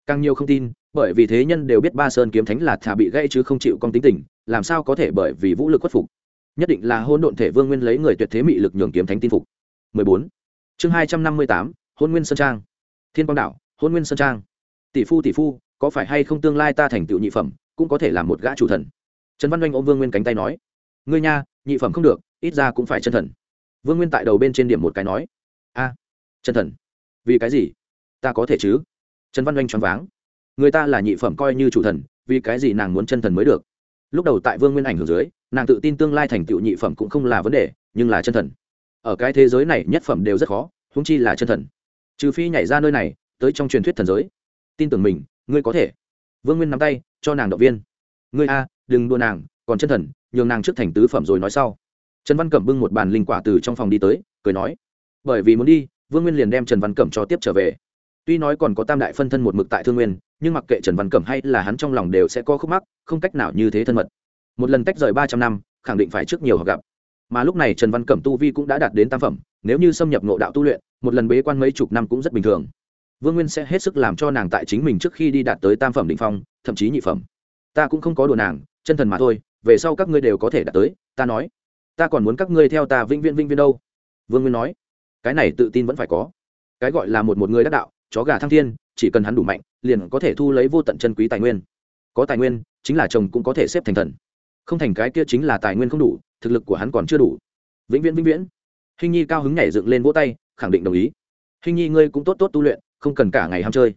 Càng nhiều không tin bởi vì thế nhân đều biết ba sơn kiếm thánh là thả bị gãy chứ không chịu con tính tình làm sao có thể bởi vì vũ lực khuất phục? Nhất định là hôn độn thể vương nguyên lấy người tuyệt thế mị lực nhường kiếm thánh tin phục. 14. chương 258, hôn nguyên sơn trang. Thiên quang đảo hôn nguyên sơn trang. Tỷ phu tỷ phu có phải hay không tương lai ta thành tựu nhị phẩm cũng có thể là một gã chủ thần? Trần văn oanh ôm vương nguyên cánh tay nói. Ngươi nha nhị phẩm không được ít ra cũng phải chân thần. Vương nguyên tại đầu bên trên điểm một cái nói. A chân thần vì cái gì? Ta có thể chứ? Trần văn oanh choáng váng. Người ta là nhị phẩm coi như chủ thần, vì cái gì nàng muốn chân thần mới được? Lúc đầu tại vương nguyên ảnh hưởng dưới, nàng tự tin tương lai thành tựu nhị phẩm cũng không là vấn đề, nhưng là chân thần. Ở cái thế giới này, nhất phẩm đều rất khó húng chi là chân thần. Trừ phi nhảy ra nơi này, tới trong truyền thuyết thần giới. Tin tưởng mình, ngươi có thể. Vương nguyên nắm tay, cho nàng động viên. Ngươi a, đừng đua nàng, còn chân thần, nhường nàng trước thành tứ phẩm rồi nói sau. Trần văn cẩm bưng một bàn linh quả từ trong phòng đi tới, cười nói. Bởi vì muốn đi vương nguyên liền đem trần văn cẩm cho tiếp trở về. Tuy nói còn có tam đại phân thân một mực tại thương nguyên, nhưng mặc kệ trần văn cẩm hay là hắn trong lòng đều sẽ có khúc mắc, không cách nào như thế thân mật. Một lần tách rời ba trăm năm, khẳng định phải trước nhiều họ gặp. Mà lúc này trần văn cẩm tu vi cũng đã đạt đến tam phẩm, nếu như xâm nhập ngộ đạo tu luyện, một lần bế quan mấy chục năm cũng rất bình thường. Vương nguyên sẽ hết sức làm cho nàng tại chính mình trước khi đi đạt tới tam phẩm định phong, thậm chí nhị phẩm. Ta cũng không có đồ nàng, chân thần mà thôi, về sau các ngươi đều có thể đạt tới, ta nói. Ta còn muốn các ngươi theo ta vĩnh viễn vĩnh viễn đâu. Vương nguyên nói cái này tự tin vẫn phải có. Cái gọi là một một người đắc đạo, chó gà thăng thiên, chỉ cần hắn đủ mạnh, liền có thể thu lấy vô tận chân quý tài nguyên. Có tài nguyên, chính là chồng cũng có thể xếp thành thần. Không thành cái kia chính là tài nguyên không đủ, thực lực của hắn còn chưa đủ. Vĩnh viễn vĩnh viễn. Hình nhi cao hứng nhảy dựng lên vỗ tay, khẳng định đồng ý. Hình nhi, ngươi cũng tốt tốt tu luyện, không cần cả ngày ham chơi.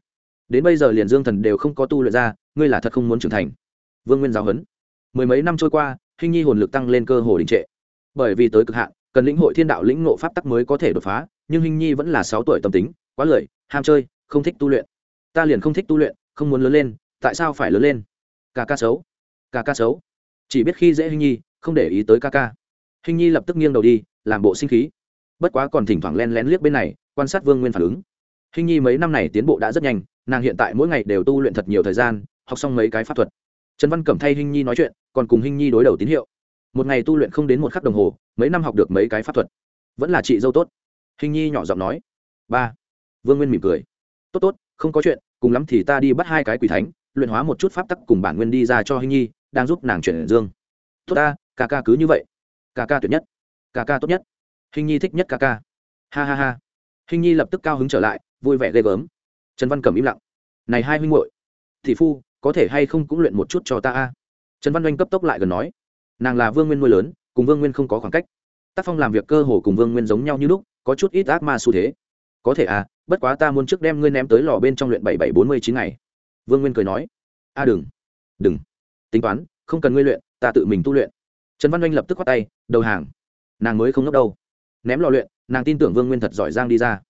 Đến bây giờ liền dương thần đều không có tu luyện ra, ngươi là thật không muốn trưởng thành. Vương nguyên giáo huấn. Mười mấy năm trôi qua hình nhi hồn lực tăng lên cơ hồ đình trệ. Bởi vì tới cực hạn cần lĩnh hội thiên đạo lĩnh ngộ pháp tắc mới có thể đột phá, nhưng hình nhi vẫn là sáu tuổi tâm tính, quá lười, ham chơi, không thích tu luyện. Ta liền không thích tu luyện, không muốn lớn lên, tại sao phải lớn lên? Ca ca xấu. Ca ca xấu. Chỉ biết khi dễ hình nhi, không để ý tới ca ca. Hình nhi lập tức nghiêng đầu đi, làm bộ sinh khí. Bất quá còn thỉnh thoảng len lén liếc bên này, quan sát vương nguyên phản ứng. Hình nhi mấy năm này tiến bộ đã rất nhanh, nàng hiện tại mỗi ngày đều tu luyện thật nhiều thời gian, học xong mấy cái pháp thuật. Trần văn cẩm thay hình nhi nói chuyện, còn cùng hình nhi đối đầu tín hiệu một ngày tu luyện không đến một khắc đồng hồ, mấy năm học được mấy cái pháp thuật. Vẫn là chị dâu tốt. Hình nhi nhỏ giọng nói. Ba. Vương nguyên mỉm cười. Tốt tốt, không có chuyện, cùng lắm thì ta đi bắt hai cái quỷ thánh, luyện hóa một chút pháp tắc cùng bản nguyên đi ra cho hình nhi, đang giúp nàng chuyển dương. Tốt ta, ca ca cứ như vậy. Ca ca tuyệt nhất. Ca ca tốt nhất. Hình nhi thích nhất ca ca. Ha ha ha. Hình nhi lập tức cao hứng trở lại, vui vẻ ghê gớm. Trần văn cầm im lặng. Này hai huynh muội thị phu, có thể hay không cũng luyện một chút cho ta a? Trần văn oanh cấp tốc lại gần nói nàng là vương nguyên nuôi lớn, cùng vương nguyên không có khoảng cách. Tác phong làm việc cơ hồ cùng vương nguyên giống nhau như lúc, có chút ít ác ma xu thế. Có thể à bất quá ta muốn trước đem ngươi ném tới lò bên trong luyện bảy bảy bốn mươi chín ngày. Vương nguyên cười nói, a, đừng đừng. Tính toán, không cần ngươi luyện, ta tự mình tu luyện. Trần văn oanh lập tức khoát tay, đầu hàng. Nàng mới không ngốc đâu. Ném lò luyện, nàng tin tưởng vương nguyên thật giỏi giang đi ra.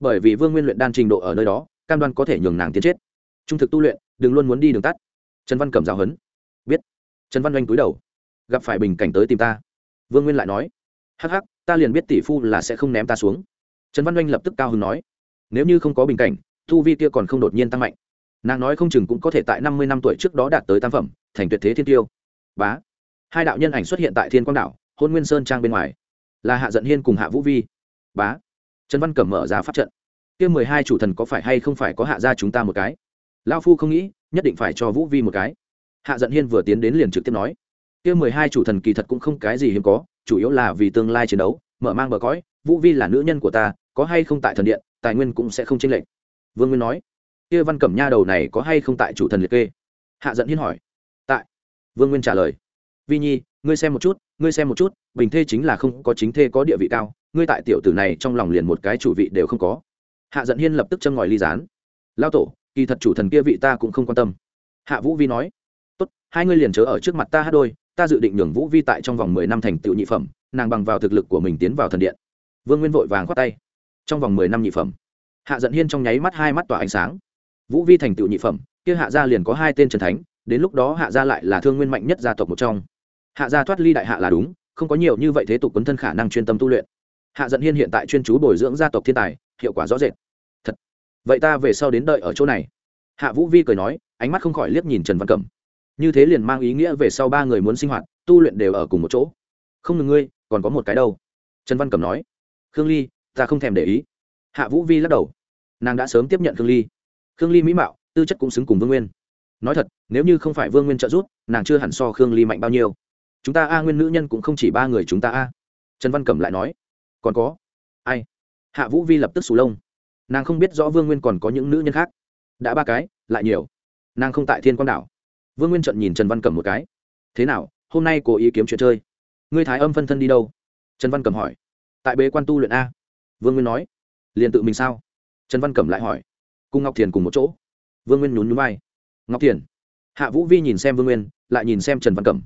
Bởi vì vương nguyên luyện đan trình độ ở nơi đó, cam đoan có thể nhường nàng tiến chết. Trung thực tu luyện, đừng luôn muốn đi đường tắt. Trần văn cầm giáo huấn. Biết. Trần văn oanh cúi đầu gặp phải bình cảnh tới tìm ta. Vương nguyên lại nói, hắc hắc, ta liền biết tỷ phu là sẽ không ném ta xuống. Trần văn oanh lập tức cao hứng nói, nếu như không có bình cảnh thu vi kia còn không đột nhiên tăng mạnh. Nàng nói không chừng cũng có thể tại năm mươi năm tuổi trước đó đạt tới tam phẩm, thành tuyệt thế thiên tiêu. Bá. Hai đạo nhân ảnh xuất hiện tại thiên quang đảo, hôn nguyên sơn trang bên ngoài. Là hạ giận hiên cùng hạ vũ vi. Bá. Trần văn cẩm mở ra pháp trận. Kia mười hai chủ thần có phải hay không phải có hạ ra chúng ta một cái? Lao phu không nghĩ, nhất định phải cho vũ vi một cái. Hạ giận hiên vừa tiến đến liền trực tiếp nói kia mười hai chủ thần kỳ thật cũng không cái gì hiếm có chủ yếu là vì tương lai chiến đấu mở mang bờ cõi vũ vi là nữ nhân của ta có hay không tại thần điện tài nguyên cũng sẽ không chênh lệch. Vương nguyên nói. Kia văn cẩm nha đầu này có hay không tại chủ thần liệt kê? Hạ Dẫn hiên hỏi. Tại. Vương nguyên trả lời. Vi nhi ngươi xem một chút ngươi xem một chút bình thê chính là không có chính thê có địa vị cao ngươi tại tiểu tử này trong lòng liền một cái chủ vị đều không có. Hạ Dẫn hiên lập tức châm ngòi ly dán, lao tổ kỳ thật chủ thần kia vị ta cũng không quan tâm. Hạ vũ vi nói. Tốt hai ngươi liền chớ ở trước mặt ta hát đôi ta dự định nhường vũ vi tại trong vòng mười năm thành tựu nhị phẩm, nàng bằng vào thực lực của mình tiến vào thần điện. Vương nguyên vội vàng khoát tay. Trong vòng mười năm nhị phẩm. Hạ Dận hiên trong nháy mắt hai mắt tỏa ánh sáng. Vũ vi thành tựu nhị phẩm, kia hạ gia liền có hai tên trần thánh, đến lúc đó hạ gia lại là thương nguyên mạnh nhất gia tộc một trong. Hạ gia thoát ly đại hạ là đúng, không có nhiều như vậy thế tục quấn thân khả năng chuyên tâm tu luyện. Hạ Dận hiên hiện tại chuyên chú bồi dưỡng gia tộc thiên tài, hiệu quả rõ rệt. Thật. Vậy ta về sau đến đợi ở chỗ này. Hạ vũ vi cười nói, ánh mắt không khỏi liếc nhìn trần văn cẩm như thế liền mang ý nghĩa về sau ba người muốn sinh hoạt, tu luyện đều ở cùng một chỗ. Không ngừng ngươi, còn có một cái đâu? Trần văn cẩm nói. Khương ly, ta không thèm để ý. Hạ vũ vi lắc đầu. Nàng đã sớm tiếp nhận khương ly. Khương ly mỹ mạo, tư chất cũng xứng cùng vương nguyên. Nói thật, nếu như không phải vương nguyên trợ giúp, nàng chưa hẳn so khương ly mạnh bao nhiêu. Chúng ta a nguyên nữ nhân cũng không chỉ ba người chúng ta a. Trần văn cẩm lại nói. Còn có. Ai? Hạ vũ vi lập tức sù lông. Nàng không biết rõ vương nguyên còn có những nữ nhân khác. Đã ba cái, lại nhiều. Nàng không tại thiên quang đảo vương nguyên trận nhìn trần văn cẩm một cái. Thế nào, hôm nay cố ý kiếm chuyện chơi? Ngươi thái âm phân thân đi đâu? Trần văn cẩm hỏi. Tại bế quan tu luyện a. Vương nguyên nói. Liền tự mình sao? Trần văn cẩm lại hỏi. Cùng ngọc thiền cùng một chỗ. Vương nguyên nhún nhún vai. Ngọc thiền? Hạ vũ vi nhìn xem vương nguyên, lại nhìn xem trần văn cẩm.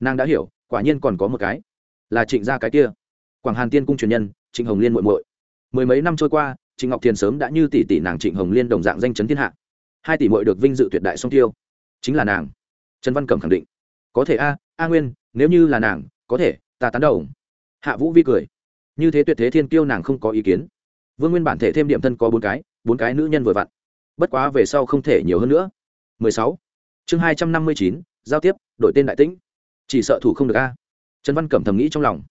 Nàng đã hiểu, quả nhiên còn có một cái. Là trịnh gia cái kia. Quảng hàn tiên cung truyền nhân, trịnh hồng liên muội muội. Mười mấy năm trôi qua, trịnh ngọc thiền sớm đã như tỷ tỷ nàng trịnh hồng liên đồng dạng danh chấn thiên hạ. Hai tỷ muội được vinh dự tuyệt đại song tiêu chính là nàng. Trần văn cẩm khẳng định. Có thể a a nguyên nếu như là nàng có thể ta tán đầu hạ vũ vi cười. Như thế tuyệt thế thiên kiêu nàng không có ý kiến. Vương nguyên bản thể thêm điểm thân có bốn cái bốn cái nữ nhân vừa vặn. Bất quá về sau không thể nhiều hơn nữa. 16. chương 259, giao tiếp đổi tên đại tĩnh. Chỉ sợ thủ không được a. Trần văn cẩm thầm nghĩ trong lòng.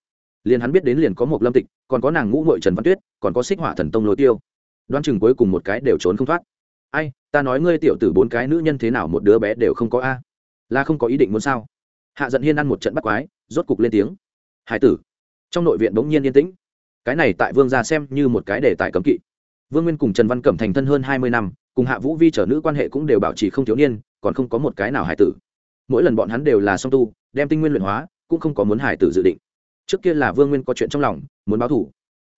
Liền hắn biết đến liền có một lâm tịch còn có nàng ngũ ngội trần văn tuyết còn có xích hỏa thần tông lối tiêu. Đoán chừng cuối cùng một cái đều trốn không thoát ai, ta nói ngươi tiểu tử bốn cái nữ nhân thế nào một đứa bé đều không có a? Là không có ý định muốn sao? Hạ giận hiên ăn một trận bắt quái, rốt cục lên tiếng. Hải tử. Trong nội viện bỗng nhiên yên tĩnh. Cái này tại vương gia xem như một cái đề tài cấm kỵ. Vương nguyên cùng trần văn cẩm thành thân hơn hai mươi năm, cùng hạ vũ vi trở nữ quan hệ cũng đều bảo trì không thiếu niên, còn không có một cái nào hải tử. Mỗi lần bọn hắn đều là song tu, đem tinh nguyên luyện hóa, cũng không có muốn hải tử dự định. Trước kia là vương nguyên có chuyện trong lòng, muốn báo thủ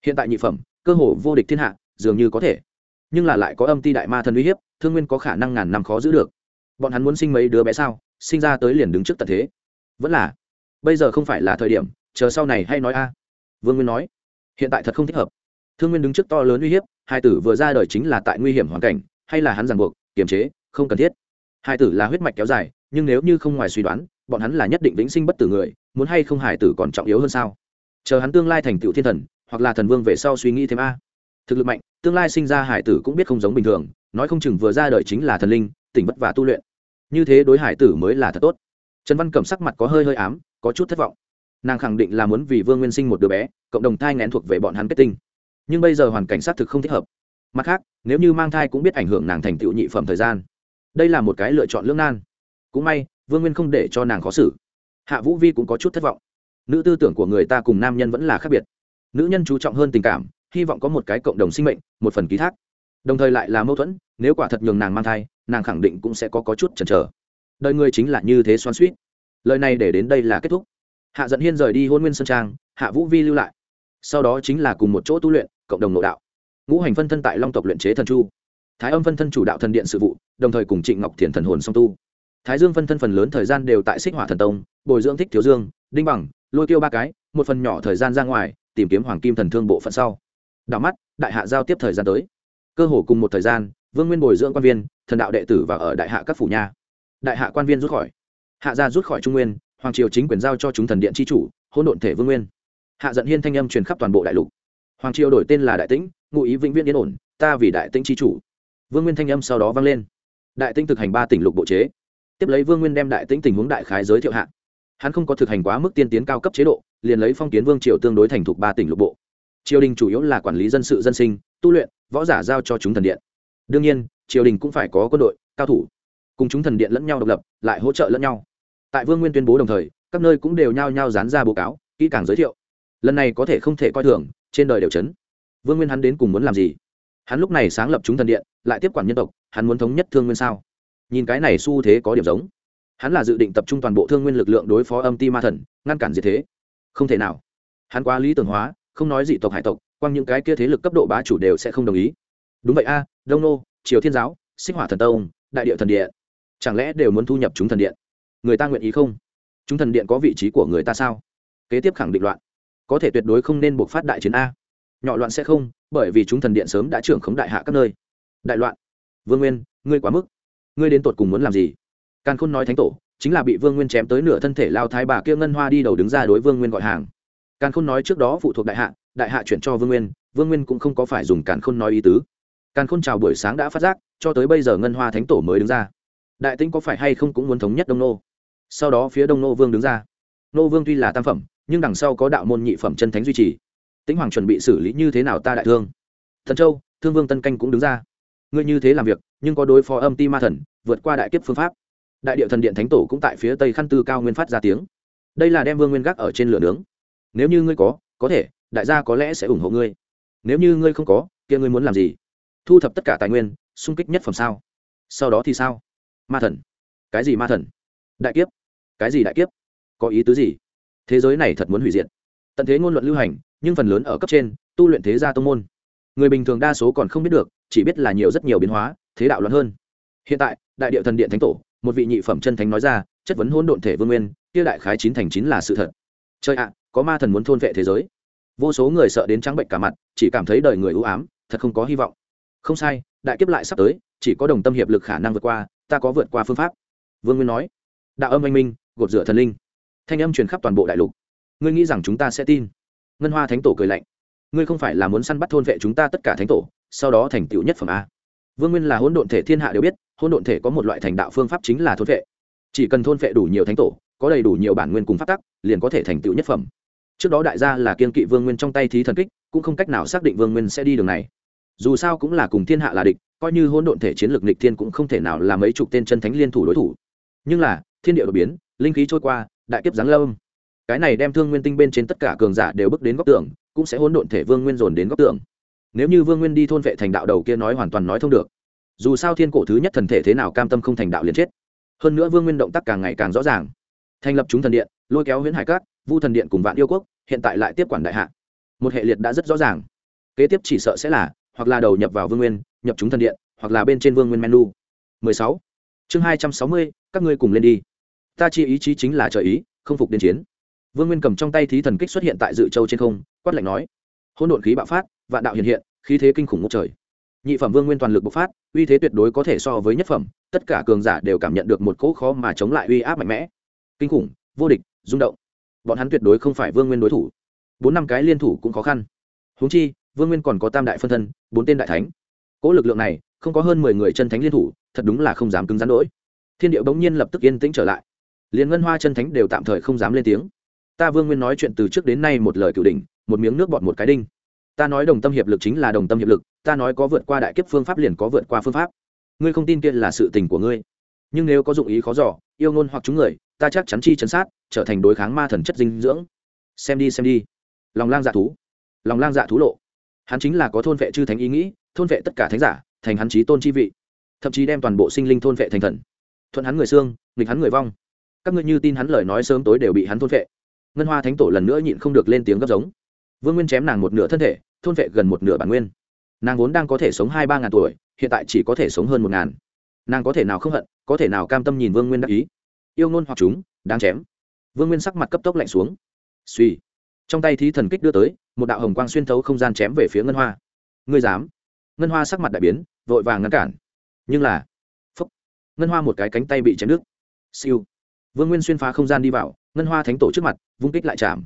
hiện tại nhị phẩm, cơ hồ vô địch thiên hạ, dường như có thể nhưng là lại có âm ti đại ma thần uy hiếp, thương nguyên có khả năng ngàn năm khó giữ được. Bọn hắn muốn sinh mấy đứa bé sao? Sinh ra tới liền đứng trước tận thế. Vẫn là, bây giờ không phải là thời điểm, chờ sau này hay nói a. Vương nguyên nói, hiện tại thật không thích hợp. Thương nguyên đứng trước to lớn uy hiếp, hai tử vừa ra đời chính là tại nguy hiểm hoàn cảnh, hay là hắn ràng buộc, kiềm chế, không cần thiết. Hai tử là huyết mạch kéo dài, nhưng nếu như không ngoài suy đoán, bọn hắn là nhất định vĩnh sinh bất tử người, muốn hay không hải tử còn trọng yếu hơn sao? Chờ hắn tương lai thành tựu thiên thần, hoặc là thần vương về sau suy nghĩ thêm a. Thực lực mạnh tương lai sinh ra hải tử cũng biết không giống bình thường, nói không chừng vừa ra đời chính là thần linh, tỉnh vất vả tu luyện. Như thế đối hải tử mới là thật tốt. Trần văn cẩm sắc mặt có hơi hơi ám, có chút thất vọng. Nàng khẳng định là muốn vì vương nguyên sinh một đứa bé, cộng đồng thai ngén thuộc về bọn hắn kết tinh. Nhưng bây giờ hoàn cảnh xác thực không thích hợp. Mặt khác, nếu như mang thai cũng biết ảnh hưởng nàng thành tựu nhị phẩm thời gian. Đây là một cái lựa chọn lưỡng nan. Cũng may, vương nguyên không để cho nàng khó xử. Hạ vũ vi cũng có chút thất vọng. Nữ tư tưởng của người ta cùng nam nhân vẫn là khác biệt. Nữ nhân chú trọng hơn tình cảm hy vọng có một cái cộng đồng sinh mệnh một phần ký thác. Đồng thời lại là mâu thuẫn nếu quả thật nhường nàng mang thai nàng khẳng định cũng sẽ có, có chút chần chờ. Đời người chính là như thế xoan suýt lời này để đến đây là kết thúc. Hạ dẫn hiên rời đi hôn nguyên sơn trang hạ vũ vi lưu lại. Sau đó chính là cùng một chỗ tu luyện cộng đồng nội đạo. Ngũ hành phân thân tại long tộc luyện chế thần chu. Thái âm phân thân chủ đạo thần điện sự vụ đồng thời cùng trịnh ngọc thiền thần hồn song tu. Thái dương phân thân phần lớn thời gian đều tại xích hỏa thần tông bồi dưỡng thích thiếu dương đinh bằng lôi tiêu ba cái một phần nhỏ thời gian ra ngoài tìm kiếm hoàng kim thần thương bộ phận sau đảo mắt, đại hạ giao tiếp thời gian tới. Cơ hồ cùng một thời gian, vương nguyên bồi dưỡng quan viên, thần đạo đệ tử và ở đại hạ các phủ nha. Đại hạ quan viên rút khỏi. Hạ gia rút khỏi trung nguyên, hoàng triều chính quyền giao cho chúng thần điện tri chủ hôn độn thể vương nguyên. Hạ giận hiên thanh âm truyền khắp toàn bộ đại lục. Hoàng triều đổi tên là đại tĩnh, ngụ ý vĩnh viễn yên ổn, ta vì đại tĩnh tri chủ. Vương nguyên thanh âm sau đó vang lên. Đại tĩnh thực hành ba tỉnh lục bộ chế. Tiếp lấy vương nguyên đem đại tĩnh tình huống đại khái giới thiệu hạ. Hắn không có thực hành quá mức tiên tiến cao cấp chế độ, liền lấy phong kiến vương triều tương đối thành thục ba tỉnh lục bộ triều đình chủ yếu là quản lý dân sự dân sinh, tu luyện, võ giả giao cho chúng thần điện. Đương nhiên, triều đình cũng phải có quân đội, cao thủ. Cùng chúng thần điện lẫn nhau độc lập, lại hỗ trợ lẫn nhau. Tại vương nguyên tuyên bố đồng thời, các nơi cũng đều nhao nhao dán ra báo cáo, kỹ càng giới thiệu. Lần này có thể không thể coi thường, trên đời đều chấn. Vương nguyên hắn đến cùng muốn làm gì? Hắn lúc này sáng lập chúng thần điện, lại tiếp quản nhân tộc, hắn muốn thống nhất thương nguyên sao? Nhìn cái này xu thế có điểm giống. Hắn là dự định tập trung toàn bộ thương nguyên lực lượng đối phó âm ti ma thần, ngăn cản diệt thế. Không thể nào. Hắn quá lý tưởng hóa không nói dị tộc hải tộc, quang những cái kia thế lực cấp độ bá chủ đều sẽ không đồng ý. Đúng vậy a, đông nô, triều thiên giáo, xích hỏa thần tông, đại địa thần điện, chẳng lẽ đều muốn thu nhập chúng thần điện? Người ta nguyện ý không? Chúng thần điện có vị trí của người ta sao? Kế tiếp khẳng định loạn. Có thể tuyệt đối không nên buộc phát đại chiến a. Nhỏ loạn sẽ không, bởi vì chúng thần điện sớm đã trưởng khống đại hạ các nơi. Đại loạn. Vương nguyên, ngươi quá mức. Ngươi đến tột cùng muốn làm gì? Càn khôn nói thánh tổ, chính là bị vương nguyên chém tới nửa thân thể lao thái bà kia ngân hoa đi đầu đứng ra đối vương nguyên gọi hàng càn khôn nói trước đó phụ thuộc đại hạ đại hạ chuyển cho vương nguyên vương nguyên cũng không có phải dùng càn khôn nói ý tứ. Càn khôn chào buổi sáng đã phát giác, cho tới bây giờ ngân hoa thánh tổ mới đứng ra. Đại tĩnh có phải hay không cũng muốn thống nhất đông nô? Sau đó phía đông nô vương đứng ra. Nô vương tuy là tam phẩm, nhưng đằng sau có đạo môn nhị phẩm chân thánh duy trì. Tĩnh hoàng chuẩn bị xử lý như thế nào ta đại thương? Thần châu, thương vương tân canh cũng đứng ra. Ngươi như thế làm việc, nhưng có đối phó âm ti ma thần, vượt qua đại kiếp phương pháp. Đại điệu thần điện thánh tổ cũng tại phía tây khăn tư cao nguyên phát ra tiếng. Đây là đem vương nguyên gác ở trên lửa nướng nếu như ngươi có có thể, đại gia có lẽ sẽ ủng hộ ngươi. Nếu như ngươi không có, kia ngươi muốn làm gì? Thu thập tất cả tài nguyên, xung kích nhất phẩm sao? Sau đó thì sao? Ma thần. Cái gì ma thần? Đại kiếp. Cái gì đại kiếp? Có ý tứ gì? Thế giới này thật muốn hủy diệt. Tận thế ngôn luận lưu hành, nhưng phần lớn ở cấp trên, tu luyện thế gia tông môn. Người bình thường đa số còn không biết được, chỉ biết là nhiều rất nhiều biến hóa, thế đạo luận hơn. Hiện tại, đại điệu thần điện thánh tổ, một vị nhị phẩm chân thánh nói ra, chất vấn hôn độn thể vương nguyên, kia đại khái chín thành chín là sự thật chơi ạ, có ma thần muốn thôn vệ thế giới. Vô số người sợ đến trắng bệnh cả mặt, chỉ cảm thấy đời người ưu ám, thật không có hy vọng. Không sai, đại kiếp lại sắp tới, chỉ có đồng tâm hiệp lực khả năng vượt qua, ta có vượt qua phương pháp. Vương nguyên nói. Đạo âm anh minh, gột rửa thần linh. Thanh âm truyền khắp toàn bộ đại lục. Ngươi nghĩ rằng chúng ta sẽ tin? Ngân hoa thánh tổ cười lạnh. Ngươi không phải là muốn săn bắt thôn vệ chúng ta tất cả thánh tổ, sau đó thành tựu nhất phẩm a. Vương nguyên là hỗn độn thể thiên hạ đều biết, hỗn độn thể có một loại thành đạo phương pháp chính là thôn vệ. Chỉ cần thôn vệ đủ nhiều thánh tổ có đầy đủ nhiều bản nguyên cùng pháp tắc, liền có thể thành tựu nhất phẩm. Trước đó đại gia là kiên kỵ vương nguyên trong tay thí thần kích, cũng không cách nào xác định vương nguyên sẽ đi đường này. Dù sao cũng là cùng thiên hạ là địch, coi như hỗn độn thể chiến lược nịch thiên cũng không thể nào là mấy chục tên chân thánh liên thủ đối thủ. Nhưng là, thiên địa đột biến, linh khí trôi qua, đại kiếp giáng lâm. Cái này đem thương nguyên tinh bên trên tất cả cường giả đều bước đến góc tường, cũng sẽ hỗn độn thể vương nguyên dồn đến góc tường. Nếu như vương nguyên đi thôn vệ thành đạo đầu kia nói hoàn toàn nói thông được. Dù sao thiên cổ thứ nhất thần thể thế nào cam tâm không thành đạo liền chết. Hơn nữa vương nguyên động tác càng ngày càng rõ ràng thành lập chúng thần điện lôi kéo huyễn hải cát vu thần điện cùng vạn yêu quốc hiện tại lại tiếp quản đại hạ. Một hệ liệt đã rất rõ ràng. Kế tiếp chỉ sợ sẽ là hoặc là đầu nhập vào vương nguyên nhập chúng thần điện hoặc là bên trên vương nguyên menu. 16. chương 260, các ngươi cùng lên đi. Ta chi ý chí chính là trời ý không phục đến chiến. Vương nguyên cầm trong tay thí thần kích xuất hiện tại dự châu trên không quát lạnh nói. Hỗn độn khí bạo phát vạn đạo hiện hiện khí thế kinh khủng ngốc trời. Nhị phẩm vương nguyên toàn lực bộc phát uy thế tuyệt đối có thể so với nhất phẩm tất cả cường giả đều cảm nhận được một cỗ khó mà chống lại uy áp mạnh mẽ kinh khủng, vô địch, rung động. Bọn hắn tuyệt đối không phải vương nguyên đối thủ. Bốn năm cái liên thủ cũng khó khăn. Húng chi, vương nguyên còn có tam đại phân thân, bốn tên đại thánh. Cỗ lực lượng này, không có hơn mười người chân thánh liên thủ, thật đúng là không dám cứng rắn đỗi thiên điệu bỗng nhiên lập tức yên tĩnh trở lại. Liền ngân hoa chân thánh đều tạm thời không dám lên tiếng. Ta vương nguyên nói chuyện từ trước đến nay một lời cửu đỉnh, một miếng nước bọt một cái đinh. Ta nói đồng tâm hiệp lực chính là đồng tâm hiệp lực, ta nói có vượt qua đại kiếp phương pháp liền có vượt qua phương pháp. Ngươi không tin kia là sự tình của ngươi. Nhưng nếu có dụng ý khó giỏ yêu ngôn hoặc chúng người ta chắc chắn chi chấn sát, trở thành đối kháng ma thần chất dinh dưỡng. Xem đi xem đi. Lòng lang dạ thú. Lòng lang dạ thú lộ. Hắn chính là có thôn vệ chư thánh ý nghĩ, thôn vệ tất cả thánh giả, thành hắn trí tôn chi vị. Thậm chí đem toàn bộ sinh linh thôn vệ thành thần. Thuận hắn người xương, nghịch hắn người vong. Các ngươi như tin hắn lời nói sớm tối đều bị hắn thôn vệ. Ngân hoa thánh tổ lần nữa nhịn không được lên tiếng gấp giống. Vương nguyên chém nàng một nửa thân thể, thôn vệ gần một nửa bản nguyên. Nàng vốn đang có thể sống hai ba ngàn tuổi, hiện tại chỉ có thể sống hơn một ngàn. Nàng có thể nào không hận, có thể nào cam tâm nhìn vương nguyên đắc ý yêu ngôn hoặc chúng, đáng chém. Vương nguyên sắc mặt cấp tốc lạnh xuống. Suy trong tay thí thần kích đưa tới, một đạo hồng quang xuyên thấu không gian chém về phía ngân hoa. Ngươi dám? Ngân hoa sắc mặt đại biến, vội vàng ngăn cản. Nhưng là, phúc. Ngân hoa một cái cánh tay bị chém đứt. Siêu. Vương nguyên xuyên phá không gian đi vào, ngân hoa thánh tổ trước mặt, vung kích lại chạm.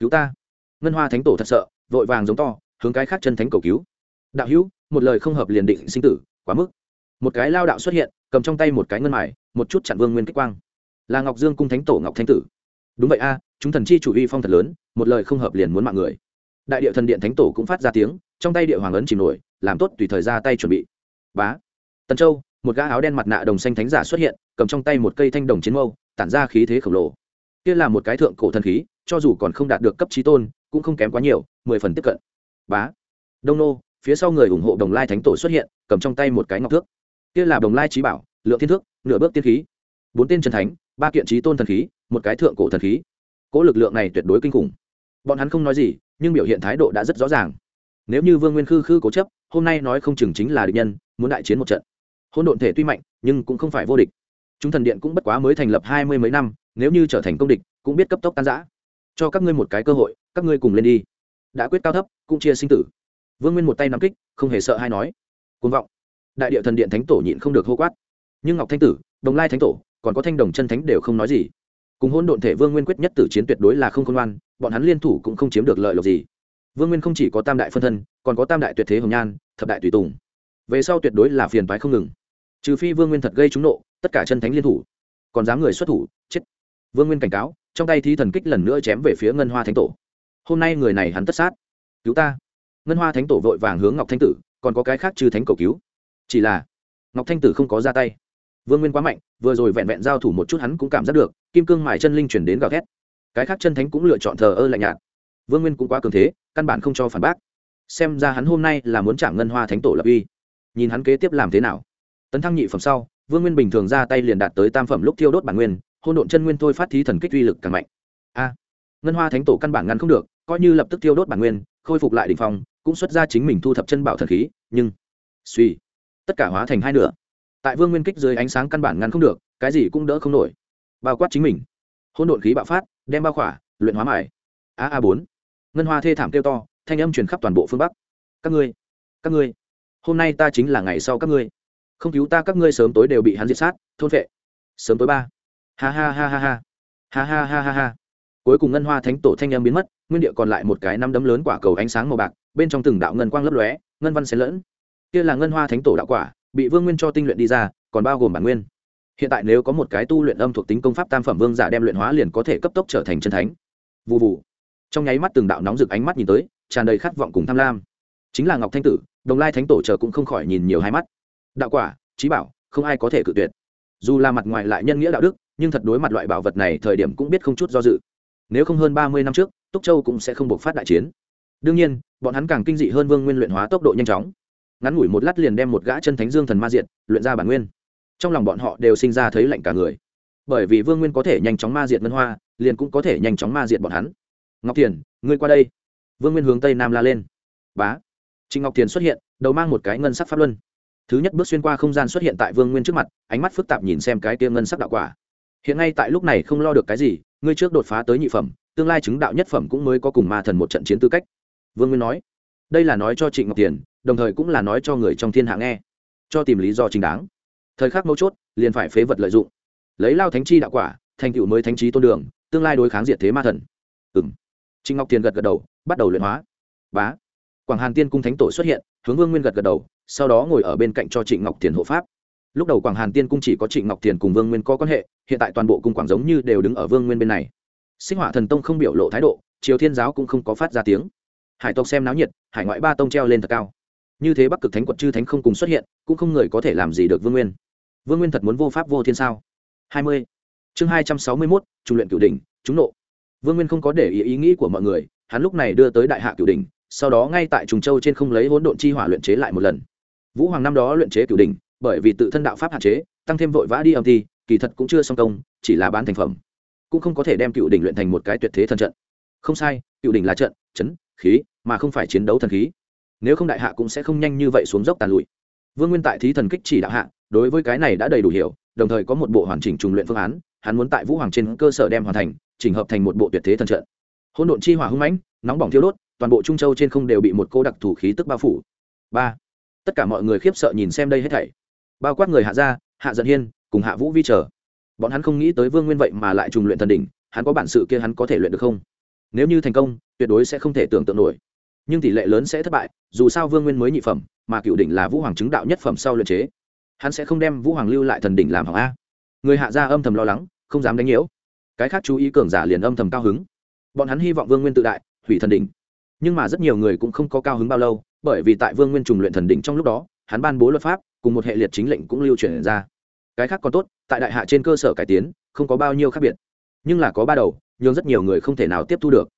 Cứu ta. Ngân hoa thánh tổ thật sợ, vội vàng giống to, hướng cái khác chân thánh cầu cứu. Đạo hữu, một lời không hợp liền định sinh tử, quá mức. Một cái lao đạo xuất hiện, cầm trong tay một cái ngân mài, một chút chặn vương nguyên kích quang là ngọc dương cung thánh tổ ngọc thánh tử. Đúng vậy a, chúng thần chi chủ uy phong thật lớn, một lời không hợp liền muốn mạng người. Đại địa thần điện thánh tổ cũng phát ra tiếng, trong tay địa hoàng ấn chìm nổi, làm tốt tùy thời ra tay chuẩn bị. Bá. Tần châu, một gã áo đen mặt nạ đồng xanh thánh giả xuất hiện, cầm trong tay một cây thanh đồng chiến mâu, tản ra khí thế khổng lồ. Kia là một cái thượng cổ thần khí, cho dù còn không đạt được cấp trí tôn, cũng không kém quá nhiều, mười phần tiếp cận. Bá. Đông nô, phía sau người ủng hộ đồng lai thánh tổ xuất hiện, cầm trong tay một cái ngọc thước. Kia là đồng lai trí bảo, lượng thiên thước, nửa bước tiên khí. Bốn tên trần thánh ba kiện trí tôn thần khí, một cái thượng cổ thần khí. Cỗ lực lượng này tuyệt đối kinh khủng. Bọn hắn không nói gì, nhưng biểu hiện thái độ đã rất rõ ràng. Nếu như vương nguyên khư khư cố chấp, hôm nay nói không chừng chính là địch nhân, muốn đại chiến một trận. Hôn độn thể tuy mạnh, nhưng cũng không phải vô địch. Chúng thần điện cũng bất quá mới thành lập hai mươi mấy năm, nếu như trở thành công địch, cũng biết cấp tốc tan giã cho các ngươi một cái cơ hội, các ngươi cùng lên đi. Đã quyết cao thấp, cũng chia sinh tử. Vương nguyên một tay nắm kích, không hề sợ hay nói. Côn vọng. Đại địa thần điện thánh tổ nhịn không được hô quát. Nhưng ngọc thanh tử, đồng lai thánh tổ còn có thanh đồng chân thánh đều không nói gì. Cùng hôn độn thể vương nguyên quyết nhất tử chiến tuyệt đối là không khôn ngoan, bọn hắn liên thủ cũng không chiếm được lợi lộc gì. Vương nguyên không chỉ có tam đại phân thân, còn có tam đại tuyệt thế hồng nhan, thập đại tùy tùng. Về sau tuyệt đối là phiền phái không ngừng. Trừ phi vương nguyên thật gây trúng nộ, tất cả chân thánh liên thủ. Còn dám người xuất thủ, chết. Vương nguyên cảnh cáo, trong tay thi thần kích lần nữa chém về phía ngân hoa thánh tổ. Hôm nay người này hắn tất sát. Cứu ta. Ngân hoa thánh tổ vội vàng hướng ngọc thanh tử, còn có cái khác trừ thánh cầu cứu. Chỉ là, ngọc thanh tử không có ra tay vương nguyên quá mạnh, vừa rồi vẹn vẹn giao thủ một chút hắn cũng cảm giác được, kim cương mài chân linh chuyển đến gào thét. Cái khác chân thánh cũng lựa chọn thờ ơ lạnh nhạt. Vương nguyên cũng quá cường thế, căn bản không cho phản bác. Xem ra hắn hôm nay là muốn chạm ngân hoa thánh tổ lập uy. Nhìn hắn kế tiếp làm thế nào. Tấn thăng nhị phẩm sau, vương nguyên bình thường ra tay liền đạt tới tam phẩm lúc thiêu đốt bản nguyên, hôn độn chân nguyên thôi phát thí thần kích uy lực càng mạnh. A, ngân hoa thánh tổ căn bản ngăn không được, coi như lập tức thiêu đốt bản nguyên, khôi phục lại đ ỉ n h phong, cũng xuất ra chính mình thu thập chân bảo thần khí, nhưng suy, tất cả hóa thành hai nửa tại vương nguyên kích dưới ánh sáng căn bản ngăn không được, cái gì cũng đỡ không nổi. Bao quát chính mình. Hôn độn khí bạo phát, đem bao khỏa, luyện hóa mải a a bốn. Ngân hoa thê thảm kêu to, thanh âm truyền khắp toàn bộ phương bắc. Các ngươi các ngươi, hôm nay ta chính là ngày sau các ngươi. Không cứu ta các ngươi sớm tối đều bị hắn diệt sát, thôn vệ sớm tối ba. Ha ha ha ha ha. Ha ha ha ha ha. Cuối cùng ngân hoa thánh tổ thanh âm biến mất, nguyên địa còn lại một cái năm đấm lớn quả cầu ánh sáng màu bạc, bên trong từng đạo ngân quang lấp lóe, ngân văn xen lẫn. Kia là ngân hoa thánh tổ đạo quả bị vương nguyên cho tinh luyện đi ra, còn bao gồm bản nguyên. Hiện tại nếu có một cái tu luyện âm thuộc tính công pháp tam phẩm vương giả đem luyện hóa liền có thể cấp tốc trở thành chân thánh. Vụ vụ trong nháy mắt từng đạo nóng rực ánh mắt nhìn tới, tràn đầy khát vọng cùng tham lam. Chính là ngọc thanh tử, đồng lai thánh tổ chờ cũng không khỏi nhìn nhiều hai mắt. Đạo quả trí bảo, không ai có thể cự tuyệt. Dù là mặt ngoài lại nhân nghĩa đạo đức, nhưng thật đối mặt loại bảo vật này thời điểm cũng biết không chút do dự. Nếu không hơn ba mươi năm trước, túc châu cũng sẽ không buộc phát đại chiến. Đương nhiên, bọn hắn càng kinh dị hơn vương nguyên luyện hóa tốc độ nhanh chóng ngắn ngủi một lát liền đem một gã chân thánh dương thần ma diện luyện ra bản nguyên. Trong lòng bọn họ đều sinh ra thấy lạnh cả người. Bởi vì vương nguyên có thể nhanh chóng ma diệt ngân hoa, liền cũng có thể nhanh chóng ma diệt bọn hắn. Ngọc thiền ngươi qua đây. Vương nguyên hướng tây nam la lên. Bá. Trịnh ngọc thiền xuất hiện, đầu mang một cái ngân sắc pháp luân. Thứ nhất bước xuyên qua không gian xuất hiện tại vương nguyên trước mặt, ánh mắt phức tạp nhìn xem cái tia ngân sắc đạo quả. Hiện ngay tại lúc này không lo được cái gì, ngươi trước đột phá tới nhị phẩm, tương lai chứng đạo nhất phẩm cũng mới có cùng ma thần một trận chiến tư cách. Vương nguyên nói. Đây là nói cho trịnh ngọc tiền đồng thời cũng là nói cho người trong thiên hạ nghe, cho tìm lý do chính đáng. Thời khắc mấu chốt, liền phải phế vật lợi dụng. Lấy lao thánh chi đạo quả, thành tựu mới thánh trí tôn đường, tương lai đối kháng diệt thế ma thần. Ừng trịnh ngọc tiền gật gật đầu, bắt đầu luyện hóa. Bá. Quảng hàn tiên cung thánh tổ xuất hiện, hướng vương nguyên gật gật đầu, sau đó ngồi ở bên cạnh cho trịnh ngọc tiền hộ pháp. Lúc đầu quảng hàn tiên cung chỉ có trịnh ngọc tiền cùng vương nguyên có quan hệ, hiện tại toàn bộ cung quảng giống như đều đứng ở vương nguyên bên này. Sinh hỏa thần tông không biểu lộ thái độ, triều thiên giáo cũng không có phát ra tiếng. Hải tộc xem náo nhiệt, hải ngoại ba tông treo lên thật cao như thế bắc cực thánh quật chư thánh không cùng xuất hiện, cũng không người có thể làm gì được vương nguyên. Vương nguyên thật muốn vô pháp vô thiên sao? Hai mươi. Chương hai trăm sáu mươi mốt trung luyện cửu đỉnh, trúng nộ. Vương nguyên không có để ý ý nghĩ của mọi người, hắn lúc này đưa tới đại hạ cửu đỉnh, sau đó ngay tại trùng châu trên không lấy hỗn độn chi hỏa luyện chế lại một lần. Vũ hoàng năm đó luyện chế cửu đỉnh, bởi vì tự thân đạo pháp hạn chế, tăng thêm vội vã đi âm thi, kỳ thật cũng chưa xong công, chỉ là bán thành phẩm. Cũng không có thể đem cựu đỉnh luyện thành một cái tuyệt thế thần trận. Không sai cựu đỉnh là trận, chấn, khí, mà không phải chiến đấu thần khí nếu không đại hạ cũng sẽ không nhanh như vậy xuống dốc tàn lụi. Vương nguyên tại thí thần kích chỉ đạo hạ, đối với cái này đã đầy đủ hiểu, đồng thời có một bộ hoàn chỉnh trùng luyện phương án, hắn muốn tại vũ hoàng trên cơ sở đem hoàn thành, chỉnh hợp thành một bộ tuyệt thế thần trận. Hôn độn chi hỏa hưng mãnh, nóng bỏng thiêu đốt, toàn bộ trung châu trên không đều bị một cô đặc thủ khí tức bao phủ. Ba. Tất cả mọi người khiếp sợ nhìn xem đây hết thảy. Bao quát người hạ gia, hạ dận hiên, cùng hạ vũ vi chờ. bọn hắn không nghĩ tới vương nguyên vậy mà lại trùng luyện thần đỉnh, hắn có bản sự kia hắn có thể luyện được không? Nếu như thành công, tuyệt đối sẽ không thể tưởng tượng nổi nhưng tỷ lệ lớn sẽ thất bại, dù sao vương nguyên mới nhị phẩm, mà cựu đỉnh là vũ hoàng chứng đạo nhất phẩm sau luyện chế. Hắn sẽ không đem vũ hoàng lưu lại thần đỉnh làm hỏng a. Người hạ gia âm thầm lo lắng, không dám đánh nhiễu. Cái khác chú ý cường giả liền âm thầm cao hứng. Bọn hắn hy vọng vương nguyên tự đại, hủy thần đỉnh. Nhưng mà rất nhiều người cũng không có cao hứng bao lâu, bởi vì tại vương nguyên trùng luyện thần đỉnh trong lúc đó, hắn ban bố luật pháp, cùng một hệ liệt chính lệnh cũng lưu truyền ra. Cái khác còn tốt, tại đại hạ trên cơ sở cải tiến, không có bao nhiêu khác biệt. Nhưng là có ba đầu nhưng rất nhiều người không thể nào tiếp thu được.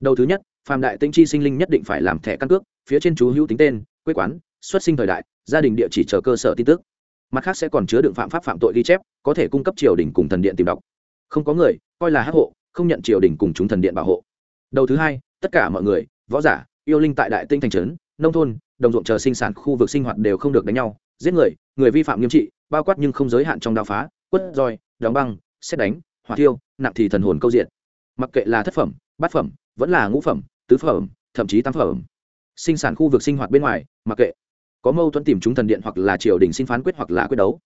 Đầu thứ nhất phàm đại tinh chi sinh linh nhất định phải làm thẻ căn cước, phía trên chú hữu tính tên, quê quán, xuất sinh thời đại, gia đình địa chỉ chờ cơ sở tin tức. Mặt khác sẽ còn chứa đựng phạm pháp phạm tội ghi chép, có thể cung cấp triều đình cùng thần điện tìm đọc. Không có người, coi là hắc hộ, không nhận triều đình cùng chúng thần điện bảo hộ. Đầu thứ hai, tất cả mọi người, võ giả, yêu linh tại đại tinh thành trấn, nông thôn, đồng ruộng chờ sinh sản khu vực sinh hoạt đều không được đánh nhau. Giết người người vi phạm nghiêm trị, bao quát nhưng không giới hạn trong đao phá, quất, roi, đóng băng, xét đánh, hỏa thiêu, nặng thì thần hồn câu diện. Mặc kệ là thất phẩm, bát phẩm, vẫn là ngũ phẩm tứ phẩm, thậm chí tam phẩm. Sinh sản khu vực sinh hoạt bên ngoài, mặc kệ. Có mâu thuẫn tìm chúng thần điện hoặc là triều đình xin phán quyết hoặc là quyết đấu.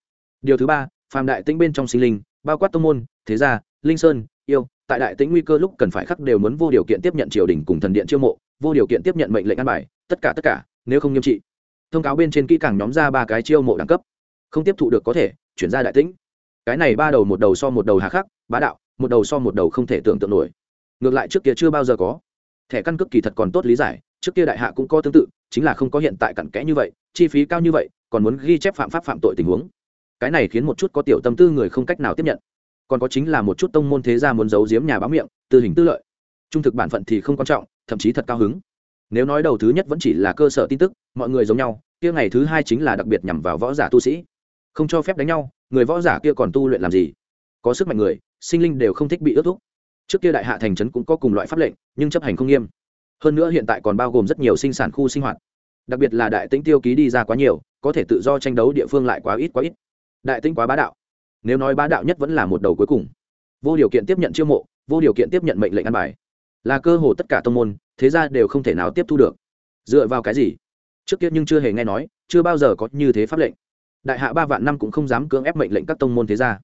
Điều thứ ba, phàm đại tĩnh bên trong sinh linh, bao quát tông môn, thế gia, linh sơn, yêu, tại đại tĩnh nguy cơ lúc cần phải khắc đều muốn vô điều kiện tiếp nhận triều đình cùng thần điện chiêu mộ, vô điều kiện tiếp nhận mệnh lệnh ăn bài, tất cả tất cả, nếu không nghiêm trị. Thông cáo bên trên kỹ càng nhóm ra ba cái chiêu mộ đẳng cấp. Không tiếp thụ được có thể, chuyển ra đại tĩnh. Cái này ba đầu một đầu so một đầu hà khắc, bá đạo, một đầu so một đầu không thể tưởng tượng nổi. Ngược lại trước kia chưa bao giờ có thẻ căn cước kỳ thật còn tốt lý giải, trước kia đại hạ cũng có tương tự, chính là không có hiện tại cặn kẽ như vậy, chi phí cao như vậy, còn muốn ghi chép phạm pháp phạm tội tình huống. Cái này khiến một chút có tiểu tâm tư người không cách nào tiếp nhận. Còn có chính là một chút tông môn thế gia muốn giấu giếm nhà báo miệng, tư hình tư lợi. Trung thực bản phận thì không quan trọng, thậm chí thật cao hứng. Nếu nói đầu thứ nhất vẫn chỉ là cơ sở tin tức, mọi người giống nhau, kia ngày thứ hai chính là đặc biệt nhằm vào võ giả tu sĩ. Không cho phép đánh nhau, người võ giả kia còn tu luyện làm gì? Có sức mạnh người, sinh linh đều không thích bị ước thúc trước kia đại hạ thành trấn cũng có cùng loại pháp lệnh, nhưng chấp hành không nghiêm. Hơn nữa hiện tại còn bao gồm rất nhiều sinh sản khu sinh hoạt. Đặc biệt là đại tĩnh tiêu ký đi ra quá nhiều, có thể tự do tranh đấu địa phương lại quá ít quá ít. Đại tĩnh quá bá đạo. Nếu nói bá đạo nhất vẫn là một đầu cuối cùng. Vô điều kiện tiếp nhận chiêu mộ, vô điều kiện tiếp nhận mệnh lệnh ăn bài. Là cơ hồ tất cả tông môn, thế ra đều không thể nào tiếp thu được. Dựa vào cái gì? Trước kia nhưng chưa hề nghe nói, chưa bao giờ có như thế pháp lệnh. Đại hạ ba vạn năm cũng không dám cưỡng ép mệnh lệnh các tông môn thế gia.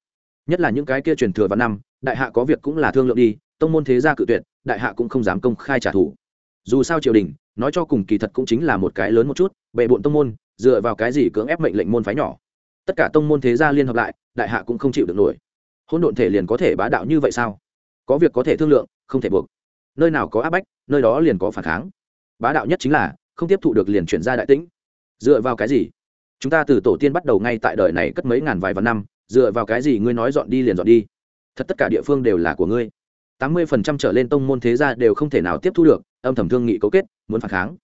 Nhất là những cái kia truyền thừa vạn năm đại hạ có việc cũng là thương lượng đi, tông môn thế gia cự tuyệt, đại hạ cũng không dám công khai trả thù. Dù sao triều đình, nói cho cùng kỳ thật cũng chính là một cái lớn một chút, bệ bộn tông môn, dựa vào cái gì cưỡng ép mệnh lệnh môn phái nhỏ. Tất cả tông môn thế gia liên hợp lại, đại hạ cũng không chịu được nổi. Hôn độn thể liền có thể bá đạo như vậy sao? Có việc có thể thương lượng, không thể buộc. Nơi nào có áp bách, nơi đó liền có phản kháng. Bá đạo nhất chính là, không tiếp thụ được liền chuyển ra đại tĩnh. Dựa vào cái gì? Chúng ta từ tổ tiên bắt đầu ngay tại đời này cất mấy ngàn vài vạn năm, dựa vào cái gì ngươi nói dọn đi liền dọn đi? Thật tất cả địa phương đều là của ngươi. Tám mươi phần trăm trở lên tông môn thế gia đều không thể nào tiếp thu được, âm thầm thương nghị cấu kết, muốn phản kháng.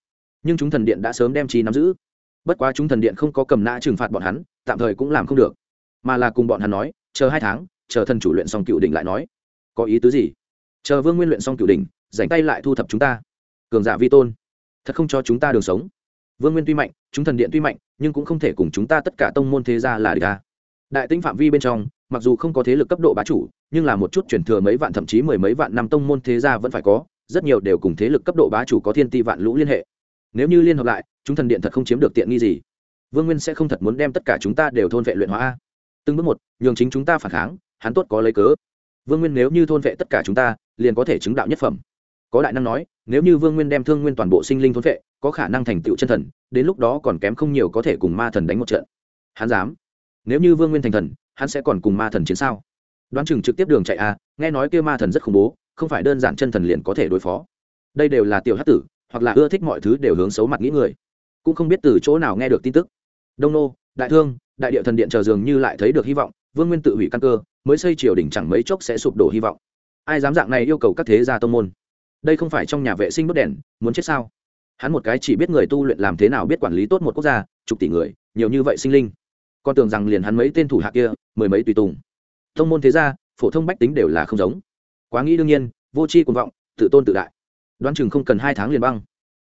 Nhưng chúng thần điện đã sớm đem chi nắm giữ. Bất quá chúng thần điện không có cầm nã trừng phạt bọn hắn, tạm thời cũng làm không được. Mà là cùng bọn hắn nói, chờ hai tháng, chờ thần chủ luyện xong cựu đỉnh lại nói. Có ý tứ gì? Chờ vương nguyên luyện xong cựu đỉnh dành tay lại thu thập chúng ta. Cường giả vi tôn, thật không cho chúng ta đường sống. Vương nguyên tuy mạnh, chúng thần điện tuy mạnh, nhưng cũng không thể cùng chúng ta tất cả tông môn thế gia là địch ta. Đại tinh phạm vi bên trong mặc dù không có thế lực cấp độ bá chủ, nhưng là một chút chuyển thừa mấy vạn thậm chí mười mấy vạn năm tông môn thế gia vẫn phải có, rất nhiều đều cùng thế lực cấp độ bá chủ có thiên ti vạn lũ liên hệ. Nếu như liên hợp lại, chúng thần điện thật không chiếm được tiện nghi gì. Vương nguyên sẽ không thật muốn đem tất cả chúng ta đều thôn vệ luyện hóa từng bước một, nhường chính chúng ta phản kháng, hắn tốt có lấy cớ. Vương nguyên nếu như thôn vệ tất cả chúng ta, liền có thể chứng đạo nhất phẩm. Có đại năng nói, nếu như vương nguyên đem thương nguyên toàn bộ sinh linh thôn vệ, có khả năng thành tựu chân thần, đến lúc đó còn kém không nhiều có thể cùng ma thần đánh một trận. Hắn dám. Nếu như vương nguyên thành thần hắn sẽ còn cùng ma thần chiến sao? Đoán chừng trực tiếp đường chạy à nghe nói kia ma thần rất khủng bố, không phải đơn giản chân thần liền có thể đối phó. Đây đều là tiểu hát tử, hoặc là ưa thích mọi thứ đều hướng xấu mặt nghĩ người. Cũng không biết từ chỗ nào nghe được tin tức. Đông nô, đại thương, đại địa thần điện chờ dường như lại thấy được hy vọng, vương nguyên tự hủy căn cơ, mới xây triều đình chẳng mấy chốc sẽ sụp đổ hy vọng. Ai dám dạng này yêu cầu các thế gia tông môn? Đây không phải trong nhà vệ sinh đốt đèn, muốn chết sao? Hắn một cái chỉ biết người tu luyện làm thế nào biết quản lý tốt một quốc gia, chục tỷ người, nhiều như vậy sinh linh. Con tưởng rằng liền hắn mấy tên thủ hạ kia mười mấy tùy tùng. Thông môn thế gia, phổ thông bách tính đều là không giống. Quá nghĩ đương nhiên, vô tri cuồng vọng, tự tôn tự đại. Đoán chừng không cần hai tháng liền băng.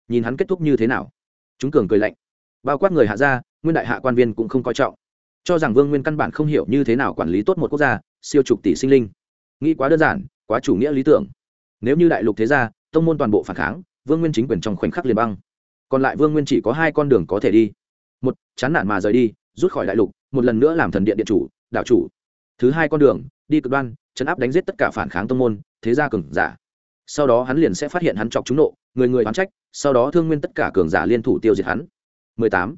Nhìn hắn kết thúc như thế nào. Chúng cường cười lạnh. Bao quát người hạ gia, nguyên đại hạ quan viên cũng không coi trọng. Cho rằng vương nguyên căn bản không hiểu như thế nào quản lý tốt một quốc gia, siêu chục tỷ sinh linh. Nghĩ quá đơn giản, quá chủ nghĩa lý tưởng. Nếu như đại lục thế gia, tông môn toàn bộ phản kháng, vương nguyên chính quyền trong khoảnh khắc liền băng. Còn lại vương nguyên chỉ có hai con đường có thể đi. Một, chán nản mà rời đi, rút khỏi đại lục, một lần nữa làm thần điện điện chủ đạo chủ. Thứ hai con đường, đi cực đoan, chấn áp đánh giết tất cả phản kháng tông môn, thế gia cường giả. Sau đó hắn liền sẽ phát hiện hắn chọc trúng nộ, người người oán trách, sau đó thương nguyên tất cả cường giả liên thủ tiêu diệt hắn. 18.